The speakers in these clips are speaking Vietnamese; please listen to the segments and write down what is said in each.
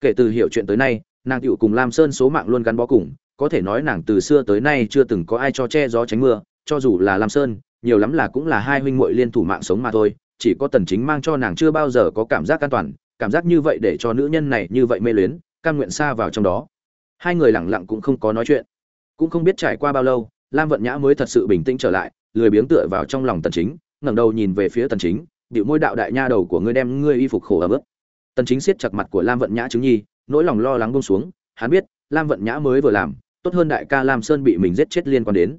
kể từ hiểu chuyện tới nay, nàng tựu cùng lam sơn số mạng luôn gắn bó cùng, có thể nói nàng từ xưa tới nay chưa từng có ai cho che gió tránh mưa, cho dù là lam sơn, nhiều lắm là cũng là hai huynh muội liên thủ mạng sống mà thôi, chỉ có tần chính mang cho nàng chưa bao giờ có cảm giác an toàn, cảm giác như vậy để cho nữ nhân này như vậy mê luyến, cam nguyện xa vào trong đó. Hai người lặng lặng cũng không có nói chuyện. Cũng không biết trải qua bao lâu, lam vận nhã mới thật sự bình tĩnh trở lại, lười biếng tựa vào trong lòng tần chính, ngẩng đầu nhìn về phía tần chính, điệu môi đạo đại nha đầu của ngươi đem ngươi y phục khổ ở bước tần chính siết chặt mặt của lam vận nhã chứng nhi, nỗi lòng lo lắng buông xuống, hắn biết, lam vận nhã mới vừa làm, tốt hơn đại ca lam sơn bị mình giết chết liên quan đến.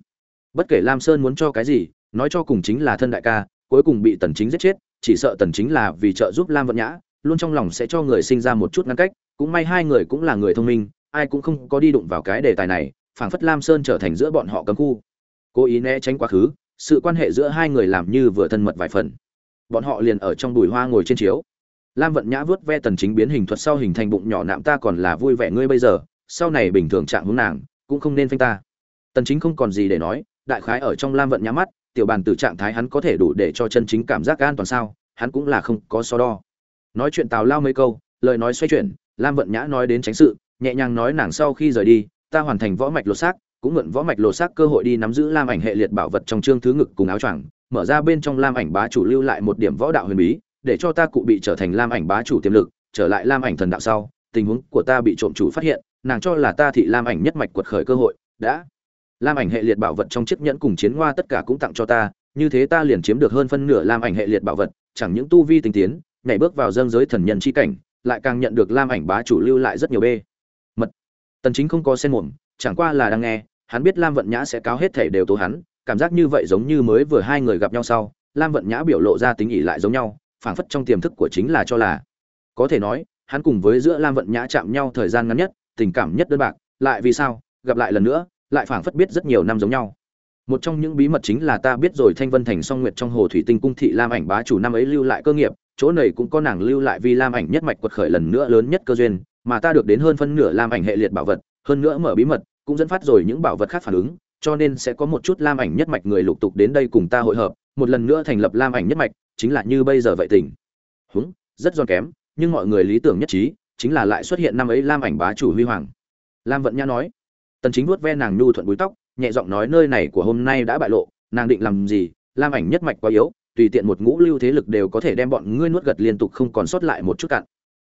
Bất kể lam sơn muốn cho cái gì, nói cho cùng chính là thân đại ca, cuối cùng bị tần chính giết chết, chỉ sợ tần chính là vì trợ giúp lam vận nhã, luôn trong lòng sẽ cho người sinh ra một chút ngăn cách, cũng may hai người cũng là người thông minh, ai cũng không có đi đụng vào cái đề tài này, phảng phất lam sơn trở thành giữa bọn họ cấm khu. Cố ý né tránh quá khứ, sự quan hệ giữa hai người làm như vừa thân mật vài phần. Bọn họ liền ở trong bụi hoa ngồi trên chiếu lam vận nhã vớt ve tần chính biến hình thuật sau hình thành bụng nhỏ, nạm ta còn là vui vẻ ngươi bây giờ, sau này bình thường trạng hướng nàng, cũng không nên phanh ta. Tần chính không còn gì để nói, đại khái ở trong lam vận nhã mắt, tiểu bàn tử trạng thái hắn có thể đủ để cho chân chính cảm giác an toàn sao, hắn cũng là không có so đo. Nói chuyện tào lao mấy câu, lời nói xoay chuyển, lam vận nhã nói đến tránh sự, nhẹ nhàng nói nàng sau khi rời đi, ta hoàn thành võ mạch lột xác, cũng mượn võ mạch lột xác cơ hội đi nắm giữ lam ảnh hệ liệt bảo vật trong trương thứ ngực cùng áo choàng, mở ra bên trong lam ảnh bá chủ lưu lại một điểm võ đạo huyền bí để cho ta cụ bị trở thành lam ảnh bá chủ tiềm lực, trở lại lam ảnh thần đạo sau, tình huống của ta bị trộm chủ phát hiện, nàng cho là ta thị lam ảnh nhất mạch quật khởi cơ hội, đã. Lam ảnh hệ liệt bảo vật trong chiếc nhẫn cùng chiến hoa tất cả cũng tặng cho ta, như thế ta liền chiếm được hơn phân nửa lam ảnh hệ liệt bảo vật, chẳng những tu vi tinh tiến, nhảy bước vào dâng giới thần nhân chi cảnh, lại càng nhận được lam ảnh bá chủ lưu lại rất nhiều bê. Mật. Tần chính không có sen muộn chẳng qua là đang nghe, hắn biết lam vận nhã sẽ cáo hết thể đều tố hắn, cảm giác như vậy giống như mới vừa hai người gặp nhau sau, lam vận nhã biểu lộ ra tính ỉ lại giống nhau phảng phất trong tiềm thức của chính là cho là. Có thể nói, hắn cùng với giữa lam vận nhã chạm nhau thời gian ngắn nhất, tình cảm nhất đơn bạc, lại vì sao, gặp lại lần nữa, lại phảng phất biết rất nhiều năm giống nhau. Một trong những bí mật chính là ta biết rồi thanh vân thành song nguyệt trong hồ thủy tinh cung thị lam ảnh bá chủ năm ấy lưu lại cơ nghiệp, chỗ này cũng có nàng lưu lại vì lam ảnh nhất mạch quật khởi lần nữa lớn nhất cơ duyên, mà ta được đến hơn phân nửa lam ảnh hệ liệt bảo vật, hơn nữa mở bí mật, cũng dẫn phát rồi những bảo vật khác phản ứng, cho nên sẽ có một chút lam ảnh nhất mạch người lục tục đến đây cùng ta hội hợp, một lần nữa thành lập lam ảnh nhất mạch chính là như bây giờ vậy tình. Húng, rất giòn kém, nhưng mọi người lý tưởng nhất trí, chính là lại xuất hiện năm ấy lam ảnh bá chủ huy hoàng. Lam vận nhã nói, tần chính vuốt ve nàng nhu thuận búi tóc, nhẹ giọng nói, nơi này của hôm nay đã bại lộ, nàng định làm gì? Lam ảnh nhất mạch quá yếu, tùy tiện một ngũ lưu thế lực đều có thể đem bọn ngươi nuốt gật liên tục không còn sót lại một chút cạn.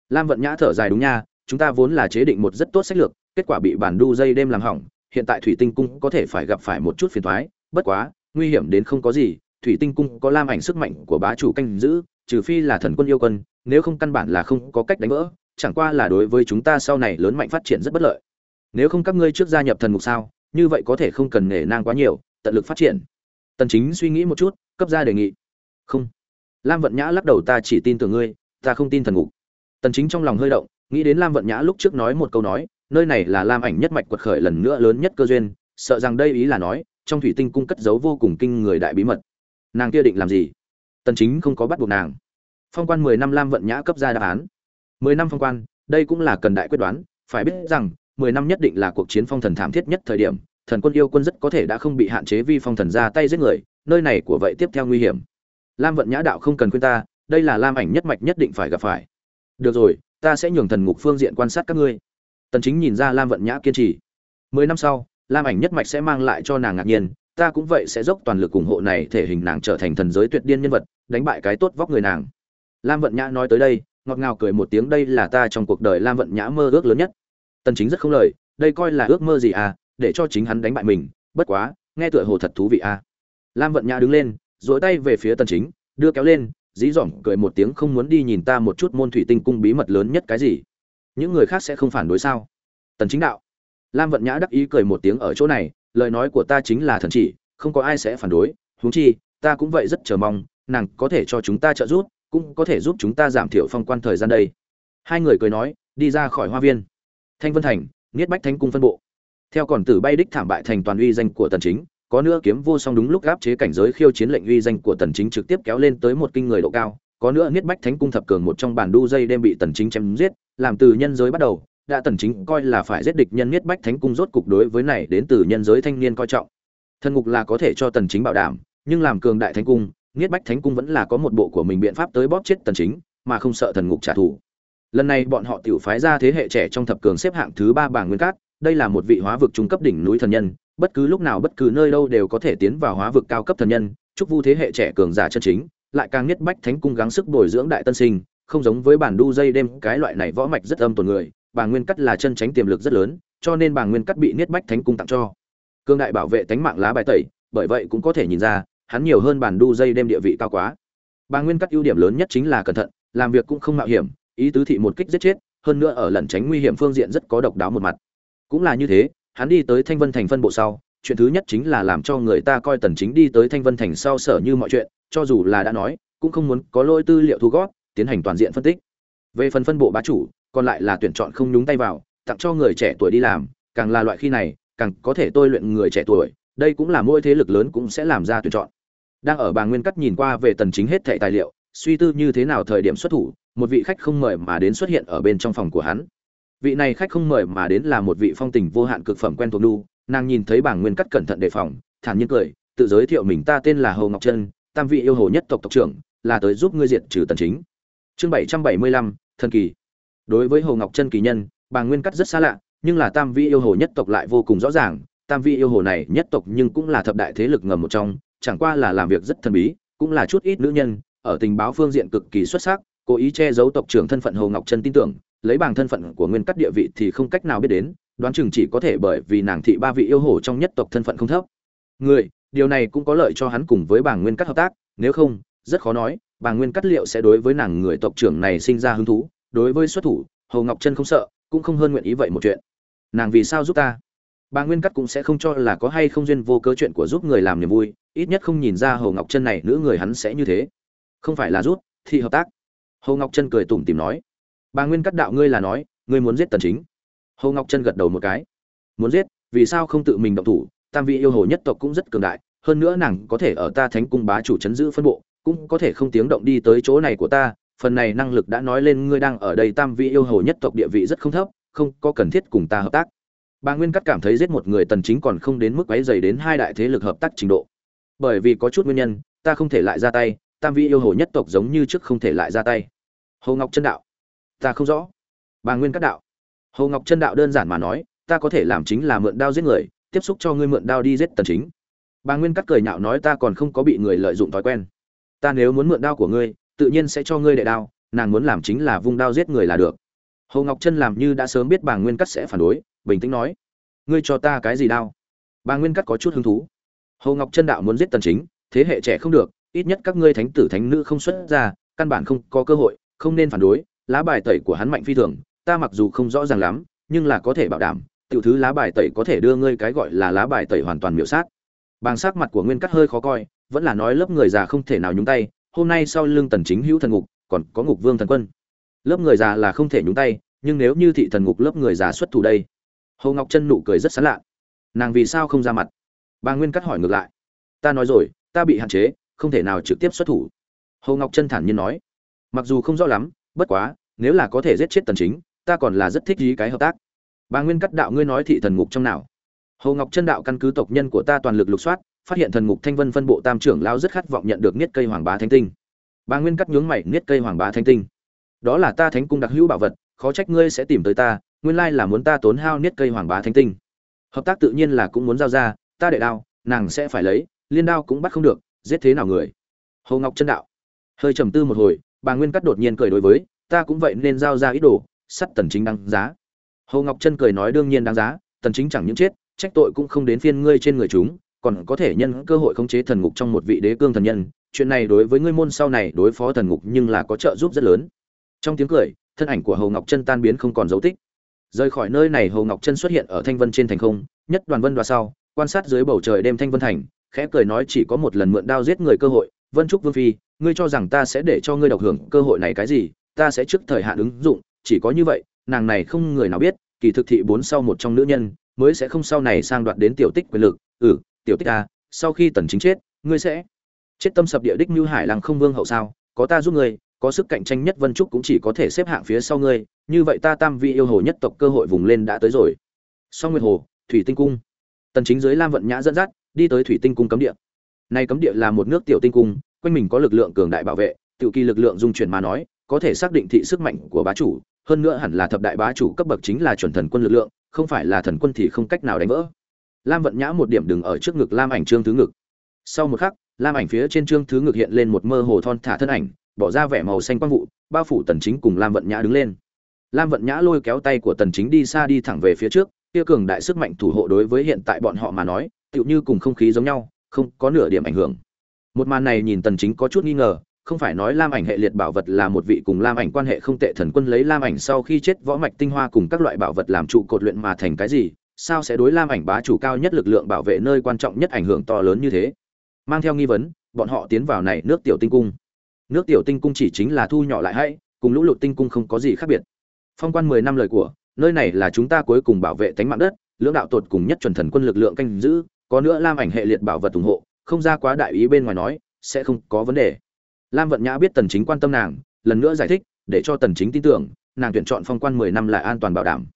Lam vận nhã thở dài, đúng nha, chúng ta vốn là chế định một rất tốt sách lược, kết quả bị bản đu dây đêm làm hỏng, hiện tại thủy tinh cung có thể phải gặp phải một chút phiền toái bất quá, nguy hiểm đến không có gì thủy tinh cung có lam ảnh sức mạnh của bá chủ canh giữ, trừ phi là thần quân yêu quân, nếu không căn bản là không có cách đánh vỡ, chẳng qua là đối với chúng ta sau này lớn mạnh phát triển rất bất lợi. Nếu không các ngươi trước gia nhập thần mục sao, như vậy có thể không cần nể nang quá nhiều, tận lực phát triển. Tần chính suy nghĩ một chút, cấp ra đề nghị. Không. Lam vận nhã lắc đầu, ta chỉ tin tưởng ngươi, ta không tin thần ngục tần chính trong lòng hơi động, nghĩ đến lam vận nhã lúc trước nói một câu nói, nơi này là lam ảnh nhất mạch quật khởi lần nữa lớn nhất cơ duyên, sợ rằng đây ý là nói, trong thủy tinh cung cất giấu vô cùng kinh người đại bí mật nàng kia định làm gì? Tần chính không có bắt buộc nàng. Phong quan 10 năm lam vận nhã cấp ra đáp án. 10 năm phong quan, đây cũng là cần đại quyết đoán, phải biết rằng 10 năm nhất định là cuộc chiến phong thần thảm thiết nhất thời điểm, thần quân yêu quân rất có thể đã không bị hạn chế vi phong thần ra tay giết người, nơi này của vậy tiếp theo nguy hiểm. Lam vận nhã đạo không cần khuyên ta, đây là lam ảnh nhất mạch nhất định phải gặp phải. Được rồi, ta sẽ nhường thần ngục phương diện quan sát các ngươi. Tần chính nhìn ra lam vận nhã kiên trì. Mười năm sau, lam ảnh nhất mạch sẽ mang lại cho nàng ngạc nhiên ta cũng vậy sẽ dốc toàn lực ủng hộ này thể hình nàng trở thành thần giới tuyệt điên nhân vật, đánh bại cái tốt vóc người nàng. Lam vận nhã nói tới đây, ngọt ngào cười một tiếng, đây là ta trong cuộc đời lam vận nhã mơ ước lớn nhất. Tần chính rất không lời, đây coi là ước mơ gì à? Để cho chính hắn đánh bại mình, bất quá, nghe tựa hồ thật thú vị à? Lam vận nhã đứng lên, duỗi tay về phía tần chính, đưa kéo lên, dí dỏm, cười một tiếng, không muốn đi nhìn ta một chút môn thủy tinh cung bí mật lớn nhất cái gì? Những người khác sẽ không phản đối sao? Tần chính đạo. Lam vận nhã đắc ý cười một tiếng ở chỗ này lời nói của ta chính là thần chỉ, không có ai sẽ phản đối, huống chi, ta cũng vậy rất chờ mong, nàng có thể cho chúng ta trợ giúp, cũng có thể giúp chúng ta giảm thiểu phong quan thời gian đây. Hai người cười nói, đi ra khỏi hoa viên. Thanh vân thành, niết bách thánh cung phân bộ. Theo còn tử bay đích thảm bại thành toàn uy danh của tần chính, có nữa kiếm vô song đúng lúc gáp chế cảnh giới khiêu chiến lệnh uy danh của tần chính trực tiếp kéo lên tới một kinh người độ cao, có nữa niết bách thánh cung thập cường một trong bản đu dây đem bị tần chính chém giết, làm từ nhân giới bắt đầu đã tần chính coi là phải giết địch nhân niết bách thánh cung rốt cục đối với này đến từ nhân giới thanh niên coi trọng. Thần ngục là có thể cho tần chính bảo đảm, nhưng làm cường đại thánh cung niết bách thánh cung vẫn là có một bộ của mình biện pháp tới bóp chết tần chính, mà không sợ thần ngục trả thù. Lần này bọn họ tiểu phái ra thế hệ trẻ trong thập cường xếp hạng thứ ba bảng nguyên cát, đây là một vị hóa vực trung cấp đỉnh núi thần nhân, bất cứ lúc nào bất cứ nơi đâu đều có thể tiến vào hóa vực cao cấp thần nhân, chúc vu thế hệ trẻ cường giả chân chính, lại càng nhất bách thánh cung gắng sức bồi dưỡng đại tân sinh, không giống với bản đu dây đêm, cái loại này võ mạch rất âm tuần người bà nguyên cắt là chân tránh tiềm lực rất lớn, cho nên bà nguyên cắt bị niết bách thánh cung tặng cho. Cương đại bảo vệ tánh mạng lá bài tẩy, bởi vậy cũng có thể nhìn ra, hắn nhiều hơn bản đu dây đêm địa vị cao quá. Bà nguyên cắt ưu điểm lớn nhất chính là cẩn thận, làm việc cũng không mạo hiểm, ý tứ thị một kích giết chết, hơn nữa ở lẩn tránh nguy hiểm phương diện rất có độc đáo một mặt. Cũng là như thế, hắn đi tới thanh vân thành phân bộ sau, chuyện thứ nhất chính là làm cho người ta coi tần chính đi tới thanh vân thành sau sở như mọi chuyện, cho dù là đã nói, cũng không muốn có lôi tư liệu thu gót, tiến hành toàn diện phân tích. Về phần phân bộ bá chủ còn lại là tuyển chọn không nhúng tay vào tặng cho người trẻ tuổi đi làm càng là loại khi này càng có thể tôi luyện người trẻ tuổi đây cũng là mỗi thế lực lớn cũng sẽ làm ra tuyển chọn. Đang ở bà nguyên cắt nhìn qua về tần chính hết thảy tài liệu suy tư như thế nào thời điểm xuất thủ một vị khách không mời mà đến xuất hiện ở bên trong phòng của hắn. Vị này khách không mời mà đến là một vị phong tình vô hạn cực phẩm quen thuộc nu nàng nhìn thấy bảng nguyên cắt cẩn thận đề phòng thản nhiên cười tự giới thiệu mình ta tên là hồ ngọc trân tam vị yêu hồ nhất tộc tộc trưởng là tới giúp ngươi diệt trừ tần chính. Chương 775, thần kỳ đối với hồ ngọc chân kỳ nhân bảng nguyên cắt rất xa lạ, nhưng là tam vi yêu hồ nhất tộc lại vô cùng rõ ràng. Tam vi yêu hồ này nhất tộc nhưng cũng là thập đại thế lực ngầm một trong, chẳng qua là làm việc rất thần bí, cũng là chút ít nữ nhân, ở tình báo phương diện cực kỳ xuất sắc, cố ý che giấu tộc trưởng thân phận hồ ngọc chân tin tưởng, lấy bằng thân phận của nguyên cắt địa vị thì không cách nào biết đến, đoán chừng chỉ có thể bởi vì nàng thị ba vị yêu hồ trong nhất tộc thân phận không thấp. Người, điều này cũng có lợi cho hắn cùng với bảng nguyên cắt hợp tác, nếu không, rất khó nói bảng nguyên cắt liệu sẽ đối với nàng người tộc trưởng này sinh ra hứng thú đối với xuất thủ, hồ ngọc trân không sợ, cũng không hơn nguyện ý vậy một chuyện. Nàng vì sao giúp ta? Bà nguyên cắt cũng sẽ không cho là có hay không duyên vô cớ chuyện của giúp người làm niềm vui, ít nhất không nhìn ra hồ ngọc trân này nữ người hắn sẽ như thế. Không phải là rút thì hợp tác. Hồ ngọc trân cười tủm tìm nói. Bà nguyên cắt đạo ngươi là nói, ngươi muốn giết tần chính. Hồ ngọc trân gật đầu một cái. Muốn giết, vì sao không tự mình động thủ? Tam vị yêu hồ nhất tộc cũng rất cường đại, hơn nữa nàng có thể ở ta thánh cung bá chủ chấn giữ phân bộ, cũng có thể không tiếng động đi tới chỗ này của ta phần này năng lực đã nói lên ngươi đang ở đây tam vị yêu hồ nhất tộc địa vị rất không thấp, không có cần thiết cùng ta hợp tác. Bà nguyên cắt cảm thấy giết một người tần chính còn không đến mức quấy dày đến hai đại thế lực hợp tác trình độ. Bởi vì có chút nguyên nhân, ta không thể lại ra tay, tam vị yêu hồ nhất tộc giống như trước không thể lại ra tay. Hồ ngọc chân đạo. Ta không rõ. Bà nguyên cắt đạo. Hồ ngọc chân đạo đơn giản mà nói, ta có thể làm chính là mượn đao giết người, tiếp xúc cho ngươi mượn đao đi giết tần chính. Bà nguyên cắt cười nhạo nói ta còn không có bị người lợi dụng thói quen. Ta nếu muốn mượn đao của ngươi tự nhiên sẽ cho ngươi đệ đao, nàng muốn làm chính là vung đao giết người là được. Hồ ngọc chân làm như đã sớm biết bà nguyên cắt sẽ phản đối, bình tĩnh nói, ngươi cho ta cái gì đao? Bà nguyên cắt có chút hứng thú. Hồ ngọc chân đạo muốn giết tần chính, thế hệ trẻ không được, ít nhất các ngươi thánh tử thánh nữ không xuất ra, căn bản không có cơ hội, không nên phản đối, lá bài tẩy của hắn mạnh phi thường, ta mặc dù không rõ ràng lắm, nhưng là có thể bảo đảm, tiểu thứ lá bài tẩy có thể đưa ngươi cái gọi là lá bài tẩy hoàn toàn miểu sát. Bàng sắc mặt của nguyên cắt hơi khó coi, vẫn là nói lớp người già không thể nào nhúng tay hôm nay sau lưng tần chính hữu thần ngục, còn có ngục vương thần quân. Lớp người già là không thể nhúng tay, nhưng nếu như thị thần ngục lớp người già xuất thủ đây, hồ ngọc chân nụ cười rất sán lạ. Nàng vì sao không ra mặt? Bà nguyên cắt hỏi ngược lại. Ta nói rồi, ta bị hạn chế, không thể nào trực tiếp xuất thủ. Hồ ngọc chân thản nhiên nói. Mặc dù không rõ lắm, bất quá, nếu là có thể giết chết tần chính, ta còn là rất thích ý cái hợp tác. Bà nguyên cắt đạo ngươi nói thị thần ngục trong nào? Hồ ngọc chân đạo căn cứ tộc nhân của ta toàn lực lục soát phát hiện thần ngục thanh vân phân bộ tam trưởng lão rất khát vọng nhận được niết cây hoàng bá thánh tinh. Bà nguyên cắt nhướng mày, niết cây hoàng bá thánh tinh. Đó là ta thánh cung đặc hữu bảo vật, khó trách ngươi sẽ tìm tới ta, nguyên lai là muốn ta tốn hao niết cây hoàng bá thánh tinh. Hợp tác tự nhiên là cũng muốn giao ra, ta để đao, nàng sẽ phải lấy, liên đao cũng bắt không được, giết thế nào người? Hồ ngọc chân đạo. Hơi trầm tư một hồi, bà nguyên cắt đột nhiên cười đối với, ta cũng vậy nên giao ra ít đồ, sắt tần chính đáng giá. Hồ ngọc chân cười nói đương nhiên đáng giá, tần chính chẳng những chết, trách tội cũng không đến phiên ngươi trên người chúng còn có thể nhân cơ hội khống chế thần ngục trong một vị đế cương thần nhân, chuyện này đối với ngươi môn sau này đối phó thần ngục nhưng là có trợ giúp rất lớn. Trong tiếng cười, thân ảnh của hầu ngọc chân tan biến không còn dấu tích. Rời khỏi nơi này hầu ngọc chân xuất hiện ở thanh vân trên thành không, nhất đoàn vân đoạt sau, quan sát dưới bầu trời đêm thanh vân thành, khẽ cười nói chỉ có một lần mượn đao giết người cơ hội, vân trúc vương phi, ngươi cho rằng ta sẽ để cho ngươi độc hưởng cơ hội này cái gì? Ta sẽ trước thời hạn ứng dụng, chỉ có như vậy, nàng này không người nào biết, kỳ thực thị bốn sau một trong nữ nhân, mới sẽ không sau này sang đoạt đến tiểu tích quyền lực. Ừ tiểu tích à sau khi tần chính chết, ngươi sẽ chết tâm sập địa đích như hải lăng không vương hậu sao? Có ta giúp ngươi, có sức cạnh tranh nhất vân trúc cũng chỉ có thể xếp hạng phía sau ngươi. Như vậy ta tam vị yêu hồ nhất tộc cơ hội vùng lên đã tới rồi. Song nguyệt hồ, thủy tinh cung. Tần chính dưới lam vận nhã dẫn dắt, đi tới thủy tinh cung cấm địa. Này cấm địa là một nước tiểu tinh cung, quanh mình có lực lượng cường đại bảo vệ, tiểu kỳ lực lượng dung chuyển mà nói, có thể xác định thị sức mạnh của bá chủ, hơn nữa hẳn là thập đại bá chủ cấp bậc chính là chuẩn thần quân lực lượng, không phải là thần quân thì không cách nào đánh vỡ lam vận nhã một điểm đừng ở trước ngực lam ảnh trương thứ ngực. Sau một khắc, lam ảnh phía trên trương thứ ngực hiện lên một mơ hồ thon thả thân ảnh, bỏ ra vẻ màu xanh quang vụ, bao phủ tần chính cùng lam vận nhã đứng lên. Lam vận nhã lôi kéo tay của tần chính đi xa đi thẳng về phía trước, kia cường đại sức mạnh thủ hộ đối với hiện tại bọn họ mà nói, tựu như cùng không khí giống nhau, không có nửa điểm ảnh hưởng. Một màn này nhìn tần chính có chút nghi ngờ, không phải nói lam ảnh hệ liệt bảo vật là một vị cùng lam ảnh quan hệ không tệ thần quân lấy lam ảnh sau khi chết võ mạch tinh hoa cùng các loại bảo vật làm trụ cột luyện mà thành cái gì sao sẽ đối lam ảnh bá chủ cao nhất lực lượng bảo vệ nơi quan trọng nhất ảnh hưởng to lớn như thế? Mang theo nghi vấn, bọn họ tiến vào này nước tiểu tinh cung. Nước tiểu tinh cung chỉ chính là thu nhỏ lại hay, cùng lũ lụt tinh cung không có gì khác biệt. Phong quan mười năm lời của, nơi này là chúng ta cuối cùng bảo vệ tánh mạng đất, lưỡng đạo tột cùng nhất chuẩn thần quân lực lượng canh giữ, có nữa lam ảnh hệ liệt bảo vật ủng hộ, không ra quá đại ý bên ngoài nói, sẽ không có vấn đề. Lam vận nhã biết tần chính quan tâm nàng, lần nữa giải thích, để cho tần chính tin tưởng, nàng tuyển chọn phong quan 10 năm là an toàn bảo đảm.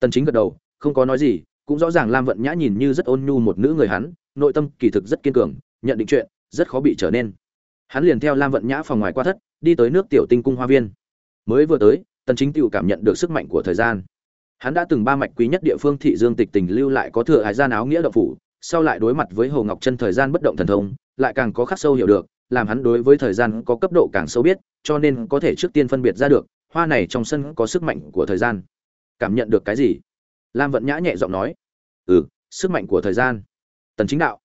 Tần chính gật đầu, không có nói gì cũng rõ ràng lam vận nhã nhìn như rất ôn nhu một nữ người hắn, nội tâm kỳ thực rất kiên cường, nhận định chuyện rất khó bị trở nên. Hắn liền theo lam vận nhã phòng ngoài qua thất, đi tới nước tiểu tinh cung hoa viên. Mới vừa tới, tần chính tiểu cảm nhận được sức mạnh của thời gian. Hắn đã từng ba mạch quý nhất địa phương thị dương tịch tình lưu lại có thừa hải gian áo nghĩa động phủ, sau lại đối mặt với hồ ngọc chân thời gian bất động thần thông, lại càng có khắc sâu hiểu được, làm hắn đối với thời gian có cấp độ càng sâu biết, cho nên có thể trước tiên phân biệt ra được, hoa này trong sân có sức mạnh của thời gian. Cảm nhận được cái gì? Lam vận nhã nhẹ giọng nói. Ừ sức mạnh của thời gian. Tần chính đạo.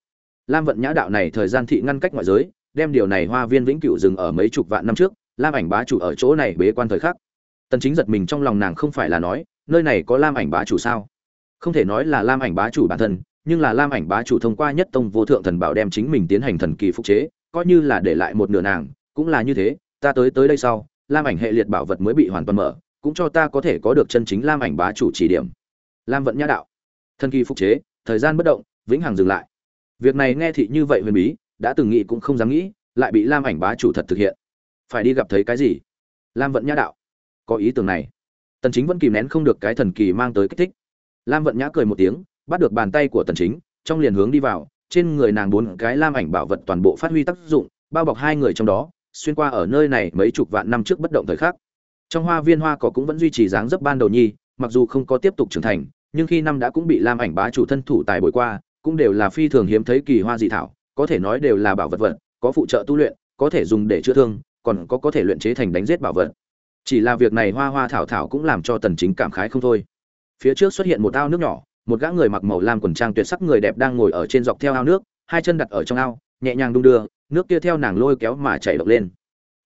Lam vận nhã đạo này thời gian thị ngăn cách ngoại giới, đem điều này hoa viên vĩnh cửu dừng ở mấy chục vạn năm trước, lam ảnh bá chủ ở chỗ này bế quan thời khắc. Tần chính giật mình trong lòng nàng không phải là nói, nơi này có lam ảnh bá chủ sao? Không thể nói là lam ảnh bá chủ bản thân, nhưng là lam ảnh bá chủ thông qua nhất tông vô thượng thần bảo đem chính mình tiến hành thần kỳ phục chế, coi như là để lại một nửa nàng, cũng là như thế, ta tới tới đây sau, lam ảnh hệ liệt bảo vật mới bị hoàn toàn mở, cũng cho ta có thể có được chân chính lam ảnh bá chủ chỉ điểm lam vận nhã đạo. Thần kỳ phục chế, thời gian bất động, vĩnh hằng dừng lại. Việc này nghe thị như vậy huyền bí, đã từng nghĩ cũng không dám nghĩ, lại bị lam ảnh bá chủ thật thực hiện. Phải đi gặp thấy cái gì? Lam vận nhã đạo. Có ý tưởng này. Tần chính vẫn kìm nén không được cái thần kỳ mang tới kích thích. Lam vận nhã cười một tiếng, bắt được bàn tay của tần chính, trong liền hướng đi vào, trên người nàng bốn cái lam ảnh bảo vật toàn bộ phát huy tác dụng, bao bọc hai người trong đó, xuyên qua ở nơi này mấy chục vạn năm trước bất động thời khắc. Trong hoa viên hoa cỏ cũng vẫn duy trì dáng dấp ban đầu nhi, mặc dù không có tiếp tục trưởng thành nhưng khi năm đã cũng bị lam ảnh bá chủ thân thủ tài bồi qua, cũng đều là phi thường hiếm thấy kỳ hoa dị thảo, có thể nói đều là bảo vật vật, có phụ trợ tu luyện, có thể dùng để chữa thương, còn có có thể luyện chế thành đánh giết bảo vật. Chỉ là việc này hoa hoa thảo thảo cũng làm cho tần chính cảm khái không thôi. Phía trước xuất hiện một ao nước nhỏ, một gã người mặc màu lam quần trang tuyệt sắc người đẹp đang ngồi ở trên dọc theo ao nước, hai chân đặt ở trong ao, nhẹ nhàng đung đưa, nước kia theo nàng lôi kéo mà chảy động lên.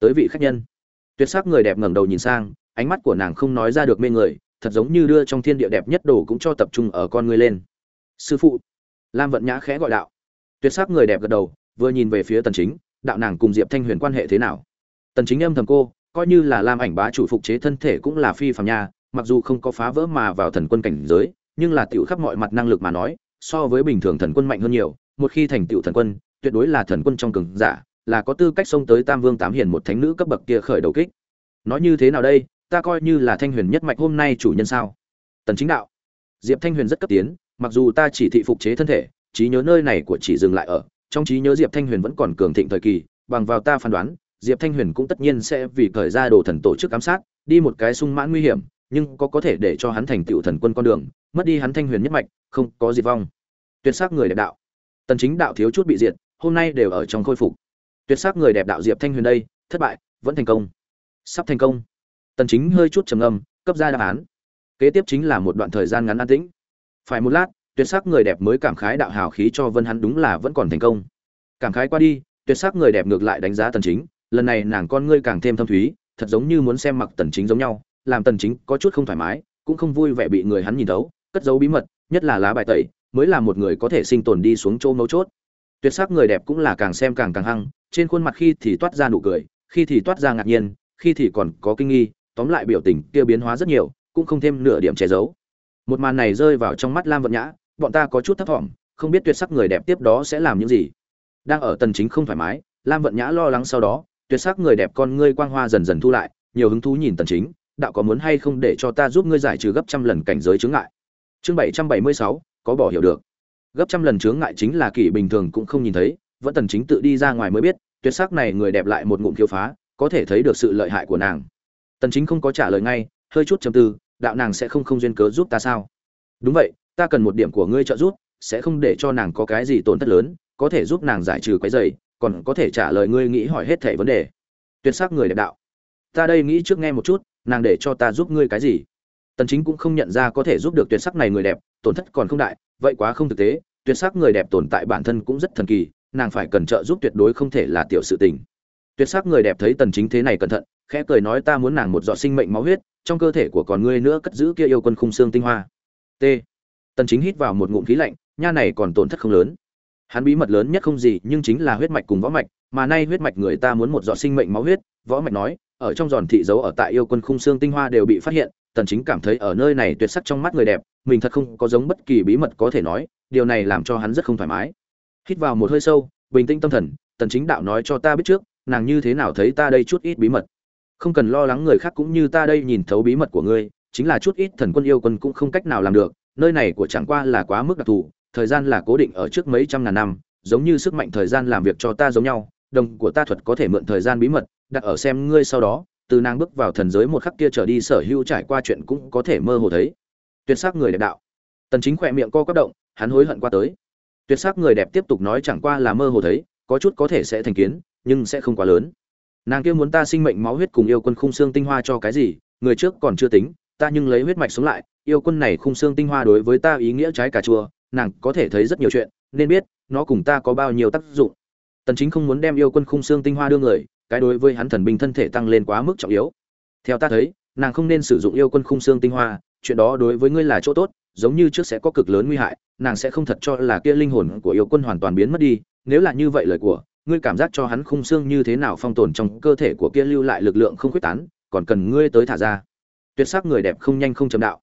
Tới vị khách nhân. Tuyệt sắc người đẹp ngẩng đầu nhìn sang, ánh mắt của nàng không nói ra được mê người thật giống như đưa trong thiên địa đẹp nhất đồ cũng cho tập trung ở con người lên. Sư phụ, lam vận nhã khẽ gọi đạo. Tuyệt sắc người đẹp gật đầu, vừa nhìn về phía tần chính, đạo nàng cùng diệp thanh huyền quan hệ thế nào? Tần chính âm thầm cô, coi như là lam ảnh bá chủ phục chế thân thể cũng là phi phàm nha, mặc dù không có phá vỡ mà vào thần quân cảnh giới, nhưng là tiểu khắp mọi mặt năng lực mà nói, so với bình thường thần quân mạnh hơn nhiều, một khi thành tựu thần quân, tuyệt đối là thần quân trong cường giả, là có tư cách xông tới tam vương tám hiền một thánh nữ cấp bậc kia khởi đầu kích. Nói như thế nào đây? Ta coi như là thanh huyền nhất mạch hôm nay chủ nhân sao? Tần chính đạo. Diệp thanh huyền rất cấp tiến, mặc dù ta chỉ thị phục chế thân thể, trí nhớ nơi này của chỉ dừng lại ở, trong trí nhớ diệp thanh huyền vẫn còn cường thịnh thời kỳ, bằng vào ta phán đoán, diệp thanh huyền cũng tất nhiên sẽ vì khởi ra đồ thần tổ chức ám sát, đi một cái sung mãn nguy hiểm, nhưng có có thể để cho hắn thành tựu thần quân con đường, mất đi hắn thanh huyền nhất mạch, không có diệt vong. Tuyệt sắc người đẹp đạo. Tần chính đạo thiếu chút bị diệt, hôm nay đều ở trong khôi phục. Tuyệt sắc người đẹp đạo diệp thanh huyền đây, thất bại, vẫn thành công. Sắp thành công tần chính hơi chút trầm ngâm, cấp ra đáp án. Kế tiếp chính là một đoạn thời gian ngắn an tĩnh. Phải một lát, tuyệt sắc người đẹp mới cảm khái đạo hào khí cho vân hắn đúng là vẫn còn thành công. Cảm khái qua đi, tuyệt sắc người đẹp ngược lại đánh giá tần chính, lần này nàng con ngươi càng thêm thâm thúy, thật giống như muốn xem mặc tần chính giống nhau, làm tần chính có chút không thoải mái, cũng không vui vẻ bị người hắn nhìn thấu, cất giấu bí mật, nhất là lá bài tẩy, mới là một người có thể sinh tồn đi xuống chỗ mấu chốt. Tuyệt sắc người đẹp cũng là càng xem càng càng hăng, trên khuôn mặt khi thì toát ra nụ cười, khi thì toát ra ngạc nhiên, khi thì còn có kinh nghi tóm lại biểu tình kia biến hóa rất nhiều cũng không thêm nửa điểm che giấu. Một màn này rơi vào trong mắt lam vận nhã bọn ta có chút thấp thỏm không biết tuyệt sắc người đẹp tiếp đó sẽ làm những gì. Đang ở tần chính không thoải mái lam vận nhã lo lắng sau đó tuyệt sắc người đẹp con ngươi quang hoa dần dần thu lại nhiều hứng thú nhìn tần chính đạo có muốn hay không để cho ta giúp ngươi giải trừ gấp trăm lần cảnh giới chướng ngại? Chương 776, có bỏ hiểu được. Gấp trăm lần chướng ngại chính là kỳ bình thường cũng không nhìn thấy vẫn tần chính tự đi ra ngoài mới biết tuyệt sắc này người đẹp lại một ngụm khiêu phá có thể thấy được sự lợi hại của nàng tần chính không có trả lời ngay, hơi chút trầm tư, đạo nàng sẽ không không duyên cớ giúp ta sao? Đúng vậy, ta cần một điểm của ngươi trợ giúp, sẽ không để cho nàng có cái gì tổn thất lớn, có thể giúp nàng giải trừ cái rầy, còn có thể trả lời ngươi nghĩ hỏi hết thảy vấn đề. Tuyệt sắc người đẹp đạo. Ta đây nghĩ trước nghe một chút, nàng để cho ta giúp ngươi cái gì? Tần chính cũng không nhận ra có thể giúp được tuyệt sắc này người đẹp, tổn thất còn không đại, vậy quá không thực tế, tuyệt sắc người đẹp tồn tại bản thân cũng rất thần kỳ, nàng phải cần trợ giúp tuyệt đối không thể là tiểu sự tình. Tuyệt sắc người đẹp thấy tần chính thế này cẩn thận khẽ cười nói ta muốn nàng một giọt sinh mệnh máu huyết, trong cơ thể của con ngươi nữa cất giữ kia yêu quân khung xương tinh hoa. T. Tần chính hít vào một ngụm khí lạnh, nha này còn tổn thất không lớn. Hắn bí mật lớn nhất không gì, nhưng chính là huyết mạch cùng võ mạch, mà nay huyết mạch người ta muốn một giọt sinh mệnh máu huyết, võ mạch nói, ở trong giòn thị dấu ở tại yêu quân khung xương tinh hoa đều bị phát hiện, tần chính cảm thấy ở nơi này tuyệt sắc trong mắt người đẹp, mình thật không có giống bất kỳ bí mật có thể nói, điều này làm cho hắn rất không thoải mái. Hít vào một hơi sâu, bình tĩnh tâm thần, tần chính đạo nói cho ta biết trước, nàng như thế nào thấy ta đây chút ít bí mật không cần lo lắng người khác cũng như ta đây nhìn thấu bí mật của ngươi, chính là chút ít thần quân yêu quân cũng không cách nào làm được, nơi này của chẳng qua là quá mức đặc thù, thời gian là cố định ở trước mấy trăm ngàn năm, giống như sức mạnh thời gian làm việc cho ta giống nhau, đồng của ta thuật có thể mượn thời gian bí mật, đặt ở xem ngươi sau đó, từ nàng bước vào thần giới một khắc kia trở đi sở hữu trải qua chuyện cũng có thể mơ hồ thấy. Tuyệt sắc người đẹp đạo. Tần chính khỏe miệng co quắp động, hắn hối hận qua tới. Tuyệt sắc người đẹp tiếp tục nói chẳng qua là mơ hồ thấy, có chút có thể sẽ thành kiến, nhưng sẽ không quá lớn nàng kia muốn ta sinh mệnh máu huyết cùng yêu quân khung xương tinh hoa cho cái gì, người trước còn chưa tính, ta nhưng lấy huyết mạch sống lại, yêu quân này khung xương tinh hoa đối với ta ý nghĩa trái cà chua nàng có thể thấy rất nhiều chuyện, nên biết, nó cùng ta có bao nhiêu tác dụng. Tần chính không muốn đem yêu quân khung xương tinh hoa đưa người, cái đối với hắn thần binh thân thể tăng lên quá mức trọng yếu. Theo ta thấy, nàng không nên sử dụng yêu quân khung xương tinh hoa, chuyện đó đối với ngươi là chỗ tốt, giống như trước sẽ có cực lớn nguy hại, nàng sẽ không thật cho là kia linh hồn của yêu quân hoàn toàn biến mất đi, nếu là như vậy lời của ngươi cảm giác cho hắn khung xương như thế nào phong tồn trong cơ thể của kia lưu lại lực lượng không quyết tán, còn cần ngươi tới thả ra. Tuyệt sắc người đẹp không nhanh không chậm đạo.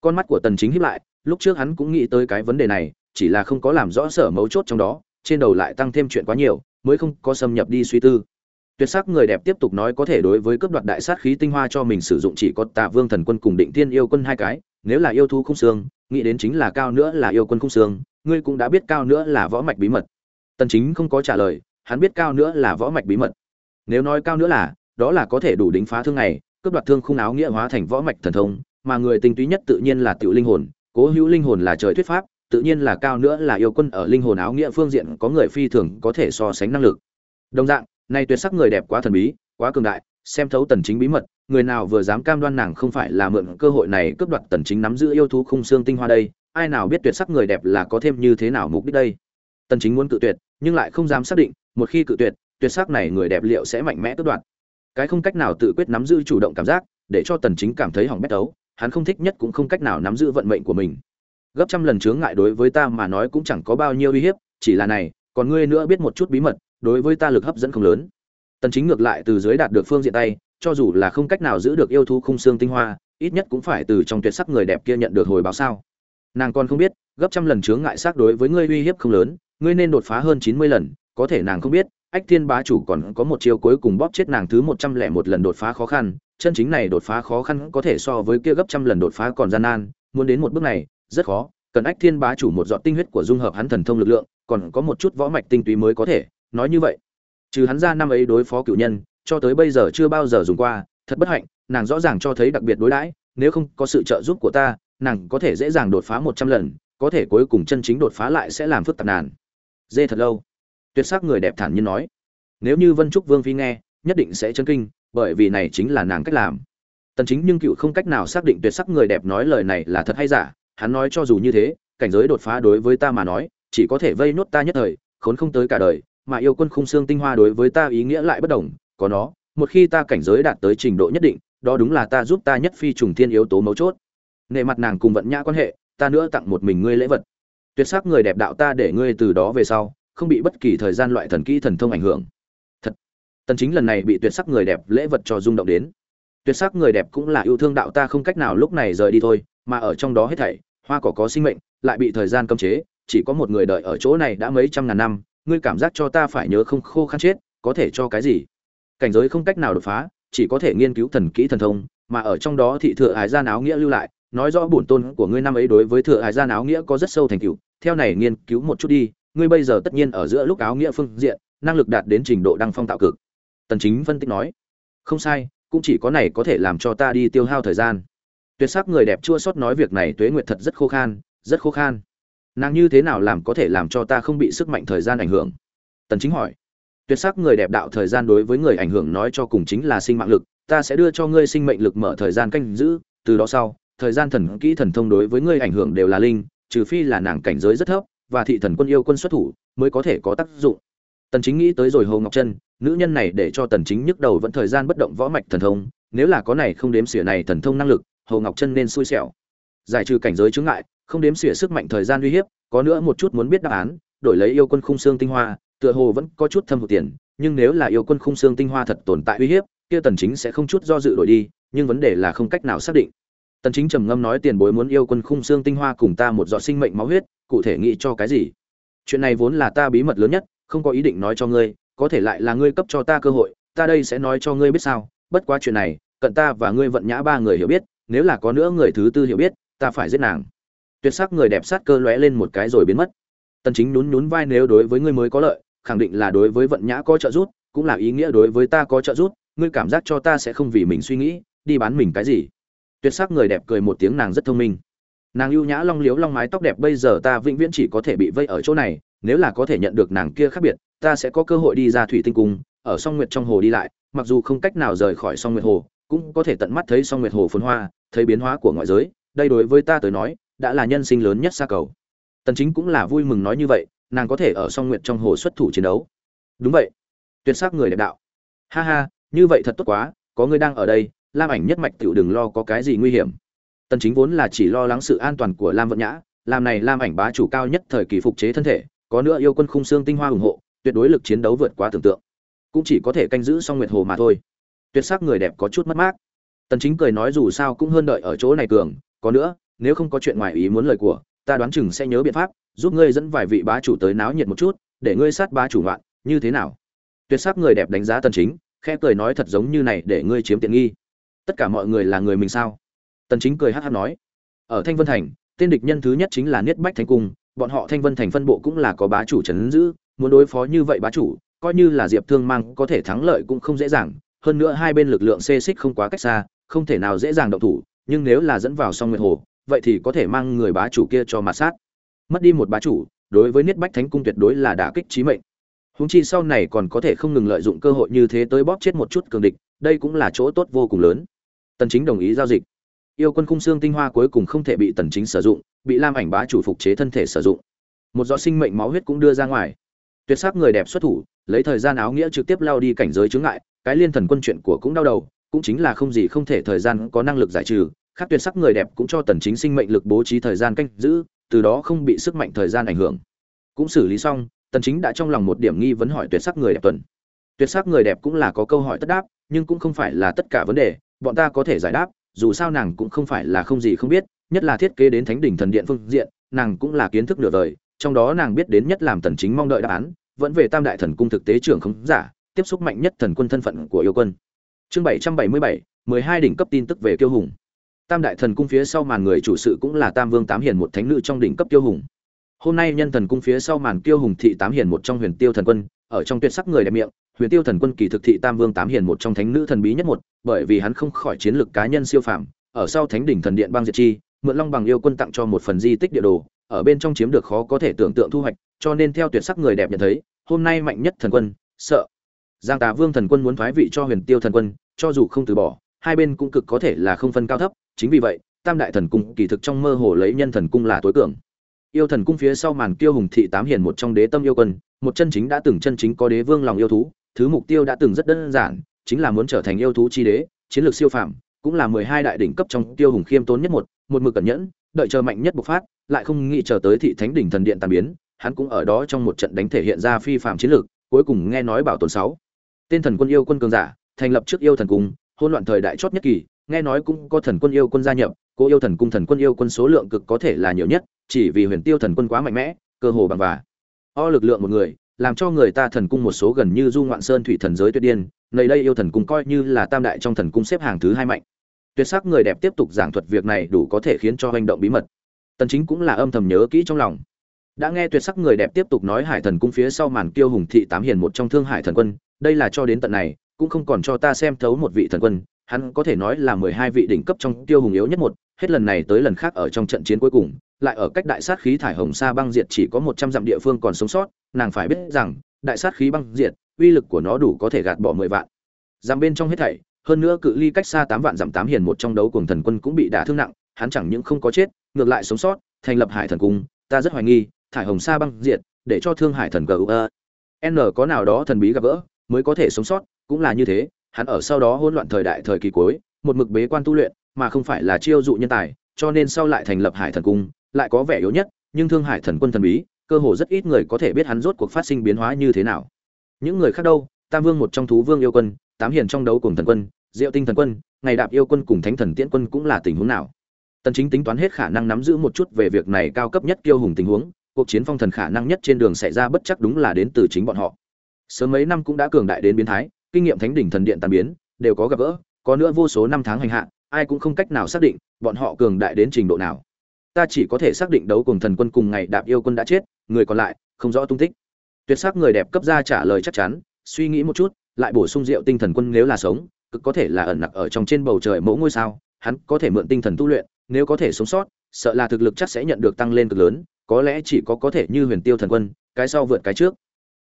Con mắt của tần chính híp lại, lúc trước hắn cũng nghĩ tới cái vấn đề này, chỉ là không có làm rõ sở mấu chốt trong đó, trên đầu lại tăng thêm chuyện quá nhiều, mới không có xâm nhập đi suy tư. Tuyệt sắc người đẹp tiếp tục nói có thể đối với cướp đoạt đại sát khí tinh hoa cho mình sử dụng chỉ có tạ vương thần quân cùng định thiên yêu quân hai cái, nếu là yêu thú không xương, nghĩ đến chính là cao nữa là yêu quân không xương, ngươi cũng đã biết cao nữa là võ mạch bí mật. Tần chính không có trả lời hắn biết cao nữa là võ mạch bí mật. Nếu nói cao nữa là, đó là có thể đủ đính phá thương này, cướp đoạt thương khung áo nghĩa hóa thành võ mạch thần thông, mà người tinh túy nhất tự nhiên là tiểu linh hồn, cố hữu linh hồn là trời thuyết pháp, tự nhiên là cao nữa là yêu quân ở linh hồn áo nghĩa phương diện có người phi thường có thể so sánh năng lực. Đồng dạng, nay tuyệt sắc người đẹp quá thần bí, quá cường đại, xem thấu tần chính bí mật, người nào vừa dám cam đoan nàng không phải là mượn cơ hội này cướp đoạt tần chính nắm giữ yêu thú khung xương tinh hoa đây, ai nào biết tuyệt sắc người đẹp là có thêm như thế nào mục đích đây. Tần chính muốn cự tuyệt, nhưng lại không dám xác định một khi cự tuyệt tuyệt sắc này người đẹp liệu sẽ mạnh mẽ tước đoạt. Cái không cách nào tự quyết nắm giữ chủ động cảm giác, để cho tần chính cảm thấy hỏng bét đấu, hắn không thích nhất cũng không cách nào nắm giữ vận mệnh của mình. Gấp trăm lần chướng ngại đối với ta mà nói cũng chẳng có bao nhiêu uy hiếp, chỉ là này, còn ngươi nữa biết một chút bí mật, đối với ta lực hấp dẫn không lớn. Tần chính ngược lại từ dưới đạt được phương diện tay, cho dù là không cách nào giữ được yêu thú khung xương tinh hoa, ít nhất cũng phải từ trong tuyệt sắc người đẹp kia nhận được hồi báo sao. Nàng còn không biết, gấp trăm lần chướng ngại xác đối với ngươi uy hiếp không lớn, ngươi nên đột phá hơn 90 lần có thể nàng không biết, ách thiên bá chủ còn có một chiêu cuối cùng bóp chết nàng thứ 101 lần đột phá khó khăn, chân chính này đột phá khó khăn có thể so với kia gấp trăm lần đột phá còn gian nan, muốn đến một bước này, rất khó, cần ách thiên bá chủ một giọt tinh huyết của dung hợp hắn thần thông lực lượng, còn có một chút võ mạch tinh túy mới có thể, nói như vậy. Trừ hắn ra năm ấy đối phó cựu nhân, cho tới bây giờ chưa bao giờ dùng qua, thật bất hạnh, nàng rõ ràng cho thấy đặc biệt đối đãi, nếu không có sự trợ giúp của ta, nàng có thể dễ dàng đột phá một trăm lần, có thể cuối cùng chân chính đột phá lại sẽ làm phức tạp nàn dê thật lâu tuyệt sắc người đẹp thản nhiên nói. Nếu như vân trúc vương phi nghe, nhất định sẽ chấn kinh, bởi vì này chính là nàng cách làm. Tần chính nhưng cựu không cách nào xác định tuyệt sắc người đẹp nói lời này là thật hay giả, hắn nói cho dù như thế, cảnh giới đột phá đối với ta mà nói, chỉ có thể vây nốt ta nhất thời, khốn không tới cả đời, mà yêu quân khung xương tinh hoa đối với ta ý nghĩa lại bất đồng, có nó, một khi ta cảnh giới đạt tới trình độ nhất định, đó đúng là ta giúp ta nhất phi trùng thiên yếu tố mấu chốt. Nề mặt nàng cùng vận nhã quan hệ, ta nữa tặng một mình ngươi lễ vật. Tuyệt sắc người đẹp đạo ta để ngươi từ đó về sau không bị bất kỳ thời gian loại thần kỹ thần thông ảnh hưởng. Thật, tần chính lần này bị tuyệt sắc người đẹp lễ vật cho rung động đến. Tuyệt sắc người đẹp cũng là yêu thương đạo ta không cách nào lúc này rời đi thôi, mà ở trong đó hết thảy, hoa cỏ có sinh mệnh, lại bị thời gian cấm chế, chỉ có một người đợi ở chỗ này đã mấy trăm ngàn năm, ngươi cảm giác cho ta phải nhớ không khô khan chết, có thể cho cái gì? Cảnh giới không cách nào đột phá, chỉ có thể nghiên cứu thần kỹ thần thông, mà ở trong đó thị thừa hải gian áo nghĩa lưu lại, nói rõ bổn tôn của ngươi năm ấy đối với thừa hải gian áo nghĩa có rất sâu thành tựu, theo này nghiên cứu một chút đi ngươi bây giờ tất nhiên ở giữa lúc áo nghĩa phương diện, năng lực đạt đến trình độ đăng phong tạo cực. Tần chính phân tích nói. Không sai, cũng chỉ có này có thể làm cho ta đi tiêu hao thời gian. Tuyệt sắc người đẹp chua xót nói việc này tuế nguyệt thật rất khô khan, rất khô khan. Nàng như thế nào làm có thể làm cho ta không bị sức mạnh thời gian ảnh hưởng? Tần chính hỏi. Tuyệt sắc người đẹp đạo thời gian đối với người ảnh hưởng nói cho cùng chính là sinh mạng lực, ta sẽ đưa cho ngươi sinh mệnh lực mở thời gian canh giữ, từ đó sau, thời gian thần kỹ thần thông đối với ngươi ảnh hưởng đều là linh, trừ phi là nàng cảnh giới rất thấp và thị thần quân yêu quân xuất thủ mới có thể có tác dụng. Tần chính nghĩ tới rồi hồ ngọc chân nữ nhân này để cho tần chính nhức đầu vẫn thời gian bất động võ mạch thần thông, nếu là có này không đếm xỉa này thần thông năng lực, hồ ngọc chân nên xui xẻo. Giải trừ cảnh giới chướng ngại, không đếm xỉa sức mạnh thời gian uy hiếp, có nữa một chút muốn biết đáp án, đổi lấy yêu quân khung xương tinh hoa, tựa hồ vẫn có chút thâm hụt tiền, nhưng nếu là yêu quân khung xương tinh hoa thật tồn tại uy hiếp, kia tần chính sẽ không chút do dự đổi đi, nhưng vấn đề là không cách nào xác định. Tần chính trầm ngâm nói tiền bối muốn yêu quân khung xương tinh hoa cùng ta một giọt sinh mệnh máu huyết cụ thể nghĩ cho cái gì? Chuyện này vốn là ta bí mật lớn nhất, không có ý định nói cho ngươi, có thể lại là ngươi cấp cho ta cơ hội, ta đây sẽ nói cho ngươi biết sao. Bất quá chuyện này, cận ta và ngươi vận nhã ba người hiểu biết, nếu là có nữa người thứ tư hiểu biết, ta phải giết nàng. Tuyệt sắc người đẹp sát cơ lóe lên một cái rồi biến mất. Tần chính nhún nhún vai nếu đối với ngươi mới có lợi, khẳng định là đối với vận nhã có trợ giúp, cũng là ý nghĩa đối với ta có trợ giúp, ngươi cảm giác cho ta sẽ không vì mình suy nghĩ, đi bán mình cái gì? Tuyệt sắc người đẹp cười một tiếng nàng rất thông minh nàng ưu nhã long liếu long mái tóc đẹp bây giờ ta vĩnh viễn chỉ có thể bị vây ở chỗ này, nếu là có thể nhận được nàng kia khác biệt, ta sẽ có cơ hội đi ra thủy tinh cung, ở song nguyệt trong hồ đi lại, mặc dù không cách nào rời khỏi song nguyệt hồ, cũng có thể tận mắt thấy song nguyệt hồ phồn hoa, thấy biến hóa của ngoại giới, đây đối với ta tới nói, đã là nhân sinh lớn nhất xa cầu. Tần chính cũng là vui mừng nói như vậy, nàng có thể ở song nguyệt trong hồ xuất thủ chiến đấu. Đúng vậy. Tuyệt sắc người đẹp đạo. Ha ha, như vậy thật tốt quá, có người đang ở đây, lam ảnh nhất mạch tiểu đừng lo có cái gì nguy hiểm tần chính vốn là chỉ lo lắng sự an toàn của lam vận nhã, làm này lam ảnh bá chủ cao nhất thời kỳ phục chế thân thể, có nữa yêu quân khung xương tinh hoa ủng hộ, tuyệt đối lực chiến đấu vượt quá tưởng tượng. Cũng chỉ có thể canh giữ song nguyệt hồ mà thôi. Tuyệt sắc người đẹp có chút mất mát. Tần chính cười nói dù sao cũng hơn đợi ở chỗ này cường, có nữa, nếu không có chuyện ngoài ý muốn lời của, ta đoán chừng sẽ nhớ biện pháp, giúp ngươi dẫn vài vị bá chủ tới náo nhiệt một chút, để ngươi sát bá chủ loạn như thế nào? Tuyệt sắc người đẹp đánh giá tần chính, khẽ cười nói thật giống như này để ngươi chiếm tiện nghi. Tất cả mọi người là người mình sao? Tần chính cười hắc hắc nói, ở thanh vân thành, tên địch nhân thứ nhất chính là niết bách thánh cung, bọn họ thanh vân thành phân bộ cũng là có bá chủ chấn giữ, muốn đối phó như vậy bá chủ, coi như là diệp thương mang có thể thắng lợi cũng không dễ dàng, hơn nữa hai bên lực lượng xê xích không quá cách xa, không thể nào dễ dàng động thủ, nhưng nếu là dẫn vào song nguyệt hồ, vậy thì có thể mang người bá chủ kia cho mặt sát. Mất đi một bá chủ, đối với niết bách thánh cung tuyệt đối là đả kích chí mệnh. Huống chi sau này còn có thể không ngừng lợi dụng cơ hội như thế tới bóp chết một chút cường địch, đây cũng là chỗ tốt vô cùng lớn. Tần chính đồng ý giao dịch yêu quân cung xương tinh hoa cuối cùng không thể bị tần chính sử dụng, bị lam ảnh bá chủ phục chế thân thể sử dụng. Một giọt sinh mệnh máu huyết cũng đưa ra ngoài. Tuyệt sắc người đẹp xuất thủ, lấy thời gian áo nghĩa trực tiếp lao đi cảnh giới chướng ngại, cái liên thần quân chuyện của cũng đau đầu, cũng chính là không gì không thể thời gian có năng lực giải trừ, khác tuyệt sắc người đẹp cũng cho tần chính sinh mệnh lực bố trí thời gian canh giữ, từ đó không bị sức mạnh thời gian ảnh hưởng. Cũng xử lý xong, tần chính đã trong lòng một điểm nghi vấn hỏi tuyệt sắc người đẹp tuần. Tuyệt sắc người đẹp cũng là có câu hỏi tất đáp, nhưng cũng không phải là tất cả vấn đề, bọn ta có thể giải đáp dù sao nàng cũng không phải là không gì không biết nhất là thiết kế đến thánh đỉnh thần điện phương diện nàng cũng là kiến thức nửa vời trong đó nàng biết đến nhất làm tần chính mong đợi đáp án vẫn về tam đại thần cung thực tế trưởng không giả tiếp xúc mạnh nhất thần quân thân phận của yêu quân. Chương 777, 12 đỉnh cấp tin tức về kiêu hùng. Tam đại thần cung phía sau màn người chủ sự cũng là tam vương tám hiền một thánh nữ trong đỉnh cấp kiêu hùng. Hôm nay nhân thần cung phía sau màn kiêu hùng thị tám hiền một trong huyền tiêu thần quân ở trong tuyệt sắc người đẹp miệng huyền tiêu thần quân kỳ thực thị tam vương tám hiền một trong thánh nữ thần bí nhất một, bởi vì hắn không khỏi chiến lược cá nhân siêu phàm, ở sau thánh đỉnh thần điện băng diệt chi, mượn long bằng yêu quân tặng cho một phần di tích địa đồ, ở bên trong chiếm được khó có thể tưởng tượng thu hoạch, cho nên theo tuyệt sắc người đẹp nhận thấy, hôm nay mạnh nhất thần quân, sợ. Giang tà vương thần quân muốn thoái vị cho huyền tiêu thần quân, cho dù không từ bỏ, hai bên cũng cực có thể là không phân cao thấp, chính vì vậy, tam đại thần cung kỳ thực trong mơ hồ lấy nhân thần cung là tối cường. Yêu thần cung phía sau màn kiêu hùng thị tám hiền một trong đế tâm yêu quân, một chân chính đã từng chân chính có đế vương lòng yêu thú thứ mục tiêu đã từng rất đơn giản, chính là muốn trở thành yêu thú chi đế, chiến lược siêu phàm, cũng là mười hai đại đỉnh cấp trong tiêu hùng khiêm tốn nhất một một mực cẩn nhẫn, đợi chờ mạnh nhất bộc phát, lại không nghĩ chờ tới thị thánh đỉnh thần điện tàn biến, hắn cũng ở đó trong một trận đánh thể hiện ra phi phàm chiến lược, cuối cùng nghe nói bảo tồn sáu. Tên thần quân yêu quân cường giả, thành lập trước yêu thần cung, hỗn loạn thời đại chót nhất kỳ, nghe nói cũng có thần quân yêu quân gia nhập cô yêu thần cung thần quân yêu quân số lượng cực có thể là nhiều nhất, chỉ vì huyền tiêu thần quân quá mạnh mẽ, cơ hồ bằng và o lực lượng một người làm cho người ta thần cung một số gần như du ngoạn sơn thủy thần giới tuyệt điên, nơi đây yêu thần cung coi như là tam đại trong thần cung xếp hàng thứ hai mạnh. Tuyệt sắc người đẹp tiếp tục giảng thuật việc này đủ có thể khiến cho hành động bí mật. Tần chính cũng là âm thầm nhớ kỹ trong lòng. Đã nghe tuyệt sắc người đẹp tiếp tục nói hải thần cung phía sau màn kiêu hùng thị tám hiền một trong thương hải thần quân, đây là cho đến tận này, cũng không còn cho ta xem thấu một vị thần quân, hắn có thể nói là mười hai vị đỉnh cấp trong tiêu hùng yếu nhất một, hết lần này tới lần khác ở trong trận chiến cuối cùng, lại ở cách đại sát khí thải hồng sa băng diệt chỉ có một trăm dặm địa phương còn sống sót nàng phải biết rằng, đại sát khí băng diệt, uy lực của nó đủ có thể gạt bỏ mười vạn. Dặm bên trong hết thảy, hơn nữa cự ly cách xa tám vạn dặm tám hiền một trong đấu cùng thần quân cũng bị đả thương nặng, hắn chẳng những không có chết, ngược lại sống sót, thành lập hải thần cung, ta rất hoài nghi, thải hồng sa băng diệt, để cho thương hải thần cờ n có nào đó thần bí gặp gỡ, mới có thể sống sót, cũng là như thế, hắn ở sau đó hỗn loạn thời đại thời kỳ cuối, một mực bế quan tu luyện, mà không phải là chiêu dụ nhân tài, cho nên sau lại thành lập hải thần cung, lại có vẻ yếu nhất, nhưng thương hải thần quân thần bí cơ hồ rất ít người có thể biết hắn rốt cuộc phát sinh biến hóa như thế nào. Những người khác đâu? Tam vương một trong thú vương yêu quân, tám hiền trong đấu cùng thần quân, diệu tinh thần quân, ngày đạp yêu quân cùng thánh thần tiễn quân cũng là tình huống nào? Tần chính tính toán hết khả năng nắm giữ một chút về việc này cao cấp nhất kiêu hùng tình huống, cuộc chiến phong thần khả năng nhất trên đường xảy ra bất chắc đúng là đến từ chính bọn họ. Sớm mấy năm cũng đã cường đại đến biến thái, kinh nghiệm thánh đỉnh thần điện tàn biến, đều có gặp gỡ, có nữa vô số năm tháng hành hạ, ai cũng không cách nào xác định bọn họ cường đại đến trình độ nào ta chỉ có thể xác định đấu cùng thần quân cùng ngày đạp yêu quân đã chết, người còn lại, không rõ tung tích. Tuyệt sắc người đẹp cấp ra trả lời chắc chắn, suy nghĩ một chút, lại bổ sung rượu tinh thần quân nếu là sống, cực có thể là ẩn nặc ở trong trên bầu trời mẫu ngôi sao, hắn có thể mượn tinh thần tu luyện, nếu có thể sống sót, sợ là thực lực chắc sẽ nhận được tăng lên cực lớn, có lẽ chỉ có có thể như huyền tiêu thần quân, cái sau vượt cái trước.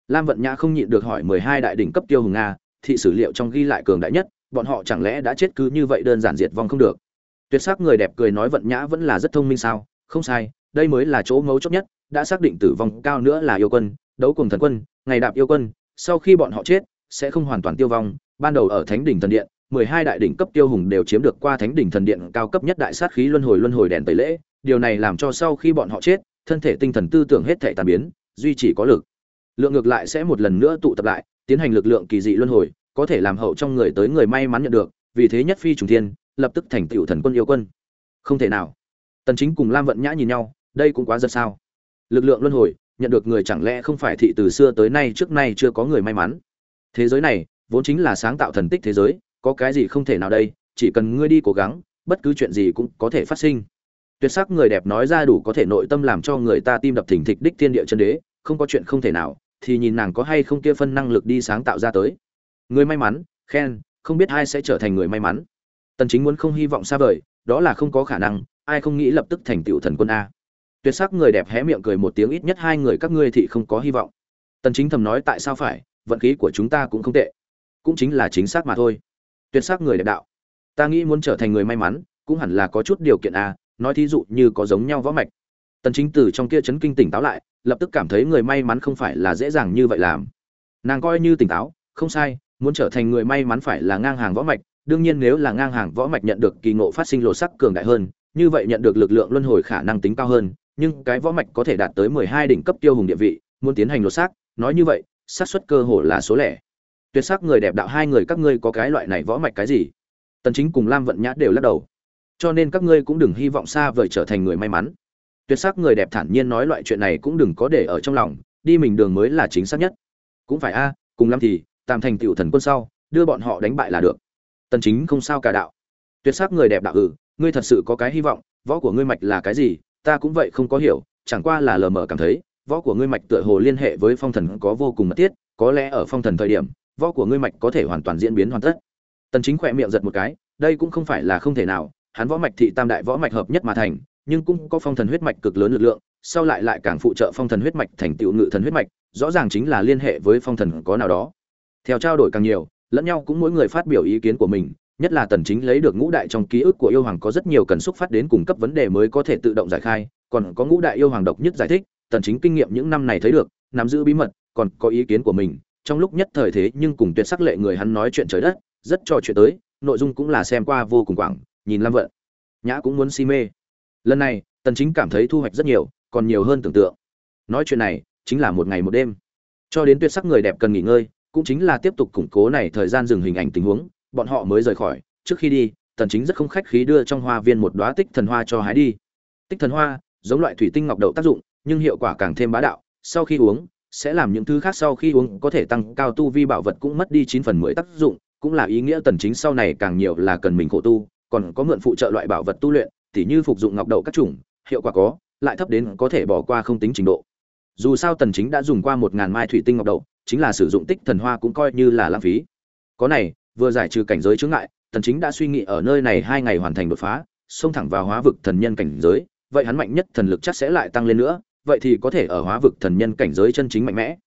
Lam vận nhã không nhịn được hỏi mười hai đại đỉnh cấp tiêu hùng nga thị sử liệu trong ghi lại cường đại nhất, bọn họ chẳng lẽ đã chết cứ như vậy đơn giản diệt vong không được? Tuyệt sắc người đẹp cười nói vận nhã vẫn là rất thông minh sao? Không sai, đây mới là chỗ ngấu chốc nhất, đã xác định tử vong cao nữa là yêu quân, đấu cùng thần quân, ngày đạp yêu quân, sau khi bọn họ chết, sẽ không hoàn toàn tiêu vong. Ban đầu ở thánh đỉnh thần điện, mười hai đại đỉnh cấp tiêu hùng đều chiếm được qua thánh đỉnh thần điện cao cấp nhất đại sát khí luân hồi luân hồi đèn tẩy lễ. Điều này làm cho sau khi bọn họ chết, thân thể tinh thần tư tưởng hết thể tàn biến, duy chỉ có lực. Lượng ngược lại sẽ một lần nữa tụ tập lại, tiến hành lực lượng kỳ dị luân hồi, có thể làm hậu trong người tới người may mắn nhận được, vì thế nhất phi trùng thiên lập tức thành tựu thần quân yêu quân. Không thể nào. Tần chính cùng lam vận nhã nhìn nhau, đây cũng quá giật sao. Lực lượng luân hồi, nhận được người chẳng lẽ không phải thị từ xưa tới nay trước nay chưa có người may mắn? Thế giới này, vốn chính là sáng tạo thần tích thế giới, có cái gì không thể nào đây, chỉ cần ngươi đi cố gắng, bất cứ chuyện gì cũng có thể phát sinh. Tuyệt sắc người đẹp nói ra đủ có thể nội tâm làm cho người ta tim đập thình thịch đích thiên địa chân đế, không có chuyện không thể nào, thì nhìn nàng có hay không kia phân năng lực đi sáng tạo ra tới. Người may mắn, khen, không biết ai sẽ trở thành người may mắn tần chính muốn không hy vọng xa vời, đó là không có khả năng, ai không nghĩ lập tức thành tiểu thần quân a. Tuyệt sắc người đẹp hé miệng cười một tiếng ít nhất hai người các ngươi thì không có hy vọng. Tần chính thầm nói tại sao phải, vận khí của chúng ta cũng không tệ. Cũng chính là chính xác mà thôi. Tuyệt sắc người đẹp đạo. Ta nghĩ muốn trở thành người may mắn, cũng hẳn là có chút điều kiện a, nói thí dụ như có giống nhau võ mạch. Tần chính từ trong kia chấn kinh tỉnh táo lại, lập tức cảm thấy người may mắn không phải là dễ dàng như vậy làm. Nàng coi như tỉnh táo, không sai, muốn trở thành người may mắn phải là ngang hàng võ mạch đương nhiên nếu là ngang hàng võ mạch nhận được kỳ ngộ phát sinh lộ sắc cường đại hơn, như vậy nhận được lực lượng luân hồi khả năng tính cao hơn, nhưng cái võ mạch có thể đạt tới 12 đỉnh cấp tiêu hùng địa vị, muốn tiến hành lộ sắc nói như vậy, xác suất cơ hồ là số lẻ. Tuyệt sắc người đẹp đạo hai người các ngươi có cái loại này võ mạch cái gì? Tần chính cùng lam vận nhã đều lắc đầu. Cho nên các ngươi cũng đừng hy vọng xa vời trở thành người may mắn. Tuyệt sắc người đẹp thản nhiên nói loại chuyện này cũng đừng có để ở trong lòng, đi mình đường mới là chính xác nhất. Cũng phải a, cùng lắm thì, tam thành tiểu thần quân sau, đưa bọn họ đánh bại là được tần chính không sao cả đạo. Tuyệt sắc người đẹp đạo ừ ngươi thật sự có cái hy vọng, võ của ngươi mạch là cái gì, ta cũng vậy không có hiểu, chẳng qua là lờ mờ cảm thấy, võ của ngươi mạch tựa hồ liên hệ với phong thần có vô cùng mật thiết, có lẽ ở phong thần thời điểm, võ của ngươi mạch có thể hoàn toàn diễn biến hoàn tất. Tần chính khỏe miệng giật một cái, đây cũng không phải là không thể nào, hắn võ mạch thị tam đại võ mạch hợp nhất mà thành, nhưng cũng có phong thần huyết mạch cực lớn lực lượng, sau lại lại càng phụ trợ phong thần huyết mạch thành tựu ngự thần huyết mạch, rõ ràng chính là liên hệ với phong thần có nào đó. Theo trao đổi càng nhiều lẫn nhau cũng mỗi người phát biểu ý kiến của mình, nhất là tần chính lấy được ngũ đại trong ký ức của yêu hoàng có rất nhiều cần xúc phát đến cung cấp vấn đề mới có thể tự động giải khai, còn có ngũ đại yêu hoàng độc nhất giải thích, tần chính kinh nghiệm những năm này thấy được, nắm giữ bí mật, còn có ý kiến của mình, trong lúc nhất thời thế nhưng cùng tuyệt sắc lệ người hắn nói chuyện trời đất, rất trò chuyện tới, nội dung cũng là xem qua vô cùng quảng, nhìn lâm vận. Nhã cũng muốn si mê. Lần này, tần chính cảm thấy thu hoạch rất nhiều, còn nhiều hơn tưởng tượng. Nói chuyện này, chính là một ngày một đêm. Cho đến tuyệt sắc người đẹp cần nghỉ ngơi cũng chính là tiếp tục củng cố này thời gian dừng hình ảnh tình huống, bọn họ mới rời khỏi. Trước khi đi, tần chính rất không khách khí đưa trong hoa viên một đóa tích thần hoa cho hái đi. Tích thần hoa, giống loại thủy tinh ngọc đậu tác dụng, nhưng hiệu quả càng thêm bá đạo. Sau khi uống, sẽ làm những thứ khác sau khi uống có thể tăng cao tu vi bảo vật cũng mất đi 9 phần 10 tác dụng, cũng là ý nghĩa tần chính sau này càng nhiều là cần mình khổ tu, còn có mượn phụ trợ loại bảo vật tu luyện, tỉ như phục dụng ngọc đậu các chủng, hiệu quả có, lại thấp đến có thể bỏ qua không tính trình độ. Dù sao tần chính đã dùng qua một ngàn mai thủy tinh ngọc đậu chính là sử dụng tích thần hoa cũng coi như là lãng phí. Có này, vừa giải trừ cảnh giới chướng ngại tần chính đã suy nghĩ ở nơi này hai ngày hoàn thành đột phá, xông thẳng vào hóa vực thần nhân cảnh giới, vậy hắn mạnh nhất thần lực chắc sẽ lại tăng lên nữa, vậy thì có thể ở hóa vực thần nhân cảnh giới chân chính mạnh mẽ.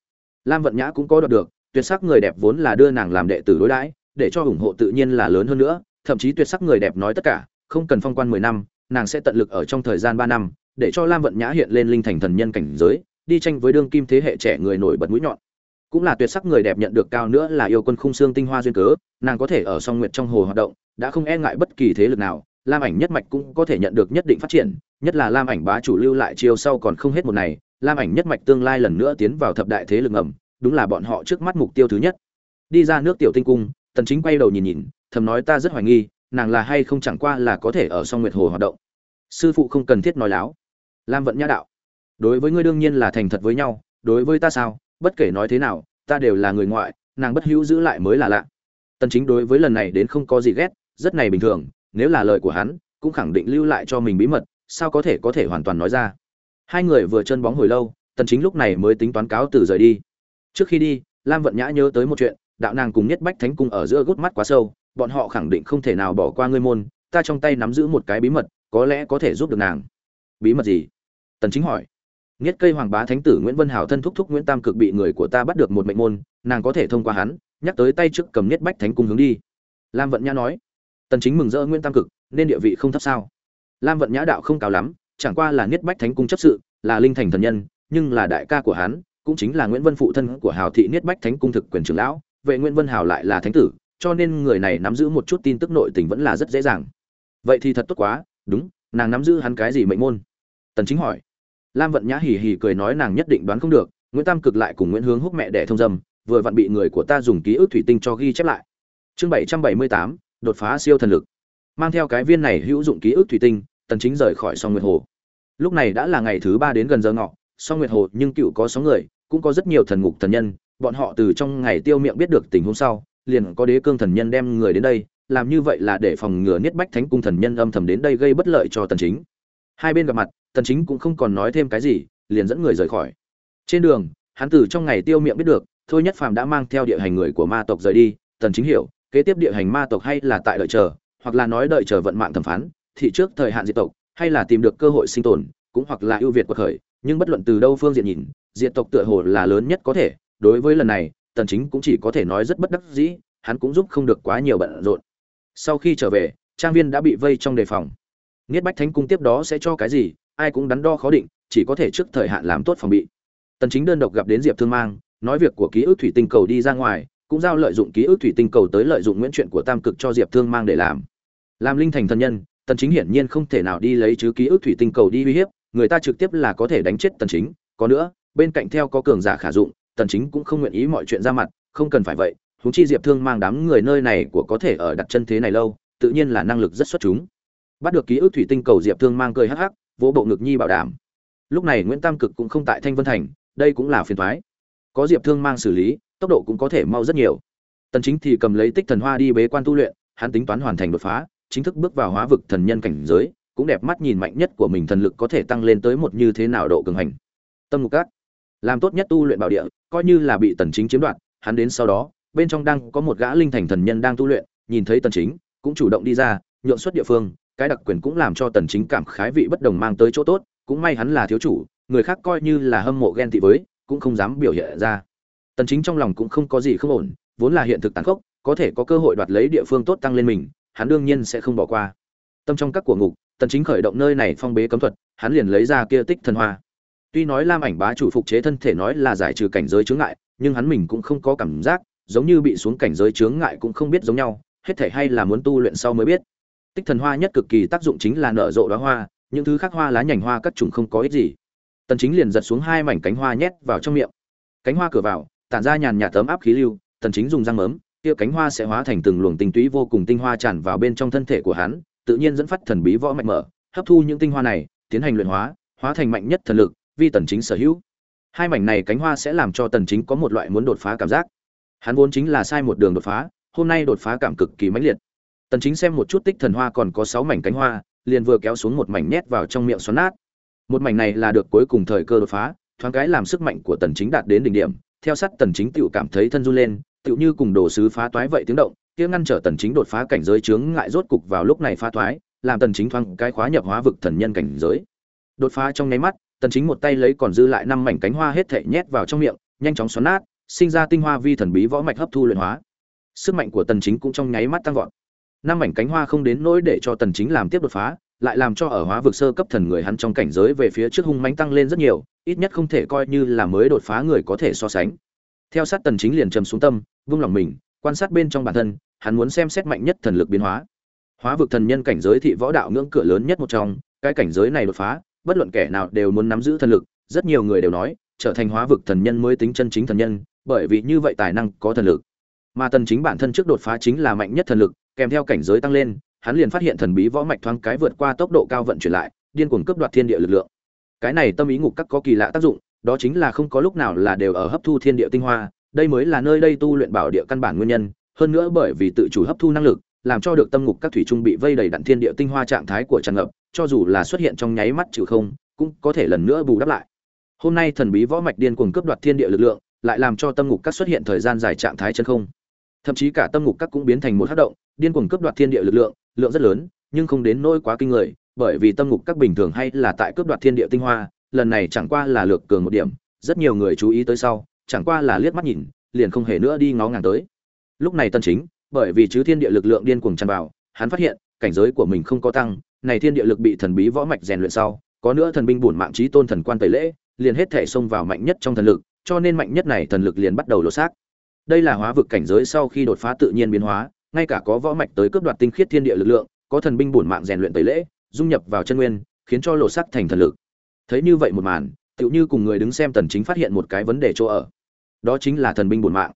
Lam vận nhã cũng có đoạt được, tuyệt sắc người đẹp vốn là đưa nàng làm đệ tử đối đãi, để cho ủng hộ tự nhiên là lớn hơn nữa, thậm chí tuyệt sắc người đẹp nói tất cả, không cần phong quan mười năm, nàng sẽ tận lực ở trong thời gian ba năm, để cho lam vận nhã hiện lên linh thành thần nhân cảnh giới, đi tranh với đương kim thế hệ trẻ người nổi bật mũi nhọn cũng là tuyệt sắc người đẹp nhận được cao nữa là yêu quân khung xương tinh hoa duyên cớ, nàng có thể ở song nguyệt trong hồ hoạt động, đã không e ngại bất kỳ thế lực nào, lam ảnh nhất mạch cũng có thể nhận được nhất định phát triển, nhất là lam ảnh bá chủ lưu lại chiều sau còn không hết một này, lam ảnh nhất mạch tương lai lần nữa tiến vào thập đại thế lực ngầm, đúng là bọn họ trước mắt mục tiêu thứ nhất. Đi ra nước tiểu tinh cung, tần chính quay đầu nhìn nhìn, thầm nói ta rất hoài nghi, nàng là hay không chẳng qua là có thể ở song nguyệt hồ hoạt động. Sư phụ không cần thiết nói láo. Lam vận nhã đạo, đối với ngươi đương nhiên là thành thật với nhau, đối với ta sao? Bất kể nói thế nào, ta đều là người ngoại, nàng bất hữu giữ lại mới là lạ. Tần chính đối với lần này đến không có gì ghét, rất này bình thường, nếu là lời của hắn, cũng khẳng định lưu lại cho mình bí mật, sao có thể có thể hoàn toàn nói ra. Hai người vừa chân bóng hồi lâu, tần chính lúc này mới tính toán cáo từ rời đi. Trước khi đi, lam vận nhã nhớ tới một chuyện, đạo nàng cùng nhất bách thánh cung ở giữa gút mắt quá sâu, bọn họ khẳng định không thể nào bỏ qua ngươi môn, ta trong tay nắm giữ một cái bí mật, có lẽ có thể giúp được nàng. Bí mật gì? Tần chính hỏi. Niết cây hoàng bá thánh tử Nguyễn Vân Hảo thân thúc thúc Nguyễn Tam Cực bị người của ta bắt được một mệnh môn, nàng có thể thông qua hắn, nhắc tới tay trước cầm Niết Bách Thánh cung hướng đi. Lam Vận Nhã nói. Tần Chính mừng rỡ Nguyễn Tam Cực, nên địa vị không thấp sao? Lam Vận Nhã đạo không cao lắm, chẳng qua là Niết Bách Thánh cung chấp sự, là linh thành thần nhân, nhưng là đại ca của hắn, cũng chính là Nguyễn Vân phụ thân của Hảo thị Niết Bách Thánh cung thực quyền trưởng lão, vậy Nguyễn Vân Hảo lại là thánh tử, cho nên người này nắm giữ một chút tin tức nội tình vẫn là rất dễ dàng. Vậy thì thật tốt quá, đúng, nàng nắm giữ hắn cái gì mệnh môn? Tần Chính hỏi lam vận nhã hì hì cười nói nàng nhất định đoán không được, nguyễn tam cực lại cùng nguyễn hướng húc mẹ đẻ thông dâm, vừa vặn bị người của ta dùng ký ức thủy tinh cho ghi chép lại. Chương bảy trăm bảy mươi tám, đột phá siêu thần lực. Mang theo cái viên này hữu dụng ký ức thủy tinh, tần chính rời khỏi song nguyệt hồ. Lúc này đã là ngày thứ ba đến gần giờ ngọ, song nguyệt hồ nhưng cựu có sáu người, cũng có rất nhiều thần ngục thần nhân, bọn họ từ trong ngày tiêu miệng biết được tình huống sau, liền có đế cương thần nhân đem người đến đây, làm như vậy là để phòng ngừa niết bách thánh cung thần nhân âm thầm đến đây gây bất lợi cho tần chính hai bên gặp mặt, tần chính cũng không còn nói thêm cái gì, liền dẫn người rời khỏi. Trên đường, hắn từ trong ngày tiêu miệng biết được, thôi nhất phàm đã mang theo địa hành người của ma tộc rời đi. Tần chính hiểu, kế tiếp địa hành ma tộc hay là tại đợi chờ, hoặc là nói đợi chờ vận mạng thẩm phán thị trước thời hạn diệt tộc, hay là tìm được cơ hội sinh tồn, cũng hoặc là ưu việt của khởi. Nhưng bất luận từ đâu phương diện nhìn, diệt tộc tựa hồ là lớn nhất có thể. Đối với lần này, tần chính cũng chỉ có thể nói rất bất đắc dĩ, hắn cũng giúp không được quá nhiều bận rộn. Sau khi trở về, trang viên đã bị vây trong đề phòng. Niết Bách Thánh cung tiếp đó sẽ cho cái gì, ai cũng đắn đo khó định, chỉ có thể trước thời hạn làm tốt phòng bị. Tần Chính đơn độc gặp đến Diệp Thương Mang, nói việc của ký ức thủy tinh cầu đi ra ngoài, cũng giao lợi dụng ký ức thủy tinh cầu tới lợi dụng nguyễn chuyện của Tam Cực cho Diệp Thương Mang để làm. Làm linh thành thần nhân, Tần Chính hiển nhiên không thể nào đi lấy chứ ký ức thủy tinh cầu đi uy hiếp, người ta trực tiếp là có thể đánh chết Tần Chính, có nữa, bên cạnh theo có cường giả khả dụng, Tần Chính cũng không nguyện ý mọi chuyện ra mặt, không cần phải vậy, huống chi Diệp Thương Mang đám người nơi này của có thể ở đặt chân thế này lâu, tự nhiên là năng lực rất xuất chúng bắt được ký ức thủy tinh cầu diệp thương mang cười hắc hắc, vỗ bộ ngực nhi bảo đảm. Lúc này nguyễn tam cực cũng không tại thanh vân thành, đây cũng là phiền thoái có diệp thương mang xử lý, tốc độ cũng có thể mau rất nhiều. Tần chính thì cầm lấy tích thần hoa đi bế quan tu luyện, hắn tính toán hoàn thành đột phá, chính thức bước vào hóa vực thần nhân cảnh giới, cũng đẹp mắt nhìn mạnh nhất của mình thần lực có thể tăng lên tới một như thế nào độ cường hành. Tâm ngục các. Làm tốt nhất tu luyện bảo địa, coi như là bị tần chính chiếm đoạt, hắn đến sau đó, bên trong đang có một gã linh thành thần nhân đang tu luyện, nhìn thấy tần chính, cũng chủ động đi ra, nhượng xuất địa phương cái đặc quyền cũng làm cho tần chính cảm khái vị bất đồng mang tới chỗ tốt, cũng may hắn là thiếu chủ, người khác coi như là hâm mộ ghen tị với, cũng không dám biểu hiện ra. Tần chính trong lòng cũng không có gì không ổn, vốn là hiện thực tàn khốc, có thể có cơ hội đoạt lấy địa phương tốt tăng lên mình, hắn đương nhiên sẽ không bỏ qua. Tâm trong các của ngục, tần chính khởi động nơi này phong bế cấm thuật, hắn liền lấy ra kia tích thần hoa. Tuy nói lam ảnh bá chủ phục chế thân thể nói là giải trừ cảnh giới chướng ngại, nhưng hắn mình cũng không có cảm giác, giống như bị xuống cảnh giới chướng ngại cũng không biết giống nhau, hết thể hay là muốn tu luyện sau mới biết tích thần hoa nhất cực kỳ tác dụng chính là nở rộ đóa hoa, những thứ khác hoa lá nhành hoa các chủng không có ích gì. Tần chính liền giật xuống hai mảnh cánh hoa nhét vào trong miệng. Cánh hoa cửa vào, tản ra nhàn nhạt tấm áp khí lưu, tần chính dùng răng mớm, kia cánh hoa sẽ hóa thành từng luồng tinh túy vô cùng tinh hoa tràn vào bên trong thân thể của hắn, tự nhiên dẫn phát thần bí võ mạnh mở, hấp thu những tinh hoa này, tiến hành luyện hóa hóa thành mạnh nhất thần lực, vi tần chính sở hữu. Hai mảnh này cánh hoa sẽ làm cho tần chính có một loại muốn đột phá cảm giác. Hắn vốn chính là sai một đường đột phá, hôm nay đột phá cảm cực kỳ mãnh liệt tần chính xem một chút tích thần hoa còn có 6 mảnh cánh hoa, liền vừa kéo xuống một mảnh nhét vào trong miệng xoắn nát. Một mảnh này là được cuối cùng thời cơ đột phá, thoáng cái làm sức mạnh của tần chính đạt đến đỉnh điểm. Theo sát tần chính tiểu cảm thấy thân run lên, tiểu như cùng đồ sứ phá toái vậy tiếng động, kia ngăn trở tần chính đột phá cảnh giới chướng ngại rốt cục vào lúc này phá toái, làm tần chính thoáng cái khóa nhập hóa vực thần nhân cảnh giới. Đột phá trong nháy mắt, tần chính một tay lấy còn dư lại năm mảnh cánh hoa hết thảy nhét vào trong miệng, nhanh chóng xoắn nát, sinh ra tinh hoa vi thần bí võ mạch hấp thu luyện hóa. Sức mạnh của tần chính cũng trong nháy mắt tăng vọt năm mảnh cánh hoa không đến nỗi để cho tần chính làm tiếp đột phá, lại làm cho ở hóa vực sơ cấp thần người hắn trong cảnh giới về phía trước hung mãnh tăng lên rất nhiều, ít nhất không thể coi như là mới đột phá người có thể so sánh. Theo sát tần chính liền trầm xuống tâm, vung lòng mình, quan sát bên trong bản thân, hắn muốn xem xét mạnh nhất thần lực biến hóa. Hóa vực thần nhân cảnh giới thị võ đạo ngưỡng cửa lớn nhất một trong, cái cảnh giới này đột phá, bất luận kẻ nào đều muốn nắm giữ thần lực, rất nhiều người đều nói, trở thành hóa vực thần nhân mới tính chân chính thần nhân, bởi vì như vậy tài năng có thần lực. Mà tần chính bản thân trước đột phá chính là mạnh nhất thần lực kèm theo cảnh giới tăng lên, hắn liền phát hiện thần bí võ mạch thoáng cái vượt qua tốc độ cao vận chuyển lại, điên cuồng cướp đoạt thiên địa lực lượng. Cái này tâm ý ngục các có kỳ lạ tác dụng, đó chính là không có lúc nào là đều ở hấp thu thiên địa tinh hoa, đây mới là nơi đây tu luyện bảo địa căn bản nguyên nhân, hơn nữa bởi vì tự chủ hấp thu năng lực, làm cho được tâm ngục các thủy trung bị vây đầy đặn thiên địa tinh hoa trạng thái của tràn ngập, cho dù là xuất hiện trong nháy mắt trừ không, cũng có thể lần nữa bù đắp lại. Hôm nay thần bí võ mạch điên cuồng cướp đoạt thiên địa lực lượng, lại làm cho tâm ngục các xuất hiện thời gian dài trạng thái chân không. Thậm chí cả tâm ngục các cũng biến thành một hắc động điên cuồng cướp đoạt thiên địa lực lượng lượng rất lớn, nhưng không đến nỗi quá kinh người, bởi vì tâm ngục các bình thường hay là tại cướp đoạt thiên địa tinh hoa, lần này chẳng qua là lược cường một điểm, rất nhiều người chú ý tới sau, chẳng qua là liếc mắt nhìn, liền không hề nữa đi ngó ngàng tới. Lúc này tân chính, bởi vì chứ thiên địa lực lượng điên cuồng tràn vào, hắn phát hiện, cảnh giới của mình không có tăng, này thiên địa lực bị thần bí võ mạch rèn luyện sau, có nữa thần binh bổn mạng chí tôn thần quan tẩy lễ, liền hết thể xông vào mạnh nhất trong thần lực, cho nên mạnh nhất này thần lực liền bắt đầu lộ xác. Đây là hóa vực cảnh giới sau khi đột phá tự nhiên biến hóa ngay cả có võ mạch tới cướp đoạt tinh khiết thiên địa lực lượng, có thần binh bổn mạng rèn luyện tẩy lễ, dung nhập vào chân nguyên, khiến cho lộ sắc thành thần lực. Thấy như vậy một màn, tựu như cùng người đứng xem tần chính phát hiện một cái vấn đề chỗ ở. Đó chính là thần binh bổn mạng.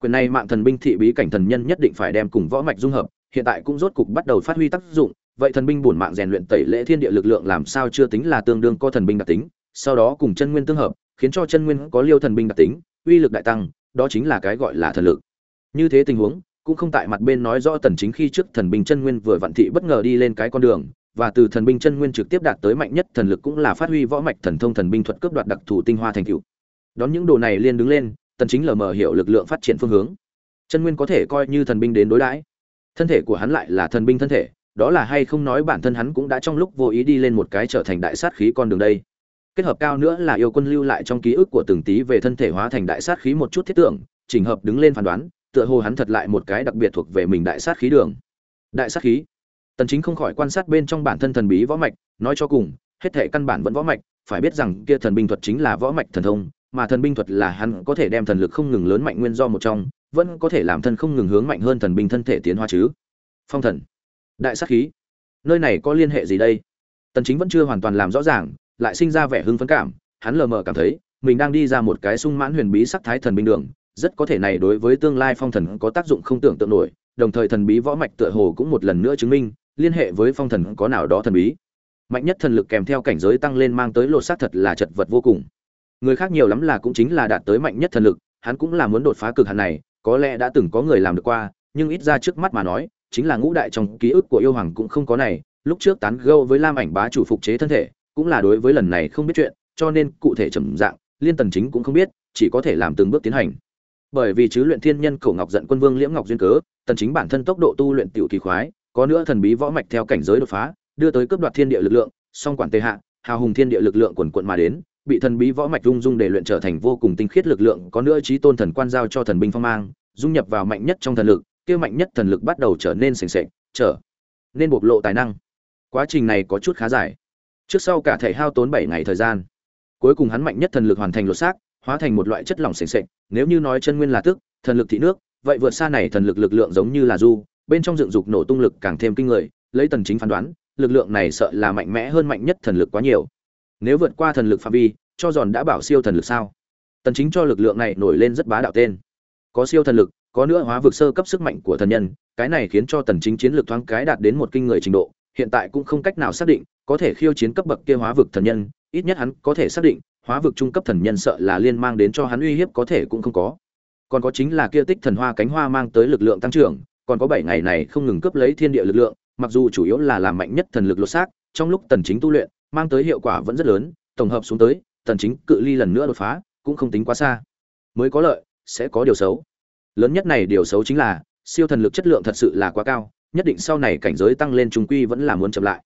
Quyền này mạng thần binh thị bí cảnh thần nhân nhất định phải đem cùng võ mạch dung hợp, hiện tại cũng rốt cục bắt đầu phát huy tác dụng, vậy thần binh bổn mạng rèn luyện tẩy lễ thiên địa lực lượng làm sao chưa tính là tương đương có thần binh đặc tính, sau đó cùng chân nguyên tương hợp, khiến cho chân nguyên có liêu thần binh đặc tính, uy lực đại tăng, đó chính là cái gọi là thần lực. Như thế tình huống cũng không tại mặt bên nói rõ tần chính khi trước thần binh chân nguyên vừa vặn thị bất ngờ đi lên cái con đường, và từ thần binh chân nguyên trực tiếp đạt tới mạnh nhất thần lực cũng là phát huy võ mạch thần thông thần binh thuật cướp đoạt đặc thù tinh hoa thành tựu. Đón những đồ này liên đứng lên, tần chính lờ mờ hiểu lực lượng phát triển phương hướng. Chân nguyên có thể coi như thần binh đến đối đãi. Thân thể của hắn lại là thần binh thân thể, đó là hay không nói bản thân hắn cũng đã trong lúc vô ý đi lên một cái trở thành đại sát khí con đường đây. Kết hợp cao nữa là yêu quân lưu lại trong ký ức của từng tí về thân thể hóa thành đại sát khí một chút thiết tưởng, chỉnh hợp đứng lên phán đoán tựa hồ hắn thật lại một cái đặc biệt thuộc về mình đại sát khí đường. Đại sát khí? Tần chính không khỏi quan sát bên trong bản thân thần bí võ mạch, nói cho cùng, hết thể căn bản vẫn võ mạch, phải biết rằng kia thần binh thuật chính là võ mạch thần thông, mà thần binh thuật là hắn có thể đem thần lực không ngừng lớn mạnh nguyên do một trong, vẫn có thể làm thân không ngừng hướng mạnh hơn thần binh thân thể tiến hóa chứ. Phong thần. Đại sát khí. Nơi này có liên hệ gì đây? Tần chính vẫn chưa hoàn toàn làm rõ ràng, lại sinh ra vẻ hưng phấn cảm, hắn lờ mờ cảm thấy, mình đang đi ra một cái sung mãn huyền bí sắc thái thần binh đường rất có thể này đối với tương lai phong thần có tác dụng không tưởng tượng nổi, đồng thời thần bí võ mạch tựa hồ cũng một lần nữa chứng minh, liên hệ với phong thần có nào đó thần bí. Mạnh nhất thần lực kèm theo cảnh giới tăng lên mang tới lột xác thật là chật vật vô cùng. Người khác nhiều lắm là cũng chính là đạt tới mạnh nhất thần lực, hắn cũng là muốn đột phá cực hạn này, có lẽ đã từng có người làm được qua, nhưng ít ra trước mắt mà nói, chính là ngũ đại trong ký ức của yêu hoàng cũng không có này, lúc trước tán gâu với lam ảnh bá chủ phục chế thân thể, cũng là đối với lần này không biết chuyện, cho nên cụ thể trầm dạng, liên tần chính cũng không biết, chỉ có thể làm từng bước tiến hành bởi vì chứ luyện thiên nhân cổ ngọc giận quân vương liễm ngọc duyên cớ, tần chính bản thân tốc độ tu luyện tiểu kỳ khoái, có nữa thần bí võ mạch theo cảnh giới đột phá, đưa tới cướp đoạt thiên địa lực lượng, song quản tề hạ, hào hùng thiên địa lực lượng quần quận mà đến, bị thần bí võ mạch dung dung để luyện trở thành vô cùng tinh khiết lực lượng, có nữa trí tôn thần quan giao cho thần binh phong mang, dung nhập vào mạnh nhất trong thần lực, kia mạnh nhất thần lực bắt đầu trở nên sền sệt, trở nên bộc lộ tài năng. Quá trình này có chút khá dài. Trước sau cả thể hao tốn bảy ngày thời gian. Cuối cùng hắn mạnh nhất thần lực hoàn thành lột xác hóa thành một loại chất lỏng sền sệt, nếu như nói chân nguyên là tức, thần lực thị nước, vậy vượt xa này thần lực lực lượng giống như là du, bên trong dựng dục nổ tung lực càng thêm kinh người, lấy tần chính phán đoán, lực lượng này sợ là mạnh mẽ hơn mạnh nhất thần lực quá nhiều. Nếu vượt qua thần lực phạm vi, cho giòn đã bảo siêu thần lực sao? Tần chính cho lực lượng này nổi lên rất bá đạo tên. Có siêu thần lực, có nữa hóa vực sơ cấp sức mạnh của thần nhân, cái này khiến cho tần chính chiến lược thoáng cái đạt đến một kinh người trình độ, hiện tại cũng không cách nào xác định, có thể khiêu chiến cấp bậc kia hóa vực thần nhân, ít nhất hắn có thể xác định hóa vực trung cấp thần nhân sợ là liên mang đến cho hắn uy hiếp có thể cũng không có. Còn có chính là kia tích thần hoa cánh hoa mang tới lực lượng tăng trưởng, còn có bảy ngày này không ngừng cướp lấy thiên địa lực lượng, mặc dù chủ yếu là làm mạnh nhất thần lực lột xác, trong lúc tần chính tu luyện, mang tới hiệu quả vẫn rất lớn, tổng hợp xuống tới, tần chính cự ly lần nữa đột phá, cũng không tính quá xa. Mới có lợi, sẽ có điều xấu. Lớn nhất này điều xấu chính là, siêu thần lực chất lượng thật sự là quá cao, nhất định sau này cảnh giới tăng lên trung quy vẫn là muốn chậm lại.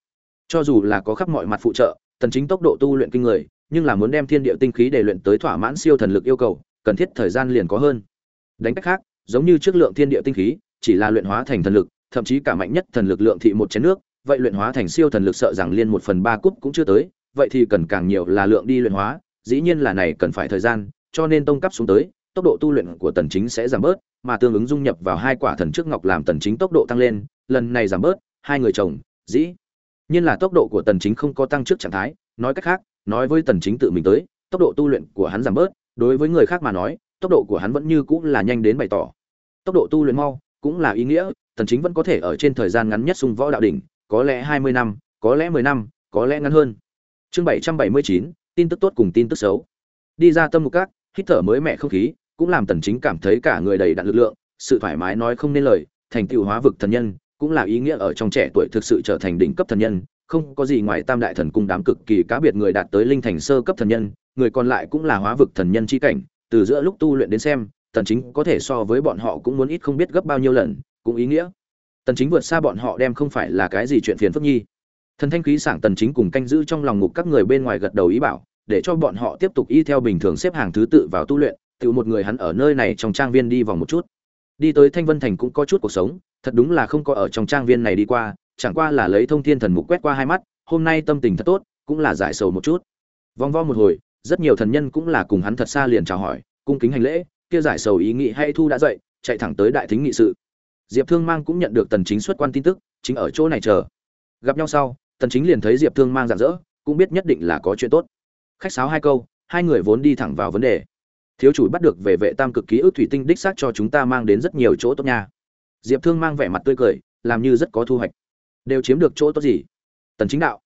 Cho dù là có khắp mọi mặt phụ trợ, tần chính tốc độ tu luyện kinh người nhưng là muốn đem thiên địa tinh khí để luyện tới thỏa mãn siêu thần lực yêu cầu, cần thiết thời gian liền có hơn. Đánh cách khác, giống như trước lượng thiên địa tinh khí, chỉ là luyện hóa thành thần lực, thậm chí cả mạnh nhất thần lực lượng thị một chén nước, vậy luyện hóa thành siêu thần lực sợ rằng liên một phần ba cúp cũng chưa tới, vậy thì cần càng nhiều là lượng đi luyện hóa, dĩ nhiên là này cần phải thời gian, cho nên tông cấp xuống tới, tốc độ tu luyện của tần chính sẽ giảm bớt, mà tương ứng dung nhập vào hai quả thần trước ngọc làm tần chính tốc độ tăng lên, lần này giảm bớt, hai người chồng, dĩ nhiên là tốc độ của tần chính không có tăng trước trạng thái, nói cách khác nói với tần chính tự mình tới, tốc độ tu luyện của hắn giảm bớt, đối với người khác mà nói, tốc độ của hắn vẫn như cũ là nhanh đến bày tỏ. Tốc độ tu luyện mau cũng là ý nghĩa, tần chính vẫn có thể ở trên thời gian ngắn nhất sung võ đạo đỉnh, có lẽ 20 năm, có lẽ 10 năm, có lẽ ngắn hơn. Chương 779 tin tức tốt cùng tin tức xấu. Đi ra tâm mục các, hít thở mới mẻ không khí, cũng làm tần chính cảm thấy cả người đầy đặn lực lượng, sự thoải mái nói không nên lời, thành tựu hóa vực thần nhân, cũng là ý nghĩa ở trong trẻ tuổi thực sự trở thành đỉnh cấp thần nhân không có gì ngoài tam đại thần cung đám cực kỳ cá biệt người đạt tới linh thành sơ cấp thần nhân, người còn lại cũng là hóa vực thần nhân chi cảnh, từ giữa lúc tu luyện đến xem, tần chính có thể so với bọn họ cũng muốn ít không biết gấp bao nhiêu lần, cũng ý nghĩa. Tần chính vượt xa bọn họ đem không phải là cái gì chuyện phiền phức nhi. Thần thanh khí sảng tần chính cùng canh giữ trong lòng ngục các người bên ngoài gật đầu ý bảo, để cho bọn họ tiếp tục y theo bình thường xếp hàng thứ tự vào tu luyện, tự một người hắn ở nơi này trong trang viên đi vòng một chút. Đi tới thanh vân thành cũng có chút cuộc sống, thật đúng là không có ở trong trang viên này đi qua chẳng qua là lấy thông thiên thần mục quét qua hai mắt, hôm nay tâm tình thật tốt, cũng là giải sầu một chút. Vòng vo một hồi, rất nhiều thần nhân cũng là cùng hắn thật xa liền chào hỏi, cung kính hành lễ, kia giải sầu ý nghị hay thu đã dậy, chạy thẳng tới đại thính nghị sự. Diệp thương mang cũng nhận được tần chính xuất quan tin tức, chính ở chỗ này chờ. Gặp nhau sau, tần chính liền thấy diệp thương mang rạng rỡ, cũng biết nhất định là có chuyện tốt. Khách sáo hai câu, hai người vốn đi thẳng vào vấn đề. Thiếu chủ bắt được về vệ tam cực ký ức thủy tinh đích xác cho chúng ta mang đến rất nhiều chỗ tốt nha. Diệp thương mang vẻ mặt tươi cười, làm như rất có thu hoạch đều chiếm được chỗ tốt gì? Tần chính đạo.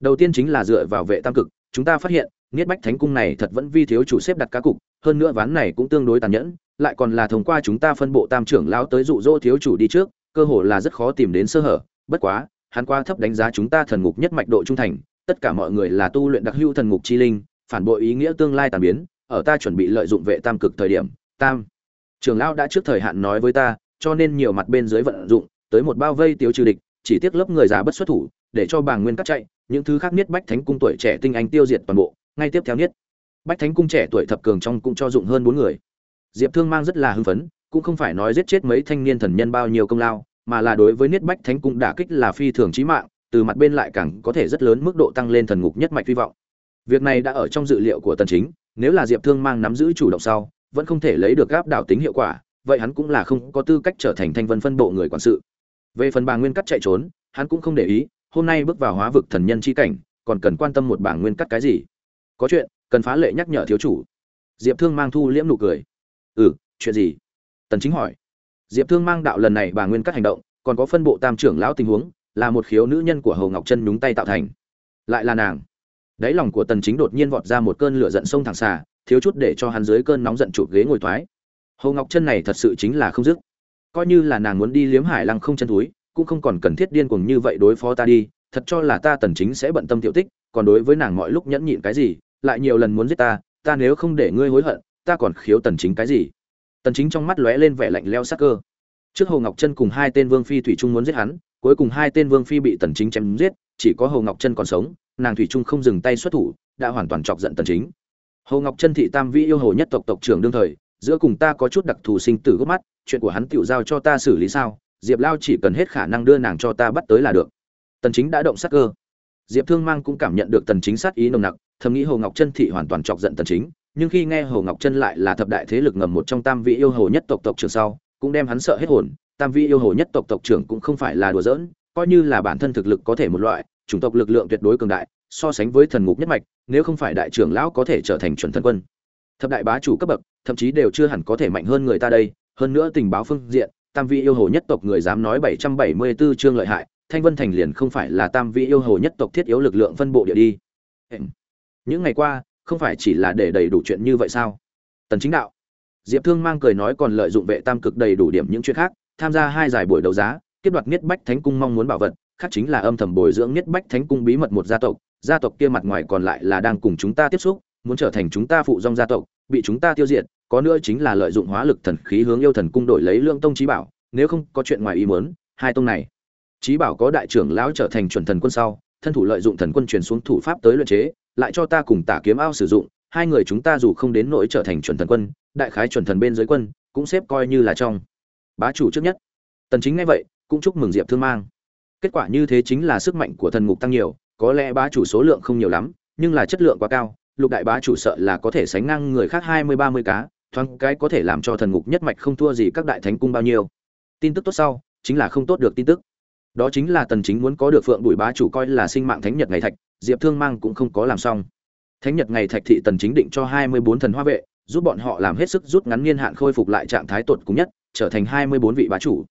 Đầu tiên chính là dựa vào vệ tam cực, chúng ta phát hiện, niết bách thánh cung này thật vẫn vi thiếu chủ xếp đặt cá cục, hơn nữa ván này cũng tương đối tàn nhẫn, lại còn là thông qua chúng ta phân bộ tam trưởng lão tới dụ dỗ thiếu chủ đi trước, cơ hội là rất khó tìm đến sơ hở. Bất quá, hắn qua thấp đánh giá chúng ta thần ngục nhất mạch độ trung thành, tất cả mọi người là tu luyện đặc hữu thần ngục chi linh, phản bội ý nghĩa tương lai tàn biến, ở ta chuẩn bị lợi dụng vệ tam cực thời điểm, tam trưởng lão đã trước thời hạn nói với ta, cho nên nhiều mặt bên dưới vận dụng, tới một bao vây tiêu trừ địch chỉ tiếc lớp người già bất xuất thủ, để cho bàng nguyên cắt chạy, những thứ khác niết bách thánh cung tuổi trẻ tinh anh tiêu diệt toàn bộ, ngay tiếp theo niết. Bách thánh cung trẻ tuổi thập cường trong cũng cho dụng hơn bốn người. Diệp thương mang rất là hưng phấn, cũng không phải nói giết chết mấy thanh niên thần nhân bao nhiêu công lao, mà là đối với niết bách thánh cung đả kích là phi thường chí mạng, từ mặt bên lại càng có thể rất lớn mức độ tăng lên thần ngục nhất mạch hy vọng. Việc này đã ở trong dự liệu của tần chính, nếu là diệp thương mang nắm giữ chủ động sau, vẫn không thể lấy được gáp đảo tính hiệu quả, vậy hắn cũng là không có tư cách trở thành thanh vân phân bộ người quản sự về phần bà nguyên cắt chạy trốn, hắn cũng không để ý, hôm nay bước vào hóa vực thần nhân chi cảnh, còn cần quan tâm một bảng nguyên cắt cái gì. Có chuyện, cần phá lệ nhắc nhở thiếu chủ. Diệp thương mang thu liễm nụ cười. Ừ chuyện gì? Tần chính hỏi. Diệp thương mang đạo lần này bà nguyên cắt hành động, còn có phân bộ tam trưởng lão tình huống, là một khiếu nữ nhân của hầu ngọc chân nhúng tay tạo thành. Lại là nàng. Đáy lòng của tần chính đột nhiên vọt ra một cơn lửa giận sông thẳng xà, thiếu chút để cho hắn dưới cơn nóng giận chụp ghế ngồi thoái. Hầu ngọc chân này thật sự chính là không dứt coi như là nàng muốn đi liếm hải lăng không chân túi, cũng không còn cần thiết điên cuồng như vậy đối phó ta đi, thật cho là ta tần chính sẽ bận tâm tiểu tích, còn đối với nàng mọi lúc nhẫn nhịn cái gì, lại nhiều lần muốn giết ta ta nếu không để ngươi hối hận, ta còn khiếu tần chính cái gì? Tần chính trong mắt lóe lên vẻ lạnh lẽo sắc cơ. Trước hồ ngọc chân cùng hai tên vương phi thủy trung muốn giết hắn, cuối cùng hai tên vương phi bị tần chính chém giết, chỉ có hồ ngọc chân còn sống, nàng thủy trung không dừng tay xuất thủ, đã hoàn toàn chọc giận tần chính. Hồ ngọc chân thị tam vĩ yêu hồ nhất tộc tộc trưởng đương thời giữa cùng ta có chút đặc thù sinh tử gốc mắt, chuyện của hắn tiểu giao cho ta xử lý sao? Diệp lao chỉ cần hết khả năng đưa nàng cho ta bắt tới là được. Tần chính đã động sát cơ. Diệp thương mang cũng cảm nhận được tần chính sát ý nồng nặc, thầm nghĩ hồ ngọc chân thị hoàn toàn chọc giận tần chính, nhưng khi nghe hồ ngọc chân lại là thập đại thế lực ngầm một trong tam vị yêu hồ nhất tộc tộc trưởng sau, cũng đem hắn sợ hết hồn. Tam vị yêu hồ nhất tộc tộc trưởng cũng không phải là đùa giỡn, coi như là bản thân thực lực có thể một loại, chủng tộc lực lượng tuyệt đối cường đại, so sánh với thần ngục nhất mạch, nếu không phải đại trưởng lão có thể trở thành chuẩn thần quân thập đại bá chủ cấp bậc, thậm chí đều chưa hẳn có thể mạnh hơn người ta đây, hơn nữa tình báo phương diện, tam vị yêu hồ nhất tộc người dám nói 774 chương lợi hại, thanh vân thành liền không phải là tam vị yêu hồ nhất tộc thiết yếu lực lượng phân bộ địa đi. Những ngày qua, không phải chỉ là để đầy đủ chuyện như vậy sao? Tần chính đạo. Diệp thương mang cười nói còn lợi dụng vệ tam cực đầy đủ điểm những chuyện khác, tham gia hai giải buổi đấu giá tiếp đoạt niết bách thánh cung mong muốn bảo vật, khác chính là âm thầm bồi dưỡng niết bách thánh cung bí mật một gia tộc gia tộc kia mặt ngoài còn lại là đang cùng chúng ta tiếp xúc muốn trở thành chúng ta phụ dòng gia tộc bị chúng ta tiêu diệt có nữa chính là lợi dụng hóa lực thần khí hướng yêu thần cung đổi lấy lương tông trí bảo nếu không có chuyện ngoài ý muốn hai tông này trí bảo có đại trưởng lão trở thành chuẩn thần quân sau, thân thủ lợi dụng thần quân truyền xuống thủ pháp tới luyện chế, lại cho ta cùng Tả Kiếm Ao sử dụng, hai người chúng ta dù không đến nỗi trở thành chuẩn thần quân, đại khái chuẩn thần bên dưới quân, cũng xếp coi như là trong. Bá chủ trước nhất. Tần Chính nghe vậy, cũng chúc mừng Diệp Thương Mang. Kết quả như thế chính là sức mạnh của thần ngục tăng nhiều, có lẽ bá chủ số lượng không nhiều lắm, nhưng là chất lượng quá cao, lục đại bá chủ sợ là có thể sánh ngang người khác 20 30 cá, thoáng cái có thể làm cho thần ngục nhất mạch không thua gì các đại thánh cung bao nhiêu. Tin tức tốt sau, chính là không tốt được tin tức. Đó chính là Tần Chính muốn có được Phượng Bùi bá chủ coi là sinh mạng thánh nhật ngày thạch, Diệp Thương Mang cũng không có làm xong. Thánh nhật ngày thạch thị Tần Chính định cho 24 thần hoa vệ, giúp bọn họ làm hết sức rút ngắn niên hạn khôi phục lại trạng thái tột cùng nhất, trở thành 24 vị bá chủ.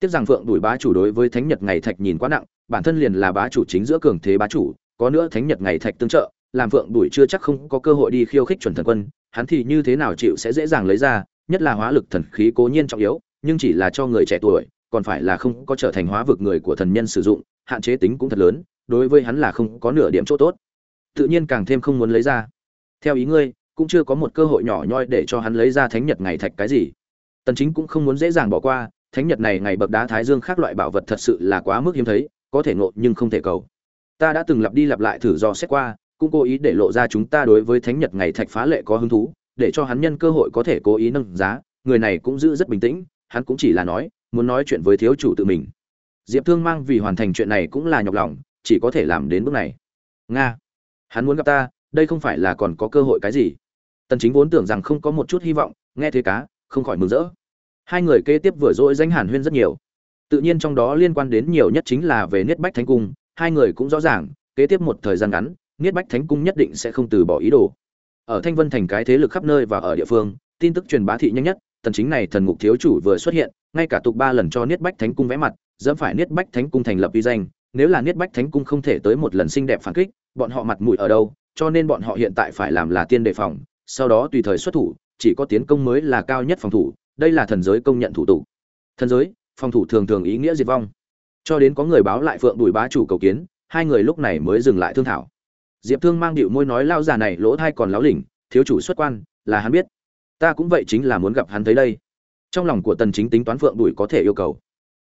Tiếp rằng Phượng Bùi bá chủ đối với Thánh Nhật ngày thạch nhìn quá nặng, bản thân liền là bá chủ chính giữa cường thế bá chủ, có nữa Thánh Nhật ngày thạch tương trợ, làm Phượng đuổi chưa chắc không có cơ hội đi khiêu khích chuẩn thần quân, hắn thì như thế nào chịu sẽ dễ dàng lấy ra, nhất là hóa lực thần khí cố nhiên trọng yếu, nhưng chỉ là cho người trẻ tuổi, còn phải là không có trở thành hóa vực người của thần nhân sử dụng, hạn chế tính cũng thật lớn, đối với hắn là không có nửa điểm chỗ tốt. Tự nhiên càng thêm không muốn lấy ra. Theo ý ngươi, cũng chưa có một cơ hội nhỏ nhoi để cho hắn lấy ra thánh nhật ngày thạch cái gì. Tần Chính cũng không muốn dễ dàng bỏ qua, thánh nhật này ngày bậc đá thái dương khác loại bảo vật thật sự là quá mức hiếm thấy, có thể ngộ nhưng không thể cầu. Ta đã từng lặp đi lặp lại thử do xét qua, cũng cố ý để lộ ra chúng ta đối với thánh nhật ngày thạch phá lệ có hứng thú, để cho hắn nhân cơ hội có thể cố ý nâng giá, người này cũng giữ rất bình tĩnh, hắn cũng chỉ là nói, muốn nói chuyện với thiếu chủ tự mình. Diệp Thương mang vì hoàn thành chuyện này cũng là nhọc lòng, chỉ có thể làm đến bước này. Nga, hắn muốn gặp ta, đây không phải là còn có cơ hội cái gì? Tần Chính vốn tưởng rằng không có một chút hy vọng, nghe thế cá, không khỏi mừng rỡ. Hai người kế tiếp vừa dỗi danh Hàn Huyên rất nhiều. Tự nhiên trong đó liên quan đến nhiều nhất chính là về Niết Bách Thánh Cung, hai người cũng rõ ràng, kế tiếp một thời gian ngắn, Niết Bách Thánh Cung nhất định sẽ không từ bỏ ý đồ. Ở Thanh Vân thành cái thế lực khắp nơi và ở địa phương, tin tức truyền bá thị nhanh nhất, tần chính này thần ngục thiếu chủ vừa xuất hiện, ngay cả tục ba lần cho Niết Bách Thánh Cung vẽ mặt, dẫm phải Niết Bách Thánh Cung thành lập uy danh, nếu là Niết Bách Thánh Cung không thể tới một lần xinh đẹp phản kích, bọn họ mặt mũi ở đâu, cho nên bọn họ hiện tại phải làm là tiên đề phòng, sau đó tùy thời xuất thủ, chỉ có tiến công mới là cao nhất phòng thủ, đây là thần giới công nhận thủ tục. Thần giới, phòng thủ thường thường ý nghĩa diệt vong. Cho đến có người báo lại Phượng đuổi bá chủ cầu kiến, hai người lúc này mới dừng lại thương thảo. Diệp Thương mang điệu môi nói lao già này lỗ thai còn láo lỉnh, thiếu chủ xuất quan, là hắn biết. Ta cũng vậy chính là muốn gặp hắn tới đây. Trong lòng của Tần Chính tính toán Phượng đuổi có thể yêu cầu.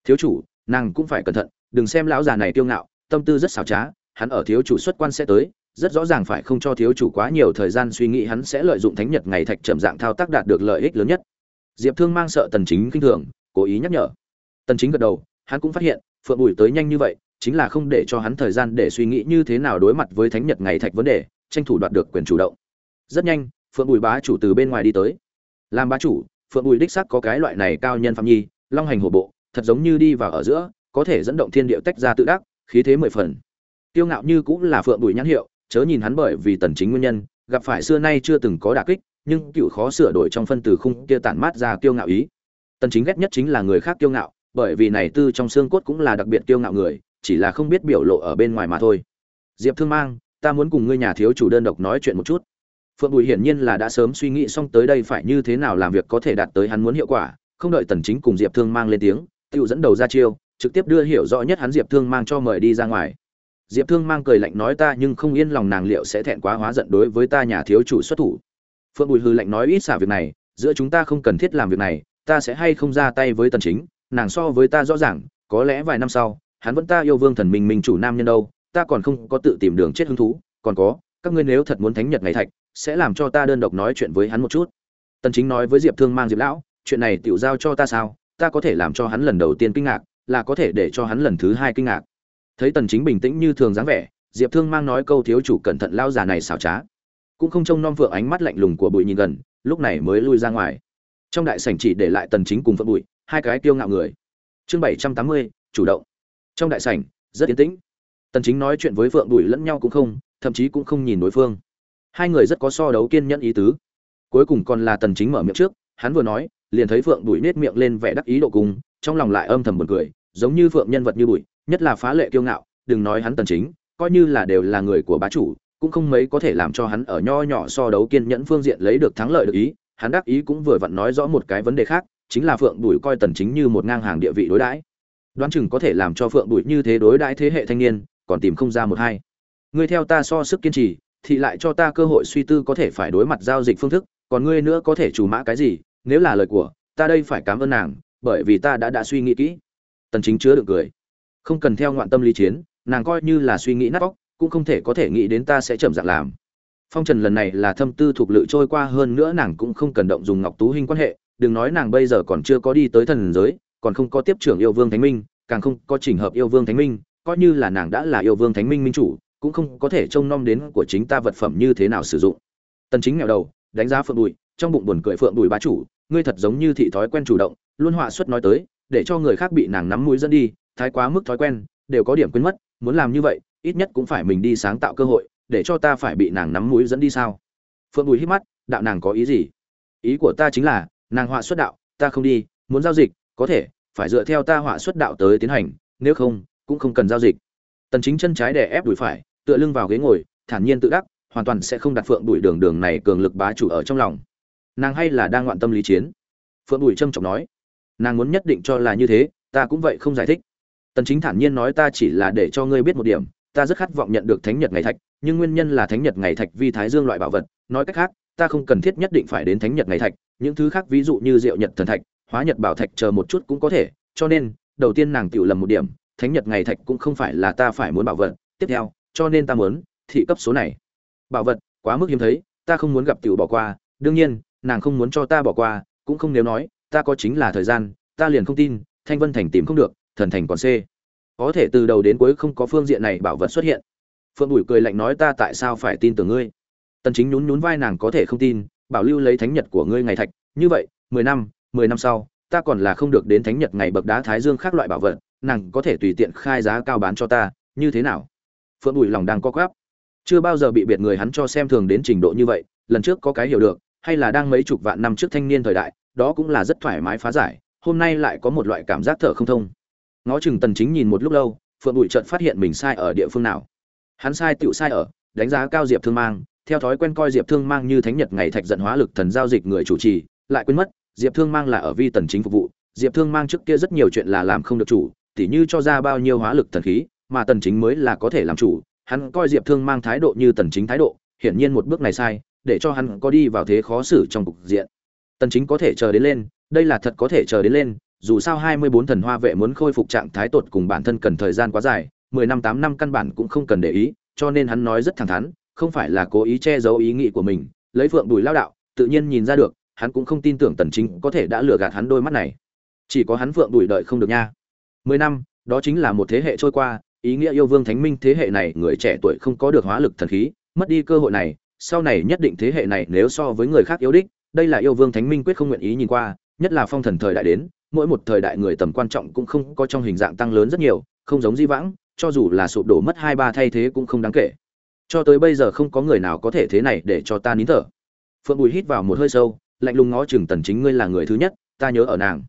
Thiếu chủ, nàng cũng phải cẩn thận, đừng xem lão già này kiêu ngạo, tâm tư rất xảo trá, hắn ở thiếu chủ xuất quan sẽ tới, rất rõ ràng phải không cho thiếu chủ quá nhiều thời gian suy nghĩ hắn sẽ lợi dụng thánh nhật ngày thạch trầm dạng thao tác đạt được lợi ích lớn nhất diệp thương mang sợ tần chính kinh thường cố ý nhắc nhở tần chính gật đầu hắn cũng phát hiện phượng bùi tới nhanh như vậy chính là không để cho hắn thời gian để suy nghĩ như thế nào đối mặt với thánh nhật ngày thạch vấn đề, tranh thủ đoạt được quyền chủ động. Rất nhanh, phượng bùi bá chủ từ bên ngoài đi tới. Làm bá chủ, phượng bùi đích xác có cái loại này cao nhân phạm nhi, long hành hổ bộ, thật giống như đi vào ở giữa, có thể dẫn động thiên địa tách ra tự đắc, khí thế mười phần. Tiêu ngạo như cũng là phượng bùi nhãn hiệu, chớ nhìn hắn bởi vì tần chính nguyên nhân, gặp phải xưa nay chưa từng có đả kích, nhưng cựu khó sửa đổi trong phân từ khung kia tản mát ra kiêu ngạo ý. Tần chính ghét nhất chính là người khác kiêu ngạo, bởi vì này tư trong xương cốt cũng là đặc biệt kiêu ngạo người chỉ là không biết biểu lộ ở bên ngoài mà thôi. Diệp thương mang, ta muốn cùng ngươi nhà thiếu chủ đơn độc nói chuyện một chút. Phượng bùi hiển nhiên là đã sớm suy nghĩ xong tới đây phải như thế nào làm việc có thể đạt tới hắn muốn hiệu quả, không đợi tần chính cùng diệp thương mang lên tiếng, tiêu dẫn đầu ra chiêu, trực tiếp đưa hiểu rõ nhất hắn diệp thương mang cho mời đi ra ngoài. Diệp thương mang cười lạnh nói ta nhưng không yên lòng nàng liệu sẽ thẹn quá hóa giận đối với ta nhà thiếu chủ xuất thủ. Phượng bùi hư lạnh nói ít xả việc này, giữa chúng ta không cần thiết làm việc này, ta sẽ hay không ra tay với tần chính, nàng so với ta rõ ràng, có lẽ vài năm sau hắn vẫn ta yêu vương thần minh minh chủ nam nhân đâu ta còn không có tự tìm đường chết hứng thú còn có các ngươi nếu thật muốn thánh nhật ngày thạch sẽ làm cho ta đơn độc nói chuyện với hắn một chút. Tần chính nói với diệp thương mang diệp lão chuyện này tiểu giao cho ta sao ta có thể làm cho hắn lần đầu tiên kinh ngạc là có thể để cho hắn lần thứ hai kinh ngạc. Thấy tần chính bình tĩnh như thường dáng vẻ diệp thương mang nói câu thiếu chủ cẩn thận lao già này xảo trá. Cũng không trông nom vượng ánh mắt lạnh lùng của bụi nhìn gần lúc này mới lui ra ngoài. Trong đại sảnh chỉ để lại tần chính cùng phượng bụi hai cái tiêu ngạo người. Chương 780, chủ động trong đại sảnh, rất yên tĩnh. Tần chính nói chuyện với phượng bụi lẫn nhau cũng không, thậm chí cũng không nhìn đối phương. Hai người rất có so đấu kiên nhẫn ý tứ. Cuối cùng còn là tần chính mở miệng trước, hắn vừa nói, liền thấy phượng bụi nết miệng lên vẻ đắc ý độ cùng, trong lòng lại âm thầm buồn cười, giống như phượng nhân vật như bụi, nhất là phá lệ kiêu ngạo, đừng nói hắn tần chính, coi như là đều là người của bá chủ, cũng không mấy có thể làm cho hắn ở nho nhỏ so đấu kiên nhẫn phương diện lấy được thắng lợi được ý, hắn đắc ý cũng vừa vặn nói rõ một cái vấn đề khác, chính là phượng đuổi coi tần chính như một ngang hàng địa vị đối đãi đoán chừng có thể làm cho phượng bụi như thế đối đãi thế hệ thanh niên, còn tìm không ra một hai. Ngươi theo ta so sức kiên trì, thì lại cho ta cơ hội suy tư có thể phải đối mặt giao dịch phương thức, còn ngươi nữa có thể chủ mã cái gì, nếu là lời của, ta đây phải cảm ơn nàng, bởi vì ta đã đã suy nghĩ kỹ. Tần chính chứa được cười. Không cần theo ngoạn tâm lý chiến, nàng coi như là suy nghĩ nát óc, cũng không thể có thể nghĩ đến ta sẽ chậm dạng làm. Phong trần lần này là thâm tư thuộc lự trôi qua hơn nữa nàng cũng không cần động dùng ngọc tú hình quan hệ, đừng nói nàng bây giờ còn chưa có đi tới thần giới còn không có tiếp trưởng yêu vương thánh minh, càng không có trình hợp yêu vương thánh minh, coi như là nàng đã là yêu vương thánh minh minh chủ, cũng không có thể trông nom đến của chính ta vật phẩm như thế nào sử dụng. Tần chính nghèo đầu, đánh giá phượng bùi, trong bụng buồn cười phượng bùi bá chủ, ngươi thật giống như thị thói quen chủ động, luôn họa suất nói tới, để cho người khác bị nàng nắm mũi dẫn đi, thái quá mức thói quen, đều có điểm quên mất, muốn làm như vậy, ít nhất cũng phải mình đi sáng tạo cơ hội, để cho ta phải bị nàng nắm mũi dẫn đi sao? Phượng bùi hít mắt, đạo nàng có ý gì? Ý của ta chính là, nàng họa xuất đạo, ta không đi, muốn giao dịch có thể, phải dựa theo ta họa xuất đạo tới tiến hành, nếu không, cũng không cần giao dịch. Tần chính chân trái đè ép đùi phải, tựa lưng vào ghế ngồi, thản nhiên tự đắc, hoàn toàn sẽ không đặt phượng đuổi đường đường này cường lực bá chủ ở trong lòng. Nàng hay là đang ngoạn tâm lý chiến. Phượng đuổi trâm trọng nói, nàng muốn nhất định cho là như thế, ta cũng vậy không giải thích. Tần chính thản nhiên nói, ta chỉ là để cho ngươi biết một điểm, ta rất khát vọng nhận được thánh nhật ngày thạch, nhưng nguyên nhân là thánh nhật ngày thạch vi thái dương loại bảo vật, nói cách khác, ta không cần thiết nhất định phải đến thánh nhật ngày thạch, những thứ khác ví dụ như diệu nhật thần thạch hóa nhật bảo thạch chờ một chút cũng có thể, cho nên, đầu tiên nàng tiểu lầm một điểm, thánh nhật ngày thạch cũng không phải là ta phải muốn bảo vật, tiếp theo, cho nên ta muốn thị cấp số này. Bảo vật, quá mức hiếm thấy, ta không muốn gặp tiểu bỏ qua, đương nhiên, nàng không muốn cho ta bỏ qua, cũng không nếu nói, ta có chính là thời gian, ta liền không tin, thanh vân thành tìm không được, thần thành còn c. Có thể từ đầu đến cuối không có phương diện này bảo vật xuất hiện. Phượng bùi cười lạnh nói ta tại sao phải tin tưởng ngươi? Tần chính nhún nhún vai nàng có thể không tin, bảo lưu lấy thánh nhật của ngươi ngày thạch, như vậy, mười năm mười năm sau, ta còn là không được đến thánh nhật ngày bậc đá thái dương khác loại bảo vật, nàng có thể tùy tiện khai giá cao bán cho ta, như thế nào? Phượng bùi lòng đang co quắp. Chưa bao giờ bị biệt người hắn cho xem thường đến trình độ như vậy, lần trước có cái hiểu được, hay là đang mấy chục vạn năm trước thanh niên thời đại, đó cũng là rất thoải mái phá giải, hôm nay lại có một loại cảm giác thở không thông. Ngó chừng tần chính nhìn một lúc lâu, phượng bùi chợt phát hiện mình sai ở địa phương nào. Hắn sai tựu sai ở, đánh giá cao diệp thương mang, theo thói quen coi diệp thương mang như thánh nhật ngày thạch giận hóa lực thần giao dịch người chủ trì, lại quên mất diệp thương mang là ở vi tần chính phục vụ, diệp thương mang trước kia rất nhiều chuyện là làm không được chủ, tỉ như cho ra bao nhiêu hóa lực thần khí, mà tần chính mới là có thể làm chủ, hắn coi diệp thương mang thái độ như tần chính thái độ, hiển nhiên một bước này sai, để cho hắn có đi vào thế khó xử trong cục diện. Tần chính có thể chờ đến lên, đây là thật có thể chờ đến lên, dù sao 24 thần hoa vệ muốn khôi phục trạng thái tột cùng bản thân cần thời gian quá dài 10 năm 8 năm căn bản cũng không cần để ý, cho nên hắn nói rất thẳng thắn, không phải là cố ý che giấu ý nghĩ của mình, lấy phượng đùi lao đạo, tự nhiên nhìn ra được hắn cũng không tin tưởng tần chính có thể đã lừa gạt hắn đôi mắt này. Chỉ có hắn vượng đuổi đợi không được nha. 10 năm, đó chính là một thế hệ trôi qua, ý nghĩa yêu vương thánh minh thế hệ này, người trẻ tuổi không có được hóa lực thần khí, mất đi cơ hội này, sau này nhất định thế hệ này nếu so với người khác yếu đích, đây là yêu vương thánh minh quyết không nguyện ý nhìn qua, nhất là phong thần thời đại đến, mỗi một thời đại người tầm quan trọng cũng không có trong hình dạng tăng lớn rất nhiều, không giống di vãng, cho dù là sụp đổ mất hai ba thay thế cũng không đáng kể. Cho tới bây giờ không có người nào có thể thế này để cho ta nín thở. Phượng bùi hít vào một hơi sâu lạnh lùng ngó chừng tần chính ngươi là người thứ nhất, ta nhớ ở nàng.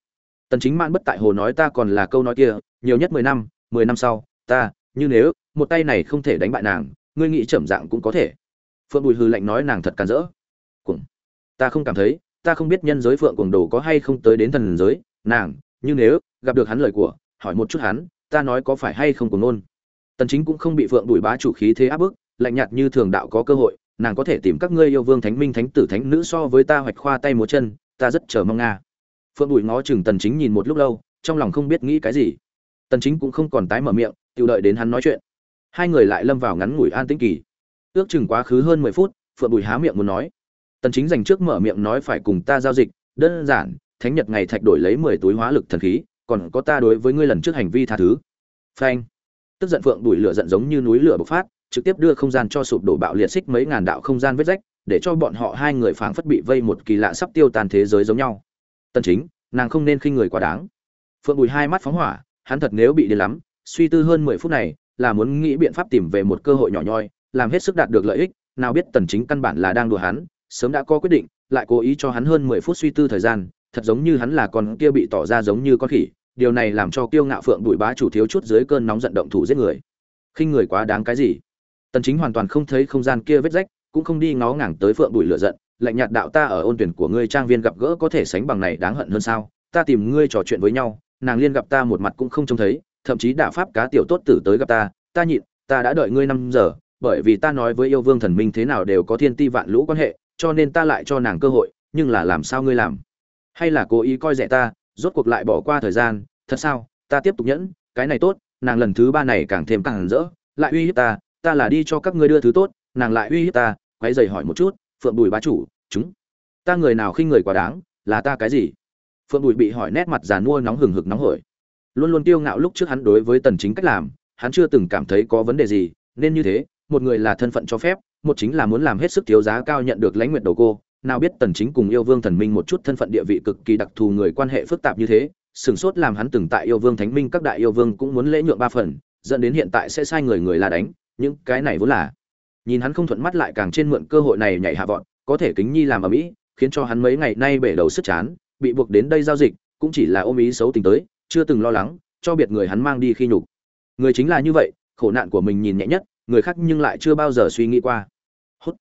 Tần chính mãn bất tại hồ nói ta còn là câu nói kia, nhiều nhất 10 năm 10 năm sau, ta, như nếu, một tay này không thể đánh bại nàng, ngươi nghĩ chậm dạng cũng có thể. Phượng bùi Hư lạnh nói nàng thật can dỡ cuồng. Ta không cảm thấy, ta không biết nhân giới phượng cuồng đồ có hay không tới đến thần giới, nàng, như nếu, gặp được hắn lời của, hỏi một chút hắn, ta nói có phải hay không cùng nôn. Tần chính cũng không bị phượng đuổi bá chủ khí thế áp bức, lạnh nhạt như thường đạo có cơ hội nàng có thể tìm các ngươi yêu vương thánh minh thánh tử thánh nữ so với ta hoạch khoa tay múa chân, ta rất chờ mong nga. Phượng bùi ngó chừng tần chính nhìn một lúc lâu, trong lòng không biết nghĩ cái gì. Tần chính cũng không còn tái mở miệng tự đợi đến hắn nói chuyện. Hai người lại lâm vào ngắn ngủi an tĩnh kỳ. Ước chừng quá khứ hơn 10 phút, phượng bùi há miệng muốn nói. Tần chính dành trước mở miệng nói phải cùng ta giao dịch, đơn giản, thánh nhật ngày thạch đổi lấy mười túi hóa lực thần khí, còn có ta đối với ngươi lần trước hành vi tha thứ. Phanh. Tức giận phượng bùi lửa giận giống như núi lửa bộc phát trực tiếp đưa không gian cho sụp đổ bạo liệt xích mấy ngàn đạo không gian vết rách, để cho bọn họ hai người phảng phất bị vây một kỳ lạ sắp tiêu tan thế giới giống nhau. Tần chính, nàng không nên khinh người quá đáng. Phượng bùi hai mắt phóng hỏa, hắn thật nếu bị đi lắm, suy tư hơn mười phút này, là muốn nghĩ biện pháp tìm về một cơ hội nhỏ nhoi, làm hết sức đạt được lợi ích, nào biết tần chính căn bản là đang đùa hắn, sớm đã có quyết định, lại cố ý cho hắn hơn mười phút suy tư thời gian, thật giống như hắn là con kia bị tỏ ra giống như con khỉ, điều này làm cho kiêu ngạo phượng bùi bá chủ thiếu chút dưới cơn nóng giận động thủ giết người. Khinh người quá đáng cái gì? Tần chính hoàn toàn không thấy không gian kia vết rách, cũng không đi ngó ngàng tới phượng bụi lửa giận, lạnh nhạt đạo ta ở ôn tuyển của ngươi trang viên gặp gỡ có thể sánh bằng này đáng hận hơn sao? Ta tìm ngươi trò chuyện với nhau, nàng liên gặp ta một mặt cũng không trông thấy, thậm chí đả pháp cá tiểu tốt tử tới gặp ta ta nhịn, ta đã đợi ngươi năm giờ, bởi vì ta nói với yêu vương thần minh thế nào đều có thiên ti vạn lũ quan hệ, cho nên ta lại cho nàng cơ hội, nhưng là làm sao ngươi làm? Hay là cố ý coi rẻ ta, rốt cuộc lại bỏ qua thời gian, thật sao? Ta tiếp tục nhẫn, cái này tốt, nàng lần thứ ba này càng thêm càng rỡ, lại uy hiếp ta ta là đi cho các ngươi đưa thứ tốt, nàng lại uy hiếp ta quay dày hỏi một chút, phượng bùi bá chủ, chúng, ta người nào khinh người quá đáng, là ta cái gì? Phượng bùi bị hỏi nét mặt giàn mua nóng hừng hực nóng hổi. Luôn luôn kiêu ngạo lúc trước hắn đối với tần chính cách làm, hắn chưa từng cảm thấy có vấn đề gì, nên như thế, một người là thân phận cho phép, một chính là muốn làm hết sức thiếu giá cao nhận được lãnh nguyện đầu cô. Nào biết tần chính cùng yêu vương thần minh một chút thân phận địa vị cực kỳ đặc thù người quan hệ phức tạp như thế, sừng sốt làm hắn từng tại yêu vương thánh minh các đại yêu vương cũng muốn lễ nhượng ba phần, dẫn đến hiện tại sẽ sai người người là đánh những cái này vốn là. Nhìn hắn không thuận mắt lại càng trên mượn cơ hội này nhảy hạ vọt, có thể kính nhi làm ở mỹ, khiến cho hắn mấy ngày nay bể đầu sức chán, bị buộc đến đây giao dịch, cũng chỉ là ôm ý xấu tính tới, chưa từng lo lắng, cho biệt người hắn mang đi khi nhục. Người chính là như vậy, khổ nạn của mình nhìn nhẹ nhất, người khác nhưng lại chưa bao giờ suy nghĩ qua. Hốt.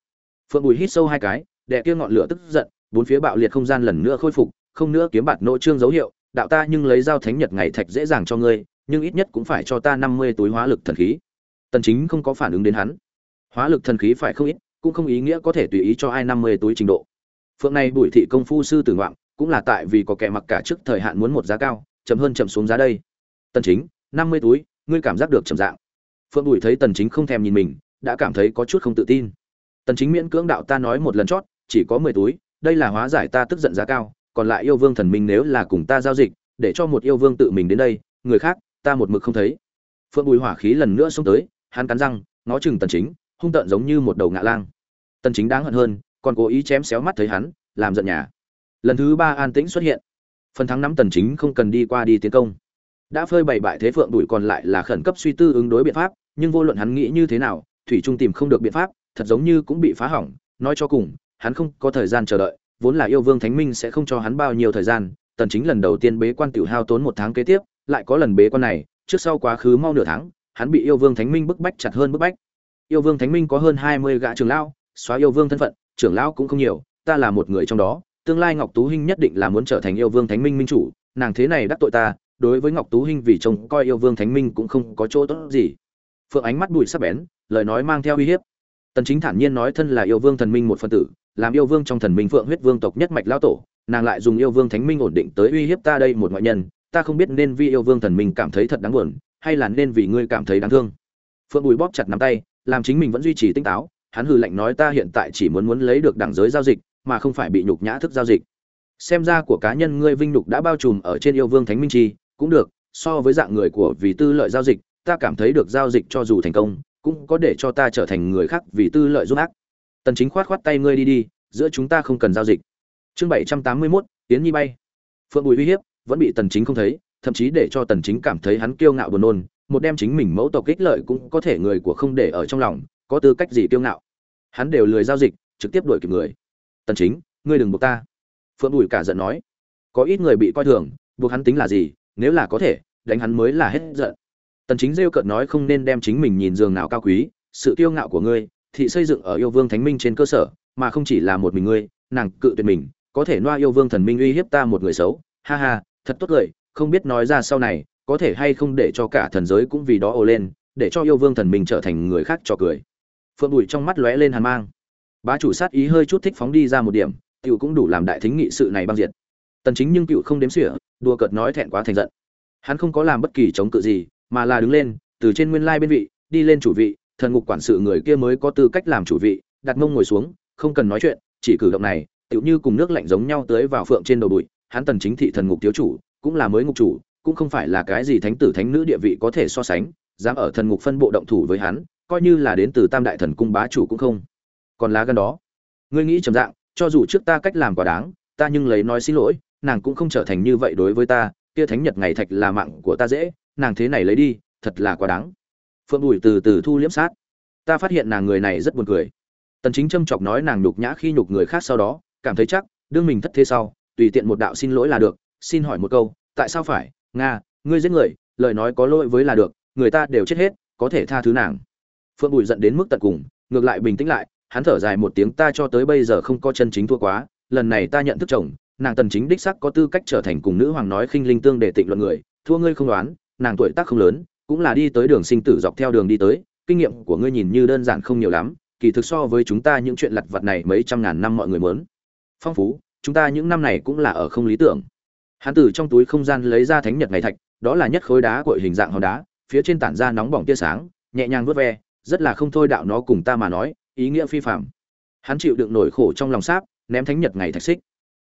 Phượng bùi hít sâu hai cái, đè kia ngọn lửa tức giận, bốn phía bạo liệt không gian lần nữa khôi phục, không nữa kiếm bạt nội trương dấu hiệu, đạo ta nhưng lấy dao thánh nhật ngày thạch dễ dàng cho ngươi, nhưng ít nhất cũng phải cho ta năm mươi túi hóa lực thần khí tần chính không có phản ứng đến hắn. Hóa lực thần khí phải không ít, cũng không ý nghĩa có thể tùy ý cho ai năm mươi túi trình độ. Phượng này bùi thị công phu sư tử ngoạn, cũng là tại vì có kẻ mặc cả trước thời hạn muốn một giá cao, chậm hơn chậm xuống giá đây. Tần chính, năm mươi túi, ngươi cảm giác được chậm dạng. Phượng bùi thấy tần chính không thèm nhìn mình, đã cảm thấy có chút không tự tin. Tần chính miễn cưỡng đạo ta nói một lần chót, chỉ có 10 túi, đây là hóa giải ta tức giận giá cao, còn lại yêu vương thần minh nếu là cùng ta giao dịch, để cho một yêu vương tự mình đến đây, người khác, ta một mực không thấy. Phượng bùi hỏa khí lần nữa xông tới hắn cắn răng ngó chừng tần chính, hung tợn giống như một đầu ngạ lang. Tần chính đáng hận hơn, còn cố ý chém xéo mắt thấy hắn, làm giận nhà. Lần thứ ba an tĩnh xuất hiện. Phần thắng nắm tần chính không cần đi qua đi tiến công. Đã phơi bày bại thế phượng đuổi còn lại là khẩn cấp suy tư ứng đối biện pháp, nhưng vô luận hắn nghĩ như thế nào, thủy trung tìm không được biện pháp, thật giống như cũng bị phá hỏng. Nói cho cùng, hắn không có thời gian chờ đợi, vốn là yêu vương thánh minh sẽ không cho hắn bao nhiêu thời gian. Tần chính lần đầu tiên bế quan tiểu hao tốn một tháng kế tiếp, lại có lần bế quan này, trước sau quá khứ mau nửa tháng hắn bị yêu vương thánh minh bức bách chặt hơn bức bách. Yêu vương thánh minh có hơn 20 gã trưởng lão, xóa yêu vương thân phận, trưởng lão cũng không nhiều, ta là một người trong đó, tương lai ngọc tú hinh nhất định là muốn trở thành yêu vương thánh minh minh chủ, nàng thế này đắc tội ta, đối với ngọc tú hinh vì chồng coi yêu vương thánh minh cũng không có chỗ tốt gì. Phượng ánh mắt bụi sắc bén, lời nói mang theo uy hiếp. Tần chính thản nhiên nói thân là yêu vương thần minh một phân tử, làm yêu vương trong thần minh phượng huyết vương tộc nhất mạch lão tổ, nàng lại dùng yêu vương thánh minh ổn định tới uy hiếp ta đây một ngoại nhân, ta không biết nên vì yêu vương thần minh cảm thấy thật đáng buồn hay là nên vì ngươi cảm thấy đáng thương? Phượng bùi bóp chặt nắm tay làm chính mình vẫn duy trì tinh táo hắn hừ lạnh nói ta hiện tại chỉ muốn muốn lấy được đẳng giới giao dịch mà không phải bị nhục nhã thức giao dịch. Xem ra của cá nhân ngươi vinh nhục đã bao trùm ở trên yêu vương thánh minh chi cũng được so với dạng người của vì tư lợi giao dịch ta cảm thấy được giao dịch cho dù thành công cũng có để cho ta trở thành người khác vì tư lợi giúp ác. Tần chính khoát khoát tay ngươi đi đi giữa chúng ta không cần giao dịch. Chương 781, tiến nhi bay. Phượng bùi uy hiếp vẫn bị tần chính không thấy thậm chí để cho tần chính cảm thấy hắn kiêu ngạo buồn nôn, một đem chính mình mẫu tộc kích lợi cũng có thể người của không để ở trong lòng, có tư cách gì kiêu ngạo? Hắn đều lười giao dịch, trực tiếp đuổi kịp người. Tần chính, ngươi đừng buộc ta. Phượng bùi cả giận nói. Có ít người bị coi thường, buộc hắn tính là gì, nếu là có thể, đánh hắn mới là hết giận. Tần chính rêu cợt nói không nên đem chính mình nhìn giường nào cao quý, sự kiêu ngạo của ngươi, thị xây dựng ở yêu vương thánh minh trên cơ sở, mà không chỉ là một mình ngươi, nàng cự tuyệt mình, có thể noa yêu vương thần minh uy hiếp ta một người xấu, ha ha, thật tốt lời không biết nói ra sau này, có thể hay không để cho cả thần giới cũng vì đó ồ lên, để cho yêu vương thần minh trở thành người khác cho cười. Phượng bùi trong mắt lóe lên hàn mang. Bá chủ sát ý hơi chút thích phóng đi ra một điểm cựu cũng đủ làm đại thính nghị sự này băng diệt. Tần chính nhưng cựu không đếm xỉa, đùa cợt nói thẹn quá thành giận. Hắn không có làm bất kỳ chống cự gì, mà là đứng lên, từ trên nguyên lai bên vị, đi lên chủ vị, thần ngục quản sự người kia mới có tư cách làm chủ vị, đặt mông ngồi xuống, không cần nói chuyện, chỉ cử động này tựu như cùng nước lạnh giống nhau tới vào phượng trên đầu bụi, hắn tần chính thị thần ngục thiếu chủ cũng là mới ngục chủ, cũng không phải là cái gì thánh tử thánh nữ địa vị có thể so sánh, dám ở thần ngục phân bộ động thủ với hắn, coi như là đến từ tam đại thần cung bá chủ cũng không. Còn lá gan đó, ngươi nghĩ trầm dạng, cho dù trước ta cách làm quá đáng, ta nhưng lấy nói xin lỗi, nàng cũng không trở thành như vậy đối với ta, kia thánh nhật ngày thạch là mạng của ta dễ, nàng thế này lấy đi, thật là quá đáng. Phượng bùi từ từ thu liễm sát. Ta phát hiện nàng người này rất buồn cười. Tần chính châm chọc nói nàng nhục nhã khi nhục người khác sau đó, cảm thấy chắc, đương mình thất thế sau, tùy tiện một đạo xin lỗi là được xin hỏi một câu, tại sao phải? Nga, ngươi giết người, lời nói có lỗi với là được, người ta đều chết hết, có thể tha thứ nàng. Phượng bùi giận đến mức tận cùng, ngược lại bình tĩnh lại, hắn thở dài một tiếng, ta cho tới bây giờ không có chân chính thua quá, lần này ta nhận thức chồng, nàng tần chính đích sắc có tư cách trở thành cùng nữ hoàng nói khinh linh tương để tịnh luận người, thua ngươi không đoán, nàng tuổi tác không lớn, cũng là đi tới đường sinh tử dọc theo đường đi tới, kinh nghiệm của ngươi nhìn như đơn giản không nhiều lắm, kỳ thực so với chúng ta những chuyện lặt vặt này mấy trăm ngàn năm mọi người muốn. Phong phú, chúng ta những năm này cũng là ở không lý tưởng hắn từ trong túi không gian lấy ra thánh nhật ngày thạch, đó là nhất khối đá cội hình dạng hòn đá, phía trên tản ra nóng bỏng tia sáng, nhẹ nhàng vớt ve, rất là không thôi đạo nó cùng ta mà nói, ý nghĩa phi phạm hắn chịu đựng nổi khổ trong lòng sáp, ném thánh nhật ngày thạch xích.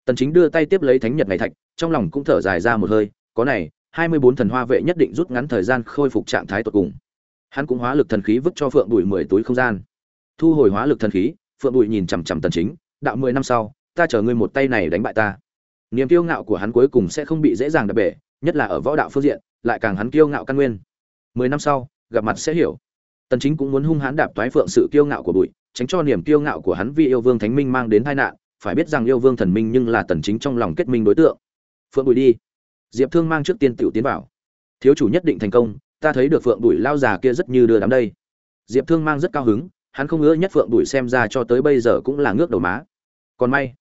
Tần chính đưa tay tiếp lấy thánh nhật ngày thạch, trong lòng cũng thở dài ra một hơi, có này 24 thần hoa vệ nhất định rút ngắn thời gian khôi phục trạng thái tột cùng. Hắn cũng hóa lực thần khí vứt cho phượng bụi mười túi không gian. Thu hồi hóa lực thần khí, phượng bụi nhìn chằm chằm tần chính, đạo mười năm sau, ta chờ ngươi một tay này đánh bại ta niềm kiêu ngạo của hắn cuối cùng sẽ không bị dễ dàng đập bể, nhất là ở võ đạo phương diện, lại càng hắn kiêu ngạo căn nguyên. Mười năm sau, gặp mặt sẽ hiểu. Tần chính cũng muốn hung hãn đạp toái phượng sự kiêu ngạo của bụi, tránh cho niềm kiêu ngạo của hắn vì yêu vương thánh minh mang đến tai nạn, phải biết rằng yêu vương thần minh nhưng là tần chính trong lòng kết minh đối tượng. Phượng bụi đi. Diệp thương mang trước tiên tiểu tiến vào. Thiếu chủ nhất định thành công, ta thấy được phượng bụi lao già kia rất như đưa đám đây. Diệp thương mang rất cao hứng, hắn không ngỡ nhất phượng bụi xem ra cho tới bây giờ cũng là ngước đầu má. Còn may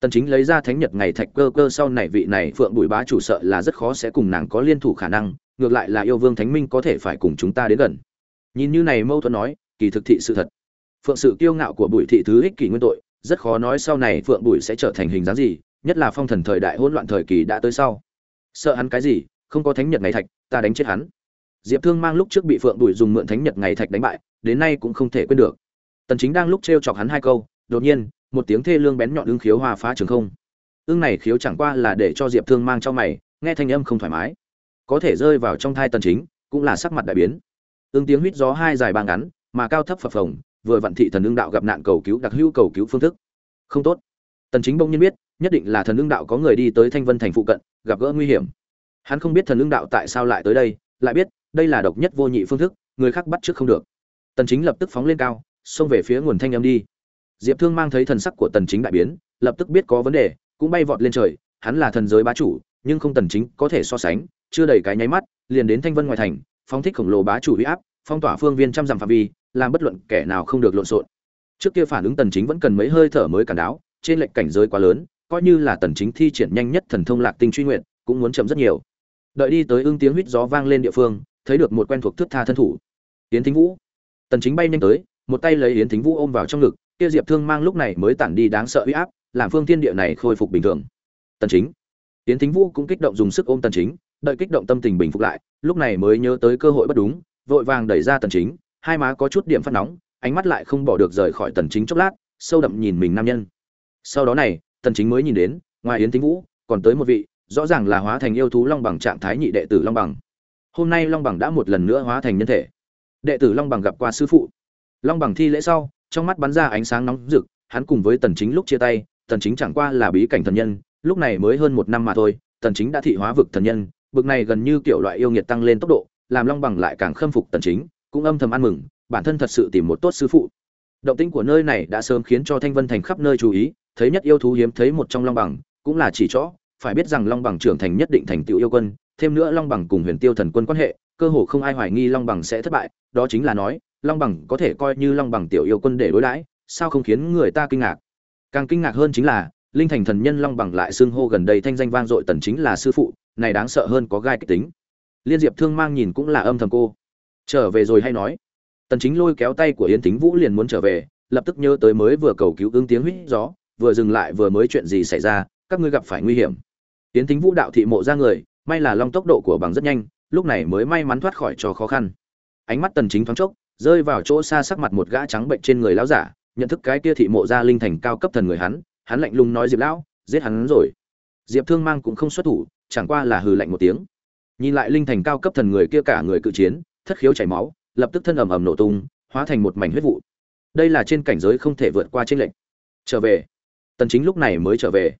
tần chính lấy ra thánh nhật ngày thạch cơ cơ sau này vị này phượng bụi bá chủ sợ là rất khó sẽ cùng nàng có liên thủ khả năng, ngược lại là yêu vương thánh minh có thể phải cùng chúng ta đến gần. Nhìn như này mâu thuẫn nói, kỳ thực thị sự thật. Phượng sự kiêu ngạo của bụi thị thứ ích kỷ nguyên tội, rất khó nói sau này phượng bụi sẽ trở thành hình dáng gì, nhất là phong thần thời đại hỗn loạn thời kỳ đã tới sau. Sợ hắn cái gì, không có thánh nhật ngày thạch, ta đánh chết hắn. Diệp thương mang lúc trước bị phượng bụi dùng mượn thánh nhật ngày thạch đánh bại, đến nay cũng không thể quên được. Tần chính đang lúc treo chọc hắn hai câu, đột nhiên một tiếng thê lương bén nhọn ưng khiếu hoa phá trường không. Ưng này khiếu chẳng qua là để cho diệp thương mang cho mày, nghe thanh âm không thoải mái. Có thể rơi vào trong thai tần chính, cũng là sắc mặt đại biến. Ưng tiếng huýt gió hai dài ba ngắn, mà cao thấp phập phồng, vừa vận thị thần ưng đạo gặp nạn cầu cứu đặc hữu cầu cứu phương thức. Không tốt. Tần chính bỗng nhiên biết, nhất định là thần ưng đạo có người đi tới thanh vân thành phụ cận, gặp gỡ nguy hiểm. Hắn không biết thần ưng đạo tại sao lại tới đây, lại biết, đây là độc nhất vô nhị phương thức, người khác bắt trước không được. Tần chính lập tức phóng lên cao, xông về phía nguồn thanh âm đi diệp thương mang thấy thần sắc của tần chính đại biến, lập tức biết có vấn đề, cũng bay vọt lên trời. Hắn là thần giới bá chủ, nhưng không tần chính có thể so sánh. Chưa đầy cái nháy mắt, liền đến thanh vân ngoài thành, phóng thích khổng lồ bá chủ uy áp, phong tỏa phương viên trăm dặm phạm vi, làm bất luận kẻ nào không được lộn xộn. Trước kia phản ứng tần chính vẫn cần mấy hơi thở mới cản đáo, trên lệnh cảnh giới quá lớn, coi như là tần chính thi triển nhanh nhất thần thông lạc tinh truy nguyện cũng muốn chậm rất nhiều. Đợi đi tới ưng tiếng huýt gió vang lên địa phương, thấy được một quen thuộc thước tha thân thủ. Yến thính vũ. Tần chính bay nhanh tới, một tay lấy yến thính vũ ôm vào trong ngực kia diệp thương mang lúc này mới tản đi đáng sợ uy áp, làm phương thiên địa này khôi phục bình thường. Tần chính. Tiến thính vũ cũng kích động dùng sức ôm tần chính, đợi kích động tâm tình bình phục lại, lúc này mới nhớ tới cơ hội bất đúng, vội vàng đẩy ra tần chính, hai má có chút điểm phát nóng, ánh mắt lại không bỏ được rời khỏi tần chính chốc lát, sâu đậm nhìn mình nam nhân. Sau đó này, tần chính mới nhìn đến, ngoài yến thính vũ, còn tới một vị, rõ ràng là hóa thành yêu thú long bằng trạng thái nhị đệ tử long bằng. Hôm nay long bằng đã một lần nữa hóa thành nhân thể. Đệ tử long bằng gặp qua sư phụ. Long bằng thi lễ sau trong mắt bắn ra ánh sáng nóng rực, hắn cùng với tần chính lúc chia tay, tần chính chẳng qua là bí cảnh thần nhân, lúc này mới hơn một năm mà thôi, tần chính đã thị hóa vực thần nhân, bực này gần như kiểu loại yêu nghiệt tăng lên tốc độ, làm long bằng lại càng khâm phục tần chính, cũng âm thầm ăn mừng, bản thân thật sự tìm một tốt sư phụ. Động tĩnh của nơi này đã sớm khiến cho thanh vân thành khắp nơi chú ý, thấy nhất yêu thú hiếm thấy một trong long bằng, cũng là chỉ chỗ, phải biết rằng long bằng trưởng thành nhất định thành tựu yêu quân, thêm nữa long bằng cùng huyền tiêu thần quân quan hệ, cơ hồ không ai hoài nghi long bằng sẽ thất bại, đó chính là nói long bằng có thể coi như long bằng tiểu yêu quân để đối đãi, sao không khiến người ta kinh ngạc? Càng kinh ngạc hơn chính là, linh thành thần nhân long bằng lại xưng hô gần đây thanh danh vang dội tần chính là sư phụ, này đáng sợ hơn có gai kích tính. Liên diệp thương mang nhìn cũng là âm thầm cô. Trở về rồi hay nói. Tần chính lôi kéo tay của yến tính vũ liền muốn trở về, lập tức nhớ tới mới vừa cầu cứu ứng tiếng huýt gió, vừa dừng lại vừa mới chuyện gì xảy ra, các ngươi gặp phải nguy hiểm. Yến tính vũ đạo thị mộ ra người, may là long tốc độ của bằng rất nhanh, lúc này mới may mắn thoát khỏi cho khó khăn. Ánh mắt tần chính thoáng chốc rơi vào chỗ xa sắc mặt một gã trắng bệnh trên người lão giả, nhận thức cái kia thị mộ gia linh thành cao cấp thần người hắn hắn lạnh lùng nói diệp lão, giết hắn rồi. Diệp thương mang cũng không xuất thủ, chẳng qua là hừ lạnh một tiếng. Nhìn lại linh thành cao cấp thần người kia cả người cự chiến, thất khiếu chảy máu, lập tức thân ầm ầm nổ tung, hóa thành một mảnh huyết vụ. Đây là trên cảnh giới không thể vượt qua trên lệnh trở về. Tần chính lúc này mới trở về.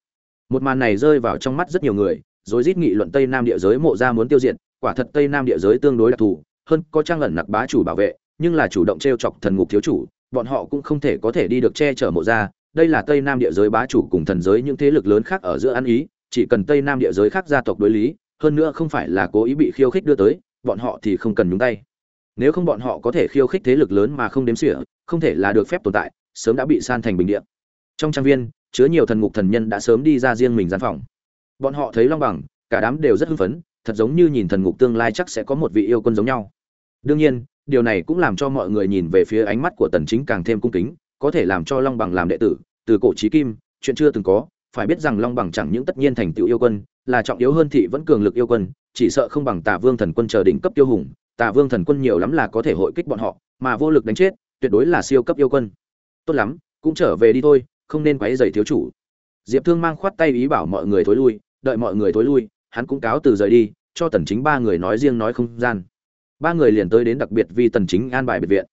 Một màn này rơi vào trong mắt rất nhiều người rồi rít nghị luận tây nam địa giới mộ gia muốn tiêu diệt, quả thật tây nam địa giới tương đối đặc thù, hơn có trang ẩn nặc bá chủ bảo vệ nhưng là chủ động treo chọc thần ngục thiếu chủ, bọn họ cũng không thể có thể đi được che chở mộ gia đây là tây nam địa giới bá chủ cùng thần giới những thế lực lớn khác ở giữa ăn ý, chỉ cần tây nam địa giới khác gia tộc đối lý, hơn nữa không phải là cố ý bị khiêu khích đưa tới, bọn họ thì không cần nhúng tay. Nếu không bọn họ có thể khiêu khích thế lực lớn mà không đếm xỉa, không thể là được phép tồn tại, sớm đã bị san thành bình địa. Trong trang viên, chứa nhiều thần ngục thần nhân đã sớm đi ra riêng mình gian phòng. Bọn họ thấy long bằng, cả đám đều rất hưng phấn, thật giống như nhìn thần ngục tương lai chắc sẽ có một vị yêu quân giống nhau. Đương nhiên điều này cũng làm cho mọi người nhìn về phía ánh mắt của tần chính càng thêm cung kính, có thể làm cho long bằng làm đệ tử, từ cổ chí kim, chuyện chưa từng có, phải biết rằng long bằng chẳng những tất nhiên thành tựu yêu quân, là trọng yếu hơn thị vẫn cường lực yêu quân, chỉ sợ không bằng tả vương thần quân chờ đỉnh cấp tiêu hùng, tà vương thần quân nhiều lắm là có thể hội kích bọn họ, mà vô lực đánh chết, tuyệt đối là siêu cấp yêu quân. Tốt lắm, cũng trở về đi thôi, không nên quấy rầy thiếu chủ. Diệp thương mang khoát tay ý bảo mọi người thối lui, đợi mọi người thối lui, hắn cũng cáo từ rời đi, cho tần chính ba người nói riêng nói không gian ba người liền tới đến đặc biệt vì tần chính an bài biệt viện.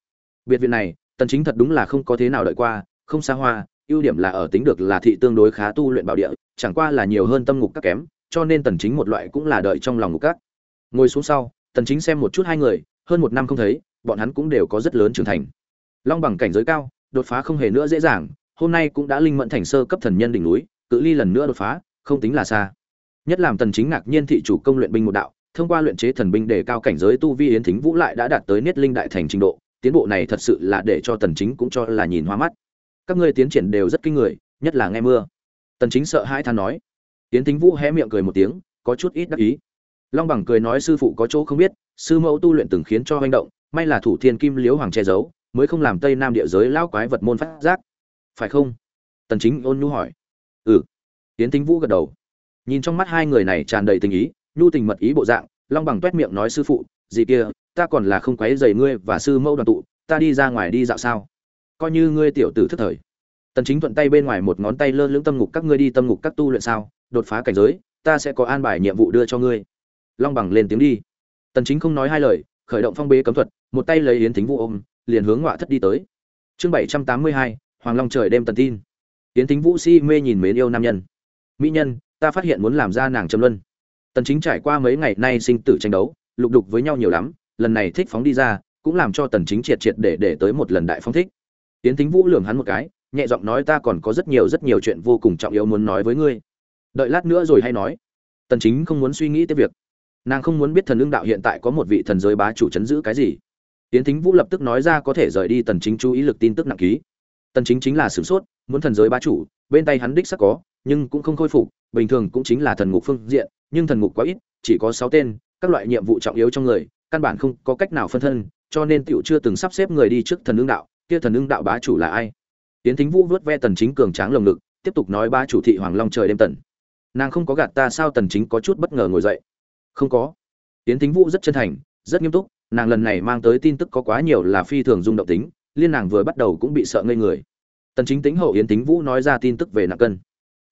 Biệt viện này, tần chính thật đúng là không có thế nào đợi qua, không xa hoa, ưu điểm là ở tính được là thị tương đối khá tu luyện bảo địa, chẳng qua là nhiều hơn tâm ngục các kém, cho nên tần chính một loại cũng là đợi trong lòng ngục các. Ngồi xuống sau, tần chính xem một chút hai người, hơn một năm không thấy, bọn hắn cũng đều có rất lớn trưởng thành. Long bằng cảnh giới cao, đột phá không hề nữa dễ dàng, hôm nay cũng đã linh mẫn thành sơ cấp thần nhân đỉnh núi, cự ly lần nữa đột phá, không tính là xa. Nhất làm tần chính ngạc nhiên thị chủ công luyện binh một đạo thông qua luyện chế thần binh để cao cảnh giới tu vi yến thính vũ lại đã đạt tới niết linh đại thành trình độ, tiến bộ này thật sự là để cho tần chính cũng cho là nhìn hoa mắt. Các ngươi tiến triển đều rất kinh người, nhất là nghe mưa. Tần chính sợ hãi than nói. Yến thính vũ hé miệng cười một tiếng, có chút ít đắc ý. Long bằng cười nói sư phụ có chỗ không biết, sư mẫu tu luyện từng khiến cho hoành động, may là thủ thiên kim liếu hoàng che giấu, mới không làm tây nam địa giới lao quái vật môn phát giác. Phải không? Tần chính ôn nhu hỏi. Ừ. Yến Thính vũ gật đầu. Nhìn trong mắt hai người này tràn đầy tình ý nhu tình mật ý bộ dạng long bằng tuét miệng nói sư phụ gì kia ta còn là không quấy rầy ngươi và sư mẫu đoàn tụ ta đi ra ngoài đi dạo sao? Coi như ngươi tiểu tử thất thời. Tần chính thuận tay bên ngoài một ngón tay lơ lưỡng tâm ngục các ngươi đi tâm ngục các tu luyện sao? Đột phá cảnh giới ta sẽ có an bài nhiệm vụ đưa cho ngươi. Long bằng lên tiếng đi. Tần chính không nói hai lời khởi động phong bế cấm thuật một tay lấy yến thính vũ ôm liền hướng ngọa thất đi tới. Chương 782, hoàng long trời đêm tần tin. Yến thính vũ si mê nhìn mến yêu nam nhân. Mỹ nhân ta phát hiện muốn làm ra nàng trầm luân tần chính trải qua mấy ngày nay sinh tử tranh đấu, lục đục với nhau nhiều lắm, lần này thích phóng đi ra, cũng làm cho tần chính triệt triệt để để tới một lần đại phóng thích. Tiến thính vũ lườm hắn một cái, nhẹ giọng nói ta còn có rất nhiều rất nhiều chuyện vô cùng trọng yếu muốn nói với ngươi. Đợi lát nữa rồi hay nói. Tần chính không muốn suy nghĩ tới việc. Nàng không muốn biết thần ưng đạo hiện tại có một vị thần giới bá chủ chấn giữ cái gì. Tiến thính vũ lập tức nói ra có thể rời đi tần chính chú ý lực tin tức nặng ký. Tần chính chính là sửng sốt, muốn thần giới bá chủ, bên tay hắn đích sắc có, nhưng cũng không khôi phục bình thường cũng chính là thần ngục phương diện, nhưng thần ngục quá ít, chỉ có 6 tên, các loại nhiệm vụ trọng yếu trong người, căn bản không có cách nào phân thân, cho nên tiểu chưa từng sắp xếp người đi trước thần ưng đạo, kia thần ưng đạo bá chủ là ai? Tiến thính vũ vớt ve tần chính cường tráng lồng ngực, tiếp tục nói bá chủ thị hoàng long trời đêm tần. Nàng không có gạt ta sao tần chính có chút bất ngờ ngồi dậy? Không có. Tiến thính vũ rất chân thành, rất nghiêm túc, nàng lần này mang tới tin tức có quá nhiều là phi thường rung động tính, liên nàng vừa bắt đầu cũng bị sợ ngây người. Tần chính tính hậu yến tính vũ nói ra tin tức về nặng cân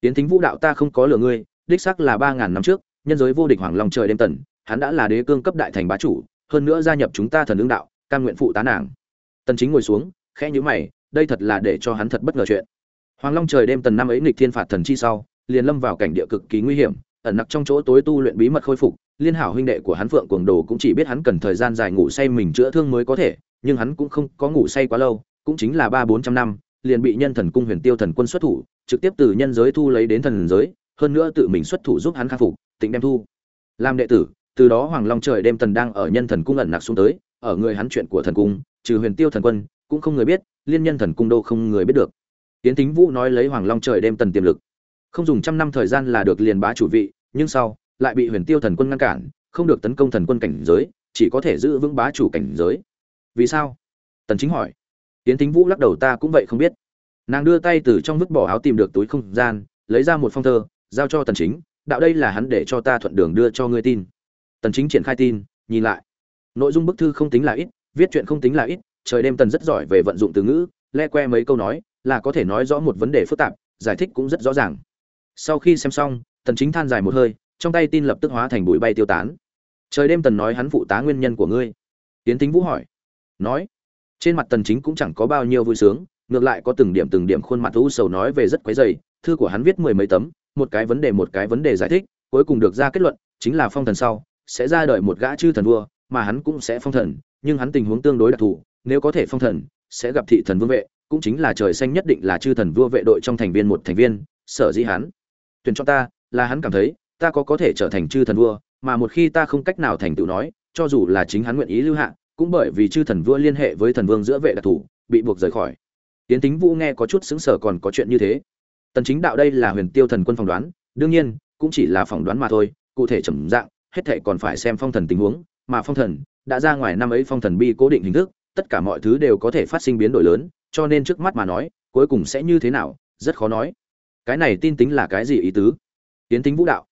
tiến tính vũ đạo ta không có lừa ngươi, đích xác là ba ngàn năm trước, nhân giới vô địch hoàng long trời đêm tần, hắn đã là đế cương cấp đại thành bá chủ, hơn nữa gia nhập chúng ta thần ứng đạo, cam nguyện phụ tá nàng. Tần chính ngồi xuống, khẽ nhíu mày, đây thật là để cho hắn thật bất ngờ chuyện. Hoàng long trời đêm tần năm ấy nghịch thiên phạt thần chi sau, liền lâm vào cảnh địa cực kỳ nguy hiểm, ẩn nặc trong chỗ tối tu luyện bí mật khôi phục, liên hảo huynh đệ của hắn phượng cuồng đồ cũng chỉ biết hắn cần thời gian dài ngủ say mình chữa thương mới có thể, nhưng hắn cũng không có ngủ say quá lâu, cũng chính là ba bốn trăm năm liền bị nhân thần cung huyền tiêu thần quân xuất thủ, trực tiếp từ nhân giới thu lấy đến thần giới, hơn nữa tự mình xuất thủ giúp hắn khắc phục, tịnh đem thu. Làm đệ tử, từ đó hoàng long trời đêm tần đang ở nhân thần cung ẩn nặc xuống tới, ở người hắn chuyện của thần cung, trừ huyền tiêu thần quân, cũng không người biết, liên nhân thần cung đô không người biết được. Tiến tính vũ nói lấy hoàng long trời đêm tần tiềm lực. Không dùng trăm năm thời gian là được liền bá chủ vị, nhưng sau, lại bị huyền tiêu thần quân ngăn cản, không được tấn công thần quân cảnh giới, chỉ có thể giữ vững bá chủ cảnh giới. Vì sao? Tần chính hỏi tiến thính vũ lắc đầu, ta cũng vậy không biết. Nàng đưa tay từ trong vứt bỏ áo tìm được túi không gian, lấy ra một phong thơ, giao cho tần chính, đạo đây là hắn để cho ta thuận đường đưa cho ngươi tin. Tần chính triển khai tin, nhìn lại. Nội dung bức thư không tính là ít, viết chuyện không tính là ít, trời đêm tần rất giỏi về vận dụng từ ngữ, le que mấy câu nói, là có thể nói rõ một vấn đề phức tạp, giải thích cũng rất rõ ràng. Sau khi xem xong, tần chính than dài một hơi, trong tay tin lập tức hóa thành bụi bay tiêu tán. Trời đêm tần nói hắn phụ tá nguyên nhân của ngươi. Tiến tính vũ hỏi. Nói trên mặt tần chính cũng chẳng có bao nhiêu vui sướng, ngược lại có từng điểm từng điểm khuôn mặt u sầu nói về rất quấy dày thư của hắn viết mười mấy tấm, một cái vấn đề một cái vấn đề giải thích, cuối cùng được ra kết luận, chính là phong thần sau, sẽ ra đời một gã chư thần vua, mà hắn cũng sẽ phong thần, nhưng hắn tình huống tương đối đặc thù, nếu có thể phong thần, sẽ gặp thị thần vương vệ, cũng chính là trời xanh nhất định là chư thần vua vệ đội trong thành viên một thành viên, sở dĩ hắn tuyển cho ta, là hắn cảm thấy, ta có có thể trở thành chư thần vua, mà một khi ta không cách nào thành tựu nói, cho dù là chính hắn nguyện ý lưu hạ cũng bởi vì chư thần vua liên hệ với thần vương giữa vệ đặc thủ, bị buộc rời khỏi. Tiến tính vũ nghe có chút xứng sở còn có chuyện như thế. Tần chính đạo đây là huyền tiêu thần quân phỏng đoán, đương nhiên, cũng chỉ là phỏng đoán mà thôi, cụ thể trầm dạng, hết thảy còn phải xem phong thần tình huống, mà phong thần, đã ra ngoài năm ấy phong thần bi cố định hình thức, tất cả mọi thứ đều có thể phát sinh biến đổi lớn, cho nên trước mắt mà nói, cuối cùng sẽ như thế nào, rất khó nói. Cái này tin tính là cái gì ý tứ? Tiến tính vũ đạo,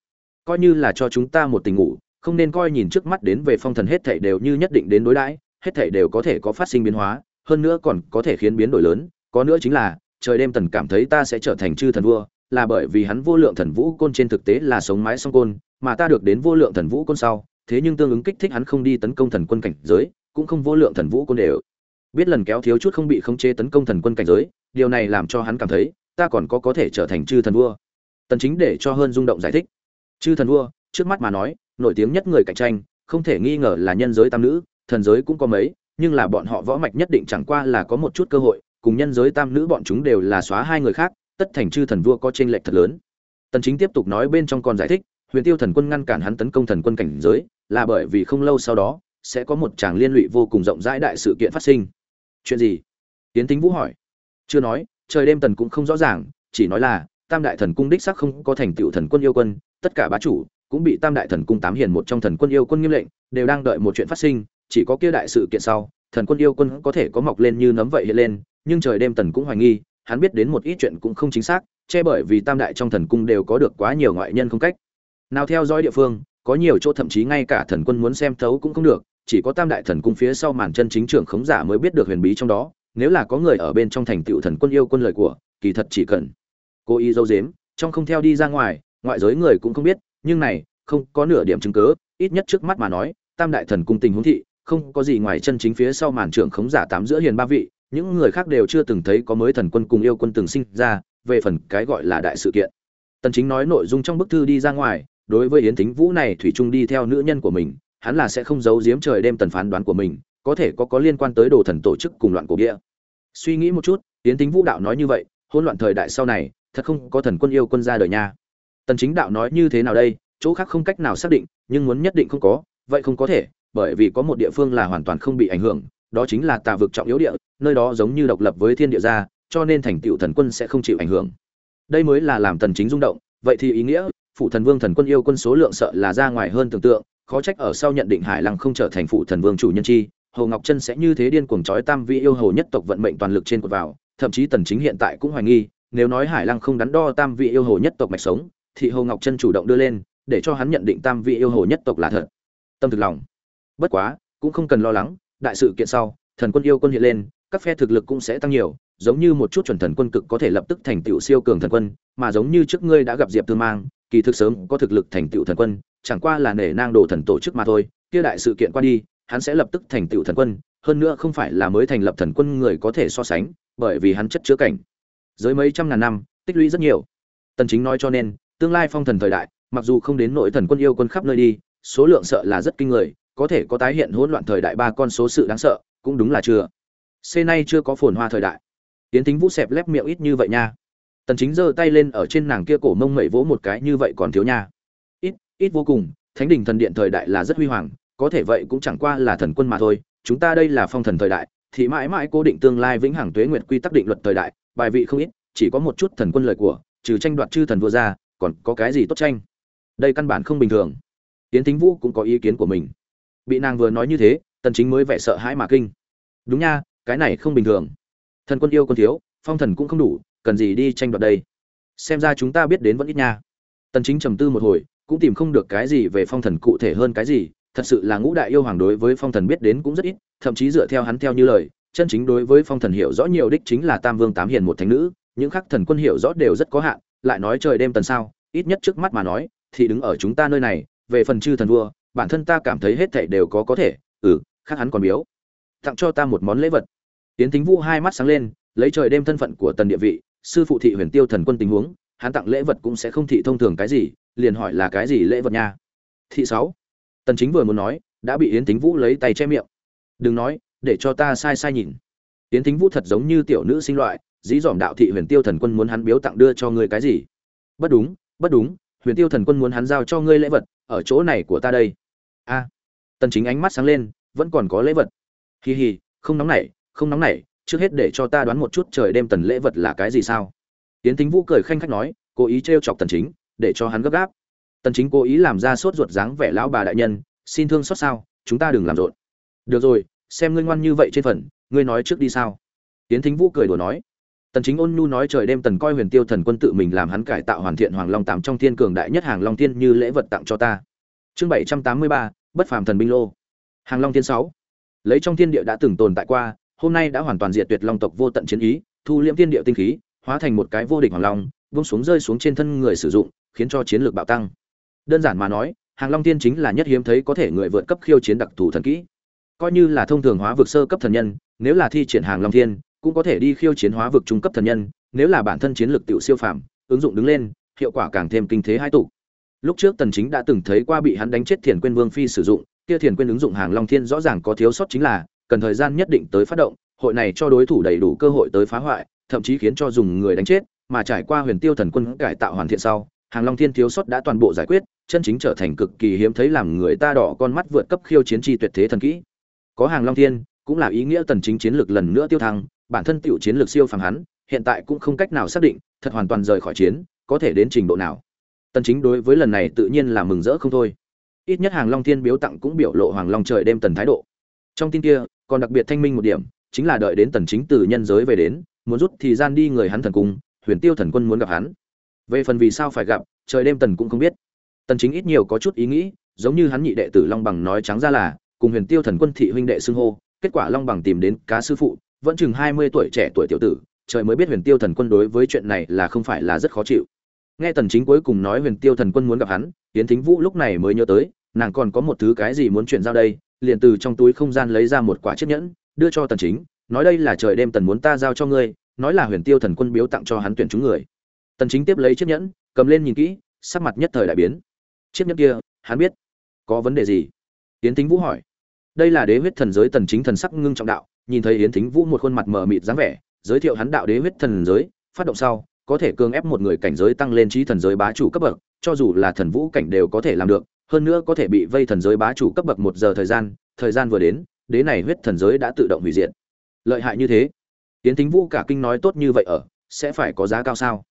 coi như là cho chúng ta một tình ngủ không nên coi nhìn trước mắt đến về phong thần hết thảy đều như nhất định đến đối đãi, hết thảy đều có thể có phát sinh biến hóa, hơn nữa còn có thể khiến biến đổi lớn, có nữa chính là, trời đêm tần cảm thấy ta sẽ trở thành chư thần vua, là bởi vì hắn vô lượng thần vũ côn trên thực tế là sống mái song côn, mà ta được đến vô lượng thần vũ côn sau, thế nhưng tương ứng kích thích hắn không đi tấn công thần quân cảnh giới, cũng không vô lượng thần vũ côn đều. Biết lần kéo thiếu chút không bị khống chế tấn công thần quân cảnh giới, điều này làm cho hắn cảm thấy, ta còn có có thể trở thành chư thần vua. Tần chính để cho hơn rung động giải thích. Chư thần vua, trước mắt mà nói nổi tiếng nhất người cạnh tranh, không thể nghi ngờ là nhân giới tam nữ, thần giới cũng có mấy, nhưng là bọn họ võ mạch nhất định chẳng qua là có một chút cơ hội, cùng nhân giới tam nữ bọn chúng đều là xóa hai người khác, tất thành chư thần vua có chênh lệch thật lớn. Tần chính tiếp tục nói bên trong còn giải thích, huyền tiêu thần quân ngăn cản hắn tấn công thần quân cảnh giới, là bởi vì không lâu sau đó, sẽ có một tràng liên lụy vô cùng rộng rãi đại sự kiện phát sinh. Chuyện gì? Tiến tính vũ hỏi. Chưa nói, trời đêm tần cũng không rõ ràng, chỉ nói là, tam đại thần cung đích sắc không có thành tựu thần quân yêu quân, tất cả bá chủ cũng bị tam đại thần cung tám hiền một trong thần quân yêu quân nghiêm lệnh, đều đang đợi một chuyện phát sinh, chỉ có kia đại sự kiện sau, thần quân yêu quân có thể có mọc lên như nấm vậy hiện lên, nhưng trời đêm tần cũng hoài nghi, hắn biết đến một ít chuyện cũng không chính xác, che bởi vì tam đại trong thần cung đều có được quá nhiều ngoại nhân không cách. Nào theo dõi địa phương, có nhiều chỗ thậm chí ngay cả thần quân muốn xem thấu cũng không được, chỉ có tam đại thần cung phía sau màn chân chính trưởng khống giả mới biết được huyền bí trong đó, nếu là có người ở bên trong thành tựu thần quân yêu quân lời của, kỳ thật chỉ cần cố ý dâu dếm trong không theo đi ra ngoài, ngoại giới người cũng không biết nhưng này, không có nửa điểm chứng cứ ít nhất trước mắt mà nói, tam đại thần cung tình huống thị, không có gì ngoài chân chính phía sau màn trưởng khống giả tám giữa hiền ba vị, những người khác đều chưa từng thấy có mới thần quân cùng yêu quân từng sinh ra, về phần cái gọi là đại sự kiện. Tần chính nói nội dung trong bức thư đi ra ngoài, đối với yến thính vũ này, thủy trung đi theo nữ nhân của mình, hắn là sẽ không giấu giếm trời đêm tần phán đoán của mình, có thể có có liên quan tới đồ thần tổ chức cùng loạn cổ địa. Suy nghĩ một chút, yến thính vũ đạo nói như vậy, hỗn loạn thời đại sau này, thật không có thần quân yêu quân ra đời nha tần chính đạo nói như thế nào đây, chỗ khác không cách nào xác định, nhưng muốn nhất định không có, vậy không có thể, bởi vì có một địa phương là hoàn toàn không bị ảnh hưởng, đó chính là tà vực trọng yếu địa, nơi đó giống như độc lập với thiên địa gia, cho nên thành tựu thần quân sẽ không chịu ảnh hưởng. Đây mới là làm tần chính rung động, vậy thì ý nghĩa phụ thần vương thần quân yêu quân số lượng sợ là ra ngoài hơn tưởng tượng, khó trách ở sau nhận định hải lăng không trở thành phụ thần vương chủ nhân chi, hồ ngọc chân sẽ như thế điên cuồng chói tam vị yêu hồ nhất tộc vận mệnh toàn lực trên cột vào, thậm chí tần chính hiện tại cũng hoài nghi, nếu nói hải lăng không đắn đo tam vị yêu hồ nhất tộc mạch sống thì hồ ngọc chân chủ động đưa lên, để cho hắn nhận định tam vị yêu hồ nhất tộc là thật. Tâm thực lòng. Bất quá, cũng không cần lo lắng, đại sự kiện sau, thần quân yêu quân hiện lên, các phe thực lực cũng sẽ tăng nhiều, giống như một chút chuẩn thần quân cực có thể lập tức thành tựu siêu cường thần quân, mà giống như trước ngươi đã gặp diệp tư mang, kỳ thực sớm có thực lực thành tựu thần quân, chẳng qua là nể nang đồ thần tổ chức mà thôi, kia đại sự kiện qua đi, hắn sẽ lập tức thành tựu thần quân, hơn nữa không phải là mới thành lập thần quân người có thể so sánh, bởi vì hắn chất chứa cảnh. Dưới mấy trăm ngàn năm, tích lũy rất nhiều. Tần chính nói cho nên tương lai phong thần thời đại, mặc dù không đến nội thần quân yêu quân khắp nơi đi, số lượng sợ là rất kinh người, có thể có tái hiện hỗn loạn thời đại ba con số sự đáng sợ, cũng đúng là chưa. Xê nay chưa có phồn hoa thời đại. Tiến tính vũ xẹp lép miệng ít như vậy nha. Tần chính giơ tay lên ở trên nàng kia cổ mông mẩy vỗ một cái như vậy còn thiếu nha. Ít ít vô cùng, thánh đình thần điện thời đại là rất huy hoàng, có thể vậy cũng chẳng qua là thần quân mà thôi, chúng ta đây là phong thần thời đại, thì mãi mãi cố định tương lai vĩnh hằng tuế nguyệt quy tắc định luật thời đại, bài vị không ít, chỉ có một chút thần quân lời của, trừ tranh đoạt chư thần vua ra còn có cái gì tốt tranh? Đây căn bản không bình thường. Tiến thính vũ cũng có ý kiến của mình. Bị nàng vừa nói như thế, tần chính mới vẻ sợ hãi mà kinh. Đúng nha, cái này không bình thường. Thần quân yêu còn thiếu, phong thần cũng không đủ, cần gì đi tranh đoạt đây? Xem ra chúng ta biết đến vẫn ít nha. Tần chính trầm tư một hồi, cũng tìm không được cái gì về phong thần cụ thể hơn cái gì, thật sự là ngũ đại yêu hoàng đối với phong thần biết đến cũng rất ít, thậm chí dựa theo hắn theo như lời, chân chính đối với phong thần hiểu rõ nhiều đích chính là tam vương tám hiền một thánh nữ, những khắc thần quân hiểu rõ đều rất có hạn lại nói trời đêm tần sao, ít nhất trước mắt mà nói, thì đứng ở chúng ta nơi này, về phần chư thần vua, bản thân ta cảm thấy hết thảy đều có có thể ừ khác hắn còn biếu. Tặng cho ta một món lễ vật. Tiến thính vũ hai mắt sáng lên, lấy trời đêm thân phận của tần địa vị, sư phụ thị huyền tiêu thần quân tình huống, hắn tặng lễ vật cũng sẽ không thị thông thường cái gì, liền hỏi là cái gì lễ vật nha. Thị sáu. Tần chính vừa muốn nói, đã bị yến thính vũ lấy tay che miệng. Đừng nói, để cho ta sai sai nhìn. Yến thính vũ thật giống như tiểu nữ sinh loại dí dỏm đạo thị huyền tiêu thần quân muốn hắn biếu tặng đưa cho ngươi cái gì? Bất đúng bất đúng huyền tiêu thần quân muốn hắn giao cho ngươi lễ vật ở chỗ này của ta đây. A. Tần chính ánh mắt sáng lên vẫn còn có lễ vật. Hì hì, không nóng nảy không nóng nảy trước hết để cho ta đoán một chút trời đêm tần lễ vật là cái gì sao? Tiến tính vũ cười khanh khách nói cố ý trêu chọc tần chính để cho hắn gấp gáp. Tần chính cố ý làm ra sốt ruột dáng vẻ lão bà đại nhân xin thương xót sao chúng ta đừng làm rộn. Được rồi xem ngươi ngoan như vậy trên phần ngươi nói trước đi sao? Tiến thính vũ cười đùa nói tần chính ôn nhu nói trời đêm tần coi huyền tiêu thần quân tự mình làm hắn cải tạo hoàn thiện hoàng long tám trong thiên cường đại nhất hàng long thiên như lễ vật tặng cho ta. Chương bảy trăm tám mươi ba, bất phàm thần binh lô. Hàng long thiên sáu. Lấy trong thiên địa đã từng tồn tại qua, hôm nay đã hoàn toàn diệt tuyệt long tộc vô tận chiến ý, thu liễm thiên địa tinh khí, hóa thành một cái vô địch hoàng long buông xuống rơi xuống trên thân người sử dụng, khiến cho chiến lược bạo tăng. Đơn giản mà nói, hàng long thiên chính là nhất hiếm thấy có thể người vượt cấp khiêu chiến đặc thù thần kỹ. Coi như là thông thường hóa vực sơ cấp thần nhân, nếu là thi triển hàng long thiên cũng có thể đi khiêu chiến hóa vực trung cấp thần nhân, nếu là bản thân chiến lược tiểu siêu phàm, ứng dụng đứng lên, hiệu quả càng thêm kinh thế hai tụ. Lúc trước tần chính đã từng thấy qua bị hắn đánh chết thiền quyên vương phi sử dụng, kia thiền quyên ứng dụng hàng long thiên rõ ràng có thiếu sót chính là, cần thời gian nhất định tới phát động, hội này cho đối thủ đầy đủ cơ hội tới phá hoại, thậm chí khiến cho dùng người đánh chết, mà trải qua huyền tiêu thần quân cải tạo hoàn thiện sau, hàng long thiên thiếu sót đã toàn bộ giải quyết, chân chính trở thành cực kỳ hiếm thấy làm người ta đỏ con mắt vượt cấp khiêu chiến chi tuyệt thế thần kỹ. Có hàng long thiên, cũng là ý nghĩa tần chính chiến lược lần nữa tiêu thăng bản thân tiểu chiến lược siêu phàm hắn, hiện tại cũng không cách nào xác định, thật hoàn toàn rời khỏi chiến, có thể đến trình độ nào. Tần chính đối với lần này tự nhiên là mừng rỡ không thôi. Ít nhất hàng long thiên biếu tặng cũng biểu lộ hoàng long trời đêm tần thái độ. Trong tin kia, còn đặc biệt thanh minh một điểm, chính là đợi đến tần chính từ nhân giới về đến, muốn rút thì gian đi người hắn thần cung, huyền tiêu thần quân muốn gặp hắn. Về phần vì sao phải gặp, trời đêm tần cũng không biết. Tần chính ít nhiều có chút ý nghĩ, giống như hắn nhị đệ tử long bằng nói trắng ra là, cùng huyền tiêu thần quân thị huynh đệ xưng hô, kết quả long bằng tìm đến cá sư phụ vẫn chừng 20 tuổi trẻ tuổi tiểu tử, trời mới biết huyền tiêu thần quân đối với chuyện này là không phải là rất khó chịu. Nghe tần chính cuối cùng nói huyền tiêu thần quân muốn gặp hắn, yến thính vũ lúc này mới nhớ tới, nàng còn có một thứ cái gì muốn chuyển giao đây, liền từ trong túi không gian lấy ra một quả chiếc nhẫn, đưa cho tần chính, nói đây là trời đêm tần muốn ta giao cho ngươi, nói là huyền tiêu thần quân biếu tặng cho hắn tuyển chúng người. Tần chính tiếp lấy chiếc nhẫn, cầm lên nhìn kỹ, sắc mặt nhất thời đại biến. Chiếc nhẫn kia, hắn biết có vấn đề gì? Yến thính vũ hỏi. Đây là đế huyết thần giới tần chính thần sắc ngưng trọng đạo nhìn thấy yến thính vũ một khuôn mặt mờ mịt dáng vẻ, giới thiệu hắn đạo đế huyết thần giới, phát động sau, có thể cường ép một người cảnh giới tăng lên trí thần giới bá chủ cấp bậc, cho dù là thần vũ cảnh đều có thể làm được, hơn nữa có thể bị vây thần giới bá chủ cấp bậc một giờ thời gian thời gian vừa đến, đế này huyết thần giới đã tự động hủy diệt. Lợi hại như thế. Yến thính vũ cả kinh nói tốt như vậy ở, sẽ phải có giá cao sao?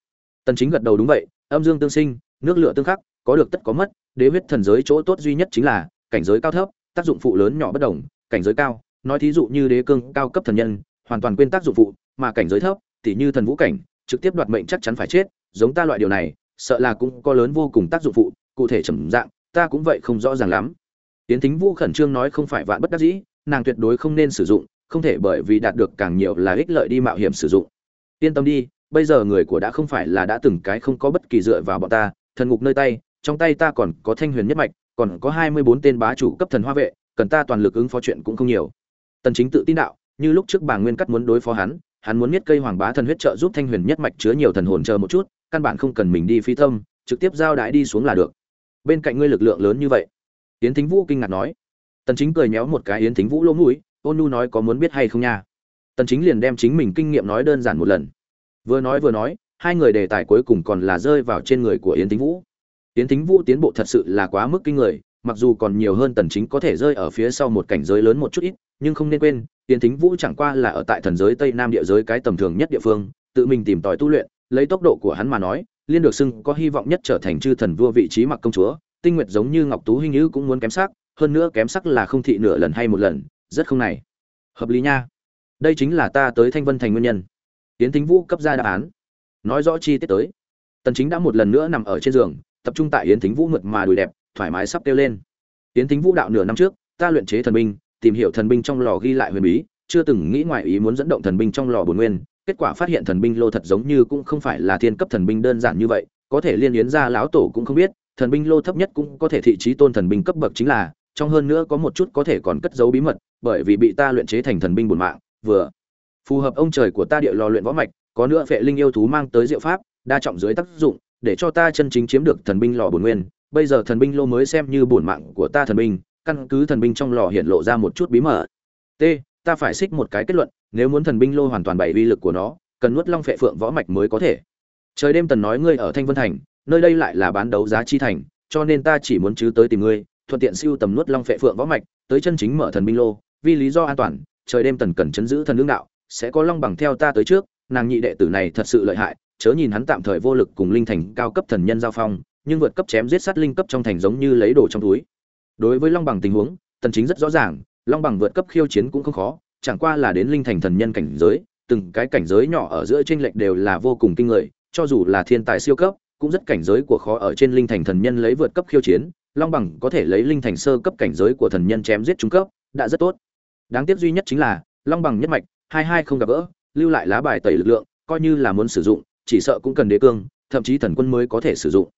Tần chính gật đầu đúng vậy, âm dương tương sinh, nước lửa tương khắc, có được tất có mất, đế huyết thần giới chỗ tốt duy nhất chính là, cảnh giới cao thấp, tác dụng phụ lớn nhỏ bất đồng, cảnh giới cao nói thí dụ như đế cương cao cấp thần nhân, hoàn toàn quên tác dụng phụ mà cảnh giới thấp, tỉ như thần vũ cảnh, trực tiếp đoạt mệnh chắc chắn phải chết, giống ta loại điều này, sợ là cũng có lớn vô cùng tác dụng phụ cụ thể trầm dạng, ta cũng vậy không rõ ràng lắm. Tiến thính vũ khẩn trương nói không phải vạn bất đắc dĩ, nàng tuyệt đối không nên sử dụng, không thể bởi vì đạt được càng nhiều là ích lợi đi mạo hiểm sử dụng. Yên tâm đi, bây giờ người của đã không phải là đã từng cái không có bất kỳ dựa vào bọn ta, thần ngục nơi tay, trong tay ta còn có thanh huyền nhất mạch, còn có hai mươi bốn tên bá chủ cấp thần hoa vệ, cần ta toàn lực ứng phó chuyện cũng không nhiều tần chính tự tin đạo, như lúc trước bà nguyên cắt muốn đối phó hắn hắn muốn miết cây hoàng bá thần huyết trợ giúp thanh huyền nhất mạch chứa nhiều thần hồn chờ một chút, căn bản không cần mình đi phi tâm, trực tiếp giao đái đi xuống là được. Bên cạnh ngươi lực lượng lớn như vậy. Yến thính vũ kinh ngạc nói. Tần chính cười nhéo một cái yến thính vũ lỗ mũi, ôn nu nói có muốn biết hay không nha? Tần chính liền đem chính mình kinh nghiệm nói đơn giản một lần. Vừa nói vừa nói, hai người đề tài cuối cùng còn là rơi vào trên người của yến thính vũ. Yến thính vũ tiến bộ thật sự là quá mức kinh người mặc dù còn nhiều hơn tần chính có thể rơi ở phía sau một cảnh giới lớn một chút ít, nhưng không nên quên, yến thính vũ chẳng qua là ở tại thần giới tây nam địa giới cái tầm thường nhất địa phương, tự mình tìm tòi tu luyện, lấy tốc độ của hắn mà nói, liên được xưng có hy vọng nhất trở thành chư thần vua vị trí mặc công chúa, tinh nguyệt giống như ngọc tú huynh như cũng muốn kém sắc, hơn nữa kém sắc là không thị nửa lần hay một lần, rất không này. Hợp lý nha. Đây chính là ta tới thanh vân thành nguyên nhân. Tiến thính vũ cấp ra đáp án. Nói rõ chi tiết tới. Tần chính đã một lần nữa nằm ở trên giường, tập trung tại yến thính vũ mượt mà đùi đẹp thoải mái sắp kêu lên. Tiến tính vũ đạo nửa năm trước, ta luyện chế thần binh, tìm hiểu thần binh trong lò ghi lại huyền bí, chưa từng nghĩ ngoài ý muốn dẫn động thần binh trong lò bổn nguyên, kết quả phát hiện thần binh lô thật giống như cũng không phải là thiên cấp thần binh đơn giản như vậy, có thể liên yến ra lão tổ cũng không biết, thần binh lô thấp nhất cũng có thể thị trí tôn thần binh cấp bậc chính là, trong hơn nữa có một chút có thể còn cất giấu bí mật, bởi vì bị ta luyện chế thành thần binh bổn mạng, vừa phù hợp ông trời của ta địa lò luyện võ mạch, có nữa vệ linh yêu thú mang tới diệu pháp, đa trọng dưới tác dụng, để cho ta chân chính chiếm được thần binh lò bổn nguyên bây giờ thần binh lô mới xem như bổn mạng của ta thần binh, căn cứ thần binh trong lò hiện lộ ra một chút bí mật. T, ta phải xích một cái kết luận, nếu muốn thần binh lô hoàn toàn bày uy lực của nó, cần nuốt long phệ phượng võ mạch mới có thể. Trời đêm tần nói ngươi ở thanh vân thành, nơi đây lại là bán đấu giá chi thành, cho nên ta chỉ muốn chứ tới tìm ngươi, thuận tiện siêu tầm nuốt long phệ phượng võ mạch, tới chân chính mở thần binh lô, vì lý do an toàn, trời đêm tần cần chấn giữ thần lương đạo, sẽ có long bằng theo ta tới trước, nàng nhị đệ tử này thật sự lợi hại, chớ nhìn hắn tạm thời vô lực cùng linh thành cao cấp thần nhân giao phong nhưng vượt cấp chém giết sát linh cấp trong thành giống như lấy đồ trong túi. Đối với long bằng tình huống, tần chính rất rõ ràng, long bằng vượt cấp khiêu chiến cũng không khó, chẳng qua là đến linh thành thần nhân cảnh giới, từng cái cảnh giới nhỏ ở giữa trên lệch đều là vô cùng kinh người, cho dù là thiên tài siêu cấp, cũng rất cảnh giới của khó ở trên linh thành thần nhân lấy vượt cấp khiêu chiến, long bằng có thể lấy linh thành sơ cấp cảnh giới của thần nhân chém giết trung cấp, đã rất tốt. Đáng tiếc duy nhất chính là, long bằng nhất mạch, hai hai không gặp gỡ, lưu lại lá bài tẩy lực lượng, coi như là muốn sử dụng, chỉ sợ cũng cần đế cương, thậm chí thần quân mới có thể sử dụng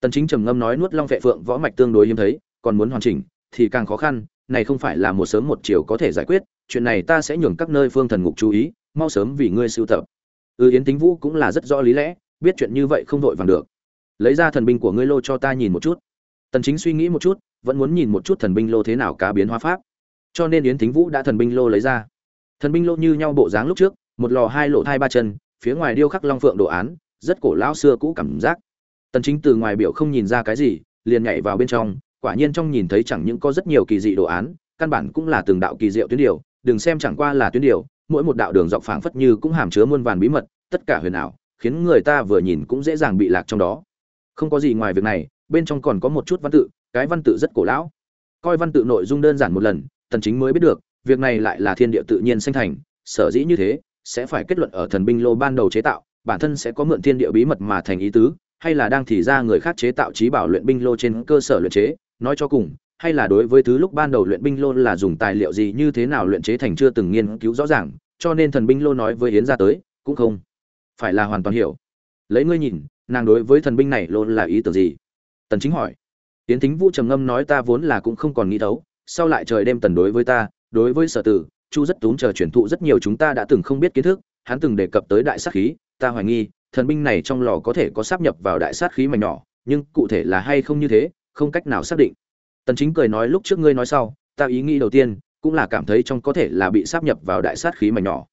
tần chính trầm ngâm nói nuốt long vệ phượng võ mạch tương đối hiếm thấy, còn muốn hoàn chỉnh, thì càng khó khăn, này không phải là một sớm một chiều có thể giải quyết, chuyện này ta sẽ nhường các nơi phương thần ngục chú ý, mau sớm vì ngươi sưu tập. Ừ yến tính vũ cũng là rất rõ lý lẽ, biết chuyện như vậy không vội vàng được. Lấy ra thần binh của ngươi lô cho ta nhìn một chút. Tần chính suy nghĩ một chút, vẫn muốn nhìn một chút thần binh lô thế nào cá biến hóa pháp. Cho nên yến thính vũ đã thần binh lô lấy ra. Thần binh lô như nhau bộ dáng lúc trước, một lò hai lỗ hai ba chân, phía ngoài điêu khắc long phượng đồ án, rất cổ lão xưa cũ cảm giác tần chính từ ngoài biểu không nhìn ra cái gì, liền nhảy vào bên trong, quả nhiên trong nhìn thấy chẳng những có rất nhiều kỳ dị đồ án, căn bản cũng là từng đạo kỳ diệu tuyến điều, đừng xem chẳng qua là tuyến điều, mỗi một đạo đường dọc phảng phất như cũng hàm chứa muôn vàn bí mật, tất cả huyền ảo, khiến người ta vừa nhìn cũng dễ dàng bị lạc trong đó. Không có gì ngoài việc này, bên trong còn có một chút văn tự, cái văn tự rất cổ lão. Coi văn tự nội dung đơn giản một lần, tần chính mới biết được, việc này lại là thiên địa tự nhiên sinh thành, sở dĩ như thế, sẽ phải kết luận ở thần binh lô ban đầu chế tạo, bản thân sẽ có mượn thiên địa bí mật mà thành ý tứ hay là đang thì ra người khác chế tạo trí bảo luyện binh lô trên cơ sở luyện chế, nói cho cùng, hay là đối với thứ lúc ban đầu luyện binh lô là dùng tài liệu gì như thế nào luyện chế thành chưa từng nghiên cứu rõ ràng, cho nên thần binh lô nói với yến ra tới, cũng không phải là hoàn toàn hiểu. Lấy ngươi nhìn, nàng đối với thần binh này lô là ý tưởng gì? Tần chính hỏi. Yến thính vũ trầm ngâm nói ta vốn là cũng không còn nghĩ thấu, sau lại trời đêm tần đối với ta, đối với sở tử, chu rất tốn chờ truyền thụ rất nhiều chúng ta đã từng không biết kiến thức, hắn từng đề cập tới đại sát khí, ta hoài nghi thần binh này trong lò có thể có sáp nhập vào đại sát khí mảnh nhỏ, nhưng cụ thể là hay không như thế, không cách nào xác định. Tần chính cười nói lúc trước ngươi nói sau, ta ý nghĩ đầu tiên, cũng là cảm thấy trong có thể là bị sáp nhập vào đại sát khí mảnh nhỏ.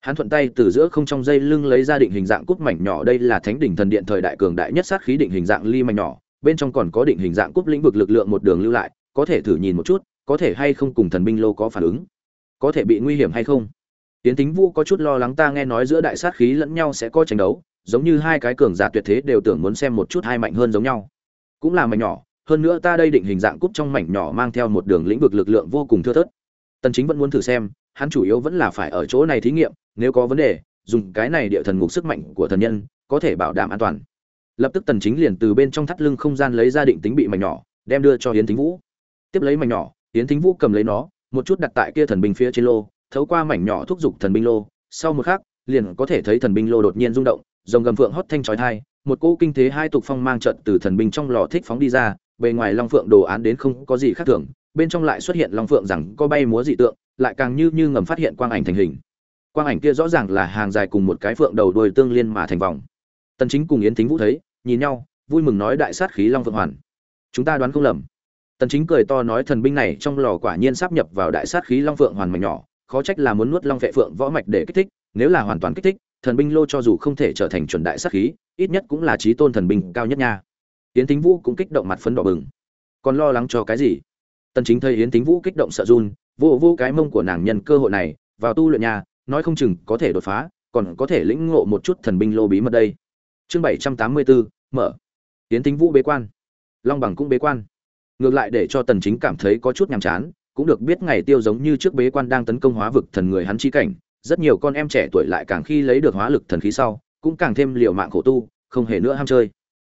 Hắn thuận tay từ giữa không trong dây lưng lấy ra định hình dạng cúp mảnh nhỏ, đây là thánh đỉnh thần điện thời đại cường đại nhất sát khí định hình dạng ly mảnh nhỏ, bên trong còn có định hình dạng cúp lĩnh vực lực lượng một đường lưu lại, có thể thử nhìn một chút, có thể hay không cùng thần binh lô có phản ứng, có thể bị nguy hiểm hay không. Tiến tính vũ có chút lo lắng ta nghe nói giữa đại sát khí lẫn nhau sẽ có tranh đấu giống như hai cái cường giả tuyệt thế đều tưởng muốn xem một chút hai mạnh hơn giống nhau. Cũng là mảnh nhỏ, hơn nữa ta đây định hình dạng cúp trong mảnh nhỏ mang theo một đường lĩnh vực lực lượng vô cùng thưa thớt. Tần chính vẫn muốn thử xem, hắn chủ yếu vẫn là phải ở chỗ này thí nghiệm, nếu có vấn đề, dùng cái này địa thần ngục sức mạnh của thần nhân, có thể bảo đảm an toàn. Lập tức tần chính liền từ bên trong thắt lưng không gian lấy ra định tính bị mảnh nhỏ, đem đưa cho hiến thính vũ. Tiếp lấy mảnh nhỏ hiến thính vũ cầm lấy nó, một chút đặt tại kia thần binh phía trên lô, thấu qua mảnh nhỏ thúc giục thần binh lô. Sau một khắc, liền có thể thấy thần binh lô đột nhiên rung động Rồng gầm phượng hót thanh chói tai một cỗ kinh thế hai tục phong mang trận từ thần binh trong lò thích phóng đi ra, bề ngoài long phượng đồ án đến không có gì khác thường, bên trong lại xuất hiện long phượng rằng có bay múa dị tượng, lại càng như như ngầm phát hiện quang ảnh thành hình. Quang ảnh kia rõ ràng là hàng dài cùng một cái phượng đầu đuôi tương liên mà thành vòng. Tần chính cùng yến thính vũ thấy, nhìn nhau, vui mừng nói đại sát khí long phượng hoàn. Chúng ta đoán không lầm. Tần chính cười to nói thần binh này trong lò quả nhiên sắp nhập vào đại sát khí long phượng hoàn mảnh nhỏ, khó trách là muốn nuốt long vệ phượng võ mạch để kích thích, nếu là hoàn toàn kích thích thần binh lô cho dù không thể trở thành chuẩn đại sát khí ít nhất cũng là trí tôn thần binh cao nhất nha. Yến thính vũ cũng kích động mặt phấn đỏ bừng. Còn lo lắng cho cái gì? Tần chính thấy yến thính vũ kích động sợ run vô vô cái mông của nàng nhân cơ hội này vào tu luyện nhà nói không chừng có thể đột phá còn có thể lĩnh ngộ một chút thần binh lô bí mật đây. Chương 784, mở. Yến thính vũ bế quan. Long bằng cũng bế quan. Ngược lại để cho tần chính cảm thấy có chút nhàm chán cũng được biết ngày tiêu giống như trước bế quan đang tấn công hóa vực thần người hắn chi cảnh rất nhiều con em trẻ tuổi lại càng khi lấy được hóa lực thần khí sau, cũng càng thêm liều mạng khổ tu, không hề nữa ham chơi.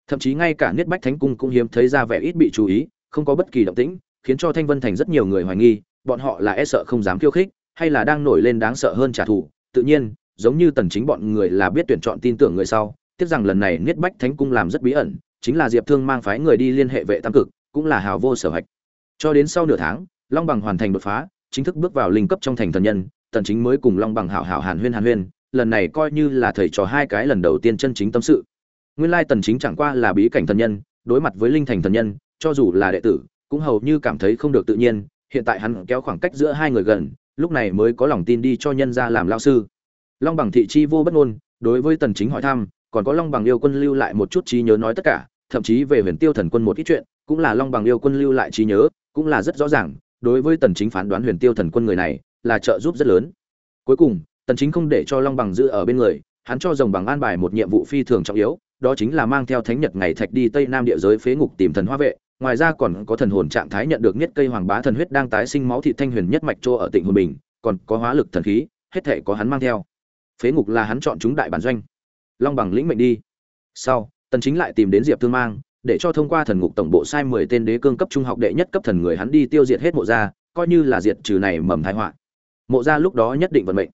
Thậm chí ngay cả niết bách thánh cung cũng hiếm thấy ra vẻ ít bị chú ý, không có bất kỳ động tĩnh, khiến cho thanh vân thành rất nhiều người hoài nghi, bọn họ là e sợ không dám khiêu khích, hay là đang nổi lên đáng sợ hơn trả thù. Tự nhiên, giống như tần chính bọn người là biết tuyển chọn tin tưởng người sau, tiếc rằng lần này niết bách thánh cung làm rất bí ẩn, chính là diệp thương mang phái người đi liên hệ vệ tam cực, cũng là hào vô sở hạch cho đến sau nửa tháng, long bằng hoàn thành đột phá, chính thức bước vào linh cấp trong thành thần nhân tần chính mới cùng long bằng hảo hảo hàn huyên hàn huyên, lần này coi như là thầy trò hai cái lần đầu tiên chân chính tâm sự. Nguyên lai tần chính chẳng qua là bí cảnh thần nhân, đối mặt với linh thành thần nhân, cho dù là đệ tử, cũng hầu như cảm thấy không được tự nhiên, hiện tại hắn kéo khoảng cách giữa hai người gần, lúc này mới có lòng tin đi cho nhân ra làm lao sư. Long bằng thị chi vô bất ngôn, đối với tần chính hỏi thăm, còn có long bằng yêu quân lưu lại một chút trí nhớ nói tất cả, thậm chí về huyền tiêu thần quân một ít chuyện, cũng là long bằng yêu quân lưu lại trí nhớ, cũng là rất rõ ràng, đối với tần chính phán đoán huyền tiêu thần quân người này là trợ giúp rất lớn. Cuối cùng tần chính không để cho long bằng giữ ở bên người hắn cho rồng bằng an bài một nhiệm vụ phi thường trọng yếu đó chính là mang theo thánh nhật ngày thạch đi tây nam địa giới phế ngục tìm thần hoa vệ ngoài ra còn có thần hồn trạng thái nhận được nhất cây hoàng bá thần huyết đang tái sinh máu thị thanh huyền nhất mạch chỗ ở tỉnh hồn bình còn có hóa lực thần khí hết thể có hắn mang theo. Phế ngục là hắn chọn chúng đại bản doanh. Long bằng lĩnh mệnh đi. Sau tần chính lại tìm đến diệp thương mang để cho thông qua thần ngục tổng bộ sai mười tên đế cương cấp trung học đệ nhất cấp thần người hắn đi tiêu diệt hết mộ gia, coi như là diệt trừ này mầm tai họa. Mộ gia lúc đó nhất định vận mệnh.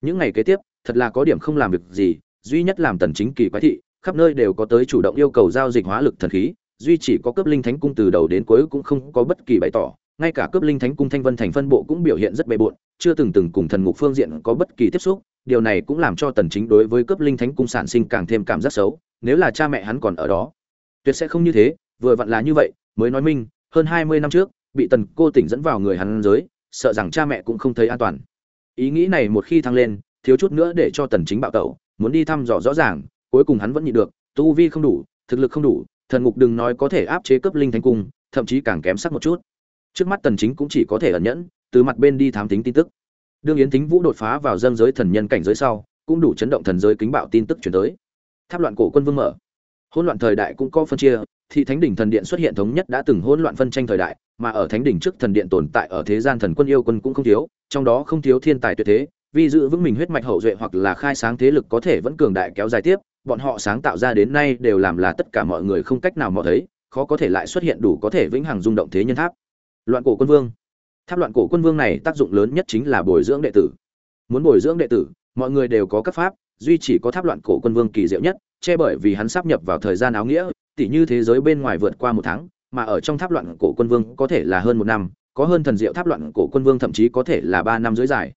Những ngày kế tiếp, thật là có điểm không làm việc gì, duy nhất làm tần chính kỳ quái thị, khắp nơi đều có tới chủ động yêu cầu giao dịch hóa lực thần khí, duy chỉ có cấp linh thánh cung từ đầu đến cuối cũng không có bất kỳ bày tỏ, ngay cả cấp linh thánh cung thanh vân thành phân bộ cũng biểu hiện rất bề bộn, chưa từng từng cùng thần ngục phương diện có bất kỳ tiếp xúc, điều này cũng làm cho tần chính đối với cấp linh thánh cung sản sinh càng thêm cảm giác xấu, nếu là cha mẹ hắn còn ở đó, tuyệt sẽ không như thế, vừa vặn là như vậy, mới nói minh, hơn 20 năm trước, bị tần cô tỉnh dẫn vào người hắn giới, sợ rằng cha mẹ cũng không thấy an toàn. Ý nghĩ này một khi thăng lên, thiếu chút nữa để cho tần chính bạo tẩu, muốn đi thăm dò rõ ràng, cuối cùng hắn vẫn nhịn được, tu vi không đủ, thực lực không đủ, thần ngục đừng nói có thể áp chế cấp linh thánh cung, thậm chí càng kém sắc một chút. Trước mắt tần chính cũng chỉ có thể ẩn nhẫn, từ mặt bên đi thám tính tin tức. Đương Yến Tính Vũ đột phá vào dân giới thần nhân cảnh giới sau, cũng đủ chấn động thần giới kính bạo tin tức truyền tới. Tháp loạn cổ quân vương mở. Hỗn loạn thời đại cũng có phân chia, thị thánh đỉnh thần điện xuất hiện thống nhất đã từng hỗn loạn phân tranh thời đại, mà ở thánh đỉnh trước thần điện tồn tại ở thế gian thần quân yêu quân cũng không thiếu, trong đó không thiếu thiên tài tuyệt thế, vì giữ vững mình huyết mạch hậu duệ hoặc là khai sáng thế lực có thể vẫn cường đại kéo dài tiếp, bọn họ sáng tạo ra đến nay đều làm là tất cả mọi người không cách nào mò thấy, khó có thể lại xuất hiện đủ có thể vĩnh hằng rung động thế nhân tháp. Loạn cổ quân vương. Tháp loạn cổ quân vương này tác dụng lớn nhất chính là bồi dưỡng đệ tử. Muốn bồi dưỡng đệ tử, mọi người đều có cấp pháp, duy chỉ có tháp loạn cổ quân vương kỳ diệu nhất, che bởi vì hắn sắp nhập vào thời gian áo nghĩa, tỉ như thế giới bên ngoài vượt qua một tháng, mà ở trong tháp loạn cổ quân vương có thể là hơn một năm, có hơn thần diệu tháp loạn cổ quân vương thậm chí có thể là ba năm dưới dài.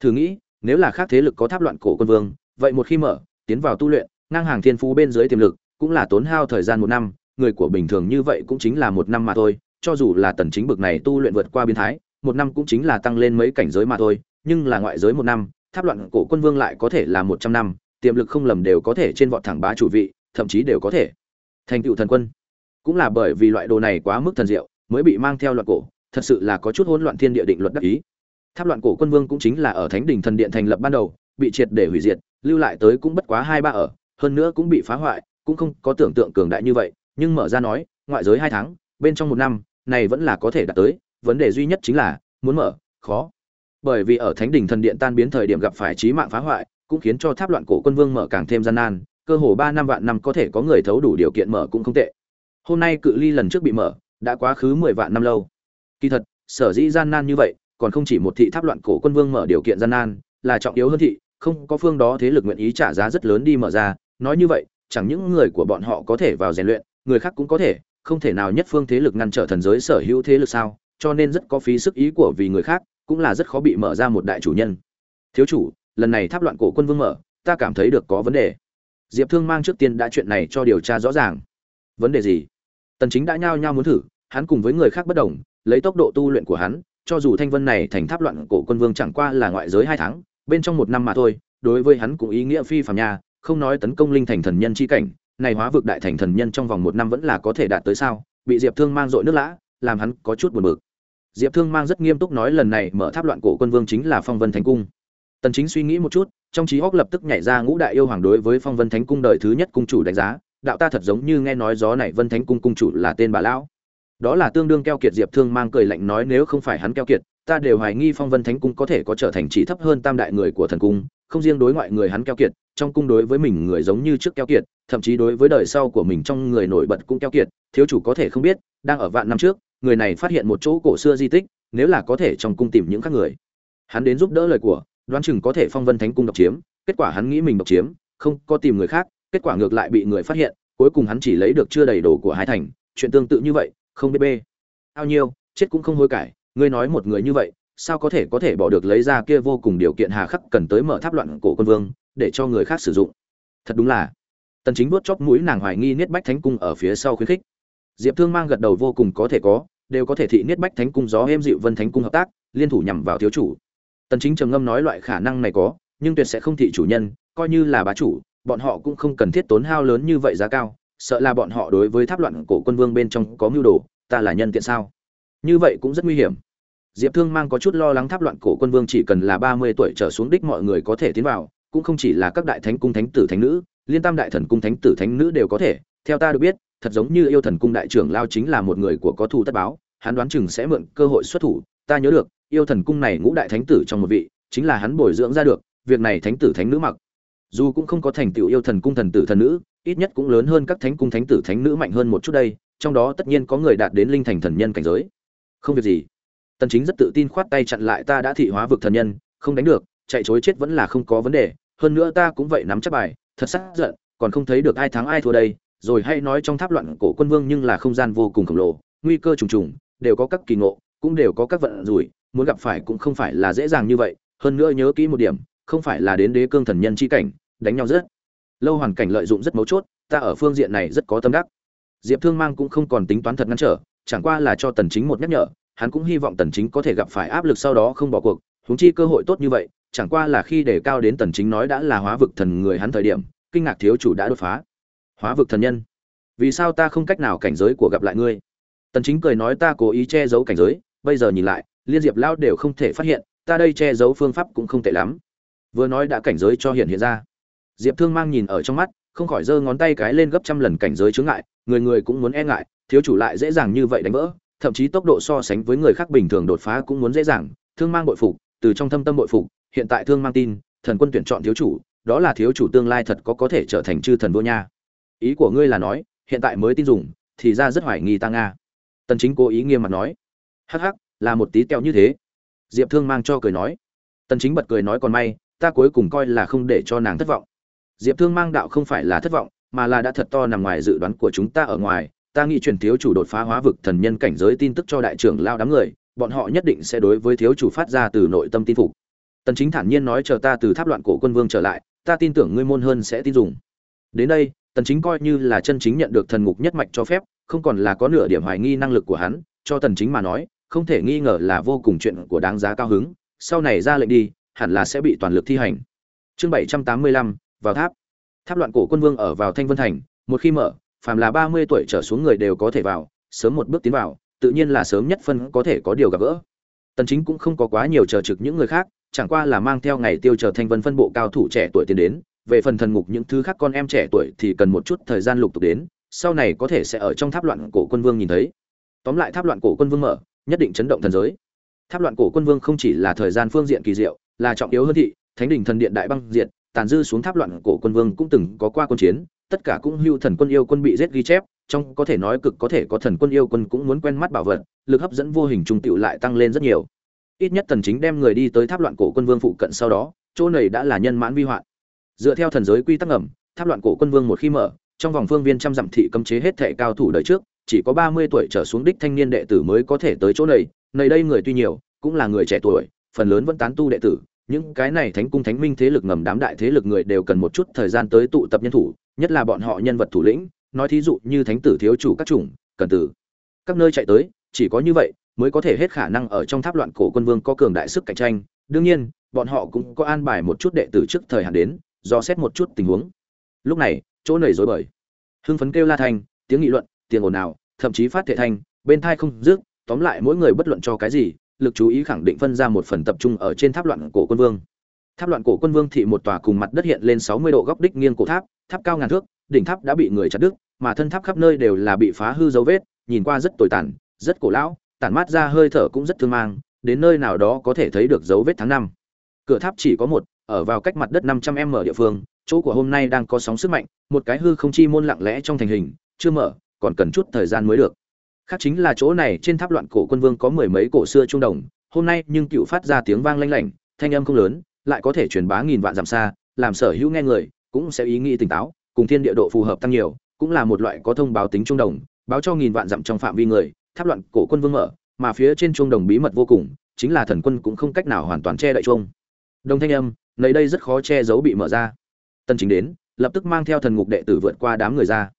Thử nghĩ, nếu là khác thế lực có tháp loạn cổ quân vương, vậy một khi mở, tiến vào tu luyện, ngang hàng thiên phú bên dưới tiềm lực, cũng là tốn hao thời gian một năm, người của bình thường như vậy cũng chính là một năm mà thôi, cho dù là tần chính bực này tu luyện vượt qua biến thái, một năm cũng chính là tăng lên mấy cảnh giới mà thôi, nhưng là ngoại giới một năm, tháp loạn cổ quân vương lại có thể là 100 năm, tiềm lực không lầm đều có thể trên vọt thẳng bá chủ vị, thậm chí đều có thể thành tựu thần quân. Cũng là bởi vì loại đồ này quá mức thần diệu, mới bị mang theo loạn cổ, thật sự là có chút hỗn loạn thiên địa định luật đắc ý. Tháp loạn cổ quân vương cũng chính là ở Thánh đỉnh thần điện thành lập ban đầu, bị triệt để hủy diệt, lưu lại tới cũng bất quá hai ba ở, hơn nữa cũng bị phá hoại, cũng không có tưởng tượng cường đại như vậy, nhưng mở ra nói, ngoại giới hai tháng, bên trong một năm, này vẫn là có thể đạt tới, vấn đề duy nhất chính là muốn mở, khó. Bởi vì ở Thánh đỉnh thần điện tan biến thời điểm gặp phải chí mạng phá hoại, cũng khiến cho tháp loạn cổ quân vương mở càng thêm gian nan, cơ hồ ba năm vạn năm có thể có người thấu đủ điều kiện mở cũng không tệ. Hôm nay cự ly lần trước bị mở, đã quá khứ mười vạn năm lâu. Kỳ thật, sở dĩ gian nan như vậy, còn không chỉ một thị tháp loạn cổ quân vương mở điều kiện gian nan, là trọng yếu hơn thị, không có phương đó thế lực nguyện ý trả giá rất lớn đi mở ra, nói như vậy, chẳng những người của bọn họ có thể vào rèn luyện, người khác cũng có thể, không thể nào nhất phương thế lực ngăn trở thần giới sở hữu thế lực sao, cho nên rất có phí sức ý của vì người khác, cũng là rất khó bị mở ra một đại chủ nhân. Thiếu chủ, lần này tháp loạn cổ quân vương mở, ta cảm thấy được có vấn đề. Diệp Thương mang trước tiên đã chuyện này cho điều tra rõ ràng. Vấn đề gì? Tần Chính đã nhao nhao muốn thử, hắn cùng với người khác bất đồng, lấy tốc độ tu luyện của hắn, cho dù thanh vân này thành tháp loạn cổ quân vương chẳng qua là ngoại giới hai tháng, bên trong một năm mà thôi, đối với hắn cũng ý nghĩa phi phàm nha, không nói tấn công linh thành thần nhân chi cảnh, này hóa vực đại thành thần nhân trong vòng một năm vẫn là có thể đạt tới sao? Bị Diệp Thương mang dội nước lã, làm hắn có chút buồn bực. Diệp Thương mang rất nghiêm túc nói lần này mở tháp loạn cổ quân vương chính là Phong Vân Thánh cung. Tần Chính suy nghĩ một chút, trong trí óc lập tức nhảy ra ngũ đại yêu hoàng đối với Phong Vân Thánh cung đời thứ nhất cung chủ đánh giá, đạo ta thật giống như nghe nói gió này Vân Thánh cung cung chủ là tên bà lão. Đó là tương đương keo kiệt Diệp Thương mang cười lạnh nói nếu không phải hắn keo kiệt, ta đều hoài nghi Phong Vân Thánh cung có thể có trở thành chỉ thấp hơn tam đại người của thần cung, không riêng đối ngoại người hắn keo kiệt, trong cung đối với mình người giống như trước keo kiệt, thậm chí đối với đời sau của mình trong người nổi bật cũng keo kiệt, thiếu chủ có thể không biết, đang ở vạn năm trước, người này phát hiện một chỗ cổ xưa di tích, nếu là có thể trong cung tìm những các người, hắn đến giúp đỡ lời của, đoán chừng có thể Phong Vân Thánh cung độc chiếm, kết quả hắn nghĩ mình độc chiếm, không có tìm người khác, kết quả ngược lại bị người phát hiện, cuối cùng hắn chỉ lấy được chưa đầy đồ của hai thành, chuyện tương tự như vậy, không biết bê. Bao nhiêu, chết cũng không hối cải, ngươi nói một người như vậy, sao có thể có thể bỏ được lấy ra kia vô cùng điều kiện hà khắc cần tới mở tháp loạn cổ quân vương để cho người khác sử dụng? Thật đúng là. Tần chính vuốt chóp mũi nàng hoài nghi niết bách thánh cung ở phía sau khuyến khích. Diệp thương mang gật đầu vô cùng có thể có đều có thể thị niết bách thánh cung gió êm dịu vân thánh cung hợp tác liên thủ nhằm vào thiếu chủ. Tần chính trầm ngâm nói loại khả năng này có nhưng tuyệt sẽ không thị chủ nhân coi như là bá chủ bọn họ cũng không cần thiết tốn hao lớn như vậy giá cao sợ là bọn họ đối với tháp loạn cổ quân vương bên trong có mưu đồ ta là nhân tiện sao như vậy cũng rất nguy hiểm Diệp Thương mang có chút lo lắng tháp loạn cổ quân vương chỉ cần là 30 tuổi trở xuống đích mọi người có thể tiến vào, cũng không chỉ là các đại thánh cung thánh tử thánh nữ, liên tam đại thần cung thánh tử thánh nữ đều có thể. Theo ta được biết, thật giống như yêu thần cung đại trưởng lao chính là một người của có thù tất báo, hắn đoán chừng sẽ mượn cơ hội xuất thủ. Ta nhớ được, yêu thần cung này ngũ đại thánh tử trong một vị, chính là hắn bồi dưỡng ra được, việc này thánh tử thánh nữ mặc dù cũng không có thành tựu yêu thần cung thần tử thần nữ, ít nhất cũng lớn hơn các thánh cung thánh tử thánh nữ mạnh hơn một chút đây, trong đó tất nhiên có người đạt đến linh thành thần nhân cảnh giới. Không việc gì. Tần chính rất tự tin khoát tay chặn lại ta đã thị hóa vực thần nhân, không đánh được, chạy chối chết vẫn là không có vấn đề, hơn nữa ta cũng vậy nắm chắc bài, thật sắc giận, còn không thấy được ai thắng ai thua đây, rồi hay nói trong tháp loạn cổ quân vương nhưng là không gian vô cùng khổng lồ, nguy cơ trùng trùng, đều có các kỳ ngộ, cũng đều có các vận rủi, muốn gặp phải cũng không phải là dễ dàng như vậy, hơn nữa nhớ kỹ một điểm không phải là đến đế cương thần nhân chi cảnh, đánh nhau rất. Lâu hoàn cảnh lợi dụng rất mấu chốt, ta ở phương diện này rất có tâm đắc. Diệp thương mang cũng không còn tính toán thật ngăn trở, chẳng qua là cho tần chính một nhắc nhở, hắn cũng hy vọng tần chính có thể gặp phải áp lực sau đó không bỏ cuộc, huống chi cơ hội tốt như vậy, chẳng qua là khi đề cao đến tần chính nói đã là hóa vực thần người hắn thời điểm, kinh ngạc thiếu chủ đã đột phá. Hóa vực thần nhân? Vì sao ta không cách nào cảnh giới của gặp lại ngươi? Tần chính cười nói ta cố ý che giấu cảnh giới, bây giờ nhìn lại, liên diệp lao đều không thể phát hiện, ta đây che giấu phương pháp cũng không tệ lắm vừa nói đã cảnh giới cho hiện hiện ra. Diệp thương mang nhìn ở trong mắt, không khỏi giơ ngón tay cái lên gấp trăm lần cảnh giới chướng ngại, người người cũng muốn e ngại, thiếu chủ lại dễ dàng như vậy đánh vỡ, thậm chí tốc độ so sánh với người khác bình thường đột phá cũng muốn dễ dàng. Thương mang bội phục, từ trong thâm tâm bội phục, hiện tại thương mang tin, thần quân tuyển chọn thiếu chủ, đó là thiếu chủ tương lai thật có có thể trở thành chư thần vô nha. Ý của ngươi là nói, hiện tại mới tin dùng, thì ra rất hoài nghi ta nga. Tần chính cố ý nghiêm mặt nói. Hắc hắc, là một tí teo như thế. Diệp thương mang cho cười nói. Tần chính bật cười nói còn may ta cuối cùng coi là không để cho nàng thất vọng. Diệp thương mang đạo không phải là thất vọng, mà là đã thật to nằm ngoài dự đoán của chúng ta ở ngoài. Ta nghĩ truyền thiếu chủ đột phá hóa vực thần nhân cảnh giới tin tức cho đại trưởng lao đám người, bọn họ nhất định sẽ đối với thiếu chủ phát ra từ nội tâm tin phục. Tần chính thản nhiên nói chờ ta từ tháp loạn cổ quân vương trở lại, ta tin tưởng ngươi môn hơn sẽ tin dùng. Đến đây, tần chính coi như là chân chính nhận được thần ngục nhất mạch cho phép, không còn là có nửa điểm hoài nghi năng lực của hắn, cho tần chính mà nói, không thể nghi ngờ là vô cùng chuyện của đáng giá cao hứng. Sau này ra lệnh đi hẳn là sẽ bị toàn lực thi hành. Chương 785, vào tháp. Tháp loạn cổ quân vương ở vào thanh vân thành một khi mở phàm là 30 tuổi trở xuống người đều có thể vào sớm một bước tiến vào tự nhiên là sớm nhất phân có thể có điều gặp gỡ. Tần chính cũng không có quá nhiều chờ trực những người khác chẳng qua là mang theo ngày tiêu chờ thanh vân phân bộ cao thủ trẻ tuổi tiến đến về phần thần ngục những thứ khác con em trẻ tuổi thì cần một chút thời gian lục tục đến sau này có thể sẽ ở trong tháp loạn cổ quân vương nhìn thấy. Tóm lại tháp loạn cổ quân vương mở nhất định chấn động thần giới. Tháp loạn cổ quân vương không chỉ là thời gian phương diện kỳ diệu là trọng yếu hơn thị thánh đình thần điện đại băng diện tàn dư xuống tháp loạn cổ quân vương cũng từng có qua quân chiến tất cả cũng hưu thần quân yêu quân bị giết ghi chép trong có thể nói cực có thể có thần quân yêu quân cũng muốn quen mắt bảo vật lực hấp dẫn vô hình trung tiểu lại tăng lên rất nhiều. Ít nhất thần chính đem người đi tới tháp loạn cổ quân vương phụ cận sau đó chỗ này đã là nhân mãn vi hoạn. Dựa theo thần giới quy tắc ẩm, tháp loạn cổ quân vương một khi mở trong vòng phương viên trăm dặm thị cấm chế hết thệ cao thủ đời trước chỉ có ba mươi tuổi trở xuống đích thanh niên đệ tử mới có thể tới chỗ này nơi đây người tuy nhiều cũng là người trẻ tuổi phần lớn vẫn tán tu đệ tử, những cái này thánh cung thánh minh thế lực ngầm đám đại thế lực người đều cần một chút thời gian tới tụ tập nhân thủ, nhất là bọn họ nhân vật thủ lĩnh, nói thí dụ như thánh tử thiếu chủ các chủng, cần tử. Các nơi chạy tới, chỉ có như vậy mới có thể hết khả năng ở trong tháp loạn cổ quân vương có cường đại sức cạnh tranh. Đương nhiên, bọn họ cũng có an bài một chút đệ tử trước thời hạn đến, do xét một chút tình huống. Lúc này, chỗ nảy rối bời. Hưng phấn kêu la thanh tiếng nghị luận, tiếng ồn ào, thậm chí phát thệ thanh, bên thai không dứt, tóm lại mỗi người bất luận cho cái gì lực chú ý khẳng định phân ra một phần tập trung ở trên tháp loạn cổ quân vương. Tháp loạn cổ quân vương thị một tòa cùng mặt đất hiện lên sáu mươi độ góc đích nghiêng cổ tháp tháp cao ngàn thước, đỉnh tháp đã bị người chặt đứt, mà thân tháp khắp nơi đều là bị phá hư dấu vết, nhìn qua rất tồi tàn, rất cổ lão, tản mát ra hơi thở cũng rất thương mang, đến nơi nào đó có thể thấy được dấu vết tháng năm. Cửa tháp chỉ có một, ở vào cách mặt đất năm trăm m địa phương, chỗ của hôm nay đang có sóng sức mạnh, một cái hư không chi môn lặng lẽ trong thành hình, chưa mở, còn cần chút thời gian mới được khác chính là chỗ này, trên tháp loạn cổ quân vương có mười mấy cổ xưa trung đồng, hôm nay nhưng cựu phát ra tiếng vang lanh lảnh, thanh âm không lớn, lại có thể truyền bá nghìn vạn dặm xa, làm sở hữu nghe người cũng sẽ ý nghĩ tỉnh táo, cùng thiên địa độ phù hợp tăng nhiều, cũng là một loại có thông báo tính trung đồng, báo cho nghìn vạn dặm trong phạm vi người, tháp loạn cổ quân vương mở, mà phía trên trung đồng bí mật vô cùng, chính là thần quân cũng không cách nào hoàn toàn che đậy chuông. Đồng thanh âm, nơi đây rất khó che giấu bị mở ra. Tân chính đến, lập tức mang theo thần ngục đệ tử vượt qua đám người ra.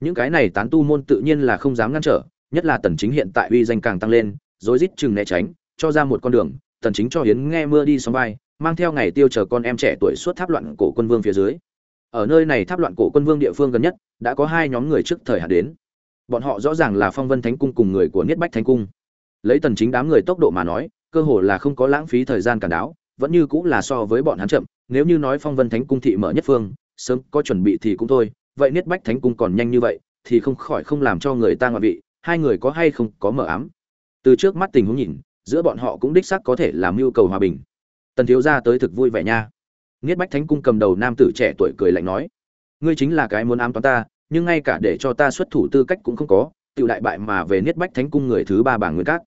Những cái này tán tu môn tự nhiên là không dám ngăn trở nhất là tần chính hiện tại uy danh càng tăng lên, rối rít chừng né tránh, cho ra một con đường, tần chính cho hiến nghe mưa đi sóng vai, mang theo ngày tiêu chờ con em trẻ tuổi suốt tháp loạn cổ quân vương phía dưới. Ở nơi này tháp loạn cổ quân vương địa phương gần nhất, đã có hai nhóm người trước thời hạn đến. Bọn họ rõ ràng là phong vân thánh cung cùng người của niết bách thánh cung. Lấy tần chính đám người tốc độ mà nói, cơ hồ là không có lãng phí thời gian cản đáo, vẫn như cũng là so với bọn hắn chậm, nếu như nói phong vân thánh cung thị mở nhất phương, sớm có chuẩn bị thì cũng thôi, vậy niết bách thánh cung còn nhanh như vậy, thì không khỏi không làm cho người ta ngoại vị hai người có hay không có mở ám từ trước mắt tình huống nhìn giữa bọn họ cũng đích xác có thể làm mưu cầu hòa bình tần thiếu gia tới thực vui vẻ nha Niết Bách Thánh cung cầm đầu nam tử trẻ tuổi cười lạnh nói: "Ngươi chính là cái muốn ám toán ta, nhưng ngay cả để cho ta xuất thủ tư cách cũng không có, tự đại bại mà về Niết Bách Thánh cung người thứ ba bảng nguyên cát."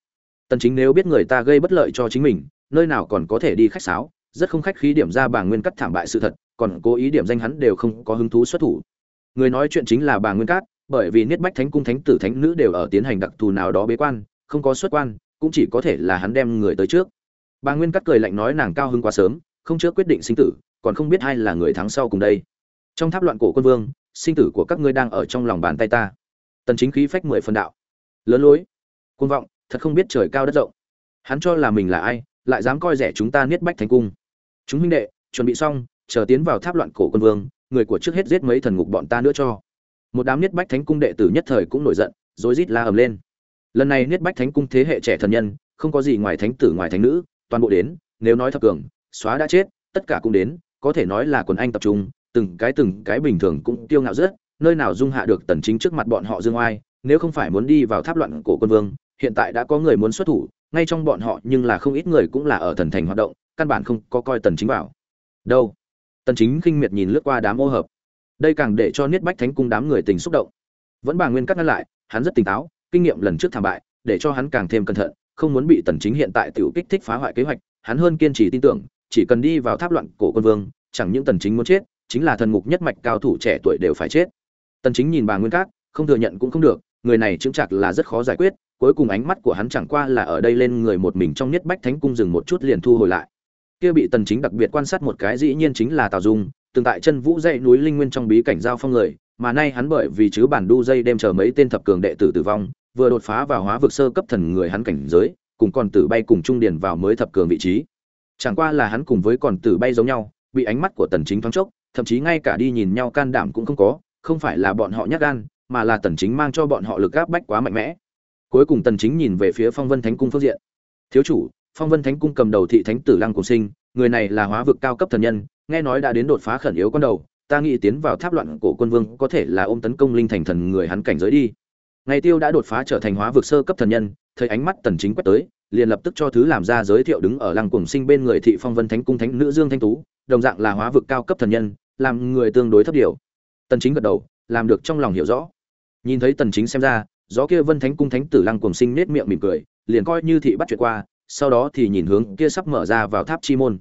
Tần Chính nếu biết người ta gây bất lợi cho chính mình, nơi nào còn có thể đi khách sáo, rất không khách khí điểm ra bảng nguyên cát thảm bại sự thật, còn cố ý điểm danh hắn đều không có hứng thú xuất thủ. Người nói chuyện chính là bảng nguyên cát, bởi vì Niết Bách Thánh cung thánh tử thánh nữ đều ở tiến hành đặc thù nào đó bế quan, không có xuất quan, cũng chỉ có thể là hắn đem người tới trước. Bà Nguyên cắt cười lạnh nói nàng cao hứng quá sớm, không trước quyết định sinh tử, còn không biết ai là người thắng sau cùng đây. Trong tháp loạn cổ quân vương, sinh tử của các ngươi đang ở trong lòng bàn tay ta. Tần Chính khí phách mười phần đạo. Lớn lối, quân vọng, thật không biết trời cao đất rộng. Hắn cho là mình là ai, lại dám coi rẻ chúng ta niết bách thành cung. Chúng huynh đệ, chuẩn bị xong, chờ tiến vào tháp loạn cổ quân vương, người của trước hết giết mấy thần ngục bọn ta nữa cho. Một đám niết bách thánh cung đệ tử nhất thời cũng nổi giận, rối rít la ầm lên. Lần này niết bách thánh cung thế hệ trẻ thần nhân, không có gì ngoài thánh tử ngoài thánh nữ, toàn bộ đến, nếu nói thập cường, xóa đã chết, tất cả cũng đến, có thể nói là quần anh tập trung, từng cái từng cái bình thường cũng tiêu ngạo rất, nơi nào dung hạ được tần chính trước mặt bọn họ dương oai, nếu không phải muốn đi vào tháp loạn cổ quân vương, hiện tại đã có người muốn xuất thủ, ngay trong bọn họ nhưng là không ít người cũng là ở thần thành hoạt động, căn bản không có coi tần chính vào. Đâu? Tần chính kinh miệt nhìn lướt qua đám ô hợp. Đây càng để cho Niết Bách Thánh cung đám người tình xúc động. Vẫn bà nguyên cắt ngăn lại, hắn rất tỉnh táo, kinh nghiệm lần trước thảm bại, để cho hắn càng thêm cẩn thận, không muốn bị tần chính hiện tại tiểu kích thích phá hoại kế hoạch, hắn hơn kiên trì tin tưởng, chỉ cần đi vào tháp loạn cổ quân vương, chẳng những tần chính muốn chết, chính là thần ngục nhất mạch cao thủ trẻ tuổi đều phải chết. Tần chính nhìn bà Nguyên Cát, không thừa nhận cũng không được, người này chứng chặt là rất khó giải quyết, cuối cùng ánh mắt của hắn chẳng qua là ở đây lên người một mình trong Niết bách thánh cung dừng một chút liền thu hồi lại. Kia bị tần chính đặc biệt quan sát một cái dĩ nhiên chính là Tào Dung, từng tại chân vũ dãy núi linh nguyên trong bí cảnh giao phong người, mà nay hắn bởi vì chứ bản đu dây đem chờ mấy tên thập cường đệ tử tử vong, vừa đột phá vào hóa vực sơ cấp thần người hắn cảnh giới, cùng còn tử bay cùng trung điền vào mới thập cường vị trí. Chẳng qua là hắn cùng với còn tử bay giống nhau, bị ánh mắt của Tần Chính thoáng chốc, thậm chí ngay cả đi nhìn nhau can đảm cũng không có, không phải là bọn họ nhát gan, mà là Tần Chính mang cho bọn họ lực áp bách quá mạnh mẽ. Cuối cùng Tần Chính nhìn về phía Phong Vân Thánh cung phương diện. "Thiếu chủ, Phong Vân Thánh cung cầm đầu thị thánh tử Lăng Cùng Sinh, người này là hóa vực cao cấp thần nhân, nghe nói đã đến đột phá khẩn yếu con đầu, ta nghĩ tiến vào tháp loạn cổ quân vương có thể là ôm tấn công linh thành thần người hắn cảnh giới đi." Ngày Tiêu đã đột phá trở thành hóa vực sơ cấp thần nhân, thấy ánh mắt Tần Chính quét tới, liền lập tức cho thứ làm ra giới thiệu đứng ở lăng cuồng sinh bên người thị phong vân thánh cung thánh nữ dương thanh tú đồng dạng là hóa vực cao cấp thần nhân làm người tương đối thấp điều tần chính gật đầu làm được trong lòng hiểu rõ nhìn thấy tần chính xem ra gió kia vân thánh cung thánh tử lăng cuồng sinh nết miệng mỉm cười liền coi như thị bắt chuyện qua sau đó thì nhìn hướng kia sắp mở ra vào tháp chi môn.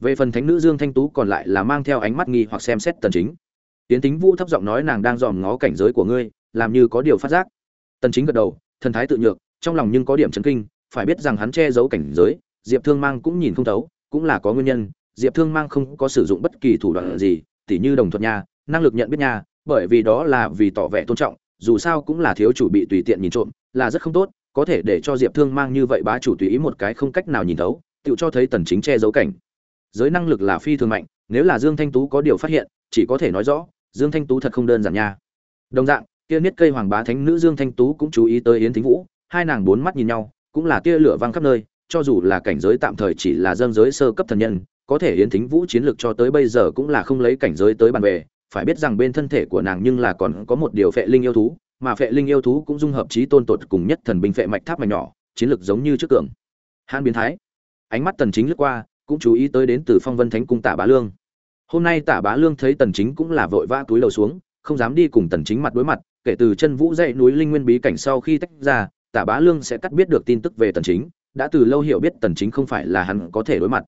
Về phần thánh nữ dương thanh tú còn lại là mang theo ánh mắt nghi hoặc xem xét tần chính. Tiến tính vũ thấp giọng nói nàng đang dòm ngó cảnh giới của ngươi làm như có điều phát giác. Tần chính gật đầu thần thái tự nhược trong lòng nhưng có điểm chấn kinh phải biết rằng hắn che giấu cảnh giới, Diệp Thương Mang cũng nhìn không thấu, cũng là có nguyên nhân, Diệp Thương Mang không có sử dụng bất kỳ thủ đoạn gì, tỉ như đồng thuật nha, năng lực nhận biết nha, bởi vì đó là vì tỏ vẻ tôn trọng, dù sao cũng là thiếu chủ bị tùy tiện nhìn trộm, là rất không tốt, có thể để cho Diệp Thương Mang như vậy bá chủ tùy ý một cái không cách nào nhìn thấu, tự cho thấy tần chính che giấu cảnh. Giới năng lực là phi thường mạnh, nếu là Dương Thanh Tú có điều phát hiện, chỉ có thể nói rõ, Dương Thanh Tú thật không đơn giản nha. Đồng dạng, kia niết cây hoàng bá thánh nữ Dương Thanh Tú cũng chú ý tới Yến Thính Vũ, hai nàng bốn mắt nhìn nhau, cũng là tia lửa vang khắp nơi, cho dù là cảnh giới tạm thời chỉ là dâng giới sơ cấp thần nhân, có thể Yến Thính Vũ chiến lược cho tới bây giờ cũng là không lấy cảnh giới tới bàn về, phải biết rằng bên thân thể của nàng nhưng là còn có một điều phệ linh yêu thú, mà phệ linh yêu thú cũng dung hợp trí tôn tột cùng nhất thần binh phệ mạch tháp mạch nhỏ, chiến lược giống như trước cường. hãn biến thái. Ánh mắt Tần Chính lướt qua, cũng chú ý tới đến từ Phong Vân Thánh cung Tả Bá Lương. Hôm nay Tả Bá Lương thấy Tần Chính cũng là vội vã túi lầu xuống, không dám đi cùng Tần Chính mặt đối mặt, kể từ chân vũ dãy núi linh nguyên bí cảnh sau khi tách ra, Tả Bá Lương sẽ cắt biết được tin tức về Tần Chính, đã từ lâu hiểu biết Tần Chính không phải là hắn có thể đối mặt.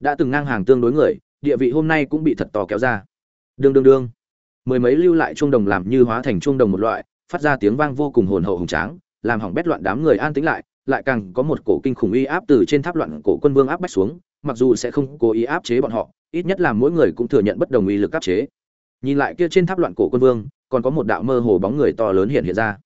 Đã từng ngang hàng tương đối người, địa vị hôm nay cũng bị thật to kéo ra. Đương đương đương. Mười mấy lưu lại chuông đồng làm như hóa thành chuông đồng một loại, phát ra tiếng vang vô cùng hồn hậu hùng tráng, làm hỏng bét loạn đám người an tĩnh lại, lại càng có một cổ kinh khủng uy áp từ trên tháp loạn cổ quân vương áp bách xuống, mặc dù sẽ không cố ý áp chế bọn họ, ít nhất là mỗi người cũng thừa nhận bất đồng uy lực áp chế. Nhìn lại kia trên tháp loạn cổ quân vương, còn có một đạo mơ hồ bóng người to lớn hiện hiện ra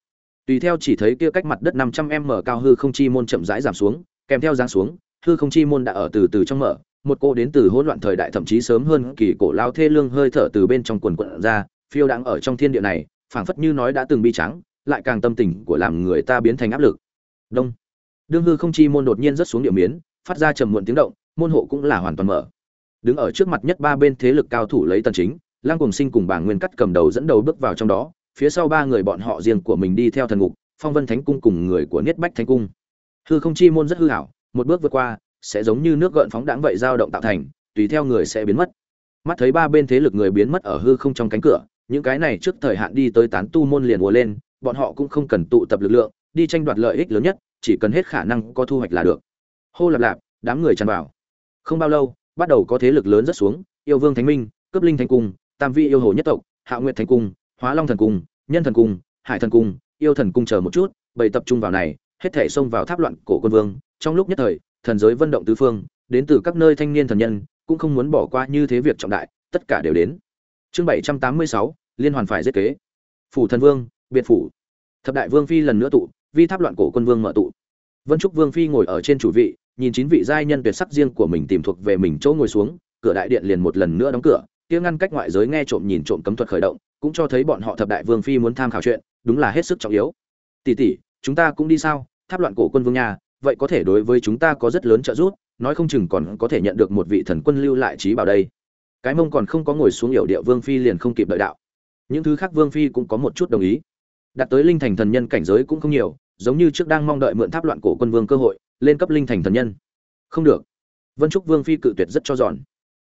tùy theo chỉ thấy kia cách mặt đất năm trăm m cao hư không chi môn chậm rãi giảm xuống kèm theo giáng xuống hư không chi môn đã ở từ từ trong mở một cô đến từ hỗn loạn thời đại thậm chí sớm hơn kỳ cổ lao thê lương hơi thở từ bên trong quần quận ra phiêu đang ở trong thiên địa này phảng phất như nói đã từng bi trắng lại càng tâm tình của làm người ta biến thành áp lực. Đông. Đương hư không chi môn đột nhiên rất xuống địa miến, phát ra trầm muộn tiếng động, môn hộ cũng là hoàn toàn mở. Đứng ở trước mặt nhất ba bên thế lực cao thủ lấy tần chính lang cùng sinh cùng bảng nguyên cắt cầm đầu dẫn đầu bước vào trong đó, phía sau ba người bọn họ riêng của mình đi theo thần ngục, phong vân thánh cung cùng người của niết bách thánh cung. Hư không chi môn rất hư hảo một bước vượt qua, sẽ giống như nước gợn phóng đãng vậy dao động tạo thành, tùy theo người sẽ biến mất. Mắt thấy ba bên thế lực người biến mất ở hư không trong cánh cửa những cái này trước thời hạn đi tới tán tu môn liền ùa lên, bọn họ cũng không cần tụ tập lực lượng, đi tranh đoạt lợi ích lớn nhất, chỉ cần hết khả năng có thu hoạch là được. Hô lạp lạp, đám người tràn vào. Không bao lâu, bắt đầu có thế lực lớn rất xuống, yêu vương thánh minh cướp linh thánh cung, tam vi yêu hồ nhất tộc, hạ nguyệt thánh cung, hóa long thần cung, nhân thần cung, hải thần cung, yêu thần cung chờ một chút bảy tập trung vào này, hết thể xông vào tháp loạn cổ quân vương. Trong lúc nhất thời, thần giới vận động tứ phương, đến từ các nơi thanh niên thần nhân, cũng không muốn bỏ qua như thế việc trọng đại, tất cả đều đến chương bảy trăm tám mươi sáu, liên hoàn phải giết kế. Phủ thần vương, biệt phủ. Thập đại vương phi lần nữa tụ, vi tháp loạn cổ quân vương mở tụ. Vân trúc vương phi ngồi ở trên chủ vị, nhìn chín vị giai nhân tuyệt sắc riêng của mình tìm thuộc về mình chỗ ngồi xuống, cửa đại điện liền một lần nữa đóng cửa, kia ngăn cách ngoại giới nghe trộm nhìn trộm cấm thuật khởi động, cũng cho thấy bọn họ thập đại vương phi muốn tham khảo chuyện, đúng là hết sức trọng yếu. Tỷ tỷ, chúng ta cũng đi sao? Tháp loạn cổ quân vương nhà, vậy có thể đối với chúng ta có rất lớn trợ giúp, nói không chừng còn có thể nhận được một vị thần quân lưu lại trí bảo đây cái mông còn không có ngồi xuống hiểu địa vương phi liền không kịp đợi đạo. Những thứ khác vương phi cũng có một chút đồng ý. Đạt tới linh thành thần nhân cảnh giới cũng không nhiều, giống như trước đang mong đợi mượn tháp loạn cổ quân vương cơ hội, lên cấp linh thành thần nhân. Không được. Vân trúc vương phi cự tuyệt rất cho giòn.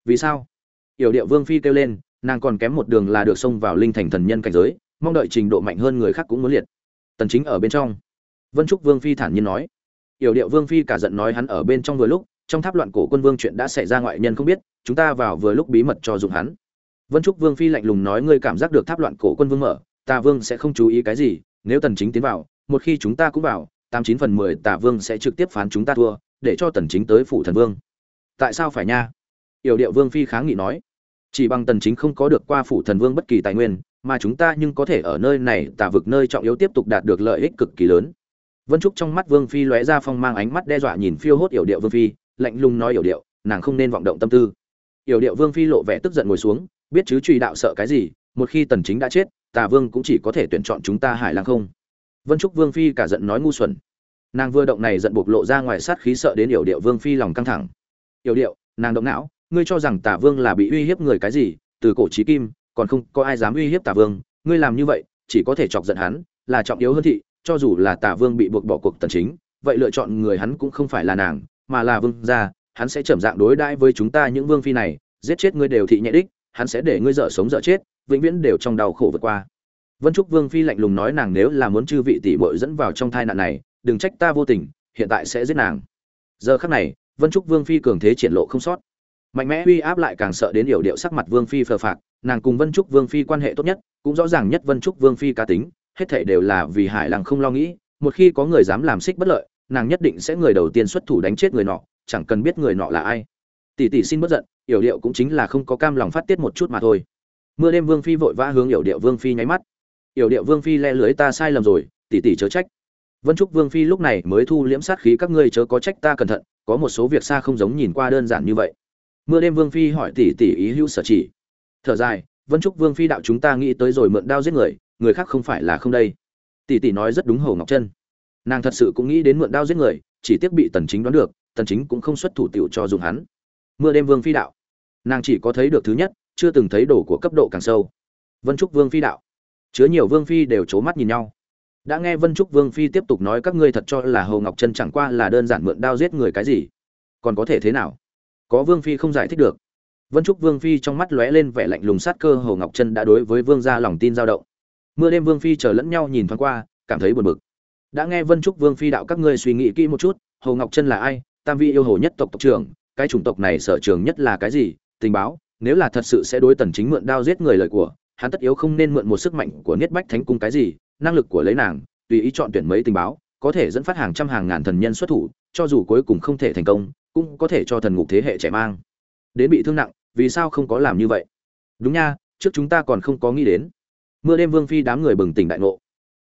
Vì sao? Yểu điệu vương phi kêu lên, nàng còn kém một đường là được xông vào linh thành thần nhân cảnh giới, mong đợi trình độ mạnh hơn người khác cũng muốn liệt. Tần chính ở bên trong. Vân trúc vương phi thản nhiên nói. Yểu điệu vương phi cả giận nói hắn ở bên trong vừa lúc, trong tháp loạn cổ quân vương chuyện đã xảy ra ngoại nhân không biết chúng ta vào vừa lúc bí mật cho dụng hắn. Vân trúc vương phi lạnh lùng nói, ngươi cảm giác được tháp loạn cổ quân vương mở, tà vương sẽ không chú ý cái gì, nếu tần chính tiến vào, một khi chúng ta cũng vào, tám chín phần mười tà vương sẽ trực tiếp phán chúng ta thua, để cho tần chính tới phủ thần vương. Tại sao phải nha? Yểu điệu vương phi kháng nghị nói. Chỉ bằng tần chính không có được qua phủ thần vương bất kỳ tài nguyên, mà chúng ta nhưng có thể ở nơi này, tà vực nơi trọng yếu tiếp tục đạt được lợi ích cực kỳ lớn. Vân trúc trong mắt vương phi lóe ra phong mang, ánh mắt đe dọa nhìn phiêu hốt yểu điệu vương phi, lạnh lùng nói, yểu điệu, nàng không nên vọng động tâm tư yểu điệu vương phi lộ vẻ tức giận ngồi xuống, biết chứ truy đạo sợ cái gì, một khi tần chính đã chết, tà vương cũng chỉ có thể tuyển chọn chúng ta hải lang không. Vân trúc vương phi cả giận nói ngu xuẩn. Nàng vừa động này giận bộc lộ ra ngoài sát khí sợ đến yểu điệu vương phi lòng căng thẳng. Yểu điệu, nàng động não, ngươi cho rằng tả vương là bị uy hiếp người cái gì, từ cổ chí kim, còn không có ai dám uy hiếp tả vương, ngươi làm như vậy, chỉ có thể chọc giận hắn, là trọng yếu hơn thị, cho dù là tả vương bị buộc bỏ cuộc tần chính, vậy lựa chọn người hắn cũng không phải là nàng, mà là vương gia hắn sẽ trầm dạng đối đãi với chúng ta những vương phi này, giết chết ngươi đều thị nhẹ đích, hắn sẽ để ngươi dở sống dở chết, vĩnh viễn đều trong đau khổ vượt qua. Vân trúc vương phi lạnh lùng nói nàng nếu là muốn chư vị tỷ muội dẫn vào trong tai nạn này, đừng trách ta vô tình, hiện tại sẽ giết nàng. Giờ khắc này, vân trúc vương phi cường thế triển lộ không sót. Mạnh mẽ uy áp lại càng sợ đến điều điệu sắc mặt vương phi phờ phạc, nàng cùng vân trúc vương phi quan hệ tốt nhất, cũng rõ ràng nhất vân trúc vương phi cá tính, hết thảy đều là vì hải lăng không lo nghĩ, một khi có người dám làm xích bất lợi, nàng nhất định sẽ người đầu tiên xuất thủ đánh chết người nọ chẳng cần biết người nọ là ai. Tỷ tỷ xin bất giận, yểu điệu cũng chính là không có cam lòng phát tiết một chút mà thôi. Mưa đêm vương phi vội vã hướng yểu điệu vương phi nháy mắt. Yểu điệu vương phi le lưới ta sai lầm rồi, tỷ tỷ chớ trách. Vân trúc vương phi lúc này mới thu liễm sát khí, các ngươi chớ có trách ta cẩn thận, có một số việc xa không giống nhìn qua đơn giản như vậy. Mưa đêm vương phi hỏi tỷ tỷ ý hữu sở chỉ. Thở dài, vân trúc vương phi đạo chúng ta nghĩ tới rồi mượn đao giết người người khác không phải là không đây. Tỷ tỷ nói rất đúng hồ ngọc chân nàng thật sự cũng nghĩ đến mượn đao giết người, chỉ tiếc bị tần chính đoán được tần chính cũng không xuất thủ tiểu cho dùng hắn. Mưa đêm vương phi đạo. Nàng chỉ có thấy được thứ nhất, chưa từng thấy đồ của cấp độ càng sâu. Vân trúc vương phi đạo. Chứa nhiều vương phi đều c mắt nhìn nhau. Đã nghe vân trúc vương phi tiếp tục nói các ngươi thật cho là hồ ngọc chân chẳng qua là đơn giản mượn đao giết người cái gì. Còn có thể thế nào? Có vương phi không giải thích được. Vân trúc vương phi trong mắt lóe lên vẻ lạnh lùng sát cơ, hồ ngọc chân đã đối với vương gia lòng tin dao động. Mưa đêm vương phi chờ lẫn nhau nhìn thoáng qua, cảm thấy buồn bực. Đã nghe vân trúc vương phi đạo các ngươi suy nghĩ kỹ một chút, hồ ngọc chân là ai tam vi yêu hồ nhất tộc tộc trưởng, cái chủng tộc này sở trường nhất là cái gì? Tình báo, nếu là thật sự sẽ đối tần chính mượn đao giết người lời của, hắn tất yếu không nên mượn một sức mạnh của niết bách thánh cung cái gì, năng lực của lấy nàng, tùy ý chọn tuyển mấy tình báo, có thể dẫn phát hàng trăm hàng ngàn thần nhân xuất thủ, cho dù cuối cùng không thể thành công, cũng có thể cho thần ngục thế hệ trẻ mang. Đến bị thương nặng, vì sao không có làm như vậy? Đúng nha, trước chúng ta còn không có nghĩ đến. Mưa đêm vương phi đám người bừng tỉnh đại ngộ.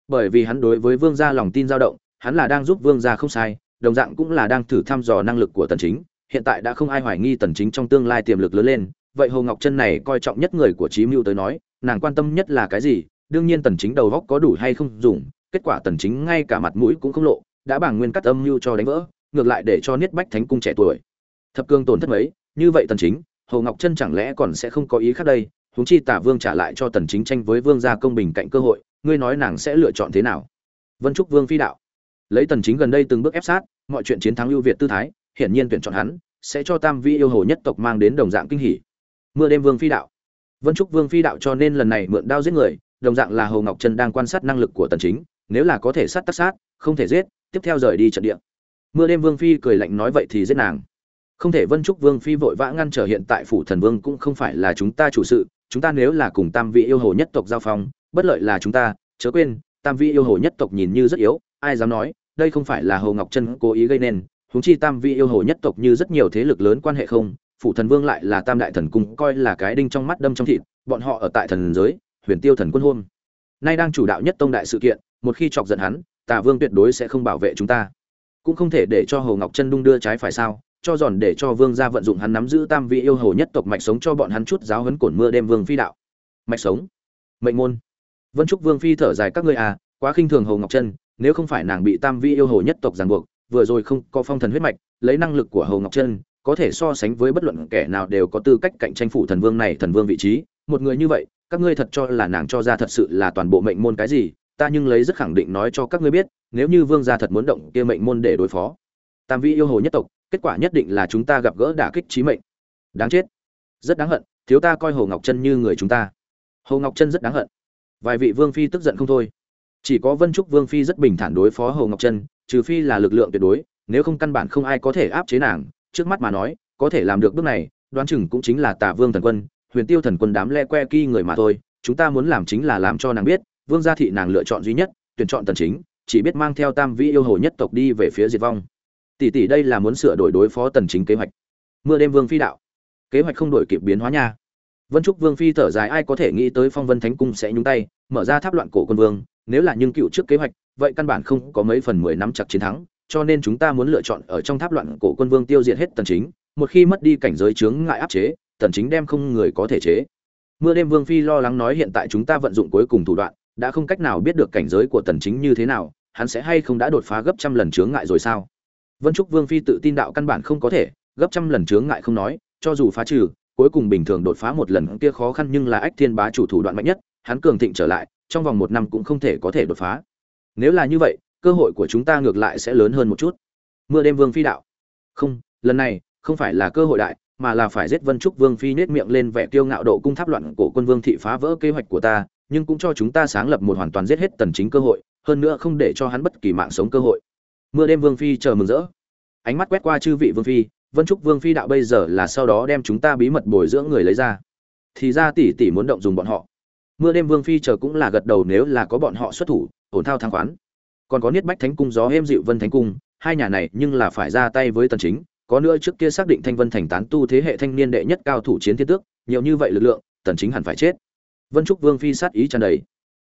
Bởi vì hắn đối với vương gia lòng tin dao động, hắn là đang giúp vương gia không sai đồng dạng cũng là đang thử thăm dò năng lực của tần chính, hiện tại đã không ai hoài nghi tần chính trong tương lai tiềm lực lớn lên, vậy hồ ngọc chân này coi trọng nhất người của trí mưu tới nói, nàng quan tâm nhất là cái gì, đương nhiên tần chính đầu góc có đủ hay không dùng, kết quả tần chính ngay cả mặt mũi cũng không lộ, đã bảng nguyên cắt âm mưu cho đánh vỡ, ngược lại để cho niết bách thánh cung trẻ tuổi. Thập cương tổn thất mấy, như vậy tần chính, hồ ngọc chân chẳng lẽ còn sẽ không có ý khác đây, huống chi tả vương trả lại cho tần chính tranh với vương gia công bình cạnh cơ hội, ngươi nói nàng sẽ lựa chọn thế nào? Vân trúc vương phi đạo lấy tần chính gần đây từng bước ép sát, mọi chuyện chiến thắng ưu việt tư thái, hiển nhiên tuyển chọn hắn, sẽ cho tam vi yêu hồ nhất tộc mang đến đồng dạng kinh hỉ. Mưa đêm vương phi đạo. Vân trúc vương phi đạo cho nên lần này mượn đao giết người, đồng dạng là hồ ngọc trân đang quan sát năng lực của tần chính, nếu là có thể sát tắc sát, không thể giết, tiếp theo rời đi trận địa. Mưa đêm vương phi cười lạnh nói vậy thì giết nàng. Không thể vân trúc vương phi vội vã ngăn trở hiện tại phủ thần vương cũng không phải là chúng ta chủ sự, chúng ta nếu là cùng tam vị yêu hồ nhất tộc giao phong, bất lợi là chúng ta, chớ quên, tam vị yêu hồ nhất tộc nhìn như rất yếu, ai dám nói đây không phải là hồ ngọc Trân cố ý gây nên, huống chi tam vị yêu hồ nhất tộc như rất nhiều thế lực lớn quan hệ không, phủ thần vương lại là tam đại thần cung coi là cái đinh trong mắt đâm trong thịt, bọn họ ở tại thần giới, huyền tiêu thần quân hôn. Nay đang chủ đạo nhất tông đại sự kiện, một khi chọc giận hắn, tà vương tuyệt đối sẽ không bảo vệ chúng ta. Cũng không thể để cho hồ ngọc Trân đung đưa trái phải sao, cho giòn để cho vương gia vận dụng hắn nắm giữ tam vị yêu hồ nhất tộc mạch sống cho bọn hắn chút giáo hấn cổn mưa đêm vương phi đạo. Mạch sống. Mệnh môn. Vân trúc vương phi thở dài, các ngươi à quá khinh thường hồ ngọc Trân nếu không phải nàng bị tam Vi yêu hồ nhất tộc ràng buộc, vừa rồi không có phong thần huyết mạch, lấy năng lực của hồ ngọc chân có thể so sánh với bất luận kẻ nào đều có tư cách cạnh tranh phủ thần vương này thần vương vị trí. Một người như vậy, các ngươi thật cho là nàng cho ra thật sự là toàn bộ mệnh môn cái gì? Ta nhưng lấy rất khẳng định nói cho các ngươi biết, nếu như vương gia thật muốn động kia mệnh môn để đối phó, tam Vi yêu hồ nhất tộc, kết quả nhất định là chúng ta gặp gỡ đả kích trí mệnh. Đáng chết. Rất đáng hận, thiếu ta coi hồ ngọc chân như người chúng ta. Hồ ngọc chân rất đáng hận. Vài vị vương phi tức giận không thôi chỉ có vân trúc vương phi rất bình thản đối phó hồ ngọc chân trừ phi là lực lượng tuyệt đối, nếu không căn bản không ai có thể áp chế nàng. Trước mắt mà nói, có thể làm được bước này, đoán chừng cũng chính là tả vương thần quân, huyền tiêu thần quân đám le que ki người mà thôi. Chúng ta muốn làm chính là làm cho nàng biết, vương gia thị nàng lựa chọn duy nhất, tuyển chọn tần chính, chỉ biết mang theo tam vĩ yêu hồ nhất tộc đi về phía diệt vong. Tỷ tỷ đây là muốn sửa đổi đối phó tần chính kế hoạch. Mưa đêm vương phi đạo. Kế hoạch không đổi kịp biến hóa nha. Vân trúc vương phi thở dài, ai có thể nghĩ tới phong vân thánh cung sẽ nhúng tay, mở ra tháp loạn cổ quân vương nếu là nhưng cựu trước kế hoạch, vậy căn bản không có mấy phần mười năm chặt chiến thắng, cho nên chúng ta muốn lựa chọn ở trong tháp loạn cổ quân vương tiêu diệt hết tần chính, một khi mất đi cảnh giới chướng ngại áp chế, tần chính đem không người có thể chế. Mưa đêm vương phi lo lắng nói hiện tại chúng ta vận dụng cuối cùng thủ đoạn, đã không cách nào biết được cảnh giới của tần chính như thế nào, hắn sẽ hay không đã đột phá gấp trăm lần chướng ngại rồi sao? Vân trúc vương phi tự tin đạo căn bản không có thể, gấp trăm lần chướng ngại không nói, cho dù phá trừ, cuối cùng bình thường đột phá một lần kia khó khăn nhưng là ách thiên bá chủ thủ đoạn mạnh nhất, hắn cường thịnh trở lại trong vòng một năm cũng không thể có thể đột phá. Nếu là như vậy, cơ hội của chúng ta ngược lại sẽ lớn hơn một chút. Mưa đêm vương phi đạo. Không, lần này, không phải là cơ hội đại, mà là phải giết vân trúc vương phi nết miệng lên vẻ kiêu ngạo độ cung tháp loạn của quân vương thị phá vỡ kế hoạch của ta, nhưng cũng cho chúng ta sáng lập một hoàn toàn giết hết tần chính cơ hội, hơn nữa không để cho hắn bất kỳ mạng sống cơ hội. Mưa đêm vương phi chờ mừng rỡ. Ánh mắt quét qua chư vị vương phi, vân trúc vương phi đạo bây giờ là sau đó đem chúng ta bí mật bồi dưỡng người lấy ra. Thì ra tỷ tỷ muốn động dùng bọn họ mưa đêm vương phi chờ cũng là gật đầu nếu là có bọn họ xuất thủ, ổn thao thang khoán. Còn có niết bách thánh cung gió êm dịu vân thánh cung, hai nhà này nhưng là phải ra tay với tần chính, có nữa trước kia xác định thanh vân thành tán tu thế hệ thanh niên đệ nhất cao thủ chiến thiên tước, nhiều như vậy lực lượng, tần chính hẳn phải chết. Vân trúc vương phi sát ý tràn đầy.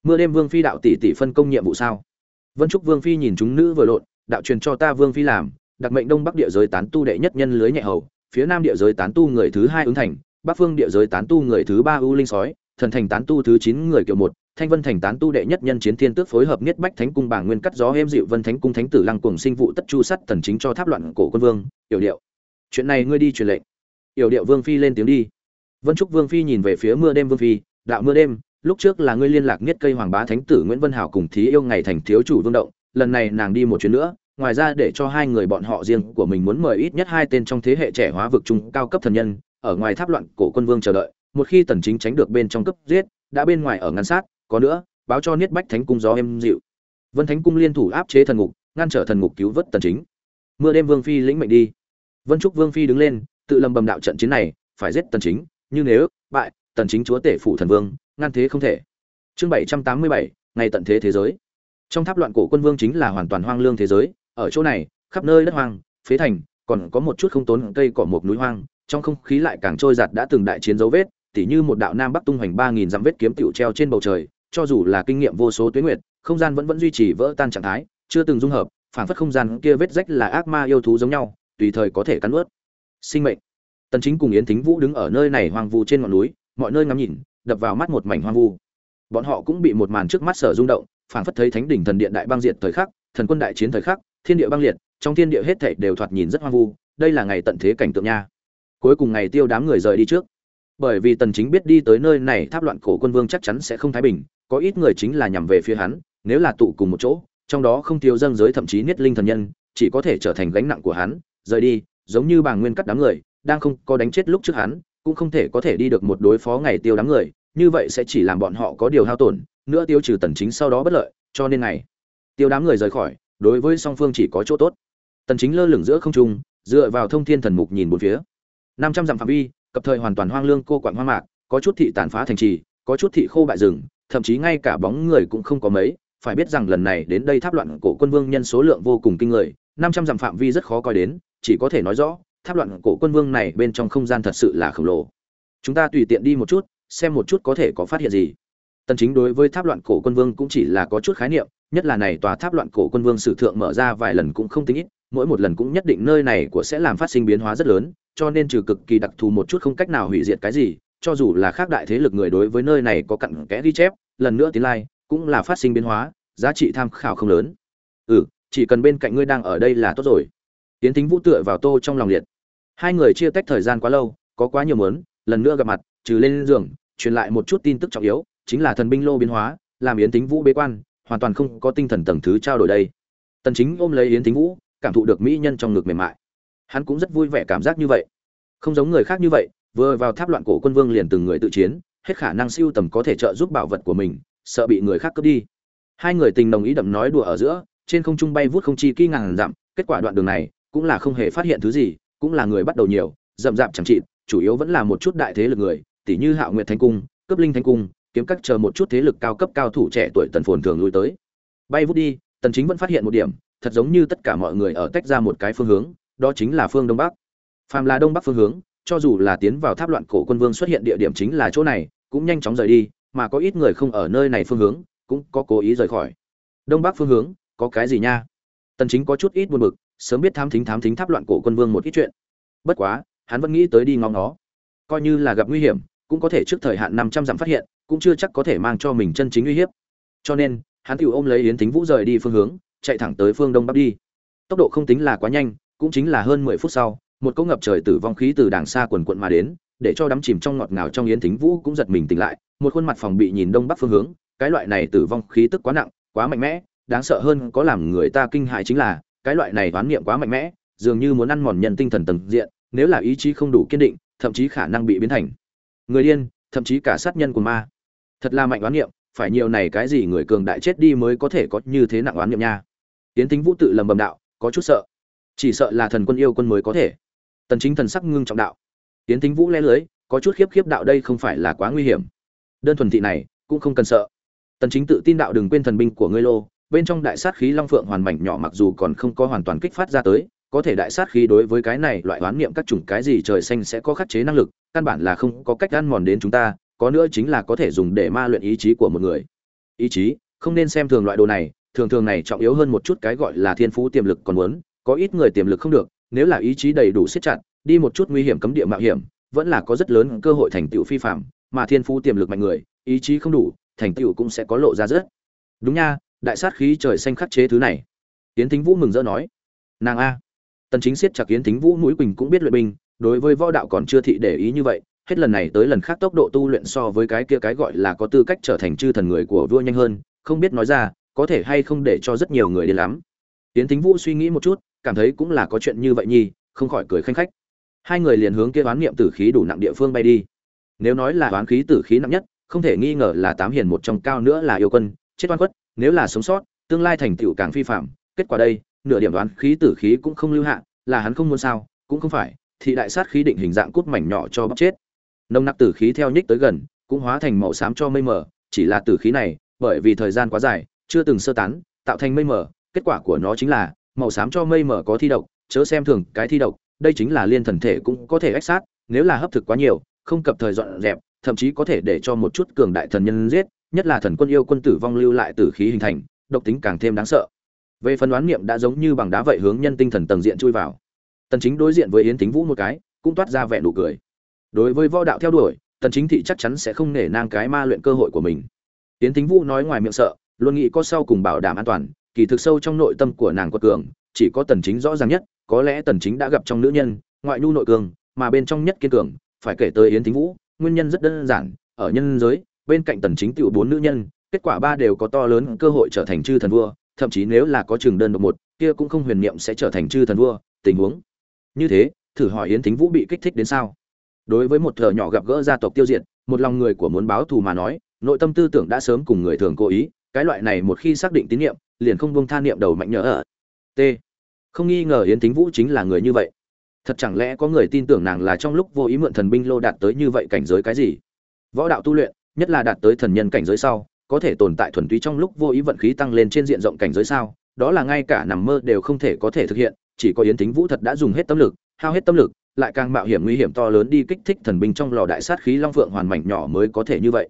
Mưa đêm vương phi đạo tỷ tỷ phân công nhiệm vụ sao? Vân trúc vương phi nhìn chúng nữ vừa lộn, đạo truyền cho ta vương phi làm, đặc mệnh đông bắc địa giới tán tu đệ nhất nhân lưới nhẹ hầu, phía nam địa giới tán tu người thứ hai ứng thành, bắc phương địa giới tán tu người thứ ba u linh sói thần thành tán tu thứ chín người kiều một, thanh vân thành tán tu đệ nhất nhân chiến thiên tước phối hợp niết bách thánh cung bảng nguyên cắt gió êm dịu vân thánh cung thánh tử lăng cùng sinh vụ tất chu sắt thần chính cho tháp loạn cổ quân vương, yểu điệu. Chuyện này ngươi đi truyền lệnh. Yểu điệu vương phi lên tiếng đi. Vân trúc vương phi nhìn về phía mưa đêm vương phi, đạo mưa đêm, lúc trước là ngươi liên lạc niết cây hoàng bá thánh tử nguyễn vân hảo cùng thí yêu ngày thành thiếu chủ vương động, lần này nàng đi một chuyến nữa, ngoài ra để cho hai người bọn họ riêng của mình muốn mời ít nhất hai tên trong thế hệ trẻ hóa vực trung cao cấp thần nhân, ở ngoài tháp loạn cổ quân vương chờ đợi một khi tần chính tránh được bên trong cấp giết đã bên ngoài ở ngăn sát có nữa báo cho niết bách thánh cung gió êm dịu. Vân thánh cung liên thủ áp chế thần ngục ngăn trở thần ngục cứu vớt tần chính. Mưa đêm vương phi lĩnh mệnh đi. Vân trúc vương phi đứng lên tự lầm bầm đạo trận chiến này phải giết tần chính như nếu bại tần chính chúa tể phủ thần vương ngăn thế không thể. Chương 787, ngày tận thế thế giới. Trong tháp loạn cổ quân vương chính là hoàn toàn hoang lương thế giới ở chỗ này khắp nơi đất hoang phế thành còn có một chút không tốn cây cỏ một núi hoang trong không khí lại càng trôi giạt đã từng đại chiến dấu vết tỉ như một đạo nam bắc tung hoành ba nghìn dặm vết kiếm tiểu treo trên bầu trời, cho dù là kinh nghiệm vô số tuyến nguyệt, không gian vẫn vẫn duy trì vỡ tan trạng thái, chưa từng dung hợp phản phất không gian kia vết rách là ác ma yêu thú giống nhau, tùy thời có thể cắn ướt sinh mệnh. Tần chính cùng yến thính vũ đứng ở nơi này hoang vu trên ngọn núi, mọi nơi ngắm nhìn, đập vào mắt một mảnh hoang vu. Bọn họ cũng bị một màn trước mắt sở rung động phản phất thấy thánh đỉnh thần điện đại băng diệt thời khắc, thần quân đại chiến thời khắc, thiên địa băng liệt, trong thiên địa hết thảy đều thoạt nhìn rất hoang vu, đây là ngày tận thế cảnh tượng nha. Cuối cùng ngày tiêu đám người rời đi trước bởi vì tần chính biết đi tới nơi này tháp loạn cổ quân vương chắc chắn sẽ không thái bình, có ít người chính là nhằm về phía hắn, nếu là tụ cùng một chỗ, trong đó không thiếu dân giới thậm chí niết linh thần nhân, chỉ có thể trở thành gánh nặng của hắn, rời đi, giống như bàng nguyên cắt đám người, đang không có đánh chết lúc trước hắn, cũng không thể có thể đi được một đối phó ngày tiêu đám người, như vậy sẽ chỉ làm bọn họ có điều hao tổn, nữa tiêu trừ tần chính sau đó bất lợi, cho nên ngày tiêu đám người rời khỏi, đối với song phương chỉ có chỗ tốt. Tần chính lơ lửng giữa không trung, dựa vào thông thiên thần mục nhìn bốn phía. 500 dặm phạm vi cập thời hoàn toàn hoang lương cô quạng hoang mạc, có chút thị tàn phá thành trì, có chút thị khô bại rừng, thậm chí ngay cả bóng người cũng không có mấy. Phải biết rằng lần này đến đây tháp loạn cổ quân vương nhân số lượng vô cùng kinh người 500 dặm phạm vi rất khó coi đến, chỉ có thể nói rõ, tháp loạn cổ quân vương này bên trong không gian thật sự là khổng lồ. Chúng ta tùy tiện đi một chút, xem một chút có thể có phát hiện gì. Tần chính đối với tháp loạn cổ quân vương cũng chỉ là có chút khái niệm, nhất là này tòa tháp loạn cổ quân vương sử thượng mở ra vài lần cũng không tính ít mỗi một lần cũng nhất định nơi này của sẽ làm phát sinh biến hóa rất lớn, cho nên trừ cực kỳ đặc thù một chút không cách nào hủy diệt cái gì, cho dù là khác đại thế lực người đối với nơi này có cặn kẽ ghi chép, lần nữa tiến lai, cũng là phát sinh biến hóa, giá trị tham khảo không lớn. Ừ chỉ cần bên cạnh ngươi đang ở đây là tốt rồi. Tiến tính vũ tựa vào tô trong lòng liệt. Hai người chia tách thời gian quá lâu, có quá nhiều mớn lần nữa gặp mặt, trừ lên giường, truyền lại một chút tin tức trọng yếu, chính là thần binh lô biến hóa, làm yến tính vũ bế quan, hoàn toàn không có tinh thần tầng thứ trao đổi đây. Tần chính ôm lấy yến tính vũ cảm thụ được mỹ nhân trong ngực mềm mại. Hắn cũng rất vui vẻ cảm giác như vậy. Không giống người khác như vậy, vừa vào tháp loạn cổ quân vương liền từng người tự chiến, hết khả năng siêu tầm có thể trợ giúp bảo vật của mình, sợ bị người khác cướp đi. Hai người tình đồng ý đậm nói đùa ở giữa, trên không trung bay vút không chi kỳ ngàn dặm, kết quả đoạn đường này cũng là không hề phát hiện thứ gì, cũng là người bắt đầu nhiều, rậm rạp chẳng trị chủ yếu vẫn là một chút đại thế lực người tỷ như hạo nguyệt thánh cung cấp linh thánh cung, kiếm các chờ một chút thế lực cao cấp cao thủ trẻ tuổi tần phồn thường lui tới. Bay vút đi, tần chính vẫn phát hiện một điểm thật giống như tất cả mọi người ở tách ra một cái phương hướng, đó chính là phương đông bắc. Phàm là đông bắc phương hướng, cho dù là tiến vào tháp loạn cổ quân vương xuất hiện địa điểm chính là chỗ này, cũng nhanh chóng rời đi, mà có ít người không ở nơi này phương hướng, cũng có cố ý rời khỏi. Đông bắc phương hướng, có cái gì nha? Tần chính có chút ít buồn bực, sớm biết thám thính thám thính tháp loạn cổ quân vương một ít chuyện. Bất quá, hắn vẫn nghĩ tới đi ngóng nó. Coi như là gặp nguy hiểm, cũng có thể trước thời hạn 500 dặm phát hiện, cũng chưa chắc có thể mang cho mình chân chính uy hiếp. Cho nên, hắn tiểu ôm lấy yến thính vũ rời đi phương hướng chạy thẳng tới phương đông bắc đi. Tốc độ không tính là quá nhanh, cũng chính là hơn 10 phút sau, một cỗ ngập trời tử vong khí từ đàng xa quần quận mà đến, để cho đắm chìm trong ngọt ngào trong yến thính vũ cũng giật mình tỉnh lại, một khuôn mặt phòng bị nhìn đông bắc phương hướng, cái loại này tử vong khí tức quá nặng, quá mạnh mẽ, đáng sợ hơn có làm người ta kinh hại chính là, cái loại này oán niệm quá mạnh mẽ, dường như muốn ăn mòn nhân tinh thần tầng diện, nếu là ý chí không đủ kiên định, thậm chí khả năng bị biến thành người điên, thậm chí cả sát nhân của ma. Thật là mạnh oán niệm, phải nhiều này cái gì người cường đại chết đi mới có thể có như thế nặng oán niệm nha tiến tính vũ tự lầm bầm đạo, có chút sợ. Chỉ sợ là thần quân yêu quân mới có thể. Tần chính thần sắc ngưng trọng đạo. Tiến tính vũ lẽ lưới, có chút khiếp khiếp đạo đây không phải là quá nguy hiểm. Đơn thuần thị này, cũng không cần sợ. Tần chính tự tin đạo, đừng quên thần binh của ngươi lô. Bên trong đại sát khí long phượng hoàn mảnh nhỏ mặc dù còn không có hoàn toàn kích phát ra tới, có thể đại sát khí đối với cái này loại đoán niệm các chủng cái gì trời xanh sẽ có khắc chế năng lực, căn bản là không có cách ăn mòn đến chúng ta, có nữa chính là có thể dùng để ma luyện ý chí của một người. Ý chí, không nên xem thường loại đồ này thường thường này trọng yếu hơn một chút cái gọi là thiên phú tiềm lực còn muốn, có ít người tiềm lực không được, nếu là ý chí đầy đủ siết chặt, đi một chút nguy hiểm cấm địa mạo hiểm, vẫn là có rất lớn cơ hội thành tựu phi phạm, mà thiên phú tiềm lực mạnh người, ý chí không đủ, thành tựu cũng sẽ có lộ ra rất. Đúng nha, đại sát khí trời xanh khắc chế thứ này. Yến thính vũ mừng rỡ nói. Nàng a. Tần chính siết chặt Yến thính vũ mũi quỳnh cũng biết luyện binh, đối với võ đạo còn chưa thị để ý như vậy, hết lần này tới lần khác tốc độ tu luyện so với cái kia cái gọi là có tư cách trở thành chư thần người của vua nhanh hơn, không biết nói ra có thể hay không để cho rất nhiều người đi lắm. Tiến thính vũ suy nghĩ một chút, cảm thấy cũng là có chuyện như vậy nhi không khỏi cười khanh khách. Hai người liền hướng kia oán niệm tử khí đủ nặng địa phương bay đi. Nếu nói là oán khí tử khí nặng nhất, không thể nghi ngờ là tám hiền một trong cao nữa là yêu quân, chết oan khuất, nếu là sống sót, tương lai thành tựu càng phi phạm. Kết quả đây, nửa điểm đoán khí tử khí cũng không lưu hạ, là hắn không muốn sao, cũng không phải thì đại sát khí định hình dạng cút mảnh nhỏ cho bóc chết. Nông nặc tử khí theo nhích tới gần, cũng hóa thành màu xám cho mây mờ, chỉ là tử khí này, bởi vì thời gian quá dài chưa từng sơ tán, tạo thành mây mờ. Kết quả của nó chính là, màu xám cho mây mờ có thi độc, chớ xem thường cái thi độc. Đây chính là liên thần thể cũng có thể ách sát, nếu là hấp thực quá nhiều, không cập thời dọn dẹp, thậm chí có thể để cho một chút cường đại thần nhân giết, nhất là thần quân yêu quân tử vong lưu lại tử khí hình thành, độc tính càng thêm đáng sợ. Về phần đoán niệm đã giống như bằng đá vậy hướng nhân tinh thần tầng diện chui vào. Tần chính đối diện với yến tính vũ một cái, cũng toát ra vẻ nụ cười. Đối với võ đạo theo đuổi, tần chính thị chắc chắn sẽ không nể nang cái ma luyện cơ hội của mình. Yến tính vũ nói ngoài miệng sợ luôn nghĩ có sau cùng bảo đảm an toàn, kỳ thực sâu trong nội tâm của nàng quật cường, chỉ có tần chính rõ ràng nhất, có lẽ tần chính đã gặp trong nữ nhân, ngoại nhu nội cường, mà bên trong nhất kiên cường, phải kể tới yến thính vũ, nguyên nhân rất đơn giản, ở nhân giới, bên cạnh tần chính tiểu bốn nữ nhân, kết quả ba đều có to lớn cơ hội trở thành chư thần vua, thậm chí nếu là có trường đơn độc một, kia cũng không huyền niệm sẽ trở thành chư thần vua, tình huống. Như thế, thử hỏi yến thính vũ bị kích thích đến sao? Đối với một thợ nhỏ gặp gỡ gia tộc tiêu diệt, một lòng người của muốn báo thù mà nói, nội tâm tư tưởng đã sớm cùng người thường cố ý cái loại này một khi xác định tín nhiệm, liền không buông tha niệm đầu mạnh nhở ở. T. Không nghi ngờ yến thính vũ chính là người như vậy. Thật chẳng lẽ có người tin tưởng nàng là trong lúc vô ý mượn thần binh lô đạt tới như vậy cảnh giới cái gì? Võ đạo tu luyện, nhất là đạt tới thần nhân cảnh giới sau, có thể tồn tại thuần túy trong lúc vô ý vận khí tăng lên trên diện rộng cảnh giới sao? Đó là ngay cả nằm mơ đều không thể có thể thực hiện, chỉ có yến thính vũ thật đã dùng hết tâm lực, hao hết tâm lực, lại càng mạo hiểm nguy hiểm to lớn đi kích thích thần binh trong lò đại sát khí long phượng hoàn mảnh nhỏ mới có thể như vậy.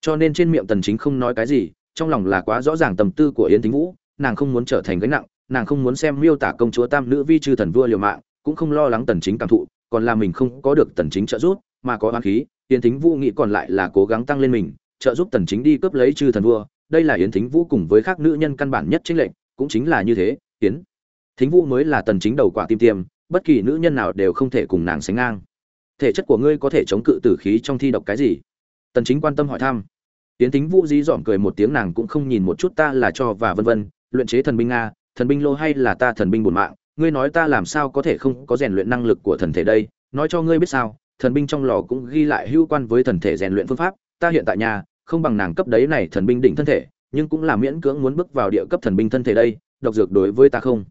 Cho nên trên miệng tần chính không nói cái gì trong lòng là quá rõ ràng tâm tư của yến thính vũ, nàng không muốn trở thành gánh nặng, nàng không muốn xem miêu tả công chúa tam nữ vi chư thần vua liều mạng, cũng không lo lắng tần chính cảm thụ, còn là mình không có được tần chính trợ giúp, mà có oán khí, yến thính vũ nghĩ còn lại là cố gắng tăng lên mình, trợ giúp tần chính đi cướp lấy chư thần vua. Đây là yến thính vũ cùng với các nữ nhân căn bản nhất chính lệnh cũng chính là như thế, yến thính vũ mới là tần chính đầu quả tim tiêm, bất kỳ nữ nhân nào đều không thể cùng nàng sánh ngang. Thể chất của ngươi có thể chống cự tử khí trong thi độc cái gì? Tần chính quan tâm hỏi thăm tiến tính vũ dí dỏm cười một tiếng, nàng cũng không nhìn một chút ta là cho và vân vân, luyện chế thần binh nga thần binh lô hay là ta thần binh bổn mạng? Ngươi nói ta làm sao có thể không có rèn luyện năng lực của thần thể đây? Nói cho ngươi biết sao, thần binh trong lò cũng ghi lại hữu quan với thần thể rèn luyện phương pháp. Ta hiện tại nhà, không bằng nàng cấp đấy này thần binh đỉnh thân thể, nhưng cũng là miễn cưỡng muốn bước vào địa cấp thần binh thân thể đây, độc dược đối với ta không?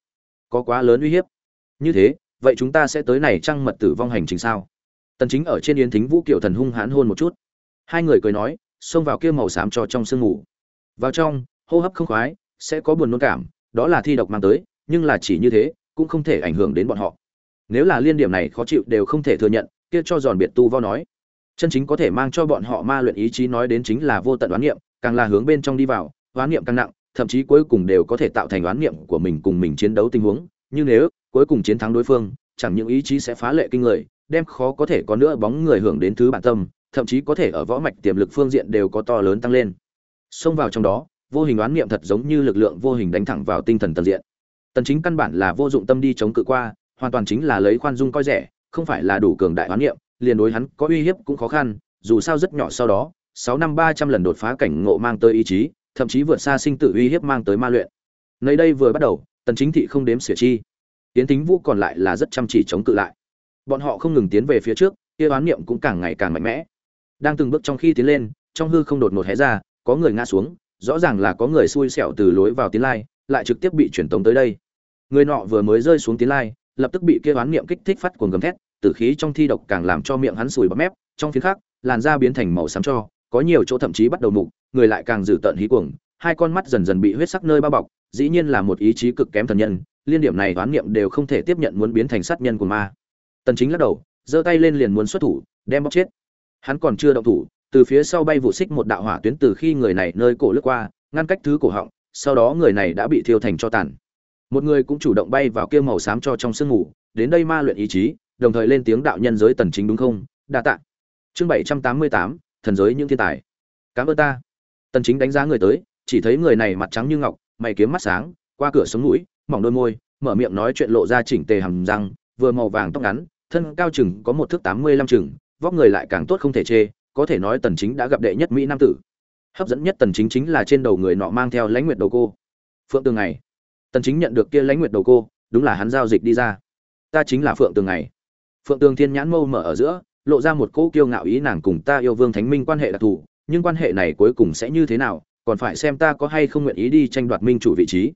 Có quá lớn uy hiếp. Như thế, vậy chúng ta sẽ tới này trăng mật tử vong hành trình sao? Tần chính ở trên yến thính vũ kiều thần hung hãn hôn một chút. Hai người cười nói xông vào kia màu xám cho trong sương ngủ. Vào trong, hô hấp không khoái, sẽ có buồn nôn cảm, đó là thi độc mang tới, nhưng là chỉ như thế, cũng không thể ảnh hưởng đến bọn họ. Nếu là liên điểm này khó chịu đều không thể thừa nhận, kia cho giòn biệt tu vo nói. Chân chính có thể mang cho bọn họ ma luyện ý chí nói đến chính là vô tận đoán niệm, càng là hướng bên trong đi vào đoán niệm càng nặng, thậm chí cuối cùng đều có thể tạo thành đoán niệm của mình cùng mình chiến đấu tình huống. Như nếu, cuối cùng chiến thắng đối phương, chẳng những ý chí sẽ phá lệ kinh người, đem khó có thể có nữa bóng người hưởng đến thứ bản tâm thậm chí có thể ở võ mạch tiềm lực phương diện đều có to lớn tăng lên. Xông vào trong đó, vô hình đoán niệm thật giống như lực lượng vô hình đánh thẳng vào tinh thần tần diện. Tần chính căn bản là vô dụng tâm đi chống cự qua, hoàn toàn chính là lấy khoan dung coi rẻ, không phải là đủ cường đại đoán niệm, liền đối hắn có uy hiếp cũng khó khăn, dù sao rất nhỏ sau đó 6 năm 300 lần đột phá cảnh ngộ mang tới ý chí, thậm chí vượt xa sinh tử uy hiếp mang tới ma luyện. Nơi đây vừa bắt đầu, tần chính thị không đếm xỉa chi. Tiến tính vũ còn lại là rất chăm chỉ chống cự lại. Bọn họ không ngừng tiến về phía trước, kia đoán niệm cũng càng ngày càng mạnh mẽ đang từng bước trong khi tiến lên, trong hư không đột ngột hé ra, có người ngã xuống, rõ ràng là có người xui xẻo từ lối vào tiến lai, lại trực tiếp bị truyền tống tới đây. Người nọ vừa mới rơi xuống tiến lai, lập tức bị kia đoán niệm kích thích phát cuồng gầm thét, tử khí trong thi độc càng làm cho miệng hắn sùi bọt mép, trong phiến khác làn da biến thành màu xám cho, có nhiều chỗ thậm chí bắt đầu mục, người lại càng dữ tợn hí cuồng, hai con mắt dần dần bị huyết sắc nơi bao bọc, dĩ nhiên là một ý chí cực kém thần nhân, liên điểm này đoán niệm đều không thể tiếp nhận muốn biến thành sát nhân của ma. Tần chính lắc đầu, giơ tay lên liền muốn xuất thủ, đem bóc chết hắn còn chưa động thủ từ phía sau bay vụ xích một đạo hỏa tuyến từ khi người này nơi cổ lướt qua ngăn cách thứ cổ họng sau đó người này đã bị thiêu thành cho tàn. Một người cũng chủ động bay vào kia màu xám cho trong sương ngủ đến đây ma luyện ý chí đồng thời lên tiếng đạo nhân giới tần chính đúng không? Đa tạ. Chương 788, thần giới những thiên tài. Cảm ơn ta. Tần chính đánh giá người tới chỉ thấy người này mặt trắng như ngọc mày kiếm mắt sáng qua cửa sống mũi mỏng đôi môi mở miệng nói chuyện lộ ra chỉnh tề hầm răng vừa màu vàng tóc ngắn thân cao chừng có một thước tám mươi lăm chừng vóc người lại càng tốt không thể chê, có thể nói tần chính đã gặp đệ nhất mỹ nam tử. Hấp dẫn nhất tần chính chính là trên đầu người nọ mang theo lãnh nguyệt đầu cô. Phượng tường ngày. Tần chính nhận được kia lãnh nguyệt đầu cô, đúng là hắn giao dịch đi ra. Ta chính là phượng tường ngày. Phượng tường thiên nhãn mâu mở ở giữa, lộ ra một cỗ kiêu ngạo ý nàng cùng ta yêu vương thánh minh quan hệ đặc thù, nhưng quan hệ này cuối cùng sẽ như thế nào, còn phải xem ta có hay không nguyện ý đi tranh đoạt minh chủ vị trí.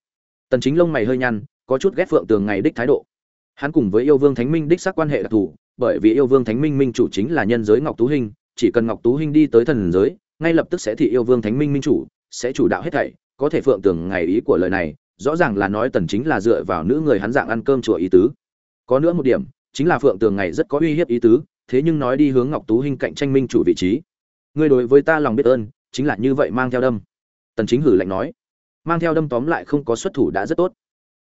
Tần chính lông mày hơi nhăn, có chút ghét phượng tường ngày đích thái độ. Hắn cùng với yêu vương thánh minh đích xác quan hệ đặc thù bởi vì yêu vương thánh minh minh chủ chính là nhân giới ngọc tú hình chỉ cần ngọc tú hình đi tới thần giới, ngay lập tức sẽ thị yêu vương thánh minh minh chủ, sẽ chủ đạo hết thảy, có thể phượng tường ngày ý của lời này, rõ ràng là nói tần chính là dựa vào nữ người hắn dạng ăn cơm chùa ý tứ. Có nữa một điểm, chính là phượng tường ngày rất có uy hiếp ý tứ, thế nhưng nói đi hướng ngọc tú hình cạnh tranh minh chủ vị trí. Ngươi đối với ta lòng biết ơn, chính là như vậy mang theo đâm. Tần chính hử lạnh nói. Mang theo đâm tóm lại không có xuất thủ đã rất tốt.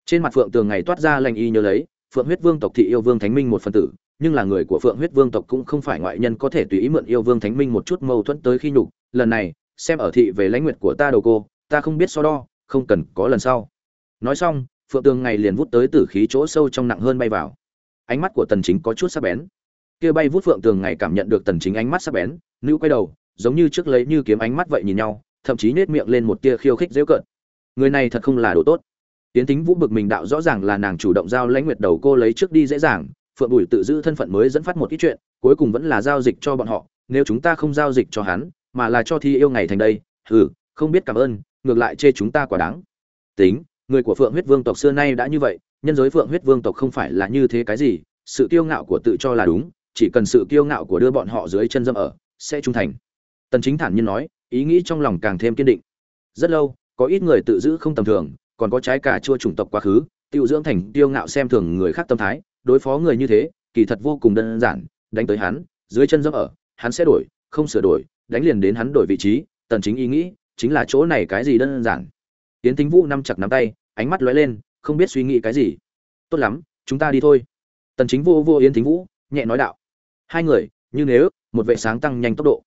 Trên mặt phượng tường ngày toát ra lành y nhớ lấy, phượng huyết vương tộc thị yêu vương thánh minh một phần tử nhưng là người của phượng huyết vương tộc cũng không phải ngoại nhân có thể tùy ý mượn yêu vương thánh minh một chút mâu thuẫn tới khi nhục. Lần này, xem ở thị về lãnh nguyệt của ta đầu cô, ta không biết so đo, không cần có lần sau. Nói xong, phượng tường ngày liền vút tới tử khí chỗ sâu trong nặng hơn bay vào. Ánh mắt của tần chính có chút sắc bén. Kia bay vút phượng tường ngày cảm nhận được tần chính ánh mắt sắc bén, nữ quay đầu, giống như trước lấy như kiếm ánh mắt vậy nhìn nhau, thậm chí nết miệng lên một tia khiêu khích dễ cợt. Người này thật không là đồ tốt. Tiến tính vũ bực mình đạo rõ ràng là nàng chủ động giao lãnh nguyệt đầu cô lấy trước đi dễ dàng phượng bùi tự giữ thân phận mới dẫn phát một ít chuyện cuối cùng vẫn là giao dịch cho bọn họ nếu chúng ta không giao dịch cho hắn mà là cho thi yêu ngày thành đây ừ, không biết cảm ơn ngược lại chê chúng ta quá đáng. Tính người của phượng huyết vương tộc xưa nay đã như vậy nhân giới phượng huyết vương tộc không phải là như thế cái gì sự kiêu ngạo của tự cho là đúng chỉ cần sự kiêu ngạo của đưa bọn họ dưới chân dâm ở sẽ trung thành. Tần chính thản nhiên nói ý nghĩ trong lòng càng thêm kiên định. Rất lâu có ít người tự giữ không tầm thường còn có trái cà chua chủng tộc quá khứ tiêu dưỡng thành kiêu ngạo xem thường người khác tâm thái đối phó người như thế, kỳ thật vô cùng đơn giản, đánh tới hắn, dưới chân dẫm ở, hắn sẽ đổi, không sửa đổi, đánh liền đến hắn đổi vị trí, tần chính ý nghĩ, chính là chỗ này cái gì đơn giản. Tiến tính vũ năm chặt nắm tay, ánh mắt lóe lên, không biết suy nghĩ cái gì. Tốt lắm, chúng ta đi thôi. Tần chính vô vô yến thính vũ, nhẹ nói đạo. Hai người, như nếu, một vệ sáng tăng nhanh tốc độ.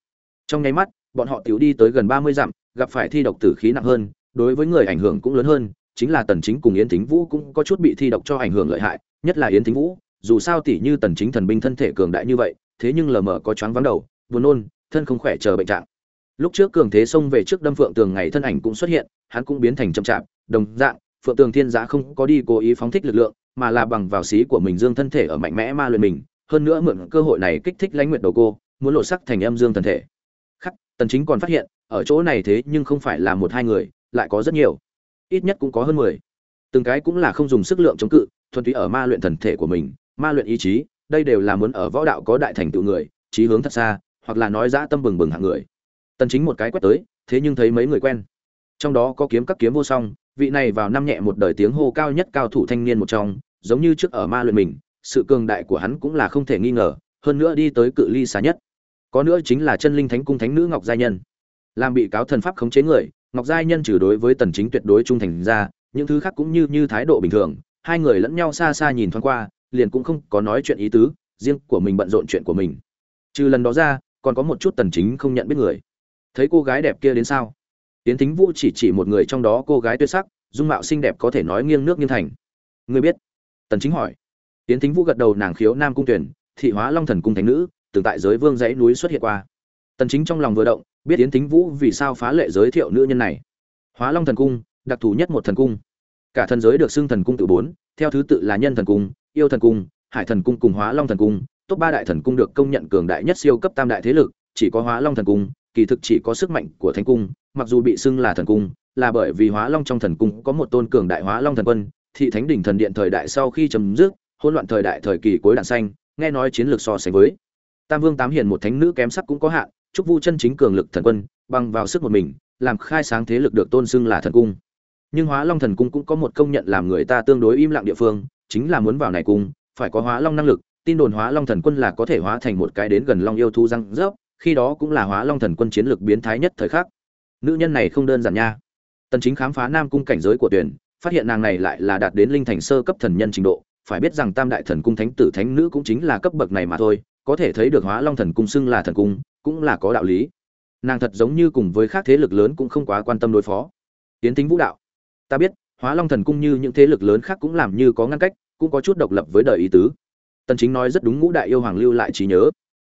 Trong nháy mắt, bọn họ tiểu đi tới gần 30 dặm, gặp phải thi độc tử khí nặng hơn, đối với người ảnh hưởng cũng lớn hơn chính là tần chính cùng yến thính vũ cũng có chút bị thi độc cho ảnh hưởng lợi hại, nhất là yến thính vũ, dù sao tỷ như tần chính thần binh thân thể cường đại như vậy, thế nhưng lờ mờ có choáng vắng đầu, buồn nôn, thân không khỏe chờ bệnh trạng. Lúc trước cường thế xông về trước đâm phượng tường ngày thân ảnh cũng xuất hiện, hắn cũng biến thành chậm chạp, đồng dạng, phượng tường thiên giã không có đi cố ý phóng thích lực lượng, mà là bằng vào xí của mình dương thân thể ở mạnh mẽ ma luyện mình, hơn nữa mượn cơ hội này kích thích lãnh nguyệt đầu cô, muốn lộ sắc thành âm dương thân thể. Khắc, tần chính còn phát hiện, ở chỗ này thế nhưng không phải là một hai người, lại có rất nhiều ít nhất cũng có hơn 10. từng cái cũng là không dùng sức lượng chống cự, thuần túy ở ma luyện thần thể của mình, ma luyện ý chí, đây đều là muốn ở võ đạo có đại thành tựu người, chí hướng thật xa, hoặc là nói dã tâm bừng bừng hạng người. Tần chính một cái quét tới, thế nhưng thấy mấy người quen. Trong đó có kiếm các kiếm vô song, vị này vào năm nhẹ một đời tiếng hô cao nhất cao thủ thanh niên một trong, giống như trước ở ma luyện mình, sự cường đại của hắn cũng là không thể nghi ngờ, hơn nữa đi tới cự ly xa nhất. Có nữa chính là chân linh thánh cung thánh nữ ngọc gia nhân. Làm bị cáo thần pháp khống chế người ngọc Giai nhân trừ đối với tần chính tuyệt đối trung thành ra, những thứ khác cũng như như thái độ bình thường, hai người lẫn nhau xa xa nhìn thoáng qua, liền cũng không có nói chuyện ý tứ, riêng của mình bận rộn chuyện của mình. Trừ lần đó ra, còn có một chút tần chính không nhận biết người. Thấy cô gái đẹp kia đến sao? Tiến thính vũ chỉ chỉ một người trong đó cô gái tuyệt sắc, dung mạo xinh đẹp có thể nói nghiêng nước nghiêng thành. Người biết? Tần chính hỏi. Tiến thính vũ gật đầu nàng khiếu nam cung tuyển, thị hóa long thần cung thánh nữ, từng tại giới vương dãy núi xuất hiện qua tần chính trong lòng vừa động, biết tiến thính vũ vì sao phá lệ giới thiệu nữ nhân này. Hóa long thần cung, đặc thù nhất một thần cung. Cả thần giới được xưng thần cung tự bốn, theo thứ tự là nhân thần cung, yêu thần cung, hải thần cung cùng hóa long thần cung. Top ba đại thần cung được công nhận cường đại nhất siêu cấp tam đại thế lực, chỉ có hóa long thần cung, kỳ thực chỉ có sức mạnh của thánh cung, mặc dù bị xưng là thần cung, là bởi vì hóa long trong thần cung có một tôn cường đại hóa long thần quân, thị thánh đỉnh thần điện thời đại sau khi chấm dứt, hỗn loạn thời đại thời kỳ cuối đạn xanh, nghe nói chiến lược so sánh với tam vương tám hiền một thánh nữ kém sắc cũng có hạn trúc vu chân chính cường lực thần quân bằng vào sức một mình, làm khai sáng thế lực được tôn xưng là thần cung. Nhưng hóa long thần cung cũng có một công nhận làm người ta tương đối im lặng địa phương, chính là muốn vào này cung, phải có hóa long năng lực, tin đồn hóa long thần quân là có thể hóa thành một cái đến gần long yêu thu răng rớp, khi đó cũng là hóa long thần quân chiến lược biến thái nhất thời khắc. Nữ nhân này không đơn giản nha. Tần chính khám phá nam cung cảnh giới của tuyển, phát hiện nàng này lại là đạt đến linh thành sơ cấp thần nhân trình độ, phải biết rằng tam đại thần cung thánh tử thánh nữ cũng chính là cấp bậc này mà thôi, có thể thấy được hóa long thần cung xưng là thần cung cũng là có đạo lý. Nàng thật giống như cùng với các thế lực lớn cũng không quá quan tâm đối phó. Tiến tính vũ đạo ta biết hóa long thần cung như những thế lực lớn khác cũng làm như có ngăn cách cũng có chút độc lập với đời ý tứ. Tần chính nói rất đúng ngũ đại yêu hoàng lưu lại trí nhớ.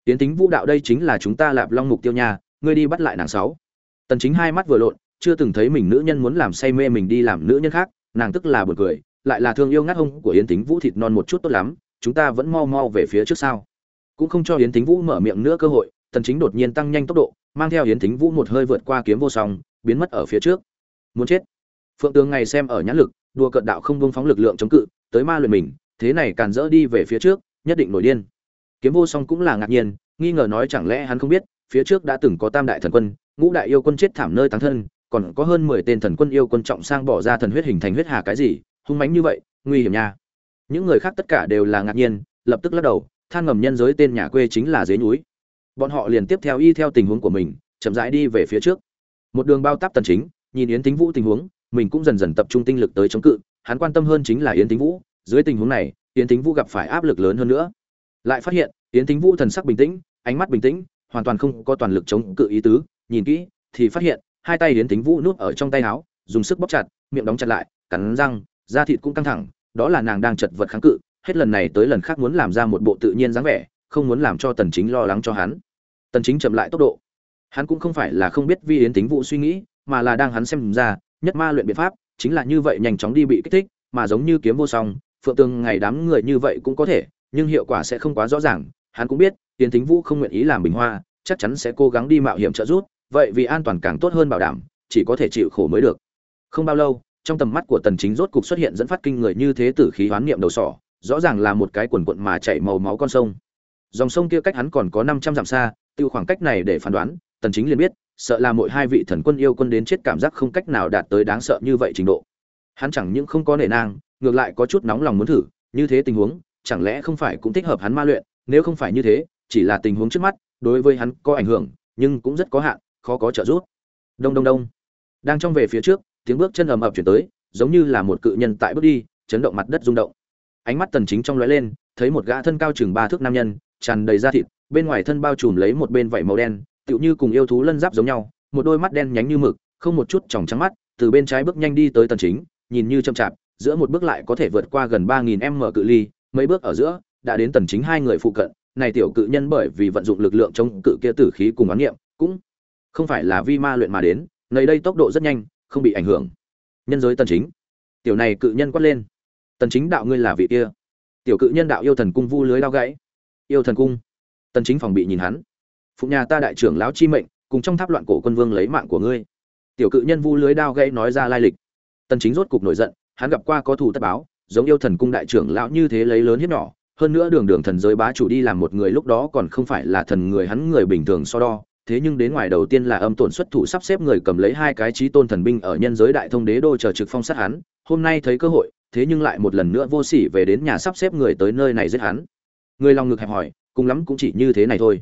Tiến tính vũ đạo đây chính là chúng ta lạp long mục tiêu nhà, ngươi đi bắt lại nàng sáu. Tần chính hai mắt vừa lộn chưa từng thấy mình nữ nhân muốn làm say mê mình đi làm nữ nhân khác nàng tức là buồn cười lại là thương yêu ngắt hông của yến tính vũ thịt non một chút tốt lắm chúng ta vẫn mau mau về phía trước sau cũng không cho yến tính vũ mở miệng nữa cơ hội tần chính đột nhiên tăng nhanh tốc độ, mang theo yến Thính vũ một hơi vượt qua kiếm vô song, biến mất ở phía trước. Muốn chết. Phượng tướng ngày xem ở nhãn lực, đùa cận đạo không buông phóng lực lượng chống cự, tới ma luyện mình, thế này càn dỡ đi về phía trước, nhất định nổi điên. Kiếm vô song cũng là ngạc nhiên, nghi ngờ nói chẳng lẽ hắn không biết, phía trước đã từng có tam đại thần quân, ngũ đại yêu quân chết thảm nơi táng thân, còn có hơn mười tên thần quân yêu quân trọng sang bỏ ra thần huyết hình thành huyết hà cái gì, hung mãnh như vậy, nguy hiểm nha. Những người khác tất cả đều là ngạc nhiên, lập tức lắc đầu, than ngầm nhân giới tên nhà quê chính là dế núi bọn họ liền tiếp theo y theo tình huống của mình, chậm rãi đi về phía trước. Một đường bao táp tần chính, nhìn yến tính vũ tình huống, mình cũng dần dần tập trung tinh lực tới chống cự, hắn quan tâm hơn chính là yến tính vũ, dưới tình huống này, yến tính vũ gặp phải áp lực lớn hơn nữa. Lại phát hiện, yến tính vũ thần sắc bình tĩnh, ánh mắt bình tĩnh, hoàn toàn không có toàn lực chống cự ý tứ, nhìn kỹ thì phát hiện, hai tay yến tính vũ nuốt ở trong tay áo, dùng sức bóp chặt, miệng đóng chặt lại, cắn răng, da thịt cũng căng thẳng, đó là nàng đang chật vật kháng cự, hết lần này tới lần khác muốn làm ra một bộ tự nhiên dáng vẻ không muốn làm cho tần chính lo lắng cho hắn. Tần chính chậm lại tốc độ. Hắn cũng không phải là không biết vi yến tính vũ suy nghĩ, mà là đang hắn xem ra, nhất ma luyện biện pháp chính là như vậy nhanh chóng đi bị kích thích, mà giống như kiếm vô song, phượng tương ngày đám người như vậy cũng có thể, nhưng hiệu quả sẽ không quá rõ ràng. Hắn cũng biết tiến tính vũ không nguyện ý làm bình hoa, chắc chắn sẽ cố gắng đi mạo hiểm trợ giúp, vậy vì an toàn càng tốt hơn bảo đảm, chỉ có thể chịu khổ mới được. Không bao lâu, trong tầm mắt của tần chính rốt cục xuất hiện dẫn phát kinh người như thế tử khí hoán niệm đầu sỏ, rõ ràng là một cái quần quận mà chảy màu máu con sông dòng sông kia cách hắn còn có 500 dặm xa, tiêu khoảng cách này để phán đoán, tần chính liền biết, sợ là mỗi hai vị thần quân yêu quân đến chết cảm giác không cách nào đạt tới đáng sợ như vậy trình độ. Hắn chẳng những không có nể nang, ngược lại có chút nóng lòng muốn thử, như thế tình huống, chẳng lẽ không phải cũng thích hợp hắn ma luyện, nếu không phải như thế, chỉ là tình huống trước mắt, đối với hắn có ảnh hưởng, nhưng cũng rất có hạn, khó có trợ giúp. Đông đông đông. Đang trong về phía trước, tiếng bước chân ầm ập chuyển tới, giống như là một cự nhân tại bước đi, chấn động mặt đất rung động. Ánh mắt tần chính trong lóe lên, thấy một gã thân cao chừng ba thước nam nhân tràn đầy da thịt, bên ngoài thân bao trùm lấy một bên vảy màu đen, tựu như cùng yêu thú lân giáp giống nhau, một đôi mắt đen nhánh như mực, không một chút tròng trắng mắt, từ bên trái bước nhanh đi tới tần chính, nhìn như chậm chạp, giữa một bước lại có thể vượt qua gần 3000m cự ly, mấy bước ở giữa, đã đến tần chính hai người phụ cận, này tiểu cự nhân bởi vì vận dụng lực lượng chống cự kia tử khí cùng quán niệm, cũng không phải là vi ma luyện mà đến nơi đây tốc độ rất nhanh, không bị ảnh hưởng. Nhân giới tần chính. Tiểu này cự nhân quát lên. Tần chính đạo ngươi là vị kia. Tiểu cự nhân đạo yêu thần cung vu lưới lao gãy yêu thần cung. Tần chính phòng bị nhìn hắn. Phụ nhà ta đại trưởng lão chi mệnh, cùng trong tháp loạn cổ quân vương lấy mạng của ngươi. Tiểu cự nhân vu lưới đao gãy nói ra lai lịch. Tần chính rốt cục nổi giận, hắn gặp qua có thủ tất báo, giống yêu thần cung đại trưởng lão như thế lấy lớn hiếp nhỏ, hơn nữa đường đường thần giới bá chủ đi làm một người lúc đó còn không phải là thần người hắn người bình thường so đo, thế nhưng đến ngoài đầu tiên là âm tổn xuất thủ sắp xếp người cầm lấy hai cái trí tôn thần binh ở nhân giới đại thông đế đô chờ trực phong sát hắn, hôm nay thấy cơ hội, thế nhưng lại một lần nữa vô sỉ về đến nhà sắp xếp người tới nơi này giết hắn người lòng ngực hẹp hỏi, cùng lắm cũng chỉ như thế này thôi.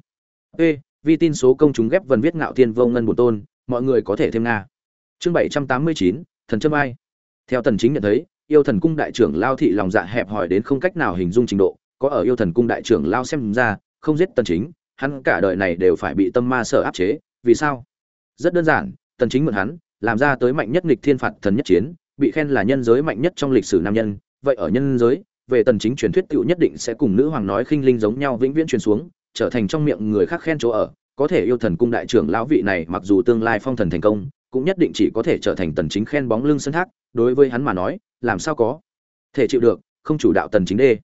Ê, vi tin số công chúng ghép vần viết ngạo thiên vô ngân bổn tôn, mọi người có thể thêm nga. Chương bảy trăm tám mươi chín, thần châm ai. Theo tần chính nhận thấy, yêu thần cung đại trưởng lao thị lòng dạ hẹp hỏi đến không cách nào hình dung trình độ, có ở yêu thần cung đại trưởng lao xem ra, không giết tần chính, hắn cả đời này đều phải bị tâm ma sở áp chế, vì sao? Rất đơn giản, tần chính mượn hắn, làm ra tới mạnh nhất nghịch thiên phạt thần nhất chiến, bị khen là nhân giới mạnh nhất trong lịch sử nam nhân, vậy ở nhân giới về tần chính truyền thuyết tựu nhất định sẽ cùng nữ hoàng nói khinh linh giống nhau vĩnh viễn truyền xuống, trở thành trong miệng người khác khen chỗ ở, có thể yêu thần cung đại trưởng lão vị này mặc dù tương lai phong thần thành công, cũng nhất định chỉ có thể trở thành tần chính khen bóng lưng sân thác, đối với hắn mà nói, làm sao có thể chịu được, không chủ đạo tần chính đê.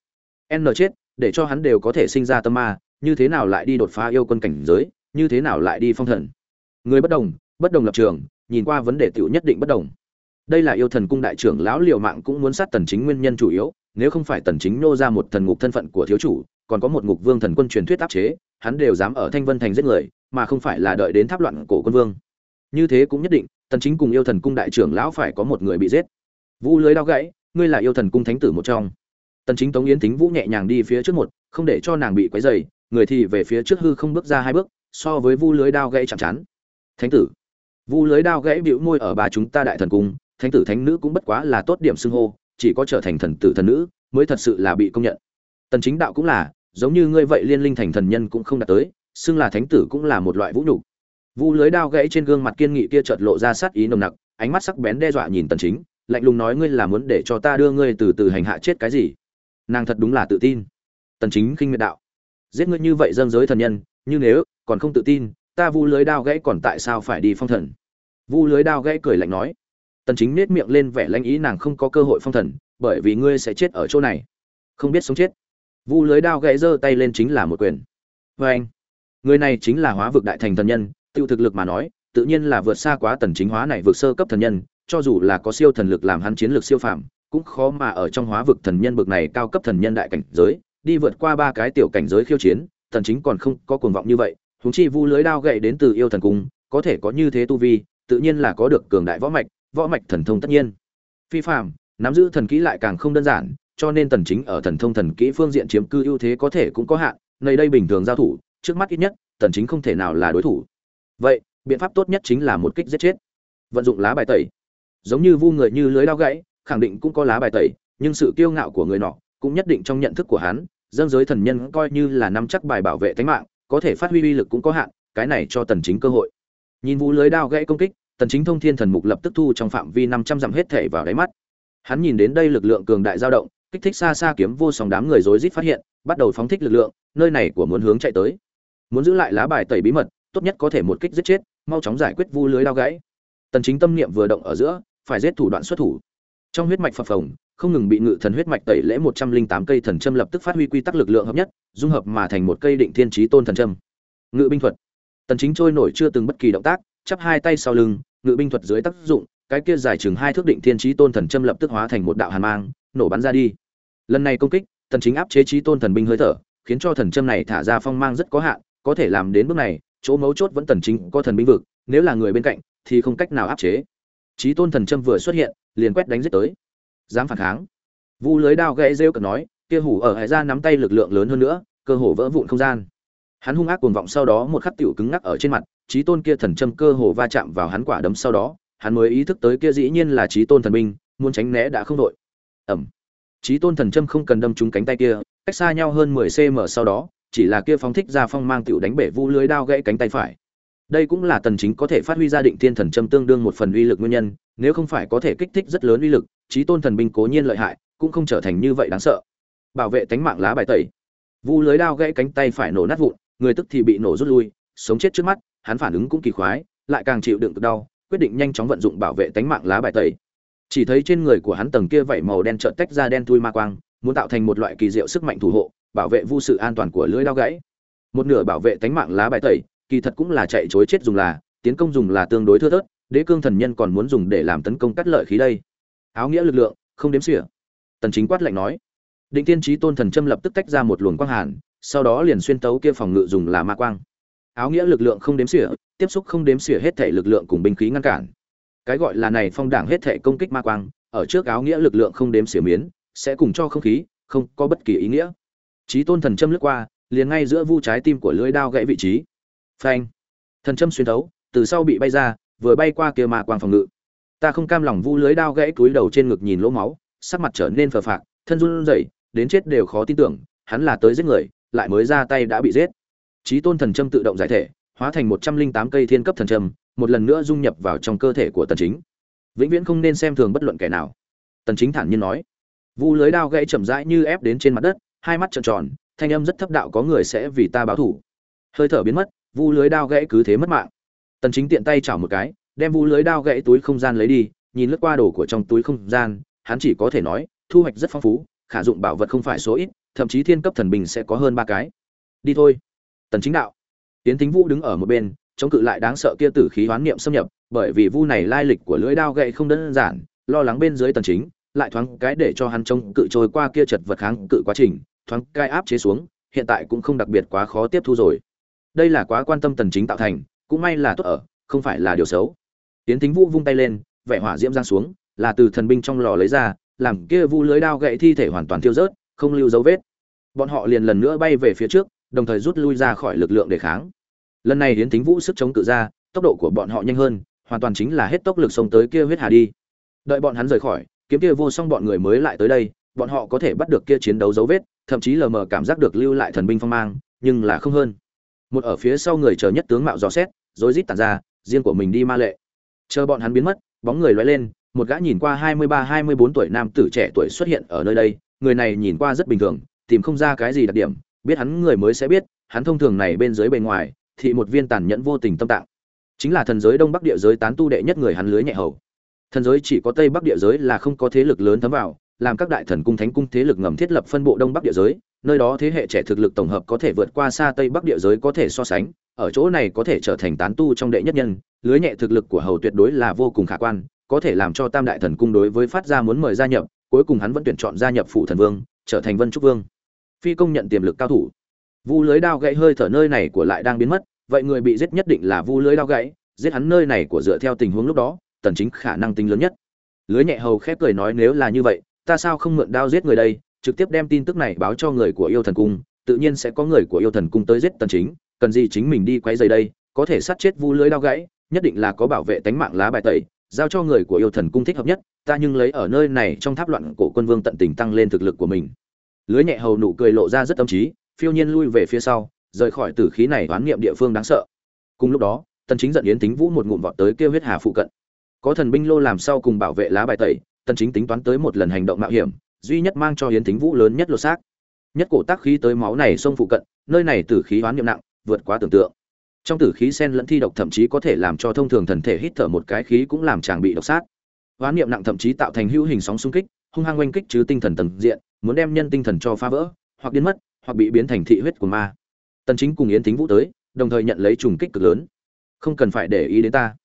N chết, để cho hắn đều có thể sinh ra tâm ma, như thế nào lại đi đột phá yêu quân cảnh giới, như thế nào lại đi phong thần? Người bất đồng bất đồng lập trường, nhìn qua vấn đề tiểu nhất định bất đồng đây là yêu thần cung đại trưởng lão liều mạng cũng muốn sát tần chính nguyên nhân chủ yếu, nếu không phải tần chính nô ra một thần ngục thân phận của thiếu chủ, còn có một ngục vương thần quân truyền thuyết áp chế, hắn đều dám ở thanh vân thành giết người, mà không phải là đợi đến tháp loạn cổ quân vương. Như thế cũng nhất định, tần chính cùng yêu thần cung đại trưởng lão phải có một người bị giết. Vũ lưới đao gãy, ngươi là yêu thần cung thánh tử một trong. Tần chính tống yến tính vũ nhẹ nhàng đi phía trước một, không để cho nàng bị quấy rầy, người thì về phía trước hư không bước ra hai bước, so với vu lưới đao gãy chạm chán. Thánh tử vu lưới đao gãy bĩu môi ở bà chúng ta đại thần cung thánh tử thánh nữ cũng bất quá là tốt điểm xưng hô, chỉ có trở thành thần tử thần nữ mới thật sự là bị công nhận. Tần chính đạo cũng là, giống như ngươi vậy liên linh thành thần nhân cũng không đạt tới, xưng là thánh tử cũng là một loại vũ nhục. Vu lưới đao gãy trên gương mặt kiên nghị kia chợt lộ ra sát ý nồng nặc, ánh mắt sắc bén đe dọa nhìn tần chính, lạnh lùng nói ngươi là muốn để cho ta đưa ngươi từ từ hành hạ chết cái gì? Nàng thật đúng là tự tin. Tần chính khinh miệt đạo. Giết ngươi như vậy dâng giới thần nhân, như nếu, còn không tự tin, ta vu lưới đao gãy còn tại sao phải đi phong thần? Vu lưới đao gãy cười lạnh nói tần chính nét miệng lên vẻ lãnh ý nàng không có cơ hội phong thần, bởi vì ngươi sẽ chết ở chỗ này. Không biết sống chết. Vu lưới đao gãy giơ tay lên chính là một quyền. Với anh, người này chính là hóa vực đại thành thần nhân, tiêu thực lực mà nói, tự nhiên là vượt xa quá tần chính hóa này vượt sơ cấp thần nhân, cho dù là có siêu thần lực làm hắn chiến lược siêu phàm, cũng khó mà ở trong hóa vực thần nhân bực này cao cấp thần nhân đại cảnh giới, đi vượt qua ba cái tiểu cảnh giới khiêu chiến, tần chính còn không có cuồng vọng như vậy, huống chi vu lưới đao gậy đến từ yêu thần cung, có thể có như thế tu vi, tự nhiên là có được cường đại võ mạch võ mạch thần thông tất nhiên. Phi phạm nắm giữ thần kỹ lại càng không đơn giản, cho nên tần chính ở thần thông thần kỹ phương diện chiếm cư ưu thế có thể cũng có hạn, nơi đây bình thường giao thủ, trước mắt ít nhất, tần chính không thể nào là đối thủ. Vậy, biện pháp tốt nhất chính là một kích giết chết. Vận dụng lá bài tẩy. Giống như vu người như lưới đao gãy, khẳng định cũng có lá bài tẩy, nhưng sự kiêu ngạo của người nọ cũng nhất định trong nhận thức của hắn dâng giới thần nhân coi như là nắm chắc bài bảo vệ tính mạng, có thể phát huy uy lực cũng có hạn, cái này cho tần chính cơ hội. Nhìn vu lưới đao gãy công kích tần chính thông thiên thần mục lập tức thu trong phạm vi 500 dặm hết thể vào đáy mắt. Hắn nhìn đến đây lực lượng cường đại dao động, kích thích xa xa kiếm vô song đám người rối rít phát hiện, bắt đầu phóng thích lực lượng, nơi này của muốn hướng chạy tới. Muốn giữ lại lá bài tẩy bí mật, tốt nhất có thể một kích giết chết, mau chóng giải quyết vu lưới lao gãy. Tần chính tâm niệm vừa động ở giữa, phải giết thủ đoạn xuất thủ. Trong huyết mạch phập phồng, không ngừng bị ngự thần huyết mạch tẩy lễ một trăm linh tám cây thần châm lập tức phát huy quy tắc lực lượng hợp nhất, dung hợp mà thành một cây định thiên trí tôn thần châm. Ngự binh thuật. Tần chính trôi nổi chưa từng bất kỳ động tác chắp hai tay sau lưng, ngự binh thuật dưới tác dụng, cái kia dài chừng hai thước định thiên trí tôn thần châm lập tức hóa thành một đạo hàn mang, nổ bắn ra đi. Lần này công kích tần chính áp chế trí tôn thần binh hơi thở, khiến cho thần châm này thả ra phong mang rất có hạn, có thể làm đến bước này, chỗ mấu chốt vẫn tần chính có thần binh vực, nếu là người bên cạnh, thì không cách nào áp chế. Trí tôn thần châm vừa xuất hiện, liền quét đánh giết tới. Dám phản kháng. Vu lưới đao gãy rêu cẩn nói, kia hủ ở hải ra nắm tay lực lượng lớn hơn nữa, cơ hồ vỡ vụn không gian hắn hung ác cuồng vọng sau đó một khắc tiểu cứng ngắc ở trên mặt, trí tôn kia thần châm cơ hồ va chạm vào hắn quả đấm sau đó, hắn mới ý thức tới kia dĩ nhiên là trí tôn thần binh, muốn tránh né đã không đội. Ẩm trí tôn thần châm không cần đâm trúng cánh tay kia, cách xa nhau hơn 10 cm sau đó, chỉ là kia phóng thích ra phong mang tiểu đánh bể vu lưới đao gãy cánh tay phải. Đây cũng là tần chính có thể phát huy ra định thiên thần châm tương đương một phần uy lực nguyên nhân, nếu không phải có thể kích thích rất lớn uy lực, trí tôn thần binh cố nhiên lợi hại, cũng không trở thành như vậy đáng sợ. Bảo vệ tánh mạng lá bài tẩy. Vu lưới đao gãy cánh tay phải nổ nát vụn người tức thì bị nổ rút lui, sống chết trước mắt, hắn phản ứng cũng kỳ khoái, lại càng chịu đựng cực đau, quyết định nhanh chóng vận dụng bảo vệ tánh mạng lá bài tẩy. Chỉ thấy trên người của hắn tầng kia vảy màu đen trợn tách ra đen thui ma quang, muốn tạo thành một loại kỳ diệu sức mạnh thủ hộ, bảo vệ vu sự an toàn của lưỡi đao gãy. Một nửa bảo vệ tánh mạng lá bài tẩy, kỳ thật cũng là chạy chối chết dùng là, tiến công dùng là tương đối thưa thớt, đế cương thần nhân còn muốn dùng để làm tấn công cắt lợi khí đây. Áo nghĩa lực lượng, không đếm xỉa. Tần chính quát lạnh nói. Định tiên trí tôn thần châm lập tức tách ra một luồng quang hàn sau đó liền xuyên tấu kia phòng ngự dùng là ma quang. Áo nghĩa lực lượng không đếm xỉa, tiếp xúc không đếm xỉa hết thể lực lượng cùng binh khí ngăn cản. Cái gọi là này phong đảng hết thể công kích ma quang, ở trước áo nghĩa lực lượng không đếm xỉa miến, sẽ cùng cho không khí, không có bất kỳ ý nghĩa. Trí tôn thần châm lướt qua, liền ngay giữa vu trái tim của lưỡi đao gãy vị trí. Phanh! Thần châm xuyên thấu từ sau bị bay ra, vừa bay qua kia ma quang phòng ngự. Ta không cam lòng vu lưới đao gãy túi đầu trên ngực nhìn lỗ máu, sắc mặt trở nên phờ phạc, thân run rẩy, đến chết đều khó tin tưởng, hắn là tới giết người lại mới ra tay đã bị giết. Trí tôn thần châm tự động giải thể, hóa thành một trăm linh tám cây thiên cấp thần châm, một lần nữa dung nhập vào trong cơ thể của tần chính. Vĩnh viễn không nên xem thường bất luận kẻ nào. Tần chính thản nhiên nói. Vu lưới đao gãy chậm rãi như ép đến trên mặt đất, hai mắt tròn tròn, thanh âm rất thấp đạo có người sẽ vì ta báo thù hơi thở biến mất, vu lưới đao gãy cứ thế mất mạng. Tần chính tiện tay chảo một cái, đem vu lưới đao gãy túi không gian lấy đi, nhìn lướt qua đồ của trong túi không gian, hắn chỉ có thể nói, thu hoạch rất phong phú, khả dụng bảo vật không phải số ít thậm chí thiên cấp thần bình sẽ có hơn ba cái. Đi thôi. Tần chính đạo. Tiến thính vũ đứng ở một bên, chống cự lại đáng sợ kia tử khí hoán niệm xâm nhập, bởi vì vu này lai lịch của lưỡi đao gậy không đơn giản, lo lắng bên dưới tần chính, lại thoáng cái để cho hắn chống cự trôi qua kia chật vật kháng cự quá trình, thoáng cái áp chế xuống, hiện tại cũng không đặc biệt quá khó tiếp thu rồi. Đây là quá quan tâm tần chính tạo thành, cũng may là tốt ở, không phải là điều xấu. Tiến thính vũ vung tay lên, vẻ hỏa diễm giang xuống, là từ thần binh trong lò lấy ra, làm kia vu lưới đao gậy thi thể hoàn toàn tiêu rớt không lưu dấu vết. Bọn họ liền lần nữa bay về phía trước, đồng thời rút lui ra khỏi lực lượng để kháng. Lần này hiến Tính vũ sức chống cự ra, tốc độ của bọn họ nhanh hơn, hoàn toàn chính là hết tốc lực xông tới kia huyết hà đi. Đợi bọn hắn rời khỏi, kiếm kia vô song bọn người mới lại tới đây, bọn họ có thể bắt được kia chiến đấu dấu vết, thậm chí lờ mờ cảm giác được lưu lại thần binh phong mang, nhưng là không hơn. Một ở phía sau người chờ nhất tướng mạo dò xét, rối rít tàn ra, riêng của mình đi ma lệ. Chờ bọn hắn biến mất, bóng người lóe lên, một gã nhìn qua hai mươi ba, hai mươi bốn tuổi nam tử trẻ tuổi xuất hiện ở nơi đây người này nhìn qua rất bình thường, tìm không ra cái gì đặc điểm, biết hắn người mới sẽ biết, hắn thông thường này bên dưới bề ngoài, thì một viên tàn nhẫn vô tình tâm tạng. Chính là thần giới đông bắc địa giới tán tu đệ nhất người hắn lưới nhẹ hầu. Thần giới chỉ có tây bắc địa giới là không có thế lực lớn thấm vào, làm các đại thần cung thánh cung thế lực ngầm thiết lập phân bộ đông bắc địa giới, nơi đó thế hệ trẻ thực lực tổng hợp có thể vượt qua xa tây bắc địa giới có thể so sánh, ở chỗ này có thể trở thành tán tu trong đệ nhất nhân, lưới nhẹ thực lực của hầu tuyệt đối là vô cùng khả quan, có thể làm cho tam đại thần cung đối với phát ra muốn mời gia nhập cuối cùng hắn vẫn tuyển chọn gia nhập phụ thần vương, trở thành vân trúc vương. Phi công nhận tiềm lực cao thủ. Vu lưới đao gãy hơi thở nơi này của lại đang biến mất, vậy người bị giết nhất định là vu lưới đao gãy, giết hắn nơi này của dựa theo tình huống lúc đó, tần chính khả năng tính lớn nhất. Lưới nhẹ hầu khép cười nói nếu là như vậy, ta sao không mượn đao giết người đây, trực tiếp đem tin tức này báo cho người của yêu thần cung, tự nhiên sẽ có người của yêu thần cung tới giết tần chính, cần gì chính mình đi quấy giày đây, có thể sát chết vu lưới đao gãy, nhất định là có bảo vệ tánh mạng lá bài tẩy giao cho người của yêu thần cung thích hợp nhất, ta nhưng lấy ở nơi này trong tháp loạn cổ quân vương tận tình tăng lên thực lực của mình. Lưới nhẹ hầu nụ cười lộ ra rất tâm trí, phiêu nhiên lui về phía sau, rời khỏi tử khí này oán niệm địa phương đáng sợ. Cùng lúc đó, tần chính giận yến tính vũ một ngụm vọt tới kêu huyết hà phụ cận. Có thần binh lô làm sau cùng bảo vệ lá bài tẩy, tần chính tính toán tới một lần hành động mạo hiểm, duy nhất mang cho yến tính vũ lớn nhất lột xác. Nhất cổ tác khí tới máu này sông phụ cận, nơi này tử khí oán niệm nặng, vượt quá tưởng tượng trong tử khí sen lẫn thi độc thậm chí có thể làm cho thông thường thần thể hít thở một cái khí cũng làm chàng bị độc sát. Hoán niệm nặng thậm chí tạo thành hữu hình sóng xung kích, hung hăng oanh kích chứ tinh thần tầng diện, muốn đem nhân tinh thần cho phá vỡ, hoặc biến mất, hoặc bị biến thành thị huyết của ma. Tần chính cùng yến thính vũ tới, đồng thời nhận lấy trùng kích cực lớn. Không cần phải để ý đến ta.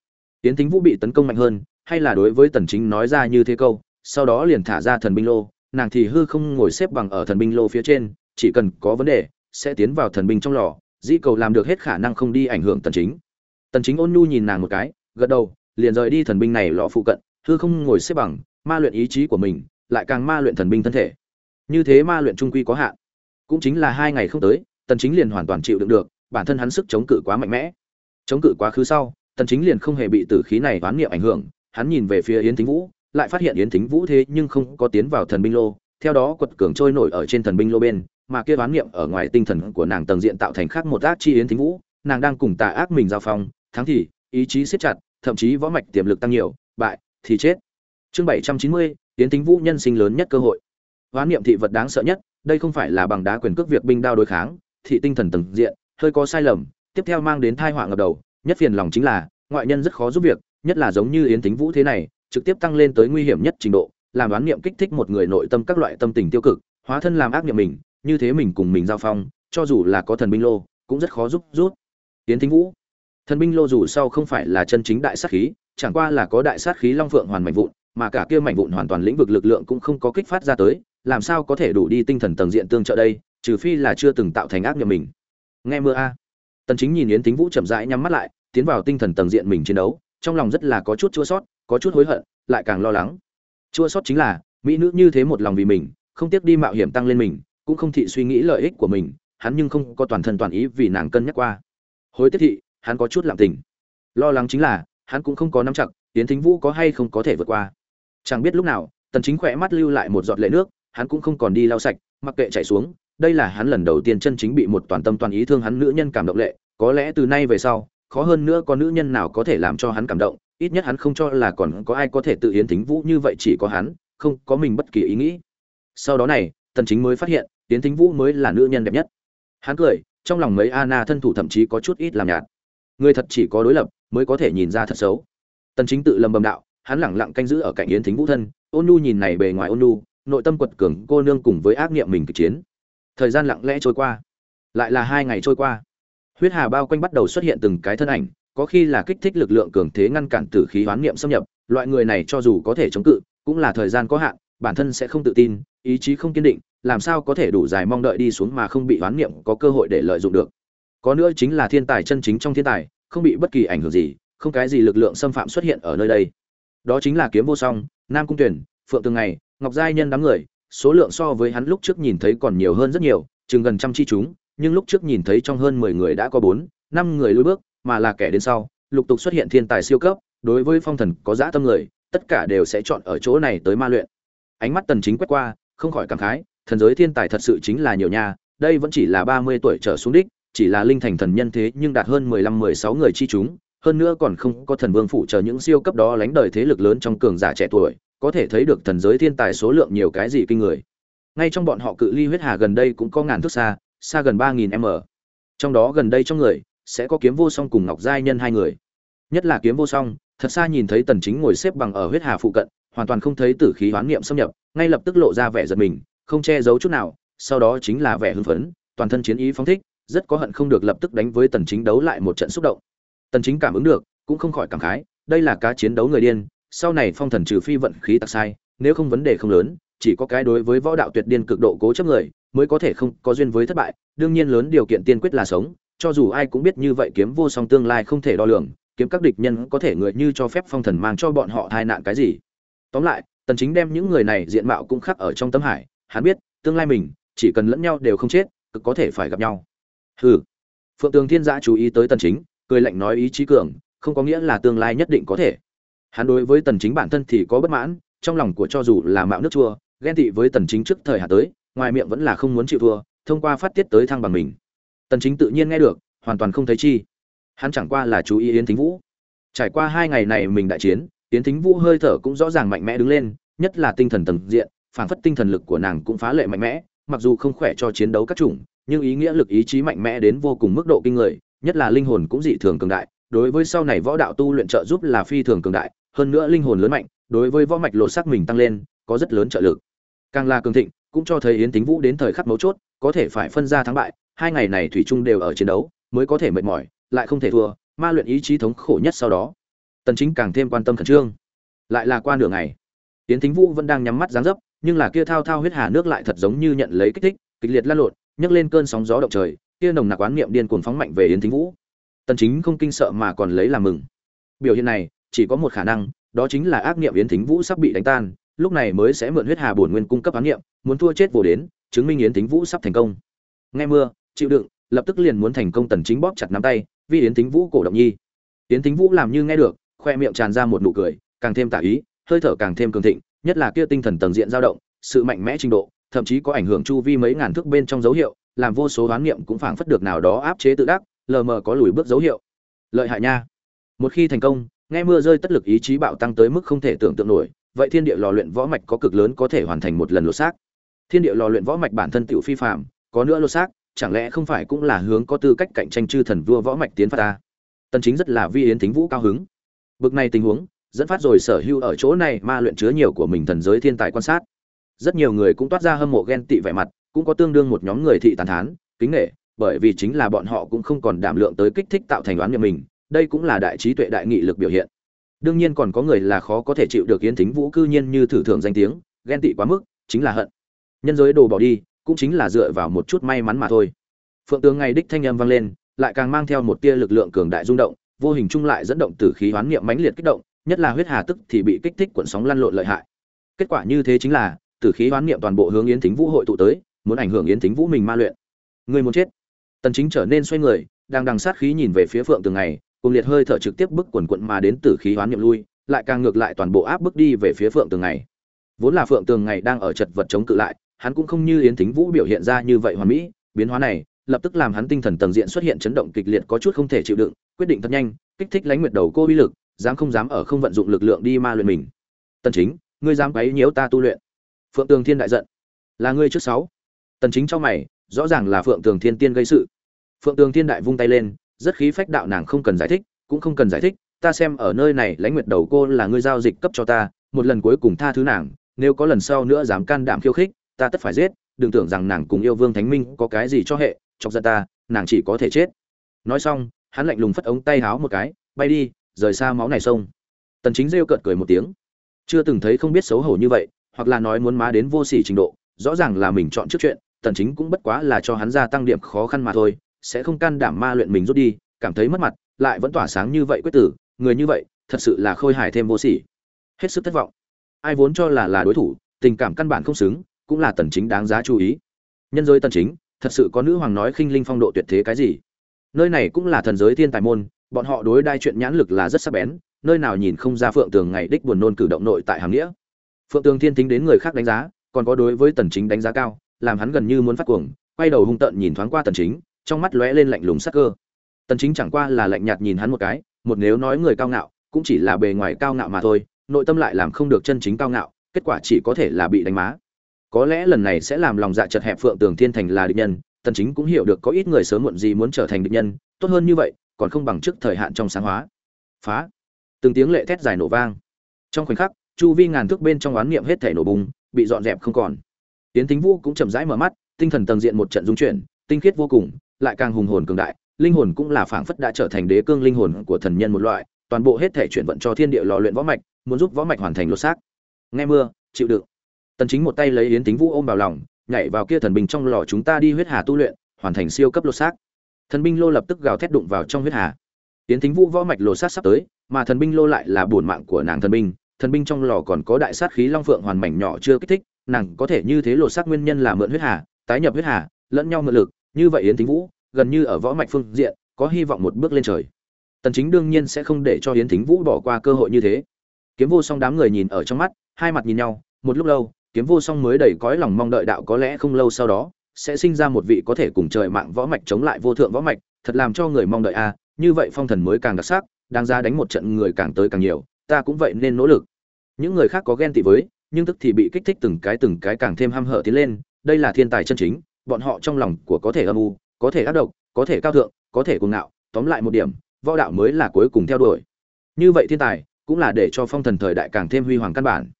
Yến thính vũ bị tấn công mạnh hơn, hay là đối với tần chính nói ra như thế câu, sau đó liền thả ra thần binh lô, nàng thì hư không ngồi xếp bằng ở thần binh lô phía trên, chỉ cần có vấn đề, sẽ tiến vào thần binh trong lò dĩ cầu làm được hết khả năng không đi ảnh hưởng tần chính. Tần chính ôn nhu nhìn nàng một cái, gật đầu, liền rời đi thần binh này lọ phụ cận, hư không ngồi xếp bằng, ma luyện ý chí của mình, lại càng ma luyện thần binh thân thể. Như thế ma luyện trung quy có hạn. Cũng chính là hai ngày không tới, tần chính liền hoàn toàn chịu đựng được, bản thân hắn sức chống cự quá mạnh mẽ. Chống cự quá khứ sau, tần chính liền không hề bị tử khí này oán niệm ảnh hưởng, hắn nhìn về phía yến thính vũ, lại phát hiện yến thính vũ thế nhưng không có tiến vào thần binh lô, theo đó quật cường trôi nổi ở trên thần binh lô bên mà kia đoán niệm ở ngoài tinh thần của nàng tầng diện tạo thành khác một ác chi yến thính vũ nàng đang cùng tà ác mình giao phong thắng thì ý chí siết chặt thậm chí võ mạch tiềm lực tăng nhiều bại thì chết. Chương 790, yến thính vũ nhân sinh lớn nhất cơ hội. Đoán niệm thị vật đáng sợ nhất đây không phải là bằng đá quyền cước việc binh đao đối kháng thị tinh thần tầng diện hơi có sai lầm tiếp theo mang đến tai họa ngập đầu nhất phiền lòng chính là ngoại nhân rất khó giúp việc nhất là giống như yến thính vũ thế này trực tiếp tăng lên tới nguy hiểm nhất trình độ làm đoán niệm kích thích một người nội tâm các loại tâm tình tiêu cực hóa thân làm ác niệm mình như thế mình cùng mình giao phong, cho dù là có thần binh lô, cũng rất khó giúp rút. Tiễn Thính vũ, thần binh lô dù sau không phải là chân chính đại sát khí, chẳng qua là có đại sát khí long phượng hoàn Mạnh vụn, mà cả kia Mạnh vụn hoàn toàn lĩnh vực lực lượng cũng không có kích phát ra tới, làm sao có thể đủ đi tinh thần tầng diện tương trợ đây, trừ phi là chưa từng tạo thành ác niệm mình. Nghe mưa a. Tần chính nhìn yến Thính vũ chậm rãi nhắm mắt lại, tiến vào tinh thần tầng diện mình chiến đấu, trong lòng rất là có chút chua sót có chút hối hận, lại càng lo lắng. Chua sót chính là, mỹ nữ như thế một lòng vì mình, không tiếc đi mạo hiểm tăng lên mình cũng không thị suy nghĩ lợi ích của mình, hắn nhưng không có toàn thân toàn ý vì nàng cân nhắc qua. Hối tiếc thị, hắn có chút lạm tình. Lo lắng chính là, hắn cũng không có nắm chặt tiến thính vũ có hay không có thể vượt qua. Chẳng biết lúc nào, tần chính khỏe mắt lưu lại một giọt lệ nước, hắn cũng không còn đi lau sạch, mặc kệ chảy xuống, đây là hắn lần đầu tiên chân chính bị một toàn tâm toàn ý thương hắn nữ nhân cảm động lệ, có lẽ từ nay về sau, khó hơn nữa có nữ nhân nào có thể làm cho hắn cảm động, ít nhất hắn không cho là còn có ai có thể tự yến thính vũ như vậy chỉ có hắn, không có mình bất kỳ ý nghĩ. Sau đó này, tần chính mới phát hiện yến thính vũ mới là nữ nhân đẹp nhất. Hắn cười, trong lòng mấy Anna thân thủ thậm chí có chút ít làm nhạt. Người thật chỉ có đối lập mới có thể nhìn ra thật xấu. Tần chính tự lầm bầm đạo, hắn lẳng lặng canh giữ ở cạnh yến thính vũ thân, ôn nhu nhìn này bề ngoài ôn nhu, nội tâm quật cường, cô nương cùng với ác niệm mình kịch chiến. Thời gian lặng lẽ trôi qua, lại là hai ngày trôi qua. Huyết hà bao quanh bắt đầu xuất hiện từng cái thân ảnh, có khi là kích thích lực lượng cường thế ngăn cản tử khí hoán niệm xâm nhập, loại người này cho dù có thể chống cự, cũng là thời gian có hạn bản thân sẽ không tự tin, ý chí không kiên định, làm sao có thể đủ dài mong đợi đi xuống mà không bị hoán niệm có cơ hội để lợi dụng được. Có nữa chính là thiên tài chân chính trong thiên tài, không bị bất kỳ ảnh hưởng gì, không cái gì lực lượng xâm phạm xuất hiện ở nơi đây. Đó chính là kiếm vô song, nam cung tuyển, phượng tường ngày, ngọc giai nhân đám người, số lượng so với hắn lúc trước nhìn thấy còn nhiều hơn rất nhiều, chừng gần trăm chi chúng, nhưng lúc trước nhìn thấy trong hơn mười người đã có bốn, năm người lùi bước, mà là kẻ đến sau, lục tục xuất hiện thiên tài siêu cấp, đối với phong thần có dã tâm người, tất cả đều sẽ chọn ở chỗ này tới ma luyện ánh mắt tần chính quét qua, không khỏi cảm khái, thần giới thiên tài thật sự chính là nhiều nha, đây vẫn chỉ là 30 tuổi trở xuống đích, chỉ là linh thành thần nhân thế nhưng đạt hơn 15-16 người chi chúng, hơn nữa còn không có thần vương phụ chờ những siêu cấp đó lánh đời thế lực lớn trong cường giả trẻ tuổi, có thể thấy được thần giới thiên tài số lượng nhiều cái gì kinh người. Ngay trong bọn họ cự ly huyết hà gần đây cũng có ngàn thước xa xa gần ba nghìn m. Trong đó gần đây trong người, sẽ có kiếm vô song cùng ngọc giai nhân hai người. Nhất là kiếm vô song, thật xa nhìn thấy tần chính ngồi xếp bằng ở huyết hà phụ cận hoàn toàn không thấy tử khí hoán niệm xâm nhập, ngay lập tức lộ ra vẻ giật mình, không che giấu chút nào, sau đó chính là vẻ hưng phấn, toàn thân chiến ý phóng thích, rất có hận không được lập tức đánh với tần chính đấu lại một trận xúc động. Tần chính cảm ứng được, cũng không khỏi cảm khái, đây là cá chiến đấu người điên, sau này phong thần trừ phi vận khí tặc sai, nếu không vấn đề không lớn, chỉ có cái đối với võ đạo tuyệt điên cực độ cố chấp người, mới có thể không có duyên với thất bại, đương nhiên lớn điều kiện tiên quyết là sống, cho dù ai cũng biết như vậy kiếm vô song tương lai không thể đo lường, kiếm các địch nhân có thể người như cho phép phong thần mang cho bọn họ tai nạn cái gì tóm lại, tần chính đem những người này diện mạo cũng khắc ở trong tâm hải, hắn biết, tương lai mình, chỉ cần lẫn nhau đều không chết, cực có thể phải gặp nhau. Hừ. Phượng tường thiên giã chú ý tới tần chính, cười lạnh nói ý chí cường, không có nghĩa là tương lai nhất định có thể. Hắn đối với tần chính bản thân thì có bất mãn, trong lòng của cho dù là mạo nước chua, ghen tị với tần chính trước thời hạ tới, ngoài miệng vẫn là không muốn chịu thua, thông qua phát tiết tới thăng bằng mình. Tần chính tự nhiên nghe được, hoàn toàn không thấy chi. Hắn chẳng qua là chú ý yến thính vũ. Trải qua hai ngày này mình đại chiến yến thính vũ hơi thở cũng rõ ràng mạnh mẽ đứng lên, nhất là tinh thần tầng diện, phảng phất tinh thần lực của nàng cũng phá lệ mạnh mẽ, mặc dù không khỏe cho chiến đấu các chủng, nhưng ý nghĩa lực ý chí mạnh mẽ đến vô cùng mức độ kinh người, nhất là linh hồn cũng dị thường cường đại, đối với sau này võ đạo tu luyện trợ giúp là phi thường cường đại, hơn nữa linh hồn lớn mạnh, đối với võ mạch lột xác mình tăng lên, có rất lớn trợ lực. Càng là cường thịnh, cũng cho thấy yến tính vũ đến thời khắc mấu chốt, có thể phải phân ra thắng bại, hai ngày này thủy chung đều ở chiến đấu, mới có thể mệt mỏi, lại không thể thua, ma luyện ý chí thống khổ nhất sau đó tần chính càng thêm quan tâm khẩn trương. Lại là qua nửa ngày, yến Thính vũ vẫn đang nhắm mắt dáng dấp, nhưng là kia thao thao huyết hà nước lại thật giống như nhận lấy kích thích, kịch liệt lan lộn, nhấc lên cơn sóng gió động trời, kia nồng nặc oán niệm điên cuồng phóng mạnh về yến Thính vũ. Tần chính không kinh sợ mà còn lấy làm mừng. Biểu hiện này, chỉ có một khả năng, đó chính là ác niệm yến thính vũ sắp bị đánh tan, lúc này mới sẽ mượn huyết hà bổn nguyên cung cấp ám niệm, muốn thua chết vô đến, chứng minh yến thính vũ sắp thành công. Nghe mưa, chịu đựng, lập tức liền muốn thành công tần chính bóp chặt nắm tay, vì yến thính vũ cổ động nhi. Yến thính vũ làm như nghe được khoe miệng tràn ra một nụ cười, càng thêm tả ý, hơi thở càng thêm cường thịnh, nhất là kia tinh thần tầng diện dao động, sự mạnh mẽ trình độ, thậm chí có ảnh hưởng chu vi mấy ngàn thước bên trong dấu hiệu, làm vô số đoán niệm cũng phảng phất được nào đó áp chế tự đắc, lờ mờ có lùi bước dấu hiệu. Lợi hại nha. Một khi thành công, nghe mưa rơi tất lực ý chí bạo tăng tới mức không thể tưởng tượng nổi, vậy thiên địa lò luyện võ mạch có cực lớn có thể hoàn thành một lần lột xác. Thiên địa lò luyện võ mạch bản thân tiểu phi phạm có nữa lột xác, chẳng lẽ không phải cũng là hướng có tư cách cạnh tranh chư thần vua võ mạch tiến phát ta? Tần chính rất là vi yến thính vũ cao hứng bực này tình huống, dẫn phát rồi sở hữu ở chỗ này ma luyện chứa nhiều của mình thần giới thiên tài quan sát. Rất nhiều người cũng toát ra hâm mộ ghen tị vẻ mặt, cũng có tương đương một nhóm người thị tàn thán, kính nể, bởi vì chính là bọn họ cũng không còn đảm lượng tới kích thích tạo thành đoán nghiệp mình, đây cũng là đại trí tuệ đại nghị lực biểu hiện. Đương nhiên còn có người là khó có thể chịu được yến thính vũ cư nhiên như thử thượng danh tiếng, ghen tị quá mức, chính là hận. Nhân giới đồ bỏ đi, cũng chính là dựa vào một chút may mắn mà thôi. Phượng tướng ngày đích thanh âm vang lên, lại càng mang theo một tia lực lượng cường đại rung động vô hình chung lại dẫn động tử khí hoán niệm mãnh liệt kích động, nhất là huyết hà tức thì bị kích thích cuộn sóng lăn lộn lợi hại. Kết quả như thế chính là tử khí hoán niệm toàn bộ hướng yến thính vũ hội tụ tới, muốn ảnh hưởng yến thính vũ mình ma luyện. Người muốn chết. Tần chính trở nên xoay người, đang đằng sát khí nhìn về phía phượng tường ngày, cùng liệt hơi thở trực tiếp bức quần quần mà đến tử khí hoán niệm lui, lại càng ngược lại toàn bộ áp bức đi về phía phượng tường ngày. Vốn là phượng tường ngày đang ở chật vật chống cự lại, hắn cũng không như yến thính vũ biểu hiện ra như vậy hoàn mỹ, biến hóa này, lập tức làm hắn tinh thần tầng diện xuất hiện chấn động kịch liệt có chút không thể chịu đựng quyết định thật nhanh, kích thích lãnh nguyệt đầu cô uy lực, dám không dám ở không vận dụng lực lượng đi ma luyện mình. Tần chính, ngươi dám quấy nhiễu ta tu luyện. Phượng tường thiên đại giận. Là ngươi trước sáu. Tần chính cho mày, rõ ràng là phượng tường thiên tiên gây sự. Phượng tường thiên đại vung tay lên, rất khí phách đạo nàng không cần giải thích, cũng không cần giải thích, ta xem ở nơi này lãnh nguyệt đầu cô là ngươi giao dịch cấp cho ta, một lần cuối cùng tha thứ nàng, nếu có lần sau nữa dám can đảm khiêu khích, ta tất phải giết, đừng tưởng rằng nàng cùng yêu vương thánh minh có cái gì cho hệ, chọc giận ta, nàng chỉ có thể chết. Nói xong hắn lạnh lùng phất ống tay háo một cái, bay đi, rời xa máu này sông. Tần chính rêu cợt cười một tiếng. Chưa từng thấy không biết xấu hổ như vậy, hoặc là nói muốn má đến vô sỉ trình độ, rõ ràng là mình chọn trước chuyện, tần chính cũng bất quá là cho hắn gia tăng điểm khó khăn mà thôi, sẽ không can đảm ma luyện mình rút đi, cảm thấy mất mặt, lại vẫn tỏa sáng như vậy quyết tử, người như vậy, thật sự là khôi hài thêm vô sỉ. Hết sức thất vọng. Ai vốn cho là là đối thủ, tình cảm căn bản không xứng, cũng là tần chính đáng giá chú ý. Nhân giới tần chính, thật sự có nữ hoàng nói khinh linh phong độ tuyệt thế cái gì? Nơi này cũng là thần giới thiên tài môn, bọn họ đối đai chuyện nhãn lực là rất sắc bén, nơi nào nhìn không ra phượng tường ngày đích buồn nôn cử động nội tại hàm nghĩa. Phượng tường thiên tính đến người khác đánh giá, còn có đối với tần chính đánh giá cao, làm hắn gần như muốn phát cuồng, quay đầu hung tợn nhìn thoáng qua tần chính, trong mắt lóe lên lạnh lùng sắc cơ. Tần chính chẳng qua là lạnh nhạt nhìn hắn một cái, một nếu nói người cao ngạo, cũng chỉ là bề ngoài cao ngạo mà thôi, nội tâm lại làm không được chân chính cao ngạo, kết quả chỉ có thể là bị đánh má. Có lẽ lần này sẽ làm lòng dạ chật hẹp phượng tường thiên thành là địch nhân tần chính cũng hiểu được có ít người sớm muộn gì muốn trở thành địch nhân, tốt hơn như vậy, còn không bằng trước thời hạn trong sáng hóa. Phá. Từng tiếng lệ thét dài nổ vang. Trong khoảnh khắc, chu vi ngàn thước bên trong oán niệm hết thể nổ bùng, bị dọn dẹp không còn. Tiến thính vũ cũng chậm rãi mở mắt, tinh thần tầng diện một trận dung chuyển, tinh khiết vô cùng, lại càng hùng hồn cường đại, linh hồn cũng là phảng phất đã trở thành đế cương linh hồn của thần nhân một loại, toàn bộ hết thể chuyển vận cho thiên địa lò luyện võ mạch, muốn giúp võ mạch hoàn thành lột xác. Nghe mưa, chịu đựng. Tần chính một tay lấy yến tính vũ ôm vào lòng nhảy vào kia thần binh trong lò chúng ta đi huyết hà tu luyện, hoàn thành siêu cấp lột xác. Thần binh lô lập tức gào thét đụng vào trong huyết hà. Yến thính vũ võ mạch lột xác sắp tới, mà thần binh lô lại là bổn mạng của nàng thần binh. Thần binh trong lò còn có đại sát khí long phượng hoàn mảnh nhỏ chưa kích thích, nàng có thể như thế lột xác nguyên nhân là mượn huyết hà, tái nhập huyết hà, lẫn nhau mượn lực, như vậy yến thính vũ, gần như ở võ mạch phương diện, có hy vọng một bước lên trời. Tần chính đương nhiên sẽ không để cho yến thính vũ bỏ qua cơ hội như thế. Kiếm vô song đám người nhìn ở trong mắt, hai mặt nhìn nhau, một lúc lâu kiếm vô song mới đầy cõi lòng mong đợi đạo có lẽ không lâu sau đó, sẽ sinh ra một vị có thể cùng trời mạng võ mạch chống lại vô thượng võ mạch, thật làm cho người mong đợi a như vậy phong thần mới càng đặc sắc đang ra đánh một trận người càng tới càng nhiều, ta cũng vậy nên nỗ lực. Những người khác có ghen tị với, nhưng tức thì bị kích thích từng cái từng cái càng thêm ham hở tiến lên, đây là thiên tài chân chính, bọn họ trong lòng của có thể âm u, có thể ác độc, có thể cao thượng, có thể cuồng ngạo, tóm lại một điểm, võ đạo mới là cuối cùng theo đuổi. Như vậy thiên tài, cũng là để cho phong thần thời đại càng thêm huy hoàng căn bản.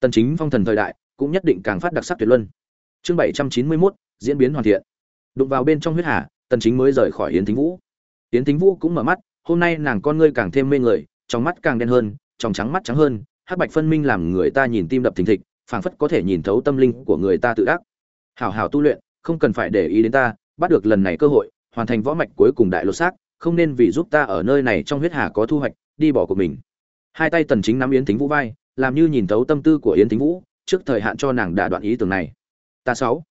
Tần chính phong thần thời đại cũng nhất định càng phát đặc sắc tuyệt luân. Chương 791, diễn biến hoàn thiện. Đụng vào bên trong huyết hà tần chính mới rời khỏi yến thính vũ. Yến thính vũ cũng mở mắt hôm nay nàng con ngươi càng thêm mê người trong mắt càng đen hơn trong trắng mắt trắng hơn hắc bạch phân minh làm người ta nhìn tim đập thình thịch phảng phất có thể nhìn thấu tâm linh của người ta tự ác. Hảo hảo tu luyện không cần phải để ý đến ta bắt được lần này cơ hội hoàn thành võ mạch cuối cùng đại lột xác không nên vì giúp ta ở nơi này trong huyết hà có thu hoạch đi bỏ của mình. Hai tay tần chính nắm yến thính vũ vai làm như nhìn thấu tâm tư của yến thính vũ trước thời hạn cho nàng đả đoạn ý tưởng này. Ta sáu.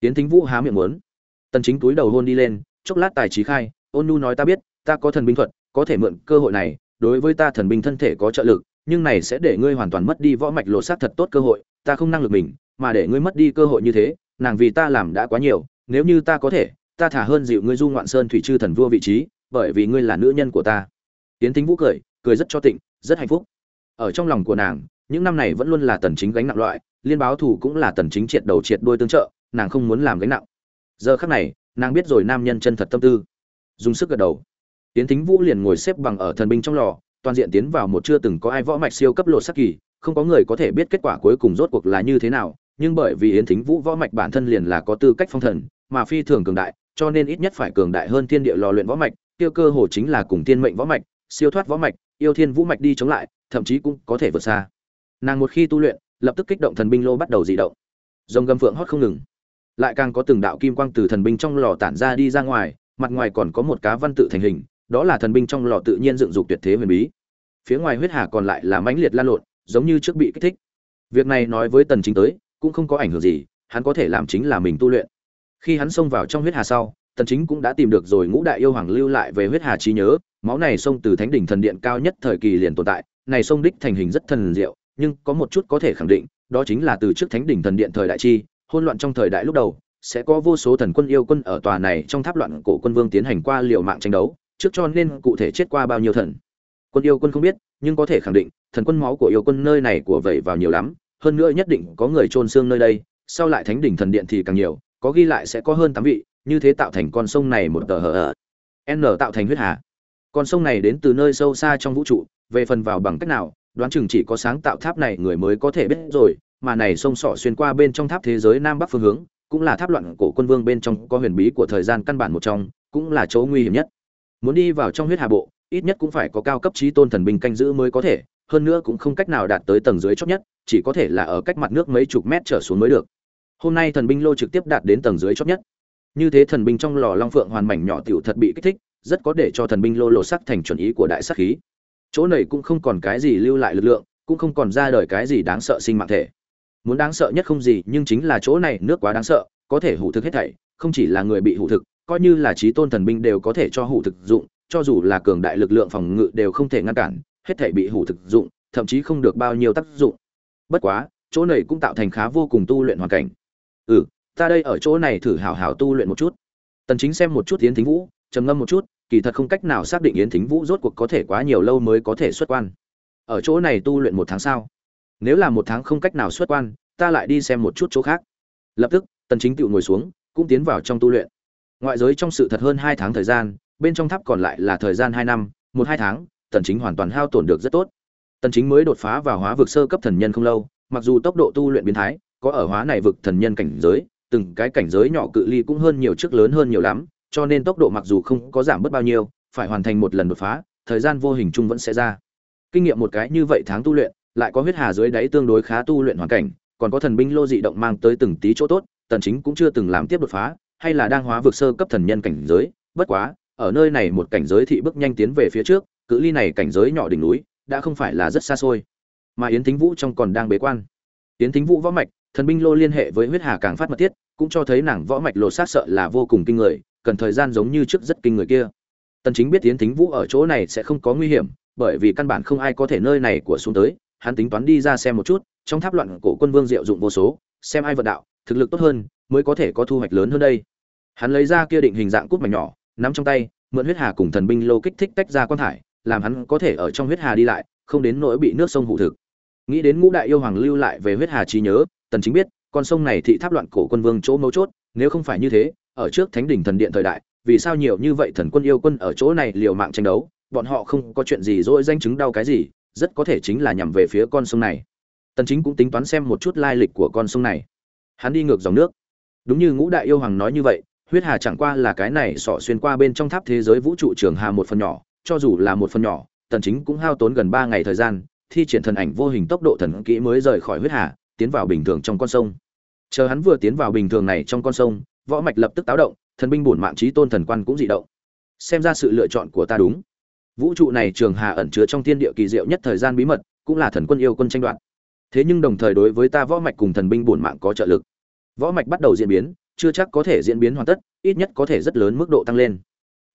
Tiến thính vũ há miệng muốn. Tần chính túi đầu hôn đi lên, chốc lát tài trí khai, ôn nu nói ta biết, ta có thần binh thuật, có thể mượn cơ hội này, đối với ta thần binh thân thể có trợ lực, nhưng này sẽ để ngươi hoàn toàn mất đi võ mạch lộ sát thật tốt cơ hội, ta không năng lực mình, mà để ngươi mất đi cơ hội như thế, nàng vì ta làm đã quá nhiều, nếu như ta có thể, ta thả hơn dịu ngươi du ngoạn sơn thủy chư thần vua vị trí, bởi vì ngươi là nữ nhân của ta. Tiến thính vũ cười cười rất cho tịnh, rất hạnh phúc. Ở trong lòng của nàng những năm này vẫn luôn là tần chính gánh nặng loại, liên báo thủ cũng là tần chính triệt đầu triệt đuôi tương trợ, nàng không muốn làm gánh nặng. Giờ khắc này, nàng biết rồi nam nhân chân thật tâm tư. Dùng sức gật đầu. Tiến thính vũ liền ngồi xếp bằng ở thần binh trong lò, toàn diện tiến vào một chưa từng có ai võ mạch siêu cấp lột sắc kỳ, không có người có thể biết kết quả cuối cùng rốt cuộc là như thế nào, nhưng bởi vì yến thính vũ võ mạch bản thân liền là có tư cách phong thần, mà phi thường cường đại, cho nên ít nhất phải cường đại hơn thiên địa lò luyện võ mạch tiêu cơ hồ chính là cùng thiên mệnh võ mạch, siêu thoát võ mạch, yêu thiên vũ mạch đi chống lại, thậm chí cũng có thể vượt xa nàng một khi tu luyện, lập tức kích động thần binh lô bắt đầu dị động. Dòng gầm phượng hót không ngừng. Lại càng có từng đạo kim quang từ thần binh trong lò tản ra đi ra ngoài, mặt ngoài còn có một cá văn tự thành hình, đó là thần binh trong lò tự nhiên dựng dục tuyệt thế huyền bí. Phía ngoài huyết hà còn lại là mãnh liệt lan lộn, giống như trước bị kích thích. Việc này nói với tần chính tới, cũng không có ảnh hưởng gì, hắn có thể làm chính là mình tu luyện. Khi hắn xông vào trong huyết hà sau, tần chính cũng đã tìm được rồi ngũ đại yêu hoàng lưu lại về huyết hà trí nhớ, máu này xông từ thánh đỉnh thần điện cao nhất thời kỳ liền tồn tại, này xông đích thành hình rất thần diệu nhưng có một chút có thể khẳng định, đó chính là từ trước thánh đỉnh thần điện thời đại chi, hỗn loạn trong thời đại lúc đầu, sẽ có vô số thần quân yêu quân ở tòa này trong tháp loạn cổ quân vương tiến hành qua liều mạng tranh đấu, trước cho nên cụ thể chết qua bao nhiêu thần. Quân yêu quân không biết, nhưng có thể khẳng định, thần quân máu của yêu quân nơi này của vậy vào nhiều lắm, hơn nữa nhất định có người trôn xương nơi đây, sau lại thánh đỉnh thần điện thì càng nhiều, có ghi lại sẽ có hơn tám vị, như thế tạo thành con sông này một tờ hở ở n tạo thành huyết hà. Con sông này đến từ nơi sâu xa trong vũ trụ, về phần vào bằng cách nào đoán chừng chỉ có sáng tạo tháp này người mới có thể biết rồi, mà này sông sỏ xuyên qua bên trong tháp thế giới nam bắc phương hướng, cũng là tháp loạn cổ quân vương bên trong có huyền bí của thời gian căn bản một trong, cũng là chỗ nguy hiểm nhất. Muốn đi vào trong huyết hà bộ, ít nhất cũng phải có cao cấp trí tôn thần binh canh giữ mới có thể, hơn nữa cũng không cách nào đạt tới tầng dưới chót nhất, chỉ có thể là ở cách mặt nước mấy chục mét trở xuống mới được. Hôm nay thần binh lô trực tiếp đạt đến tầng dưới chót nhất. Như thế thần binh trong lò long phượng hoàn mảnh nhỏ tiểu thật bị kích thích, rất có để cho thần binh lô lộ sắc thành chuẩn ý của đại sắc khí chỗ này cũng không còn cái gì lưu lại lực lượng, cũng không còn ra đời cái gì đáng sợ sinh mạng thể. Muốn đáng sợ nhất không gì, nhưng chính là chỗ này nước quá đáng sợ, có thể hủ thực hết thảy, không chỉ là người bị hủ thực, coi như là trí tôn thần binh đều có thể cho hủ thực dụng, cho dù là cường đại lực lượng phòng ngự đều không thể ngăn cản, hết thảy bị hủ thực dụng, thậm chí không được bao nhiêu tác dụng. Bất quá, chỗ này cũng tạo thành khá vô cùng tu luyện hoàn cảnh. Ừ ta đây ở chỗ này thử hảo hảo tu luyện một chút. Tần chính xem một chút yến thính vũ, trầm ngâm một chút kỳ thật không cách nào xác định yến thính vũ rốt cuộc có thể quá nhiều lâu mới có thể xuất quan. Ở chỗ này tu luyện một tháng sau nếu là một tháng không cách nào xuất quan, ta lại đi xem một chút chỗ khác. Lập tức, tần chính tự ngồi xuống, cũng tiến vào trong tu luyện. Ngoại giới trong sự thật hơn hai tháng thời gian, bên trong tháp còn lại là thời gian hai năm, một hai tháng, tần chính hoàn toàn hao tổn được rất tốt. Tần chính mới đột phá vào hóa vực sơ cấp thần nhân không lâu, mặc dù tốc độ tu luyện biến thái, có ở hóa này vực thần nhân cảnh giới, từng cái cảnh giới nhỏ cự ly cũng hơn nhiều trước lớn hơn nhiều lắm cho nên tốc độ mặc dù không có giảm bớt bao nhiêu, phải hoàn thành một lần đột phá, thời gian vô hình chung vẫn sẽ ra. Kinh nghiệm một cái như vậy tháng tu luyện, lại có huyết hà dưới đáy tương đối khá tu luyện hoàn cảnh, còn có thần binh lô dị động mang tới từng tí chỗ tốt, tần chính cũng chưa từng làm tiếp đột phá, hay là đang hóa vực sơ cấp thần nhân cảnh giới, bất quá, ở nơi này một cảnh giới thị bước nhanh tiến về phía trước, cự ly này cảnh giới nhỏ đỉnh núi, đã không phải là rất xa xôi. Mà yến thính vũ trong còn đang bế quan. Yến thính vũ võ mạch, thần binh lô liên hệ với huyết hà càng phát mật thiết, cũng cho thấy nàng võ mạch lộ sát sợ là vô cùng kinh người cần thời gian giống như trước rất kinh người kia. Tần chính biết yến thính vũ ở chỗ này sẽ không có nguy hiểm, bởi vì căn bản không ai có thể nơi này của xuống tới, hắn tính toán đi ra xem một chút, trong tháp loạn cổ quân vương diệu dụng vô số, xem ai vận đạo, thực lực tốt hơn, mới có thể có thu hoạch lớn hơn đây. Hắn lấy ra kia định hình dạng cút mảnh nhỏ, nắm trong tay, mượn huyết hà cùng thần binh lô kích thích tách ra quan thải, làm hắn có thể ở trong huyết hà đi lại, không đến nỗi bị nước sông hụ thực. Nghĩ đến ngũ đại yêu hoàng lưu lại về huyết hà trí nhớ, tần chính biết, con sông này thị tháp loạn cổ quân vương chỗ mấu chốt, nếu không phải như thế ở trước thánh đỉnh thần điện thời đại, vì sao nhiều như vậy thần quân yêu quân ở chỗ này liều mạng tranh đấu, bọn họ không có chuyện gì dỗi danh chứng đau cái gì, rất có thể chính là nhằm về phía con sông này. Tần chính cũng tính toán xem một chút lai lịch của con sông này. Hắn đi ngược dòng nước. Đúng như ngũ đại yêu hoàng nói như vậy, huyết hà chẳng qua là cái này sọ xuyên qua bên trong tháp thế giới vũ trụ trường hà một phần nhỏ, cho dù là một phần nhỏ, tần chính cũng hao tốn gần 3 ngày thời gian, thi triển thần ảnh vô hình tốc độ thần kỹ mới rời khỏi huyết hà, tiến vào bình thường trong con sông. Chờ hắn vừa tiến vào bình thường này trong con sông võ mạch lập tức táo động, thần binh bổn mạng trí tôn thần quan cũng dị động. Xem ra sự lựa chọn của ta đúng. Vũ trụ này trường hà ẩn chứa trong thiên địa kỳ diệu nhất thời gian bí mật, cũng là thần quân yêu quân tranh đoạt. Thế nhưng đồng thời đối với ta võ mạch cùng thần binh bổn mạng có trợ lực. Võ mạch bắt đầu diễn biến, chưa chắc có thể diễn biến hoàn tất, ít nhất có thể rất lớn mức độ tăng lên.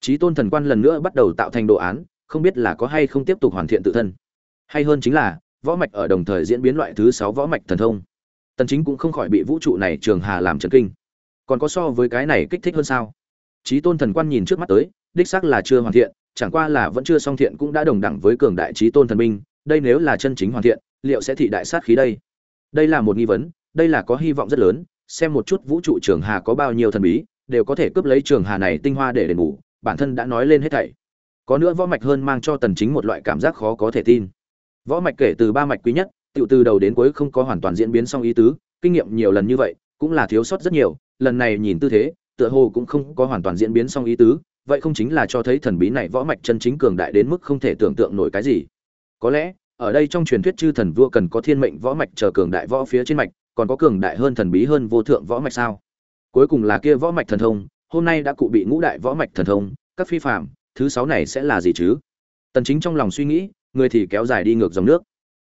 Trí tôn thần quan lần nữa bắt đầu tạo thành đồ án, không biết là có hay không tiếp tục hoàn thiện tự thân. Hay hơn chính là, võ mạch ở đồng thời diễn biến loại thứ sáu võ mạch thần thông. Tần chính cũng không khỏi bị vũ trụ này trường hà làm chấn kinh còn có so với cái này kích thích hơn sao? Trí tôn thần quan nhìn trước mắt tới, đích xác là chưa hoàn thiện, chẳng qua là vẫn chưa song thiện cũng đã đồng đẳng với cường đại trí tôn thần minh đây nếu là chân chính hoàn thiện, liệu sẽ thị đại sát khí đây? Đây là một nghi vấn, đây là có hy vọng rất lớn, xem một chút vũ trụ trường hà có bao nhiêu thần bí, đều có thể cướp lấy trường hà này tinh hoa để đền bù, bản thân đã nói lên hết thảy. Có nữa võ mạch hơn mang cho tần chính một loại cảm giác khó có thể tin. Võ mạch kể từ ba mạch quý nhất tự từ đầu đến cuối không có hoàn toàn diễn biến xong ý tứ, kinh nghiệm nhiều lần như vậy, cũng là thiếu sót rất nhiều lần này nhìn tư thế, tựa hồ cũng không có hoàn toàn diễn biến xong ý tứ, vậy không chính là cho thấy thần bí này võ mạch chân chính cường đại đến mức không thể tưởng tượng nổi cái gì. Có lẽ, ở đây trong truyền thuyết chư thần vua cần có thiên mệnh võ mạch chờ cường đại võ phía trên mạch, còn có cường đại hơn thần bí hơn vô thượng võ mạch sao? Cuối cùng là kia võ mạch thần thông, hôm nay đã cụ bị ngũ đại võ mạch thần thông, các phi phạm thứ sáu này sẽ là gì chứ? Tần chính trong lòng suy nghĩ, người thì kéo dài đi ngược dòng nước.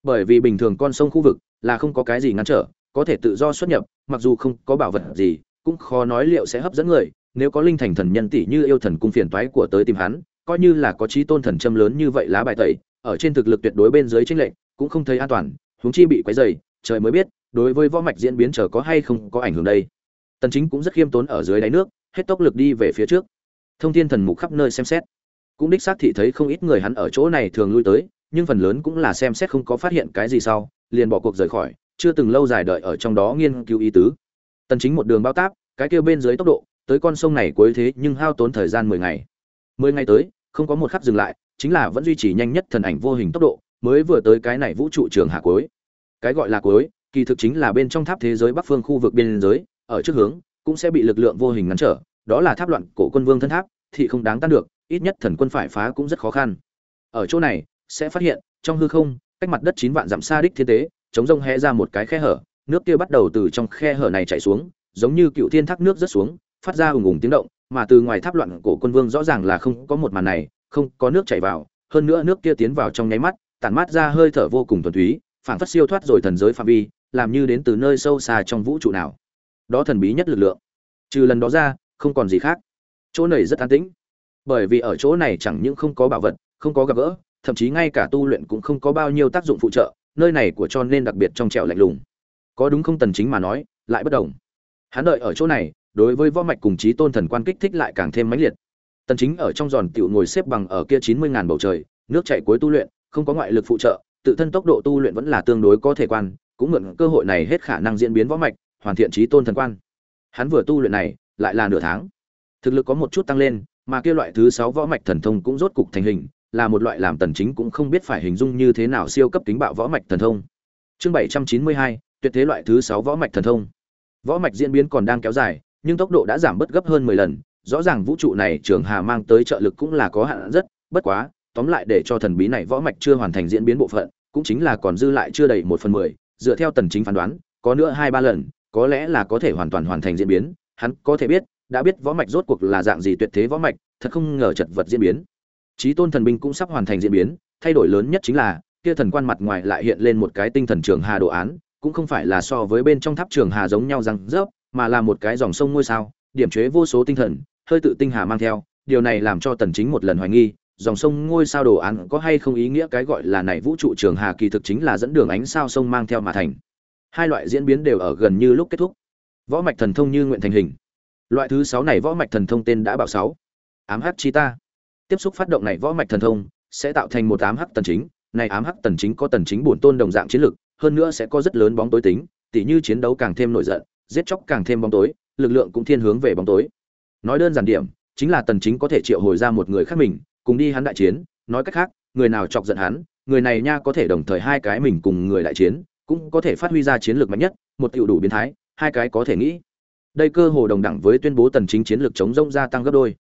Bởi vì bình thường con sông khu vực là không có cái gì ngăn trở, có thể tự do xuất nhập, mặc dù không có bảo vật gì cũng khó nói liệu sẽ hấp dẫn người, nếu có linh thành thần nhân tỷ như yêu thần cung phiền toái của tới tìm hắn, coi như là có trí tôn thần châm lớn như vậy lá bài tẩy, ở trên thực lực tuyệt đối bên dưới tranh lệch, cũng không thấy an toàn, huống chi bị quấy dày trời mới biết, đối với võ mạch diễn biến chờ có hay không có ảnh hưởng đây. Tần chính cũng rất khiêm tốn ở dưới đáy nước, hết tốc lực đi về phía trước. Thông thiên thần mục khắp nơi xem xét. Cũng đích xác thị thấy không ít người hắn ở chỗ này thường lui tới, nhưng phần lớn cũng là xem xét không có phát hiện cái gì sau, liền bỏ cuộc rời khỏi, chưa từng lâu dài đợi ở trong đó nghiên cứu ý tứ tần chính một đường bao táp, cái kia bên dưới tốc độ, tới con sông này cuối thế nhưng hao tốn thời gian 10 ngày. 10 ngày tới, không có một khắc dừng lại, chính là vẫn duy trì nhanh nhất thần ảnh vô hình tốc độ, mới vừa tới cái này vũ trụ trường hạ cuối. Cái gọi là cuối, kỳ thực chính là bên trong tháp thế giới bắc phương khu vực biên giới, ở trước hướng, cũng sẽ bị lực lượng vô hình ngăn trở, đó là tháp loạn cổ quân vương thân tháp, thì không đáng tan được, ít nhất thần quân phải phá cũng rất khó khăn. Ở chỗ này, sẽ phát hiện, trong hư không, cách mặt đất chín vạn dặm xa đích thiên tế, chống rông hé ra một cái khe hở nước kia bắt đầu từ trong khe hở này chảy xuống, giống như cựu thiên thác nước rớt xuống, phát ra ùng ùng tiếng động, mà từ ngoài tháp loạn cổ quân vương rõ ràng là không có một màn này, không có nước chảy vào, hơn nữa nước kia tiến vào trong nháy mắt, tản mát ra hơi thở vô cùng thuần túy, phảng phất siêu thoát rồi thần giới phạm vi, làm như đến từ nơi sâu xa trong vũ trụ nào. Đó thần bí nhất lực lượng. Trừ lần đó ra, không còn gì khác. Chỗ này rất an tĩnh. Bởi vì ở chỗ này chẳng những không có bảo vật, không có gặp gỡ, thậm chí ngay cả tu luyện cũng không có bao nhiêu tác dụng phụ trợ, nơi này của cho nên đặc biệt trong trẻo lạnh lùng có đúng không tần chính mà nói, lại bất động hắn đợi ở chỗ này, đối với võ mạch cùng chí tôn thần quan kích thích lại càng thêm mãnh liệt. Tần chính ở trong giòn tiểu ngồi xếp bằng ở kia 90 ngàn bầu trời, nước chảy cuối tu luyện, không có ngoại lực phụ trợ, tự thân tốc độ tu luyện vẫn là tương đối có thể quan, cũng mượn cơ hội này hết khả năng diễn biến võ mạch, hoàn thiện chí tôn thần quan. Hắn vừa tu luyện này, lại là nửa tháng. Thực lực có một chút tăng lên, mà kia loại thứ sáu võ mạch thần thông cũng rốt cục thành hình, là một loại làm tần chính cũng không biết phải hình dung như thế nào siêu cấp tính bạo võ mạch thần thông. Chương 792 tuyệt thế loại thứ sáu võ mạch thần thông. Võ mạch diễn biến còn đang kéo dài, nhưng tốc độ đã giảm bất gấp hơn 10 lần. Rõ ràng vũ trụ này trường hà mang tới trợ lực cũng là có hạn rất, bất quá, tóm lại để cho thần bí này võ mạch chưa hoàn thành diễn biến bộ phận, cũng chính là còn dư lại chưa đầy một phần mười. Dựa theo tần chính phán đoán, có nữa hai ba lần, có lẽ là có thể hoàn toàn hoàn thành diễn biến. Hắn có thể biết, đã biết võ mạch rốt cuộc là dạng gì tuyệt thế võ mạch, thật không ngờ chật vật diễn biến. Trí tôn thần binh cũng sắp hoàn thành diễn biến, thay đổi lớn nhất chính là, kia thần quan mặt ngoài lại hiện lên một cái tinh thần trường hà đồ án cũng không phải là so với bên trong tháp trường hà giống nhau răng rớp, mà là một cái dòng sông ngôi sao, điểm chế vô số tinh thần, hơi tự tinh hà mang theo. Điều này làm cho tần chính một lần hoài nghi, dòng sông ngôi sao đồ án có hay không ý nghĩa cái gọi là này vũ trụ trường hà kỳ thực chính là dẫn đường ánh sao sông mang theo mà thành. Hai loại diễn biến đều ở gần như lúc kết thúc. Võ mạch thần thông như nguyện thành hình. Loại thứ sáu này võ mạch thần thông tên đã bảo sáu. Ám hắc chi ta. Tiếp xúc phát động này võ mạch thần thông sẽ tạo thành một ám hắc tần chính. Này ám hắc tần chính có tần chính bổn tôn đồng dạng chiến lực hơn nữa sẽ có rất lớn bóng tối tính, tỉ như chiến đấu càng thêm nổi giận, giết chóc càng thêm bóng tối, lực lượng cũng thiên hướng về bóng tối. Nói đơn giản điểm, chính là tần chính có thể triệu hồi ra một người khác mình, cùng đi hắn đại chiến. Nói cách khác, người nào chọc giận hắn, người này nha có thể đồng thời hai cái mình cùng người đại chiến, cũng có thể phát huy ra chiến lược mạnh nhất, một tiểu đủ biến thái, hai cái có thể nghĩ. Đây cơ hồ đồng đẳng với tuyên bố tần chính chiến lược chống rông gia tăng gấp đôi.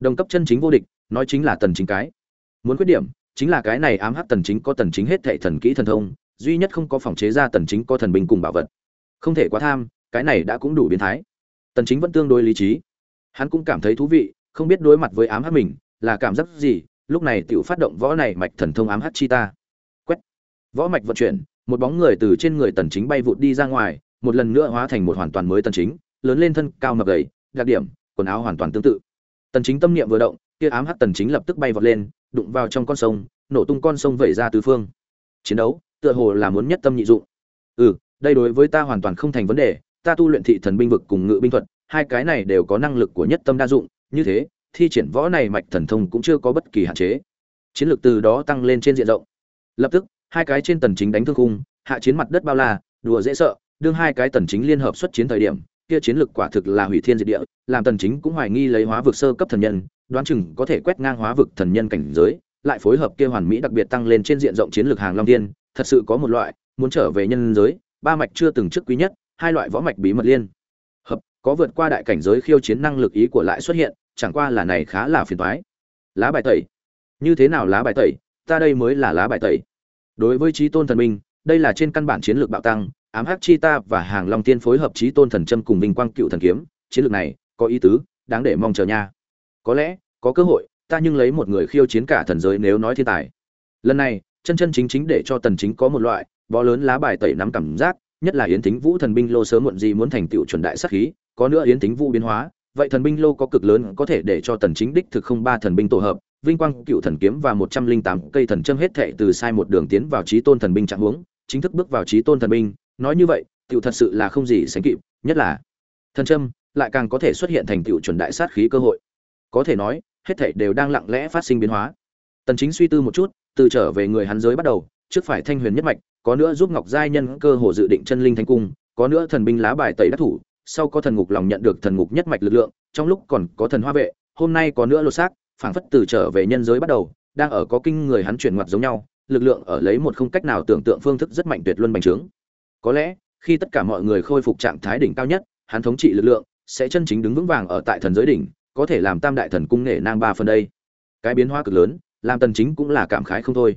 Đồng cấp chân chính vô địch, nói chính là tần chính cái. Muốn quyết điểm, chính là cái này ám hắc tần chính có tần chính hết thảy thần kỹ thần thông duy nhất không có phòng chế ra tần chính có thần binh cùng bảo vật. Không thể quá tham, cái này đã cũng đủ biến thái. Tần chính vẫn tương đối lý trí. Hắn cũng cảm thấy thú vị, không biết đối mặt với ám hắc mình, là cảm giác gì, lúc này tiểu phát động võ này mạch thần thông ám hắc chi ta. Quét. Võ mạch vận chuyển, một bóng người từ trên người tần chính bay vụt đi ra ngoài, một lần nữa hóa thành một hoàn toàn mới tần chính, lớn lên thân cao mập gầy, đặc điểm, quần áo hoàn toàn tương tự. Tần chính tâm niệm vừa động, kia ám hắc tần chính lập tức bay vọt lên, đụng vào trong con sông, nổ tung con sông vẩy ra tứ phương. Chiến đấu tựa hồ là muốn nhất tâm nhị dụng ừ đây đối với ta hoàn toàn không thành vấn đề, ta tu luyện thị thần binh vực cùng ngự binh thuật, hai cái này đều có năng lực của nhất tâm đa dụng, như thế, thi triển võ này mạch thần thông cũng chưa có bất kỳ hạn chế chiến lược từ đó tăng lên trên diện rộng lập tức, hai cái trên tần chính đánh thương khung, hạ chiến mặt đất bao la, đùa dễ sợ, đương hai cái tần chính liên hợp xuất chiến thời điểm, kia chiến lược quả thực là hủy thiên diệt địa, làm tần chính cũng hoài nghi lấy hóa vực sơ cấp thần nhân, đoán chừng có thể quét ngang hóa vực thần nhân cảnh giới, lại phối hợp kia hoàn mỹ đặc biệt tăng lên trên diện rộng chiến lược hàng long thiên thật sự có một loại, muốn trở về nhân giới, ba mạch chưa từng trước quý nhất, hai loại võ mạch bí mật liên hợp, có vượt qua đại cảnh giới khiêu chiến năng lực ý của lại xuất hiện, chẳng qua là này khá là phiền toái. Lá bài tẩy. Như thế nào lá bài tẩy? Ta đây mới là lá bài tẩy. Đối với trí tôn thần minh, đây là trên căn bản chiến lược bạo tăng, ám hắc chi ta và hàng long tiên phối hợp trí tôn thần châm cùng vinh quang cựu thần kiếm, chiến lược này có ý tứ, đáng để mong chờ nha. Có lẽ, có cơ hội, ta nhưng lấy một người khiêu chiến cả thần giới nếu nói thiên tài. Lần này chân chân chính chính để cho tần chính có một loại, bó lớn lá bài tẩy nắm cảm giác, nhất là yến thính vũ thần binh lô sớm muộn gì muốn thành tựu chuẩn đại sát khí, có nữa yến thính vũ biến hóa, vậy thần binh lô có cực lớn có thể để cho tần chính đích thực không ba thần binh tổ hợp, vinh quang, cựu thần kiếm và 108 cây thần châm hết thệ từ sai một đường tiến vào trí tôn thần binh trạng huống, chính thức bước vào trí tôn thần binh. Nói như vậy, tựu thật sự là không gì sánh kịp, nhất là thần châm lại càng có thể xuất hiện thành tựu chuẩn đại sát khí cơ hội. Có thể nói, hết thảy đều đang lặng lẽ phát sinh biến hóa tần chính suy tư một chút, từ trở về người hắn giới bắt đầu, trước phải thanh huyền nhất mạch, có nữa giúp ngọc giai nhân cơ hồ dự định chân linh thánh cung, có nữa thần binh lá bài tẩy đắc thủ, sau có thần ngục lòng nhận được thần ngục nhất mạch lực lượng, trong lúc còn có thần hoa vệ, hôm nay có nữa lột xác, phảng phất từ trở về nhân giới bắt đầu, đang ở có kinh người hắn chuyển ngoặt giống nhau, lực lượng ở lấy một không cách nào tưởng tượng phương thức rất mạnh tuyệt luân bành trướng. Có lẽ, khi tất cả mọi người khôi phục trạng thái đỉnh cao nhất, hắn thống trị lực lượng, sẽ chân chính đứng vững vàng ở tại thần giới đỉnh, có thể làm tam đại thần cung nể nang ba phần đây. Cái biến hóa cực lớn làm tần chính cũng là cảm khái không thôi.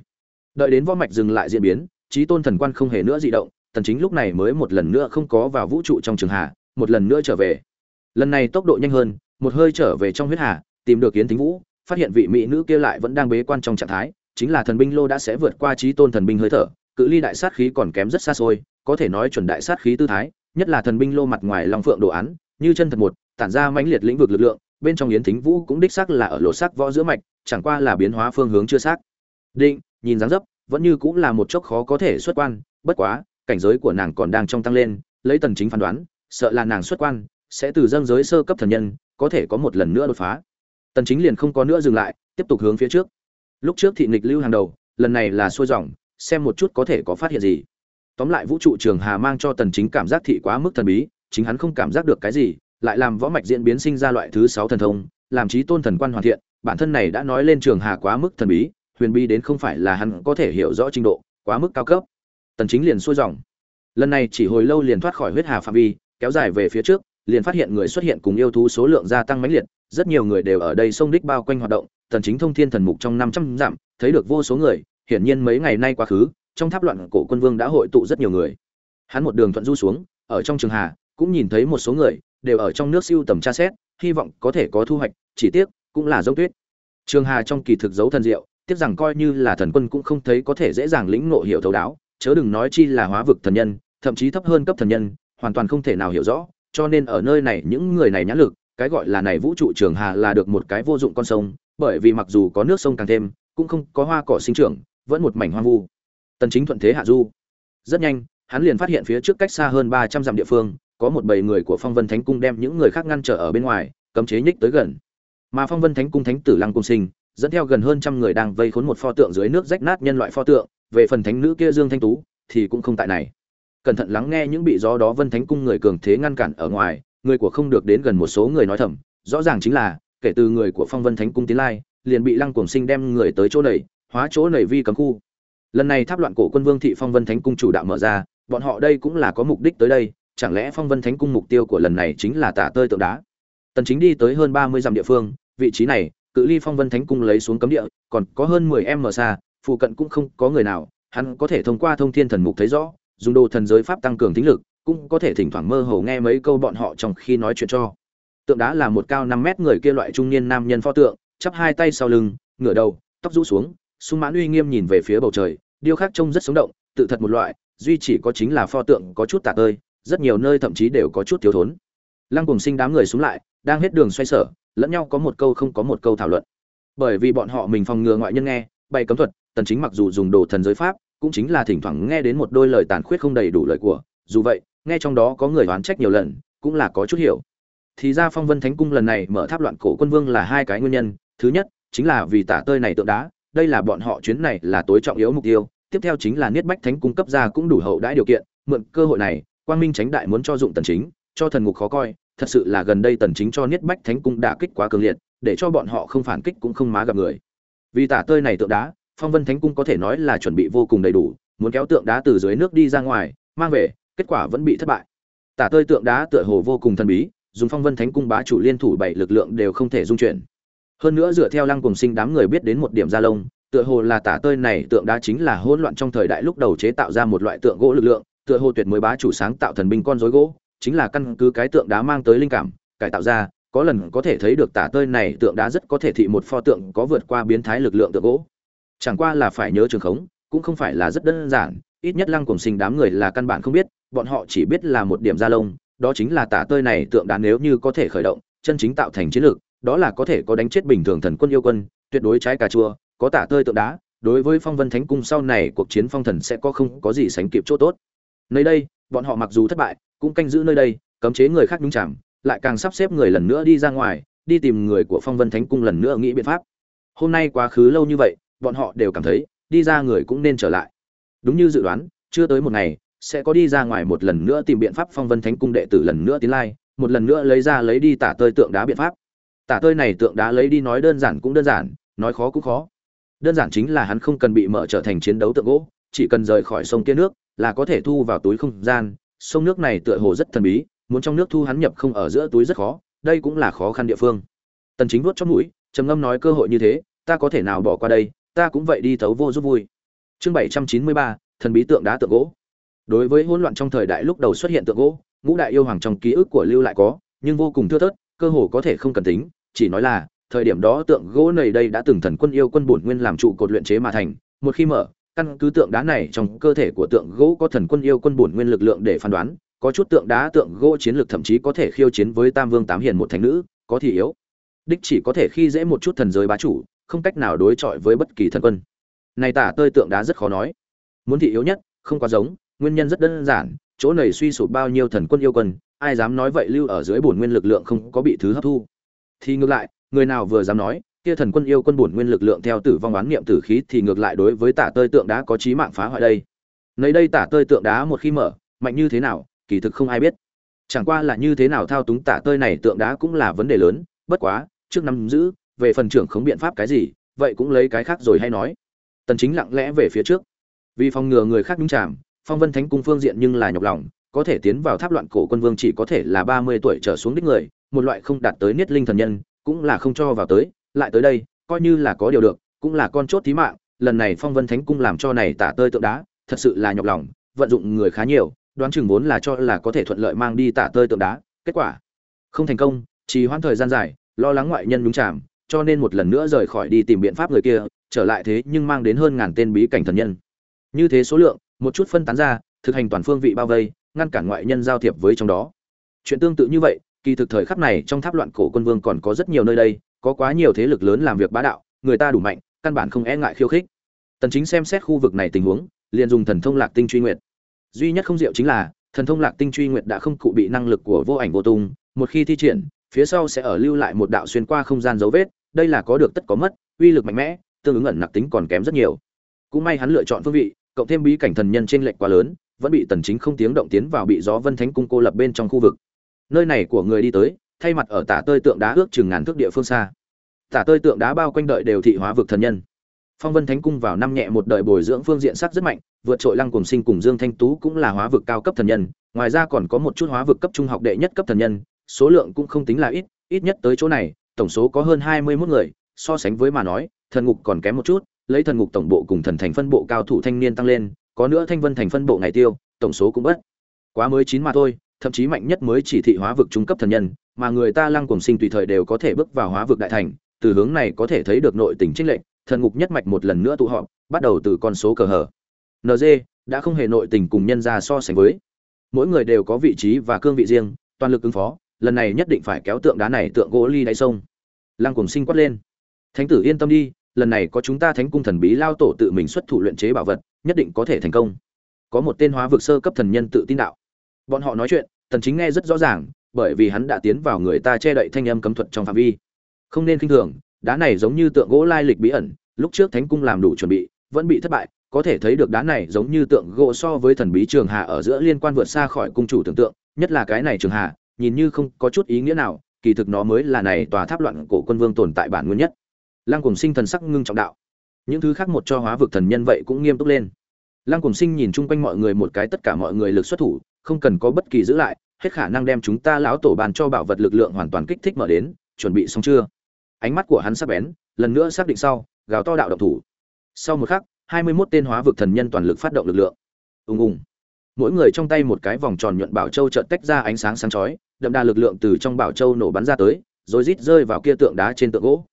Đợi đến võ mạch dừng lại diễn biến, trí tôn thần quan không hề nữa dị động, tần chính lúc này mới một lần nữa không có vào vũ trụ trong trường hạ, một lần nữa trở về. Lần này tốc độ nhanh hơn, một hơi trở về trong huyết hà tìm được kiến thính vũ, phát hiện vị mỹ nữ kia lại vẫn đang bế quan trong trạng thái, chính là thần binh lô đã sẽ vượt qua trí tôn thần binh hơi thở, cự ly đại sát khí còn kém rất xa xôi, có thể nói chuẩn đại sát khí tư thái, nhất là thần binh lô mặt ngoài long phượng đồ án, như chân thật một, tản ra mãnh liệt lĩnh vực lực lượng bên trong yến thính vũ cũng đích xác là ở lộ sắc võ giữa mạch, chẳng qua là biến hóa phương hướng chưa xác. Định, nhìn dáng dấp, vẫn như cũng là một chốc khó có thể xuất quan, bất quá, cảnh giới của nàng còn đang trong tăng lên, lấy tần chính phán đoán, sợ là nàng xuất quan, sẽ từ dâng giới sơ cấp thần nhân, có thể có một lần nữa đột phá. Tần chính liền không có nữa dừng lại, tiếp tục hướng phía trước. Lúc trước thị nghịch lưu hàng đầu, lần này là xuôi dòng, xem một chút có thể có phát hiện gì. Tóm lại vũ trụ trường hà mang cho tần chính cảm giác thị quá mức thần bí, chính hắn không cảm giác được cái gì lại làm võ mạch diễn biến sinh ra loại thứ sáu thần thông, làm trí tôn thần quan hoàn thiện, bản thân này đã nói lên trường hà quá mức thần bí, huyền bí đến không phải là hắn có thể hiểu rõ trình độ, quá mức cao cấp. Tần chính liền xuôi dòng. Lần này chỉ hồi lâu liền thoát khỏi huyết hà phạm vi, kéo dài về phía trước, liền phát hiện người xuất hiện cùng yêu thú số lượng gia tăng mãnh liệt, rất nhiều người đều ở đây sông đích bao quanh hoạt động, tần chính thông thiên thần mục trong 500 dặm, thấy được vô số người, hiển nhiên mấy ngày nay quá khứ, trong tháp loạn cổ quân vương đã hội tụ rất nhiều người. Hắn một đường thuận du xuống, ở trong trường hà, cũng nhìn thấy một số người đều ở trong nước siêu tầm tra xét, hy vọng có thể có thu hoạch, chỉ tiếc, cũng là giống tuyết. Trường hà trong kỳ thực giấu thần diệu, tiếc rằng coi như là thần quân cũng không thấy có thể dễ dàng lĩnh ngộ hiểu thấu đáo, chớ đừng nói chi là hóa vực thần nhân, thậm chí thấp hơn cấp thần nhân, hoàn toàn không thể nào hiểu rõ, cho nên ở nơi này những người này nhãn lực, cái gọi là này vũ trụ trường hà là được một cái vô dụng con sông, bởi vì mặc dù có nước sông càng thêm, cũng không có hoa cỏ sinh trưởng, vẫn một mảnh hoang vu. Tần chính thuận thế hạ du. Rất nhanh, hắn liền phát hiện phía trước cách xa hơn 300 dặm địa phương có một bầy người của phong vân thánh cung đem những người khác ngăn trở ở bên ngoài, cấm chế nhích tới gần. Mà phong vân thánh cung thánh tử lăng cung sinh, dẫn theo gần hơn trăm người đang vây khốn một pho tượng dưới nước rách nát nhân loại pho tượng, về phần thánh nữ kia dương thanh tú, thì cũng không tại này. Cẩn thận lắng nghe những bị gió đó vân thánh cung người cường thế ngăn cản ở ngoài, người của không được đến gần một số người nói thầm, rõ ràng chính là, kể từ người của phong vân thánh cung tiến lai, liền bị lăng cuồng sinh đem người tới chỗ này hóa chỗ này vi cấm khu. Lần này tháp loạn cổ quân vương thị phong vân thánh cung chủ đạo mở ra, bọn họ đây cũng là có mục đích tới đây chẳng lẽ phong vân thánh cung mục tiêu của lần này chính là tả tơi tượng đá? Tần chính đi tới hơn 30 dặm địa phương, vị trí này, cự ly phong vân thánh cung lấy xuống cấm địa, còn có hơn 10 m xa, phụ cận cũng không có người nào, hắn có thể thông qua thông thiên thần mục thấy rõ, dùng đồ thần giới pháp tăng cường tính lực, cũng có thể thỉnh thoảng mơ hồ nghe mấy câu bọn họ trong khi nói chuyện cho. Tượng đá là một cao 5 mét người kia loại trung niên nam nhân pho tượng, chắp hai tay sau lưng, ngửa đầu, tóc rũ xuống, sung mãn uy nghiêm nhìn về phía bầu trời, điêu khắc trông rất sống động, tự thật một loại, duy chỉ có chính là pho tượng có chút tạ tơi rất nhiều nơi thậm chí đều có chút thiếu thốn. Lăng cùng sinh đám người xuống lại, đang hết đường xoay sở, lẫn nhau có một câu không có một câu thảo luận. Bởi vì bọn họ mình phòng ngừa ngoại nhân nghe, bày cấm thuật, tần chính mặc dù dùng đồ thần giới pháp, cũng chính là thỉnh thoảng nghe đến một đôi lời tàn khuyết không đầy đủ lời của, dù vậy, nghe trong đó có người oán trách nhiều lần, cũng là có chút hiểu. Thì ra phong vân thánh cung lần này mở tháp loạn cổ quân vương là hai cái nguyên nhân, thứ nhất, chính là vì tả tơi này tượng đá, đây là bọn họ chuyến này là tối trọng yếu mục tiêu, tiếp theo chính là niết bách thánh cung cấp ra cũng đủ hậu đãi điều kiện, mượn cơ hội này quang minh tránh đại muốn cho dụng tần chính, cho thần ngục khó coi, thật sự là gần đây tần chính cho niết bách thánh cung đả kích quá cường liệt, để cho bọn họ không phản kích cũng không má gặp người. Vì tả tơi này tượng đá, phong vân thánh cung có thể nói là chuẩn bị vô cùng đầy đủ, muốn kéo tượng đá từ dưới nước đi ra ngoài, mang về, kết quả vẫn bị thất bại. Tả tơi tượng đá tựa hồ vô cùng thần bí, dùng phong vân thánh cung bá chủ liên thủ bảy lực lượng đều không thể dung chuyển. Hơn nữa dựa theo lăng cùng sinh đám người biết đến một điểm gia lông, tựa hồ là tả tơi này tượng đá chính là hỗn loạn trong thời đại lúc đầu chế tạo ra một loại tượng gỗ lực lượng tựa hồ tuyệt mới bá chủ sáng tạo thần binh con rối gỗ, chính là căn cứ cái tượng đá mang tới linh cảm, cải tạo ra, có lần có thể thấy được tả tơi này tượng đá rất có thể thị một pho tượng có vượt qua biến thái lực lượng tượng gỗ. Chẳng qua là phải nhớ trường khống, cũng không phải là rất đơn giản, ít nhất lăng cùng sinh đám người là căn bản không biết, bọn họ chỉ biết là một điểm ra lông, đó chính là tả tơi này tượng đá nếu như có thể khởi động, chân chính tạo thành chiến lược, đó là có thể có đánh chết bình thường thần quân yêu quân, tuyệt đối trái cà chua, có tả tơi tượng đá, đối với phong vân thánh cung sau này cuộc chiến phong thần sẽ có không có gì sánh kịp chỗ tốt nơi đây, bọn họ mặc dù thất bại, cũng canh giữ nơi đây, cấm chế người khác nhúng chạm lại càng sắp xếp người lần nữa đi ra ngoài, đi tìm người của phong vân thánh cung lần nữa nghĩ biện pháp. Hôm nay quá khứ lâu như vậy, bọn họ đều cảm thấy, đi ra người cũng nên trở lại. Đúng như dự đoán, chưa tới một ngày, sẽ có đi ra ngoài một lần nữa tìm biện pháp phong vân thánh cung đệ tử lần nữa tiến lai, một lần nữa lấy ra lấy đi tả tơi tượng đá biện pháp. Tả tơi này tượng đá lấy đi nói đơn giản cũng đơn giản, nói khó cũng khó. Đơn giản chính là hắn không cần bị mở trở thành chiến đấu tượng gỗ, chỉ cần rời khỏi sông kia nước là có thể thu vào túi không gian sông nước này tựa hồ rất thần bí muốn trong nước thu hắn nhập không ở giữa túi rất khó đây cũng là khó khăn địa phương. Tần chính vuốt trong mũi trầm ngâm nói cơ hội như thế ta có thể nào bỏ qua đây ta cũng vậy đi thấu vô giúp vui. Chương 793, thần bí tượng đá tượng gỗ. Đối với hỗn loạn trong thời đại lúc đầu xuất hiện tượng gỗ ngũ đại yêu hoàng trong ký ức của lưu lại có nhưng vô cùng thưa thớt cơ hồ có thể không cần tính chỉ nói là thời điểm đó tượng gỗ này đây đã từng thần quân yêu quân bổn nguyên làm trụ cột luyện chế mà thành một khi mở căn cứ tượng đá này trong cơ thể của tượng gỗ có thần quân yêu quân bổn nguyên lực lượng để phán đoán, có chút tượng đá tượng gỗ chiến lược thậm chí có thể khiêu chiến với tam vương tám hiền một thánh nữ, có thì yếu. Đích chỉ có thể khi dễ một chút thần giới bá chủ, không cách nào đối chọi với bất kỳ thần quân. Này tả tơi tượng đá rất khó nói. Muốn thị yếu nhất, không quá giống, nguyên nhân rất đơn giản, chỗ này suy sụp bao nhiêu thần quân yêu quân, ai dám nói vậy lưu ở dưới bổn nguyên lực lượng không có bị thứ hấp thu. Thì ngược lại, người nào vừa dám nói kia thần quân yêu quân bổn nguyên lực lượng theo tử vong oán niệm tử khí thì ngược lại đối với tả tơi tượng đá có chí mạng phá hoại đây. Nơi đây tả tơi tượng đá một khi mở, mạnh như thế nào, kỳ thực không ai biết. Chẳng qua là như thế nào thao túng tả tơi này tượng đá cũng là vấn đề lớn, bất quá, trước năm giữ, về phần trưởng không biện pháp cái gì, vậy cũng lấy cái khác rồi hay nói. Tần chính lặng lẽ về phía trước. Vì phòng ngừa người khác nhúng chạm phong vân thánh cung phương diện nhưng là nhọc lòng, có thể tiến vào tháp loạn cổ quân vương chỉ có thể là 30 tuổi trở xuống đích người, một loại không đạt tới niết linh thần nhân, cũng là không cho vào tới lại tới đây, coi như là có điều được, cũng là con chốt thí mạng, lần này phong vân thánh cung làm cho này tả tơi tượng đá, thật sự là nhọc lòng, vận dụng người khá nhiều, đoán chừng vốn là cho là có thể thuận lợi mang đi tả tơi tượng đá, kết quả không thành công, trì hoãn thời gian dài, lo lắng ngoại nhân nhúng chạm cho nên một lần nữa rời khỏi đi tìm biện pháp người kia, trở lại thế nhưng mang đến hơn ngàn tên bí cảnh thần nhân. Như thế số lượng, một chút phân tán ra, thực hành toàn phương vị bao vây, ngăn cản ngoại nhân giao thiệp với trong đó. Chuyện tương tự như vậy, kỳ thực thời khắc này trong tháp loạn cổ quân vương còn có rất nhiều nơi đây có quá nhiều thế lực lớn làm việc bá đạo, người ta đủ mạnh, căn bản không e ngại khiêu khích. Tần chính xem xét khu vực này tình huống, liền dùng thần thông lạc tinh truy nguyệt. Duy nhất không diệu chính là, thần thông lạc tinh truy nguyệt đã không cụ bị năng lực của vô ảnh vô tung, một khi thi triển, phía sau sẽ ở lưu lại một đạo xuyên qua không gian dấu vết, đây là có được tất có mất, uy lực mạnh mẽ, tương ứng ẩn nặc tính còn kém rất nhiều. Cũng may hắn lựa chọn phương vị, cộng thêm bí cảnh thần nhân trên lệnh quá lớn, vẫn bị tần chính không tiếng động tiến vào bị gió vân thánh cung cô lập bên trong khu vực. Nơi này của người đi tới thay mặt ở tả tơi tượng đá ước chừng ngàn thước địa phương xa. Tả tơi tượng đá bao quanh đợi đều thị hóa vực thần nhân. Phong vân thánh cung vào năm nhẹ một đời bồi dưỡng phương diện sắc rất mạnh, vượt trội lăng cùng sinh cùng dương thanh tú cũng là hóa vực cao cấp thần nhân, ngoài ra còn có một chút hóa vực cấp trung học đệ nhất cấp thần nhân, số lượng cũng không tính là ít ít nhất tới chỗ này, tổng số có hơn hai mươi 21 người, so sánh với mà nói, thần ngục còn kém một chút, lấy thần ngục tổng bộ cùng thần thành phân bộ cao thủ thanh niên tăng lên, có nữa thanh vân thành phân bộ ngày tiêu, tổng số cũng bất quá mới chín mà thôi thậm chí mạnh nhất mới chỉ thị hóa vực trung cấp thần nhân, mà người ta lăng Cuồng sinh tùy thời đều có thể bước vào hóa vực đại thành, từ hướng này có thể thấy được nội tình trích lệnh thần ngục nhất mạch một lần nữa tụ họp, bắt đầu từ con số cờ hở. Nd đã không hề nội tình cùng nhân ra so sánh với. Mỗi người đều có vị trí và cương vị riêng, toàn lực ứng phó, lần này nhất định phải kéo tượng đá này tượng gỗ ly đáy sông. Lăng Cuồng sinh quát lên. Thánh tử yên tâm đi, lần này có chúng ta thánh cung thần bí lao tổ tự mình xuất thủ luyện chế bảo vật, nhất định có thể thành công. Có một tên hóa vực sơ cấp thần nhân tự tin đạo bọn họ nói chuyện, tần chính nghe rất rõ ràng, bởi vì hắn đã tiến vào người ta che đậy thanh âm cấm thuật trong phạm vi. Không nên kinh thường, đá này giống như tượng gỗ lai lịch bí ẩn, lúc trước thánh cung làm đủ chuẩn bị, vẫn bị thất bại, có thể thấy được đá này giống như tượng gỗ so với thần bí trường hà ở giữa liên quan vượt xa khỏi cung chủ tưởng tượng, nhất là cái này trường hà, nhìn như không có chút ý nghĩa nào, kỳ thực nó mới là này tòa tháp loạn cổ quân vương tồn tại bản nguyên nhất. Lăng cùng sinh thần sắc ngưng trọng đạo. Những thứ khác một cho hóa vực thần nhân vậy cũng nghiêm túc lên. Lăng cùng sinh nhìn chung quanh mọi người một cái, tất cả mọi người lực xuất thủ không cần có bất kỳ giữ lại, hết khả năng đem chúng ta lão tổ bàn cho bảo vật lực lượng hoàn toàn kích thích mở đến, chuẩn bị xong chưa? Ánh mắt của hắn sắp bén, lần nữa xác định sau, gào to đạo động thủ. Sau một khắc, hai mươi 21 tên hóa vực thần nhân toàn lực phát động lực lượng. Ùng ùng. Mỗi người trong tay một cái vòng tròn nhuận bảo châu chợt tách ra ánh sáng sáng chói, đậm đà lực lượng từ trong bảo châu nổ bắn ra tới, rồi rít rơi vào kia tượng đá trên tượng gỗ.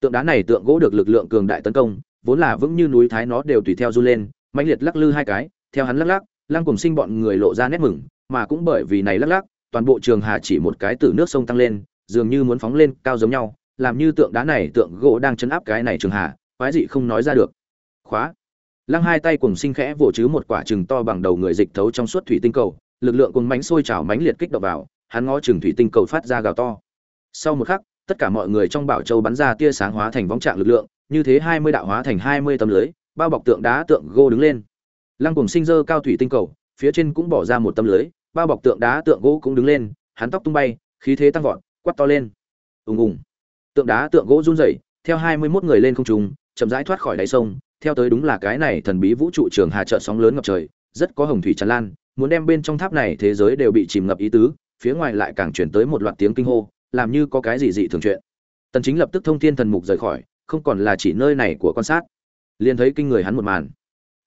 Tượng đá này tượng gỗ được lực lượng cường đại tấn công, vốn là vững như núi thái nó đều tùy theo du lên, mãnh liệt lắc lư hai cái, theo hắn lắc lắc lăng cùng sinh bọn người lộ ra nét mừng, mà cũng bởi vì này lắc lắc, toàn bộ trường hà chỉ một cái từ nước sông tăng lên, dường như muốn phóng lên cao giống nhau, làm như tượng đá này tượng gỗ đang chấn áp cái này trường hà, quái dị không nói ra được. Khóa. Lăng hai tay cùng sinh khẽ vỗ chứ một quả trừng to bằng đầu người dịch thấu trong suốt thủy tinh cầu, lực lượng cùng mánh sôi trào mánh liệt kích động vào, hắn ngó chừng thủy tinh cầu phát ra gào to. Sau một khắc, tất cả mọi người trong bảo châu bắn ra tia sáng hóa thành vóng trạng lực lượng, như thế hai mươi đạo hóa thành hai mươi tấm lưới, bao bọc tượng đá tượng gỗ đứng lên lăng cùng sinh dơ cao thủy tinh cầu, phía trên cũng bỏ ra một tấm lưới, bao bọc tượng đá tượng gỗ cũng đứng lên, hắn tóc tung bay, khí thế tăng vọt quắt to lên. Ùng ùng. Tượng đá tượng gỗ run rẩy, theo hai mươi 21 người lên không trung, chậm rãi thoát khỏi đáy sông, theo tới đúng là cái này thần bí vũ trụ trường hà trợ sóng lớn ngập trời, rất có hồng thủy tràn lan, muốn đem bên trong tháp này thế giới đều bị chìm ngập ý tứ, phía ngoài lại càng chuyển tới một loạt tiếng kinh hô, làm như có cái gì dị thường chuyện. Tần chính lập tức thông thiên thần mục rời khỏi, không còn là chỉ nơi này của quan sát. Liền thấy kinh người hắn một màn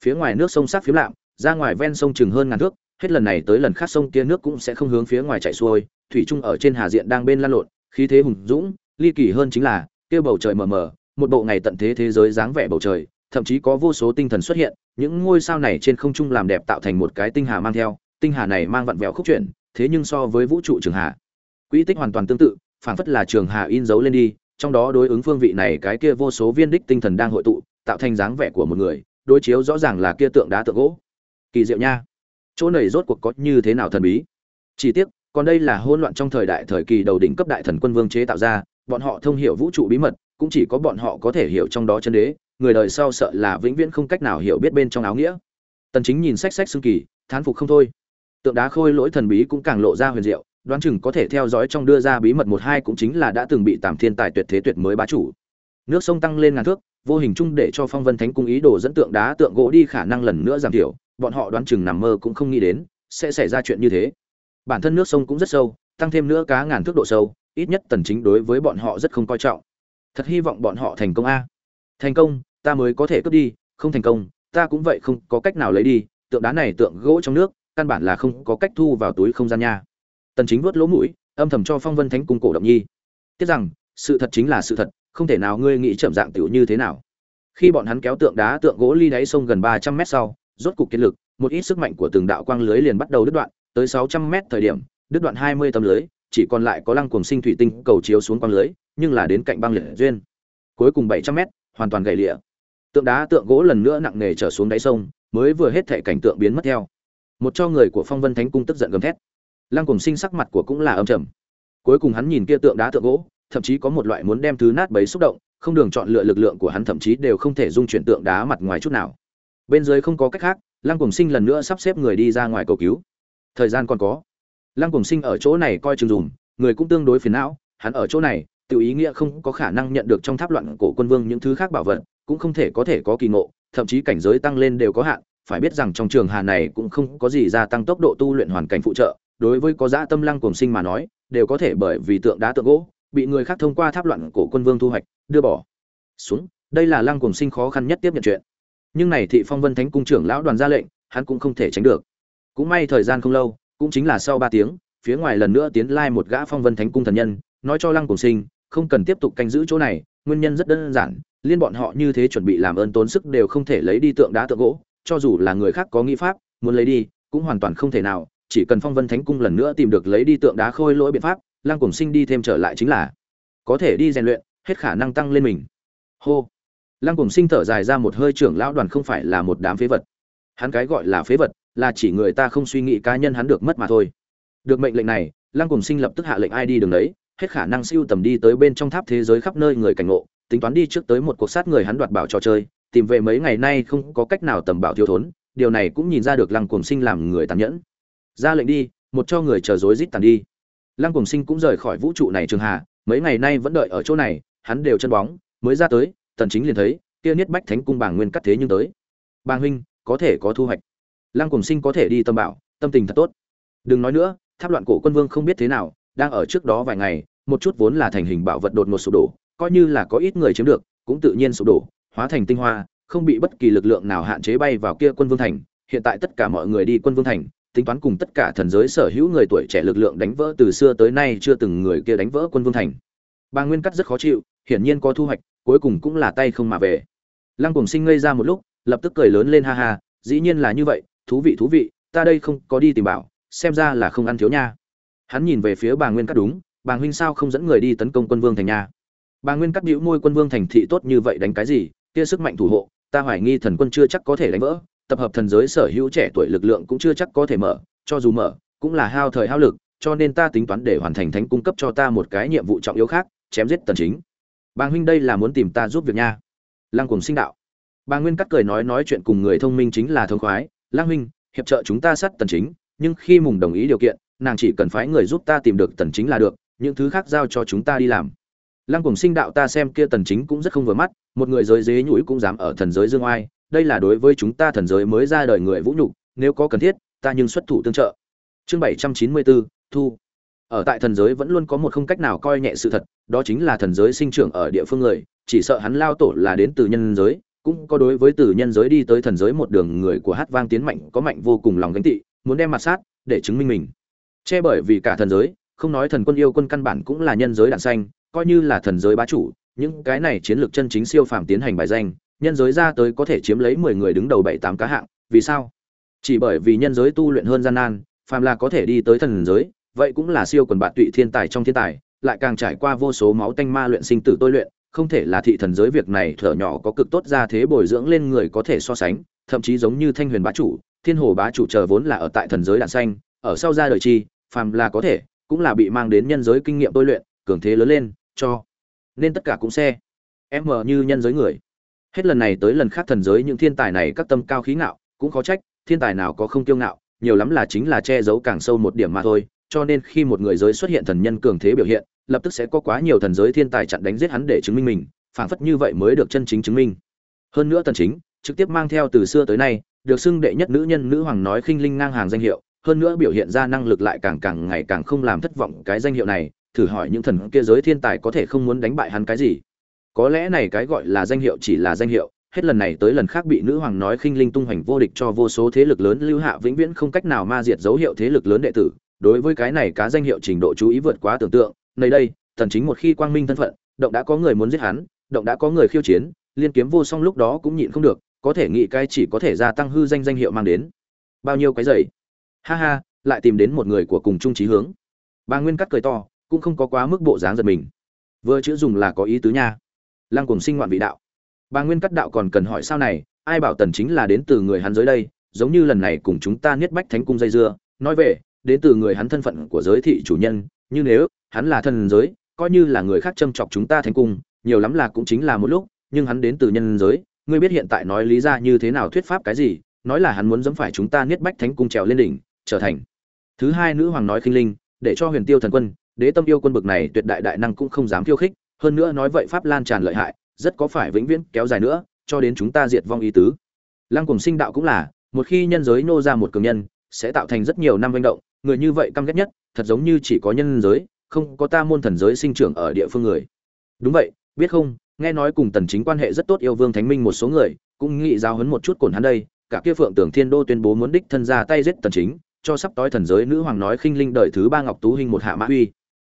phía ngoài nước sông sắc phiếm lạm, ra ngoài ven sông chừng hơn ngàn thước, hết lần này tới lần khác sông kia nước cũng sẽ không hướng phía ngoài chảy xuôi, thủy trung ở trên hà diện đang bên lan lộn, khí thế hùng dũng, ly kỳ hơn chính là, kia bầu trời mờ mờ, một bộ ngày tận thế thế giới dáng vẻ bầu trời, thậm chí có vô số tinh thần xuất hiện, những ngôi sao này trên không trung làm đẹp tạo thành một cái tinh hà mang theo, tinh hà này mang vặn vẹo khúc chuyển, thế nhưng so với vũ trụ trường hà, quỹ tích hoàn toàn tương tự, phảng phất là trường hà in dấu lên đi, trong đó đối ứng phương vị này cái kia vô số viên đích tinh thần đang hội tụ, tạo thành dáng vẻ của một người đối chiếu rõ ràng là kia tượng đá tượng gỗ. Kỳ diệu nha. Chỗ này rốt cuộc có như thế nào thần bí? Chỉ tiếc, còn đây là hỗn loạn trong thời đại thời kỳ đầu đỉnh cấp đại thần quân vương chế tạo ra, bọn họ thông hiểu vũ trụ bí mật, cũng chỉ có bọn họ có thể hiểu trong đó chân đế, người đời sau sợ là vĩnh viễn không cách nào hiểu biết bên trong áo nghĩa. Tần chính nhìn sách sách xương kỳ, thán phục không thôi. Tượng đá khôi lỗi thần bí cũng càng lộ ra huyền diệu, đoán chừng có thể theo dõi trong đưa ra bí mật một hai cũng chính là đã từng bị tạm thiên tài tuyệt thế tuyệt mới bá chủ. Nước sông tăng lên ngàn thước vô hình chung để cho phong vân thánh cung ý đồ dẫn tượng đá tượng gỗ đi khả năng lần nữa giảm thiểu, bọn họ đoán chừng nằm mơ cũng không nghĩ đến, sẽ xảy ra chuyện như thế. Bản thân nước sông cũng rất sâu, tăng thêm nữa cá ngàn thước độ sâu, ít nhất tần chính đối với bọn họ rất không coi trọng. Thật hy vọng bọn họ thành công a. Thành công, ta mới có thể cướp đi, không thành công, ta cũng vậy không có cách nào lấy đi, tượng đá này tượng gỗ trong nước, căn bản là không có cách thu vào túi không gian nha. Tần chính vuốt lỗ mũi, âm thầm cho phong vân thánh cung cổ động nhi. Tiếc rằng, sự thật chính là sự thật không thể nào ngươi nghĩ chậm dạng tiểu như thế nào. Khi bọn hắn kéo tượng đá tượng gỗ ly đáy sông gần 300 mét sau, rốt cục kiệt lực, một ít sức mạnh của từng đạo quang lưới liền bắt đầu đứt đoạn, tới 600 mét thời điểm, đứt đoạn 20 tấm lưới, chỉ còn lại có lăng cuồng sinh thủy tinh cầu chiếu xuống quang lưới, nhưng là đến cạnh băng liệt duyên. Cuối cùng 700 mét, hoàn toàn gãy lịa tượng đá tượng gỗ lần nữa nặng nề trở xuống đáy sông, mới vừa hết thể cảnh tượng biến mất theo. Một cho người của phong vân thánh cung tức giận gầm thét. Lăng cùng sinh sắc mặt của cũng là âm trầm. Cuối cùng hắn nhìn kia tượng đá tượng gỗ thậm chí có một loại muốn đem thứ nát bấy xúc động, không đường chọn lựa lực lượng của hắn thậm chí đều không thể dung chuyển tượng đá mặt ngoài chút nào. Bên dưới không có cách khác, lăng cùng sinh lần nữa sắp xếp người đi ra ngoài cầu cứu. Thời gian còn có. Lăng cùng sinh ở chỗ này coi chừng dùm, người cũng tương đối phiền não, hắn ở chỗ này, tự ý nghĩa không có khả năng nhận được trong tháp loạn cổ quân vương những thứ khác bảo vật, cũng không thể có thể có kỳ ngộ, thậm chí cảnh giới tăng lên đều có hạn, phải biết rằng trong trường hà này cũng không có gì gia tăng tốc độ tu luyện hoàn cảnh phụ trợ, đối với có dã tâm lăng cùng sinh mà nói, đều có thể bởi vì tượng đá tượng gỗ bị người khác thông qua tháp loạn cổ quân vương thu hoạch, đưa bỏ. Xuống, đây là lăng cùng sinh khó khăn nhất tiếp nhận chuyện. Nhưng này thị phong vân thánh cung trưởng lão đoàn ra lệnh, hắn cũng không thể tránh được. Cũng may thời gian không lâu, cũng chính là sau ba tiếng, phía ngoài lần nữa tiến lai một gã phong vân thánh cung thần nhân, nói cho lăng cùng sinh, không cần tiếp tục canh giữ chỗ này, nguyên nhân rất đơn giản, liên bọn họ như thế chuẩn bị làm ơn tốn sức đều không thể lấy đi tượng đá tượng gỗ, cho dù là người khác có nghĩ pháp, muốn lấy đi, cũng hoàn toàn không thể nào, chỉ cần phong vân thánh cung lần nữa tìm được lấy đi tượng đá khôi lỗi biện pháp lăng cùng sinh đi thêm trở lại chính là, có thể đi rèn luyện, hết khả năng tăng lên mình. Hô. Lăng cùng sinh thở dài ra một hơi, trưởng lão đoàn không phải là một đám phế vật. Hắn cái gọi là phế vật là chỉ người ta không suy nghĩ cá nhân hắn được mất mà thôi. Được mệnh lệnh này lăng cùng sinh lập tức hạ lệnh ai đi đường đấy, hết khả năng siêu tầm đi tới bên trong tháp thế giới khắp nơi người cảnh ngộ, tính toán đi trước tới một cuộc sát người hắn đoạt bảo trò chơi, tìm về mấy ngày nay không có cách nào tầm bảo thiếu thốn, điều này cũng nhìn ra được lăng cùng sinh làm người tàn nhẫn. Ra lệnh đi, một cho người chờ rối rít tàn đi lăng cùng sinh cũng rời khỏi vũ trụ này trường hà, mấy ngày nay vẫn đợi ở chỗ này, hắn đều chân bóng, mới ra tới, tần chính liền thấy, kia niết bách thánh cung bảng nguyên cắt thế nhưng tới. Bàng huynh, có thể có thu hoạch. Lăng cùng sinh có thể đi tâm bảo, tâm tình thật tốt. Đừng nói nữa, tháp loạn cổ quân vương không biết thế nào, đang ở trước đó vài ngày, một chút vốn là thành hình bảo vật đột ngột sụp đổ, coi như là có ít người chiếm được, cũng tự nhiên sụp đổ, hóa thành tinh hoa, không bị bất kỳ lực lượng nào hạn chế bay vào kia quân vương thành. Hiện tại tất cả mọi người đi quân vương thành tính toán cùng tất cả thần giới sở hữu người tuổi trẻ lực lượng đánh vỡ từ xưa tới nay chưa từng người kia đánh vỡ quân vương thành. Bà nguyên cắt rất khó chịu, hiển nhiên có thu hoạch, cuối cùng cũng là tay không mà về. Lăng cùng sinh ngây ra một lúc, lập tức cười lớn lên ha ha, dĩ nhiên là như vậy, thú vị thú vị, ta đây không có đi tìm bảo, xem ra là không ăn thiếu nha. Hắn nhìn về phía bà nguyên cắt đúng bà huynh sao không dẫn người đi tấn công quân vương thành nha? Bà nguyên cắt bĩu môi, quân vương thành thị tốt như vậy đánh cái gì, kia sức mạnh thủ hộ, ta hoài nghi thần quân chưa chắc có thể đánh vỡ tập hợp thần giới sở hữu trẻ tuổi lực lượng cũng chưa chắc có thể mở, cho dù mở, cũng là hao thời hao lực, cho nên ta tính toán để hoàn thành thánh cung cấp cho ta một cái nhiệm vụ trọng yếu khác, chém giết tần chính. Bàng huynh đây là muốn tìm ta giúp việc nha. Lăng Cuồng sinh đạo. Bàng nguyên cắt cười nói nói chuyện cùng người thông minh chính là thông khoái. Lăng huynh, hiệp trợ chúng ta sát tần chính, nhưng khi mùng đồng ý điều kiện, nàng chỉ cần phái người giúp ta tìm được tần chính là được, những thứ khác giao cho chúng ta đi làm. Lăng Cuồng sinh đạo ta xem kia tần chính cũng rất không vừa mắt, một người giới dế nhũi cũng dám ở thần giới dương oai đây là đối với chúng ta thần giới mới ra đời người vũ nhục nếu có cần thiết ta nhưng xuất thủ tương trợ. Chương 794, thu. Ở tại thần giới vẫn luôn có một không cách nào coi nhẹ sự thật đó chính là thần giới sinh trưởng ở địa phương người chỉ sợ hắn lao tổ là đến từ nhân giới cũng có đối với từ nhân giới đi tới thần giới một đường người của hát vang tiến mạnh có mạnh vô cùng lòng gánh tị muốn đem mặt sát để chứng minh mình. Che bởi vì cả thần giới không nói thần quân yêu quân căn bản cũng là nhân giới đạn xanh coi như là thần giới bá chủ những cái này chiến lược chân chính siêu phàm tiến hành bài danh nhân giới ra tới có thể chiếm lấy mười người đứng đầu bảy tám cá hạng, vì sao? Chỉ bởi vì nhân giới tu luyện hơn gian nan, phàm là có thể đi tới thần giới, vậy cũng là siêu quần bạt tụy thiên tài trong thiên tài, lại càng trải qua vô số máu tanh ma luyện sinh tử tôi luyện, không thể là thị thần giới việc này thở nhỏ có cực tốt ra thế bồi dưỡng lên người có thể so sánh, thậm chí giống như thanh huyền bá chủ, thiên hồ bá chủ chờ vốn là ở tại thần giới đạn xanh ở sau ra đời chi, phàm là có thể, cũng là bị mang đến nhân giới kinh nghiệm tôi luyện, cường thế lớn lên, cho nên tất cả cũng xe. Em mờ như nhân giới người hết lần này tới lần khác thần giới những thiên tài này các tâm cao khí ngạo, cũng khó trách, thiên tài nào có không kiêu ngạo, nhiều lắm là chính là che giấu càng sâu một điểm mà thôi. Cho nên khi một người giới xuất hiện thần nhân cường thế biểu hiện, lập tức sẽ có quá nhiều thần giới thiên tài chặn đánh giết hắn để chứng minh mình phảng phất như vậy mới được chân chính chứng minh. Hơn nữa tần chính, trực tiếp mang theo từ xưa tới nay, được xưng đệ nhất nữ nhân nữ hoàng nói khinh linh ngang hàng danh hiệu, hơn nữa biểu hiện ra năng lực lại càng càng ngày càng không làm thất vọng cái danh hiệu này, thử hỏi những thần kia giới thiên tài có thể không muốn đánh bại hắn cái gì? Có lẽ này cái gọi là danh hiệu chỉ là danh hiệu, hết lần này tới lần khác bị nữ hoàng nói khinh linh tung hoành vô địch cho vô số thế lực lớn lưu hạ vĩnh viễn không cách nào ma diệt dấu hiệu thế lực lớn đệ tử. Đối với cái này cá danh hiệu trình độ chú ý vượt quá tưởng tượng, nơi đây, thần chính một khi quang minh thân phận, động đã có người muốn giết hắn, động đã có người khiêu chiến, liên kiếm vô song lúc đó cũng nhịn không được, có thể nghĩ cái chỉ có thể gia tăng hư danh danh hiệu mang đến. Bao nhiêu cái giày? Ha ha, lại tìm đến một người của cùng chung trí hướng. Bà nguyên cắt cười to, cũng không có quá mức bộ dáng giật mình. Vừa chữ dùng là có ý tứ nha lăng cùng sinh ngoạn vị đạo. Bà nguyên cắt đạo còn cần hỏi sao này, ai bảo tần chính là đến từ người hắn giới đây, giống như lần này cùng chúng ta niết bách thánh cung dây dưa. Nói về, đến từ người hắn thân phận của giới thị chủ nhân, như nếu hắn là thần giới, coi như là người khác châm chọc chúng ta thánh cung, nhiều lắm là cũng chính là một lúc, nhưng hắn đến từ nhân giới, ngươi biết hiện tại nói lý ra như thế nào thuyết pháp cái gì, nói là hắn muốn dẫm phải chúng ta niết bách thánh cung trèo lên đỉnh, trở thành thứ hai nữ hoàng nói khinh linh, để cho huyền tiêu thần quân, đế tâm yêu quân bực này tuyệt đại đại năng cũng không dám khiêu khích hơn nữa nói vậy pháp lan tràn lợi hại, rất có phải vĩnh viễn kéo dài nữa, cho đến chúng ta diệt vong ý tứ. Lăng cùng sinh đạo cũng là, một khi nhân giới nô ra một cường nhân, sẽ tạo thành rất nhiều năm manh động, người như vậy căm ghét nhất, thật giống như chỉ có nhân giới, không có ta môn thần giới sinh trưởng ở địa phương người. Đúng vậy, biết không, nghe nói cùng tần chính quan hệ rất tốt yêu vương thánh minh một số người, cũng nghĩ giao hấn một chút cồn hắn đây, cả kia phượng tưởng thiên đô tuyên bố muốn đích thân ra tay giết tần chính, cho sắp tối thần giới nữ hoàng nói khinh linh đời thứ ba ngọc tú hình một hạ mã uy.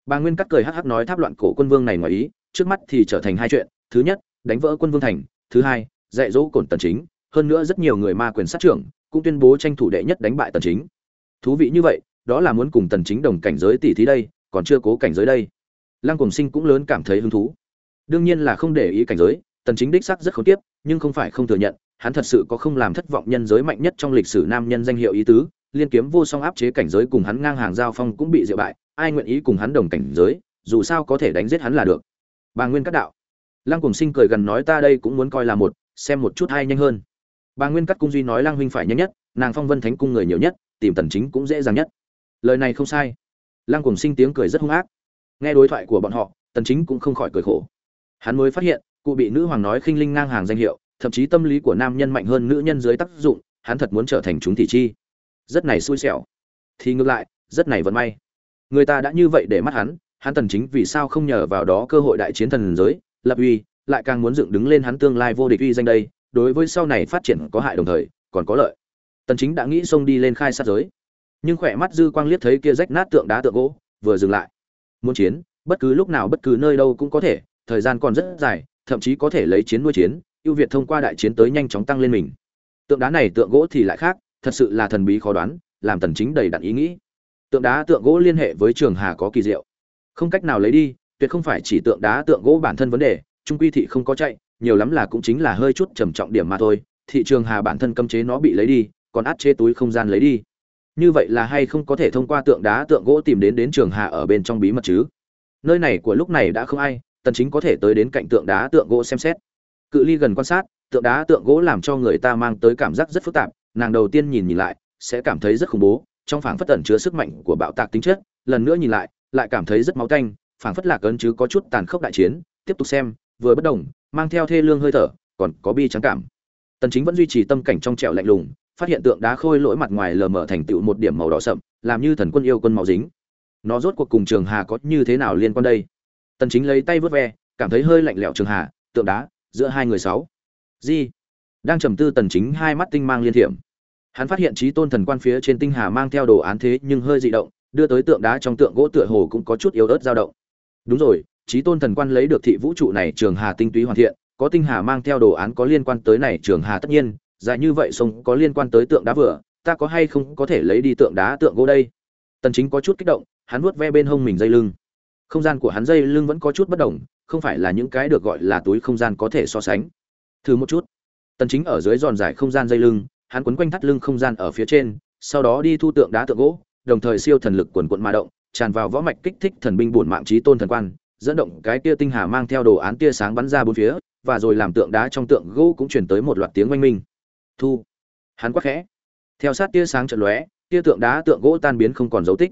Bà nguyên cắt cười hắc hắc nói tháp loạn cổ quân vương này ngoài ý trước mắt thì trở thành hai chuyện, thứ nhất, đánh vỡ quân vương thành, thứ hai, dạy dỗ cổn tần chính, hơn nữa rất nhiều người ma quyền sát trưởng cũng tuyên bố tranh thủ đệ nhất đánh bại tần chính. Thú vị như vậy, đó là muốn cùng tần chính đồng cảnh giới tỷ thí đây, còn chưa cố cảnh giới đây. Lăng cùng sinh cũng lớn cảm thấy hứng thú. Đương nhiên là không để ý cảnh giới, tần chính đích xác rất khó tiếp nhưng không phải không thừa nhận, hắn thật sự có không làm thất vọng nhân giới mạnh nhất trong lịch sử nam nhân danh hiệu ý tứ, liên kiếm vô song áp chế cảnh giới cùng hắn ngang hàng giao phong cũng bị diệu bại, ai nguyện ý cùng hắn đồng cảnh giới, dù sao có thể đánh giết hắn là được bà nguyên cát đạo. Lăng cùng sinh cười gần nói ta đây cũng muốn coi là một, xem một chút hay nhanh hơn. Bà nguyên cát cung duy nói lăng huynh phải nhanh nhất, nàng phong vân thánh cung người nhiều nhất, tìm tần chính cũng dễ dàng nhất. Lời này không sai. Lăng cùng sinh tiếng cười rất hung ác. Nghe đối thoại của bọn họ, tần chính cũng không khỏi cười khổ. Hắn mới phát hiện, cụ bị nữ hoàng nói khinh linh ngang hàng danh hiệu, thậm chí tâm lý của nam nhân mạnh hơn nữ nhân dưới tác dụng, hắn thật muốn trở thành chúng thị chi. Rất này xui xẻo. Thì ngược lại, rất này vẫn may. Người ta đã như vậy để mắt hắn hắn tần chính vì sao không nhờ vào đó cơ hội đại chiến thần giới, lập uy, lại càng muốn dựng đứng lên hắn tương lai vô địch uy danh đây, đối với sau này phát triển có hại đồng thời, còn có lợi. Tần chính đã nghĩ xông đi lên khai sát giới. Nhưng khỏe mắt dư quang liếc thấy kia rách nát tượng đá tượng gỗ, vừa dừng lại. Muốn chiến, bất cứ lúc nào bất cứ nơi đâu cũng có thể, thời gian còn rất dài, thậm chí có thể lấy chiến nuôi chiến, ưu việt thông qua đại chiến tới nhanh chóng tăng lên mình. Tượng đá này tượng gỗ thì lại khác, thật sự là thần bí khó đoán, làm tần chính đầy đặn ý nghĩ. Tượng đá tượng gỗ liên hệ với trường hà có kỳ diệu không cách nào lấy đi, tuyệt không phải chỉ tượng đá tượng gỗ bản thân vấn đề, trung quy thị không có chạy, nhiều lắm là cũng chính là hơi chút trầm trọng điểm mà thôi, thị trường hà bản thân cấm chế nó bị lấy đi, còn át chế túi không gian lấy đi. Như vậy là hay không có thể thông qua tượng đá tượng gỗ tìm đến đến trường hà ở bên trong bí mật chứ? Nơi này của lúc này đã không ai, tần chính có thể tới đến cạnh tượng đá tượng gỗ xem xét. Cự ly gần quan sát, tượng đá tượng gỗ làm cho người ta mang tới cảm giác rất phức tạp, nàng đầu tiên nhìn nhìn lại, sẽ cảm thấy rất khủng bố, trong phảng phất tẩn chứa sức mạnh của bạo tạc tính chất, lần nữa nhìn lại lại cảm thấy rất máu tanh, phảng phất lạc ấn chứ có chút tàn khốc đại chiến, tiếp tục xem, vừa bất động mang theo thê lương hơi thở, còn có bi trắng cảm. Tần chính vẫn duy trì tâm cảnh trong trẻo lạnh lùng, phát hiện tượng đá khôi lỗi mặt ngoài lờ mờ thành tựu một điểm màu đỏ sậm, làm như thần quân yêu quân màu dính. Nó rốt cuộc cùng trường hà có như thế nào liên quan đây? Tần chính lấy tay vớt ve, cảm thấy hơi lạnh lẽo trường hà, tượng đá, giữa hai người sáu. Gì đang trầm tư tần chính hai mắt tinh mang liên thiểm. Hắn phát hiện trí tôn thần quan phía trên tinh hà mang theo đồ án thế nhưng hơi dị động đưa tới tượng đá trong tượng gỗ tựa hồ cũng có chút yếu ớt dao động. Đúng rồi trí tôn thần quan lấy được thị vũ trụ này, trường hà tinh túy hoàn thiện, có tinh hà mang theo đồ án có liên quan tới này, trường hà tất nhiên, dài như vậy sông có liên quan tới tượng đá vừa, ta có hay không có thể lấy đi tượng đá tượng gỗ đây? Tần chính có chút kích động, hắn vuốt ve bên hông mình dây lưng. Không gian của hắn dây lưng vẫn có chút bất đồng, không phải là những cái được gọi là túi không gian có thể so sánh. Thử một chút. Tần chính ở dưới giòn giải không gian dây lưng, hắn quấn quanh thắt lưng không gian ở phía trên, sau đó đi thu tượng đá tượng gỗ đồng thời siêu thần lực quần quận ma động, tràn vào võ mạch kích thích thần binh bổn mạng trí tôn thần quan, dẫn động cái tia tinh hà mang theo đồ án tia sáng bắn ra bốn phía, và rồi làm tượng đá trong tượng gỗ cũng truyền tới một loạt tiếng oanh minh. Thu. Hắn quắc khẽ. Theo sát tia sáng trận lóe, tia tượng đá tượng gỗ tan biến không còn dấu tích.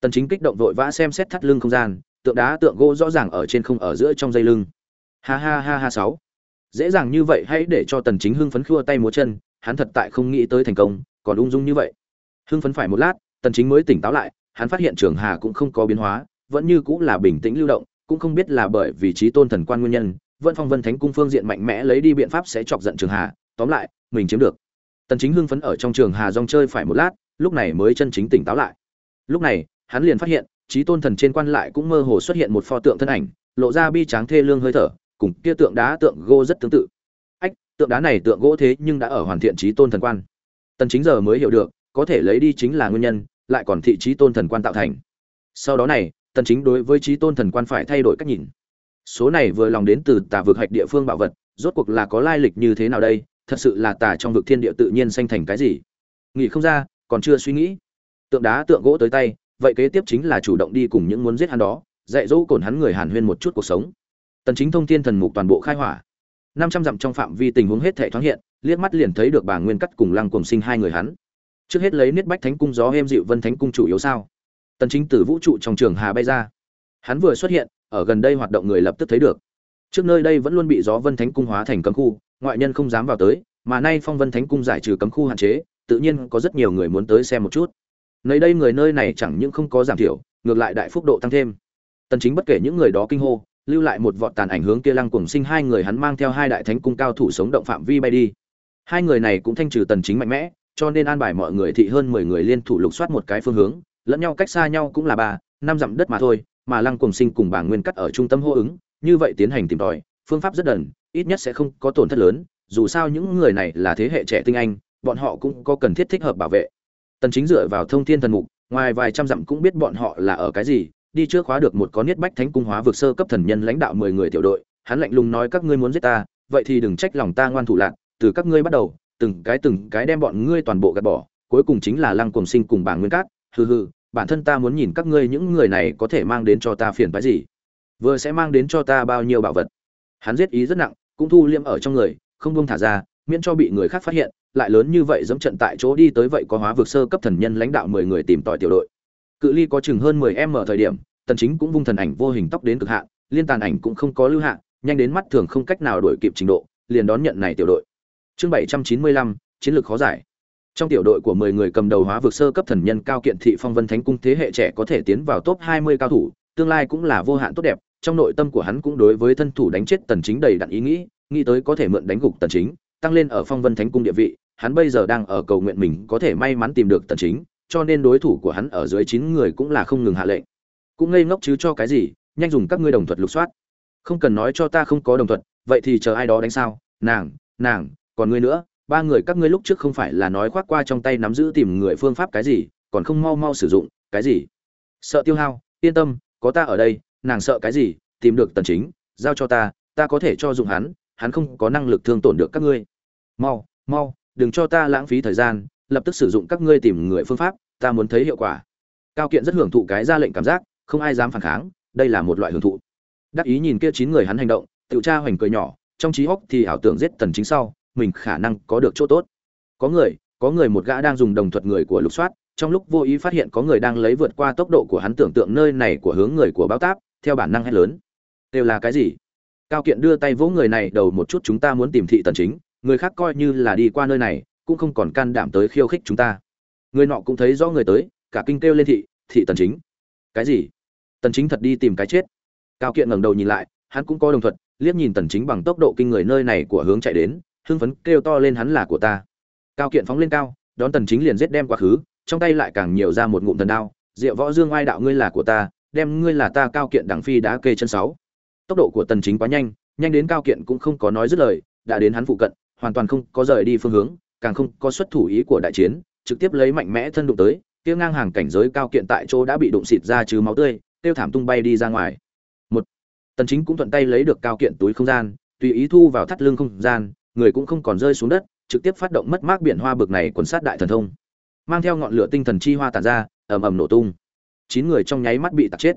Tần chính kích động vội vã xem xét thắt lưng không gian, tượng đá tượng gỗ rõ ràng ở trên không ở giữa trong dây lưng. Ha ha ha ha sáu. Dễ dàng như vậy hãy để cho tần chính hưng phấn khua tay múa chân, hắn thật tại không nghĩ tới thành công, còn ung dung như vậy. Hưng phấn phải một lát tần chính mới tỉnh táo lại, hắn phát hiện trường hà cũng không có biến hóa, vẫn như cũng là bình tĩnh lưu động, cũng không biết là bởi vì trí tôn thần quan nguyên nhân, vẫn phong vân thánh cung phương diện mạnh mẽ lấy đi biện pháp sẽ chọc giận trường hà, tóm lại, mình chiếm được. Tần chính hưng phấn ở trong trường hà rong chơi phải một lát, lúc này mới chân chính tỉnh táo lại. Lúc này, hắn liền phát hiện, trí tôn thần trên quan lại cũng mơ hồ xuất hiện một pho tượng thân ảnh, lộ ra bi tráng thê lương hơi thở, cùng kia tượng đá tượng gỗ rất tương tự. Ách, tượng đá này tượng gỗ thế nhưng đã ở hoàn thiện trí tôn thần quan. Tần chính giờ mới hiểu được, có thể lấy đi chính là nguyên nhân lại còn thị trí tôn thần quan tạo thành. Sau đó này, tần chính đối với trí tôn thần quan phải thay đổi cách nhìn. Số này vừa lòng đến từ tà vực hạch địa phương bảo vật, rốt cuộc là có lai lịch như thế nào đây? Thật sự là tà trong vực thiên địa tự nhiên sanh thành cái gì? Nghĩ không ra, còn chưa suy nghĩ. Tượng đá tượng gỗ tới tay, vậy kế tiếp chính là chủ động đi cùng những muốn giết hắn đó, dạy dỗ cổn hắn người hàn huyên một chút cuộc sống. Tần chính thông thiên thần mục toàn bộ khai hỏa. 500 dặm trong phạm vi tình huống hết thảy thoáng hiện, liếc mắt liền thấy được bà nguyên cắt cùng lăng cùng sinh hai người hắn trước hết lấy niết bách thánh cung gió êm dịu vân thánh cung chủ yếu sao? Tần chính từ vũ trụ trong trường hà bay ra. Hắn vừa xuất hiện, ở gần đây hoạt động người lập tức thấy được. Trước nơi đây vẫn luôn bị gió vân thánh cung hóa thành cấm khu, ngoại nhân không dám vào tới, mà nay phong vân thánh cung giải trừ cấm khu hạn chế, tự nhiên có rất nhiều người muốn tới xem một chút. Nơi đây người nơi này chẳng những không có giảm thiểu, ngược lại đại phúc độ tăng thêm. Tần chính bất kể những người đó kinh hô, lưu lại một vọt tàn ảnh hướng kia lăng cuồng sinh hai người hắn mang theo hai đại thánh cung cao thủ sống động phạm vi bay đi. Hai người này cũng thanh trừ tần chính mạnh mẽ cho nên an bài mọi người thị hơn 10 người liên thủ lục soát một cái phương hướng lẫn nhau cách xa nhau cũng là ba năm dặm đất mà thôi mà lăng cuồng sinh cùng bảng nguyên cắt ở trung tâm hô ứng như vậy tiến hành tìm tòi phương pháp rất đần ít nhất sẽ không có tổn thất lớn dù sao những người này là thế hệ trẻ tinh anh bọn họ cũng có cần thiết thích hợp bảo vệ. Tần chính dựa vào thông thiên thần mục ngoài vài trăm dặm cũng biết bọn họ là ở cái gì đi trước khóa được một có niết bách thánh cung hóa vực sơ cấp thần nhân lãnh đạo 10 người tiểu đội hắn lạnh lùng nói các ngươi muốn giết ta vậy thì đừng trách lòng ta ngoan thủ lạn, từ các ngươi bắt đầu từng cái từng cái đem bọn ngươi toàn bộ gạt bỏ, cuối cùng chính là lăng cuồng sinh cùng bảng nguyên cát. Hừ hừ, bản thân ta muốn nhìn các ngươi những người này có thể mang đến cho ta phiền phái gì? Vừa sẽ mang đến cho ta bao nhiêu bảo vật? Hắn giết ý rất nặng, cũng thu liêm ở trong người, không buông thả ra, miễn cho bị người khác phát hiện, lại lớn như vậy dẫm trận tại chỗ đi tới vậy có hóa vực sơ cấp thần nhân lãnh đạo mười người tìm tòi tiểu đội. Cự ly có chừng hơn mười m thời điểm, tần chính cũng vung thần ảnh vô hình tóc đến cực hạn, liên tàn ảnh cũng không có lưu hạn nhanh đến mắt thường không cách nào đuổi kịp trình độ, liền đón nhận này tiểu đội chương 795, chiến lược khó giải. Trong tiểu đội của 10 người cầm đầu hóa vực sơ cấp thần nhân cao kiện thị phong vân thánh cung thế hệ trẻ có thể tiến vào top 20 cao thủ tương lai cũng là vô hạn tốt đẹp trong nội tâm của hắn cũng đối với thân thủ đánh chết tần chính đầy đặn ý nghĩ nghĩ tới có thể mượn đánh gục tần chính tăng lên ở phong vân thánh cung địa vị hắn bây giờ đang ở cầu nguyện mình có thể may mắn tìm được tần chính cho nên đối thủ của hắn ở dưới 9 người cũng là không ngừng hạ lệnh. Cũng ngây ngốc chứ cho cái gì nhanh dùng các ngươi đồng thuật lục soát. Không cần nói cho ta không có đồng thuật vậy thì chờ ai đó đánh sao? Nàng nàng còn ngươi nữa, ba người các ngươi lúc trước không phải là nói khoác qua trong tay nắm giữ tìm người phương pháp cái gì, còn không mau mau sử dụng, cái gì? Sợ tiêu hao, yên tâm, có ta ở đây, nàng sợ cái gì, tìm được tần chính, giao cho ta ta có thể cho dùng hắn hắn không có năng lực thương tổn được các ngươi. Mau mau, đừng cho ta lãng phí thời gian, lập tức sử dụng các ngươi tìm người phương pháp, ta muốn thấy hiệu quả. Cao kiện rất hưởng thụ cái ra lệnh cảm giác, không ai dám phản kháng, đây là một loại hưởng thụ. Đắc ý nhìn kia chín người hắn hành động tự tra hoành cười nhỏ, trong trí óc thì ảo tưởng giết tần chính sau mình khả năng có được chỗ tốt. Có người có người một gã đang dùng đồng thuật người của lục soát, trong lúc vô ý phát hiện có người đang lấy vượt qua tốc độ của hắn tưởng tượng nơi này của hướng người của báo táp, theo bản năng hét lớn. Đều là cái gì? Cao kiện đưa tay vỗ người này đầu một chút, chúng ta muốn tìm thị tần chính, người khác coi như là đi qua nơi này, cũng không còn can đảm tới khiêu khích chúng ta. Người nọ cũng thấy rõ người tới, cả kinh kêu lên thị thị tần chính. Cái gì? Tần chính thật đi tìm cái chết. Cao kiện ngẩng đầu nhìn lại, hắn cũng có đồng thuận liếc nhìn tần chính bằng tốc độ kinh người nơi này của hướng chạy đến hưng phấn kêu to lên hắn là của ta. Cao kiện phóng lên cao, đón tần chính liền giết đem quá khứ, trong tay lại càng nhiều ra một ngụm thần đao. Diệu võ dương oai đạo ngươi là của ta, đem ngươi là ta cao kiện đẳng phi đã kê chân sáu. Tốc độ của tần chính quá nhanh nhanh đến cao kiện cũng không có nói dứt lời, đã đến hắn phụ cận, hoàn toàn không có rời đi phương hướng, càng không có xuất thủ ý của đại chiến, trực tiếp lấy mạnh mẽ thân đụng tới, kia ngang hàng cảnh giới cao kiện tại chỗ đã bị đụng xịt ra chứ máu tươi, tiêu thảm tung bay đi ra ngoài. Một, tần chính cũng thuận tay lấy được cao kiện túi không gian, tùy ý thu vào thắt lưng không gian người cũng không còn rơi xuống đất, trực tiếp phát động mất mát biển hoa bực này quần sát đại thần thông. Mang theo ngọn lửa tinh thần chi hoa tản ra, ầm ầm nổ tung. Chín người trong nháy mắt bị tạt chết.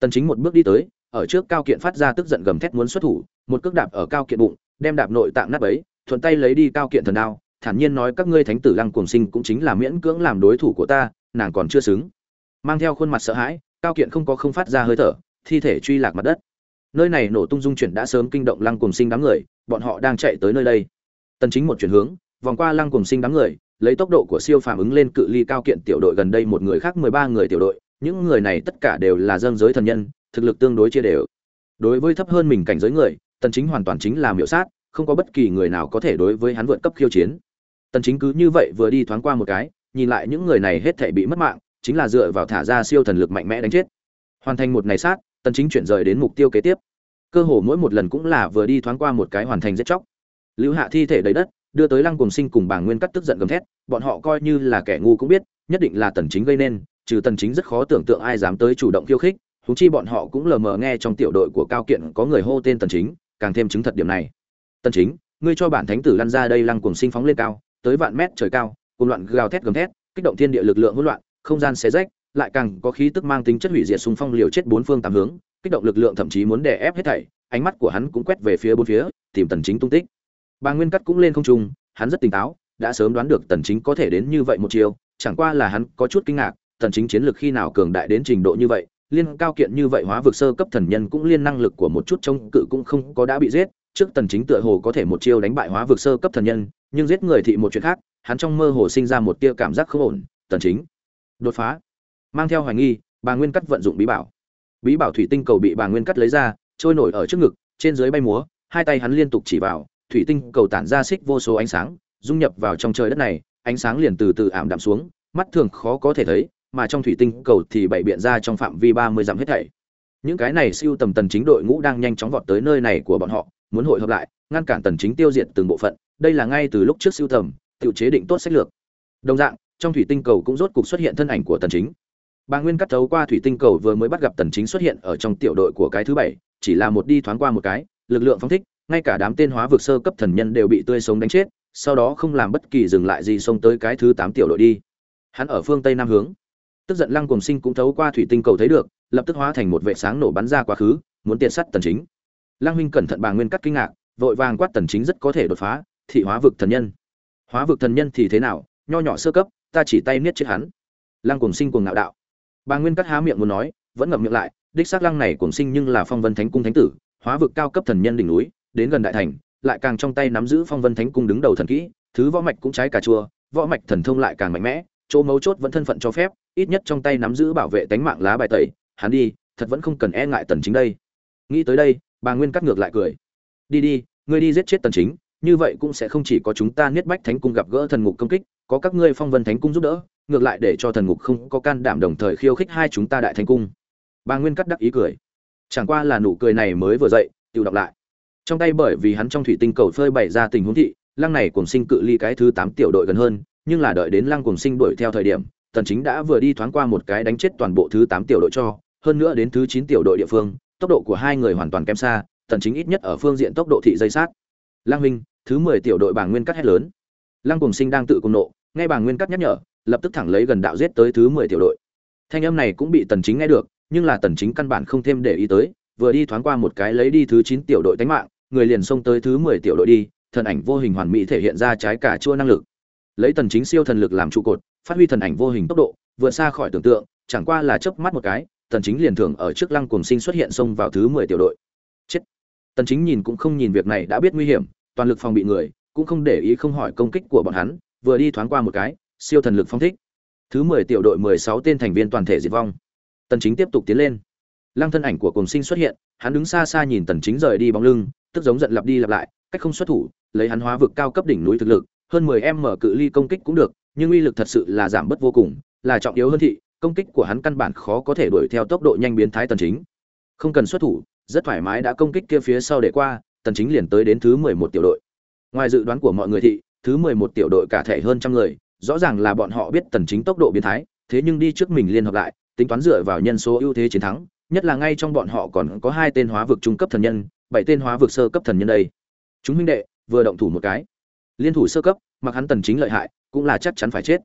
Tần chính một bước đi tới, ở trước cao kiện phát ra tức giận gầm thét muốn xuất thủ, một cước đạp ở cao kiện bụng, đem đạp nội tạng nát ấy thuận tay lấy đi cao kiện thần đao, thản nhiên nói các ngươi thánh tử lăng cuồng sinh cũng chính là miễn cưỡng làm đối thủ của ta, nàng còn chưa xứng. Mang theo khuôn mặt sợ hãi, cao kiện không có không phát ra hơi thở, thi thể truy lạc mặt đất. Nơi này nổ tung dung chuyển đã sớm kinh động lăng cuồng sinh đám người bọn họ đang chạy tới nơi đây. Tần chính một chuyển hướng, vòng qua lăng cuồng sinh đám người, lấy tốc độ của siêu phàm ứng lên cự ly cao kiện tiểu đội gần đây một người khác 13 người tiểu đội, những người này tất cả đều là dân giới thần nhân, thực lực tương đối chia đều. Đối với thấp hơn mình cảnh giới người, tần chính hoàn toàn chính là miểu sát, không có bất kỳ người nào có thể đối với hắn vượt cấp khiêu chiến. Tần chính cứ như vậy vừa đi thoáng qua một cái, nhìn lại những người này hết thảy bị mất mạng, chính là dựa vào thả ra siêu thần lực mạnh mẽ đánh chết. Hoàn thành một ngày sát, tần chính chuyển rời đến mục tiêu kế tiếp cơ hồ mỗi một lần cũng là vừa đi thoáng qua một cái hoàn thành giết chóc. Lưu hạ thi thể đầy đất, đưa tới lăng cùng sinh cùng bà nguyên cắt tức giận gầm thét, bọn họ coi như là kẻ ngu cũng biết, nhất định là tần chính gây nên, trừ tần chính rất khó tưởng tượng ai dám tới chủ động khiêu khích, huống chi bọn họ cũng lờ mờ nghe trong tiểu đội của cao kiện có người hô tên tần chính, càng thêm chứng thật điểm này. Tần chính, ngươi cho bản thánh tử lăn ra đây lăng cùng sinh phóng lên cao, tới vạn mét trời cao cùng loạn gào thét gầm thét, kích động thiên địa lực lượng hỗn loạn, không gian xé rách, lại càng có khí tức mang tính chất hủy diệt xung phong liều chết bốn phương tám hướng kích động lực lượng thậm chí muốn đè ép hết thảy, ánh mắt của hắn cũng quét về phía bốn phía, tìm tần chính tung tích. Bà nguyên cắt cũng lên không trung, hắn rất tỉnh táo, đã sớm đoán được tần chính có thể đến như vậy một chiều chẳng qua là hắn có chút kinh ngạc, tần chính chiến lược khi nào cường đại đến trình độ như vậy, liên cao kiện như vậy hóa vực sơ cấp thần nhân cũng liên năng lực của một chút trông cự cũng không có đã bị giết, trước tần chính tựa hồ có thể một chiêu đánh bại hóa vực sơ cấp thần nhân, nhưng giết người thị một chuyện khác, hắn trong mơ hồ sinh ra một tia cảm giác không ổn, tần chính, đột phá. Mang theo hoài nghi, bà nguyên cắt vận dụng bí bảo bí bảo thủy tinh cầu bị bà nguyên cắt lấy ra, trôi nổi ở trước ngực, trên dưới bay múa, hai tay hắn liên tục chỉ vào, thủy tinh cầu tản ra xích vô số ánh sáng, dung nhập vào trong trời đất này, ánh sáng liền từ từ ảm đạm xuống, mắt thường khó có thể thấy, mà trong thủy tinh cầu thì bảy biện ra trong phạm vi ba mươi dặm hết thảy. Những cái này siêu tầm tần chính đội ngũ đang nhanh chóng vọt tới nơi này của bọn họ, muốn hội hợp lại, ngăn cản tần chính tiêu diệt từng bộ phận, đây là ngay từ lúc trước siêu tầm, tự chế định tốt sách lược. Đồng dạng, trong thủy tinh cầu cũng rốt cục xuất hiện thân ảnh của tần chính bà nguyên cắt thấu qua thủy tinh cầu vừa mới bắt gặp tần chính xuất hiện ở trong tiểu đội của cái thứ bảy, chỉ là một đi thoáng qua một cái, lực lượng phóng thích, ngay cả đám tên hóa vực sơ cấp thần nhân đều bị tươi sống đánh chết, sau đó không làm bất kỳ dừng lại gì xông tới cái thứ tám tiểu đội đi. Hắn ở phương tây nam hướng. Tức giận lăng cùng sinh cũng thấu qua thủy tinh cầu thấy được, lập tức hóa thành một vệ sáng nổ bắn ra quá khứ, muốn tiện sắt tần chính. Lăng huynh cẩn thận bà nguyên cắt kinh ngạc, vội vàng quát tần chính rất có thể đột phá, thị hóa vực thần nhân. Hóa vực thần nhân thì thế nào, nho nhỏ sơ cấp, ta chỉ tay niết chết hắn. Lăng cùng sinh cuồng ngạo đạo bà nguyên cắt há miệng muốn nói, vẫn ngậm miệng lại, đích xác lăng này cùng sinh nhưng là phong vân thánh cung thánh tử, hóa vực cao cấp thần nhân đỉnh núi, đến gần đại thành, lại càng trong tay nắm giữ phong vân thánh cung đứng đầu thần kỹ, thứ võ mạch cũng trái cà chua, võ mạch thần thông lại càng mạnh mẽ, chỗ mấu chốt vẫn thân phận cho phép, ít nhất trong tay nắm giữ bảo vệ tánh mạng lá bài tẩy, hắn đi, thật vẫn không cần e ngại tần chính đây. Nghĩ tới đây, bà nguyên cắt ngược lại cười. Đi đi, ngươi đi giết chết tần chính, như vậy cũng sẽ không chỉ có chúng ta niết bách thánh cung gặp gỡ thần ngục công kích, có các ngươi phong vân thánh cung giúp đỡ ngược lại để cho thần ngục không có can đảm đồng thời khiêu khích hai chúng ta đại thành cung. Bà nguyên cắt đắc ý cười. Chẳng qua là nụ cười này mới vừa dậy tự đọc lại. Trong tay bởi vì hắn trong thủy tinh cầu phơi bày ra tình huống thị, lăng này cùng sinh cự ly cái thứ tám tiểu đội gần hơn, nhưng là đợi đến lăng cùng sinh đuổi theo thời điểm tần chính đã vừa đi thoáng qua một cái đánh chết toàn bộ thứ 8 tiểu đội cho, hơn nữa đến thứ 9 tiểu đội địa phương, tốc độ của hai người hoàn toàn kém xa tần chính ít nhất ở phương diện tốc độ thị dây sát. Lăng minh thứ 10 tiểu đội bảng nguyên cắt hết lớn. Lăng cùng sinh đang tự cùng nộ, nghe bảng nguyên cắt nhắc nhở lập tức thẳng lấy gần đạo giết tới thứ 10 tiểu đội. Thanh âm này cũng bị tần chính nghe được, nhưng là tần chính căn bản không thêm để ý tới, vừa đi thoáng qua một cái lấy đi thứ 9 tiểu đội tánh mạng, người liền xông tới thứ 10 tiểu đội đi, thần ảnh vô hình hoàn mỹ thể hiện ra trái cả chua năng lực. Lấy tần chính siêu thần lực làm trụ cột, phát huy thần ảnh vô hình tốc độ, vượt xa khỏi tưởng tượng, chẳng qua là chớp mắt một cái, tần chính liền thưởng ở trước lăng cuồng sinh xuất hiện xông vào thứ 10 tiểu đội. Chết. Tần chính nhìn cũng không nhìn việc này đã biết nguy hiểm, toàn lực phòng bị người, cũng không để ý không hỏi công kích của bọn hắn, vừa đi thoáng qua một cái siêu thần lực phong thích. Thứ 10 tiểu đội 16 tên thành viên toàn thể diệt vong. Tần chính tiếp tục tiến lên. Lăng thân ảnh của cùng sinh xuất hiện, hắn đứng xa xa nhìn tần chính rời đi bóng lưng, tức giống giận lặp đi lặp lại, cách không xuất thủ, lấy hắn hóa vực cao cấp đỉnh núi thực lực, hơn 10 em mở cự ly công kích cũng được, nhưng uy lực thật sự là giảm bớt vô cùng, là trọng yếu hơn thị, công kích của hắn căn bản khó có thể đuổi theo tốc độ nhanh biến thái tần chính. Không cần xuất thủ, rất thoải mái đã công kích kia phía sau để qua, tần chính liền tới đến thứ 11 tiểu đội. Ngoài dự đoán của mọi người thị, thứ 11 tiểu đội cả thể hơn trăm người rõ ràng là bọn họ biết tần chính tốc độ biến thái, thế nhưng đi trước mình liên hợp lại, tính toán dựa vào nhân số ưu thế chiến thắng, nhất là ngay trong bọn họ còn có hai tên hóa vực trung cấp thần nhân, bảy tên hóa vực sơ cấp thần nhân đây. Chúng huynh đệ, vừa động thủ một cái. Liên thủ sơ cấp, mặc hắn tần chính lợi hại, cũng là chắc chắn phải chết.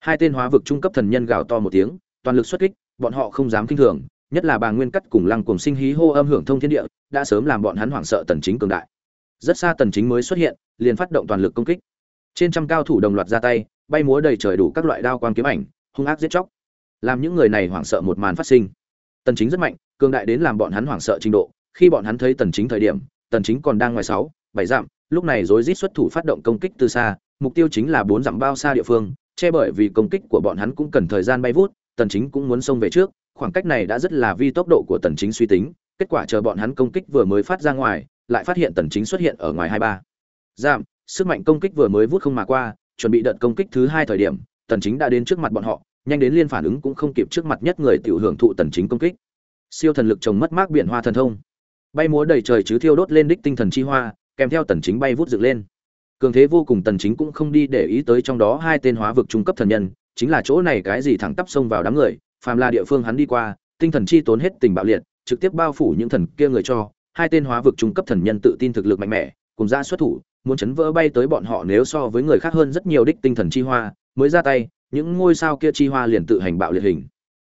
Hai tên hóa vực trung cấp thần nhân gào to một tiếng, toàn lực xuất kích, bọn họ không dám kinh thường, nhất là bà nguyên cắt cùng lăng cùng sinh hí hô âm hưởng thông thiên địa, đã sớm làm bọn hắn hoảng sợ tần chính cường đại. Rất xa tần chính mới xuất hiện, liền phát động toàn lực công kích. Trên trăm cao thủ đồng loạt ra tay bay múa đầy trời đủ các loại đao quang kiếm ảnh, hung ác giết chóc. Làm những người này hoảng sợ một màn phát sinh. Tần chính rất mạnh, cường đại đến làm bọn hắn hoảng sợ trình độ. Khi bọn hắn thấy tần chính thời điểm, tần chính còn đang ngoài sáu, bảy dặm, lúc này rối rít xuất thủ phát động công kích từ xa. Mục tiêu chính là bốn dặm bao xa địa phương, che bởi vì công kích của bọn hắn cũng cần thời gian bay vút, tần chính cũng muốn xông về trước. Khoảng cách này đã rất là vi tốc độ của tần chính suy tính, kết quả chờ bọn hắn công kích vừa mới phát ra ngoài, lại phát hiện tần chính xuất hiện ở ngoài hai ba. Giảm sức mạnh công kích vừa mới vút không mà qua chuẩn bị đợt công kích thứ hai thời điểm, tần chính đã đến trước mặt bọn họ, nhanh đến liên phản ứng cũng không kịp trước mặt nhất người tiểu hưởng thụ tần chính công kích. Siêu thần lực trồng mất mát biển hoa thần thông. Bay múa đầy trời chứ thiêu đốt lên đích tinh thần chi hoa, kèm theo tần chính bay vút dựng lên. Cường thế vô cùng tần chính cũng không đi để ý tới trong đó hai tên hóa vực trung cấp thần nhân, chính là chỗ này cái gì thẳng tắp xông vào đám người, phàm là địa phương hắn đi qua, tinh thần chi tốn hết tình bạo liệt, trực tiếp bao phủ những thần kia người cho, hai tên hóa vực trung cấp thần nhân tự tin thực lực mạnh mẽ, cùng ra xuất thủ muốn chấn vỡ bay tới bọn họ nếu so với người khác hơn rất nhiều đích tinh thần chi hoa, mới ra tay, những ngôi sao kia chi hoa liền tự hành bạo liệt hình.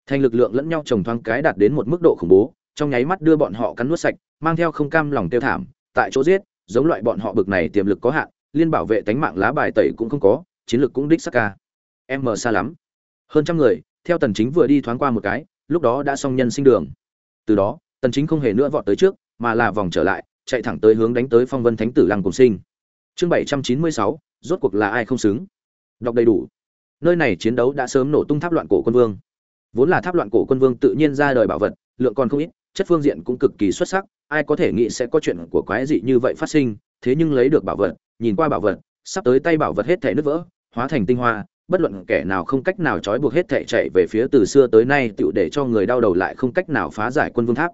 Thành lực lượng lẫn nhau trồng thoáng cái đạt đến một mức độ khủng bố, trong nháy mắt đưa bọn họ cắn nuốt sạch, mang theo không cam lòng tiêu thảm, tại chỗ giết, giống loại bọn họ bực này tiềm lực có hạn, liên bảo vệ tánh mạng lá bài tẩy cũng không có, chiến lược cũng đích sắc ca. Em mờ xa lắm. Hơn trăm người, theo tần chính vừa đi thoáng qua một cái, lúc đó đã xong nhân sinh đường. Từ đó, tần chính không hề nữa vọt tới trước, mà là vòng trở lại, chạy thẳng tới hướng đánh tới phong vân thánh tử lăng cùng sinh chương bảy trăm chín mươi sáu, rốt cuộc là ai không xứng? Đọc đầy đủ. Nơi này chiến đấu đã sớm nổ tung tháp loạn cổ quân vương. Vốn là tháp loạn cổ quân vương tự nhiên ra đời bảo vật, lượng còn không ít, chất phương diện cũng cực kỳ xuất sắc, ai có thể nghĩ sẽ có chuyện của quái dị như vậy phát sinh, thế nhưng lấy được bảo vật, nhìn qua bảo vật, sắp tới tay bảo vật hết thể nứt vỡ, hóa thành tinh hoa, bất luận kẻ nào không cách nào trói buộc hết thể chạy về phía từ xưa tới nay tựu để cho người đau đầu lại không cách nào phá giải quân vương tháp.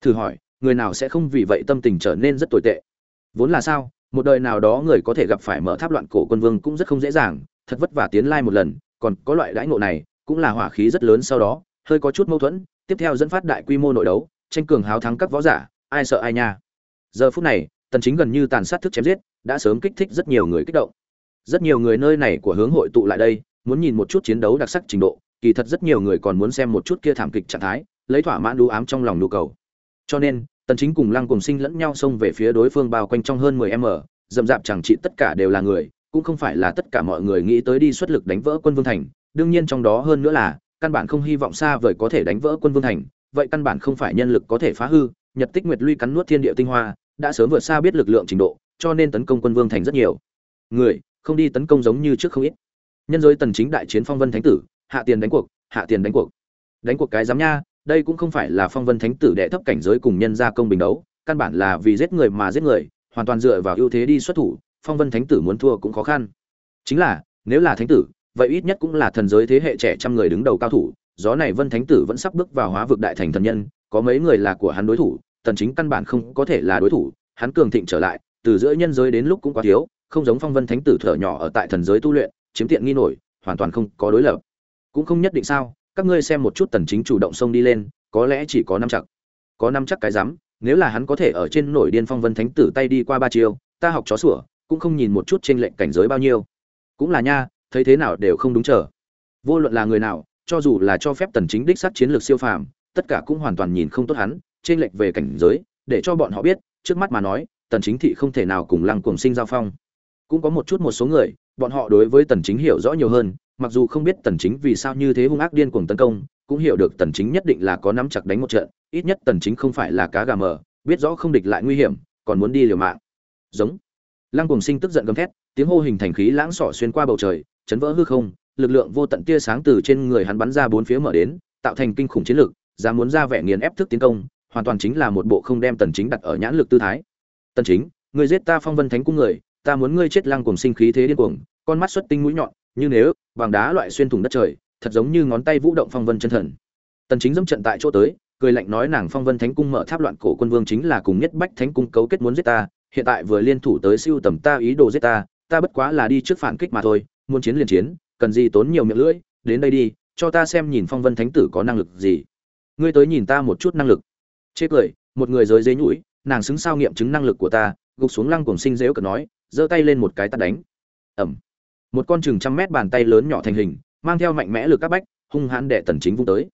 Thử hỏi, người nào sẽ không vì vậy tâm tình trở nên rất tồi tệ? Vốn là sao? Một đời nào đó người có thể gặp phải mở tháp loạn cổ quân vương cũng rất không dễ dàng, thật vất vả tiến lai một lần, còn có loại đãi ngộ này cũng là hỏa khí rất lớn sau đó, hơi có chút mâu thuẫn, tiếp theo dẫn phát đại quy mô nội đấu, tranh cường háo thắng các võ giả, ai sợ ai nha. Giờ phút này, tần chính gần như tàn sát thức chém giết, đã sớm kích thích rất nhiều người kích động. Rất nhiều người nơi này của hướng hội tụ lại đây, muốn nhìn một chút chiến đấu đặc sắc trình độ, kỳ thật rất nhiều người còn muốn xem một chút kia thảm kịch trạng thái, lấy thỏa mãn đú ám trong lòng nhu cầu. Cho nên tần chính cùng lăng cùng sinh lẫn nhau xông về phía đối phương bao quanh trong hơn 10 m dậm dạp chẳng trị tất cả đều là người, cũng không phải là tất cả mọi người nghĩ tới đi xuất lực đánh vỡ quân vương thành. Đương nhiên trong đó hơn nữa là, căn bản không hy vọng xa vời có thể đánh vỡ quân vương thành, vậy căn bản không phải nhân lực có thể phá hư. Nhật tích nguyệt luy cắn nuốt thiên địa tinh hoa, đã sớm vượt xa biết lực lượng trình độ, cho nên tấn công quân vương thành rất nhiều. Người, không đi tấn công giống như trước không ít. Nhân giới tần chính đại chiến phong vân thánh tử, hạ tiền đánh cuộc, hạ tiền đánh cuộc. Đánh cuộc cái dám nha đây cũng không phải là phong vân thánh tử đệ thấp cảnh giới cùng nhân gia công bình đấu, căn bản là vì giết người mà giết người, hoàn toàn dựa vào ưu thế đi xuất thủ, phong vân thánh tử muốn thua cũng khó khăn. Chính là, nếu là thánh tử, vậy ít nhất cũng là thần giới thế hệ trẻ trăm người đứng đầu cao thủ, gió này vân thánh tử vẫn sắp bước vào hóa vực đại thành thần nhân, có mấy người là của hắn đối thủ, tần chính căn bản không có thể là đối thủ, hắn cường thịnh trở lại, từ giữa nhân giới đến lúc cũng quá thiếu, không giống phong vân thánh tử thở nhỏ ở tại thần giới tu luyện, chiếm tiện nghi nổi, hoàn toàn không có đối lập. Cũng không nhất định sao các ngươi xem một chút tần chính chủ động xông đi lên, có lẽ chỉ có năm chắc. Có năm chắc cái dám nếu là hắn có thể ở trên nổi điên phong vân thánh tử tay đi qua ba chiêu, ta học chó sủa, cũng không nhìn một chút trên lệnh cảnh giới bao nhiêu. Cũng là nha, thấy thế nào đều không đúng trở vô luận là người nào, cho dù là cho phép tần chính đích sát chiến lược siêu phàm, tất cả cũng hoàn toàn nhìn không tốt hắn trên lệnh về cảnh giới, để cho bọn họ biết, trước mắt mà nói, tần chính thị không thể nào cùng lăng cuồng sinh giao phong cũng có một chút một số người, bọn họ đối với tần chính hiểu rõ nhiều hơn, mặc dù không biết tần chính vì sao như thế hung ác điên cuồng tấn công, cũng hiểu được tần chính nhất định là có nắm chặt đánh một trận, ít nhất tần chính không phải là cá gà mờ, biết rõ không địch lại nguy hiểm, còn muốn đi liều mạng. Giống. Lăng cuồng sinh tức giận gầm thét, tiếng hô hình thành khí lãng sỏ xuyên qua bầu trời, chấn vỡ hư không, lực lượng vô tận tia sáng từ trên người hắn bắn ra bốn phía mở đến, tạo thành kinh khủng chiến lực dám muốn ra vẻ nghiền ép thức tiến công, hoàn toàn chính là một bộ không đem tần chính đặt ở nhãn lực tư thái. Tần chính người giết ta phong vân thánh cung người ta muốn ngươi chết lăng cùng sinh khí thế điên cuồng, con mắt xuất tinh mũi nhọn, như nếu bằng đá loại xuyên thủng đất trời, thật giống như ngón tay vũ động phong vân chân thần. Tần chính dẫm trận tại chỗ tới, cười lạnh nói nàng phong vân thánh cung mở tháp loạn cổ quân vương chính là cùng nhất bách thánh cung cấu kết muốn giết ta, hiện tại vừa liên thủ tới siêu tầm ta ý đồ giết ta ta bất quá là đi trước phản kích mà thôi, muốn chiến liền chiến, cần gì tốn nhiều miệng lưỡi, đến đây đi, cho ta xem nhìn phong vân thánh tử có năng lực gì. Ngươi tới nhìn ta một chút năng lực. Chê cười, một người giới dế nhũi, nàng xứng sao nghiệm chứng năng lực của ta, gục xuống lăng cùng sinh dếu cợt nói giơ tay lên một cái tát đánh. Ẩm một con chừng trăm mét bàn tay lớn nhỏ thành hình, mang theo mạnh mẽ lực các bách, hung hãn đệ tần chính vung tới.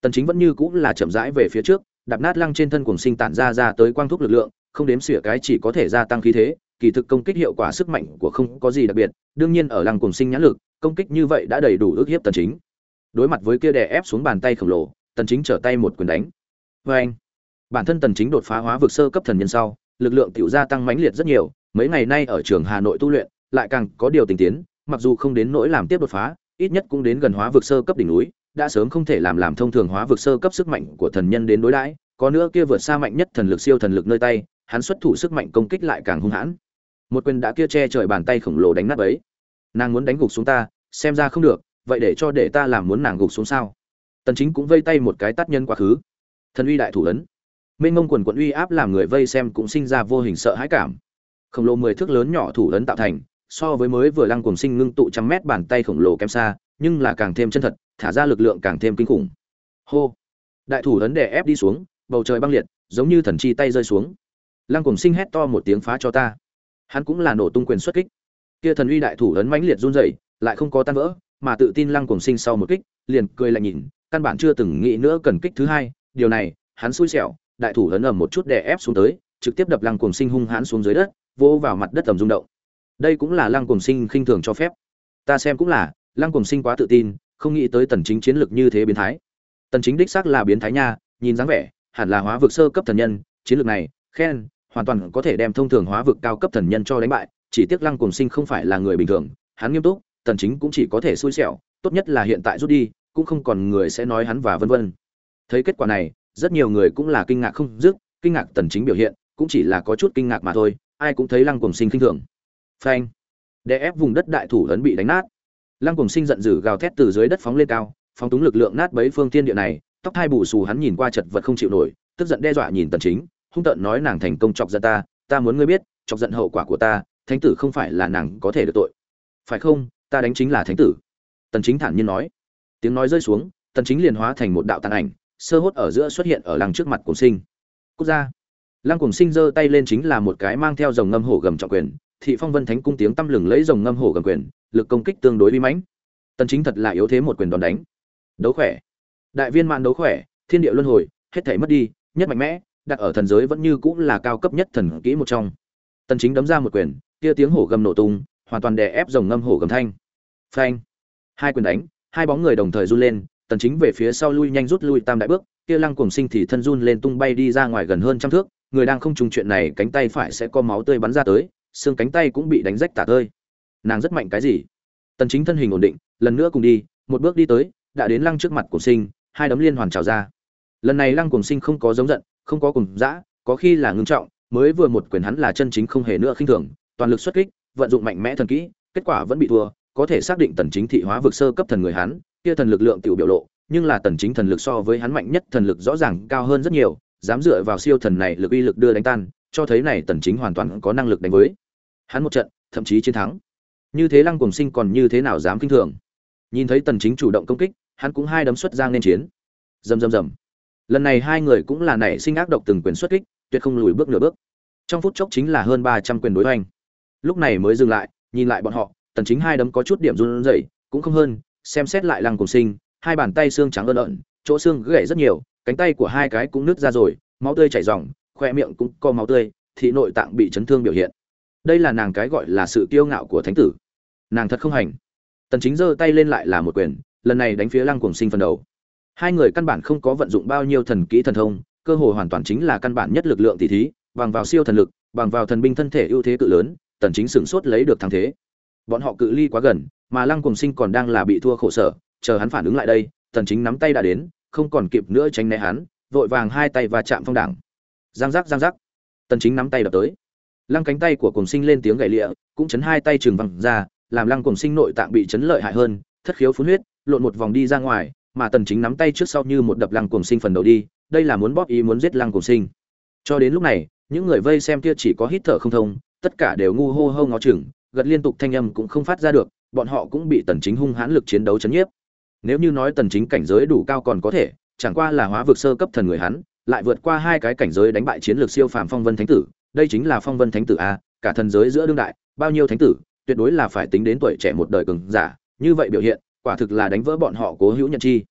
Tần chính vẫn như cũng là chậm rãi về phía trước, đạp nát lăng trên thân cuồng sinh tản ra ra tới quang thúc lực lượng, không đếm xỉa cái chỉ có thể gia tăng khí thế, kỳ thực công kích hiệu quả sức mạnh của không có gì đặc biệt, đương nhiên ở lăng cuồng sinh nhãn lực, công kích như vậy đã đầy đủ ước hiếp tần chính. Đối mặt với kia đè ép xuống bàn tay khổng lồ, tần chính trở tay một quyền đánh. Với anh bản thân tần chính đột phá hóa vực sơ cấp thần nhân sau lực lượng tiểu gia tăng mãnh liệt rất nhiều, mấy ngày nay ở trường Hà Nội tu luyện, lại càng có điều tình tiến, mặc dù không đến nỗi làm tiếp đột phá, ít nhất cũng đến gần hóa vực sơ cấp đỉnh núi, đã sớm không thể làm làm thông thường hóa vực sơ cấp sức mạnh của thần nhân đến đối đãi, có nữa kia vượt xa mạnh nhất thần lực siêu thần lực nơi tay, hắn xuất thủ sức mạnh công kích lại càng hung hãn. Một quyền đã kia che trời bàn tay khổng lồ đánh nát ấy. Nàng muốn đánh gục xuống ta, xem ra không được, vậy để cho để ta làm muốn nàng gục xuống sao? Tần chính cũng vây tay một cái tát nhân quá khứ. Thần uy đại thủ ấn mênh mông quần quận uy áp làm người vây xem cũng sinh ra vô hình sợ hãi cảm. Khổng lồ mười thước lớn nhỏ thủ ấn tạo thành, so với mới vừa lăng cùng sinh ngưng tụ trăm mét bàn tay khổng lồ kém xa, nhưng là càng thêm chân thật, thả ra lực lượng càng thêm kinh khủng. Hô! Đại thủ ấn đè ép đi xuống, bầu trời băng liệt, giống như thần chi tay rơi xuống. Lăng cùng sinh hét to một tiếng phá cho ta. Hắn cũng là nổ tung quyền xuất kích. Kia thần uy đại thủ ấn mãnh liệt run rẩy, lại không có tan vỡ, mà tự tin lăng cùng sinh sau một kích, liền cười lạnh nhìn, căn bản chưa từng nghĩ nữa cần kích thứ hai, điều này, hắn xui xẻo đại thủ ấn ầm một chút đè ép xuống tới, trực tiếp đập lăng Cuồng sinh hung hãn xuống dưới đất, vỗ vào mặt đất ầm rung động. Đây cũng là lăng Cuồng sinh khinh thường cho phép. Ta xem cũng là, lăng Cuồng sinh quá tự tin, không nghĩ tới tần chính chiến lực như thế biến thái. Tần chính đích xác là biến thái nha, nhìn dáng vẻ, hẳn là hóa vực sơ cấp thần nhân, chiến lược này, khen, hoàn toàn có thể đem thông thường hóa vực cao cấp thần nhân cho đánh bại, chỉ tiếc lăng Cuồng sinh không phải là người bình thường, hắn nghiêm túc, tần chính cũng chỉ có thể xui xẻo, tốt nhất là hiện tại rút đi, cũng không còn người sẽ nói hắn và vân vân. Thấy kết quả này rất nhiều người cũng là kinh ngạc không dứt, kinh ngạc tần chính biểu hiện, cũng chỉ là có chút kinh ngạc mà thôi, ai cũng thấy lăng Cuồng sinh kinh thường. Phanh. Để ép vùng đất đại thủ ấn bị đánh nát. Lăng Cuồng sinh giận dữ gào thét từ dưới đất phóng lên cao, phóng túng lực lượng nát bấy phương thiên địa này, tóc hai bù xù hắn nhìn qua chật vật không chịu nổi, tức giận đe dọa nhìn tần chính, hung tợn nói nàng thành công chọc giận ta ta muốn ngươi biết, chọc giận hậu quả của ta, thánh tử không phải là nàng có thể được tội. Phải không, ta đánh chính là thánh tử. Tần chính thản nhiên nói. Tiếng nói rơi xuống, tần chính liền hóa thành một đạo tàn ảnh sơ hốt ở giữa xuất hiện ở lăng trước mặt cùng sinh. Quốc gia lăng cùng sinh giơ tay lên chính là một cái mang theo dòng ngâm hổ gầm trọng quyền, thị phong vân thánh cung tiếng tâm lừng lấy dòng ngâm hổ gầm quyền, lực công kích tương đối uy mãnh. Tần chính thật là yếu thế một quyền đòn đánh. Đấu khỏe. Đại viên mạn đấu khỏe, thiên địa luân hồi, hết thảy mất đi, nhất mạnh mẽ, đặt ở thần giới vẫn như cũng là cao cấp nhất thần kỹ một trong. Tần chính đấm ra một quyền, kia tiếng hổ gầm nổ tung, hoàn toàn đè ép dòng ngâm hổ gầm thanh. Phanh. Hai quyền đánh, hai bóng người đồng thời run lên tần chính về phía sau lui nhanh rút lui tam đại bước, kia lăng cuồng sinh thì thân run lên tung bay đi ra ngoài gần hơn trăm thước, người đang không trùng chuyện này cánh tay phải sẽ có máu tươi bắn ra tới, xương cánh tay cũng bị đánh rách tả tơi. Nàng rất mạnh cái gì? Tần chính thân hình ổn định, lần nữa cùng đi, một bước đi tới, đã đến lăng trước mặt của sinh, hai đấm liên hoàn trào ra. Lần này lăng cuồng sinh không có giống giận, không có cùng dã, có khi là ngưng trọng, mới vừa một quyền hắn là chân chính không hề nữa khinh thường, toàn lực xuất kích, vận dụng mạnh mẽ thần kỹ, kết quả vẫn bị thua, có thể xác định tần chính thị hóa vực sơ cấp thần người hắn kia thần lực lượng tiểu biểu lộ, nhưng là tần chính thần lực so với hắn mạnh nhất thần lực rõ ràng cao hơn rất nhiều, dám dựa vào siêu thần này lực uy lực đưa đánh tan, cho thấy này tần chính hoàn toàn có năng lực đánh với hắn một trận, thậm chí chiến thắng. Như thế lăng cùng sinh còn như thế nào dám kinh thường? Nhìn thấy tần chính chủ động công kích, hắn cũng hai đấm xuất giang nên chiến. Rầm rầm rầm. Lần này hai người cũng là nảy sinh ác độc từng quyền xuất kích, tuyệt không lùi bước nửa bước. Trong phút chốc chính là hơn 300 quyền đối hoành. Lúc này mới dừng lại, nhìn lại bọn họ, tần chính hai đấm có chút điểm run rẩy, cũng không hơn xem xét lại lăng cùng sinh, hai bàn tay xương trắng ơn ợn chỗ xương gãy rất nhiều, cánh tay của hai cái cũng nứt ra rồi, máu tươi chảy ròng, khoe miệng cũng có máu tươi, thị nội tạng bị chấn thương biểu hiện. Đây là nàng cái gọi là sự kiêu ngạo của thánh tử. Nàng thật không hành. Tần chính giơ tay lên lại là một quyền, lần này đánh phía lăng cuồng sinh phần đầu. Hai người căn bản không có vận dụng bao nhiêu thần kỹ thần thông, cơ hội hoàn toàn chính là căn bản nhất lực lượng tỷ thí, bằng vào siêu thần lực, bằng vào thần binh thân thể ưu thế cự lớn, tần chính sửng sốt lấy được thắng thế. Bọn họ cự ly quá gần mà lăng cùng sinh còn đang là bị thua khổ sở, chờ hắn phản ứng lại đây, tần chính nắm tay đã đến, không còn kịp nữa tránh né hắn, vội vàng hai tay và chạm phong đảng. Giang giác giang giác. Tần chính nắm tay đập tới. Lăng cánh tay của cùng sinh lên tiếng gãy lịa, cũng chấn hai tay trường văng ra, làm lăng cùng sinh nội tạng bị chấn lợi hại hơn, thất khiếu phun huyết, lộn một vòng đi ra ngoài, mà tần chính nắm tay trước sau như một đập lăng cùng sinh phần đầu đi, đây là muốn bóp ý muốn giết lăng cùng sinh. Cho đến lúc này, những người vây xem kia chỉ có hít thở không thông, tất cả đều ngu hô hô ngó chừng, gật liên tục thanh âm cũng không phát ra được bọn họ cũng bị tần chính hung hãn lực chiến đấu chấn nhiếp. Nếu như nói tần chính cảnh giới đủ cao còn có thể, chẳng qua là hóa vực sơ cấp thần người hắn, lại vượt qua hai cái cảnh giới đánh bại chiến lược siêu phàm phong vân thánh tử, đây chính là phong vân thánh tử a, cả thần giới giữa đương đại, bao nhiêu thánh tử, tuyệt đối là phải tính đến tuổi trẻ một đời cường giả, như vậy biểu hiện, quả thực là đánh vỡ bọn họ cố hữu nhận chi.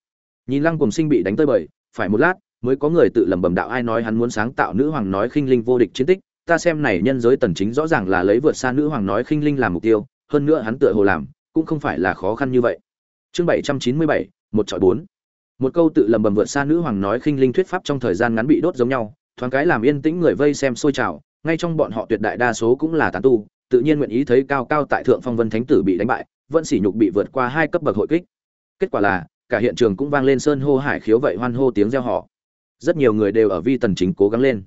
Nhìn lăng cùng sinh bị đánh tơi bời, phải một lát, mới có người tự lẩm bẩm đạo ai nói hắn muốn sáng tạo nữ hoàng nói khinh linh vô địch chiến tích, ta xem này nhân giới tần chính rõ ràng là lấy vượt xa nữ hoàng nói khinh linh làm mục tiêu hơn nữa hắn tựa hồ làm cũng không phải là khó khăn như vậy. Chương 797, một trọi bốn. Một câu tự lầm bầm vượt xa nữ hoàng nói khinh linh thuyết pháp trong thời gian ngắn bị đốt giống nhau thoáng cái làm yên tĩnh người vây xem sôi trào ngay trong bọn họ tuyệt đại đa số cũng là tán tu tự nhiên nguyện ý thấy cao cao tại thượng phong vân thánh tử bị đánh bại vẫn sỉ nhục bị vượt qua hai cấp bậc hội kích. Kết quả là cả hiện trường cũng vang lên sơn hô hải khiếu vậy hoan hô tiếng reo họ rất nhiều người đều ở vi tần chính cố gắng lên.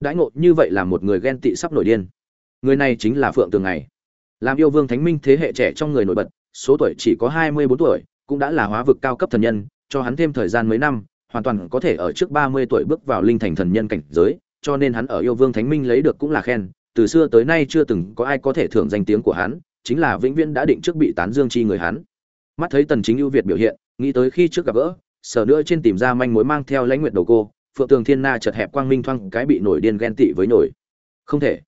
Đãi ngộ như vậy là một người ghen tị sắp nổi điên. Người này chính là phượng tường ngày làm yêu vương thánh minh thế hệ trẻ trong người nổi bật, số tuổi chỉ có hai mươi bốn tuổi, cũng đã là hóa vực cao cấp thần nhân, cho hắn thêm thời gian mấy năm, hoàn toàn có thể ở trước ba mươi tuổi bước vào linh thành thần nhân cảnh giới, cho nên hắn ở yêu vương thánh minh lấy được cũng là khen. Từ xưa tới nay chưa từng có ai có thể thưởng danh tiếng của hắn, chính là vĩnh viễn đã định trước bị tán dương chi người hắn. Mắt thấy tần chính ưu việt biểu hiện, nghĩ tới khi trước gặp gỡ, sở nữa trên tìm ra manh mối mang theo lãnh nguyện đầu cô, phượng tường thiên na chợt hẹp quang minh thoang cái bị nổi điên ghen tị với nổi. Không thể.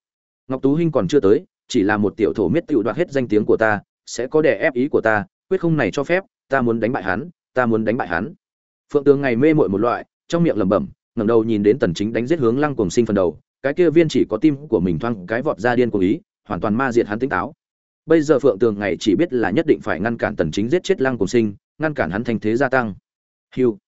Ngọc tú hinh còn chưa tới chỉ là một tiểu thổ miết tiểu đoạt hết danh tiếng của ta, sẽ có đè ép ý của ta, quyết không này cho phép, ta muốn đánh bại hắn, ta muốn đánh bại hắn. Phượng tướng ngày mê muội một loại, trong miệng lẩm bẩm, ngẩng đầu nhìn đến tần chính đánh giết hướng lăng cuồng sinh phần đầu, cái kia viên chỉ có tim của mình thoang cái vọt ra điên cuồng ý, hoàn toàn ma diệt hắn tính táo. Bây giờ phượng tường ngày chỉ biết là nhất định phải ngăn cản tần chính giết chết lăng cuồng sinh, ngăn cản hắn thành thế gia tăng. Hưu.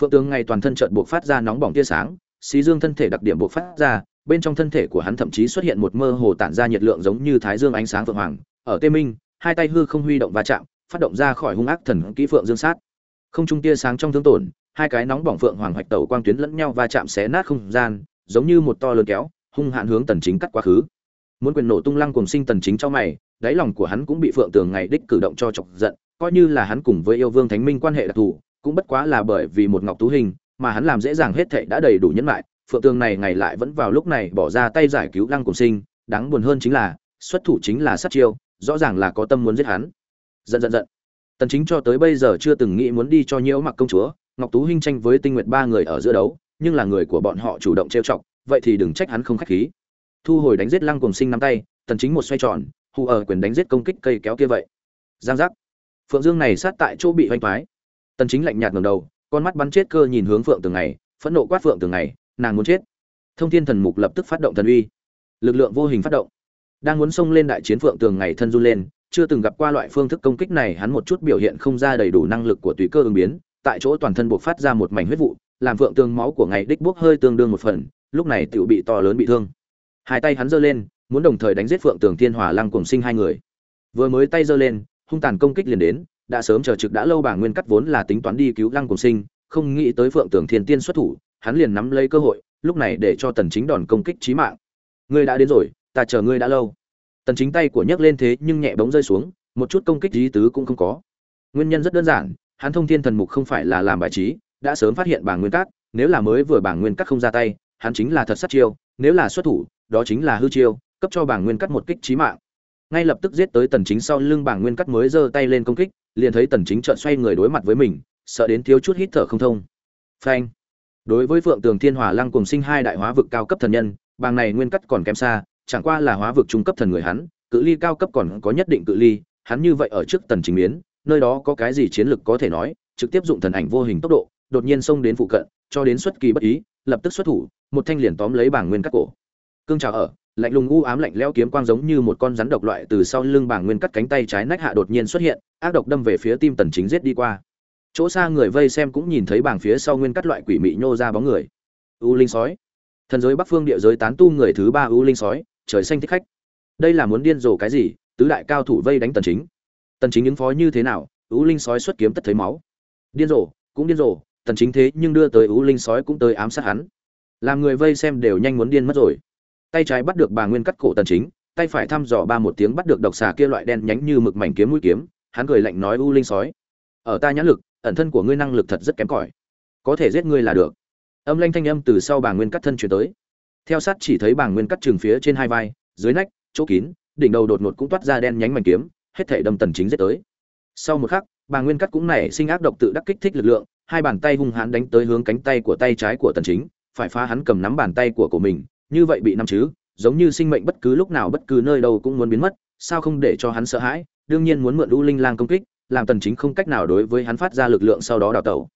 Phượng tường ngày toàn thân chợt bộc phát ra nóng bỏng tia sáng, xí dương thân thể đặc điểm bộc phát ra bên trong thân thể của hắn thậm chí xuất hiện một mơ hồ tản ra nhiệt lượng giống như thái dương ánh sáng vượng hoàng. Ở tê minh, hai tay hư không huy động va chạm, phát động ra khỏi hung ác thần kỹ phượng dương sát. Không trung tia sáng trong thương tổn, hai cái nóng bỏng phượng hoàng hoạch tẩu quang tuyến lẫn nhau va chạm xé nát không gian, giống như một to lớn kéo, hung hạn hướng tần chính cắt quá khứ. Muốn quyền nổ tung lăng cùng sinh tần chính cho mày, đáy lòng của hắn cũng bị phượng tường ngày đích cử động cho chọc giận, coi như là hắn cùng với yêu vương thánh minh quan hệ đặc thù, cũng bất quá là bởi vì một ngọc tú hình, mà hắn làm dễ dàng hết thảy đã đầy đủ nhẫn lại phượng tường này ngày lại vẫn vào lúc này bỏ ra tay giải cứu lăng cùng sinh, đáng buồn hơn chính là, xuất thủ chính là sát chiêu, rõ ràng là có tâm muốn giết hắn. Giận giận giận. Tần chính cho tới bây giờ chưa từng nghĩ muốn đi cho nhiễu mặc công chúa, ngọc tú hinh tranh với tinh nguyệt ba người ở giữa đấu, nhưng là người của bọn họ chủ động trêu chọc, vậy thì đừng trách hắn không khách khí. Thu hồi đánh giết lăng cùng sinh nắm tay, tần chính một xoay tròn, hù ở quyền đánh giết công kích cây kéo kia vậy. Giang giác. Phượng dương này sát tại chỗ bị hoành thoái. Tần chính lạnh nhạt ngẩng đầu, con mắt bắn chết cơ nhìn hướng phượng tường ngày phẫn nộ quát phượng tường ngày nàng muốn chết. Thông thiên thần mục lập tức phát động thần uy. Lực lượng vô hình phát động. Đang muốn xông lên đại chiến phượng tường ngày thân run lên, chưa từng gặp qua loại phương thức công kích này, hắn một chút biểu hiện không ra đầy đủ năng lực của tùy cơ ứng biến. Tại chỗ toàn thân buộc phát ra một mảnh huyết vụ, làm phượng tường máu của ngày đích bốc hơi tương đương một phần, lúc này tựu bị to lớn bị thương. Hai tay hắn giơ lên, muốn đồng thời đánh giết phượng tường thiên hỏa lăng cùng sinh hai người. Vừa mới tay giơ lên, hung tàn công kích liền đến, đã sớm chờ trực đã lâu bà nguyên cắt vốn là tính toán đi cứu lăng cùng sinh, không nghĩ tới phượng tường thiên tiên xuất thủ hắn liền nắm lấy cơ hội, lúc này để cho tần chính đòn công kích chí mạng. Ngươi đã đến rồi, ta chờ ngươi đã lâu. Tần chính tay của nhấc lên thế nhưng nhẹ bóng rơi xuống, một chút công kích ý tứ cũng không có. Nguyên nhân rất đơn giản, hắn thông thiên thần mục không phải là làm bài trí, đã sớm phát hiện bảng nguyên cát, nếu là mới vừa bảng nguyên cát không ra tay, hắn chính là thật sát chiêu, nếu là xuất thủ, đó chính là hư chiêu, cấp cho bảng nguyên cát một kích chí mạng. Ngay lập tức giết tới tần chính sau lưng bảng nguyên cát mới giơ tay lên công kích, liền thấy tần chính trợn xoay người đối mặt với mình, sợ đến thiếu chút hít thở không thông. Phanh! Đối với phượng tường thiên hỏa lăng cùng sinh hai đại hóa vực cao cấp thần nhân bang này nguyên cắt còn kém xa, chẳng qua là hóa vực trung cấp thần người hắn, cự ly cao cấp còn có nhất định cự ly, hắn như vậy ở trước tần chính biến nơi đó có cái gì chiến lực có thể nói, trực tiếp dụng thần ảnh vô hình tốc độ, đột nhiên xông đến phụ cận, cho đến xuất kỳ bất ý, lập tức xuất thủ, một thanh liền tóm lấy bảng nguyên cắt cổ. Cương trào ở, lạnh lùng u ám lạnh lẽo kiếm quang giống như một con rắn độc loại từ sau lưng bảng nguyên cắt cánh tay trái nách hạ đột nhiên xuất hiện, ác độc đâm về phía tim tần chính giết đi qua chỗ xa người vây xem cũng nhìn thấy bảng phía sau nguyên cắt loại quỷ mị nhô ra bóng người. U linh sói. Thần giới bắc phương địa giới tán tu người thứ ba u linh sói, trời xanh thích khách. Đây là muốn điên rồ cái gì? Tứ đại cao thủ vây đánh tần chính. Tần chính ứng phó như thế nào? U linh sói xuất kiếm tất thấy máu. Điên rồ, cũng điên rồ. Tần chính thế nhưng đưa tới u linh sói cũng tới ám sát hắn. Làm người vây xem đều nhanh muốn điên mất rồi. Tay trái bắt được bà nguyên cắt cổ tần chính, tay phải thăm dò ba một tiếng bắt được độc xà kia loại đen nhánh như mực mảnh kiếm mũi kiếm. Hắn cười lạnh nói, u linh sói, ở ta nhãn lực ẩn thân của ngươi năng lực thật rất kém cỏi. Có thể giết ngươi là được. Âm lanh thanh âm từ sau bà nguyên cắt thân truyền tới. Theo sát chỉ thấy bà nguyên cắt trường phía trên hai vai, dưới nách, chỗ kín, đỉnh đầu đột ngột cũng toát ra đen nhánh mảnh kiếm, hết thể đâm tần chính giết tới. Sau một khắc, bà nguyên cắt cũng nảy sinh ác độc tự đắc kích thích lực lượng, hai bàn tay hung hãn đánh tới hướng cánh tay của tay trái của tần chính, phải phá hắn cầm nắm bàn tay của của mình, như vậy bị nắm chứ, giống như sinh mệnh bất cứ lúc nào bất cứ nơi đâu cũng muốn biến mất, sao không để cho hắn sợ hãi? Đương nhiên muốn mượn u linh lang công kích làm tần chính không cách nào đối với hắn phát ra lực lượng sau đó đào tẩu.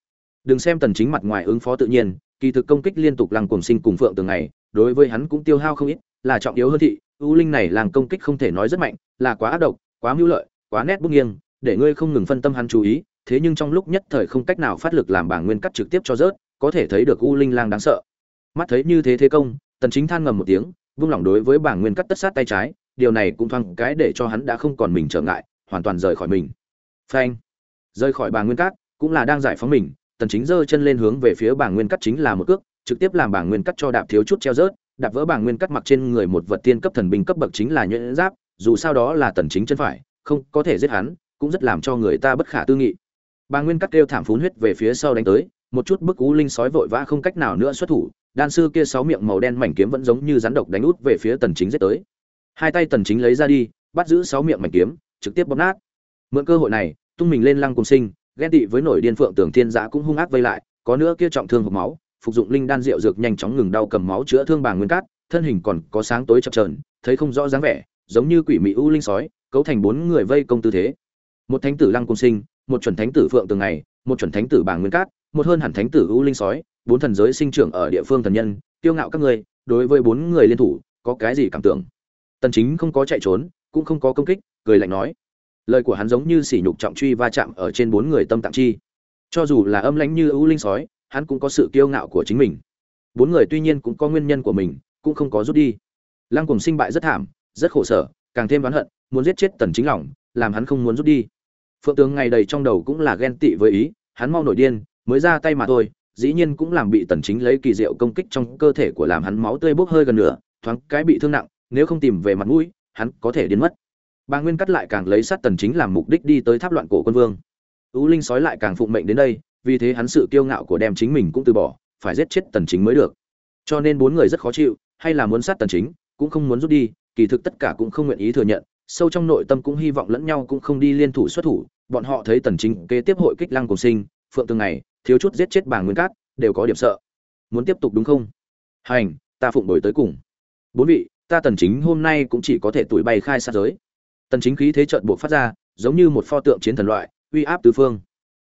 Đừng xem tần chính mặt ngoài ứng phó tự nhiên, kỳ thực công kích liên tục lăng cùng sinh cùng phượng từng ngày đối với hắn cũng tiêu hao không ít, là trọng yếu hơn thị u linh này làng công kích không thể nói rất mạnh, là quá ác độc, quá mưu lợi, quá nét bút nghiêng, để ngươi không ngừng phân tâm hắn chú ý, thế nhưng trong lúc nhất thời không cách nào phát lực làm bảng nguyên cắt trực tiếp cho rớt, có thể thấy được u linh lang đáng sợ. Mắt thấy như thế thế công, tần chính than ngầm một tiếng, vung lòng đối với bảng nguyên cắt tất sát tay trái, điều này cũng thoáng cái để cho hắn đã không còn mình trở ngại, hoàn toàn rời khỏi mình phanh. Rơi khỏi bảng nguyên cát, cũng là đang giải phóng mình tần chính giơ chân lên hướng về phía bảng nguyên cát chính là một cước trực tiếp làm bảng nguyên cát cho đạp thiếu chút treo rớt đạp vỡ bảng nguyên cát mặc trên người một vật tiên cấp thần binh cấp bậc chính là nhuyễn giáp dù sao đó là tần chính chân phải không có thể giết hắn cũng rất làm cho người ta bất khả tư nghị. Bảng nguyên cát kêu thảm phún huyết về phía sau đánh tới một chút bức cú linh sói vội vã không cách nào nữa xuất thủ đan sư kia sáu miệng màu đen mảnh kiếm vẫn giống như rắn độc đánh út về phía tần chính giết tới. Hai tay tần chính lấy ra đi bắt giữ sáu miệng mảnh kiếm trực tiếp bóp nát mượn cơ hội này, tung mình lên lăng cùng sinh, ghen tị với nổi điên phượng tưởng thiên giã cũng hung ác vây lại, có nữa kia trọng thương hộp máu, phục dụng linh đan rượu dược nhanh chóng ngừng đau cầm máu chữa thương bà nguyên cát, thân hình còn có sáng tối chập chờn, thấy không rõ dáng vẻ, giống như quỷ mị u linh sói, cấu thành bốn người vây công tư thế. Một thánh tử lăng cung sinh, một chuẩn thánh tử phượng tường ngày một chuẩn thánh tử bà nguyên cát, một hơn hẳn thánh tử u linh sói, bốn thần giới sinh trưởng ở địa phương thần nhân, kiêu ngạo các ngươi đối với bốn người liên thủ, có cái gì cảm tưởng? Tần chính không có chạy trốn, cũng không có công kích, cười lạnh nói lời của hắn giống như sỉ nhục trọng truy va chạm ở trên bốn người tâm tạng chi. Cho dù là âm lãnh như ưu linh sói, hắn cũng có sự kiêu ngạo của chính mình. Bốn người tuy nhiên cũng có nguyên nhân của mình, cũng không có rút đi. Lăng cùng sinh bại rất thảm, rất khổ sở, càng thêm oán hận, muốn giết chết tần chính lòng làm hắn không muốn rút đi. Phượng tướng ngày đầy trong đầu cũng là ghen tị với ý, hắn mau nổi điên, mới ra tay mà thôi, dĩ nhiên cũng làm bị tần chính lấy kỳ diệu công kích trong cơ thể của làm hắn máu tươi bốc hơi gần nửa, thoáng cái bị thương nặng, nếu không tìm về mặt mũi, hắn có thể điên mất bà nguyên cắt lại càng lấy sát tần chính làm mục đích đi tới tháp loạn cổ quân vương. Ú linh sói lại càng phụng mệnh đến đây, vì thế hắn sự kiêu ngạo của đem chính mình cũng từ bỏ, phải giết chết tần chính mới được. Cho nên bốn người rất khó chịu, hay là muốn sát tần chính, cũng không muốn rút đi, kỳ thực tất cả cũng không nguyện ý thừa nhận, sâu trong nội tâm cũng hy vọng lẫn nhau cũng không đi liên thủ xuất thủ, bọn họ thấy tần chính kế tiếp hội kích lăng cùng sinh, phượng tương này, thiếu chút giết chết bà nguyên cát, đều có điểm sợ. Muốn tiếp tục đúng không? Hành, ta phụng đổi tới cùng. Bốn vị, ta tần chính hôm nay cũng chỉ có thể tuổi bay khai sát giới tần chính khí thế trận buộc phát ra, giống như một pho tượng chiến thần loại, uy áp tứ phương.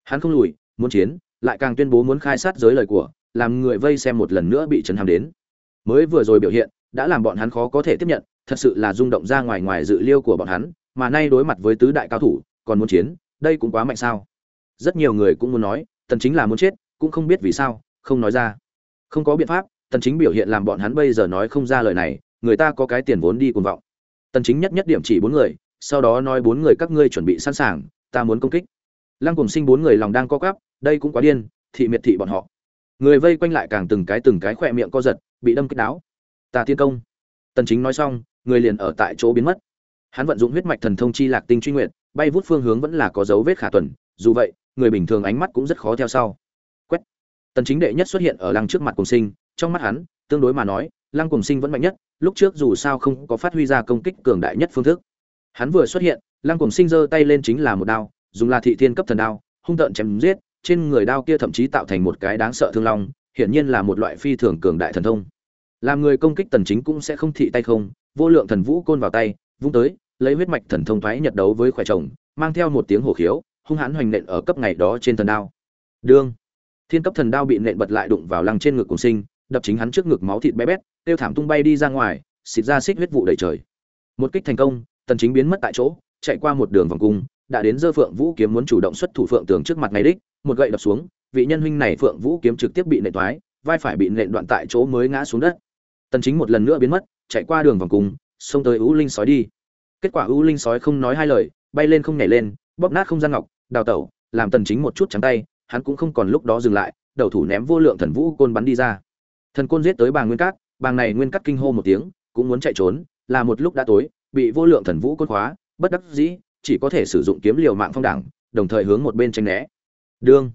Hắn không lùi, muốn chiến, lại càng tuyên bố muốn khai sát giới lời của, làm người vây xem một lần nữa bị chấn hàm đến. Mới vừa rồi biểu hiện, đã làm bọn hắn khó có thể tiếp nhận, thật sự là rung động ra ngoài ngoài dự liêu của bọn hắn, mà nay đối mặt với tứ đại cao thủ, còn muốn chiến, đây cũng quá mạnh sao? Rất nhiều người cũng muốn nói, tần chính là muốn chết, cũng không biết vì sao, không nói ra. Không có biện pháp, tần chính biểu hiện làm bọn hắn bây giờ nói không ra lời này, người ta có cái tiền vốn đi cuồng vọng. Tần chính nhất nhất điểm chỉ bốn người sau đó nói bốn người các ngươi chuẩn bị sẵn sàng, ta muốn công kích. Lăng cùng sinh bốn người lòng đang co quắp, đây cũng quá điên, thị miệt thị bọn họ. Người vây quanh lại càng từng cái từng cái khỏe miệng co giật, bị đâm kích đáo. Ta tiên công. Tần chính nói xong, người liền ở tại chỗ biến mất. Hắn vận dụng huyết mạch thần thông chi lạc tinh truy nguyện bay vút phương hướng vẫn là có dấu vết khả tuần, dù vậy, người bình thường ánh mắt cũng rất khó theo sau. Quét. Tần chính đệ nhất xuất hiện ở lăng trước mặt cùng sinh, trong mắt hắn, tương đối mà nói, lăng cùng sinh vẫn mạnh nhất, lúc trước dù sao không có phát huy ra công kích cường đại nhất phương thức hắn vừa xuất hiện, lăng cùng sinh giơ tay lên chính là một đao, dùng là thị thiên cấp thần đao, hung tợn chém giết, trên người đao kia thậm chí tạo thành một cái đáng sợ thương long, hiển nhiên là một loại phi thường cường đại thần thông. Làm người công kích tần chính cũng sẽ không thị tay không, vô lượng thần vũ côn vào tay, vung tới, lấy huyết mạch thần thông thoái nhật đấu với khỏe chồng, mang theo một tiếng hổ khiếu, hung hãn hoành nện ở cấp ngày đó trên thần đao. Đương, thiên cấp thần đao bị nện bật lại đụng vào lăng trên ngực cùng sinh, đập chính hắn trước ngực máu thịt bé bét, tiêu thảm tung bay đi ra ngoài, xịt ra xích huyết vụ đầy trời. Một kích thành công tần chính biến mất tại chỗ, chạy qua một đường vòng cung, đã đến dơ phượng vũ kiếm muốn chủ động xuất thủ phượng tường trước mặt ngay đích, một gậy đập xuống, vị nhân huynh này phượng vũ kiếm trực tiếp bị nện toái, vai phải bị nện đoạn tại chỗ mới ngã xuống đất. Tần chính một lần nữa biến mất, chạy qua đường vòng cung, xông tới ưu linh sói đi. Kết quả ưu linh sói không nói hai lời, bay lên không nhảy lên, bóp nát không gian ngọc, đào tẩu, làm tần chính một chút trắng tay, hắn cũng không còn lúc đó dừng lại, đầu thủ ném vô lượng thần vũ côn bắn đi ra. Thần côn giết tới bàng nguyên cát, bàng này nguyên cát kinh hô một tiếng, cũng muốn chạy trốn, là một lúc đã tối bị vô lượng thần vũ côn khóa, bất đắc dĩ, chỉ có thể sử dụng kiếm liều mạng phong đẳng đồng thời hướng một bên tránh né. Đương,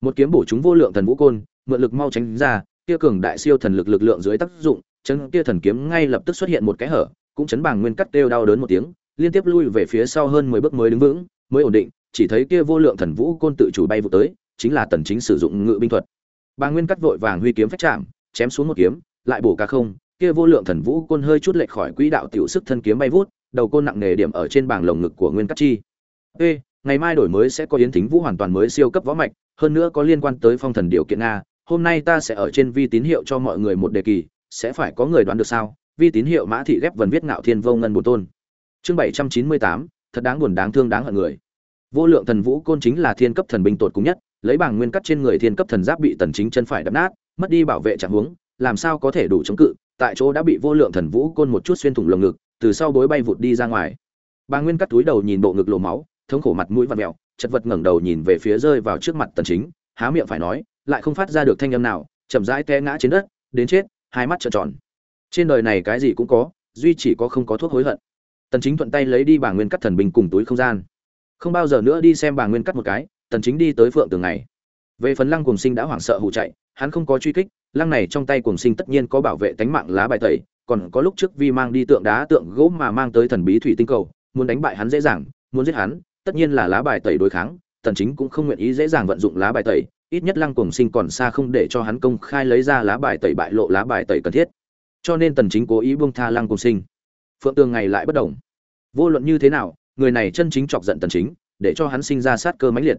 một kiếm bổ trúng vô lượng thần vũ côn, mượn lực mau tránh ra, kia cường đại siêu thần lực lực lượng dưới tác dụng, chấn kia thần kiếm ngay lập tức xuất hiện một cái hở, cũng chấn bàng nguyên cắt kêu đau đớn một tiếng, liên tiếp lui về phía sau hơn mười bước mới đứng vững, mới ổn định, chỉ thấy kia vô lượng thần vũ côn tự chủ bay vụ tới, chính là tần chính sử dụng ngự binh thuật. Bà nguyên cắt vội vàng huy kiếm phách chạm, chém xuống một kiếm, lại bổ cả không kia vô lượng thần vũ côn hơi chút lệch khỏi quỹ đạo tiểu sức thân kiếm bay vút, đầu côn nặng nề điểm ở trên bảng lồng ngực của nguyên cát chi. Ê, ngày mai đổi mới sẽ có yến thính vũ hoàn toàn mới siêu cấp võ mạch, hơn nữa có liên quan tới phong thần điều kiện nga hôm nay ta sẽ ở trên vi tín hiệu cho mọi người một đề kỳ, sẽ phải có người đoán được sao? Vi tín hiệu mã thị ghép vần viết ngạo thiên vô ngân bổ tôn. Chương bảy trăm chín mươi tám, thật đáng buồn đáng thương đáng hận người. Vô lượng thần vũ côn chính là thiên cấp thần binh tột cùng nhất, lấy bảng nguyên cắt trên người thiên cấp thần giáp bị tần chính chân phải đập nát, mất đi bảo vệ trạng huống, làm sao có thể đủ chống cự? Tại chỗ đã bị vô lượng thần vũ côn một chút xuyên thủng lồng ngực, từ sau bối bay vụt đi ra ngoài. Bà nguyên cắt túi đầu nhìn bộ ngực lộ máu, thống khổ mặt mũi vặn mèo, chật vật ngẩng đầu nhìn về phía rơi vào trước mặt tần chính, há miệng phải nói, lại không phát ra được thanh âm nào, chậm rãi té ngã trên đất, đến chết, hai mắt trợn tròn. Trên đời này cái gì cũng có, duy chỉ có không có thuốc hối hận. Tần chính thuận tay lấy đi bà nguyên cắt thần bình cùng túi không gian. Không bao giờ nữa đi xem bà nguyên cắt một cái, tần chính đi tới phượng tường này về phần lăng cùng sinh đã hoảng sợ hụ chạy, hắn không có truy kích, lăng này trong tay cùng sinh tất nhiên có bảo vệ tánh mạng lá bài tẩy, còn có lúc trước vi mang đi tượng đá tượng gỗ mà mang tới thần bí thủy tinh cầu, muốn đánh bại hắn dễ dàng, muốn giết hắn, tất nhiên là lá bài tẩy đối kháng tần chính cũng không nguyện ý dễ dàng vận dụng lá bài tẩy, ít nhất lăng cùng sinh còn xa không để cho hắn công khai lấy ra lá bài tẩy bại lộ lá bài tẩy cần thiết. Cho nên tần chính cố ý buông tha lăng cùng sinh. Phượng tường ngày lại bất động. Vô luận như thế nào, người này chân chính chọc giận tần chính, để cho hắn sinh ra sát cơ mãnh liệt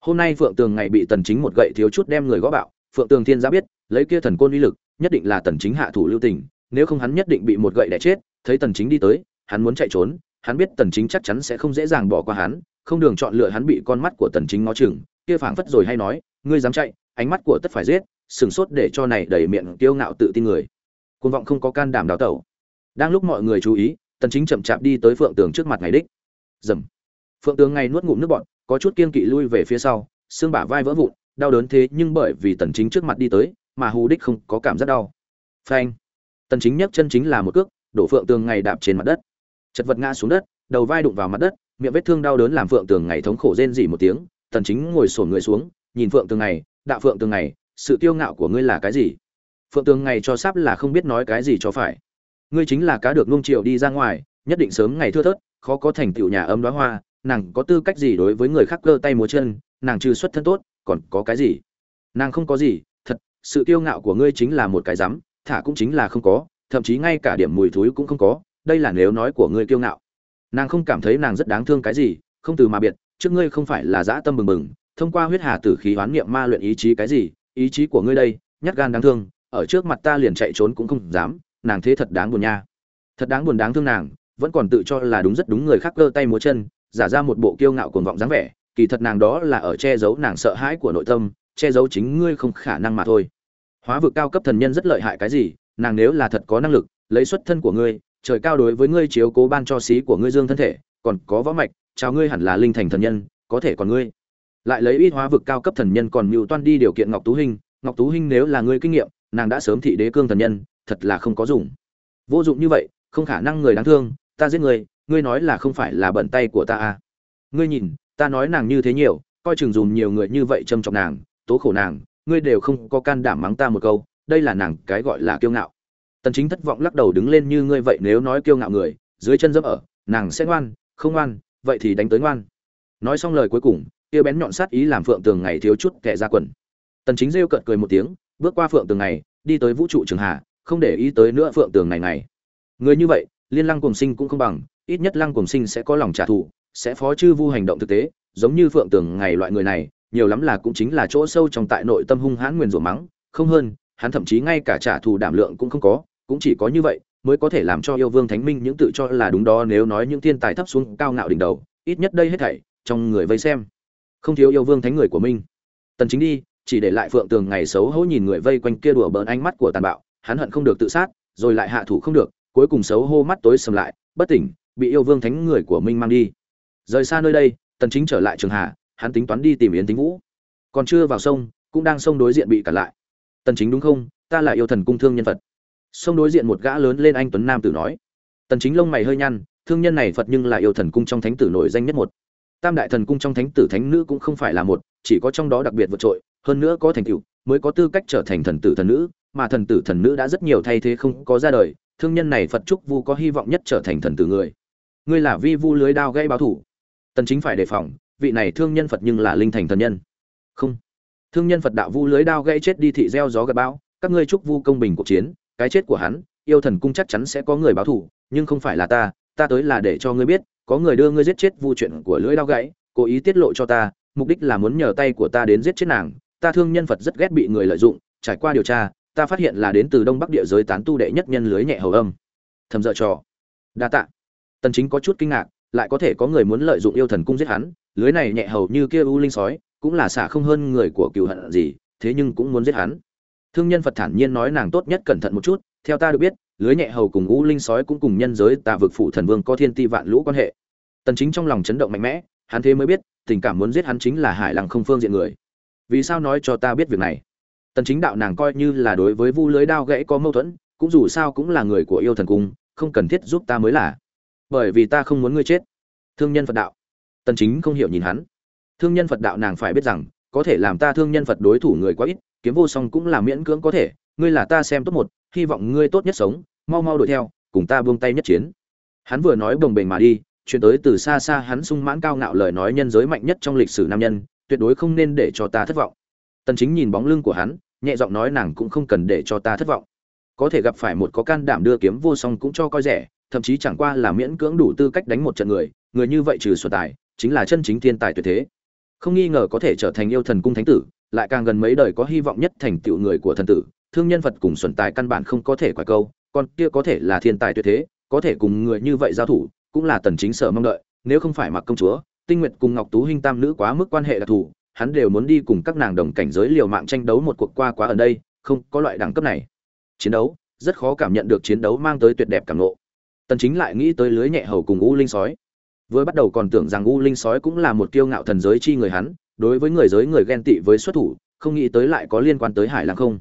hôm nay phượng tường ngày bị tần chính một gậy thiếu chút đem người gõ bạo phượng tường thiên giá biết lấy kia thần côn uy lực nhất định là tần chính hạ thủ lưu tình nếu không hắn nhất định bị một gậy đè chết thấy tần chính đi tới hắn muốn chạy trốn hắn biết tần chính chắc chắn sẽ không dễ dàng bỏ qua hắn không đường chọn lựa hắn bị con mắt của tần chính ngó chừng kia phảng phất rồi hay nói ngươi dám chạy ánh mắt của tất phải giết sừng sốt để cho này đầy miệng kiêu ngạo tự tin người Cuồng vọng không có can đảm đào tẩu. Đang lúc mọi người chú ý, Tần Chính chậm chạp đi tới Phượng Tường trước mặt ngày đích. dầm Phượng Tường ngay nuốt ngụm nước bọt, có chút kiên kỵ lui về phía sau, xương bả vai vỡ vụn, đau đớn thế nhưng bởi vì Tần Chính trước mặt đi tới, mà Hù Đích không có cảm giác đau. Phanh. Tần Chính nhấc chân chính là một cước, đổ Phượng Tường ngày đạp trên mặt đất. Chật vật ngã xuống đất, đầu vai đụng vào mặt đất, miệng vết thương đau đớn làm Phượng Tường ngày thống khổ rên rỉ một tiếng, Tần Chính ngồi xổm người xuống, nhìn Phượng Tường ngày, đạo Phượng Tường ngày, sự kiêu ngạo của ngươi là cái gì? Phượng Tường ngày cho sắp là không biết nói cái gì cho phải. Ngươi chính là cá được nuông chiều đi ra ngoài, nhất định sớm ngày thưa thớt, khó có thành tựu nhà ấm đóa hoa, nàng có tư cách gì đối với người khác cơ tay múa chân, nàng trừ xuất thân tốt, còn có cái gì? Nàng không có gì, thật, sự kiêu ngạo của ngươi chính là một cái rắm, thả cũng chính là không có, thậm chí ngay cả điểm mùi thúi cũng không có, đây là nếu nói của ngươi kiêu ngạo. Nàng không cảm thấy nàng rất đáng thương cái gì, không từ mà biệt, trước ngươi không phải là dã tâm bừng bừng, thông qua huyết hà tử khí hoán niệm ma luyện ý chí cái gì, ý chí của ngươi đây, nhát gan đáng thương, ở trước mặt ta liền chạy trốn cũng không dám, nàng thế thật đáng buồn nha. Thật đáng buồn đáng thương nàng, vẫn còn tự cho là đúng rất đúng người khác cơ tay múa chân, giả ra một bộ kiêu ngạo cuồng vọng dáng vẻ, kỳ thật nàng đó là ở che giấu nàng sợ hãi của nội tâm, che giấu chính ngươi không khả năng mà thôi. Hóa vực cao cấp thần nhân rất lợi hại cái gì, nàng nếu là thật có năng lực, lấy xuất thân của ngươi, trời cao đối với ngươi chiếu cố ban cho xí của ngươi dương thân thể, còn có võ mạch, chào ngươi hẳn là linh thành thần nhân, có thể còn ngươi. Lại lấy ít hóa vực cao cấp thần nhân còn nhiều toan đi điều kiện Ngọc Tú Hinh, Ngọc Tú Hinh nếu là ngươi kinh nghiệm, nàng đã sớm thị đế cương thần nhân, thật là không có dụng. Vô dụng như vậy, không khả năng người đáng thương, ta giết ngươi, ngươi nói là không phải là bận tay của ta à? Ngươi nhìn, ta nói nàng như thế nhiều, coi chừng dùm nhiều người như vậy châm trọng nàng, tố khổ nàng, ngươi đều không có can đảm mắng ta một câu, đây là nàng cái gọi là kiêu ngạo. Tần Chính thất vọng lắc đầu đứng lên như ngươi vậy nếu nói kiêu ngạo người, dưới chân dẫm ở, nàng sẽ ngoan, không ngoan, vậy thì đánh tới ngoan. Nói xong lời cuối cùng, kia bén nhọn sát ý làm Phượng Tường ngày thiếu chút kẻ ra quần. Tần Chính rêu cợt cười một tiếng, bước qua Phượng Tường ngày, đi tới vũ trụ trường hạ, không để ý tới nữa Phượng Tường này này. Người như vậy, liên lăng cùng sinh cũng không bằng, ít nhất lăng cùng sinh sẽ có lòng trả thù, sẽ phó chư vu hành động thực tế, giống như Phượng Tường ngày loại người này, nhiều lắm là cũng chính là chỗ sâu trong tại nội tâm hung hãn nguyền rủa mắng, không hơn, hắn thậm chí ngay cả trả thù đảm lượng cũng không có, cũng chỉ có như vậy mới có thể làm cho yêu vương thánh minh những tự cho là đúng đó nếu nói những thiên tài thấp xuống cao ngạo đỉnh đầu ít nhất đây hết thảy trong người vây xem. Không thiếu yêu vương thánh người của minh tần chính đi chỉ để lại phượng tường ngày xấu hổ nhìn người vây quanh kia đùa bỡn ánh mắt của tàn bạo hắn hận không được tự sát rồi lại hạ thủ không được cuối cùng xấu hô mắt tối sầm lại bất tỉnh bị yêu vương thánh người của minh mang đi. Rời xa nơi đây, tần chính trở lại trường hạ hắn tính toán đi tìm yến tính vũ. Còn chưa vào sông, cũng đang sông đối diện bị cản lại. Tần chính đúng không? Ta là yêu thần cung thương nhân phật. Sông đối diện một gã lớn lên anh tuấn nam tử nói. Tần chính lông mày hơi nhăn, thương nhân này phật nhưng là yêu thần cung trong thánh tử nổi danh nhất một. Tam đại thần cung trong thánh tử thánh nữ cũng không phải là một, chỉ có trong đó đặc biệt vượt trội, hơn nữa có thành tựu, mới có tư cách trở thành thần tử thần nữ, mà thần tử thần nữ đã rất nhiều thay thế không có ra đời, thương nhân này phật trúc vu có hy vọng nhất trở thành thần tử người ngươi là vi vu lưới đao gây báo thủ. Tần chính phải đề phòng, vị này thương nhân phật nhưng là linh thành thần nhân. Không. Thương nhân phật đạo vu lưới đao gây chết đi thị gieo gió gặp bão, các ngươi chúc vu công bình cuộc chiến, cái chết của hắn, yêu thần cung chắc chắn sẽ có người báo thù nhưng không phải là ta ta tới là để cho ngươi biết, có người đưa ngươi giết chết vu chuyện của lưỡi đao gãy, cố ý tiết lộ cho ta, mục đích là muốn nhờ tay của ta đến giết chết nàng, ta thương nhân phật rất ghét bị người lợi dụng, trải qua điều tra, ta phát hiện là đến từ đông bắc địa giới tán tu đệ nhất nhân lưới nhẹ hầu âm. Thầm dợ trò. Đa tạ tần chính có chút kinh ngạc, lại có thể có người muốn lợi dụng yêu thần cung giết hắn, lưới này nhẹ hầu như kia u linh sói, cũng là xả không hơn người của cựu hận gì, thế nhưng cũng muốn giết hắn. Thương nhân phật thản nhiên nói nàng tốt nhất cẩn thận một chút, theo ta được biết, lưới nhẹ hầu cùng u linh sói cũng cùng nhân giới tà vực phụ thần vương có thiên ti vạn lũ quan hệ. Tần chính trong lòng chấn động mạnh mẽ, hắn thế mới biết, tình cảm muốn giết hắn chính là hải lăng không phương diện người. Vì sao nói cho ta biết việc này? Tần chính đạo nàng coi như là đối với vu lưới đao gãy có mâu thuẫn, cũng dù sao cũng là người của yêu thần cung, không cần thiết giúp ta mới là bởi vì ta không muốn ngươi chết. Thương nhân phật đạo. Tần chính không hiểu nhìn hắn. Thương nhân phật đạo nàng phải biết rằng, có thể làm ta thương nhân phật đối thủ người quá ít, kiếm vô song cũng là miễn cưỡng có thể. Ngươi là ta xem tốt một, hy vọng ngươi tốt nhất sống, mau mau đuổi theo, cùng ta buông tay nhất chiến. Hắn vừa nói bồng bềnh mà đi, chuyển tới từ xa xa hắn sung mãn cao ngạo lời nói nhân giới mạnh nhất trong lịch sử nam nhân, tuyệt đối không nên để cho ta thất vọng. Tần chính nhìn bóng lưng của hắn, nhẹ giọng nói nàng cũng không cần để cho ta thất vọng. Có thể gặp phải một có can đảm đưa kiếm vô song cũng cho coi rẻ thậm chí chẳng qua là miễn cưỡng đủ tư cách đánh một trận người người như vậy trừ sở tài, chính là chân chính thiên tài tuyệt thế. Không nghi ngờ có thể trở thành yêu thần cung thánh tử, lại càng gần mấy đời có hy vọng nhất thành tựu người của thần tử, thương nhân vật cùng xuẩn tài căn bản không có thể quả câu, còn kia có thể là thiên tài tuyệt thế, có thể cùng người như vậy giao thủ, cũng là tần chính sở mong đợi, nếu không phải mặc công chúa, tinh nguyệt cùng ngọc tú hinh tam nữ quá mức quan hệ đặc thù, hắn đều muốn đi cùng các nàng đồng cảnh giới liều mạng tranh đấu một cuộc qua quá ở đây, không có loại đẳng cấp này. Chiến đấu, rất khó cảm nhận được chiến đấu mang tới tuyệt đẹp cảm ngộ tần chính lại nghĩ tới lưới nhẹ hầu cùng u linh sói. Vừa bắt đầu còn tưởng rằng u linh sói cũng là một kiêu ngạo thần giới chi người hắn, đối với người giới người ghen tị với xuất thủ, không nghĩ tới lại có liên quan tới hải lăng không.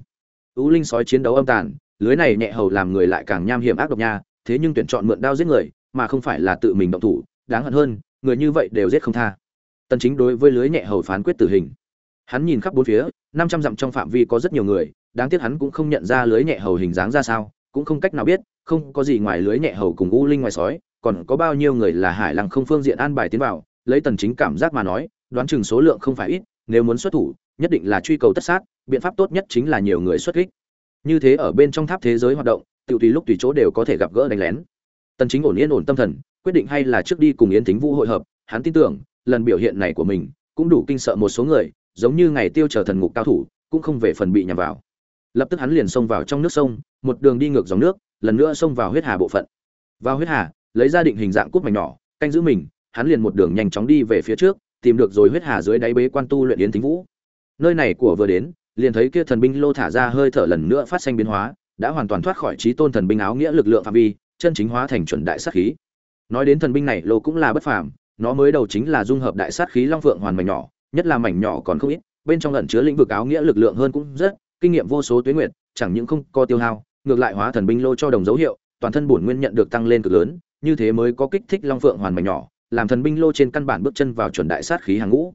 U linh sói chiến đấu âm tàn, lưới này nhẹ hầu làm người lại càng nham hiểm ác độc nha, thế nhưng tuyển chọn mượn đao giết người, mà không phải là tự mình động thủ, đáng hận hơn, người như vậy đều giết không tha. Tần chính đối với lưới nhẹ hầu phán quyết tử hình. Hắn nhìn khắp bốn phía 500 dặm trong phạm vi có rất nhiều người, đáng tiếc hắn cũng không nhận ra lưới nhẹ hầu hình dáng ra sao, cũng không cách nào biết không có gì ngoài lưới nhẹ hầu cùng u linh ngoài sói, còn có bao nhiêu người là hải lăng không phương diện an bài tiến vào, lấy tần chính cảm giác mà nói, đoán chừng số lượng không phải ít, nếu muốn xuất thủ, nhất định là truy cầu tất sát, biện pháp tốt nhất chính là nhiều người xuất kích. Như thế ở bên trong tháp thế giới hoạt động tự tùy lúc tùy chỗ đều có thể gặp gỡ đánh lén. Tần chính ổn yên ổn tâm thần, quyết định hay là trước đi cùng yến thính vũ hội hợp, hắn tin tưởng, lần biểu hiện này của mình cũng đủ kinh sợ một số người, giống như ngày tiêu chờ thần ngục cao thủ, cũng không về phần bị nhầm vào lập tức hắn liền xông vào trong nước sông, một đường đi ngược dòng nước, lần nữa xông vào huyết hà bộ phận. Vào huyết hà, lấy ra định hình dạng cút mảnh nhỏ, canh giữ mình, hắn liền một đường nhanh chóng đi về phía trước, tìm được rồi huyết hà dưới đáy bế quan tu luyện yến thính vũ. Nơi này của vừa đến, liền thấy kia thần binh lô thả ra hơi thở lần nữa phát sinh biến hóa, đã hoàn toàn thoát khỏi trí tôn thần binh áo nghĩa lực lượng phạm vi, chân chính hóa thành chuẩn đại sát khí. Nói đến thần binh này, lô cũng là bất phàm, nó mới đầu chính là dung hợp đại sát khí long phượng hoàn mảnh nhỏ, nhất là mảnh nhỏ còn không ít, bên trong ẩn chứa lĩnh vực áo nghĩa lực lượng hơn cũng rất kinh nghiệm vô số tuyến nguyệt, chẳng những không có tiêu hao, ngược lại hóa thần binh lô cho đồng dấu hiệu, toàn thân bổn nguyên nhận được tăng lên cực lớn, như thế mới có kích thích long phượng hoàn mảnh nhỏ, làm thần binh lô trên căn bản bước chân vào chuẩn đại sát khí hàng ngũ.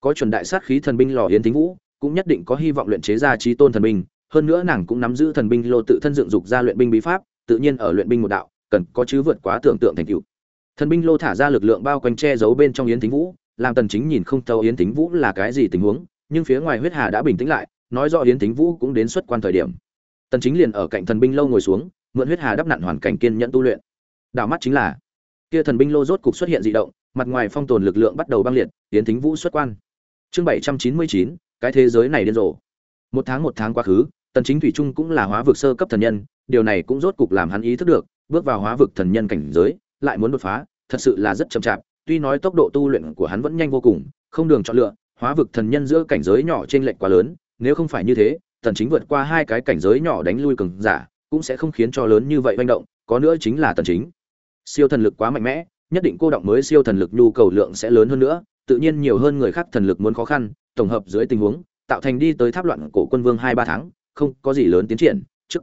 Có chuẩn đại sát khí thần binh lò yến thính vũ, cũng nhất định có hy vọng luyện chế ra trí tôn thần binh, hơn nữa nàng cũng nắm giữ thần binh lô tự thân dựng dục ra luyện binh bí pháp, tự nhiên ở luyện binh một đạo, cần có chứ vượt quá tưởng tượng thành tựu. Thần binh lô thả ra lực lượng bao quanh che giấu bên trong yến thính vũ, làm tần chính nhìn không thấu yến thính vũ là cái gì tình huống, nhưng phía ngoài huyết hà đã bình tĩnh lại nói rõ yến thính vũ cũng đến xuất quan thời điểm. Tần chính liền ở cạnh thần binh lâu ngồi xuống mượn huyết hà đắp nặn hoàn cảnh kiên nhẫn tu luyện. Đảo mắt chính là kia thần binh lô rốt cục xuất hiện dị động mặt ngoài phong tồn lực lượng bắt đầu băng liệt yến thính vũ xuất quan. Chương 799, cái thế giới này điên rồ. Một tháng một tháng quá khứ tần chính thủy trung cũng là hóa vực sơ cấp thần nhân điều này cũng rốt cục làm hắn ý thức được bước vào hóa vực thần nhân cảnh giới lại muốn đột phá thật sự là rất chậm chạp tuy nói tốc độ tu luyện của hắn vẫn nhanh vô cùng không đường chọn lựa hóa vực thần nhân giữa cảnh giới nhỏ trên lệch quá lớn nếu không phải như thế tần chính vượt qua hai cái cảnh giới nhỏ đánh lui cường giả, cũng sẽ không khiến cho lớn như vậy manh động, có nữa chính là tần chính. Siêu thần lực quá mạnh mẽ, nhất định cô động mới siêu thần lực nhu cầu lượng sẽ lớn hơn nữa, tự nhiên nhiều hơn người khác thần lực muốn khó khăn, tổng hợp dưới tình huống, tạo thành đi tới tháp loạn cổ quân vương hai ba tháng, không có gì lớn tiến triển, trước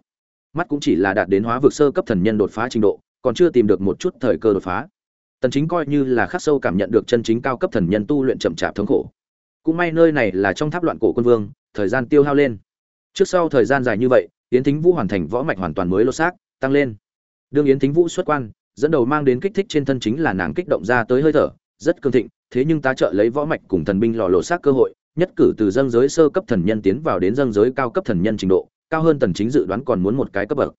mắt cũng chỉ là đạt đến hóa vực sơ cấp thần nhân đột phá trình độ, còn chưa tìm được một chút thời cơ đột phá. Tần chính coi như là khắc sâu cảm nhận được chân chính cao cấp thần nhân tu luyện chậm chạp thống khổ cũng may nơi này là trong tháp loạn cổ quân vương, thời gian tiêu hao lên. Trước sau thời gian dài như vậy, yến thính vũ hoàn thành võ mạch hoàn toàn mới lô xác, tăng lên. Đương yến thính vũ xuất quan, dẫn đầu mang đến kích thích trên thân chính là nàng kích động ra tới hơi thở, rất cương thịnh, thế nhưng tá trợ lấy võ mạch cùng thần binh lò lộ xác cơ hội, nhất cử từ dâng giới sơ cấp thần nhân tiến vào đến dâng giới cao cấp thần nhân trình độ, cao hơn tần chính dự đoán còn muốn một cái cấp bậc.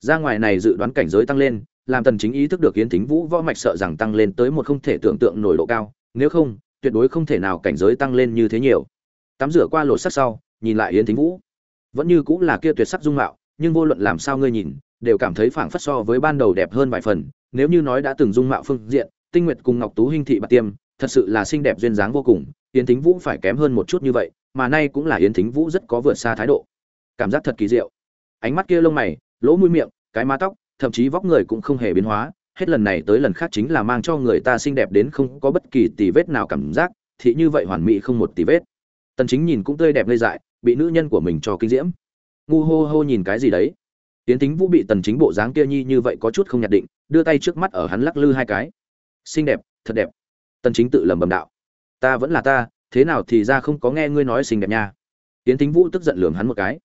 Ra ngoài này dự đoán cảnh giới tăng lên, làm tần chính ý thức được yến thính vũ võ mạch sợ rằng tăng lên tới một không thể tưởng tượng nổi độ cao, nếu không tuyệt đối không thể nào cảnh giới tăng lên như thế nhiều. Tắm rửa qua lột sắc sau, nhìn lại yến thính vũ. Vẫn như cũng là kia tuyệt sắc dung mạo, nhưng vô luận làm sao ngươi nhìn, đều cảm thấy phảng phất so với ban đầu đẹp hơn vài phần, nếu như nói đã từng dung mạo phương diện, tinh nguyệt cùng ngọc tú hinh thị bạc tiêm, thật sự là xinh đẹp duyên dáng vô cùng, yến thính vũ phải kém hơn một chút như vậy, mà nay cũng là yến thính vũ rất có vượt xa thái độ. Cảm giác thật kỳ diệu. Ánh mắt kia lông mày, lỗ mũi miệng, cái má tóc, thậm chí vóc người cũng không hề biến hóa hết lần này tới lần khác chính là mang cho người ta xinh đẹp đến không có bất kỳ tì vết nào cảm giác, thì như vậy hoàn mỹ không một tì vết. Tần chính nhìn cũng tươi đẹp lây dại, bị nữ nhân của mình cho kinh diễm. Ngu hô hô nhìn cái gì đấy? Tiến tính vũ bị tần chính bộ dáng kia nhi như vậy có chút không nhạt định, đưa tay trước mắt ở hắn lắc lư hai cái. Xinh đẹp, thật đẹp. Tần chính tự lẩm bẩm đạo. Ta vẫn là ta, thế nào thì ra không có nghe ngươi nói xinh đẹp nha. Tiến tính vũ tức giận lườm hắn một cái.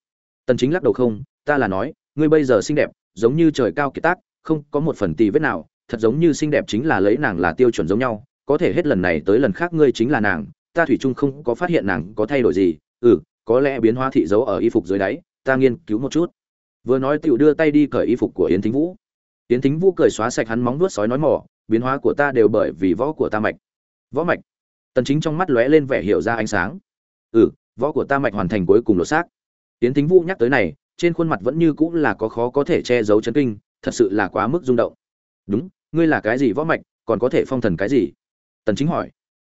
Tần chính lắc đầu không, ta là nói, ngươi bây giờ xinh đẹp, giống như trời cao kiệt tác không có một phần tì vết nào, thật giống như xinh đẹp chính là lấy nàng là tiêu chuẩn giống nhau, có thể hết lần này tới lần khác ngươi chính là nàng, ta thủy chung không có phát hiện nàng có thay đổi gì ừ có lẽ biến hóa thị dấu ở y phục dưới đáy, ta nghiên cứu một chút. Vừa nói tựu đưa tay đi cởi y phục của yến thính vũ. Yến thính vũ cười xóa sạch hắn móng vuốt sói nói mỏ, biến hóa của ta đều bởi vì võ của ta mạch. Võ mạch? Tần chính trong mắt lóe lên vẻ hiểu ra ánh sáng. Ừ võ của ta mạch hoàn thành cuối cùng lột xác. Yến thính vũ nhắc tới này, trên khuôn mặt vẫn như cũng là có khó có thể che giấu chấn kinh thật sự là quá mức rung động. Đúng, ngươi là cái gì võ mạch, còn có thể phong thần cái gì? Tần chính hỏi.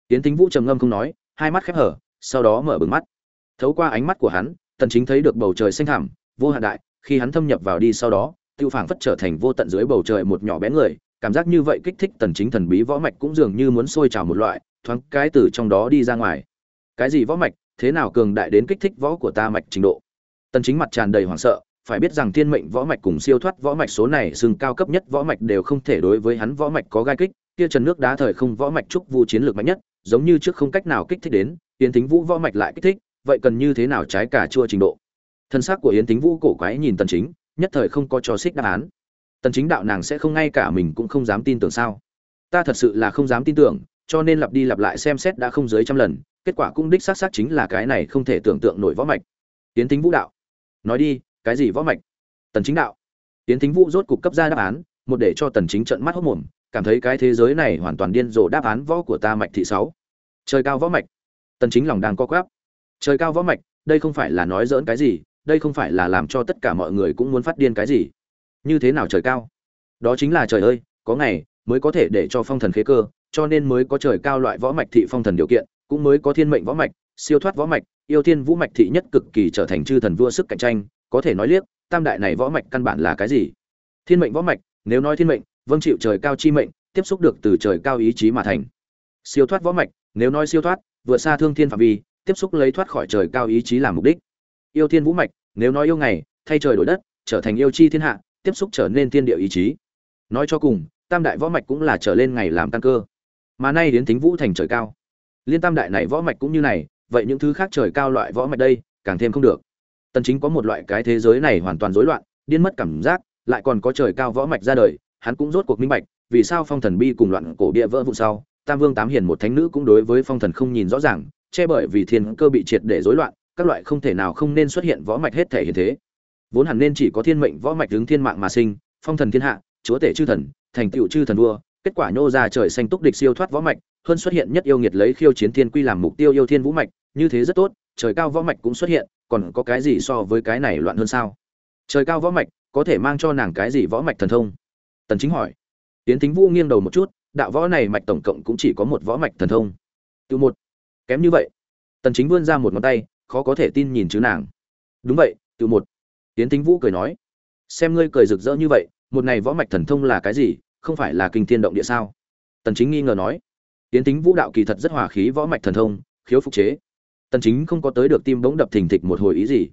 Tiến tính vũ trầm ngâm không nói, hai mắt khép hở, sau đó mở bừng mắt. Thấu qua ánh mắt của hắn, tần chính thấy được bầu trời xanh thẳm, vô hạn đại, khi hắn thâm nhập vào đi sau đó, tiêu phảng phất trở thành vô tận dưới bầu trời một nhỏ bé người, cảm giác như vậy kích thích tần chính thần bí võ mạch cũng dường như muốn sôi trào một loại, thoáng cái từ trong đó đi ra ngoài. Cái gì võ mạch, thế nào cường đại đến kích thích võ của ta mạch trình độ? Tần chính mặt tràn đầy hoảng sợ phải biết rằng thiên mệnh võ mạch cùng siêu thoát võ mạch số này xưng cao cấp nhất võ mạch đều không thể đối với hắn võ mạch có gai kích, kia trần nước đá thời không võ mạch trúc vu chiến lược mạnh nhất, giống như trước không cách nào kích thích đến, yến Thính vũ võ mạch lại kích thích, vậy cần như thế nào trái cả chua trình độ? Thân xác của yến Thính vũ cổ quái nhìn tần chính, nhất thời không có cho xích đáp án. Tần chính đạo nàng sẽ không ngay cả mình cũng không dám tin tưởng sao? Ta thật sự là không dám tin tưởng, cho nên lặp đi lặp lại xem xét đã không dưới trăm lần, kết quả cũng đích xác xác chính là cái này không thể tưởng tượng nổi võ mạch. Yến Thính vũ đạo, nói đi cái gì võ mạch? Tần chính đạo. Tiến thính vũ rốt cục cấp ra đáp án, một để cho tần chính trợn mắt hốt mồm, cảm thấy cái thế giới này hoàn toàn điên rồ đáp án võ của ta mạch thị sáu. Trời cao võ mạch. Tần chính lòng đang co quắp. Trời cao võ mạch, đây không phải là nói dỡn cái gì, đây không phải là làm cho tất cả mọi người cũng muốn phát điên cái gì. Như thế nào trời cao? Đó chính là trời ơi, có ngày mới có thể để cho phong thần khế cơ, cho nên mới có trời cao loại võ mạch thị phong thần điều kiện, cũng mới có thiên mệnh võ mạch, siêu thoát võ mạch, yêu thiên vũ mạch thị nhất cực kỳ trở thành chư thần vua sức cạnh tranh có thể nói liếc, tam đại này võ mạch căn bản là cái gì? Thiên mệnh võ mạch, nếu nói thiên mệnh vâng chịu trời cao chi mệnh, tiếp xúc được từ trời cao ý chí mà thành. Siêu thoát võ mạch, nếu nói siêu thoát, vượt xa thương thiên phạm vi, tiếp xúc lấy thoát khỏi trời cao ý chí làm mục đích. Yêu thiên vũ mạch, nếu nói yêu ngày, thay trời đổi đất, trở thành yêu chi thiên hạ, tiếp xúc trở nên thiên địa ý chí. Nói cho cùng, tam đại võ mạch cũng là trở lên ngày làm căn cơ. Mà nay đến tính vũ thành trời cao. Liên tam đại này võ mạch cũng như này, vậy những thứ khác trời cao loại võ mạch đây, càng thêm không được tần chính có một loại cái thế giới này hoàn toàn rối loạn, điên mất cảm giác, lại còn có trời cao võ mạch ra đời, hắn cũng rốt cuộc minh bạch, vì sao phong thần bi cùng loạn cổ bia vỡ vụn sau, tam vương tám hiền một thánh nữ cũng đối với phong thần không nhìn rõ ràng, che bởi vì thiên cơ bị triệt để rối loạn, các loại không thể nào không nên xuất hiện võ mạch hết thể hiện thế. Vốn hẳn nên chỉ có thiên mệnh võ mạch đứng thiên mạng mà sinh, phong thần thiên hạ, chúa tể chư thần, thành tựu chư thần vua, kết quả nhô ra trời xanh túc địch siêu thoát võ mạch, hơn xuất hiện nhất yêu nghiệt lấy khiêu chiến thiên quy làm mục tiêu yêu thiên vũ mạch, như thế rất tốt, trời cao võ mạch cũng xuất hiện còn có cái gì so với cái này loạn hơn sao? Trời cao võ mạch, có thể mang cho nàng cái gì võ mạch thần thông? Tần chính hỏi. Tiến thính vũ nghiêng đầu một chút, đạo võ này mạch tổng cộng cũng chỉ có một võ mạch thần thông. Tự một. Kém như vậy. Tần chính vươn ra một ngón tay, khó có thể tin nhìn chứ nàng. Đúng vậy tự một. Tiến thính vũ cười nói. Xem ngươi cười rực rỡ như vậy, một này võ mạch thần thông là cái gì, không phải là kinh thiên động địa sao? Tần chính nghi ngờ nói. Tiến tính vũ đạo kỳ thật rất hòa khí võ mạch thần thông, khiếu phục chế tần chính không có tới được tim bỗng đập thình thịch một hồi ý gì.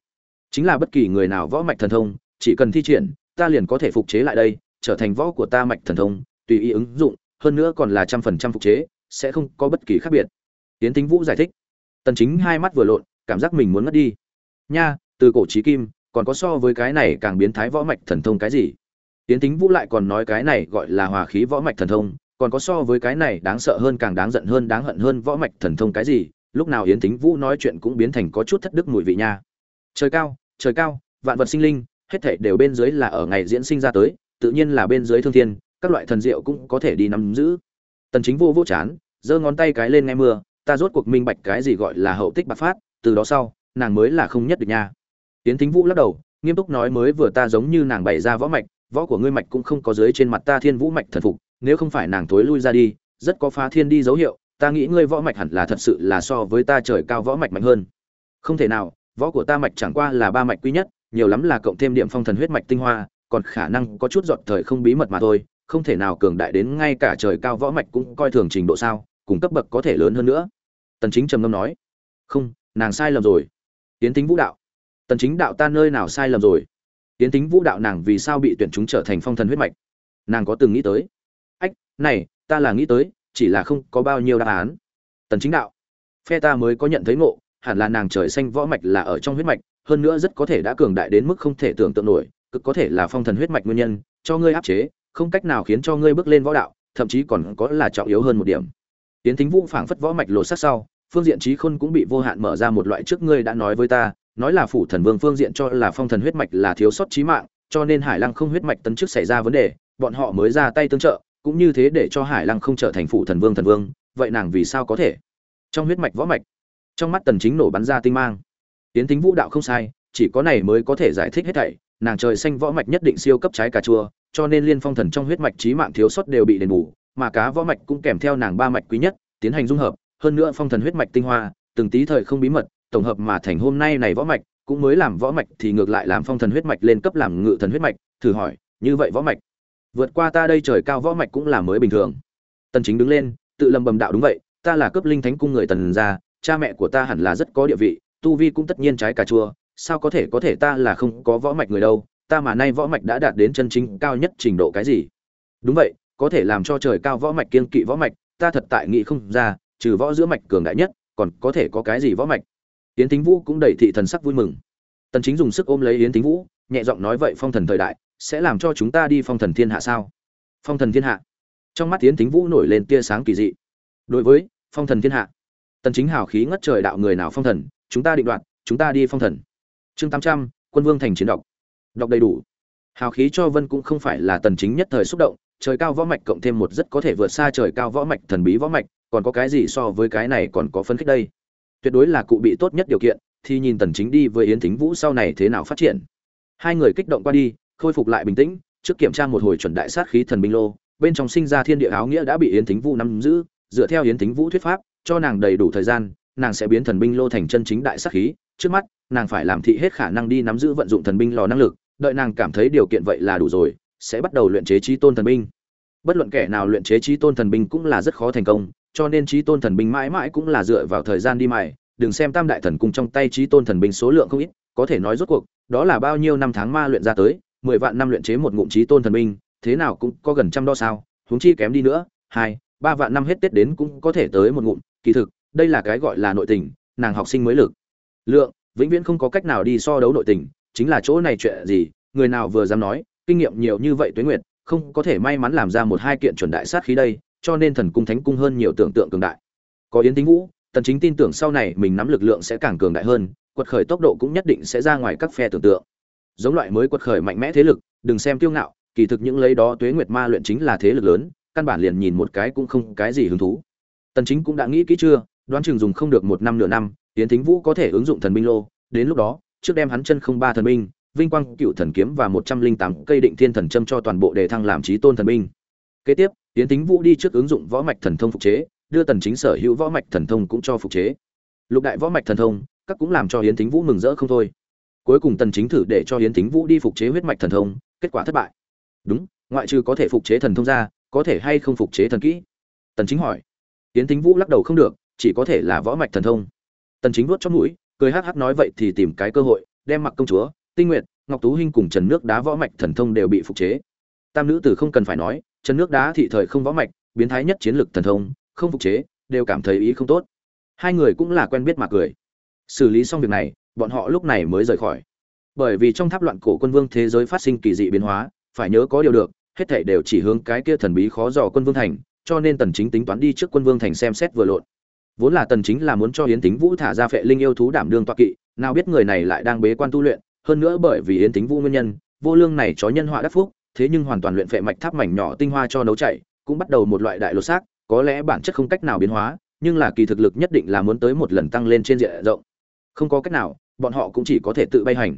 Chính là bất kỳ người nào võ mạch thần thông, chỉ cần thi triển, ta liền có thể phục chế lại đây, trở thành võ của ta mạch thần thông, tùy ý ứng dụng, hơn nữa còn là trăm phần trăm phục chế, sẽ không có bất kỳ khác biệt. Tiến tính vũ giải thích. Tần chính hai mắt vừa lộn, cảm giác mình muốn mất đi. Nha, từ cổ chí kim, còn có so với cái này càng biến thái võ mạch thần thông cái gì? Tiến tính vũ lại còn nói cái này gọi là hòa khí võ mạch thần thông, còn có so với cái này đáng sợ hơn càng đáng giận hơn đáng hận hơn võ mạch thần thông cái gì? Lúc nào yến thính vũ nói chuyện cũng biến thành có chút thất đức mùi vị nha. Trời cao trời cao, vạn vật sinh linh, hết thể đều bên dưới là ở ngày diễn sinh ra tới, tự nhiên là bên dưới thương thiên, các loại thần diệu cũng có thể đi nắm giữ. Tần chính vô vô chán, giơ ngón tay cái lên nghe mưa, ta rốt cuộc minh bạch cái gì gọi là hậu tích bạc phát, từ đó sau, nàng mới là không nhất được nha. Yến thính vũ lắc đầu, nghiêm túc nói mới vừa ta giống như nàng bày ra võ mạch, võ của ngươi mạch cũng không có dưới trên mặt ta thiên vũ mạch thần phục, nếu không phải nàng tối lui ra đi, rất có phá thiên đi dấu hiệu ta nghĩ ngươi võ mạch hẳn là thật sự là so với ta trời cao võ mạch mạnh hơn. Không thể nào, võ của ta mạch chẳng qua là ba mạch quý nhất, nhiều lắm là cộng thêm điểm phong thần huyết mạch tinh hoa, còn khả năng có chút giọt thời không bí mật mà thôi, không thể nào cường đại đến ngay cả trời cao võ mạch cũng coi thường trình độ sao, cùng cấp bậc có thể lớn hơn nữa. Tần chính trầm ngâm nói, không, nàng sai lầm rồi. Tiến tính vũ đạo. Tần chính đạo ta nơi nào sai lầm rồi? Tiến tính vũ đạo nàng vì sao bị tuyển chúng trở thành phong thần huyết mạch? Nàng có từng nghĩ tới? Ách, này, ta là nghĩ tới chỉ là không có bao nhiêu đáp án. Tần chính đạo, phe ta mới có nhận thấy ngộ, hẳn là nàng trời xanh võ mạch là ở trong huyết mạch, hơn nữa rất có thể đã cường đại đến mức không thể tưởng tượng nổi, cực có thể là phong thần huyết mạch nguyên nhân, cho ngươi áp chế, không cách nào khiến cho ngươi bước lên võ đạo, thậm chí còn có là trọng yếu hơn một điểm. Tiến thính vũ phảng phất võ mạch lộ sắc sau, phương diện trí khôn cũng bị vô hạn mở ra một loại trước ngươi đã nói với ta, nói là phủ thần vương phương diện cho là phong thần huyết mạch là thiếu sót trí mạng, cho nên hải lăng không huyết mạch tấn trước xảy ra vấn đề, bọn họ mới ra tay tương trợ cũng như thế để cho hải lăng không trở thành phụ thần vương thần vương, vậy nàng vì sao có thể? Trong huyết mạch võ mạch, trong mắt tần chính nổ bắn ra tinh mang. Tiến tính vũ đạo không sai, chỉ có này mới có thể giải thích hết thảy, nàng trời xanh võ mạch nhất định siêu cấp trái cà chua, cho nên liên phong thần trong huyết mạch trí mạng thiếu sót đều bị đền bù, mà cá võ mạch cũng kèm theo nàng ba mạch quý nhất, tiến hành dung hợp, hơn nữa phong thần huyết mạch tinh hoa, từng tí thời không bí mật, tổng hợp mà thành hôm nay này võ mạch, cũng mới làm võ mạch thì ngược lại làm phong thần huyết mạch lên cấp làm ngự thần huyết mạch, thử hỏi, như vậy võ mạch vượt qua ta đây trời cao võ mạch cũng là mới bình thường. Tần chính đứng lên, tự lầm bầm đạo đúng vậy, ta là cấp linh thánh cung người tần gia, cha mẹ của ta hẳn là rất có địa vị, tu vi cũng tất nhiên trái cà chua, sao có thể có thể ta là không có võ mạch người đâu, ta mà nay võ mạch đã đạt đến chân chính cao nhất trình độ cái gì? Đúng vậy, có thể làm cho trời cao võ mạch kiên kỵ võ mạch, ta thật tại nghĩ không ra, trừ võ giữa mạch cường đại nhất, còn có thể có cái gì võ mạch? Yến thính vũ cũng đầy thị thần sắc vui mừng. Tần chính dùng sức ôm lấy yến thính vũ, nhẹ giọng nói vậy phong thần thời đại sẽ làm cho chúng ta đi phong thần thiên hạ sao? Phong thần thiên hạ. Trong mắt yến thính vũ nổi lên tia sáng kỳ dị. Đối với phong thần thiên hạ tần chính hào khí ngất trời đạo người nào phong thần chúng ta định đoạt chúng ta đi phong thần. Chương 800, quân vương thành chiến độc. Đọc đầy đủ. Hào khí cho vân cũng không phải là tần chính nhất thời xúc động trời cao võ mạch cộng thêm một rất có thể vượt xa trời cao võ mạch thần bí võ mạch còn có cái gì so với cái này còn có phân khích đây? Tuyệt đối là cụ bị tốt nhất điều kiện thì nhìn tần chính đi với yến thính vũ sau này thế nào phát triển. Hai người kích động qua đi khôi phục lại bình tĩnh, trước kiểm tra một hồi chuẩn đại sát khí thần binh lô, bên trong sinh ra thiên địa áo nghĩa đã bị yến thính vũ nắm giữ, dựa theo yến thính vũ thuyết pháp, cho nàng đầy đủ thời gian, nàng sẽ biến thần binh lô thành chân chính đại sát khí, trước mắt, nàng phải làm thị hết khả năng đi nắm giữ vận dụng thần binh lò năng lực, đợi nàng cảm thấy điều kiện vậy là đủ rồi, sẽ bắt đầu luyện chế trí tôn thần binh. Bất luận kẻ nào luyện chế trí tôn thần binh cũng là rất khó thành công, cho nên trí tôn thần binh mãi mãi cũng là dựa vào thời gian đi mài, đừng xem tam đại thần cung trong tay trí tôn thần binh số lượng không ít, có thể nói rốt cuộc, đó là bao nhiêu năm tháng ma luyện ra tới mười vạn năm luyện chế một ngụm trí tôn thần minh, thế nào cũng có gần trăm đo sao huống chi kém đi nữa hai ba vạn năm hết tết đến cũng có thể tới một ngụm kỳ thực đây là cái gọi là nội tình nàng học sinh mới lực. Lượng vĩnh viễn không có cách nào đi so đấu nội tình chính là chỗ này chuyện gì người nào vừa dám nói kinh nghiệm nhiều như vậy tuế nguyệt không có thể may mắn làm ra một hai kiện chuẩn đại sát khí đây cho nên thần cung thánh cung hơn nhiều tưởng tượng cường đại. Có yến tính vũ tần chính tin tưởng sau này mình nắm lực lượng sẽ càng cường đại hơn quật khởi tốc độ cũng nhất định sẽ ra ngoài các phe tưởng tượng giống loại mới quật khởi mạnh mẽ thế lực, đừng xem tiêu ngạo, kỳ thực những lấy đó tuế nguyệt ma luyện chính là thế lực lớn, căn bản liền nhìn một cái cũng không cái gì hứng thú. Tần chính cũng đã nghĩ kỹ chưa, đoán chừng dùng không được một năm nửa năm tiến thính vũ có thể ứng dụng thần binh lô. Đến lúc đó, trước đem hắn chân không ba thần binh, vinh quang, cựu thần kiếm và một trăm linh tám cây định thiên thần châm cho toàn bộ đề thăng làm chí tôn thần binh. Kế tiếp tiến thính vũ đi trước ứng dụng võ mạch thần thông phục chế, đưa tần chính sở hữu võ mạch thần thông cũng cho phục chế. Lục đại võ mạch thần thông, các cũng làm cho hiến thính vũ mừng rỡ không thôi cuối cùng tần chính thử để cho hiến tính vũ đi phục chế huyết mạch thần thông, kết quả thất bại. Đúng, ngoại trừ có thể phục chế thần thông ra, có thể hay không phục chế thần kỹ? Tần chính hỏi. Hiến tính vũ lắc đầu không được, chỉ có thể là võ mạch thần thông. Tần chính vuốt trong mũi, cười hắc hắc nói vậy thì tìm cái cơ hội, đem mặc công chúa, tinh nguyệt, ngọc tú hinh cùng trần nước đá võ mạch thần thông đều bị phục chế. Tam nữ tử không cần phải nói, trần nước đá thị thời không võ mạch, biến thái nhất chiến lược thần thông, không phục chế, đều cảm thấy ý không tốt. Hai người cũng là quen biết mà cười. Xử lý xong việc này bọn họ lúc này mới rời khỏi. Bởi vì trong tháp loạn cổ quân vương thế giới phát sinh kỳ dị biến hóa, phải nhớ có điều được, hết thảy đều chỉ hướng cái kia thần bí khó dò quân vương thành, cho nên tần chính tính toán đi trước quân vương thành xem xét vừa lộn. Vốn là tần chính là muốn cho yến tính vũ thả ra phệ linh yêu thú đảm đương toa kỵ, nào biết người này lại đang bế quan tu luyện, hơn nữa bởi vì yến tính vũ nguyên nhân, vô lương này chó nhân họa đắc phúc, thế nhưng hoàn toàn luyện phệ mạch tháp mảnh nhỏ tinh hoa cho nấu chảy, cũng bắt đầu một loại đại lột xác, có lẽ bản chất không cách nào biến hóa, nhưng là kỳ thực lực nhất định là muốn tới một lần tăng lên trên diện rộng. Không có cách nào bọn họ cũng chỉ có thể tự bay hành.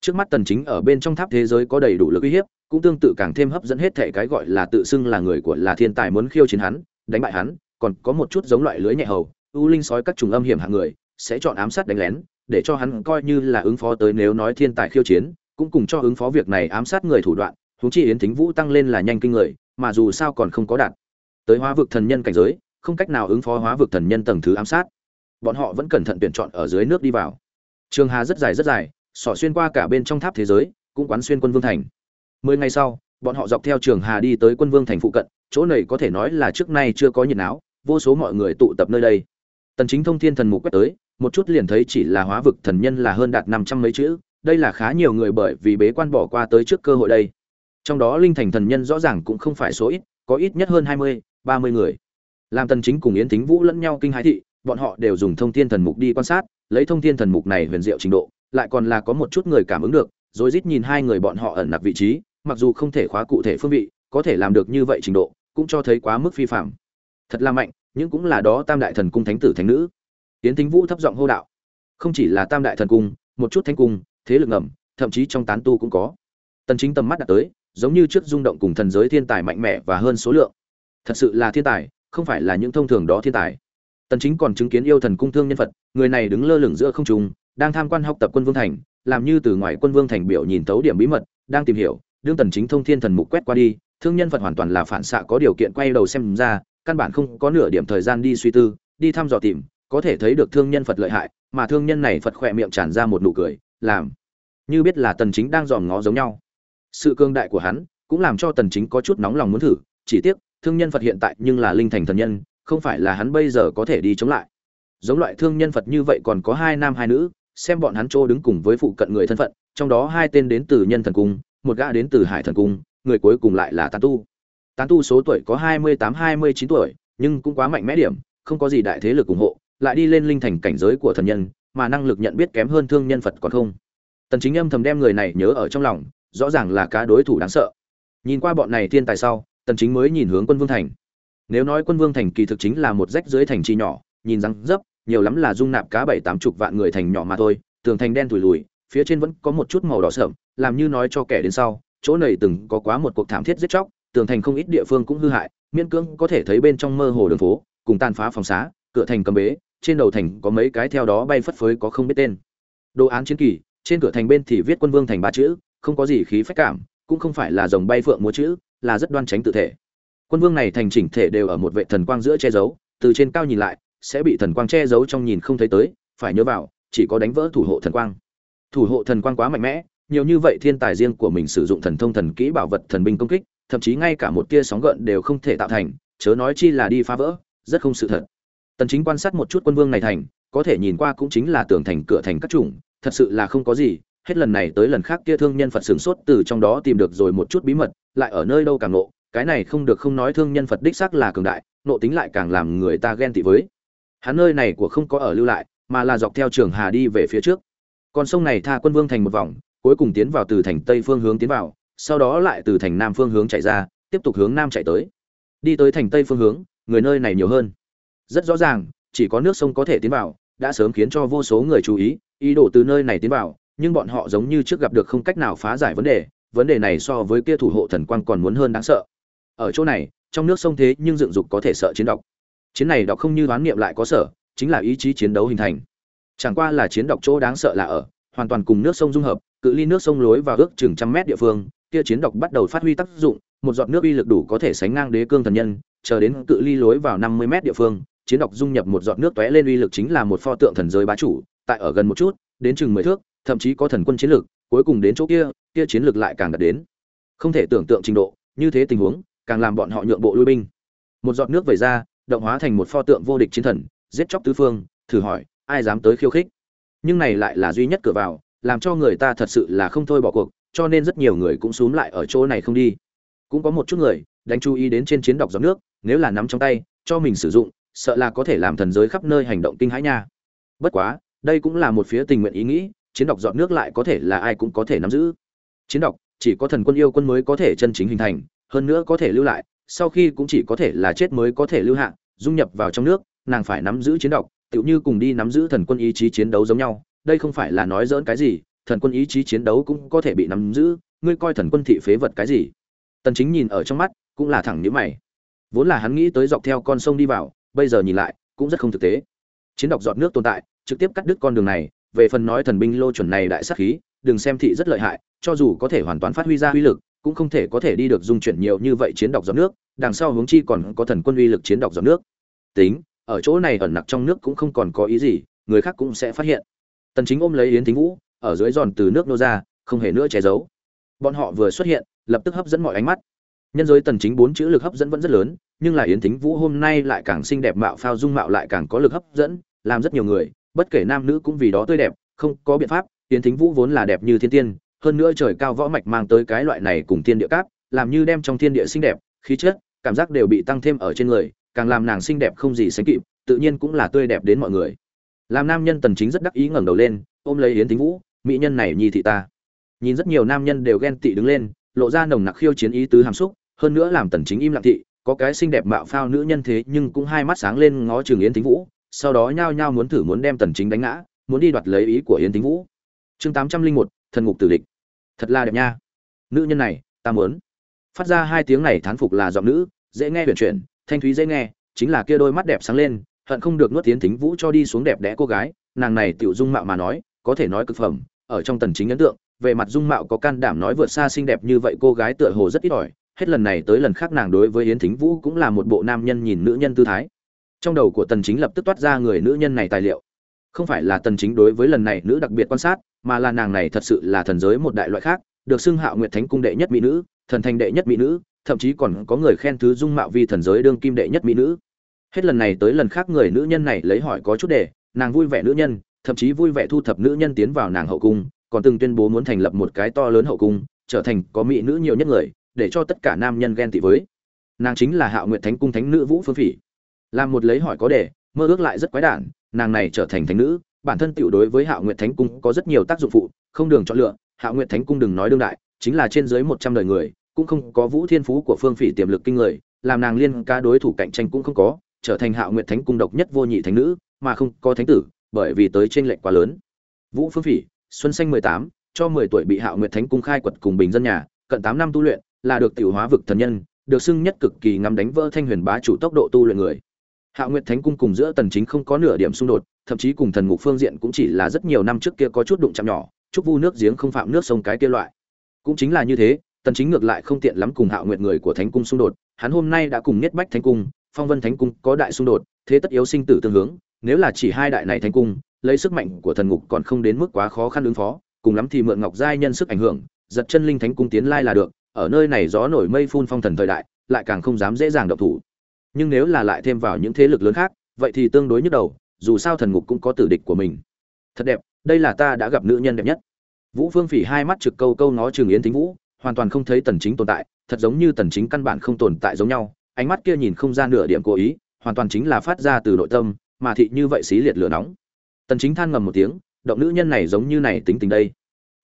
Trước mắt tần chính ở bên trong tháp thế giới có đầy đủ lực uy hiếp, cũng tương tự càng thêm hấp dẫn hết thể cái gọi là tự xưng là người của là thiên tài muốn khiêu chiến hắn, đánh bại hắn, còn có một chút giống loại lưới nhẹ hầu, ưu linh sói các trùng âm hiểm hạng người, sẽ chọn ám sát đánh lén, để cho hắn coi như là ứng phó tới nếu nói thiên tài khiêu chiến, cũng cùng cho ứng phó việc này ám sát người thủ đoạn, huống chi yến thính vũ tăng lên là nhanh kinh người, mà dù sao còn không có đạt tới hóa vực thần nhân cảnh giới, không cách nào ứng phó hóa vực thần nhân tầng thứ ám sát. Bọn họ vẫn cẩn thận tuyển chọn ở dưới nước đi vào trường hà rất dài rất dài xỏ xuyên qua cả bên trong tháp thế giới cũng quán xuyên quân vương thành. Mười ngày sau bọn họ dọc theo trường hà đi tới quân vương thành phụ cận chỗ này có thể nói là trước nay chưa có nhiệt áo vô số mọi người tụ tập nơi đây. Tần chính thông thiên thần mục quét tới một chút liền thấy chỉ là hóa vực thần nhân là hơn đạt năm trăm mấy chữ đây là khá nhiều người bởi vì bế quan bỏ qua tới trước cơ hội đây. Trong đó linh thành thần nhân rõ ràng cũng không phải số ít có ít nhất hơn hai mươi, ba mươi người. Làm tần chính cùng yến tính vũ lẫn nhau kinh hãi thị bọn họ đều dùng thông thiên thần mục đi quan sát lấy thông thiên thần mục này huyền diệu trình độ, lại còn là có một chút người cảm ứng được, rồi rít nhìn hai người bọn họ ẩn nặc vị trí, mặc dù không thể khóa cụ thể phương vị, có thể làm được như vậy trình độ, cũng cho thấy quá mức phi phạm thật là mạnh, nhưng cũng là đó tam đại thần cung thánh tử thánh nữ. Tiến tính vũ thấp giọng hô đạo. Không chỉ là tam đại thần cung, một chút thánh cung, thế lực ngầm, thậm chí trong tán tu cũng có. Tần chính tầm mắt đặt tới, giống như trước rung động cùng thần giới thiên tài mạnh mẽ và hơn số lượng. Thật sự là thiên tài, không phải là những thông thường đó thiên tài tần chính còn chứng kiến yêu thần cung thương nhân phật, người này đứng lơ lửng giữa không trung, đang tham quan học tập quân vương thành, làm như từ ngoài quân vương thành biểu nhìn tấu điểm bí mật, đang tìm hiểu, đương tần chính thông thiên thần mục quét qua đi, thương nhân phật hoàn toàn là phản xạ có điều kiện quay đầu xem ra, căn bản không có nửa điểm thời gian đi suy tư, đi thăm dò tìm, có thể thấy được thương nhân phật lợi hại, mà thương nhân này phật khỏe miệng tràn ra một nụ cười, làm như biết là tần chính đang dòm ngó giống nhau. Sự cương đại của hắn cũng làm cho tần chính có chút nóng lòng muốn thử, chỉ tiếc, thương nhân phật hiện tại nhưng là linh thành thần nhân không phải là hắn bây giờ có thể đi chống lại. Giống loại thương nhân phật như vậy còn có hai nam hai nữ, xem bọn hắn trô đứng cùng với phụ cận người thân phận, trong đó hai tên đến từ nhân thần cung, một gã đến từ hải thần cung, người cuối cùng lại là tán tu. Tán tu số tuổi có hai mươi tám, hai mươi chín tuổi, nhưng cũng quá mạnh mẽ điểm, không có gì đại thế lực ủng hộ, lại đi lên linh thành cảnh giới của thần nhân, mà năng lực nhận biết kém hơn thương nhân phật còn không. Tần chính âm thầm đem người này nhớ ở trong lòng, rõ ràng là cá đối thủ đáng sợ. Nhìn qua bọn này thiên tài sau, tần chính mới nhìn hướng quân vương thành nếu nói quân vương thành kỳ thực chính là một rách dưới thành trì nhỏ, nhìn răng dấp, nhiều lắm là dung nạp cá bảy tám chục vạn người thành nhỏ mà thôi, tường thành đen thùi lùi, phía trên vẫn có một chút màu đỏ sợm làm như nói cho kẻ đến sau, chỗ này từng có quá một cuộc thảm thiết giết chóc, tường thành không ít địa phương cũng hư hại, miễn cưỡng có thể thấy bên trong mơ hồ đường phố, cùng tàn phá phòng xá, cửa thành cầm bế, trên đầu thành có mấy cái theo đó bay phất phới có không biết tên. Đồ án chiến kỳ, trên cửa thành bên thì viết quân vương thành ba chữ, không có gì khí phách cảm, cũng không phải là dòng bay phượng múa chữ, là rất đoan tránh tự thể quân vương này thành chỉnh thể đều ở một vệ thần quang giữa che giấu, từ trên cao nhìn lại, sẽ bị thần quang che giấu trong nhìn không thấy tới, phải nhớ vào, chỉ có đánh vỡ thủ hộ thần quang. Thủ hộ thần quang quá mạnh mẽ, nhiều như vậy thiên tài riêng của mình sử dụng thần thông thần kỹ bảo vật thần binh công kích, thậm chí ngay cả một tia sóng gợn đều không thể tạo thành, chớ nói chi là đi phá vỡ, rất không sự thật. Tần chính quan sát một chút quân vương này thành, có thể nhìn qua cũng chính là tường thành, cửa thành các chủng, thật sự là không có gì, hết lần này tới lần khác kia thương nhân phật sửng sốt từ trong đó tìm được rồi một chút bí mật, lại ở nơi đâu càng nộ cái này không được không nói thương nhân phật đích xác là cường đại, nộ tính lại càng làm người ta ghen tị với. Hắn nơi này của không có ở lưu lại, mà là dọc theo trường hà đi về phía trước. Con sông này tha quân vương thành một vòng, cuối cùng tiến vào từ thành tây phương hướng tiến vào, sau đó lại từ thành nam phương hướng chạy ra, tiếp tục hướng nam chạy tới. Đi tới thành tây phương hướng, người nơi này nhiều hơn. Rất rõ ràng, chỉ có nước sông có thể tiến vào, đã sớm khiến cho vô số người chú ý ý đồ từ nơi này tiến vào, nhưng bọn họ giống như trước gặp được không cách nào phá giải vấn đề vấn đề này so với kia thủ hộ thần quang còn muốn hơn đáng sợ ở chỗ này, trong nước sông thế nhưng dựng dục có thể sợ chiến độc. Chiến này đọc không như đoán niệm lại có sở, chính là ý chí chiến đấu hình thành. Chẳng qua là chiến độc chỗ đáng sợ là ở, hoàn toàn cùng nước sông dung hợp, cự ly nước sông lối vào ước chừng trăm mét địa phương, kia chiến độc bắt đầu phát huy tác dụng, một giọt nước uy lực đủ có thể sánh ngang đế cương thần nhân, chờ đến cự ly lối vào năm mươi mét địa phương, chiến độc dung nhập một giọt nước tóe lên uy lực chính là một pho tượng thần giới bá chủ, tại ở gần một chút, đến chừng mười thước, thậm chí có thần quân chiến lực cuối cùng đến chỗ kia kia chiến lực lại càng đạt đến. Không thể tưởng tượng trình độ, như thế tình huống càng làm bọn họ nhượng bộ lui binh. Một giọt nước vẩy ra, động hóa thành một pho tượng vô địch chiến thần, giết chóc tứ phương, thử hỏi, ai dám tới khiêu khích? Nhưng này lại là duy nhất cửa vào, làm cho người ta thật sự là không thôi bỏ cuộc, cho nên rất nhiều người cũng xúm lại ở chỗ này không đi. Cũng có một chút người, đánh chú ý đến trên chiến độc giọt nước, nếu là nắm trong tay, cho mình sử dụng, sợ là có thể làm thần giới khắp nơi hành động kinh hãi nha. Bất quá, đây cũng là một phía tình nguyện ý nghĩ, chiến độc giọt nước lại có thể là ai cũng có thể nắm giữ. Chiến độc chỉ có thần quân yêu quân mới có thể chân chính hình thành hơn nữa có thể lưu lại, sau khi cũng chỉ có thể là chết mới có thể lưu hạ, dung nhập vào trong nước, nàng phải nắm giữ chiến độc, tựu như cùng đi nắm giữ thần quân ý chí chiến đấu giống nhau. Đây không phải là nói dỡn cái gì, thần quân ý chí chiến đấu cũng có thể bị nắm giữ, ngươi coi thần quân thị phế vật cái gì? Tần chính nhìn ở trong mắt, cũng là thẳng nhíu mày. Vốn là hắn nghĩ tới dọc theo con sông đi vào, bây giờ nhìn lại, cũng rất không thực tế. Chiến độc giọt nước tồn tại, trực tiếp cắt đứt con đường này, về phần nói thần binh lô chuẩn này đại sát khí, đừng xem thị rất lợi hại, cho dù có thể hoàn toàn phát huy ra uy lực cũng không thể có thể đi được dung chuyển nhiều như vậy chiến độc giọt nước, đằng sau hướng chi còn có thần quân uy lực chiến độc giọt nước. Tính, ở chỗ này ẩn nặc trong nước cũng không còn có ý gì, người khác cũng sẽ phát hiện. Tần chính ôm lấy yến thính vũ, ở dưới giòn từ nước nô ra, không hề nữa che giấu. Bọn họ vừa xuất hiện, lập tức hấp dẫn mọi ánh mắt. Nhân giới tần chính bốn chữ lực hấp dẫn vẫn rất lớn, nhưng là yến thính vũ hôm nay lại càng xinh đẹp mạo phao dung mạo lại càng có lực hấp dẫn, làm rất nhiều người, bất kể nam nữ cũng vì đó tươi đẹp, không có biện pháp, yến thính vũ vốn là đẹp như thiên tiên hơn nữa trời cao võ mạch mang tới cái loại này cùng thiên địa cáp làm như đem trong thiên địa xinh đẹp khí chất cảm giác đều bị tăng thêm ở trên người càng làm nàng xinh đẹp không gì sánh kịp tự nhiên cũng là tươi đẹp đến mọi người. Làm nam nhân tần chính rất đắc ý ngẩng đầu lên ôm lấy yến thính vũ mỹ nhân này nhi thị ta. Nhìn rất nhiều nam nhân đều ghen tị đứng lên lộ ra nồng nặc khiêu chiến ý tứ hàm xúc hơn nữa làm tần chính im lặng thị có cái xinh đẹp mạo phao nữ nhân thế nhưng cũng hai mắt sáng lên ngó trường yến thính vũ sau đó nhao nhao muốn thử muốn đem tần chính đánh ngã muốn đi đoạt lấy ý của yến thính vũ. Chương 801, thần ngục tử địch. Thật là đẹp nha. Nữ nhân này, ta muốn. Phát ra hai tiếng này thán phục là giọng nữ, dễ nghe huyền chuyển, thanh thúy dễ nghe, chính là kia đôi mắt đẹp sáng lên, hận không được nuốt tiến thính vũ cho đi xuống đẹp đẽ cô gái, nàng này tiểu dung mạo mà nói, có thể nói cực phẩm, ở trong tần chính ấn tượng, về mặt dung mạo có can đảm nói vượt xa xinh đẹp như vậy cô gái tựa hồ rất ít ỏi, hết lần này tới lần khác nàng đối với yến thính vũ cũng là một bộ nam nhân nhìn nữ nhân tư thái. Trong đầu của tần chính lập tức toát ra người nữ nhân này tài liệu. Không phải là tần chính đối với lần này nữ đặc biệt quan sát mà là nàng này thật sự là thần giới một đại loại khác, được xưng hạo nguyệt thánh cung đệ nhất mỹ nữ, thần thành đệ nhất mỹ nữ, thậm chí còn có người khen thứ dung mạo vi thần giới đương kim đệ nhất mỹ nữ. Hết lần này tới lần khác người nữ nhân này lấy hỏi có chút đề, nàng vui vẻ nữ nhân, thậm chí vui vẻ thu thập nữ nhân tiến vào nàng hậu cung, còn từng tuyên bố muốn thành lập một cái to lớn hậu cung, trở thành có mỹ nữ nhiều nhất người, để cho tất cả nam nhân ghen tị với. Nàng chính là hạo nguyệt thánh cung thánh nữ vũ phương phỉ. Làm một lấy hỏi có đề, mơ ước lại rất quái đản, nàng này trở thành thánh nữ bản thân tiểu đối với hạo nguyệt thánh cung có rất nhiều tác dụng phụ, không đường chọn lựa, hạo nguyệt thánh cung đừng nói đương đại, chính là trên dưới một trăm đời người, cũng không có vũ thiên phú của phương phỉ tiềm lực kinh người, làm nàng liên ca đối thủ cạnh tranh cũng không có, trở thành hạo nguyệt thánh cung độc nhất vô nhị thánh nữ, mà không có thánh tử, bởi vì tới trên lệch quá lớn. Vũ phương phỉ, xuân xanh mười tám, cho mười tuổi bị hạo nguyệt thánh cung khai quật cùng bình dân nhà, cận tám năm tu luyện, là được tiểu hóa vực thần nhân, được xưng nhất cực kỳ ngắm đánh vỡ thanh huyền bá chủ tốc độ tu luyện người. Hạo nguyệt thánh cung cùng giữa tần chính không có nửa điểm xung đột thậm chí cùng thần ngục phương diện cũng chỉ là rất nhiều năm trước kia có chút đụng chạm nhỏ, chúc vu nước giếng không phạm nước sông cái kia loại. Cũng chính là như thế, tần chính ngược lại không tiện lắm cùng hạo nguyệt người của thánh cung xung đột, hắn hôm nay đã cùng nhất bách thánh cung, phong vân thánh cung có đại xung đột, thế tất yếu sinh tử tương hướng, nếu là chỉ hai đại này thánh cung, lấy sức mạnh của thần ngục còn không đến mức quá khó khăn ứng phó, cùng lắm thì mượn ngọc giai nhân sức ảnh hưởng, giật chân linh thánh cung tiến lai là được, ở nơi này gió nổi mây phun phong thần thời đại, lại càng không dám dễ dàng động thủ. Nhưng nếu là lại thêm vào những thế lực lớn khác, vậy thì tương đối nhức đầu dù sao thần ngục cũng có tử địch của mình. Thật đẹp, đây là ta đã gặp nữ nhân đẹp nhất. Vũ phương phỉ hai mắt trực câu câu nó trường yến thính vũ, hoàn toàn không thấy tần chính tồn tại, thật giống như tần chính căn bản không tồn tại giống nhau, ánh mắt kia nhìn không ra nửa điểm cố ý, hoàn toàn chính là phát ra từ nội tâm, mà thị như vậy xí liệt lửa nóng. Tần chính than ngầm một tiếng, động nữ nhân này giống như này tính tình đây.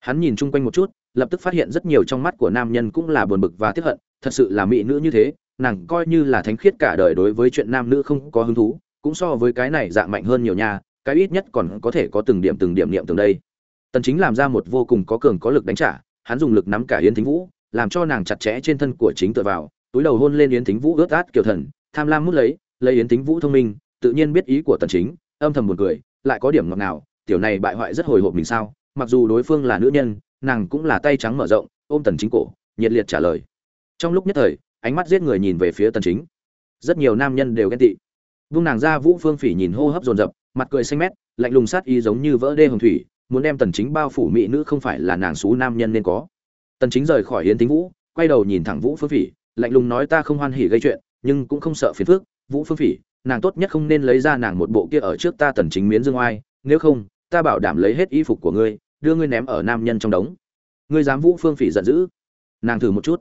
Hắn nhìn chung quanh một chút, lập tức phát hiện rất nhiều trong mắt của nam nhân cũng là buồn bực và tiếc hận, thật sự là mỹ nữ như thế, nàng coi như là thánh khiết cả đời đối với chuyện nam nữ không có hứng thú cũng so với cái này dạng mạnh hơn nhiều nha, cái ít nhất còn có thể có từng điểm từng điểm niệm từng đây. Tần chính làm ra một vô cùng có cường có lực đánh trả, hắn dùng lực nắm cả yến thính vũ, làm cho nàng chặt chẽ trên thân của chính tựa vào, túi đầu hôn lên yến thính vũ ướt át kiểu thần, tham lam mút lấy lấy yến thính vũ thông minh, tự nhiên biết ý của tần chính, âm thầm buồn cười, lại có điểm ngọt ngào, tiểu này bại hoại rất hồi hộp mình sao, mặc dù đối phương là nữ nhân, nàng cũng là tay trắng mở rộng, ôm tần chính cổ, nhiệt liệt trả lời. Trong lúc nhất thời, ánh mắt giết người nhìn về phía tần chính. Rất nhiều nam nhân đều ghen tị vung nàng ra vũ phương phỉ nhìn hô hấp dồn dập, mặt cười xanh mét, lạnh lùng sát y giống như vỡ đê hồng thủy, muốn đem tần chính bao phủ mỹ nữ không phải là nàng xú nam nhân nên có. Tần chính rời khỏi yến tính vũ, quay đầu nhìn thẳng vũ phương phỉ, lạnh lùng nói ta không hoan hỉ gây chuyện, nhưng cũng không sợ phiền phức, vũ phương phỉ, nàng tốt nhất không nên lấy ra nàng một bộ kia ở trước ta tần chính miến dương oai, nếu không, ta bảo đảm lấy hết y phục của ngươi, đưa ngươi ném ở nam nhân trong đống. Ngươi dám vũ phương phỉ giận dữ? Nàng thử một chút.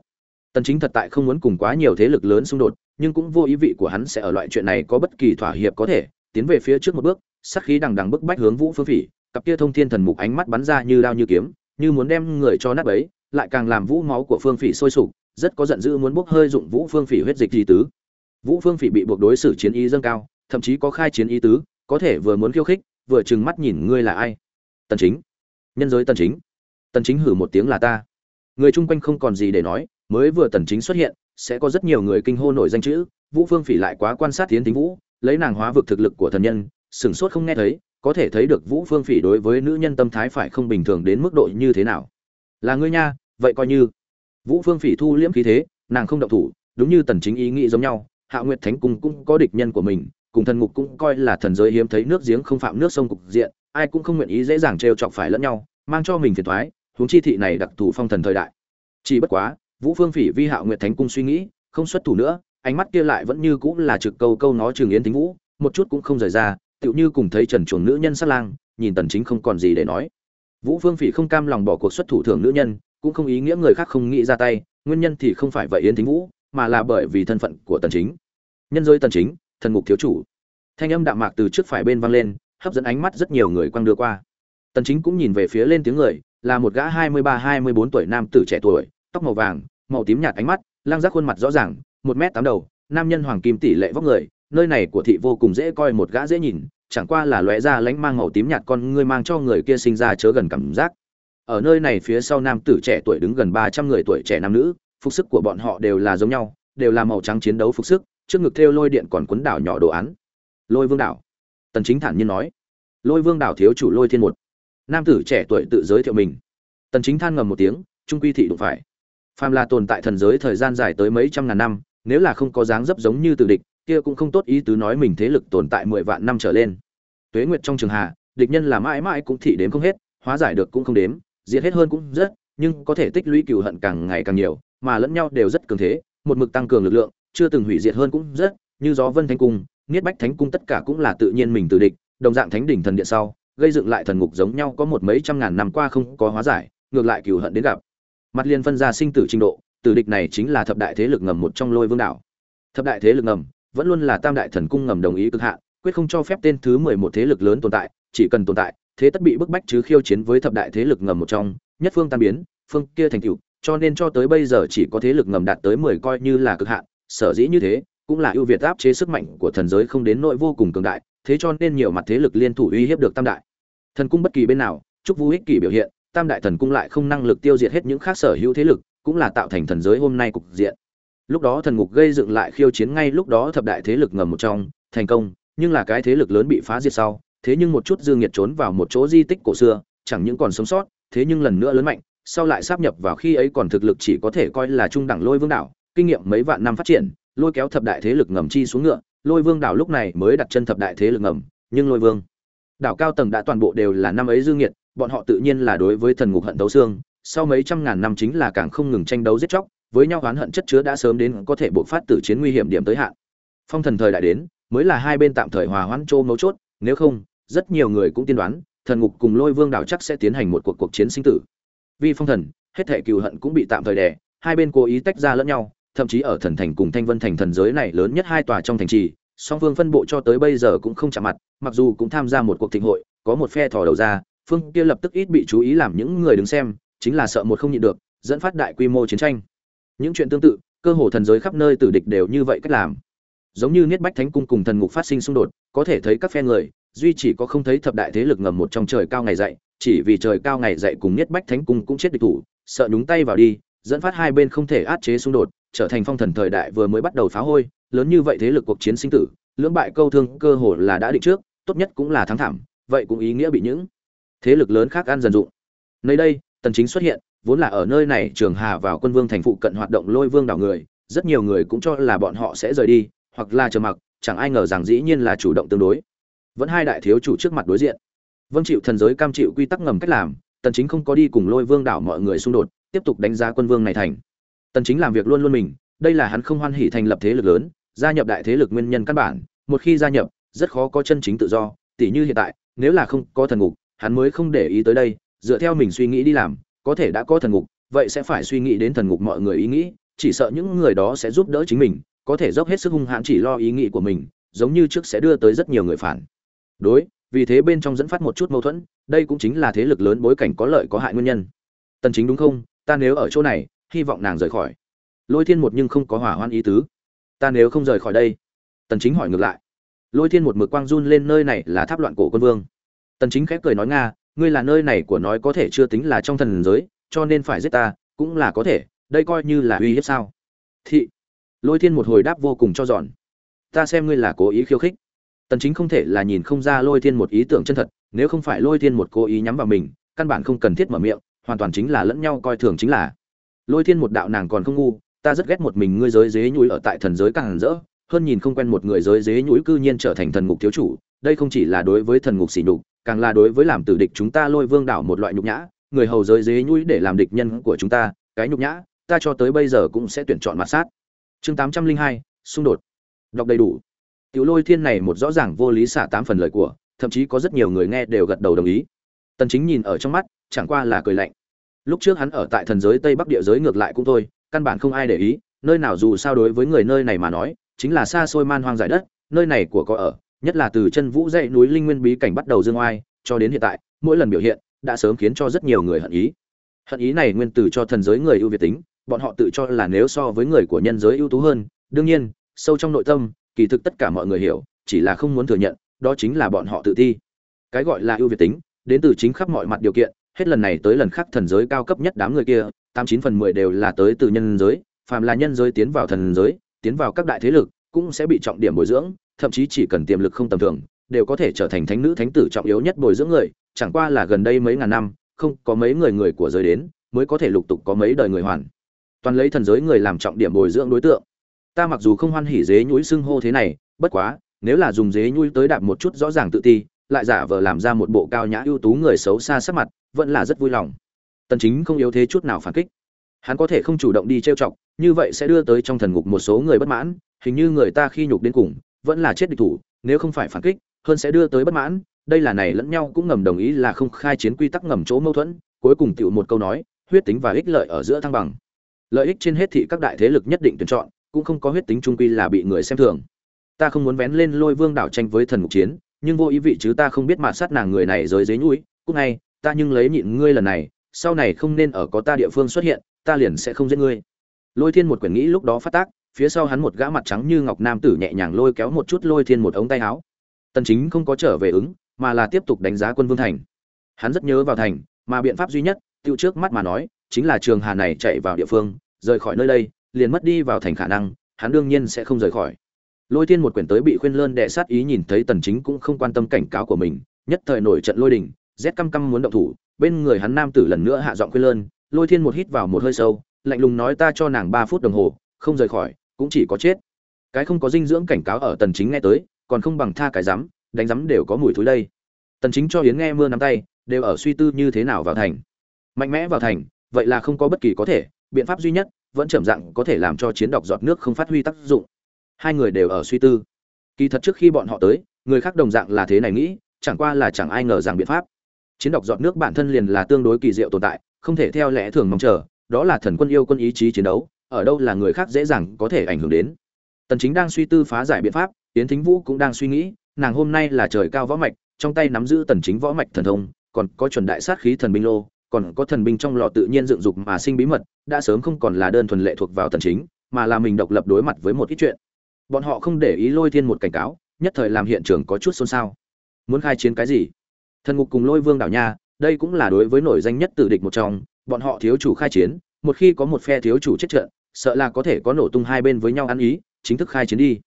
Tần chính thật tại không muốn cùng quá nhiều thế lực lớn xung đột nhưng cũng vô ý vị của hắn sẽ ở loại chuyện này có bất kỳ thỏa hiệp có thể, tiến về phía trước một bước, sát khí đằng đằng bức bách hướng vũ phương phỉ, cặp kia thông thiên thần mục ánh mắt bắn ra như đao như kiếm, như muốn đem người cho nát ấy lại càng làm vũ máu của phương phỉ sôi sục, rất có giận dữ muốn bốc hơi dụng vũ phương phỉ huyết dịch di tứ. Vũ phương phỉ bị buộc đối xử chiến ý dâng cao, thậm chí có khai chiến ý tứ, có thể vừa muốn khiêu khích, vừa trừng mắt nhìn ngươi là ai. Tần chính. Nhân giới tần chính. Tần chính hử một tiếng là ta. Người chung quanh không còn gì để nói, mới vừa tần chính xuất hiện sẽ có rất nhiều người kinh hô nổi danh chữ, vũ phương phỉ lại quá quan sát tiến tính vũ, lấy nàng hóa vực thực lực của thần nhân sừng sốt không nghe thấy, có thể thấy được vũ phương phỉ đối với nữ nhân tâm thái phải không bình thường đến mức độ như thế nào. Là ngươi nha, vậy coi như. Vũ phương phỉ thu liễm khí thế, nàng không động thủ, đúng như tần chính ý nghĩ giống nhau, hạ nguyệt thánh cung cũng có địch nhân của mình, cùng thần ngục cũng coi là thần giới hiếm thấy nước giếng không phạm nước sông cục diện, ai cũng không nguyện ý dễ dàng trêu chọc phải lẫn nhau, mang cho mình phiền toái huống chi thị này đặc thù phong thần thời đại. Chỉ bất quá vũ phương phỉ vi hạo nguyệt thánh cung suy nghĩ, không xuất thủ nữa, ánh mắt kia lại vẫn như cũng là trực câu câu nó trường yến Thính vũ, một chút cũng không rời ra, tựu như cùng thấy trần chuồng nữ nhân sát lang, nhìn tần chính không còn gì để nói. Vũ phương phỉ không cam lòng bỏ cuộc xuất thủ thưởng nữ nhân, cũng không ý nghĩa người khác không nghĩ ra tay, nguyên nhân thì không phải vậy yến Thính vũ, mà là bởi vì thân phận của tần chính. Nhân giới tần chính, thần ngục thiếu chủ. Thanh âm đạm mạc từ trước phải bên vang lên, hấp dẫn ánh mắt rất nhiều người quăng đưa qua. Tần chính cũng nhìn về phía lên tiếng người, là một gã 23-24 tuổi nam tử trẻ tuổi, tóc màu vàng màu tím nhạt ánh mắt lang giác khuôn mặt rõ ràng, một mét tám đầu, nam nhân hoàng kim tỷ lệ vóc người, nơi này của thị vô cùng dễ coi, một gã dễ nhìn, chẳng qua là lóe ra lánh mang màu tím nhạt con ngươi mang cho người kia sinh ra chớ gần cảm giác. Ở nơi này phía sau nam tử trẻ tuổi đứng gần 300 người tuổi trẻ nam nữ, phục sức của bọn họ đều là giống nhau, đều là màu trắng chiến đấu phục sức, trước ngực thêu lôi điện còn quấn đảo nhỏ đồ án. Lôi vương đảo. Tần chính thản nhiên nói. Lôi vương đảo thiếu chủ lôi thiên một. Nam tử trẻ tuổi tự giới thiệu mình. Tần chính than ngầm một tiếng, trung quy thị đụng phải phàm là tồn tại thần giới thời gian dài tới mấy trăm ngàn năm, nếu là không có dáng dấp giống như tử địch, kia cũng không tốt ý tứ nói mình thế lực tồn tại mười vạn năm trở lên. Tuế nguyệt trong trường hạ địch nhân là mãi mãi cũng thị đếm không hết, hóa giải được cũng không đếm, diệt hết hơn cũng rất, nhưng có thể tích lũy cừu hận càng ngày càng nhiều, mà lẫn nhau đều rất cường thế, một mực tăng cường lực lượng, chưa từng hủy diệt hơn cũng rất, như gió vân thánh cung, niết bách thánh cung tất cả cũng là tự nhiên mình từ địch, đồng dạng thánh đỉnh thần điện sau, gây dựng lại thần ngục giống nhau có một mấy trăm ngàn năm qua không có hóa giải, ngược lại cừu hận đến gặp mặt liên phân ra sinh tử trình độ, tử địch này chính là thập đại thế lực ngầm một trong lôi vương đảo. Thập đại thế lực ngầm vẫn luôn là tam đại thần cung ngầm đồng ý cực hạn, quyết không cho phép tên thứ mười một thế lực lớn tồn tại, chỉ cần tồn tại, thế tất bị bức bách chứ khiêu chiến với thập đại thế lực ngầm một trong, nhất phương tan biến, phương kia thành cựu cho nên cho tới bây giờ chỉ có thế lực ngầm đạt tới mười coi như là cực hạn, sở dĩ như thế, cũng là ưu việt áp chế sức mạnh của thần giới không đến nỗi vô cùng cường đại, thế cho nên nhiều mặt thế lực liên thủ uy hiếp được tam đại. Thần cung bất kỳ bên nào, chúc vũ ích kỷ biểu hiện tam đại thần cung lại không năng lực tiêu diệt hết những khác sở hữu thế lực, cũng là tạo thành thần giới hôm nay cục diện. Lúc đó thần ngục gây dựng lại khiêu chiến ngay lúc đó thập đại thế lực ngầm một trong, thành công, nhưng là cái thế lực lớn bị phá diệt sau, thế nhưng một chút dương nhiệt trốn vào một chỗ di tích cổ xưa, chẳng những còn sống sót, thế nhưng lần nữa lớn mạnh, sau lại sáp nhập vào khi ấy còn thực lực chỉ có thể coi là trung đẳng lôi vương đảo, kinh nghiệm mấy vạn năm phát triển, lôi kéo thập đại thế lực ngầm chi xuống ngựa, lôi vương đảo lúc này mới đặt chân thập đại thế lực ngầm, nhưng lôi vương đảo cao tầng đã toàn bộ đều là năm ấy dương nhiệt bọn họ tự nhiên là đối với thần ngục hận tấu xương, sau mấy trăm ngàn năm chính là càng không ngừng tranh đấu giết chóc, với nhau oán hận chất chứa đã sớm đến có thể bộc phát tử chiến nguy hiểm điểm tới hạn. Phong thần thời đại đến, mới là hai bên tạm thời hòa hoãn chô mấu chốt, nếu không, rất nhiều người cũng tiên đoán, thần ngục cùng lôi vương đảo chắc sẽ tiến hành một cuộc cuộc chiến sinh tử. Vì phong thần, hết thảy cừu hận cũng bị tạm thời đè, hai bên cố ý tách ra lẫn nhau, thậm chí ở thần thành cùng thanh vân thành thần giới này lớn nhất hai tòa trong thành trì, song phương phân bộ cho tới bây giờ cũng không chạm mặt, mặc dù cũng tham gia một cuộc thịnh hội, có một phe thò đầu ra phương kia lập tức ít bị chú ý làm những người đứng xem, chính là sợ một không nhịn được, dẫn phát đại quy mô chiến tranh. Những chuyện tương tự, cơ hồ thần giới khắp nơi tử địch đều như vậy cách làm. Giống như niết bách thánh cung cùng thần ngục phát sinh xung đột, có thể thấy các phe người, duy chỉ có không thấy thập đại thế lực ngầm một trong trời cao ngày dậy chỉ vì trời cao ngày dậy cùng niết bách thánh cung cũng chết địch thủ, sợ nhúng tay vào đi, dẫn phát hai bên không thể át chế xung đột, trở thành phong thần thời đại vừa mới bắt đầu phá hôi, lớn như vậy thế lực cuộc chiến sinh tử, lưỡng bại câu thương cơ hồ là đã định trước, tốt nhất cũng là thắng thảm, vậy cũng ý nghĩa bị những thế lực lớn khác ăn dần dụng. Nơi đây, tần chính xuất hiện, vốn là ở nơi này trường hà vào quân vương thành phụ cận hoạt động lôi vương đảo người, rất nhiều người cũng cho là bọn họ sẽ rời đi, hoặc là chờ mặc, chẳng ai ngờ rằng dĩ nhiên là chủ động tương đối. Vẫn hai đại thiếu chủ trước mặt đối diện. Vâng chịu thần giới cam chịu quy tắc ngầm cách làm, tần chính không có đi cùng lôi vương đảo mọi người xung đột, tiếp tục đánh giá quân vương này thành. Tần chính làm việc luôn luôn mình, đây là hắn không hoan hỉ thành lập thế lực lớn, gia nhập đại thế lực nguyên nhân căn bản, một khi gia nhập, rất khó có chân chính tự do tỷ như hiện tại, nếu là không có thần ngục hắn mới không để ý tới đây, dựa theo mình suy nghĩ đi làm, có thể đã có thần ngục, vậy sẽ phải suy nghĩ đến thần ngục mọi người ý nghĩ, chỉ sợ những người đó sẽ giúp đỡ chính mình, có thể dốc hết sức hung hãn chỉ lo ý nghĩ của mình, giống như trước sẽ đưa tới rất nhiều người phản. Đối, vì thế bên trong dẫn phát một chút mâu thuẫn, đây cũng chính là thế lực lớn bối cảnh có lợi có hại nguyên nhân. Tần chính đúng không? Ta nếu ở chỗ này, hy vọng nàng rời khỏi. Lôi thiên một nhưng không có hỏa hoan ý tứ. Ta nếu không rời khỏi đây? Tần chính hỏi ngược lại. Lôi thiên một mực quang run lên nơi này là tháp loạn cổ quân vương tần chính khép cười nói nga, ngươi là nơi này của nói có thể chưa tính là trong thần giới, cho nên phải giết ta, cũng là có thể, đây coi như là uy hiếp sao? Thị, lôi thiên một hồi đáp vô cùng cho giòn. Ta xem ngươi là cố ý khiêu khích. Tần chính không thể là nhìn không ra lôi thiên một ý tưởng chân thật, nếu không phải lôi thiên một cố ý nhắm vào mình, căn bản không cần thiết mở miệng, hoàn toàn chính là lẫn nhau coi thường chính là. Lôi thiên một đạo nàng còn không ngu, ta rất ghét một mình ngươi giới dế nhúi ở tại thần giới càng rỡ, hơn nhìn không quen một người giới dế nhúi cư nhiên trở thành thần ngục thiếu chủ, đây không chỉ là đối với thần ngục sỉ nhục càng là đối với làm tử địch chúng ta lôi vương đảo một loại nhục nhã, người hầu giới dế nhúi để làm địch nhân của chúng ta, cái nhục nhã, ta cho tới bây giờ cũng sẽ tuyển chọn mặt sát. Chương tám trăm linh hai, xung đột. Đọc đầy đủ. Tiểu lôi thiên này một rõ ràng vô lý xả tám phần lời của, thậm chí có rất nhiều người nghe đều gật đầu đồng ý. Tần chính nhìn ở trong mắt, chẳng qua là cười lạnh. Lúc trước hắn ở tại thần giới tây bắc địa giới ngược lại cũng thôi, căn bản không ai để ý, nơi nào dù sao đối với người nơi này mà nói, chính là xa xôi man hoang giải đất, nơi này của có ở nhất là từ chân vũ dãy núi linh nguyên bí cảnh bắt đầu dương oai, cho đến hiện tại, mỗi lần biểu hiện đã sớm khiến cho rất nhiều người hận ý. Hận ý này nguyên từ cho thần giới người ưu việt tính, bọn họ tự cho là nếu so với người của nhân giới ưu tú hơn, đương nhiên, sâu trong nội tâm, kỳ thực tất cả mọi người hiểu, chỉ là không muốn thừa nhận, đó chính là bọn họ tự ti. Cái gọi là ưu việt tính, đến từ chính khắp mọi mặt điều kiện, hết lần này tới lần khác thần giới cao cấp nhất đám người kia, tám chín phần mười đều là tới từ nhân giới, phàm là nhân giới tiến vào thần giới, tiến vào các đại thế lực, cũng sẽ bị trọng điểm bồi dưỡng thậm chí chỉ cần tiềm lực không tầm thường, đều có thể trở thành thánh nữ, thánh tử trọng yếu nhất bồi dưỡng người, chẳng qua là gần đây mấy ngàn năm, không có mấy người người của giới đến, mới có thể lục tục có mấy đời người hoàn. Toàn lấy thần giới người làm trọng điểm bồi dưỡng đối tượng. Ta mặc dù không hoan hỉ dế nhũi xưng hô thế này, bất quá, nếu là dùng dế nhũi tới đạp một chút rõ ràng tự ti, lại giả vờ làm ra một bộ cao nhã ưu tú người xấu xa sắc mặt, vẫn là rất vui lòng. Tần chính không yếu thế chút nào phản kích. Hắn có thể không chủ động đi trêu chọc, như vậy sẽ đưa tới trong thần ngục một số người bất mãn, hình như người ta khi nhục đến cùng vẫn là chết địch thủ, nếu không phải phản kích, hơn sẽ đưa tới bất mãn. Đây là này lẫn nhau cũng ngầm đồng ý là không khai chiến quy tắc ngầm chỗ mâu thuẫn. Cuối cùng tựu một câu nói, huyết tính và ích lợi ở giữa thăng bằng. Lợi ích trên hết thị các đại thế lực nhất định tuyển chọn, cũng không có huyết tính trung quy là bị người xem thường. Ta không muốn vén lên lôi vương đảo tranh với thần ngục chiến, nhưng vô ý vị chứ ta không biết mạt sát nàng người này rời dưới nhũi. Cúc ngay ta nhưng lấy nhịn ngươi lần này, sau này không nên ở có ta địa phương xuất hiện, ta liền sẽ không giết ngươi. Lôi thiên một quyển nghĩ lúc đó phát tác phía sau hắn một gã mặt trắng như ngọc nam tử nhẹ nhàng lôi kéo một chút lôi thiên một ống tay áo. Tần chính không có trở về ứng, mà là tiếp tục đánh giá quân vương thành. Hắn rất nhớ vào thành, mà biện pháp duy nhất, tiêu trước mắt mà nói, chính là trường hà này chạy vào địa phương, rời khỏi nơi đây, liền mất đi vào thành khả năng, hắn đương nhiên sẽ không rời khỏi. Lôi thiên một quyển tới bị khuyên lơn đệ sát ý nhìn thấy tần chính cũng không quan tâm cảnh cáo của mình, nhất thời nổi trận lôi đình, rét căm căm muốn động thủ, bên người hắn nam tử lần nữa hạ giọng khuyên lơn, lôi thiên một hít vào một hơi sâu, lạnh lùng nói ta cho nàng ba phút đồng hồ, không rời khỏi cũng chỉ có chết. Cái không có dinh dưỡng cảnh cáo ở tần chính nghe tới, còn không bằng tha cái rắm, đánh rắm đều có mùi thối đây. Tần chính cho yến nghe mưa nắm tay, đều ở suy tư như thế nào vào thành. Mạnh mẽ vào thành, vậy là không có bất kỳ có thể, biện pháp duy nhất, vẫn chậm dạng có thể làm cho chiến độc giọt nước không phát huy tác dụng. Hai người đều ở suy tư. Kỳ thật trước khi bọn họ tới, người khác đồng dạng là thế này nghĩ, chẳng qua là chẳng ai ngờ rằng biện pháp. Chiến độc giọt nước bản thân liền là tương đối kỳ diệu tồn tại, không thể theo lẽ thường mong chờ, đó là thần quân yêu quân ý chí chiến đấu ở đâu là người khác dễ dàng có thể ảnh hưởng đến. Tần chính đang suy tư phá giải biện pháp, yến thính vũ cũng đang suy nghĩ, nàng hôm nay là trời cao võ mạch, trong tay nắm giữ tần chính võ mạch thần thông, còn có chuẩn đại sát khí thần binh lô, còn có thần binh trong lò tự nhiên dựng dục mà sinh bí mật, đã sớm không còn là đơn thuần lệ thuộc vào tần chính, mà là mình độc lập đối mặt với một ít chuyện. Bọn họ không để ý lôi thiên một cảnh cáo, nhất thời làm hiện trường có chút xôn xao. Muốn khai chiến cái gì? Thần ngục cùng lôi vương đảo nha, đây cũng là đối với nổi danh nhất tử địch một trong, bọn họ thiếu chủ khai chiến, một khi có một phe thiếu chủ chết trận sợ là có thể có nổ tung hai bên với nhau ăn ý, chính thức khai chiến đi.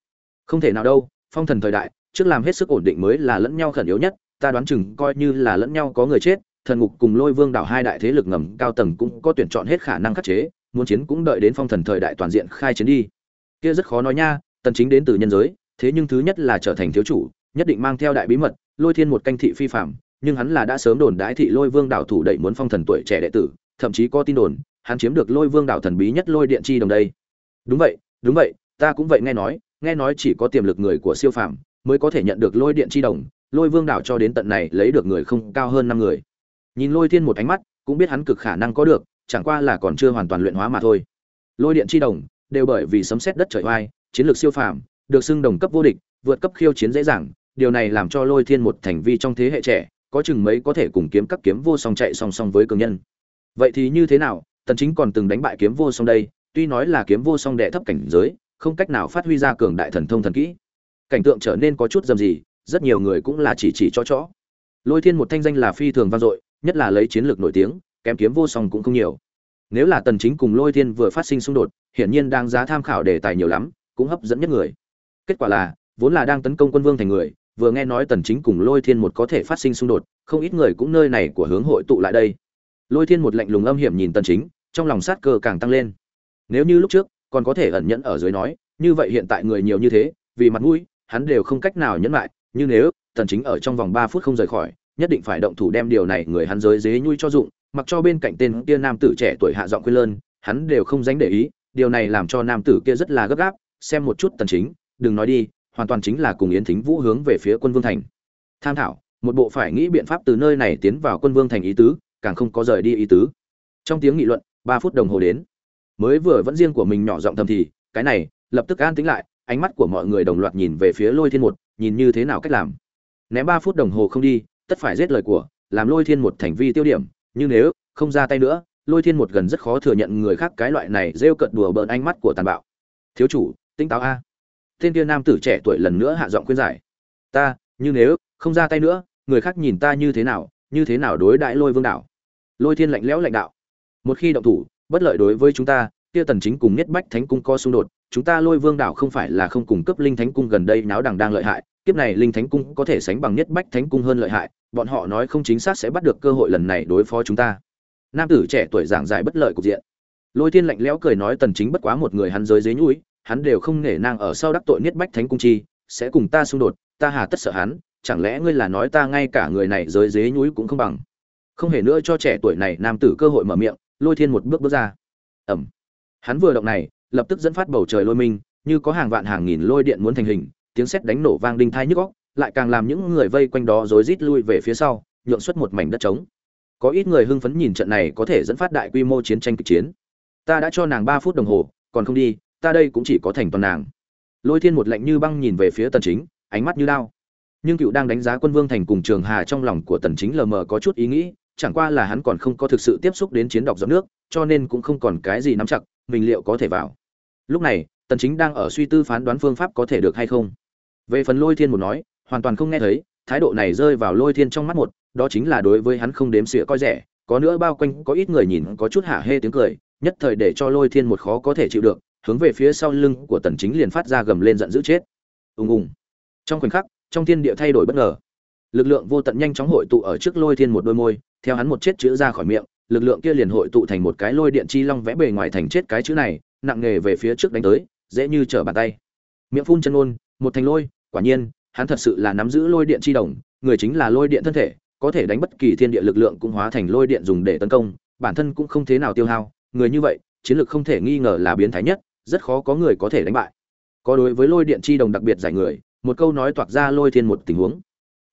Không thể nào đâu, phong thần thời đại, trước làm hết sức ổn định mới là lẫn nhau khẩn yếu nhất, ta đoán chừng coi như là lẫn nhau có người chết, thần ngục cùng lôi vương đảo hai đại thế lực ngầm cao tầng cũng có tuyển chọn hết khả năng khắc chế, muốn chiến cũng đợi đến phong thần thời đại toàn diện khai chiến đi. Kia rất khó nói nha, tần chính đến từ nhân giới, thế nhưng thứ nhất là trở thành thiếu chủ, nhất định mang theo đại bí mật, lôi thiên một canh thị phi phạm, nhưng hắn là đã sớm đồn đại thị lôi vương đảo thủ đẩy muốn phong thần tuổi trẻ đệ tử, thậm chí có tin đồn hắn chiếm được lôi vương đảo thần bí nhất lôi điện chi đồng đây. Đúng vậy đúng vậy, ta cũng vậy nghe nói nghe nói chỉ có tiềm lực người của siêu phàm mới có thể nhận được lôi điện chi đồng, lôi vương đảo cho đến tận này lấy được người không cao hơn năm người. Nhìn lôi thiên một ánh mắt, cũng biết hắn cực khả năng có được, chẳng qua là còn chưa hoàn toàn luyện hóa mà thôi. Lôi điện chi đồng đều bởi vì sấm xét đất trời oai, chiến lược siêu phàm, được xưng đồng cấp vô địch, vượt cấp khiêu chiến dễ dàng, điều này làm cho lôi thiên một thành vi trong thế hệ trẻ, có chừng mấy có thể cùng kiếm các kiếm vô song chạy song song với cường nhân. Vậy thì như thế nào tần chính còn từng đánh bại kiếm vô song đây, tuy nói là kiếm vô song đệ thấp cảnh giới, không cách nào phát huy ra cường đại thần thông thần kỹ. Cảnh tượng trở nên có chút dầm gì rất nhiều người cũng là chỉ chỉ cho chó. Lôi thiên một thanh danh là phi thường vang dội, nhất là lấy chiến lược nổi tiếng, kém kiếm vô song cũng không nhiều. Nếu là tần chính cùng lôi thiên vừa phát sinh xung đột, hiển nhiên đang giá tham khảo đề tài nhiều lắm, cũng hấp dẫn nhất người. Kết quả là, vốn là đang tấn công quân vương thành người, vừa nghe nói tần chính cùng lôi thiên một có thể phát sinh xung đột, không ít người cũng nơi này của hướng hội tụ lại đây. Lôi thiên một lạnh lùng âm hiểm nhìn tần chính trong lòng sát cơ càng tăng lên. Nếu như lúc trước, còn có thể ẩn nhẫn ở dưới nói, như vậy hiện tại người nhiều như thế, vì mặt mũi, hắn đều không cách nào nhẫn lại, như nếu tần chính ở trong vòng 3 phút không rời khỏi, nhất định phải động thủ đem điều này người hắn giới dế nhui cho dụng, mặc cho bên cạnh tên kia nam tử trẻ tuổi hạ giọng khuyên lơn, hắn đều không dánh để ý, điều này làm cho nam tử kia rất là gấp gáp, xem một chút tần chính, đừng nói đi, hoàn toàn chính là cùng yến thính vũ hướng về phía quân vương thành. Tham thảo, một bộ phải nghĩ biện pháp từ nơi này tiến vào quân vương thành ý tứ, càng không có rời đi ý tứ. Trong tiếng nghị luận ba phút đồng hồ đến. Mới vừa vẫn riêng của mình nhỏ giọng thầm thì, cái này, lập tức an tính lại, ánh mắt của mọi người đồng loạt nhìn về phía lôi thiên một, nhìn như thế nào cách làm. Ném ba phút đồng hồ không đi, tất phải giết lời của, làm lôi thiên một thành vi tiêu điểm, nhưng nếu không ra tay nữa, lôi thiên một gần rất khó thừa nhận người khác cái loại này rêu cận đùa bỡn ánh mắt của tàn bạo. Thiếu chủ tinh táo a. Tên kia nam tử trẻ tuổi lần nữa hạ giọng khuyên giải. Ta như nếu không ra tay nữa, người khác nhìn ta như thế nào, như thế nào đối đãi lôi vương đảo lôi thiên lạnh lẽo lạnh đạo một khi động thủ, bất lợi đối với chúng ta, kia tần chính cùng nhất bách thánh cung co xung đột, chúng ta lôi vương đảo không phải là không cùng cấp linh thánh cung gần đây náo đằng đang lợi hại, kiếp này linh thánh cung có thể sánh bằng nhất bách thánh cung hơn lợi hại, bọn họ nói không chính xác sẽ bắt được cơ hội lần này đối phó chúng ta. Nam tử trẻ tuổi giảng giải bất lợi cục diện. Lôi thiên lạnh lẽo cười nói tần chính bất quá một người hắn giới dế nhũi, hắn đều không nể nang ở sau đắc tội niết bách thánh cung chi, sẽ cùng ta xung đột, ta hà tất sợ hắn, chẳng lẽ ngươi là nói ta ngay cả người này giới dế nhũi cũng không bằng? Không hề nữa cho trẻ tuổi này nam tử cơ hội mở miệng lôi thiên một bước bước ra. Ẩm. Hắn vừa động này, lập tức dẫn phát bầu trời lôi minh, như có hàng vạn hàng nghìn lôi điện muốn thành hình, tiếng sét đánh nổ vang đinh thai nhức óc, lại càng làm những người vây quanh đó rối rít lui về phía sau, nhượng xuất một mảnh đất trống. Có ít người hưng phấn nhìn trận này có thể dẫn phát đại quy mô chiến tranh kịch chiến. Ta đã cho nàng ba phút đồng hồ, còn không đi, ta đây cũng chỉ có thành toàn nàng. Lôi thiên một lạnh như băng nhìn về phía tần chính, ánh mắt như đao. Nhưng cựu đang đánh giá quân vương thành cùng trường hà trong lòng của tần chính lờ mờ có chút ý nghĩ chẳng qua là hắn còn không có thực sự tiếp xúc đến chiến độc giọt nước, cho nên cũng không còn cái gì nắm chặt, mình liệu có thể vào. Lúc này, tần chính đang ở suy tư phán đoán phương pháp có thể được hay không. Về phần lôi thiên một nói, hoàn toàn không nghe thấy, thái độ này rơi vào lôi thiên trong mắt một, đó chính là đối với hắn không đếm xỉa coi rẻ, có nữa bao quanh có ít người nhìn có chút hả hê tiếng cười, nhất thời để cho lôi thiên một khó có thể chịu được, hướng về phía sau lưng của tần chính liền phát ra gầm lên giận dữ chết. Ùng ùng. Trong khoảnh khắc, trong thiên địa thay đổi bất ngờ lực lượng vô tận nhanh chóng hội tụ ở trước lôi thiên một đôi môi, theo hắn một chết chữ ra khỏi miệng, lực lượng kia liền hội tụ thành một cái lôi điện chi long vẽ bề ngoài thành chết cái chữ này, nặng nghề về phía trước đánh tới, dễ như trở bàn tay. Miệng phun chân ôn, một thành lôi, quả nhiên, hắn thật sự là nắm giữ lôi điện chi đồng, người chính là lôi điện thân thể, có thể đánh bất kỳ thiên địa lực lượng cũng hóa thành lôi điện dùng để tấn công, bản thân cũng không thế nào tiêu hao, người như vậy, chiến lược không thể nghi ngờ là biến thái nhất, rất khó có người có thể đánh bại. Có đối với lôi điện chi đồng đặc biệt giải người, một câu nói toạc ra lôi thiên một tình huống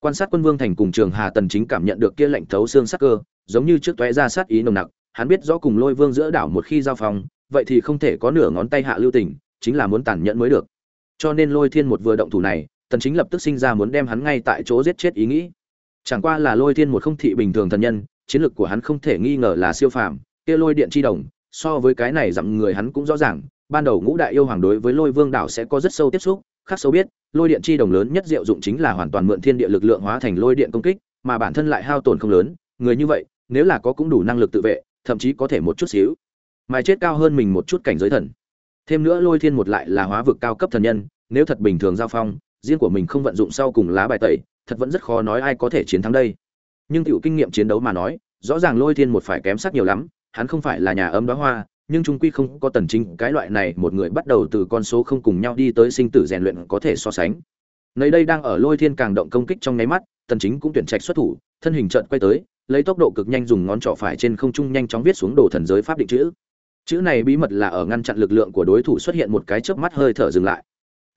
quan sát quân vương thành cùng trường hà tần chính cảm nhận được kia lệnh thấu xương sắc cơ, giống như trước toé ra sát ý nồng nặc, hắn biết rõ cùng lôi vương giữa đảo một khi giao phòng vậy thì không thể có nửa ngón tay hạ lưu tình, chính là muốn tàn nhẫn mới được. Cho nên lôi thiên một vừa động thủ này, tần chính lập tức sinh ra muốn đem hắn ngay tại chỗ giết chết ý nghĩ. Chẳng qua là lôi thiên một không thị bình thường thần nhân, chiến lược của hắn không thể nghi ngờ là siêu phàm, kia lôi điện chi đồng, so với cái này dặm người hắn cũng rõ ràng, ban đầu ngũ đại yêu hoàng đối với lôi vương đảo sẽ có rất sâu tiếp xúc, khác sâu biết lôi điện chi đồng lớn nhất diệu dụng chính là hoàn toàn mượn thiên địa lực lượng hóa thành lôi điện công kích, mà bản thân lại hao tổn không lớn, người như vậy, nếu là có cũng đủ năng lực tự vệ, thậm chí có thể một chút xíu. Mai chết cao hơn mình một chút cảnh giới thần. Thêm nữa lôi thiên một lại là hóa vực cao cấp thần nhân, nếu thật bình thường giao phong, riêng của mình không vận dụng sau cùng lá bài tẩy, thật vẫn rất khó nói ai có thể chiến thắng đây. Nhưng tiểu kinh nghiệm chiến đấu mà nói, rõ ràng lôi thiên một phải kém sắc nhiều lắm, hắn không phải là nhà ấm đóa hoa nhưng trung quy không có tần chính cái loại này một người bắt đầu từ con số không cùng nhau đi tới sinh tử rèn luyện có thể so sánh. Nơi đây đang ở lôi thiên càng động công kích trong nháy mắt, tần chính cũng tuyển trạch xuất thủ, thân hình chợt quay tới, lấy tốc độ cực nhanh dùng ngón trỏ phải trên không trung nhanh chóng viết xuống đồ thần giới pháp định chữ. Chữ này bí mật là ở ngăn chặn lực lượng của đối thủ xuất hiện một cái chớp mắt hơi thở dừng lại.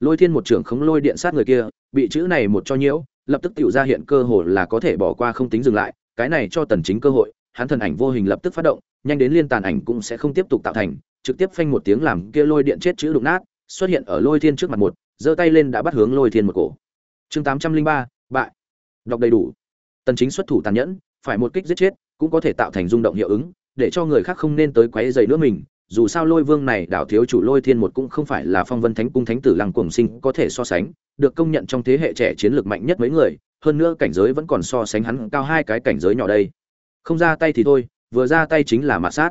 Lôi thiên một trưởng khống lôi điện sát người kia, bị chữ này một cho nhiễu, lập tức tiểu ra hiện cơ hội là có thể bỏ qua không tính dừng lại, cái này cho tần chính cơ hội hắn thần ảnh vô hình lập tức phát động nhanh đến liên tàn ảnh cũng sẽ không tiếp tục tạo thành trực tiếp phanh một tiếng làm kia lôi điện chết chữ đụng nát xuất hiện ở lôi thiên trước mặt một giơ tay lên đã bắt hướng lôi thiên một cổ. Chương 803, bại. Đọc đầy đủ. Tần chính xuất thủ tàn nhẫn phải một kích giết chết cũng có thể tạo thành rung động hiệu ứng để cho người khác không nên tới quấy rầy nữa mình dù sao lôi vương này đảo thiếu chủ lôi thiên một cũng không phải là phong vân thánh cung thánh tử lăng cuồng sinh có thể so sánh được công nhận trong thế hệ trẻ chiến lược mạnh nhất mấy người hơn nữa cảnh giới vẫn còn so sánh hắn cao hai cái cảnh giới nhỏ đây không ra tay thì thôi vừa ra tay chính là mạt sát.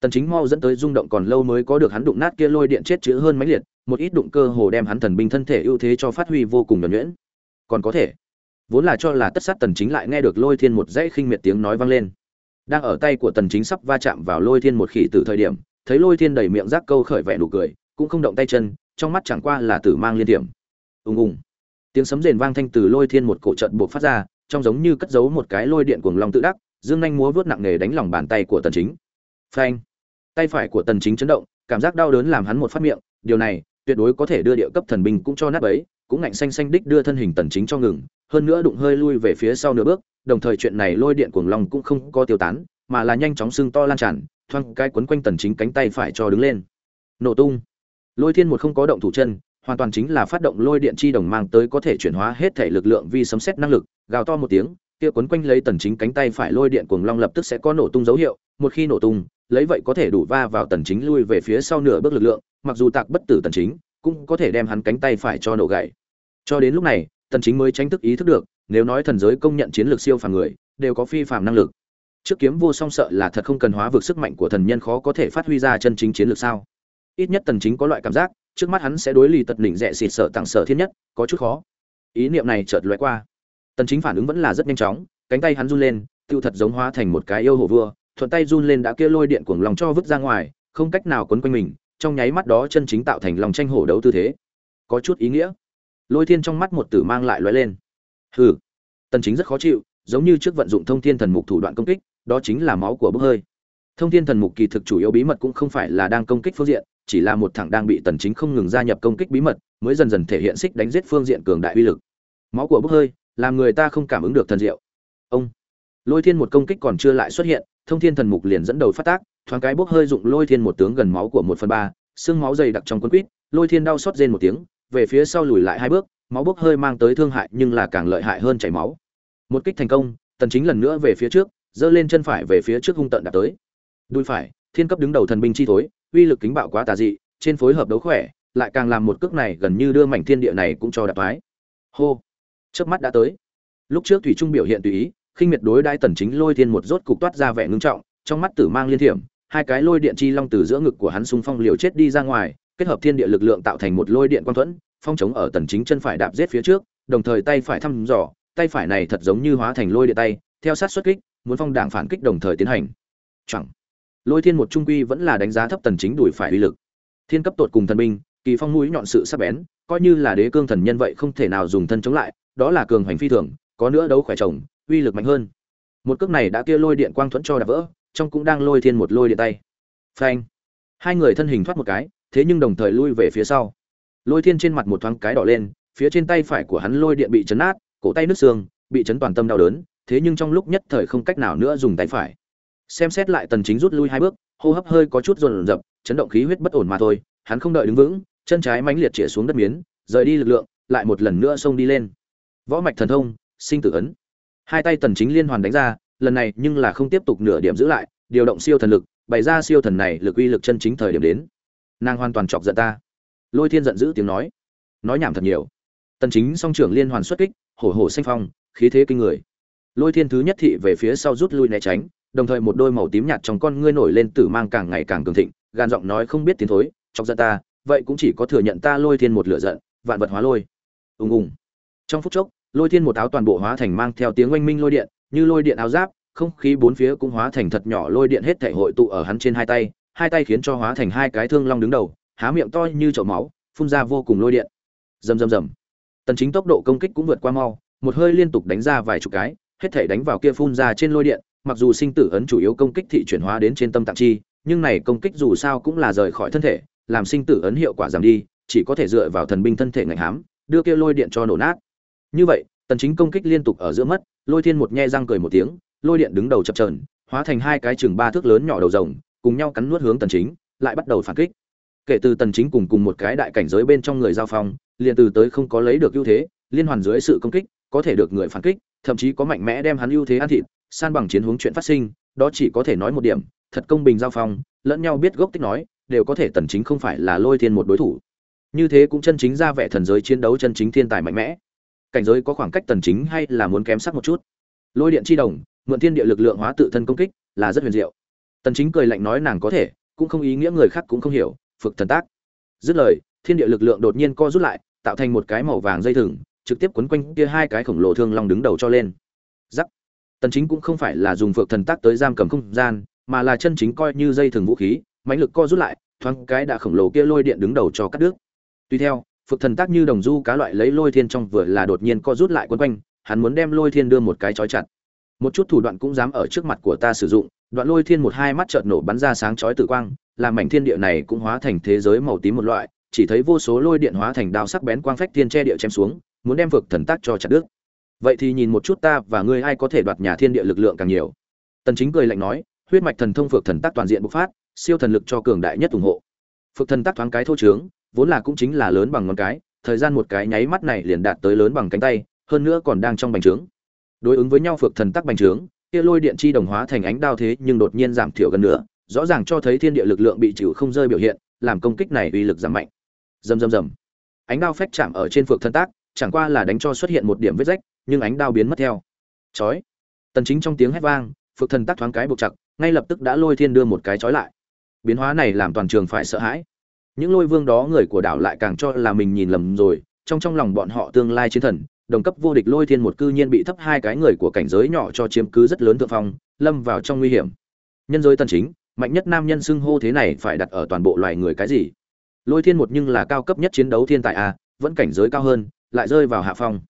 Tần chính mau dẫn tới rung động còn lâu mới có được hắn đụng nát kia lôi điện chết chữ hơn mấy liệt một ít đụng cơ hồ đem hắn thần binh thân thể ưu thế cho phát huy vô cùng nhuần nhuyễn. Còn có thể vốn là cho là tất sát tần chính lại nghe được lôi thiên một dãy khinh miệt tiếng nói vang lên. Đang ở tay của tần chính sắp va chạm vào lôi thiên một khỉ từ thời điểm thấy lôi thiên đầy miệng rác câu khởi vẻ nụ cười cũng không động tay chân trong mắt chẳng qua là tử mang liên tiệm. Ung ung, tiếng sấm rền vang thanh từ lôi thiên một cổ trận buộc phát ra trong giống như cất giấu một cái lôi điện cuồng long tự đắc dương nhanh múa vuốt nặng nề đánh lòng bàn tay của tần chính. Phanh. Tay phải của tần chính chấn động, cảm giác đau đớn làm hắn một phát miệng. Điều này, tuyệt đối có thể đưa địa cấp thần binh cũng cho nát bấy, cũng ngạnh xanh xanh đích đưa thân hình tần chính cho ngừng, hơn nữa đụng hơi lui về phía sau nửa bước, đồng thời chuyện này lôi điện cuồng long cũng không có tiêu tán, mà là nhanh chóng sưng to lan tràn, thoang cái quấn quanh tần chính cánh tay phải cho đứng lên. Nổ tung. Lôi thiên một không có động thủ chân, hoàn toàn chính là phát động lôi điện chi đồng mang tới có thể chuyển hóa hết thể lực lượng vi sấm xét năng lực, gào to một tiếng kia quấn quanh lấy tần chính cánh tay phải lôi điện cuồng long lập tức sẽ có nổ tung dấu hiệu, một khi nổ tung, lấy vậy có thể đủ va vào tần chính lui về phía sau nửa bước lực lượng, mặc dù tạc bất tử tần chính, cũng có thể đem hắn cánh tay phải cho nổ gãy. Cho đến lúc này, tần chính mới tránh thức ý thức được, nếu nói thần giới công nhận chiến lược siêu phàm người, đều có phi phàm năng lực. Trước kiếm vô song sợ là thật không cần hóa vực sức mạnh của thần nhân khó có thể phát huy ra chân chính chiến lược sao? Ít nhất tần chính có loại cảm giác, trước mắt hắn sẽ đối lì tật đỉnh rẻ xịt sợ tặng sợ thiên nhất, có chút khó. Ý niệm này chợt lóe qua tần chính phản ứng vẫn là rất nhanh chóng, cánh tay hắn run lên tiêu thật giống hóa thành một cái yêu hổ vua, thuận tay run lên đã kia lôi điện cuồng lòng cho vứt ra ngoài, không cách nào quấn quanh mình, trong nháy mắt đó chân chính tạo thành lòng tranh hổ đấu tư thế. Có chút ý nghĩa. Lôi thiên trong mắt một tử mang lại lóe lên. Hừ. Tần chính rất khó chịu, giống như trước vận dụng thông thiên thần mục thủ đoạn công kích, đó chính là máu của bốc hơi. Thông thiên thần mục kỳ thực chủ yếu bí mật cũng không phải là đang công kích phương diện, chỉ là một thằng đang bị tần chính không ngừng gia nhập công kích bí mật, mới dần dần thể hiện xích đánh giết phương diện cường đại uy lực. Máu của bốc hơi làm người ta không cảm ứng được thần diệu. Ông. Lôi thiên một công kích còn chưa lại xuất hiện, thông thiên thần mục liền dẫn đầu phát tác, thoáng cái bốc hơi dụng lôi thiên một tướng gần máu của một phần ba, xương máu dày đặc trong quân quýt, lôi thiên đau xót rên một tiếng, về phía sau lùi lại hai bước, máu bốc hơi mang tới thương hại nhưng là càng lợi hại hơn chảy máu. Một kích thành công, tần chính lần nữa về phía trước, giơ lên chân phải về phía trước hung tận đạp tới. Đuôi phải, thiên cấp đứng đầu thần binh chi thối, uy lực kính bạo quá tà dị, trên phối hợp đấu khỏe, lại càng làm một cước này gần như đưa mảnh thiên địa này cũng cho đạp phái hô chớp mắt đã tới. Lúc trước thủy trung biểu hiện tùy ý, khinh miệt đối đãi tần chính lôi thiên một rốt cục toát ra vẻ ngưng trọng, trong mắt tử mang liên thiểm, hai cái lôi điện chi long từ giữa ngực của hắn xung phong liều chết đi ra ngoài, kết hợp thiên địa lực lượng tạo thành một lôi điện quang thuẫn, phong chống ở tần chính chân phải đạp giết phía trước, đồng thời tay phải thăm dò, tay phải này thật giống như hóa thành lôi điện tay, theo sát xuất kích, muốn phong đảng phản kích đồng thời tiến hành. Chẳng lôi thiên một trung quy vẫn là đánh giá thấp tần chính đuổi phải uy lực. Thiên cấp tột cùng thần binh, kỳ phong mũi nhọn sự sắc bén, coi như là đế cương thần nhân vậy không thể nào dùng thân chống lại đó là cường hành phi thường, có nữa đấu khỏe chồng, uy lực mạnh hơn. Một cước này đã kia lôi điện quang thuẫn cho đạp vỡ, trong cũng đang lôi thiên một lôi điện tay. Phanh. Hai người thân hình thoát một cái, thế nhưng đồng thời lui về phía sau. Lôi thiên trên mặt một thoáng cái đỏ lên, phía trên tay phải của hắn lôi điện bị chấn nát, cổ tay nứt xương, bị chấn toàn tâm đau đớn, thế nhưng trong lúc nhất thời không cách nào nữa dùng tay phải. Xem xét lại tần chính rút lui hai bước, hô hấp hơi có chút run rập, chấn động khí huyết bất ổn mà thôi, hắn không đợi đứng vững, chân trái mãnh liệt chĩa xuống đất miến, rời đi lực lượng, lại một lần nữa xông đi lên võ mạch thần thông, sinh tử ấn. Hai tay tần chính liên hoàn đánh ra, lần này nhưng là không tiếp tục nửa điểm giữ lại, điều động siêu thần lực, bày ra siêu thần này lực uy lực chân chính thời điểm đến. Nàng hoàn toàn chọc giận ta. Lôi thiên giận dữ tiếng nói. Nói nhảm thật nhiều. Tần chính song trưởng liên hoàn xuất kích, hổ hổ xanh phong, khí thế kinh người. Lôi thiên thứ nhất thị về phía sau rút lui né tránh, đồng thời một đôi màu tím nhạt trong con ngươi nổi lên tử mang càng ngày càng cường thịnh gan giọng nói không biết tiến thối, chọc giận ta, vậy cũng chỉ có thừa nhận ta lôi thiên một lửa giận, vạn vật hóa lôi. Ùng ùng trong phút chốc, lôi thiên một áo toàn bộ hóa thành mang theo tiếng oanh minh lôi điện, như lôi điện áo giáp, không khí bốn phía cũng hóa thành thật nhỏ lôi điện hết thể hội tụ ở hắn trên hai tay hai tay khiến cho hóa thành hai cái thương long đứng đầu, há miệng to như chậu máu, phun ra vô cùng lôi điện. Rầm rầm rầm. Tần chính tốc độ công kích cũng vượt qua mau, một hơi liên tục đánh ra vài chục cái, hết thể đánh vào kia phun ra trên lôi điện, mặc dù sinh tử ấn chủ yếu công kích thị chuyển hóa đến trên tâm tạng chi, nhưng này công kích dù sao cũng là rời khỏi thân thể, làm sinh tử ấn hiệu quả giảm đi, chỉ có thể dựa vào thần binh thân thể ngạnh hám, đưa kia lôi điện cho nổ nát như vậy, tần chính công kích liên tục ở giữa mất, lôi thiên một nhe răng cười một tiếng, lôi điện đứng đầu chập chờn, hóa thành hai cái chừng ba thước lớn nhỏ đầu rồng, cùng nhau cắn nuốt hướng tần chính, lại bắt đầu phản kích. Kể từ tần chính cùng cùng một cái đại cảnh giới bên trong người giao phong, liền từ tới không có lấy được ưu thế, liên hoàn dưới sự công kích, có thể được người phản kích, thậm chí có mạnh mẽ đem hắn ưu thế ăn thịt, san bằng chiến hướng chuyện phát sinh, đó chỉ có thể nói một điểm, thật công bình giao phong, lẫn nhau biết gốc tích nói, đều có thể tần chính không phải là lôi thiên một đối thủ. Như thế cũng chân chính ra vẻ thần giới chiến đấu chân chính thiên tài mạnh mẽ cảnh giới có khoảng cách tần chính hay là muốn kém sắc một chút. Lôi điện chi đồng, mượn thiên địa lực lượng hóa tự thân công kích, là rất huyền diệu. Tần chính cười lạnh nói nàng có thể, cũng không ý nghĩa người khác cũng không hiểu, phực thần tác. Dứt lời, thiên địa lực lượng đột nhiên co rút lại, tạo thành một cái màu vàng dây thừng, trực tiếp quấn quanh kia hai cái khổng lồ thương long đứng đầu cho lên. Giáp tần chính cũng không phải là dùng phược thần tác tới giam cầm không gian, mà là chân chính coi như dây thừng vũ khí, mãnh lực co rút lại, thoáng cái đã khổng lồ kia lôi điện đứng đầu cho cắt đứt. Tuy theo phực thần tác như đồng du cá loại lấy lôi thiên trong vừa là đột nhiên co rút lại quấn quanh, hắn muốn đem lôi thiên đưa một cái chói chặt. Một chút thủ đoạn cũng dám ở trước mặt của ta sử dụng, đoạn lôi thiên một hai mắt chợt nổ bắn ra sáng chói tử quang làm mảnh thiên địa này cũng hóa thành thế giới màu tím một loại, chỉ thấy vô số lôi điện hóa thành đao sắc bén quang phách thiên che địa chém xuống, muốn đem vực thần tác cho chặt đứt. Vậy thì nhìn một chút ta và ngươi ai có thể đoạt nhà thiên địa lực lượng càng nhiều. Tần chính cười lạnh nói, huyết mạch thần thông phược thần tác toàn diện bộc phát, siêu thần lực cho cường đại nhất ủng hộ. Phược thần tác thoáng cái thô trướng vốn là cũng chính là lớn bằng ngón cái, thời gian một cái nháy mắt này liền đạt tới lớn bằng cánh tay, hơn nữa còn đang trong bành trướng. Đối ứng với nhau phược thần tác bành trướng, kia lôi điện chi đồng hóa thành ánh đao thế nhưng đột nhiên giảm thiểu gần nữa rõ ràng cho thấy thiên địa lực lượng bị chịu không rơi biểu hiện, làm công kích này uy lực giảm mạnh. Rầm rầm rầm. Ánh đao phách chạm ở trên phược thân tác chẳng qua là đánh cho xuất hiện một điểm vết rách, nhưng ánh đao biến mất theo. Chói. Tần chính trong tiếng hét vang, phược thần tác thoáng cái buộc chặt, ngay lập tức đã lôi thiên đưa một cái chói lại. Biến hóa này làm toàn trường phải sợ hãi những lôi vương đó người của đảo lại càng cho là mình nhìn lầm rồi, trong trong lòng bọn họ tương lai chiến thần, đồng cấp vô địch lôi thiên một cư nhiên bị thấp hai cái người của cảnh giới nhỏ cho chiếm cứ rất lớn thượng phong, lâm vào trong nguy hiểm. Nhân giới tân chính, mạnh nhất nam nhân xưng hô thế này phải đặt ở toàn bộ loài người cái gì? Lôi thiên một nhưng là cao cấp nhất chiến đấu thiên tài a, vẫn cảnh giới cao hơn, lại rơi vào hạ phong.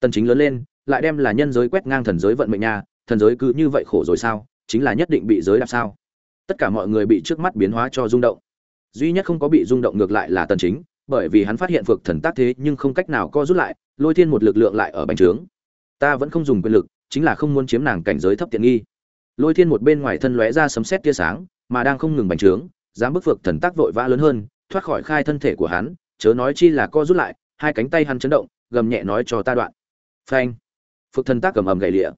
Tân chính lớn lên, lại đem là nhân giới quét ngang thần giới vận mệnh nha, thần giới cứ như vậy khổ rồi sao? Chính là nhất định bị giới đạp sao? Tất cả mọi người bị trước mắt biến hóa cho rung động duy nhất không có bị rung động ngược lại là tần chính, bởi vì hắn phát hiện phược thần tác thế nhưng không cách nào co rút lại, lôi thiên một lực lượng lại ở bành trướng. Ta vẫn không dùng quyền lực, chính là không muốn chiếm nàng cảnh giới thấp tiện nghi. Lôi thiên một bên ngoài thân lóe ra sấm sét tia sáng, mà đang không ngừng bành trướng, dám bức phược thần tác vội vã lớn hơn, thoát khỏi khai thân thể của hắn, chớ nói chi là co rút lại, hai cánh tay hắn chấn động, gầm nhẹ nói cho ta đoạn. Phanh. Phược thần tác cầm ầm gậy lịa.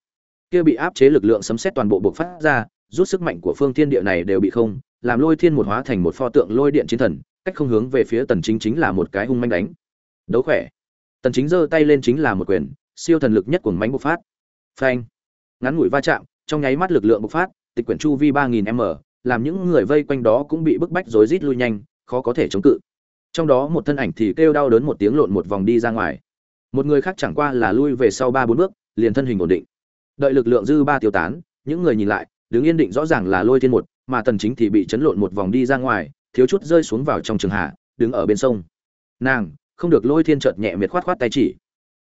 Kia bị áp chế lực lượng sấm sét toàn bộ bộc phát ra rút sức mạnh của phương thiên địa này đều bị không, làm lôi thiên một hóa thành một pho tượng lôi điện chiến thần, cách không hướng về phía tần chính chính là một cái hung manh đánh. Đấu khỏe. Tần chính giơ tay lên chính là một quyền, siêu thần lực nhất của mãnh bộc phát. Phanh. Ngắn ngủi va chạm, trong nháy mắt lực lượng bộc phát, tịch quyển chu vi 3000 m, làm những người vây quanh đó cũng bị bức bách rối rít lui nhanh, khó có thể chống cự. Trong đó một thân ảnh thì kêu đau đớn một tiếng lộn một vòng đi ra ngoài. Một người khác chẳng qua là lui về sau ba bốn bước, liền thân hình ổn định. Đợi lực lượng dư ba tiêu tán, những người nhìn lại đứng yên định rõ ràng là lôi thiên một, mà tần chính thì bị chấn lộn một vòng đi ra ngoài, thiếu chút rơi xuống vào trong trường hạ, đứng ở bên sông. Nàng, không được lôi thiên chợt nhẹ miệt khoát khoát tay chỉ.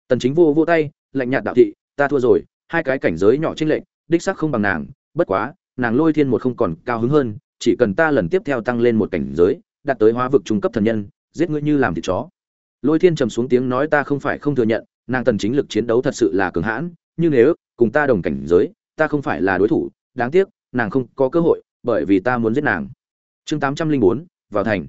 Tần chính vô vô tay, lạnh nhạt đạo thị, ta thua rồi, hai cái cảnh giới nhỏ trên lệnh đích xác không bằng nàng, bất quá, nàng lôi thiên một không còn cao hứng hơn, chỉ cần ta lần tiếp theo tăng lên một cảnh giới, đạt tới hóa vực trung cấp thần nhân, giết ngươi như làm thịt chó. Lôi thiên trầm xuống tiếng nói ta không phải không thừa nhận, nàng tần chính lực chiến đấu thật sự là cường hãn, nhưng nếu, cùng ta đồng cảnh giới, ta không phải là đối thủ đáng tiếc nàng không có cơ hội bởi vì ta muốn giết nàng. Chương 804, vào thành.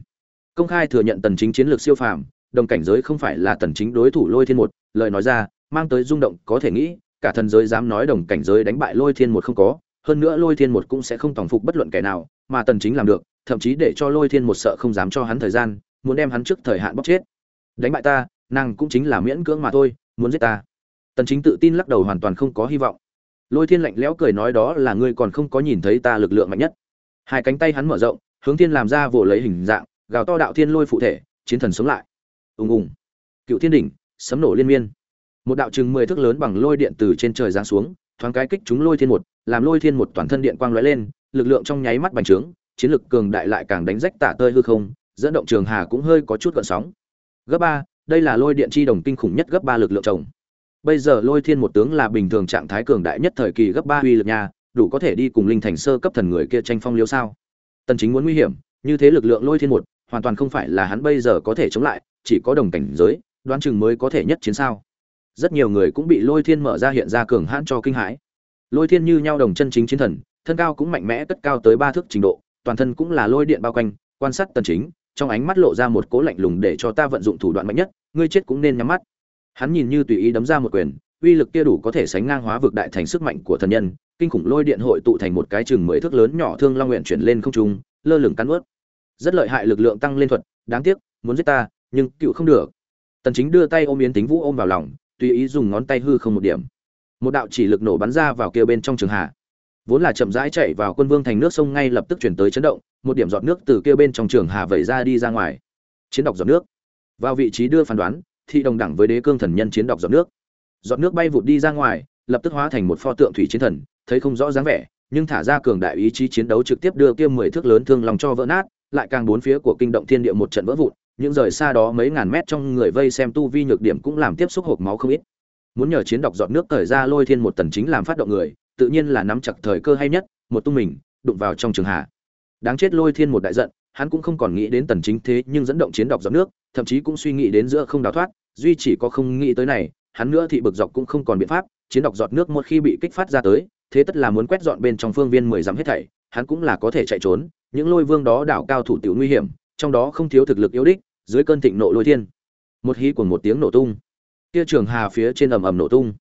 Công khai thừa nhận tần chính chiến lược siêu phàm đồng cảnh giới không phải là tần chính đối thủ lôi thiên một lời nói ra mang tới rung động có thể nghĩ cả thần giới dám nói đồng cảnh giới đánh bại lôi thiên một không có hơn nữa lôi thiên một cũng sẽ không tòng phục bất luận kẻ nào mà tần chính làm được thậm chí để cho lôi thiên một sợ không dám cho hắn thời gian muốn đem hắn trước thời hạn bóc chết. Đánh bại ta nàng cũng chính là miễn cưỡng mà thôi muốn giết ta. Tần chính tự tin lắc đầu hoàn toàn không có hy vọng lôi thiên lạnh lẽo cười nói đó là ngươi còn không có nhìn thấy ta lực lượng mạnh nhất. Hai cánh tay hắn mở rộng, hướng thiên làm ra vồ lấy hình dạng, gào to đạo thiên lôi phụ thể, chiến thần sống lại. Ùng ùng. Cựu thiên đỉnh, sấm nổ liên miên. Một đạo chừng mười thước lớn bằng lôi điện từ trên trời giáng xuống, thoáng cái kích chúng lôi thiên một, làm lôi thiên một toàn thân điện quang lóe lên, lực lượng trong nháy mắt bành trướng, chiến lực cường đại lại càng đánh rách tả tơi hư không, dẫn động trường hà cũng hơi có chút gợn sóng. Gấp ba, đây là lôi điện chi đồng kinh khủng nhất gấp ba lực lượng chồng bây giờ lôi thiên một tướng là bình thường trạng thái cường đại nhất thời kỳ gấp ba uy lực nha, đủ có thể đi cùng linh thành sơ cấp thần người kia tranh phong liêu sao? Tần chính muốn nguy hiểm, như thế lực lượng lôi thiên một, hoàn toàn không phải là hắn bây giờ có thể chống lại, chỉ có đồng cảnh giới, đoán chừng mới có thể nhất chiến sao? Rất nhiều người cũng bị lôi thiên mở ra hiện ra cường hãn cho kinh hãi. Lôi thiên như nhau đồng chân chính chiến thần, thân cao cũng mạnh mẽ cất cao tới ba thước trình độ, toàn thân cũng là lôi điện bao quanh, quan sát tần chính, trong ánh mắt lộ ra một cố lạnh lùng để cho ta vận dụng thủ đoạn mạnh nhất, ngươi chết cũng nên nhắm mắt hắn nhìn như tùy ý đấm ra một quyền, uy lực kia đủ có thể sánh ngang hóa vực đại thành sức mạnh của thần nhân, kinh khủng lôi điện hội tụ thành một cái chừng mười thước lớn nhỏ thương long nguyện chuyển lên không trung, lơ lửng cắn nuốt. rất lợi hại lực lượng tăng lên thuật, đáng tiếc, muốn giết ta, nhưng cựu không được. Tần chính đưa tay ôm yến tính vũ ôm vào lòng, tùy ý dùng ngón tay hư không một điểm. Một đạo chỉ lực nổ bắn ra vào kia bên trong trường hạ. Vốn là chậm rãi chạy vào quân vương thành nước sông ngay lập tức chuyển tới chấn động, một điểm giọt nước từ kia bên trong trường hà vẩy ra đi ra ngoài. Chiến độc giọt nước. Vào vị trí đưa phán đoán thì đồng đẳng với đế cương thần nhân chiến độc giọt nước. Giọt nước bay vụt đi ra ngoài, lập tức hóa thành một pho tượng thủy chiến thần, thấy không rõ dáng vẻ, nhưng thả ra cường đại ý chí chiến đấu trực tiếp đưa kia mười thước lớn thương lòng cho vỡ nát, lại càng bốn phía của kinh động thiên địa một trận vỡ vụn, những rời xa đó mấy ngàn mét trong người vây xem tu vi nhược điểm cũng làm tiếp xúc hộp máu không ít. Muốn nhờ chiến độc giọt nước thời ra lôi thiên một tần chính làm phát động người, tự nhiên là nắm chặt thời cơ hay nhất, một tung mình, đụng vào trong trường hạ. Đáng chết lôi thiên một đại giận hắn cũng không còn nghĩ đến tần chính thế nhưng dẫn động chiến độc giọt nước, thậm chí cũng suy nghĩ đến giữa không đào thoát, duy chỉ có không nghĩ tới này, hắn nữa thì bực dọc cũng không còn biện pháp, chiến độc giọt nước một khi bị kích phát ra tới, thế tất là muốn quét dọn bên trong phương viên mười dặm hết thảy, hắn cũng là có thể chạy trốn, những lôi vương đó đảo cao thủ tiểu nguy hiểm, trong đó không thiếu thực lực yếu đích, dưới cơn thịnh nộ lôi thiên. Một hí của một tiếng nổ tung. Kia trường hà phía trên ầm ầm nổ tung.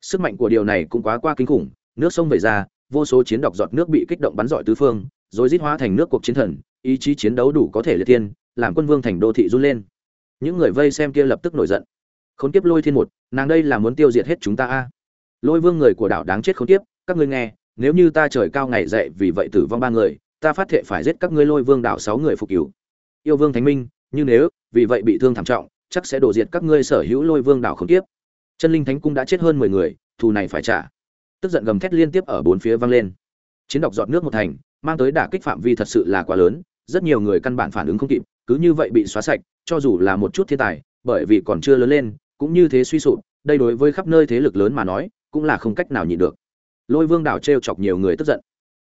Sức mạnh của điều này cũng quá qua kinh khủng, nước sông vẩy ra, vô số chiến độc giọt nước bị kích động bắn dọi tứ phương, rồi rít hóa thành nước cuộc chiến thần ý chí chiến đấu đủ có thể liệt tiên làm quân vương thành đô thị run lên. Những người vây xem kia lập tức nổi giận. Khốn kiếp lôi thiên một, nàng đây là muốn tiêu diệt hết chúng ta a. Lôi vương người của đảo đáng chết khốn kiếp, các ngươi nghe, nếu như ta trời cao ngày dậy vì vậy tử vong ba người, ta phát thệ phải giết các ngươi lôi vương đảo sáu người phục cứu yêu vương thánh minh, như nếu, vì vậy bị thương thảm trọng, chắc sẽ đổ diệt các ngươi sở hữu lôi vương đảo khốn kiếp. Chân linh thánh cung đã chết hơn mười người, thù này phải trả. Tức giận gầm thét liên tiếp ở bốn phía vang lên. Chiến độc giọt nước một thành, mang tới đả kích phạm vi thật sự là quá lớn rất nhiều người căn bản phản ứng không kịp, cứ như vậy bị xóa sạch, cho dù là một chút thiên tài, bởi vì còn chưa lớn lên, cũng như thế suy sụp, đây đối với khắp nơi thế lực lớn mà nói, cũng là không cách nào nhịn được. Lôi vương đảo t chọc nhiều người tức giận.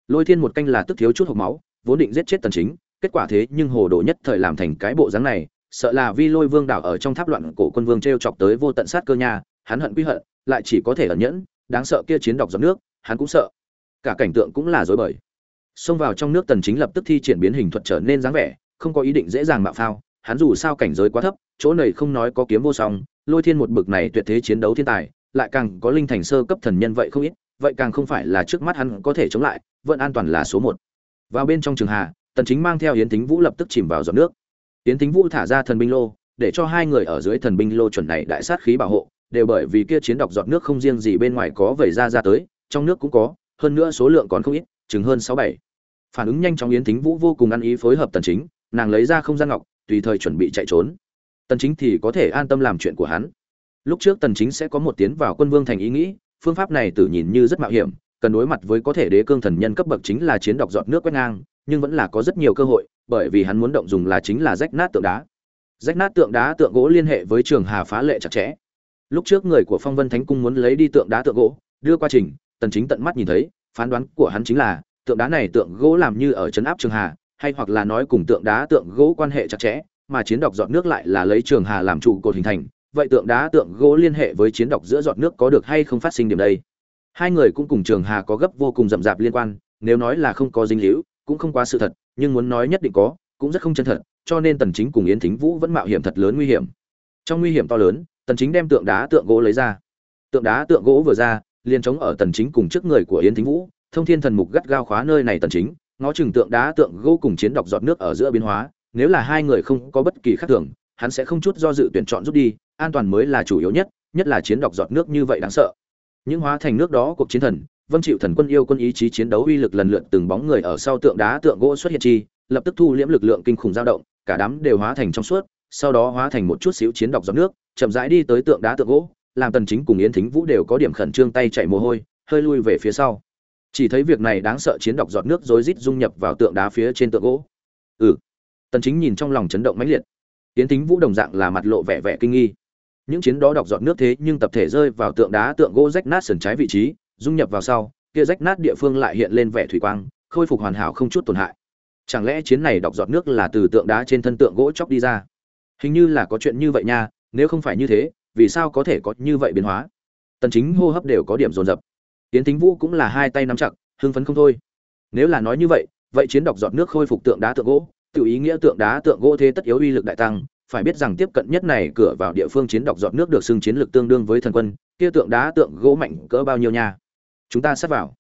Lôi thiên một canh là tức thiếu chút hộc máu, vốn định giết chết tần chính, kết quả thế nhưng hồ đồ nhất thời làm thành cái bộ dáng này, sợ là vi lôi vương đảo ở trong tháp loạn cổ quân vương t chọc tới vô tận sát cơ nha, hắn hận quy hận, lại chỉ có thể ẩn nhẫn, đáng sợ kia chiến độc giọt nước, hắn cũng sợ. Cả cảnh tượng cũng là dối bời xông vào trong nước tần chính lập tức thi triển biến hình thuật trở nên dáng vẻ, không có ý định dễ dàng mạo phao, hắn dù sao cảnh giới quá thấp, chỗ này không nói có kiếm vô song, lôi thiên một bực này tuyệt thế chiến đấu thiên tài, lại càng có linh thành sơ cấp thần nhân vậy không ít, vậy càng không phải là trước mắt hắn có thể chống lại, vẫn an toàn là số một. Vào bên trong trường hà tần chính mang theo yến tính vũ lập tức chìm vào giọt nước. Yến tính vũ thả ra thần binh lô, để cho hai người ở dưới thần binh lô chuẩn này đại sát khí bảo hộ, đều bởi vì kia chiến độc giọt nước không riêng gì bên ngoài có vẩy ra ra tới, trong nước cũng có, hơn nữa số lượng còn không ít chừng hơn sáu bảy. Phản ứng nhanh chóng yến thính vũ vô cùng ăn ý phối hợp tần chính, nàng lấy ra không gian ngọc, tùy thời chuẩn bị chạy trốn. Tần chính thì có thể an tâm làm chuyện của hắn. Lúc trước tần chính sẽ có một tiến vào quân vương thành ý nghĩ, phương pháp này tự nhìn như rất mạo hiểm, cần đối mặt với có thể đế cương thần nhân cấp bậc chính là chiến độc giọt nước quét ngang, nhưng vẫn là có rất nhiều cơ hội, bởi vì hắn muốn động dùng là chính là rách nát tượng đá. Rách nát tượng đá tượng gỗ liên hệ với trường hà phá lệ chặt chẽ. Lúc trước người của phong vân thánh cung muốn lấy đi tượng đá tượng gỗ, đưa qua trình, tần chính tận mắt nhìn thấy phán đoán của hắn chính là, tượng đá này tượng gỗ làm như ở chấn áp trường hà, hay hoặc là nói cùng tượng đá tượng gỗ quan hệ chặt chẽ, mà chiến Đọc giọt nước lại là lấy trường hà làm trụ cột hình thành. Vậy tượng đá tượng gỗ liên hệ với chiến Đọc giữa giọt nước có được hay không phát sinh điểm đây? Hai người cũng cùng trường hà có gấp vô cùng rậm rạp liên quan, nếu nói là không có dinh hữu cũng không quá sự thật, nhưng muốn nói nhất định có, cũng rất không chân thật, cho nên tần chính cùng yến thính vũ vẫn mạo hiểm thật lớn nguy hiểm. Trong nguy hiểm to lớn, tần chính đem tượng đá tượng gỗ lấy ra. Tượng đá tượng gỗ vừa ra liền chống ở tần chính cùng trước người của yến thính vũ, thông thiên thần mục gắt gao khóa nơi này tần chính, ngó chừng tượng đá tượng gỗ cùng chiến độc giọt nước ở giữa biến hóa, nếu là hai người không có bất kỳ khác thường, hắn sẽ không chút do dự tuyển chọn rút đi, an toàn mới là chủ yếu nhất nhất là chiến độc giọt nước như vậy đáng sợ. Những hóa thành nước đó cuộc chiến thần vân chịu thần quân yêu quân ý chí chiến đấu uy lực lần lượt từng bóng người ở sau tượng đá tượng gỗ xuất hiện chi, lập tức thu liễm lực lượng kinh khủng dao động, cả đám đều hóa thành trong suốt, sau đó hóa thành một chút xíu chiến độc giọt nước, chậm rãi đi tới tượng đá tượng gỗ làm tần chính cùng yến thính vũ đều có điểm khẩn trương tay chạy mồ hôi, hơi lui về phía sau. Chỉ thấy việc này đáng sợ chiến độc giọt nước rối rít dung nhập vào tượng đá phía trên tượng gỗ. Ừ. Tần chính nhìn trong lòng chấn động mãnh liệt. Yến thính vũ đồng dạng là mặt lộ vẻ vẻ kinh nghi. Những chiến đó độc giọt nước thế nhưng tập thể rơi vào tượng đá tượng gỗ rách nát sườn trái vị trí, dung nhập vào sau, kia rách nát địa phương lại hiện lên vẻ thủy quang, khôi phục hoàn hảo không chút tổn hại. Chẳng lẽ chiến này đọc giọt nước là từ tượng đá trên thân tượng gỗ chóc đi ra? Hình như là có chuyện như vậy nha, nếu không phải như thế vì sao có thể có như vậy biến hóa? Tần chính hô hấp đều có điểm dồn dập. Tiến tính vũ cũng là hai tay nắm chặt, hưng phấn không thôi. Nếu là nói như vậy vậy chiến đọc giọt nước khôi phục tượng đá tượng gỗ, tự ý nghĩa tượng đá tượng gỗ thế tất yếu uy lực đại tăng, phải biết rằng tiếp cận nhất này cửa vào địa phương chiến đọc giọt nước được xưng chiến lực tương đương với thần quân, kia tượng đá tượng gỗ mạnh cỡ bao nhiêu nha? Chúng ta sát vào.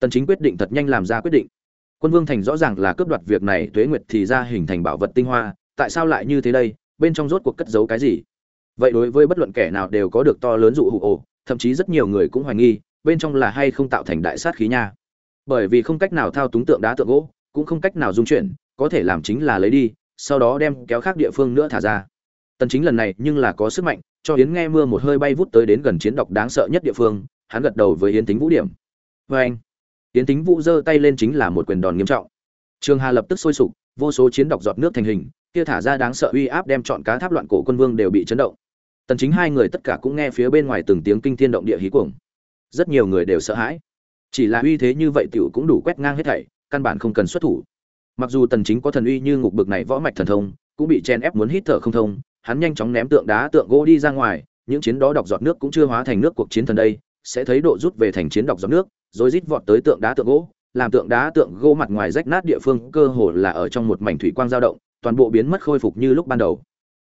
Tần chính quyết định thật nhanh làm ra quyết định. Quân vương thành rõ ràng là cướp đoạt việc này, tuế nguyệt thì ra hình thành bảo vật tinh hoa, tại sao lại như thế đây? Bên trong rốt cuộc cất giấu cái gì? Vậy đối với bất luận kẻ nào đều có được to lớn dụ hụ ổ thậm chí rất nhiều người cũng hoài nghi, bên trong là hay không tạo thành đại sát khí nha. Bởi vì không cách nào thao túng tượng đá tượng gỗ, cũng không cách nào dung chuyển, có thể làm chính là lấy đi, sau đó đem kéo khác địa phương nữa thả ra. Tần chính lần này nhưng là có sức mạnh, cho yến nghe mưa một hơi bay vút tới đến gần chiến độc đáng sợ nhất địa phương, hắn gật đầu với yến tính vũ điểm. Với anh, yến tính vũ giơ tay lên chính là một quyền đòn nghiêm trọng. Trường hà lập tức sôi sục, vô số chiến độc giọt nước thành hình, kia thả ra đáng sợ uy áp đem chọn cá tháp loạn cổ quân vương đều bị chấn động tần chính hai người tất cả cũng nghe phía bên ngoài từng tiếng kinh thiên động địa hí cuồng. Rất nhiều người đều sợ hãi. Chỉ là uy thế như vậy tiểu cũng đủ quét ngang hết thảy, căn bản không cần xuất thủ. Mặc dù tần chính có thần uy như ngục bực này võ mạch thần thông, cũng bị chen ép muốn hít thở không thông, hắn nhanh chóng ném tượng đá tượng gỗ đi ra ngoài, những chiến đó đọc giọt nước cũng chưa hóa thành nước cuộc chiến thần đây, sẽ thấy độ rút về thành chiến đọc giọt nước, rồi rít vọt tới tượng đá tượng gỗ, làm tượng đá tượng gỗ mặt ngoài rách nát địa phương cơ hồ là ở trong một mảnh thủy quang dao động, toàn bộ biến mất khôi phục như lúc ban đầu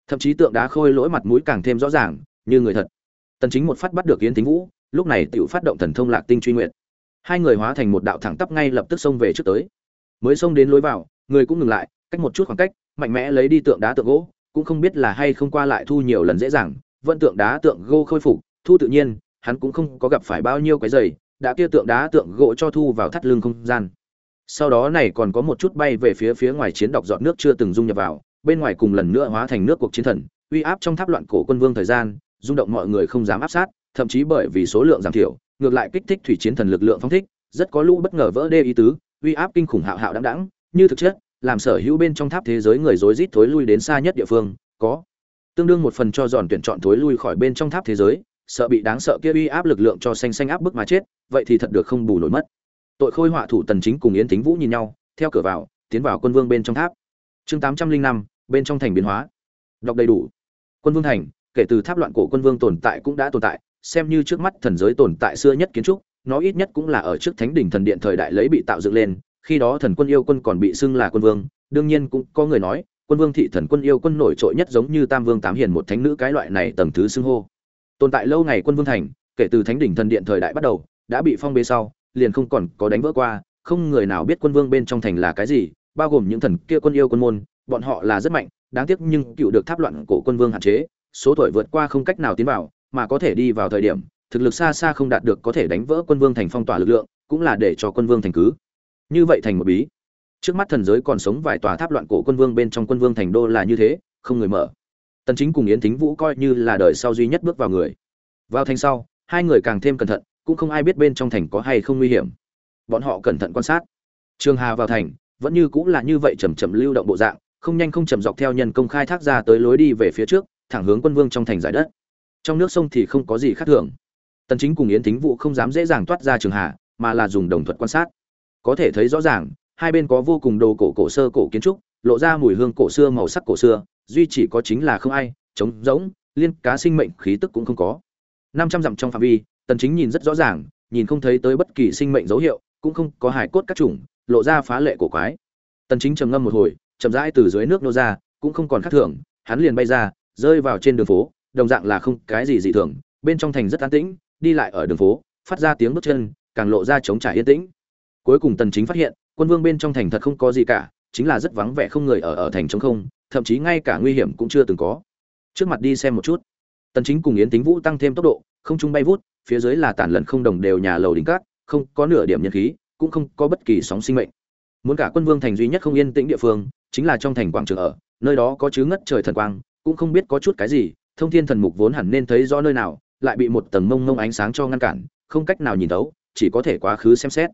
thậm chí tượng đá khôi lỗi mặt mũi càng thêm rõ ràng, như người thật. Tần chính một phát bắt được yến thính vũ, lúc này tiểu phát động thần thông lạc tinh truy nguyện. Hai người hóa thành một đạo thẳng tắp ngay lập tức xông về trước tới. Mới xông đến lối vào, người cũng ngừng lại, cách một chút khoảng cách, mạnh mẽ lấy đi tượng đá tượng gỗ, cũng không biết là hay không qua lại thu nhiều lần dễ dàng vận tượng đá tượng gỗ khôi phục, thu tự nhiên, hắn cũng không có gặp phải bao nhiêu cái giày, đã kia tượng đá tượng gỗ cho thu vào thắt lưng không gian. Sau đó này còn có một chút bay về phía phía ngoài chiến độc giọt nước chưa từng dung nhập vào bên ngoài cùng lần nữa hóa thành nước cuộc chiến thần, uy áp trong tháp loạn cổ quân vương thời gian, rung động mọi người không dám áp sát, thậm chí bởi vì số lượng giảm thiểu, ngược lại kích thích thủy chiến thần lực lượng phong thích, rất có lũ bất ngờ vỡ đê ý tứ, uy áp kinh khủng hạo hạo đáng đáng như thực chất, làm sở hữu bên trong tháp thế giới người rối rít thối lui đến xa nhất địa phương, có tương đương một phần cho dọn tuyển chọn thối lui khỏi bên trong tháp thế giới, sợ bị đáng sợ kia uy áp lực lượng cho xanh xanh áp bức mà chết, vậy thì thật được không bù nổi mất. Tội khôi họa thủ tần chính cùng yến tính vũ nhìn nhau, theo cửa vào, tiến vào quân vương bên trong tháp chương 805, bên trong thành biến hóa. Đọc đầy đủ. Quân vương thành kể từ tháp loạn cổ quân vương tồn tại cũng đã tồn tại xem như trước mắt thần giới tồn tại xưa nhất kiến trúc nó ít nhất cũng là ở trước thánh đỉnh thần điện thời đại lấy bị tạo dựng lên khi đó thần quân yêu quân còn bị xưng là quân vương đương nhiên cũng có người nói quân vương thị thần quân yêu quân nổi trội nhất giống như tam vương tám hiền một thánh nữ cái loại này tầng thứ xưng hô. Tồn tại lâu ngày quân vương thành kể từ thánh đỉnh thần điện thời đại bắt đầu đã bị phong bế sau liền không còn có đánh vỡ qua không người nào biết quân vương bên trong thành là cái gì bao gồm những thần kia quân yêu quân môn, bọn họ là rất mạnh, đáng tiếc nhưng cựu được tháp loạn cổ quân vương hạn chế, số tuổi vượt qua không cách nào tiến vào, mà có thể đi vào thời điểm, thực lực xa xa không đạt được có thể đánh vỡ quân vương thành phong tỏa lực lượng, cũng là để cho quân vương thành cứ. Như vậy thành một bí. Trước mắt thần giới còn sống vài tòa tháp loạn cổ quân vương bên trong quân vương thành đô là như thế, không người mở. Tần chính cùng yến thính vũ coi như là đời sau duy nhất bước vào người. Vào thành sau, hai người càng thêm cẩn thận, cũng không ai biết bên trong thành có hay không nguy hiểm. Bọn họ cẩn thận quan sát. Trường hà vào thành vẫn như cũng là như vậy chậm chậm lưu động bộ dạng, không nhanh không chậm dọc theo nhân công khai thác ra tới lối đi về phía trước, thẳng hướng quân vương trong thành giải đất. Trong nước sông thì không có gì khác thường. Tần chính cùng yến thính vũ không dám dễ dàng toát ra trường hạ, mà là dùng đồng thuật quan sát. Có thể thấy rõ ràng, hai bên có vô cùng đồ cổ cổ sơ cổ kiến trúc, lộ ra mùi hương cổ xưa màu sắc cổ xưa, duy chỉ có chính là không ai, trống rỗng, liên cá sinh mệnh khí tức cũng không có. 500 dặm trong phạm vi, tần chính nhìn rất rõ ràng, nhìn không thấy tới bất kỳ sinh mệnh dấu hiệu, cũng không có hài cốt các chủng lộ ra phá lệ cổ quái. Tần chính trầm ngâm một hồi, chậm rãi từ dưới nước nô ra, cũng không còn khác thường, hắn liền bay ra, rơi vào trên đường phố, đồng dạng là không cái gì dị thường, bên trong thành rất an tĩnh, đi lại ở đường phố, phát ra tiếng bước chân, càng lộ ra trống trải yên tĩnh. Cuối cùng tần chính phát hiện, quân vương bên trong thành thật không có gì cả, chính là rất vắng vẻ không người ở ở thành trống không, thậm chí ngay cả nguy hiểm cũng chưa từng có. Trước mặt đi xem một chút. Tần chính cùng yến tính vũ tăng thêm tốc độ, không trung bay vút, phía dưới là tàn lần không đồng đều nhà lầu đỉnh cát không có nửa điểm nhân khí cũng không có bất kỳ sóng sinh mệnh. Muốn cả quân vương thành duy nhất không yên tĩnh địa phương, chính là trong thành quảng trường ở, nơi đó có chứ ngất trời thần quang, cũng không biết có chút cái gì, thông thiên thần mục vốn hẳn nên thấy rõ nơi nào, lại bị một tầng mông mông ánh sáng cho ngăn cản, không cách nào nhìn thấu, chỉ có thể quá khứ xem xét.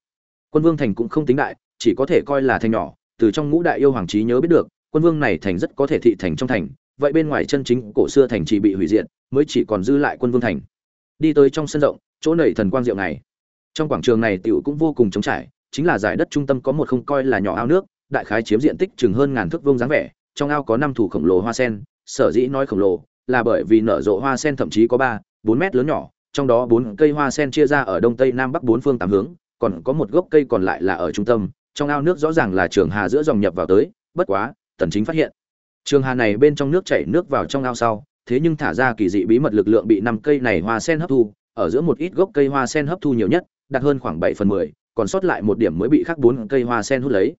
Quân vương thành cũng không tính đại, chỉ có thể coi là thành nhỏ, từ trong ngũ đại yêu hoàng trí nhớ biết được, quân vương này thành rất có thể thị thành trong thành, vậy bên ngoài chân chính cổ xưa thành chỉ bị hủy diệt, mới chỉ còn dư lại quân vương thành. Đi tới trong sân rộng, chỗ nảy thần quang diệu này trong quảng trường này tiểu cũng vô cùng trống trải, chính là giải đất trung tâm có một không coi là nhỏ ao nước, đại khái chiếm diện tích chừng hơn ngàn thước vuông dáng vẻ, trong ao có năm thủ khổng lồ hoa sen, sở dĩ nói khổng lồ, là bởi vì nở rộ hoa sen thậm chí có ba, bốn mét lớn nhỏ, trong đó bốn cây hoa sen chia ra ở đông tây nam bắc bốn phương tám hướng, còn có một gốc cây còn lại là ở trung tâm, trong ao nước rõ ràng là trường hà giữa dòng nhập vào tới, bất quá, tần chính phát hiện. Trường hà này bên trong nước chảy nước vào trong ao sau, thế nhưng thả ra kỳ dị bí mật lực lượng bị năm cây này hoa sen hấp thu, ở giữa một ít gốc cây hoa sen hấp thu nhiều nhất đạt hơn khoảng 7 phần 10, còn sót lại một điểm mới bị khắc bốn cây hoa sen hút lấy.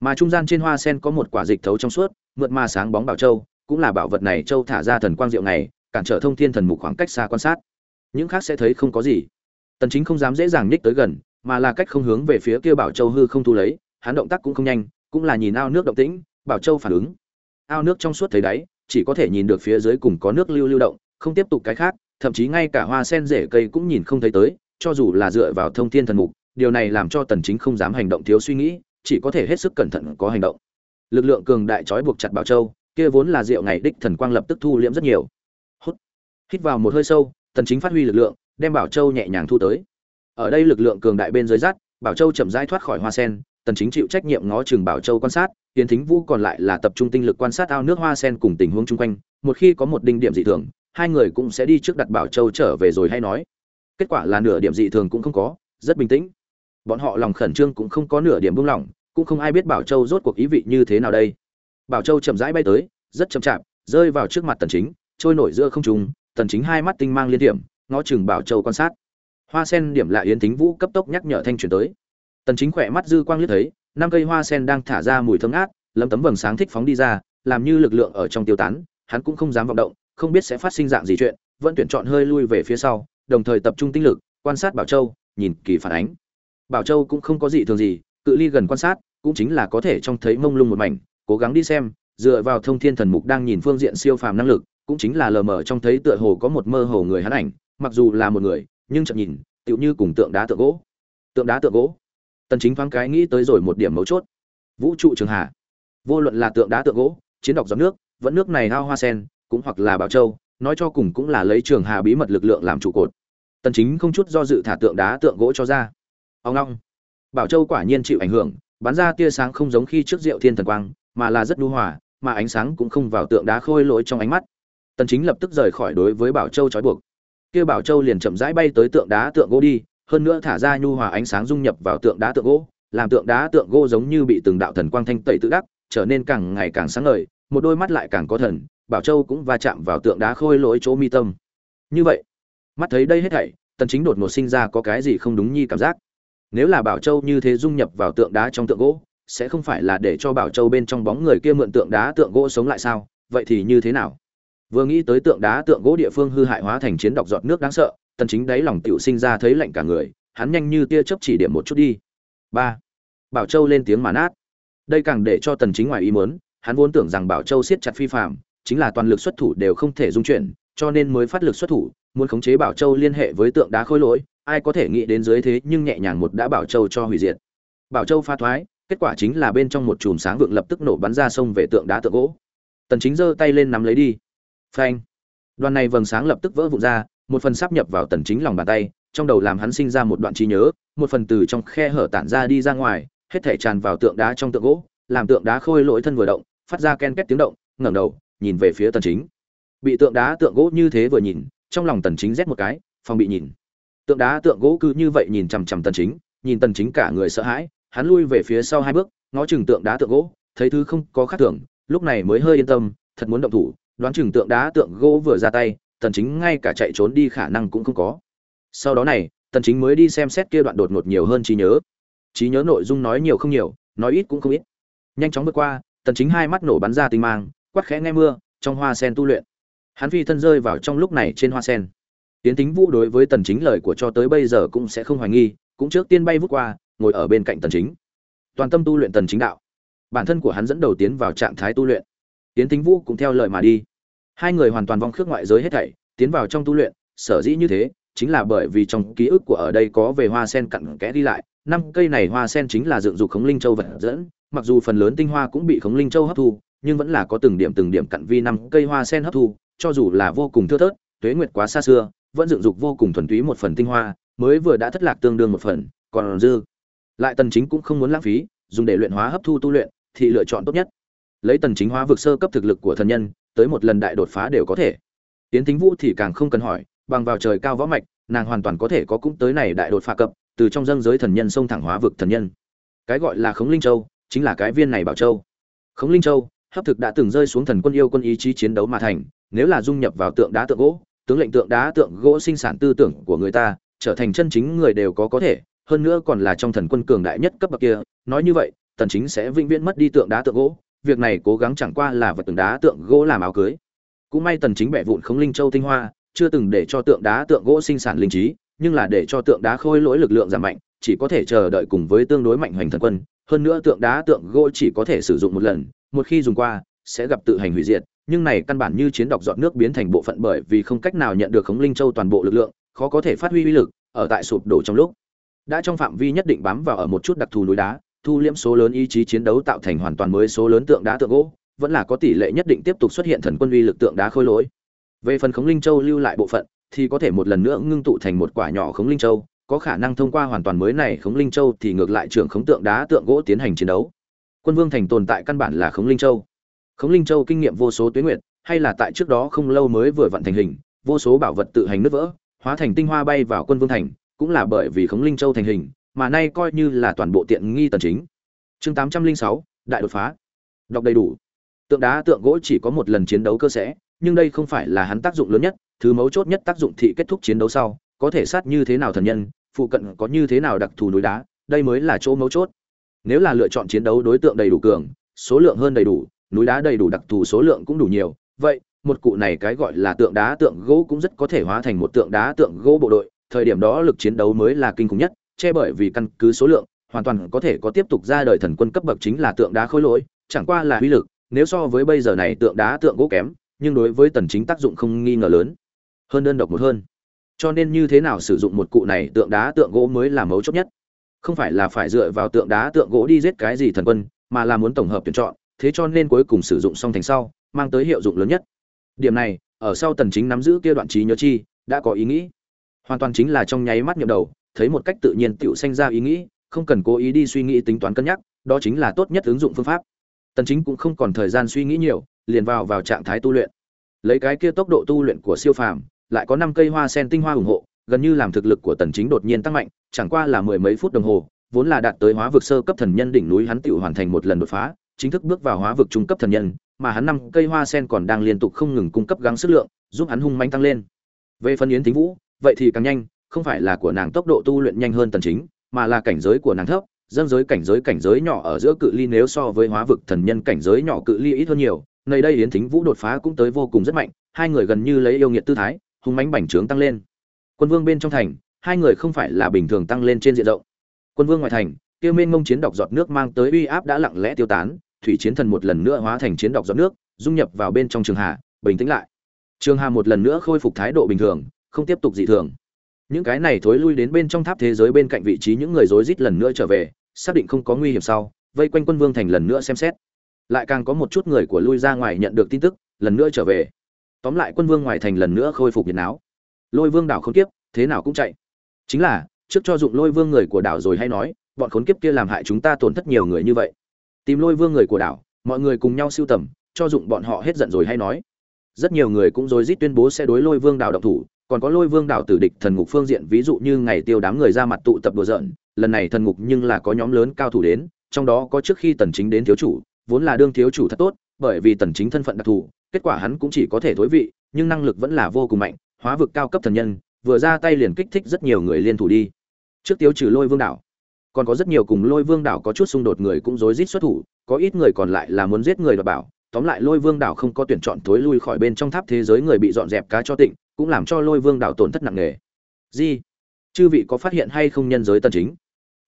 Mà trung gian trên hoa sen có một quả dịch thấu trong suốt mượt mà sáng bóng bảo châu cũng là bảo vật này châu thả ra thần quang diệu này cản trở thông thiên thần mục khoảng cách xa quan sát. Những khác sẽ thấy không có gì. Tần chính không dám dễ dàng nhích tới gần mà là cách không hướng về phía kia bảo châu hư không thu lấy hắn động tác cũng không nhanh cũng là nhìn ao nước động tĩnh bảo châu phản ứng. Ao nước trong suốt thấy đáy chỉ có thể nhìn được phía dưới cùng có nước lưu lưu động không tiếp tục cái khác thậm chí ngay cả hoa sen rễ cây cũng nhìn không thấy tới cho dù là dựa vào thông thiên thần mục, điều này làm cho tần chính không dám hành động thiếu suy nghĩ, chỉ có thể hết sức cẩn thận có hành động. Lực lượng cường đại trói buộc chặt bảo châu, kia vốn là rượu ngày đích thần quang lập tức thu liễm rất nhiều. Hút. Hít vào một hơi sâu, tần chính phát huy lực lượng, đem bảo châu nhẹ nhàng thu tới. Ở đây lực lượng cường đại bên dưới rát, bảo châu chậm rãi thoát khỏi hoa sen, tần chính chịu trách nhiệm ngó chừng bảo châu quan sát tiến thính vũ còn lại là tập trung tinh lực quan sát ao nước hoa sen cùng tình huống chung quanh, một khi có một đinh điểm dị thường, hai người cũng sẽ đi trước đặt bảo châu trở về rồi hay nói kết quả là nửa điểm dị thường cũng không có, rất bình tĩnh. Bọn họ lòng khẩn trương cũng không có nửa điểm buông lỏng, cũng không ai biết bảo châu rốt cuộc ý vị như thế nào đây. Bảo châu chậm rãi bay tới, rất chậm chạp, rơi vào trước mặt tần chính, trôi nổi giữa không trung, tần chính hai mắt tinh mang liên điểm, ngó chừng bảo châu quan sát. Hoa sen điểm lại yến tính vũ cấp tốc nhắc nhở thanh truyền tới. Tần chính khỏe mắt dư quang liếc thấy, năm cây hoa sen đang thả ra mùi thơm ngát, lấm tấm vầng sáng thích phóng đi ra, làm như lực lượng ở trong tiêu tán, hắn cũng không dám vọng động, không biết sẽ phát sinh dạng gì chuyện, vẫn tuyển chọn hơi lui về phía sau đồng thời tập trung tinh lực, quan sát bảo châu, nhìn kỳ phản ánh. Bảo châu cũng không có gì thường gì, cự ly gần quan sát, cũng chính là có thể trông thấy mông lung một mảnh, cố gắng đi xem, dựa vào thông thiên thần mục đang nhìn phương diện siêu phàm năng lực, cũng chính là lờ mờ trông thấy tựa hồ có một mơ hồ người hắn ảnh, mặc dù là một người, nhưng chậm nhìn, tựu như cùng tượng đá tượng gỗ. Tượng đá tượng gỗ. Tần chính thoáng cái nghĩ tới rồi một điểm mấu chốt. Vũ trụ trường hạ vô luận là tượng đá tượng gỗ, chiến độc giọt nước, vẫn nước này ao hoa sen, cũng hoặc là bảo châu nói cho cùng cũng là lấy trường hà bí mật lực lượng làm trụ cột. Tần chính không chút do dự thả tượng đá tượng gỗ cho ra. Ông long bảo châu quả nhiên chịu ảnh hưởng, bắn ra tia sáng không giống khi trước diệu thiên thần quang, mà là rất nhu hòa, mà ánh sáng cũng không vào tượng đá khôi lỗi trong ánh mắt. Tần chính lập tức rời khỏi đối với bảo châu trói buộc. Kia bảo châu liền chậm rãi bay tới tượng đá tượng gỗ đi, hơn nữa thả ra nhu hòa ánh sáng dung nhập vào tượng đá tượng gỗ, làm tượng đá tượng gỗ giống như bị từng đạo thần quang thanh tẩy tự đắc, trở nên càng ngày càng sáng ngời, một đôi mắt lại càng có thần bảo châu cũng va chạm vào tượng đá khôi lỗi chỗ mi tâm. Như vậy, mắt thấy đây hết thảy, tần chính đột ngột sinh ra có cái gì không đúng nhi cảm giác? Nếu là bảo châu như thế dung nhập vào tượng đá trong tượng gỗ, sẽ không phải là để cho bảo châu bên trong bóng người kia mượn tượng đá tượng gỗ sống lại sao? Vậy thì như thế nào? Vừa nghĩ tới tượng đá tượng gỗ địa phương hư hại hóa thành chiến độc giọt nước đáng sợ, tần chính đáy lòng tiểu sinh ra thấy lạnh cả người, hắn nhanh như tia chớp chỉ điểm một chút đi. Ba. Bảo châu lên tiếng mà nát. Đây càng để cho tần chính ngoài ý muốn, hắn vốn tưởng rằng bảo châu siết chặt phi phạm chính là toàn lực xuất thủ đều không thể dung chuyển, cho nên mới phát lực xuất thủ, muốn khống chế bảo châu liên hệ với tượng đá khôi lỗi, ai có thể nghĩ đến dưới thế nhưng nhẹ nhàng một đã bảo châu cho hủy diệt. Bảo châu pha thoái, kết quả chính là bên trong một chùm sáng vượng lập tức nổ bắn ra sông về tượng đá tượng gỗ. Tần chính giơ tay lên nắm lấy đi. Phanh. Đoàn này vầng sáng lập tức vỡ vụn ra, một phần sắp nhập vào tần chính lòng bàn tay, trong đầu làm hắn sinh ra một đoạn trí nhớ, một phần từ trong khe hở tản ra đi ra ngoài, hết thể tràn vào tượng đá trong tượng gỗ, làm tượng đá khôi lỗi thân vừa động, phát ra ken két tiếng động, ngẩng đầu nhìn về phía tần chính. Bị tượng đá tượng gỗ như thế vừa nhìn, trong lòng tần chính rét một cái, phòng bị nhìn. Tượng đá tượng gỗ cứ như vậy nhìn chằm chằm tần chính, nhìn tần chính cả người sợ hãi, hắn lui về phía sau hai bước, ngó chừng tượng đá tượng gỗ, thấy thứ không có khác thường, lúc này mới hơi yên tâm, thật muốn động thủ, đoán chừng tượng đá tượng gỗ vừa ra tay, tần chính ngay cả chạy trốn đi khả năng cũng không có. Sau đó này, tần chính mới đi xem xét kia đoạn đột ngột nhiều hơn trí nhớ. Trí nhớ nội dung nói nhiều không nhiều, nói ít cũng không ít. Nhanh chóng vượt qua, tần chính hai mắt nổ bắn ra tinh mang quát khẽ nghe mưa, trong hoa sen tu luyện. Hắn phi thân rơi vào trong lúc này trên hoa sen. Tiến tính vũ đối với tần chính lời của cho tới bây giờ cũng sẽ không hoài nghi, cũng trước tiên bay vút qua, ngồi ở bên cạnh tần chính. Toàn tâm tu luyện tần chính đạo. Bản thân của hắn dẫn đầu tiến vào trạng thái tu luyện. Tiến tính vũ cũng theo lời mà đi. Hai người hoàn toàn vong khước ngoại giới hết thảy, tiến vào trong tu luyện, sở dĩ như thế, chính là bởi vì trong ký ức của ở đây có về hoa sen cặn kẽ đi lại. Năm cây này hoa sen chính là dựng dục khống linh châu vật dẫn, mặc dù phần lớn tinh hoa cũng bị khống linh châu hấp thu nhưng vẫn là có từng điểm từng điểm cặn vi năm cây hoa sen hấp thu, cho dù là vô cùng thưa thớt, tuế nguyệt quá xa xưa, vẫn dựng dục vô cùng thuần túy một phần tinh hoa, mới vừa đã thất lạc tương đương một phần, còn dư. Lại tần chính cũng không muốn lãng phí, dùng để luyện hóa hấp thu tu luyện, thì lựa chọn tốt nhất. Lấy tần chính hóa vực sơ cấp thực lực của thần nhân, tới một lần đại đột phá đều có thể. Tiến tính vũ thì càng không cần hỏi, bằng vào trời cao võ mạch, nàng hoàn toàn có thể có cũng tới này đại đột phá cấp, từ trong dân giới thần nhân sông thẳng hóa vực thần nhân. Cái gọi là khống linh châu, chính là cái viên này bảo châu. Khống linh châu hấp thực đã từng rơi xuống thần quân yêu quân ý chí chiến đấu mà thành, nếu là dung nhập vào tượng đá tượng gỗ, tướng lệnh tượng đá tượng gỗ sinh sản tư tưởng của người ta, trở thành chân chính người đều có có thể, hơn nữa còn là trong thần quân cường đại nhất cấp bậc kia, nói như vậy, tần chính sẽ vĩnh viễn mất đi tượng đá tượng gỗ, việc này cố gắng chẳng qua là vật tượng đá tượng gỗ làm áo cưới. Cũng may tần chính bẻ vụn khống linh châu tinh hoa, chưa từng để cho tượng đá tượng gỗ sinh sản linh trí, nhưng là để cho tượng đá khôi lỗi lực lượng giảm mạnh, chỉ có thể chờ đợi cùng với tương đối mạnh hoành thần quân, hơn nữa tượng đá tượng gỗ chỉ có thể sử dụng một lần một khi dùng qua, sẽ gặp tự hành hủy diệt. Nhưng này căn bản như chiến độc dọn nước biến thành bộ phận bởi vì không cách nào nhận được khống linh châu toàn bộ lực lượng, khó có thể phát huy uy lực, ở tại sụp đổ trong lúc. Đã trong phạm vi nhất định bám vào ở một chút đặc thù núi đá, thu liễm số lớn ý chí chiến đấu tạo thành hoàn toàn mới số lớn tượng đá tượng gỗ, vẫn là có tỷ lệ nhất định tiếp tục xuất hiện thần quân uy lực tượng đá khôi lỗi. Về phần khống linh châu lưu lại bộ phận, thì có thể một lần nữa ngưng tụ thành một quả nhỏ khống linh châu, có khả năng thông qua hoàn toàn mới này khống linh châu thì ngược lại trưởng khống tượng đá tượng gỗ tiến hành chiến đấu quân vương thành tồn tại căn bản là khống linh châu. Khống linh châu kinh nghiệm vô số tuyến nguyện, hay là tại trước đó không lâu mới vừa vận thành hình vô số bảo vật tự hành nứt vỡ hóa thành tinh hoa bay vào quân vương thành cũng là bởi vì khống linh châu thành hình mà nay coi như là toàn bộ tiện nghi tần chính. Chương 806, đại đột phá. Đọc đầy đủ. Tượng đá tượng gỗ chỉ có một lần chiến đấu cơ sẽ nhưng đây không phải là hắn tác dụng lớn nhất thứ mấu chốt nhất tác dụng thị kết thúc chiến đấu sau có thể sát như thế nào thần nhân phụ cận có như thế nào đặc thù núi đá đây mới là chỗ mấu chốt nếu là lựa chọn chiến đấu đối tượng đầy đủ cường, số lượng hơn đầy đủ, núi đá đầy đủ đặc thù số lượng cũng đủ nhiều, vậy, một cụ này cái gọi là tượng đá tượng gỗ cũng rất có thể hóa thành một tượng đá tượng gỗ bộ đội. Thời điểm đó lực chiến đấu mới là kinh khủng nhất, che bởi vì căn cứ số lượng, hoàn toàn có thể có tiếp tục ra đời thần quân cấp bậc chính là tượng đá khối lỗi, chẳng qua là uy lực, nếu so với bây giờ này tượng đá tượng gỗ kém, nhưng đối với tần chính tác dụng không nghi ngờ lớn, hơn đơn độc một hơn. Cho nên như thế nào sử dụng một cụ này tượng đá tượng gỗ mới là mấu chốt nhất? Không phải là phải dựa vào tượng đá tượng gỗ đi giết cái gì thần quân, mà là muốn tổng hợp tuyển chọn, thế cho nên cuối cùng sử dụng song thành sau, mang tới hiệu dụng lớn nhất. Điểm này, ở sau tần chính nắm giữ kia đoạn trí nhớ chi, đã có ý nghĩ. Hoàn toàn chính là trong nháy mắt nhậm đầu, thấy một cách tự nhiên tiểu sinh ra ý nghĩ, không cần cố ý đi suy nghĩ tính toán cân nhắc, đó chính là tốt nhất ứng dụng phương pháp. Tần chính cũng không còn thời gian suy nghĩ nhiều, liền vào vào trạng thái tu luyện. Lấy cái kia tốc độ tu luyện của siêu phàm, lại có năm cây hoa sen tinh hoa ủng hộ gần như làm thực lực của tần chính đột nhiên tăng mạnh, chẳng qua là mười mấy phút đồng hồ, vốn là đạt tới hóa vực sơ cấp thần nhân đỉnh núi hắn tiểu hoàn thành một lần đột phá, chính thức bước vào hóa vực trung cấp thần nhân, mà hắn năm cây hoa sen còn đang liên tục không ngừng cung cấp gắng sức lượng, giúp hắn hung mãnh tăng lên. Về phần yến thính vũ, vậy thì càng nhanh, không phải là của nàng tốc độ tu luyện nhanh hơn tần chính, mà là cảnh giới của nàng thấp dâng giới cảnh giới cảnh giới nhỏ ở giữa cự ly nếu so với hóa vực thần nhân cảnh giới nhỏ cự ly ít hơn nhiều. Nơi đây yến thính vũ đột phá cũng tới vô cùng rất mạnh, hai người gần như lấy yêu nghiệt tư thái, hung mãnh bành trướng tăng lên quân vương bên trong thành, hai người không phải là bình thường tăng lên trên diện rộng. Quân vương ngoại thành tiêu mênh ngông chiến độc giọt nước mang tới uy áp đã lặng lẽ tiêu tán, thủy chiến thần một lần nữa hóa thành chiến độc giọt nước, dung nhập vào bên trong trường hà, bình tĩnh lại. Trường hà một lần nữa khôi phục thái độ bình thường, không tiếp tục dị thường. Những cái này thối lui đến bên trong tháp thế giới bên cạnh vị trí những người rối rít lần nữa trở về, xác định không có nguy hiểm sau, vây quanh quân vương thành lần nữa xem xét. Lại càng có một chút người của lui ra ngoài nhận được tin tức, lần nữa trở về. Tóm lại quân vương ngoài thành lần nữa khôi phục nhiệt áo lôi vương đảo khốn kiếp, thế nào cũng chạy. Chính là trước cho dụng lôi vương người của đảo rồi hay nói bọn khốn kiếp kia làm hại chúng ta tổn thất nhiều người như vậy. Tìm lôi vương người của đảo mọi người cùng nhau siêu tầm cho dụng bọn họ hết giận rồi hay nói. Rất nhiều người cũng rồi rít tuyên bố sẽ đối lôi vương đảo động thủ còn có lôi vương đảo tử địch thần ngục phương diện ví dụ như ngày tiêu đám người ra mặt tụ tập đùa giỡn lần này thần ngục nhưng là có nhóm lớn cao thủ đến trong đó có trước khi tần chính đến thiếu chủ vốn là đương thiếu chủ thật tốt bởi vì tần chính thân phận đặc thù kết quả hắn cũng chỉ có thể thối vị nhưng năng lực vẫn là vô cùng mạnh hóa vực cao cấp thần nhân vừa ra tay liền kích thích rất nhiều người liên thủ đi. Trước tiêu trừ lôi vương đảo còn có rất nhiều cùng lôi vương đảo có chút xung đột người cũng rối rít xuất thủ có ít người còn lại là muốn giết người đoạt bảo. Tóm lại lôi vương đảo không có tuyển chọn thối lui khỏi bên trong tháp thế giới người bị dọn dẹp cá cho tịnh cũng làm cho lôi vương đảo tổn thất nặng nề. Di, chư vị có phát hiện hay không nhân giới tân chính?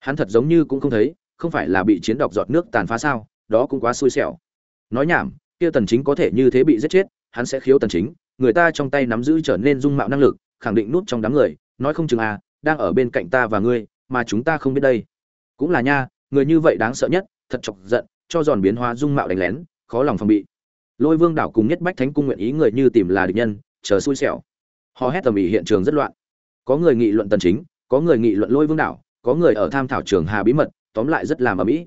Hắn thật giống như cũng không thấy không phải là bị chiến độc giọt nước tàn phá sao đó cũng quá xui xẻo. Nói nhảm kia tần chính có thể như thế bị giết chết hắn sẽ khiếu tần chính người ta trong tay nắm giữ trở nên dung mạo năng lực, khẳng định nút trong đám người, nói không chừng à đang ở bên cạnh ta và ngươi, mà chúng ta không biết đây. Cũng là nha, người như vậy đáng sợ nhất, thật chọc giận, cho giòn biến hóa dung mạo đánh lén, khó lòng phòng bị. Lôi vương đảo cùng nhất bách thánh cung nguyện ý người như tìm là địch nhân, chờ xui xẻo. Họ hét tầm ĩ hiện trường rất loạn. Có người nghị luận tần chính, có người nghị luận lôi vương đảo, có người ở tham thảo trường hà bí mật, tóm lại rất làm ở mỹ.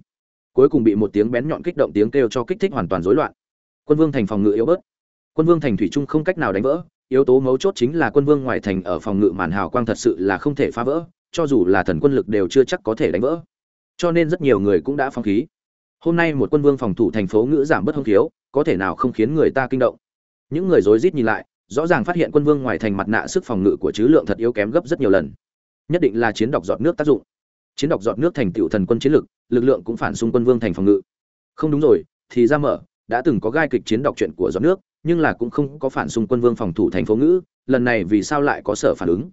Cuối cùng bị một tiếng bén nhọn kích động tiếng kêu cho kích thích hoàn toàn rối loạn. Quân vương thành phòng ngự yếu bớt quân vương thành thủy trung không cách nào đánh vỡ, yếu tố mấu chốt chính là quân vương ngoài thành ở phòng ngự màn hào quang thật sự là không thể phá vỡ, cho dù là thần quân lực đều chưa chắc có thể đánh vỡ. Cho nên rất nhiều người cũng đã phong khí. Hôm nay một quân vương phòng thủ thành phố ngữ giảm bất hông thiếu có thể nào không khiến người ta kinh động? Những người rối rít nhìn lại, rõ ràng phát hiện quân vương ngoài thành mặt nạ sức phòng ngự của chứ lượng thật yếu kém gấp rất nhiều lần. Nhất định là chiến độc giọt nước tác dụng. Chiến độc giọt nước thành tựu thần quân chiến lực lực lượng cũng phản xung quân vương thành phòng ngự. Không đúng rồi, thì ra mở, đã từng có gai kịch chiến độc chuyện của giọt nước nhưng là cũng không có phản xung quân vương phòng thủ thành phố ngữ, lần này vì sao lại có sở phản ứng?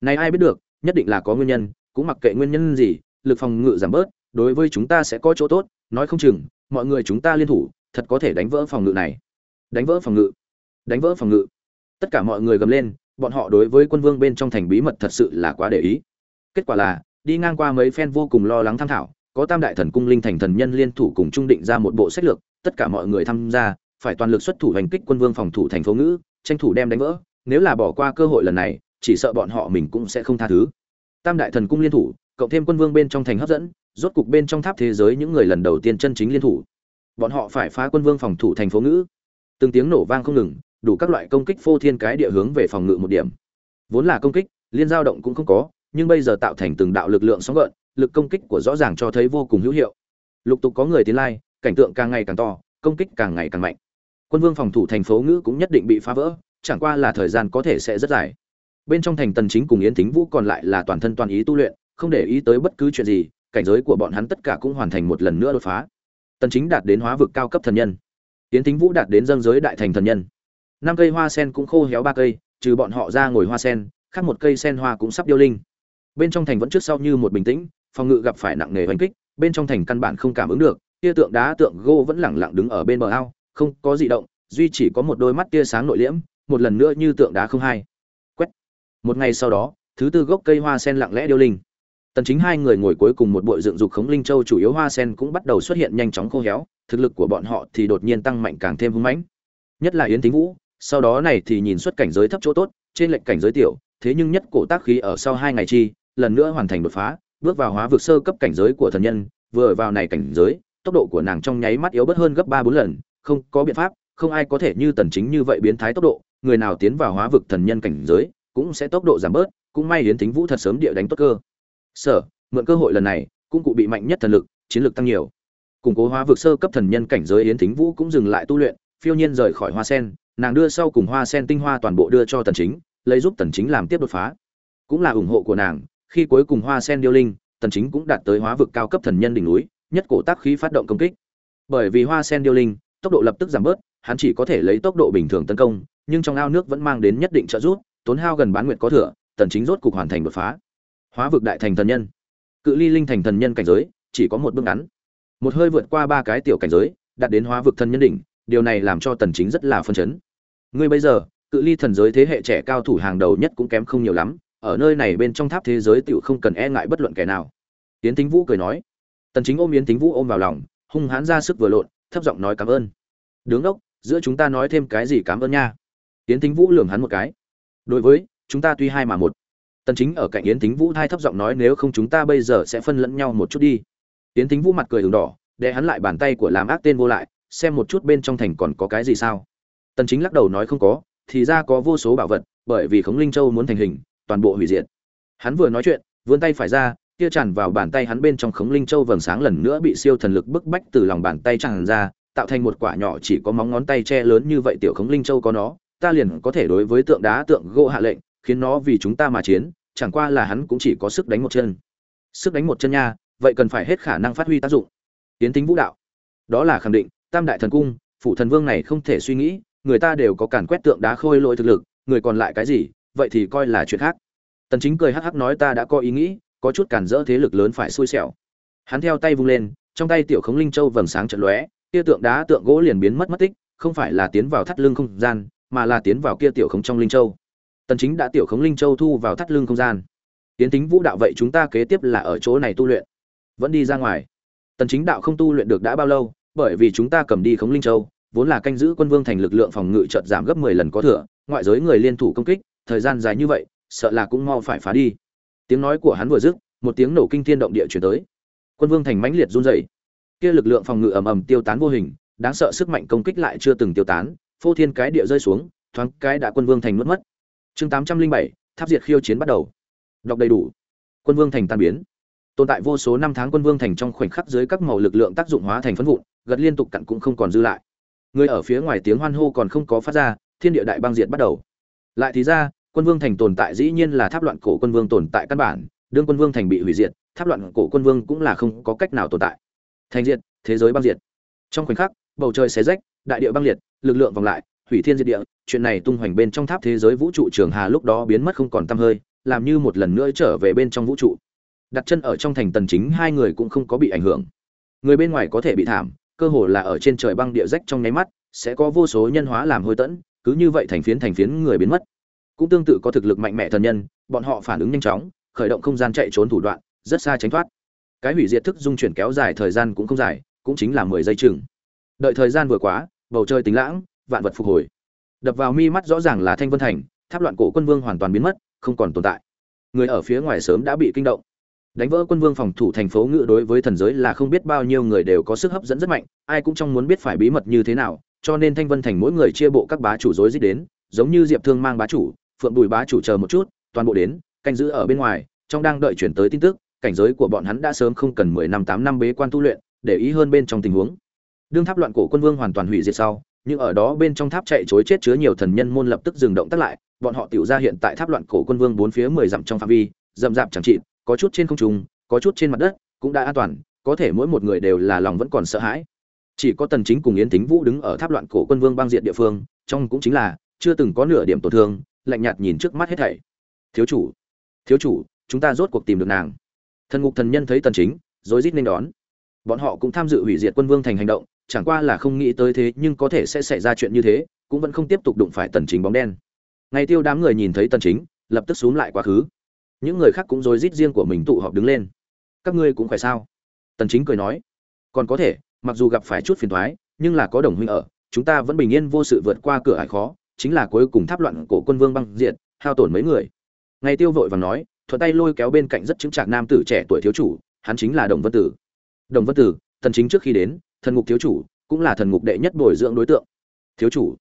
Này ai biết được, nhất định là có nguyên nhân, cũng mặc kệ nguyên nhân gì, lực phòng ngự giảm bớt, đối với chúng ta sẽ có chỗ tốt, nói không chừng, mọi người chúng ta liên thủ, thật có thể đánh vỡ phòng ngự này. Đánh vỡ phòng ngự. Đánh vỡ phòng ngự. Tất cả mọi người gầm lên, bọn họ đối với quân vương bên trong thành bí mật thật sự là quá để ý. Kết quả là, đi ngang qua mấy phen vô cùng lo lắng tham thảo, có tam đại thần cung linh thành thần nhân liên thủ cùng trung định ra một bộ sách lược, tất cả mọi người tham gia phải toàn lực xuất thủ hành kích quân vương phòng thủ thành phố ngữ, tranh thủ đem đánh vỡ. Nếu là bỏ qua cơ hội lần này, chỉ sợ bọn họ mình cũng sẽ không tha thứ. Tam đại thần cung liên thủ, cộng thêm quân vương bên trong thành hấp dẫn, rốt cục bên trong tháp thế giới những người lần đầu tiên chân chính liên thủ. Bọn họ phải phá quân vương phòng thủ thành phố ngữ. Từng tiếng nổ vang không ngừng, đủ các loại công kích phô thiên cái địa hướng về phòng ngự một điểm. Vốn là công kích, liên giao động cũng không có, nhưng bây giờ tạo thành từng đạo lực lượng sóng gợn, lực công kích của rõ ràng cho thấy vô cùng hữu hiệu. Lục tục có người tiến lai, cảnh tượng càng ngày càng to, công kích càng ngày càng mạnh quân vương phòng thủ thành phố ngữ cũng nhất định bị phá vỡ, chẳng qua là thời gian có thể sẽ rất dài. Bên trong thành tần chính cùng yến thính vũ còn lại là toàn thân toàn ý tu luyện, không để ý tới bất cứ chuyện gì, cảnh giới của bọn hắn tất cả cũng hoàn thành một lần nữa đột phá. Tần chính đạt đến hóa vực cao cấp thần nhân. Yến thính vũ đạt đến dâng giới đại thành thần nhân. Năm cây hoa sen cũng khô héo ba cây, trừ bọn họ ra ngồi hoa sen, khác một cây sen hoa cũng sắp điêu linh. Bên trong thành vẫn trước sau như một bình tĩnh, phòng ngự gặp phải nặng nề hoành kích, bên trong thành căn bản không cảm ứng được Kia tượng đá tượng gỗ vẫn lẳng lặng đứng ở bên bờ ao không có gì động, duy chỉ có một đôi mắt tia sáng nội liễm, một lần nữa như tượng đá không hai. Quét. Một ngày sau đó, thứ tư gốc cây hoa sen lặng lẽ điêu linh. Tần chính hai người ngồi cuối cùng một bộ dựng dục khống linh châu chủ yếu hoa sen cũng bắt đầu xuất hiện nhanh chóng khô héo, thực lực của bọn họ thì đột nhiên tăng mạnh càng thêm hung mãnh. Nhất là yến thính vũ, sau đó này thì nhìn xuất cảnh giới thấp chỗ tốt, trên lệnh cảnh giới tiểu, thế nhưng nhất cổ tác khí ở sau hai ngày chi, lần nữa hoàn thành đột phá, bước vào hóa vực sơ cấp cảnh giới của thần nhân, vừa vào này cảnh giới, tốc độ của nàng trong nháy mắt yếu bớt hơn gấp ba bốn lần không có biện pháp, không ai có thể như tần chính như vậy biến thái tốc độ, người nào tiến vào hóa vực thần nhân cảnh giới, cũng sẽ tốc độ giảm bớt, cũng may yến thính vũ thật sớm địa đánh tốt cơ. Sở, mượn cơ hội lần này, cũng cụ bị mạnh nhất thần lực, chiến lược tăng nhiều. Củng cố hóa vực sơ cấp thần nhân cảnh giới yến thính vũ cũng dừng lại tu luyện, phiêu nhiên rời khỏi hoa sen, nàng đưa sau cùng hoa sen tinh hoa toàn bộ đưa cho tần chính, lấy giúp tần chính làm tiếp đột phá. Cũng là ủng hộ của nàng, khi cuối cùng hoa sen điêu linh, tần chính cũng đạt tới hóa vực cao cấp thần nhân đỉnh núi, nhất cổ tác khí phát động công kích. Bởi vì hoa sen điêu linh tốc độ lập tức giảm bớt, hắn chỉ có thể lấy tốc độ bình thường tấn công, nhưng trong ao nước vẫn mang đến nhất định trợ giúp, tốn hao gần bán nguyện có thừa, tần chính rốt cục hoàn thành đột phá. Hóa vực đại thành thần nhân. Cự ly linh thành thần nhân cảnh giới, chỉ có một bước ngắn. Một hơi vượt qua ba cái tiểu cảnh giới, đạt đến hóa vực thần nhân đỉnh, điều này làm cho tần chính rất là phân chấn. Ngươi bây giờ, cự ly thần giới thế hệ trẻ cao thủ hàng đầu nhất cũng kém không nhiều lắm, ở nơi này bên trong tháp thế giới tiểu không cần e ngại bất luận kẻ nào. Yến tính vũ cười nói. Tần chính ôm yến tính vũ ôm vào lòng, hung hãn ra sức vừa lộn thấp giọng nói cảm ơn. Đứng đốc, giữa chúng ta nói thêm cái gì cảm ơn nha. Yến thính vũ lườm hắn một cái. Đối với, chúng ta tuy hai mà một. Tần chính ở cạnh yến thính vũ thai thấp giọng nói nếu không chúng ta bây giờ sẽ phân lẫn nhau một chút đi. Yến thính vũ mặt cười ửng đỏ, để hắn lại bàn tay của làm ác tên vô lại, xem một chút bên trong thành còn có cái gì sao. Tần chính lắc đầu nói không có, thì ra có vô số bảo vật, bởi vì khống linh châu muốn thành hình, toàn bộ hủy diệt. Hắn vừa nói chuyện, vươn tay phải ra kia tràn vào bàn tay hắn bên trong khống linh châu vầng sáng lần nữa bị siêu thần lực bức bách từ lòng bàn tay tràn ra, tạo thành một quả nhỏ chỉ có móng ngón tay che lớn như vậy tiểu khống linh châu có nó, ta liền có thể đối với tượng đá tượng gỗ hạ lệnh, khiến nó vì chúng ta mà chiến, chẳng qua là hắn cũng chỉ có sức đánh một chân. Sức đánh một chân nha, vậy cần phải hết khả năng phát huy tác dụng. Tiến tính vũ đạo. Đó là khẳng định, tam đại thần cung phụ thần vương này không thể suy nghĩ, người ta đều có càn quét tượng đá khôi lỗi thực lực, người còn lại cái gì, vậy thì coi là chuyện khác. Tần chính cười hắc hắc nói ta đã có ý nghĩ có chút cản rỡ thế lực lớn phải xui xẻo. Hắn theo tay vung lên, trong tay tiểu khống linh châu vầng sáng chợt lóe, kia tượng đá tượng gỗ liền biến mất mất tích, không phải là tiến vào thắt lưng không gian, mà là tiến vào kia tiểu khống trong linh châu. Tần chính đã tiểu khống linh châu thu vào thắt lưng không gian. Tiến tính vũ đạo vậy chúng ta kế tiếp là ở chỗ này tu luyện. Vẫn đi ra ngoài. Tần chính đạo không tu luyện được đã bao lâu, bởi vì chúng ta cầm đi khống linh châu, vốn là canh giữ quân vương thành lực lượng phòng ngự chợt giảm gấp 10 lần có thừa, ngoại giới người liên thủ công kích, thời gian dài như vậy, sợ là cũng mau phải phá đi tiếng nói của hắn vừa dứt một tiếng nổ kinh thiên động địa truyền tới. Quân vương thành mãnh liệt run rẩy. Kia lực lượng phòng ngự ầm ầm tiêu tán vô hình đáng sợ sức mạnh công kích lại chưa từng tiêu tán phô thiên cái địa rơi xuống thoáng cái đã quân vương thành nuốt mất. Chương 807, tháp diệt khiêu chiến bắt đầu. Đọc đầy đủ. Quân vương thành tan biến. Tồn tại vô số năm tháng quân vương thành trong khoảnh khắc dưới các màu lực lượng tác dụng hóa thành phân vụn gật liên tục cặn cũng không còn dư lại. Người ở phía ngoài tiếng hoan hô còn không có phát ra thiên địa đại băng diệt bắt đầu. Lại thì ra quân vương thành tồn tại dĩ nhiên là tháp loạn cổ quân vương tồn tại căn bản, đương quân vương thành bị hủy diệt, tháp loạn cổ quân vương cũng là không có cách nào tồn tại. Thành diệt, thế giới băng diệt. Trong khoảnh khắc, bầu trời xé rách, đại địa băng liệt, lực lượng vòng lại, hủy thiên diệt địa, chuyện này tung hoành bên trong tháp thế giới vũ trụ trường hà lúc đó biến mất không còn tăm hơi, làm như một lần nữa trở về bên trong vũ trụ. Đặt chân ở trong thành tần chính, hai người cũng không có bị ảnh hưởng. Người bên ngoài có thể bị thảm, cơ hồ là ở trên trời băng địa rách trong nháy mắt, sẽ có vô số nhân hóa làm hôi tẫn, cứ như vậy thành phiến thành phiến người biến mất cũng tương tự có thực lực mạnh mẽ thần nhân, bọn họ phản ứng nhanh chóng, khởi động không gian chạy trốn thủ đoạn, rất xa tránh thoát. Cái hủy diệt thức dung chuyển kéo dài thời gian cũng không dài, cũng chính là 10 giây chừng. Đợi thời gian vừa quá, bầu trời tính lãng, vạn vật phục hồi. Đập vào mi mắt rõ ràng là thanh vân thành, tháp loạn cổ quân vương hoàn toàn biến mất, không còn tồn tại. Người ở phía ngoài sớm đã bị kinh động. Đánh vỡ quân vương phòng thủ thành phố ngự đối với thần giới là không biết bao nhiêu người đều có sức hấp dẫn rất mạnh, ai cũng trong muốn biết phải bí mật như thế nào, cho nên thanh vân thành mỗi người chia bộ các bá chủ rối rít đến, giống như diệp thương mang bá chủ phượng bùi bá chủ chờ một chút, toàn bộ đến, canh giữ ở bên ngoài, trong đang đợi chuyển tới tin tức, cảnh giới của bọn hắn đã sớm không cần mười năm tám năm bế quan tu luyện, để ý hơn bên trong tình huống. Đương tháp loạn cổ quân vương hoàn toàn hủy diệt sau, nhưng ở đó bên trong tháp chạy chối chết chứa nhiều thần nhân môn lập tức dừng động tác lại, bọn họ tiểu ra hiện tại tháp loạn cổ quân vương bốn phía mười dặm trong phạm vi, rậm rạp chẳng trị có chút trên không trung, có chút trên mặt đất, cũng đã an toàn, có thể mỗi một người đều là lòng vẫn còn sợ hãi. Chỉ có tần chính cùng yến tính vũ đứng ở tháp loạn cổ quân vương băng diện địa phương, trong cũng chính là, chưa từng có nửa điểm tổn thương lạnh nhạt nhìn trước mắt hết thảy. Thiếu chủ thiếu chủ, chúng ta rốt cuộc tìm được nàng. Thần ngục thần nhân thấy tần chính, rồi rít nên đón. Bọn họ cũng tham dự hủy diệt quân vương thành hành động, chẳng qua là không nghĩ tới thế, nhưng có thể sẽ xảy ra chuyện như thế, cũng vẫn không tiếp tục đụng phải tần chính bóng đen. Ngày tiêu đám người nhìn thấy tần chính, lập tức xuống lại quá khứ. Những người khác cũng rồi rít riêng của mình tụ họp đứng lên. Các ngươi cũng phải sao? Tần chính cười nói. Còn có thể, mặc dù gặp phải chút phiền toái nhưng là có đồng huynh ở, chúng ta vẫn bình yên vô sự vượt qua cửa ải khó chính là cuối cùng tháp loạn cổ quân vương băng diện hao tổn mấy người. Ngày tiêu vội vàng nói, thuận tay lôi kéo bên cạnh rất chứng trạc nam tử trẻ tuổi thiếu chủ, hắn chính là đồng vân tử. Đồng vân tử, thần chính trước khi đến, thần ngục thiếu chủ, cũng là thần ngục đệ nhất bồi dưỡng đối tượng. Thiếu chủ.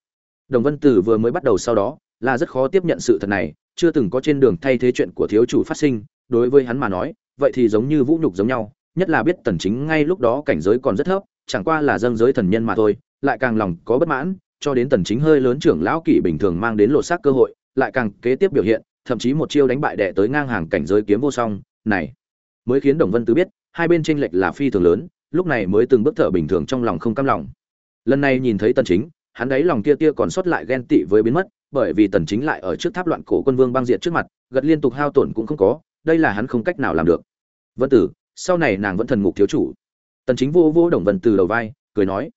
Đồng vân tử vừa mới bắt đầu sau đó, là rất khó tiếp nhận sự thật này, chưa từng có trên đường thay thế chuyện của thiếu chủ phát sinh, đối với hắn mà nói, vậy thì giống như vũ nhục giống nhau, nhất là biết tần chính ngay lúc đó cảnh giới còn rất thấp, chẳng qua là dâng giới thần nhân mà thôi, lại càng lòng có bất mãn cho đến tần chính hơi lớn trưởng lão kỷ bình thường mang đến lộ xác cơ hội, lại càng kế tiếp biểu hiện, thậm chí một chiêu đánh bại đệ tới ngang hàng cảnh giới kiếm vô song, này, mới khiến đồng vân tứ biết, hai bên tranh lệch là phi thường lớn, lúc này mới từng bước thở bình thường trong lòng không cam lòng. Lần này nhìn thấy tần chính, hắn đấy lòng kia tia còn sót lại ghen tị với biến mất, bởi vì tần chính lại ở trước tháp loạn cổ quân vương băng diệt trước mặt, gật liên tục hao tổn cũng không có, đây là hắn không cách nào làm được. Vân tử, sau này nàng vẫn thần ngục thiếu chủ. Tần chính vô vô đồng vân tử đầu vai, cười nói,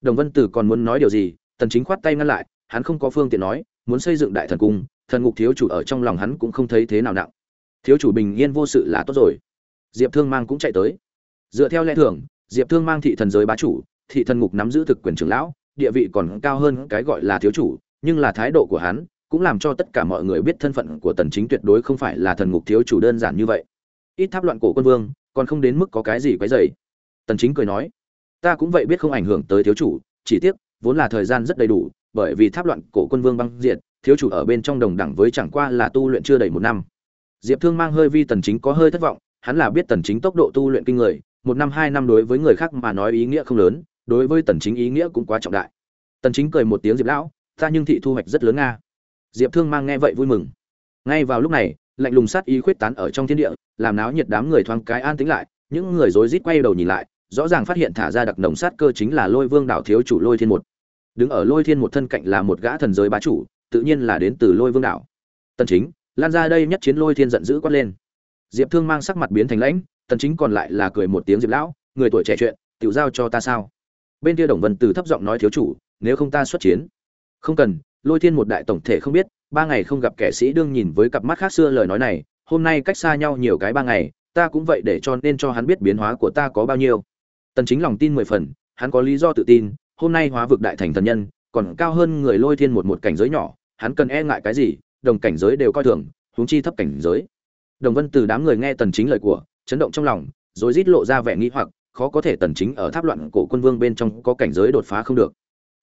đồng vân tử còn muốn nói điều gì? Tần chính khoát tay ngăn lại, hắn không có phương tiện nói, muốn xây dựng đại thần cung, thần ngục thiếu chủ ở trong lòng hắn cũng không thấy thế nào nặng. Thiếu chủ bình yên vô sự là tốt rồi. Diệp thương mang cũng chạy tới. Dựa theo lẽ thường, diệp thương mang thị thần giới bá chủ, thị thần ngục nắm giữ thực quyền trưởng lão, địa vị còn cao hơn cái gọi là thiếu chủ, nhưng là thái độ của hắn cũng làm cho tất cả mọi người biết thân phận của tần chính tuyệt đối không phải là thần ngục thiếu chủ đơn giản như vậy. Ít tháp loạn cổ quân vương, còn không đến mức có cái gì quấy rầy. Tần chính cười nói, ta cũng vậy biết không ảnh hưởng tới thiếu chủ, chỉ tiếc vốn là thời gian rất đầy đủ, bởi vì tháp loạn cổ quân vương băng diệt, thiếu chủ ở bên trong đồng đẳng với chẳng qua là tu luyện chưa đầy một năm. Diệp thương mang hơi vi tần chính có hơi thất vọng, hắn là biết tần chính tốc độ tu luyện kinh người, một năm hai năm đối với người khác mà nói ý nghĩa không lớn, đối với tần chính ý nghĩa cũng quá trọng đại. Tần chính cười một tiếng diệp lão, ta nhưng thị thu hoạch rất lớn nga. Diệp thương mang nghe vậy vui mừng. Ngay vào lúc này, lạnh lùng sát ý khuyết tán ở trong thiên địa, làm náo nhiệt đám người thoáng cái an tĩnh lại, những người rối rít quay đầu nhìn lại, rõ ràng phát hiện thả ra đặc nồng sát cơ chính là lôi vương đảo thiếu chủ lôi thiên một đứng ở lôi thiên một thân cạnh là một gã thần giới bá chủ, tự nhiên là đến từ lôi vương đảo. Tần chính, lan ra đây nhất chiến lôi thiên giận dữ quát lên. Diệp thương mang sắc mặt biến thành lãnh, tần chính còn lại là cười một tiếng diệp lão, người tuổi trẻ chuyện, tiểu giao cho ta sao? Bên kia đồng vân từ thấp giọng nói thiếu chủ, nếu không ta xuất chiến. Không cần, lôi thiên một đại tổng thể không biết, ba ngày không gặp kẻ sĩ đương nhìn với cặp mắt khác xưa lời nói này, hôm nay cách xa nhau nhiều cái ba ngày, ta cũng vậy để cho nên cho hắn biết biến hóa của ta có bao nhiêu. Tần chính lòng tin mười phần, hắn có lý do tự tin hôm nay hóa vực đại thành thần nhân, còn cao hơn người lôi thiên một một cảnh giới nhỏ, hắn cần e ngại cái gì, đồng cảnh giới đều coi thường, huống chi thấp cảnh giới. Đồng vân từ đám người nghe tần chính lời của, chấn động trong lòng, rồi rít lộ ra vẻ nghi hoặc, khó có thể tần chính ở tháp loạn cổ quân vương bên trong có cảnh giới đột phá không được.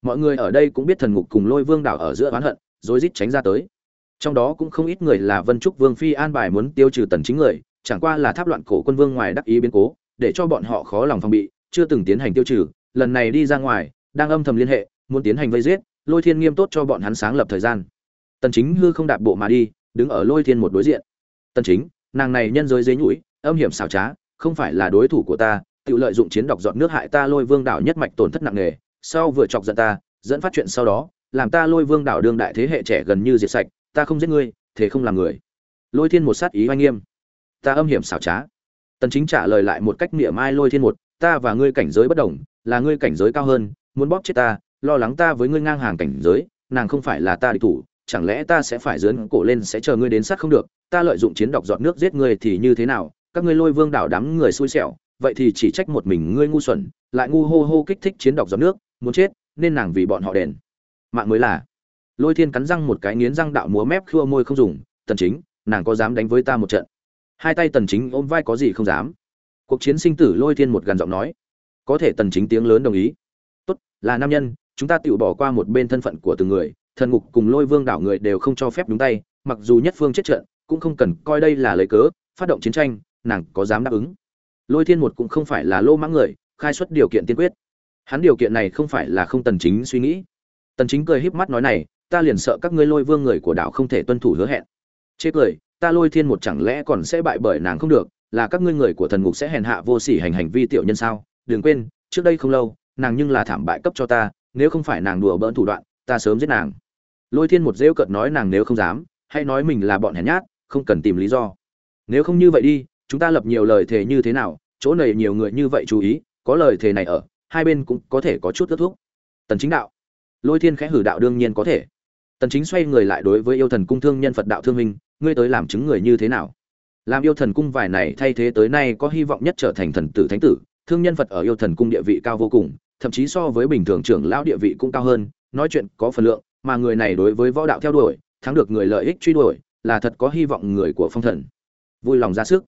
Mọi người ở đây cũng biết thần ngục cùng lôi vương đảo ở giữa oán hận, rồi rít tránh ra tới. Trong đó cũng không ít người là vân trúc vương phi an bài muốn tiêu trừ tần chính người, chẳng qua là tháp loạn cổ quân vương ngoài đắc ý biến cố, để cho bọn họ khó lòng phòng bị, chưa từng tiến hành tiêu trừ, lần này đi ra ngoài đang âm thầm liên hệ, muốn tiến hành vây giết, lôi thiên nghiêm tốt cho bọn hắn sáng lập thời gian. Tần chính hư không đạp bộ mà đi, đứng ở lôi thiên một đối diện. Tần chính, nàng này nhân giới dế nhũi, âm hiểm xảo trá, không phải là đối thủ của ta, tự lợi dụng chiến độc dọn nước hại ta lôi vương đảo nhất mạch tổn thất nặng nề, sau vừa chọc giận ta, dẫn phát chuyện sau đó, làm ta lôi vương đảo đương đại thế hệ trẻ gần như diệt sạch, ta không giết ngươi, thế không làm người. Lôi thiên một sát ý oanh nghiêm. Ta âm hiểm xảo trá. Tần chính trả lời lại một cách mỉa mai lôi thiên một, ta và ngươi cảnh giới bất đồng, là ngươi cảnh giới cao hơn muốn bóp chết ta, lo lắng ta với ngươi ngang hàng cảnh giới, nàng không phải là ta địch thủ, chẳng lẽ ta sẽ phải dướn cổ lên sẽ chờ ngươi đến sát không được, ta lợi dụng chiến độc dọn nước giết ngươi thì như thế nào, các ngươi lôi vương đảo đám người xui xẻo, vậy thì chỉ trách một mình ngươi ngu xuẩn, lại ngu hô hô kích thích chiến độc dọn nước, muốn chết, nên nàng vì bọn họ đền. Mạng mới là. Lôi thiên cắn răng một cái nghiến răng đạo múa mép khua môi không dùng, tần chính, nàng có dám đánh với ta một trận? Hai tay tần chính ôm vai, có gì không dám. Cuộc chiến sinh tử, lôi thiên một gần giọng nói. Có thể tần chính tiếng lớn đồng ý là nam nhân, chúng ta tự bỏ qua một bên thân phận của từng người, thần ngục cùng lôi vương đảo người đều không cho phép đúng tay, mặc dù nhất phương chết trận, cũng không cần coi đây là lấy cớ, phát động chiến tranh, nàng có dám đáp ứng. Lôi thiên một cũng không phải là lô mãng người, khai xuất điều kiện tiên quyết. Hắn điều kiện này không phải là không tần chính suy nghĩ. Tần chính cười híp mắt nói này, ta liền sợ các ngươi lôi vương người của đảo không thể tuân thủ hứa hẹn. Chết cười, ta lôi thiên một chẳng lẽ còn sẽ bại bởi nàng không được, là các ngươi người của thần ngục sẽ hèn hạ vô sỉ hành hành vi tiểu nhân sao? Đừng quên, trước đây không lâu nàng nhưng là thảm bại cấp cho ta, nếu không phải nàng đùa bỡn thủ đoạn, ta sớm giết nàng. Lôi thiên một rêu cợt nói nàng nếu không dám hãy nói mình là bọn hèn nhát, không cần tìm lý do. Nếu không như vậy đi, chúng ta lập nhiều lời thề như thế nào, chỗ này nhiều người như vậy chú ý, có lời thề này ở, hai bên cũng có thể có chút ước thuốc tần chính đạo. Lôi thiên khẽ hử đạo đương nhiên có thể. Tần chính xoay người lại đối với yêu thần cung thương nhân phật đạo thương minh ngươi tới làm chứng người như thế nào? Làm yêu thần cung vài này thay thế tới nay có hy vọng nhất trở thành thần tử thánh tử, thương nhân phật ở yêu thần cung địa vị cao vô cùng thậm chí so với bình thường trưởng lão địa vị cũng cao hơn, nói chuyện có phần lượng, mà người này đối với võ đạo theo đuổi, thắng được người lợi ích truy đuổi, là thật có hy vọng người của phong thần. Vui lòng ra sức.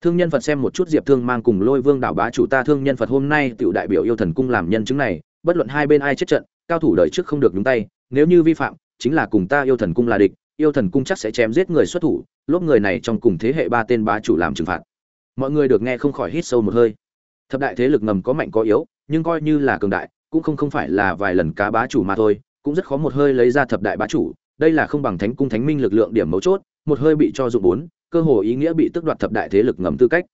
Thương nhân phật xem một chút diệp thương mang cùng lôi vương đảo bá chủ ta thương nhân phật hôm nay tiểu đại biểu yêu thần cung làm nhân chứng này, bất luận hai bên ai chết trận, cao thủ đời trước không được nhúng tay, nếu như vi phạm, chính là cùng ta yêu thần cung là địch, yêu thần cung chắc sẽ chém giết người xuất thủ, lốp người này trong cùng thế hệ ba tên bá chủ làm trừng phạt. Mọi người được nghe không khỏi hít sâu một hơi. Thập đại thế lực ngầm có mạnh có yếu nhưng coi như là cường đại, cũng không không phải là vài lần cá bá chủ mà thôi, cũng rất khó một hơi lấy ra thập đại bá chủ. Đây là không bằng thánh cung thánh minh lực lượng điểm mấu chốt, một hơi bị cho dụng bốn, cơ hồ ý nghĩa bị tước đoạt thập đại thế lực ngầm tư cách.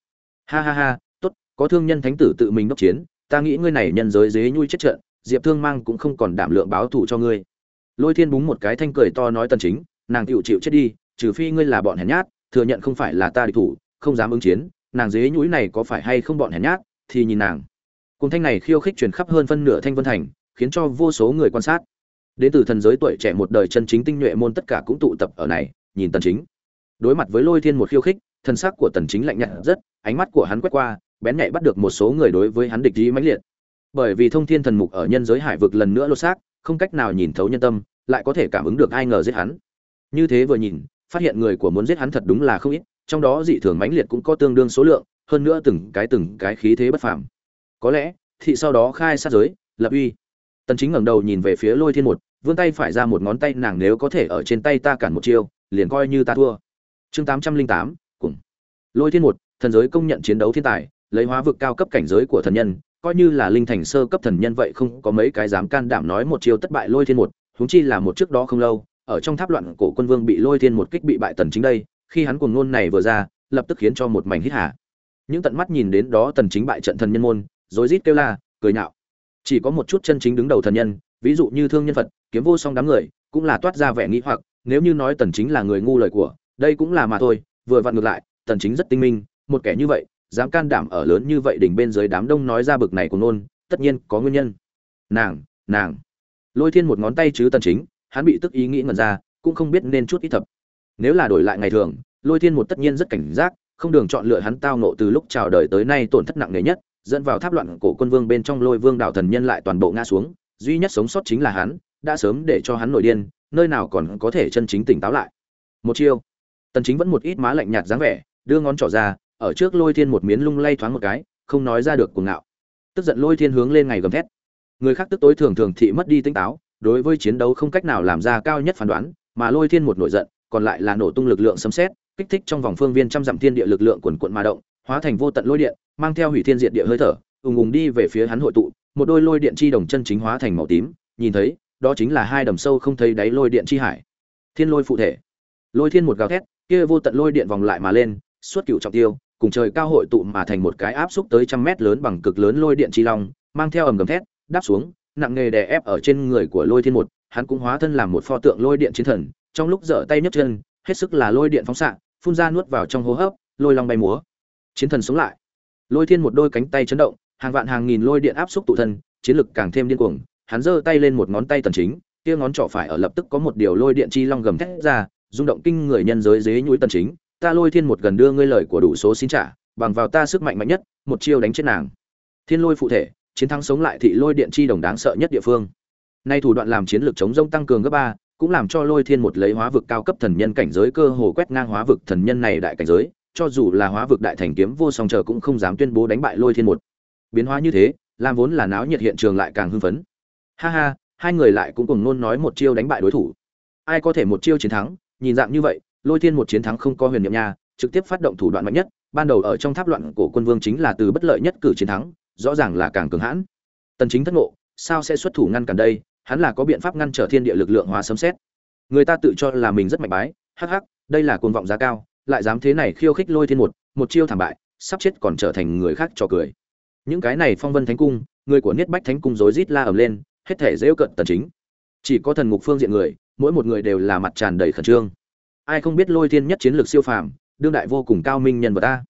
Ha ha ha, tốt, có thương nhân thánh tử tự mình đốc chiến, ta nghĩ ngươi này nhân giới dế nhui chết trận, diệp thương mang cũng không còn đảm lượng báo thù cho ngươi. Lôi thiên búng một cái thanh cười to nói tần chính, nàng chịu chịu chết đi, trừ phi ngươi là bọn hèn nhát, thừa nhận không phải là ta địch thủ, không dám ứng chiến, nàng dế nhũi này có phải hay không bọn hèn nhát, thì nhìn nàng cùng thanh này khiêu khích truyền khắp hơn phân nửa thanh vân thành, khiến cho vô số người quan sát. Đến từ thần giới tuổi trẻ một đời chân chính tinh nhuệ môn tất cả cũng tụ tập ở này, nhìn tần chính. Đối mặt với lôi thiên một khiêu khích thần sắc của tần chính lạnh nhạt rất, ánh mắt của hắn quét qua, bén nhạy bắt được một số người đối với hắn địch ý mãnh liệt. Bởi vì thông thiên thần mục ở nhân giới hải vực lần nữa lô xác, không cách nào nhìn thấu nhân tâm, lại có thể cảm ứng được ai ngờ giết hắn. Như thế vừa nhìn, phát hiện người của muốn giết hắn thật đúng là không ít, trong đó dị thường mãnh liệt cũng có tương đương số lượng, hơn nữa từng cái từng cái khí thế bất phàm có lẽ thị sau đó khai sát giới lập uy. Tần chính ngẩng đầu nhìn về phía lôi thiên một vươn tay phải ra một ngón tay nàng nếu có thể ở trên tay ta cản một chiêu liền coi như ta thua. Chương 808, cùng. Lôi thiên một thần giới công nhận chiến đấu thiên tài lấy hóa vực cao cấp cảnh giới của thần nhân coi như là linh thành sơ cấp thần nhân vậy không có mấy cái dám can đảm nói một chiêu thất bại lôi thiên một huống chi là một trước đó không lâu ở trong tháp loạn cổ quân vương bị lôi thiên một kích bị bại tần chính đây khi hắn cuồng ngôn này vừa ra lập tức khiến cho một mảnh hít hà. Những tận mắt nhìn đến đó tần chính bại trận thần nhân môn rối rít kêu la, cười nhạo. Chỉ có một chút chân chính đứng đầu thần nhân, ví dụ như thương nhân phật, kiếm vô song đám người, cũng là toát ra vẻ nghĩ hoặc, nếu như nói tần chính là người ngu lời của, đây cũng là mà thôi, vừa vặn ngược lại, tần chính rất tinh minh, một kẻ như vậy, dám can đảm ở lớn như vậy đỉnh bên dưới đám đông nói ra bực này của nôn tất nhiên có nguyên nhân. Nàng nàng. Lôi thiên một ngón tay chứ tần chính, hắn bị tức ý nghĩ ngẩn ra, cũng không biết nên chút ít thập. Nếu là đổi lại ngày thường, lôi thiên một tất nhiên rất cảnh giác, không đường chọn lựa hắn tao nộ từ lúc chào đời tới nay tổn thất nặng nề nhất dẫn vào tháp loạn cổ quân vương bên trong lôi vương đạo thần nhân lại toàn bộ ngã xuống, duy nhất sống sót chính là hắn, đã sớm để cho hắn nổi điên, nơi nào còn có thể chân chính tỉnh táo lại. Một chiêu, tần chính vẫn một ít má lạnh nhạt dáng vẻ, đưa ngón trỏ ra, ở trước lôi thiên một miến lung lay thoáng một cái, không nói ra được cuồng ngạo. Tức giận lôi thiên hướng lên ngày gầm thét. Người khác tức tối thường thường thị mất đi tinh táo, đối với chiến đấu không cách nào làm ra cao nhất phán đoán, mà lôi thiên một nổi giận, còn lại là nổ tung lực lượng sấm xét kích thích trong vòng phương viên trăm dặm thiên địa lực lượng quần quận mà động, hóa thành vô tận lôi điện mang theo hủy thiên diệt địa hơi thở, ùng ùng đi về phía hắn hội tụ, một đôi lôi điện chi đồng chân chính hóa thành màu tím, nhìn thấy, đó chính là hai đầm sâu không thấy đáy lôi điện chi hải. Thiên lôi phụ thể. Lôi thiên một gào thét, kia vô tận lôi điện vòng lại mà lên, suốt cựu trọng tiêu, cùng trời cao hội tụ mà thành một cái áp xúc tới trăm mét lớn bằng cực lớn lôi điện chi long, mang theo ầm gầm thét, đáp xuống, nặng nghề đè ép ở trên người của lôi thiên một, hắn cũng hóa thân làm một pho tượng lôi điện chiến thần, trong lúc dở tay nhấc chân, hết sức là lôi điện phóng xạ, phun ra nuốt vào trong hô hấp, lôi long bay múa. Chiến thần sống lại lôi thiên một đôi cánh tay chấn động, hàng vạn hàng nghìn lôi điện áp xúc tụ thân, chiến lực càng thêm điên cuồng, hắn giơ tay lên một ngón tay tần chính, kia ngón trỏ phải ở lập tức có một điều lôi điện chi long gầm thét ra, rung động kinh người nhân giới dế nhũi tần chính, ta lôi thiên một gần đưa ngươi lời của đủ số xin trả, bằng vào ta sức mạnh mạnh nhất, một chiêu đánh chết nàng. Thiên lôi phụ thể, chiến thắng sống lại thị lôi điện chi đồng đáng sợ nhất địa phương. Nay thủ đoạn làm chiến lược chống rông tăng cường gấp ba, cũng làm cho lôi thiên một lấy hóa vực cao cấp thần nhân cảnh giới cơ hồ quét ngang hóa vực thần nhân này đại cảnh giới cho dù là hóa vực đại thành kiếm vô song chờ cũng không dám tuyên bố đánh bại lôi thiên một. Biến hóa như thế làm vốn là náo nhiệt hiện trường lại càng hưng phấn. Ha ha, hai người lại cũng cùng nôn nói một chiêu đánh bại đối thủ. Ai có thể một chiêu chiến thắng, nhìn dạng như vậy, lôi thiên một chiến thắng không có huyền nhiệm nha, trực tiếp phát động thủ đoạn mạnh nhất, ban đầu ở trong tháp loạn của quân vương chính là từ bất lợi nhất cử chiến thắng, rõ ràng là càng cường hãn. Tần chính thất ngộ, sao sẽ xuất thủ ngăn cản đây, hắn là có biện pháp ngăn trở thiên địa lực lượng hóa sấm xét người ta tự cho là mình rất mạnh bái, hắc hắc, đây là cuồng vọng giá cao lại dám thế này khiêu khích lôi thiên một một chiêu thảm bại, sắp chết còn trở thành người khác cho cười. Những cái này phong vân thánh cung, người của niết bách thánh cung rối rít la ầm lên, hết thể dễ cận tần chính. Chỉ có thần ngục phương diện người, mỗi một người đều là mặt tràn đầy khẩn trương. Ai không biết lôi thiên nhất chiến lược siêu phàm, đương đại vô cùng cao minh nhân vật ta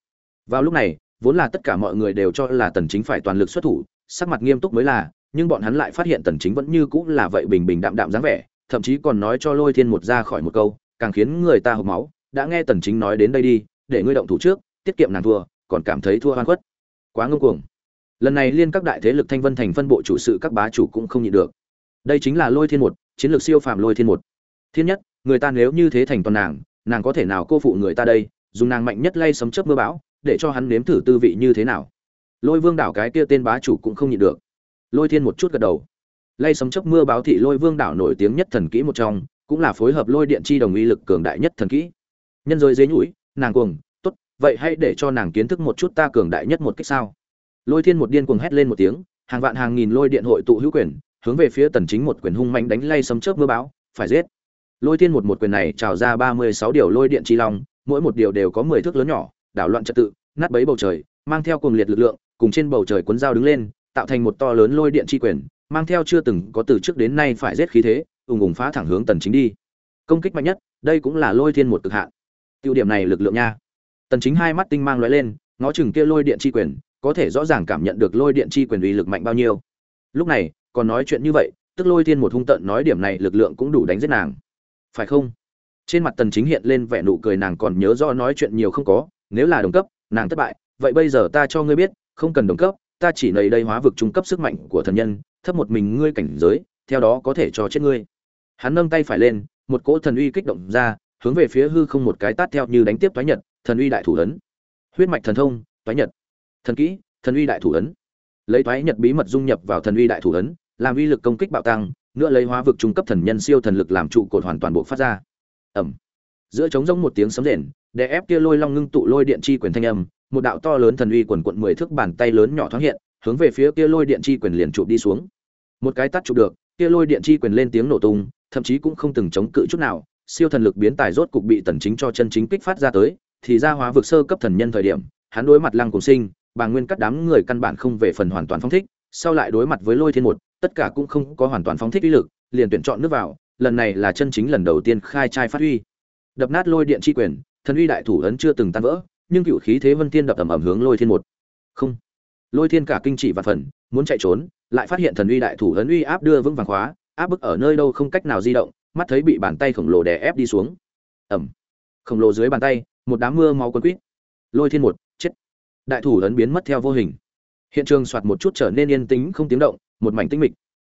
vào lúc này, vốn là tất cả mọi người đều cho là tần chính phải toàn lực xuất thủ, sắc mặt nghiêm túc mới là, nhưng bọn hắn lại phát hiện tần chính vẫn như cũ là vậy bình bình đạm đạm dáng vẻ, thậm chí còn nói cho lôi thiên một ra khỏi một câu, càng khiến người ta hộc máu đã nghe tần chính nói đến đây đi, để ngươi động thủ trước, tiết kiệm nàng thua, còn cảm thấy thua hoan khuất. Quá ngông cuồng. Lần này liên các đại thế lực thanh vân thành phân bộ chủ sự các bá chủ cũng không nhịn được. Đây chính là lôi thiên một, chiến lược siêu phàm lôi thiên một. Thiên nhất, người ta nếu như thế thành toàn nàng nàng có thể nào cô phụ người ta đây, dùng nàng mạnh nhất lay sấm chớp mưa bão, để cho hắn nếm thử tư vị như thế nào? Lôi vương đảo cái kia tên bá chủ cũng không nhịn được. Lôi thiên một chút gật đầu. Lay sấm chớp mưa báo thị lôi vương đảo nổi tiếng nhất thần kỹ một trong, cũng là phối hợp lôi điện chi đồng uy lực cường đại nhất thần kỹ nhân rồi dế nhũi nàng cuồng tốt vậy hãy để cho nàng kiến thức một chút ta cường đại nhất một cách sao? Lôi thiên một điên cuồng hét lên một tiếng hàng vạn hàng nghìn lôi điện hội tụ hữu quyền hướng về phía tần chính một quyền hung mạnh đánh lay sấm chớp mưa bão, phải giết. Lôi thiên một một quyền này trào ra 36 điều lôi điện chi long mỗi một điều đều có 10 thước lớn nhỏ đảo loạn trật tự nát bấy bầu trời mang theo cuồng liệt lực lượng cùng trên bầu trời cuốn dao đứng lên tạo thành một to lớn lôi điện chi quyền mang theo chưa từng có từ trước đến nay phải giết khí thế ùng ùng phá thẳng hướng tần chính đi. Công kích mạnh nhất đây cũng là lôi thiên một cực hạn tiêu điểm này lực lượng nha. Tần chính hai mắt tinh mang lóe lên, ngó chừng kia lôi điện chi quyền, có thể rõ ràng cảm nhận được lôi điện chi quyền uy lực mạnh bao nhiêu. Lúc này, còn nói chuyện như vậy, tức lôi thiên một hung tận nói điểm này lực lượng cũng đủ đánh giết nàng. Phải không? Trên mặt tần chính hiện lên vẻ nụ cười nàng còn nhớ do nói chuyện nhiều không có, nếu là đồng cấp, nàng thất bại, vậy bây giờ ta cho ngươi biết, không cần đồng cấp, ta chỉ nầy đây hóa vực trung cấp sức mạnh của thần nhân, thấp một mình ngươi cảnh giới, theo đó có thể cho chết ngươi. Hắn nâng tay phải lên, một cỗ thần uy kích động ra hướng về phía hư không một cái tát theo như đánh tiếp toái nhật, thần uy đại thủ ấn. Huyết mạch thần thông, toái nhật. Thần kỹ, thần uy đại thủ ấn. Lấy toái nhật bí mật dung nhập vào thần uy đại thủ ấn, làm uy lực công kích bạo tăng, nữa lấy hóa vực trung cấp thần nhân siêu thần lực làm trụ cột hoàn toàn bộ phát ra. Ẩm. Giữa trống rỗng một tiếng sấm rền để ép kia lôi long ngưng tụ lôi điện chi quyền thanh âm, một đạo to lớn thần uy quần quận mười thước bàn tay lớn nhỏ thoáng hiện, hướng về phía kia lôi điện chi quyền liền chụp đi xuống. Một cái tắt chụp được, kia lôi điện chi quyền lên tiếng nổ tung, thậm chí cũng không từng chống cự chút nào siêu thần lực biến tài rốt cục bị tần chính cho chân chính kích phát ra tới, thì ra hóa vực sơ cấp thần nhân thời điểm, hắn đối mặt lăng cùng sinh, bà nguyên cắt đám người căn bản không về phần hoàn toàn phong thích, sau lại đối mặt với lôi thiên một, tất cả cũng không có hoàn toàn phóng thích uy lực, liền tuyển chọn nước vào, lần này là chân chính lần đầu tiên khai trai phát huy. Đập nát lôi điện chi quyền, thần uy đại thủ ấn chưa từng tan vỡ, nhưng cựu khí thế vân tiên đập ầm ầm hướng lôi thiên một. Không. Lôi thiên cả kinh chỉ và phần, muốn chạy trốn, lại phát hiện thần uy đại thủ ấn uy áp đưa vững vàng khóa, áp bức ở nơi đâu không cách nào di động mắt thấy bị bàn tay khổng lồ đè ép đi xuống. Ẩm khổng lồ dưới bàn tay, một đám mưa máu quấn quýt lôi thiên một, chết. Đại thủ ấn biến mất theo vô hình. Hiện trường soạt một chút trở nên yên tĩnh không tiếng động, một mảnh tĩnh mịch.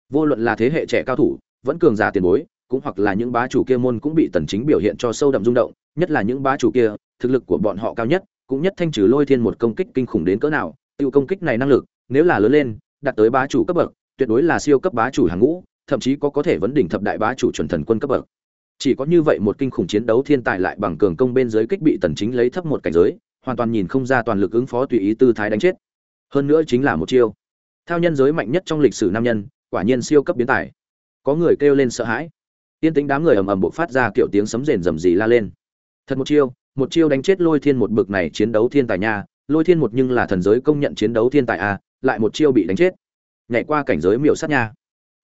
Vô luận là thế hệ trẻ cao thủ, vẫn cường già tiền bối, cũng hoặc là những bá chủ kia môn cũng bị tần chính biểu hiện cho sâu đậm rung động, nhất là những bá chủ kia, thực lực của bọn họ cao nhất, cũng nhất thanh trừ lôi thiên một công kích kinh khủng đến cỡ nào, tiêu công kích này năng lực, nếu là lớn lên, đạt tới bá chủ cấp bậc, tuyệt đối là siêu cấp bá chủ hàng ngũ thậm chí có có thể vấn đỉnh thập đại bá chủ chuẩn thần quân cấp bậc. Chỉ có như vậy một kinh khủng chiến đấu thiên tài lại bằng cường công bên dưới kích bị tần chính lấy thấp một cảnh giới, hoàn toàn nhìn không ra toàn lực ứng phó tùy ý tư thái đánh chết. Hơn nữa chính là một chiêu. Theo nhân giới mạnh nhất trong lịch sử nam nhân, quả nhiên siêu cấp biến tài. Có người kêu lên sợ hãi. Tiên tính đám người ầm ầm bộc phát ra kiểu tiếng sấm rền rầm rì la lên. Thật một chiêu một chiêu đánh chết lôi thiên một bực này chiến đấu thiên tài nha, lôi thiên một nhưng là thần giới công nhận chiến đấu thiên tài a lại một chiêu bị đánh chết. Nhảy qua cảnh giới miểu sát nha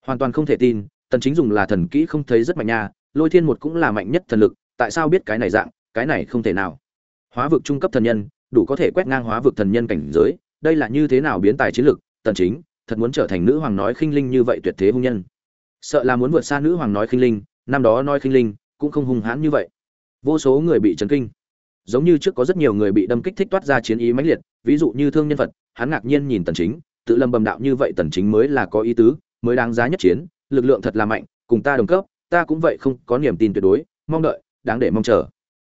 hoàn toàn không thể tin, tần chính dùng là thần kỹ không thấy rất mạnh nha, lôi thiên một cũng là mạnh nhất thần lực, tại sao biết cái này dạng, cái này không thể nào. Hóa vực trung cấp thần nhân, đủ có thể quét ngang hóa vực thần nhân cảnh giới, đây là như thế nào biến tài chiến lực tần chính, thật muốn trở thành nữ hoàng nói khinh linh như vậy tuyệt thế hung nhân. Sợ là muốn vượt xa nữ hoàng nói khinh linh, năm đó nói khinh linh, cũng không hung hãn như vậy. Vô số người bị chấn kinh. Giống như trước có rất nhiều người bị đâm kích thích toát ra chiến ý mãnh liệt, ví dụ như thương nhân vật hắn ngạc nhiên nhìn tần chính, tự lâm bầm đạo như vậy tần chính mới là có ý tứ mới đáng giá nhất chiến, lực lượng thật là mạnh, cùng ta đồng cấp, ta cũng vậy không có niềm tin tuyệt đối, mong đợi, đáng để mong chờ.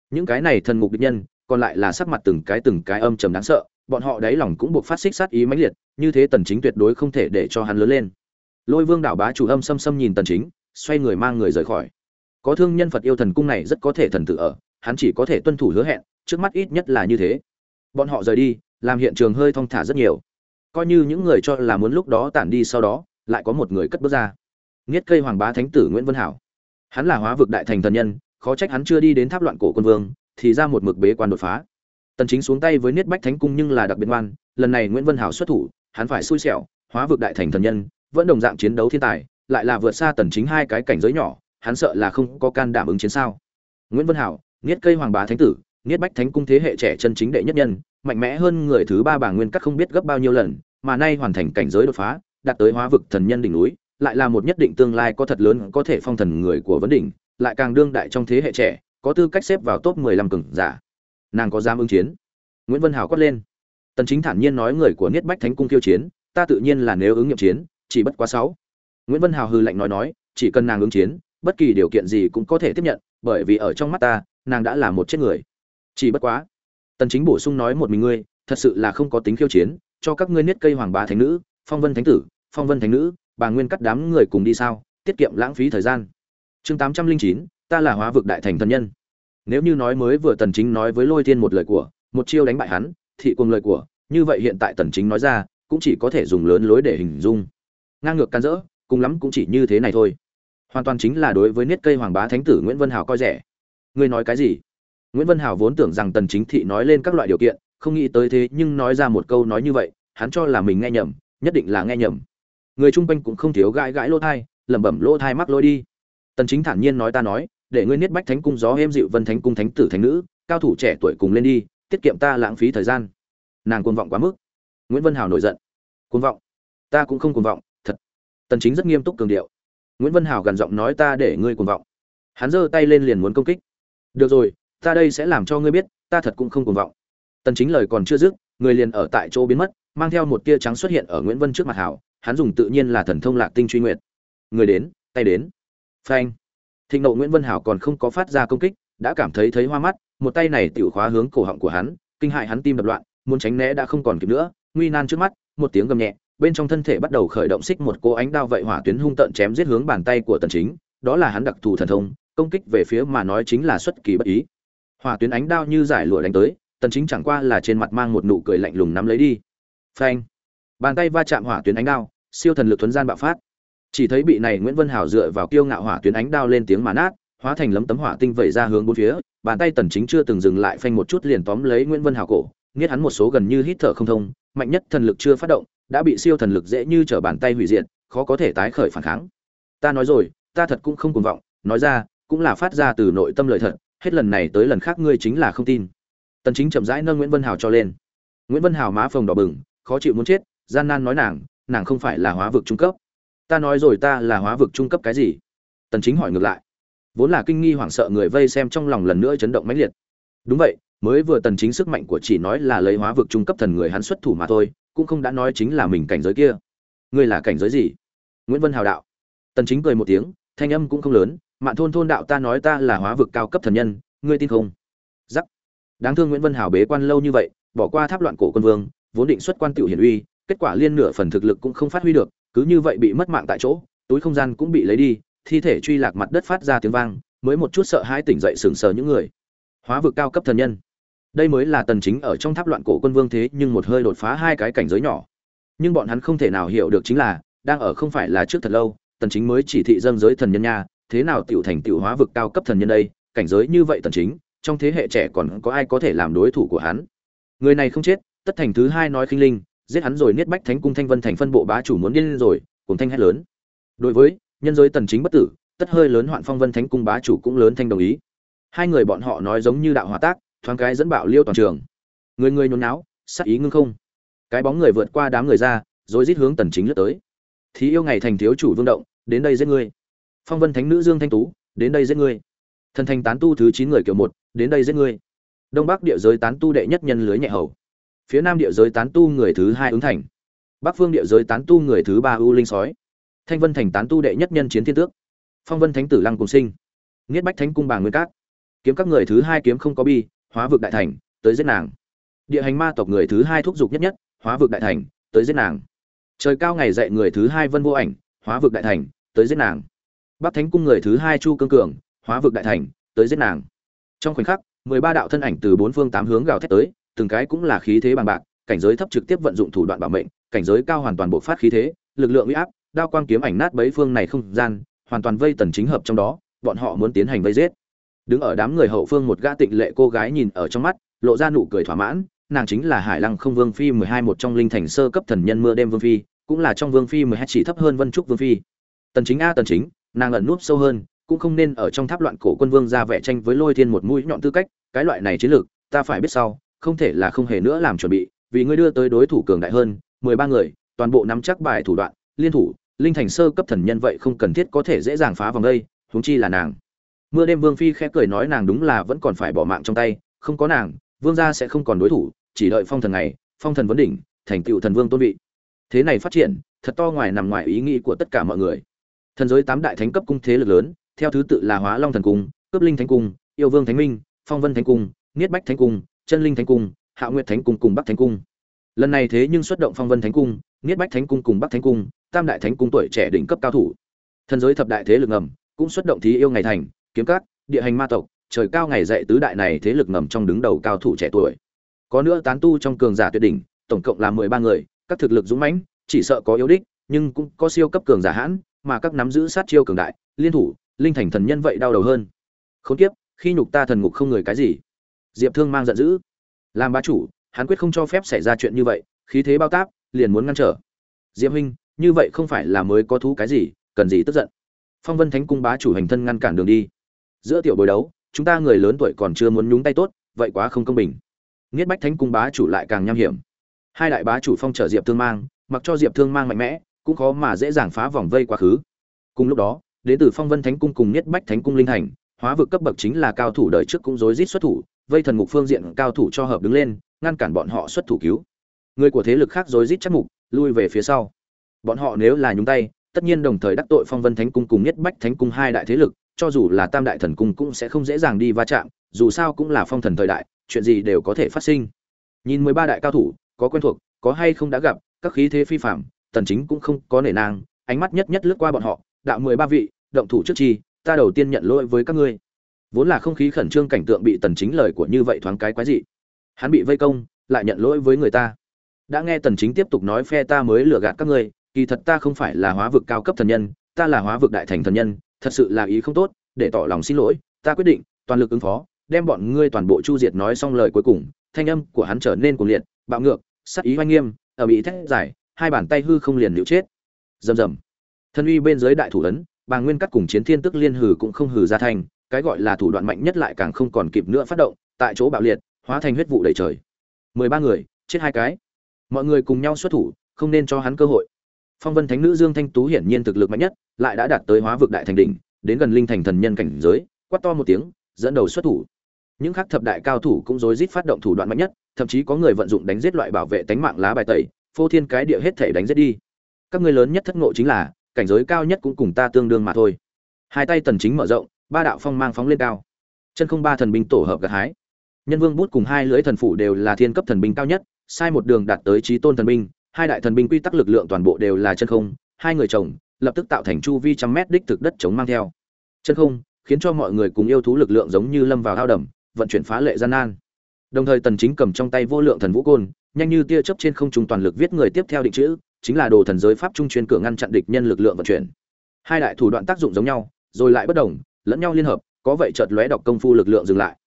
Những cái này thần mục địch nhân, còn lại là sắc mặt từng cái từng cái âm trầm đáng sợ, bọn họ đáy lòng cũng buộc phát xích sát ý mãnh liệt, như thế tần chính tuyệt đối không thể để cho hắn lớn lên. Lôi vương đảo bá chủ âm xâm xâm nhìn tần chính, xoay người mang người rời khỏi. Có thương nhân phật yêu thần cung này rất có thể thần tự ở, hắn chỉ có thể tuân thủ hứa hẹn, trước mắt ít nhất là như thế. Bọn họ rời đi, làm hiện trường hơi thong thả rất nhiều. Coi như những người cho là muốn lúc đó tản đi sau đó lại có một người cất bước ra. Nghiết cây hoàng bá thánh tử nguyễn vân hảo. Hắn là hóa vực đại thành thần nhân, khó trách hắn chưa đi đến tháp loạn cổ quân vương, thì ra một mực bế quan đột phá. Tần chính xuống tay với niết bách thánh cung nhưng là đặc biệt ngoan, lần này nguyễn vân hảo xuất thủ, hắn phải xui xẻo, hóa vực đại thành thần nhân, vẫn đồng dạng chiến đấu thiên tài, lại là vượt xa tần chính hai cái cảnh giới nhỏ, hắn sợ là không có can đảm ứng chiến sao. Nguyễn vân hảo niết cây hoàng bá thánh tử, niết bách thánh cung thế hệ trẻ chân chính đệ nhất nhân, mạnh mẽ hơn người thứ ba bà nguyên các không biết gấp bao nhiêu lần, mà nay hoàn thành cảnh giới đột phá đạt tới hóa vực thần nhân đỉnh núi, lại là một nhất định tương lai có thật lớn có thể phong thần người của vấn đỉnh, lại càng đương đại trong thế hệ trẻ, có tư cách xếp vào top 15 cường giả. Nàng có dám ứng chiến? Nguyễn vân hào quát lên. Tần chính thản nhiên nói người của niết bách thánh cung kiêu chiến, ta tự nhiên là nếu ứng nghiệm chiến, chỉ bất quá sáu. Nguyễn vân hào hừ lạnh nói nói, chỉ cần nàng ứng chiến, bất kỳ điều kiện gì cũng có thể tiếp nhận, bởi vì ở trong mắt ta, nàng đã là một chết người. Chỉ bất quá, tần chính bổ sung nói một mình ngươi, thật sự là không có tính khiêu chiến, cho các ngươi niết cây hoàng bá thánh nữ, phong vân thánh tử phong vân thánh nữ bà nguyên cắt đám người cùng đi sao? Tiết kiệm lãng phí thời gian. Chương 809, ta là hóa vực đại thành thần nhân. Nếu như nói mới vừa tần chính nói với lôi thiên một lời của một chiêu đánh bại hắn thị cùng lời của như vậy hiện tại tần chính nói ra cũng chỉ có thể dùng lớn lối để hình dung. Ngang ngược can dỡ cùng lắm cũng chỉ như thế này thôi. Hoàn toàn chính là đối với niết cây hoàng bá thánh tử nguyễn vân hào coi rẻ. Ngươi nói cái gì? Nguyễn vân hào vốn tưởng rằng tần chính thị nói lên các loại điều kiện không nghĩ tới thế nhưng nói ra một câu nói như vậy hắn cho là mình nghe nhầm nhất định là nghe nhầm người chung quanh cũng không thiếu gãi gãi lỗ thai, lẩm bẩm lỗ thai mắc lôi đi. Tần chính thản nhiên nói ta nói, để ngươi niết bách thánh cung gió êm dịu vân thánh cung thánh tử thánh nữ, cao thủ trẻ tuổi cùng lên đi, tiết kiệm ta lãng phí thời gian. Nàng cuồng vọng quá mức. Nguyễn vân hào nổi giận. Cuồng vọng? Ta cũng không cuồng vọng, thật. Tần chính rất nghiêm túc cường điệu. Nguyễn vân hào gần giọng nói ta để ngươi cuồng vọng. Hắn giơ tay lên liền muốn công kích. Được rồi, ta đây sẽ làm cho ngươi biết, ta thật cũng không cuồng vọng. Tần chính lời còn chưa dứt, người liền ở tại chỗ biến mất, mang theo một tia trắng xuất hiện ở nguyễn vân trước mặt hảo hắn dùng tự nhiên là thần thông lạc tinh truy nguyệt. Người đến, tay đến. Phanh. Thịnh nộ nguyễn vân hảo còn không có phát ra công kích, đã cảm thấy thấy hoa mắt, một tay này tiểu khóa hướng cổ họng của hắn, kinh hại hắn tim đập loạn, muốn tránh né đã không còn kịp nữa, nguy nan trước mắt, một tiếng gầm nhẹ, bên trong thân thể bắt đầu khởi động xích một cô ánh đao vậy hỏa tuyến hung tận chém giết hướng bàn tay của tần chính, đó là hắn đặc thù thần thông, công kích về phía mà nói chính là xuất kỳ bất ý. Hỏa tuyến ánh đao như giải lụa đánh tới, tần chính chẳng qua là trên mặt mang một nụ cười lạnh lùng nắm lấy đi. Phanh bàn tay va chạm hỏa tuyến ánh đao, siêu thần lực thuấn gian bạo phát. Chỉ thấy bị này nguyễn vân hảo dựa vào kiêu ngạo hỏa tuyến ánh đao lên tiếng mà nát, hóa thành lấm tấm hỏa tinh vẩy ra hướng bốn phía, bàn tay tần chính chưa từng dừng lại phanh một chút liền tóm lấy nguyễn vân hảo cổ, nghiết hắn một số gần như hít thở không thông, mạnh nhất thần lực chưa phát động, đã bị siêu thần lực dễ như trở bàn tay hủy diệt, khó có thể tái khởi phản kháng. Ta nói rồi, ta thật cũng không cuồng vọng, nói ra, cũng là phát ra từ nội tâm lời thật, hết lần này tới lần khác ngươi chính là không tin. Tần chính chậm rãi nâng nguyễn vân Hảo cho lên. Nguyễn vân Hảo má phồng đỏ bừng, khó chịu muốn chết gian nan nói nàng nàng không phải là hóa vực trung cấp. Ta nói rồi ta là hóa vực trung cấp cái gì? Tần chính hỏi ngược lại. Vốn là kinh nghi hoảng sợ người vây xem trong lòng lần nữa chấn động mãnh liệt. Đúng vậy, mới vừa tần chính sức mạnh của chỉ nói là lấy hóa vực trung cấp thần người hắn xuất thủ mà thôi, cũng không đã nói chính là mình cảnh giới kia. Ngươi là cảnh giới gì? Nguyễn vân hào đạo. Tần chính cười một tiếng, thanh âm cũng không lớn, mạn thôn thôn đạo ta nói ta là hóa vực cao cấp thần nhân, ngươi tin không? Giắc. Đáng thương nguyễn vân hào bế quan lâu như vậy, bỏ qua tháp loạn cổ quân vương, vốn định xuất quan tiểu hiển uy kết quả liên nửa phần thực lực cũng không phát huy được, cứ như vậy bị mất mạng tại chỗ, túi không gian cũng bị lấy đi, thi thể truy lạc mặt đất phát ra tiếng vang, mới một chút sợ hãi tỉnh dậy sừng sờ những người. Hóa vực cao cấp thần nhân. Đây mới là tần chính ở trong tháp loạn cổ quân vương thế, nhưng một hơi đột phá hai cái cảnh giới nhỏ. Nhưng bọn hắn không thể nào hiểu được chính là, đang ở không phải là trước thật lâu, tần chính mới chỉ thị dâng giới thần nhân nha, thế nào tiểu thành tiểu hóa vực cao cấp thần nhân đây, cảnh giới như vậy tần chính, trong thế hệ trẻ còn có ai có thể làm đối thủ của hắn? Người này không chết, tất thành thứ hai nói khinh linh giết hắn rồi niết bách thánh cung thanh vân thành phân bộ bá chủ muốn điên rồi cùng thanh hét lớn. Đối với nhân giới tần chính bất tử, tất hơi lớn hoạn phong vân thánh cung bá chủ cũng lớn thanh đồng ý. Hai người bọn họ nói giống như đạo hòa tác, thoáng cái dẫn bạo liêu toàn trường. Người người nhốn náo sắc ý ngưng không. Cái bóng người vượt qua đám người ra, rồi rít hướng tần chính lướt tới. Thí yêu ngày thành thiếu chủ vương động, đến đây giết ngươi. Phong vân thánh nữ dương thanh tú, đến đây giết ngươi. Thần thành tán tu thứ chín người kiểu một, đến đây giết ngươi. Đông bắc địa giới tán tu đệ nhất nhân lưới nhẹ hầu phía nam địa giới tán tu người thứ hai ứng thành. Bắc phương địa giới tán tu người thứ ba u linh sói. Thanh vân thành tán tu đệ nhất nhân chiến thiên tước. Phong vân thánh tử lăng cùng sinh. Nghiết bách thánh cung bàng nguyên cát. Kiếm các người thứ hai kiếm không có bi, hóa vực đại thành, tới giết nàng. Địa hành ma tộc người thứ hai thúc giục nhất nhất, hóa vực đại thành, tới giết nàng. Trời cao ngày dạy người thứ hai vân vô ảnh, hóa vực đại thành, tới giết nàng. Bắc thánh cung người thứ hai chu cương cường, hóa vực đại thành, tới giết nàng. Trong khoảnh khắc, mười ba đạo thân ảnh từ bốn phương tám hướng gào thét tới từng cái cũng là khí thế bằng bạc, cảnh giới thấp trực tiếp vận dụng thủ đoạn bảo mệnh, cảnh giới cao hoàn toàn bộc phát khí thế, lực lượng uy áp, đao quang kiếm ảnh nát bấy phương này không gian, hoàn toàn vây tần chính hợp trong đó, bọn họ muốn tiến hành vây giết. Đứng ở đám người hậu phương một gã tịnh lệ cô gái nhìn ở trong mắt, lộ ra nụ cười thỏa mãn, nàng chính là hải lăng không vương phi mười hai một trong linh thành sơ cấp thần nhân mưa đêm vương phi, cũng là trong vương phi mười hai chỉ thấp hơn vân trúc vương phi. Tần chính a, tần chính, nàng ẩn núp sâu hơn, cũng không nên ở trong tháp loạn cổ quân vương ra vẻ tranh với lôi thiên một mũi nhọn tư cách, cái loại này chiến lược, ta phải biết sau không thể là không hề nữa làm chuẩn bị vì ngươi đưa tới đối thủ cường đại hơn mười ba người toàn bộ nắm chắc bài thủ đoạn liên thủ linh thành sơ cấp thần nhân vậy không cần thiết có thể dễ dàng phá vòng đây huống chi là nàng. Mưa đêm vương phi khẽ cười nói nàng đúng là vẫn còn phải bỏ mạng trong tay không có nàng vương gia sẽ không còn đối thủ chỉ đợi phong thần ngày, phong thần vấn đỉnh thành tựu thần vương tôn vị. Thế này phát triển thật to ngoài nằm ngoài ý nghĩ của tất cả mọi người. Thần giới tám đại thánh cấp cung thế lực lớn theo thứ tự là hóa long thần cung cướp linh thánh cung yêu vương thánh minh phong vân thánh cung niết bách thánh cung chân linh thánh cung, hạ nguyệt thánh cung cùng bắc thánh cung. Lần này thế nhưng xuất động phong vân thánh cung, niết bách thánh cung cùng bắc thánh cung, tam đại thánh cung tuổi trẻ đỉnh cấp cao thủ. Thần giới thập đại thế lực ngầm cũng xuất động thí yêu ngày thành, kiếm cát địa hành ma tộc, trời cao ngày dạy tứ đại này thế lực ngầm trong đứng đầu cao thủ trẻ tuổi. Có nữa tán tu trong cường giả tuyệt đỉnh, tổng cộng là mười ba người, các thực lực dũng mãnh, chỉ sợ có yếu đích, nhưng cũng có siêu cấp cường giả hãn, mà các nắm giữ sát chiêu cường đại, liên thủ, linh thành thần nhân vậy đau đầu hơn. Khốn kiếp, khi nhục ta thần ngục không người cái gì diệp thương mang giận dữ. Làm bá chủ, hắn quyết không cho phép xảy ra chuyện như vậy, khí thế bao táp, liền muốn ngăn trở. Diệp huynh, như vậy không phải là mới có thú cái gì, cần gì tức giận. Phong vân thánh cung bá chủ hành thân ngăn cản đường đi. Giữa tiểu bối đấu, chúng ta người lớn tuổi còn chưa muốn nhúng tay tốt, vậy quá không công bình. Nghiết bách thánh cung bá chủ lại càng nham hiểm. Hai đại bá chủ phong trở diệp thương mang, mặc cho diệp thương mang mạnh mẽ, cũng khó mà dễ dàng phá vòng vây quá khứ. Cùng lúc đó đến từ phong vân thánh cung cùng nghiết bách thánh cung linh hành, hóa vực cấp bậc chính là cao thủ đời trước cũng rối rít xuất thủ vây thần ngục phương diện cao thủ cho hợp đứng lên, ngăn cản bọn họ xuất thủ cứu. Người của thế lực khác rối rít chắc mục, lui về phía sau. Bọn họ nếu là nhúng tay, tất nhiên đồng thời đắc tội phong vân thánh cung cùng nhất bách thánh cung hai đại thế lực, cho dù là tam đại thần cung cũng sẽ không dễ dàng đi va chạm, dù sao cũng là phong thần thời đại, chuyện gì đều có thể phát sinh. Nhìn mười ba đại cao thủ, có quen thuộc, có hay không đã gặp, các khí thế phi phạm tần chính cũng không có nể nang, ánh mắt nhất nhất lướt qua bọn họ, đạo mười ba vị, động thủ trước chi, ta đầu tiên nhận lỗi với các ngươi vốn là không khí khẩn trương cảnh tượng bị tần chính lời của như vậy thoáng cái quái dị. Hắn bị vây công, lại nhận lỗi với người ta. Đã nghe tần chính tiếp tục nói phe ta mới lừa gạt các ngươi, kỳ thật ta không phải là hóa vực cao cấp thần nhân, ta là hóa vực đại thành thần nhân, thật sự là ý không tốt, để tỏ lòng xin lỗi, ta quyết định, toàn lực ứng phó, đem bọn ngươi toàn bộ chu diệt nói xong lời cuối cùng, thanh âm của hắn trở nên cuồng liệt, bạo ngược, sắc ý oanh nghiêm, ở bị thét giải hai bàn tay hư không liền liễu chết. Rầm rầm. Thân uy bên dưới đại thủ ấn bà nguyên cắt cùng chiến thiên tức liên hử cũng không hử ra thành cái gọi là thủ đoạn mạnh nhất lại càng không còn kịp nữa phát động, tại chỗ bạo liệt, hóa thành huyết vụ đầy trời. Mười ba người, chết hai cái. Mọi người cùng nhau xuất thủ, không nên cho hắn cơ hội. Phong vân thánh nữ dương thanh tú hiển nhiên thực lực mạnh nhất, lại đã đạt tới hóa vực đại thành đỉnh, đến gần linh thành thần nhân cảnh giới, quát to một tiếng, dẫn đầu xuất thủ. Những khác thập đại cao thủ cũng rối rít phát động thủ đoạn mạnh nhất, thậm chí có người vận dụng đánh giết loại bảo vệ tánh mạng lá bài tẩy, phô thiên cái địa hết thể đánh giết đi. Các ngươi lớn nhất thất ngộ chính là, cảnh giới cao nhất cũng cùng ta tương đương mà thôi. Hai tay tần chính mở rộng ba đạo phong mang phóng lên cao. Chân không ba thần binh tổ hợp gặt hái. Nhân vương bút cùng hai lưỡi thần phủ đều là thiên cấp thần binh cao nhất, sai một đường đạt tới trí tôn thần binh, hai đại thần binh quy tắc lực lượng toàn bộ đều là chân không, hai người chồng, lập tức tạo thành chu vi trăm mét đích thực đất chống mang theo. Chân không, khiến cho mọi người cùng yêu thú lực lượng giống như lâm vào hao đầm, vận chuyển phá lệ gian nan. Đồng thời tần chính cầm trong tay vô lượng thần vũ côn, nhanh như tia chớp trên không trung toàn lực viết người tiếp theo định chữ, chính là đồ thần giới pháp trung chuyên cửa ngăn chặn địch nhân lực lượng vận chuyển. Hai đại thủ đoạn tác dụng giống nhau, rồi lại bất đồng lẫn nhau liên hợp, có vậy chợt lóe đọc công phu lực lượng dừng lại.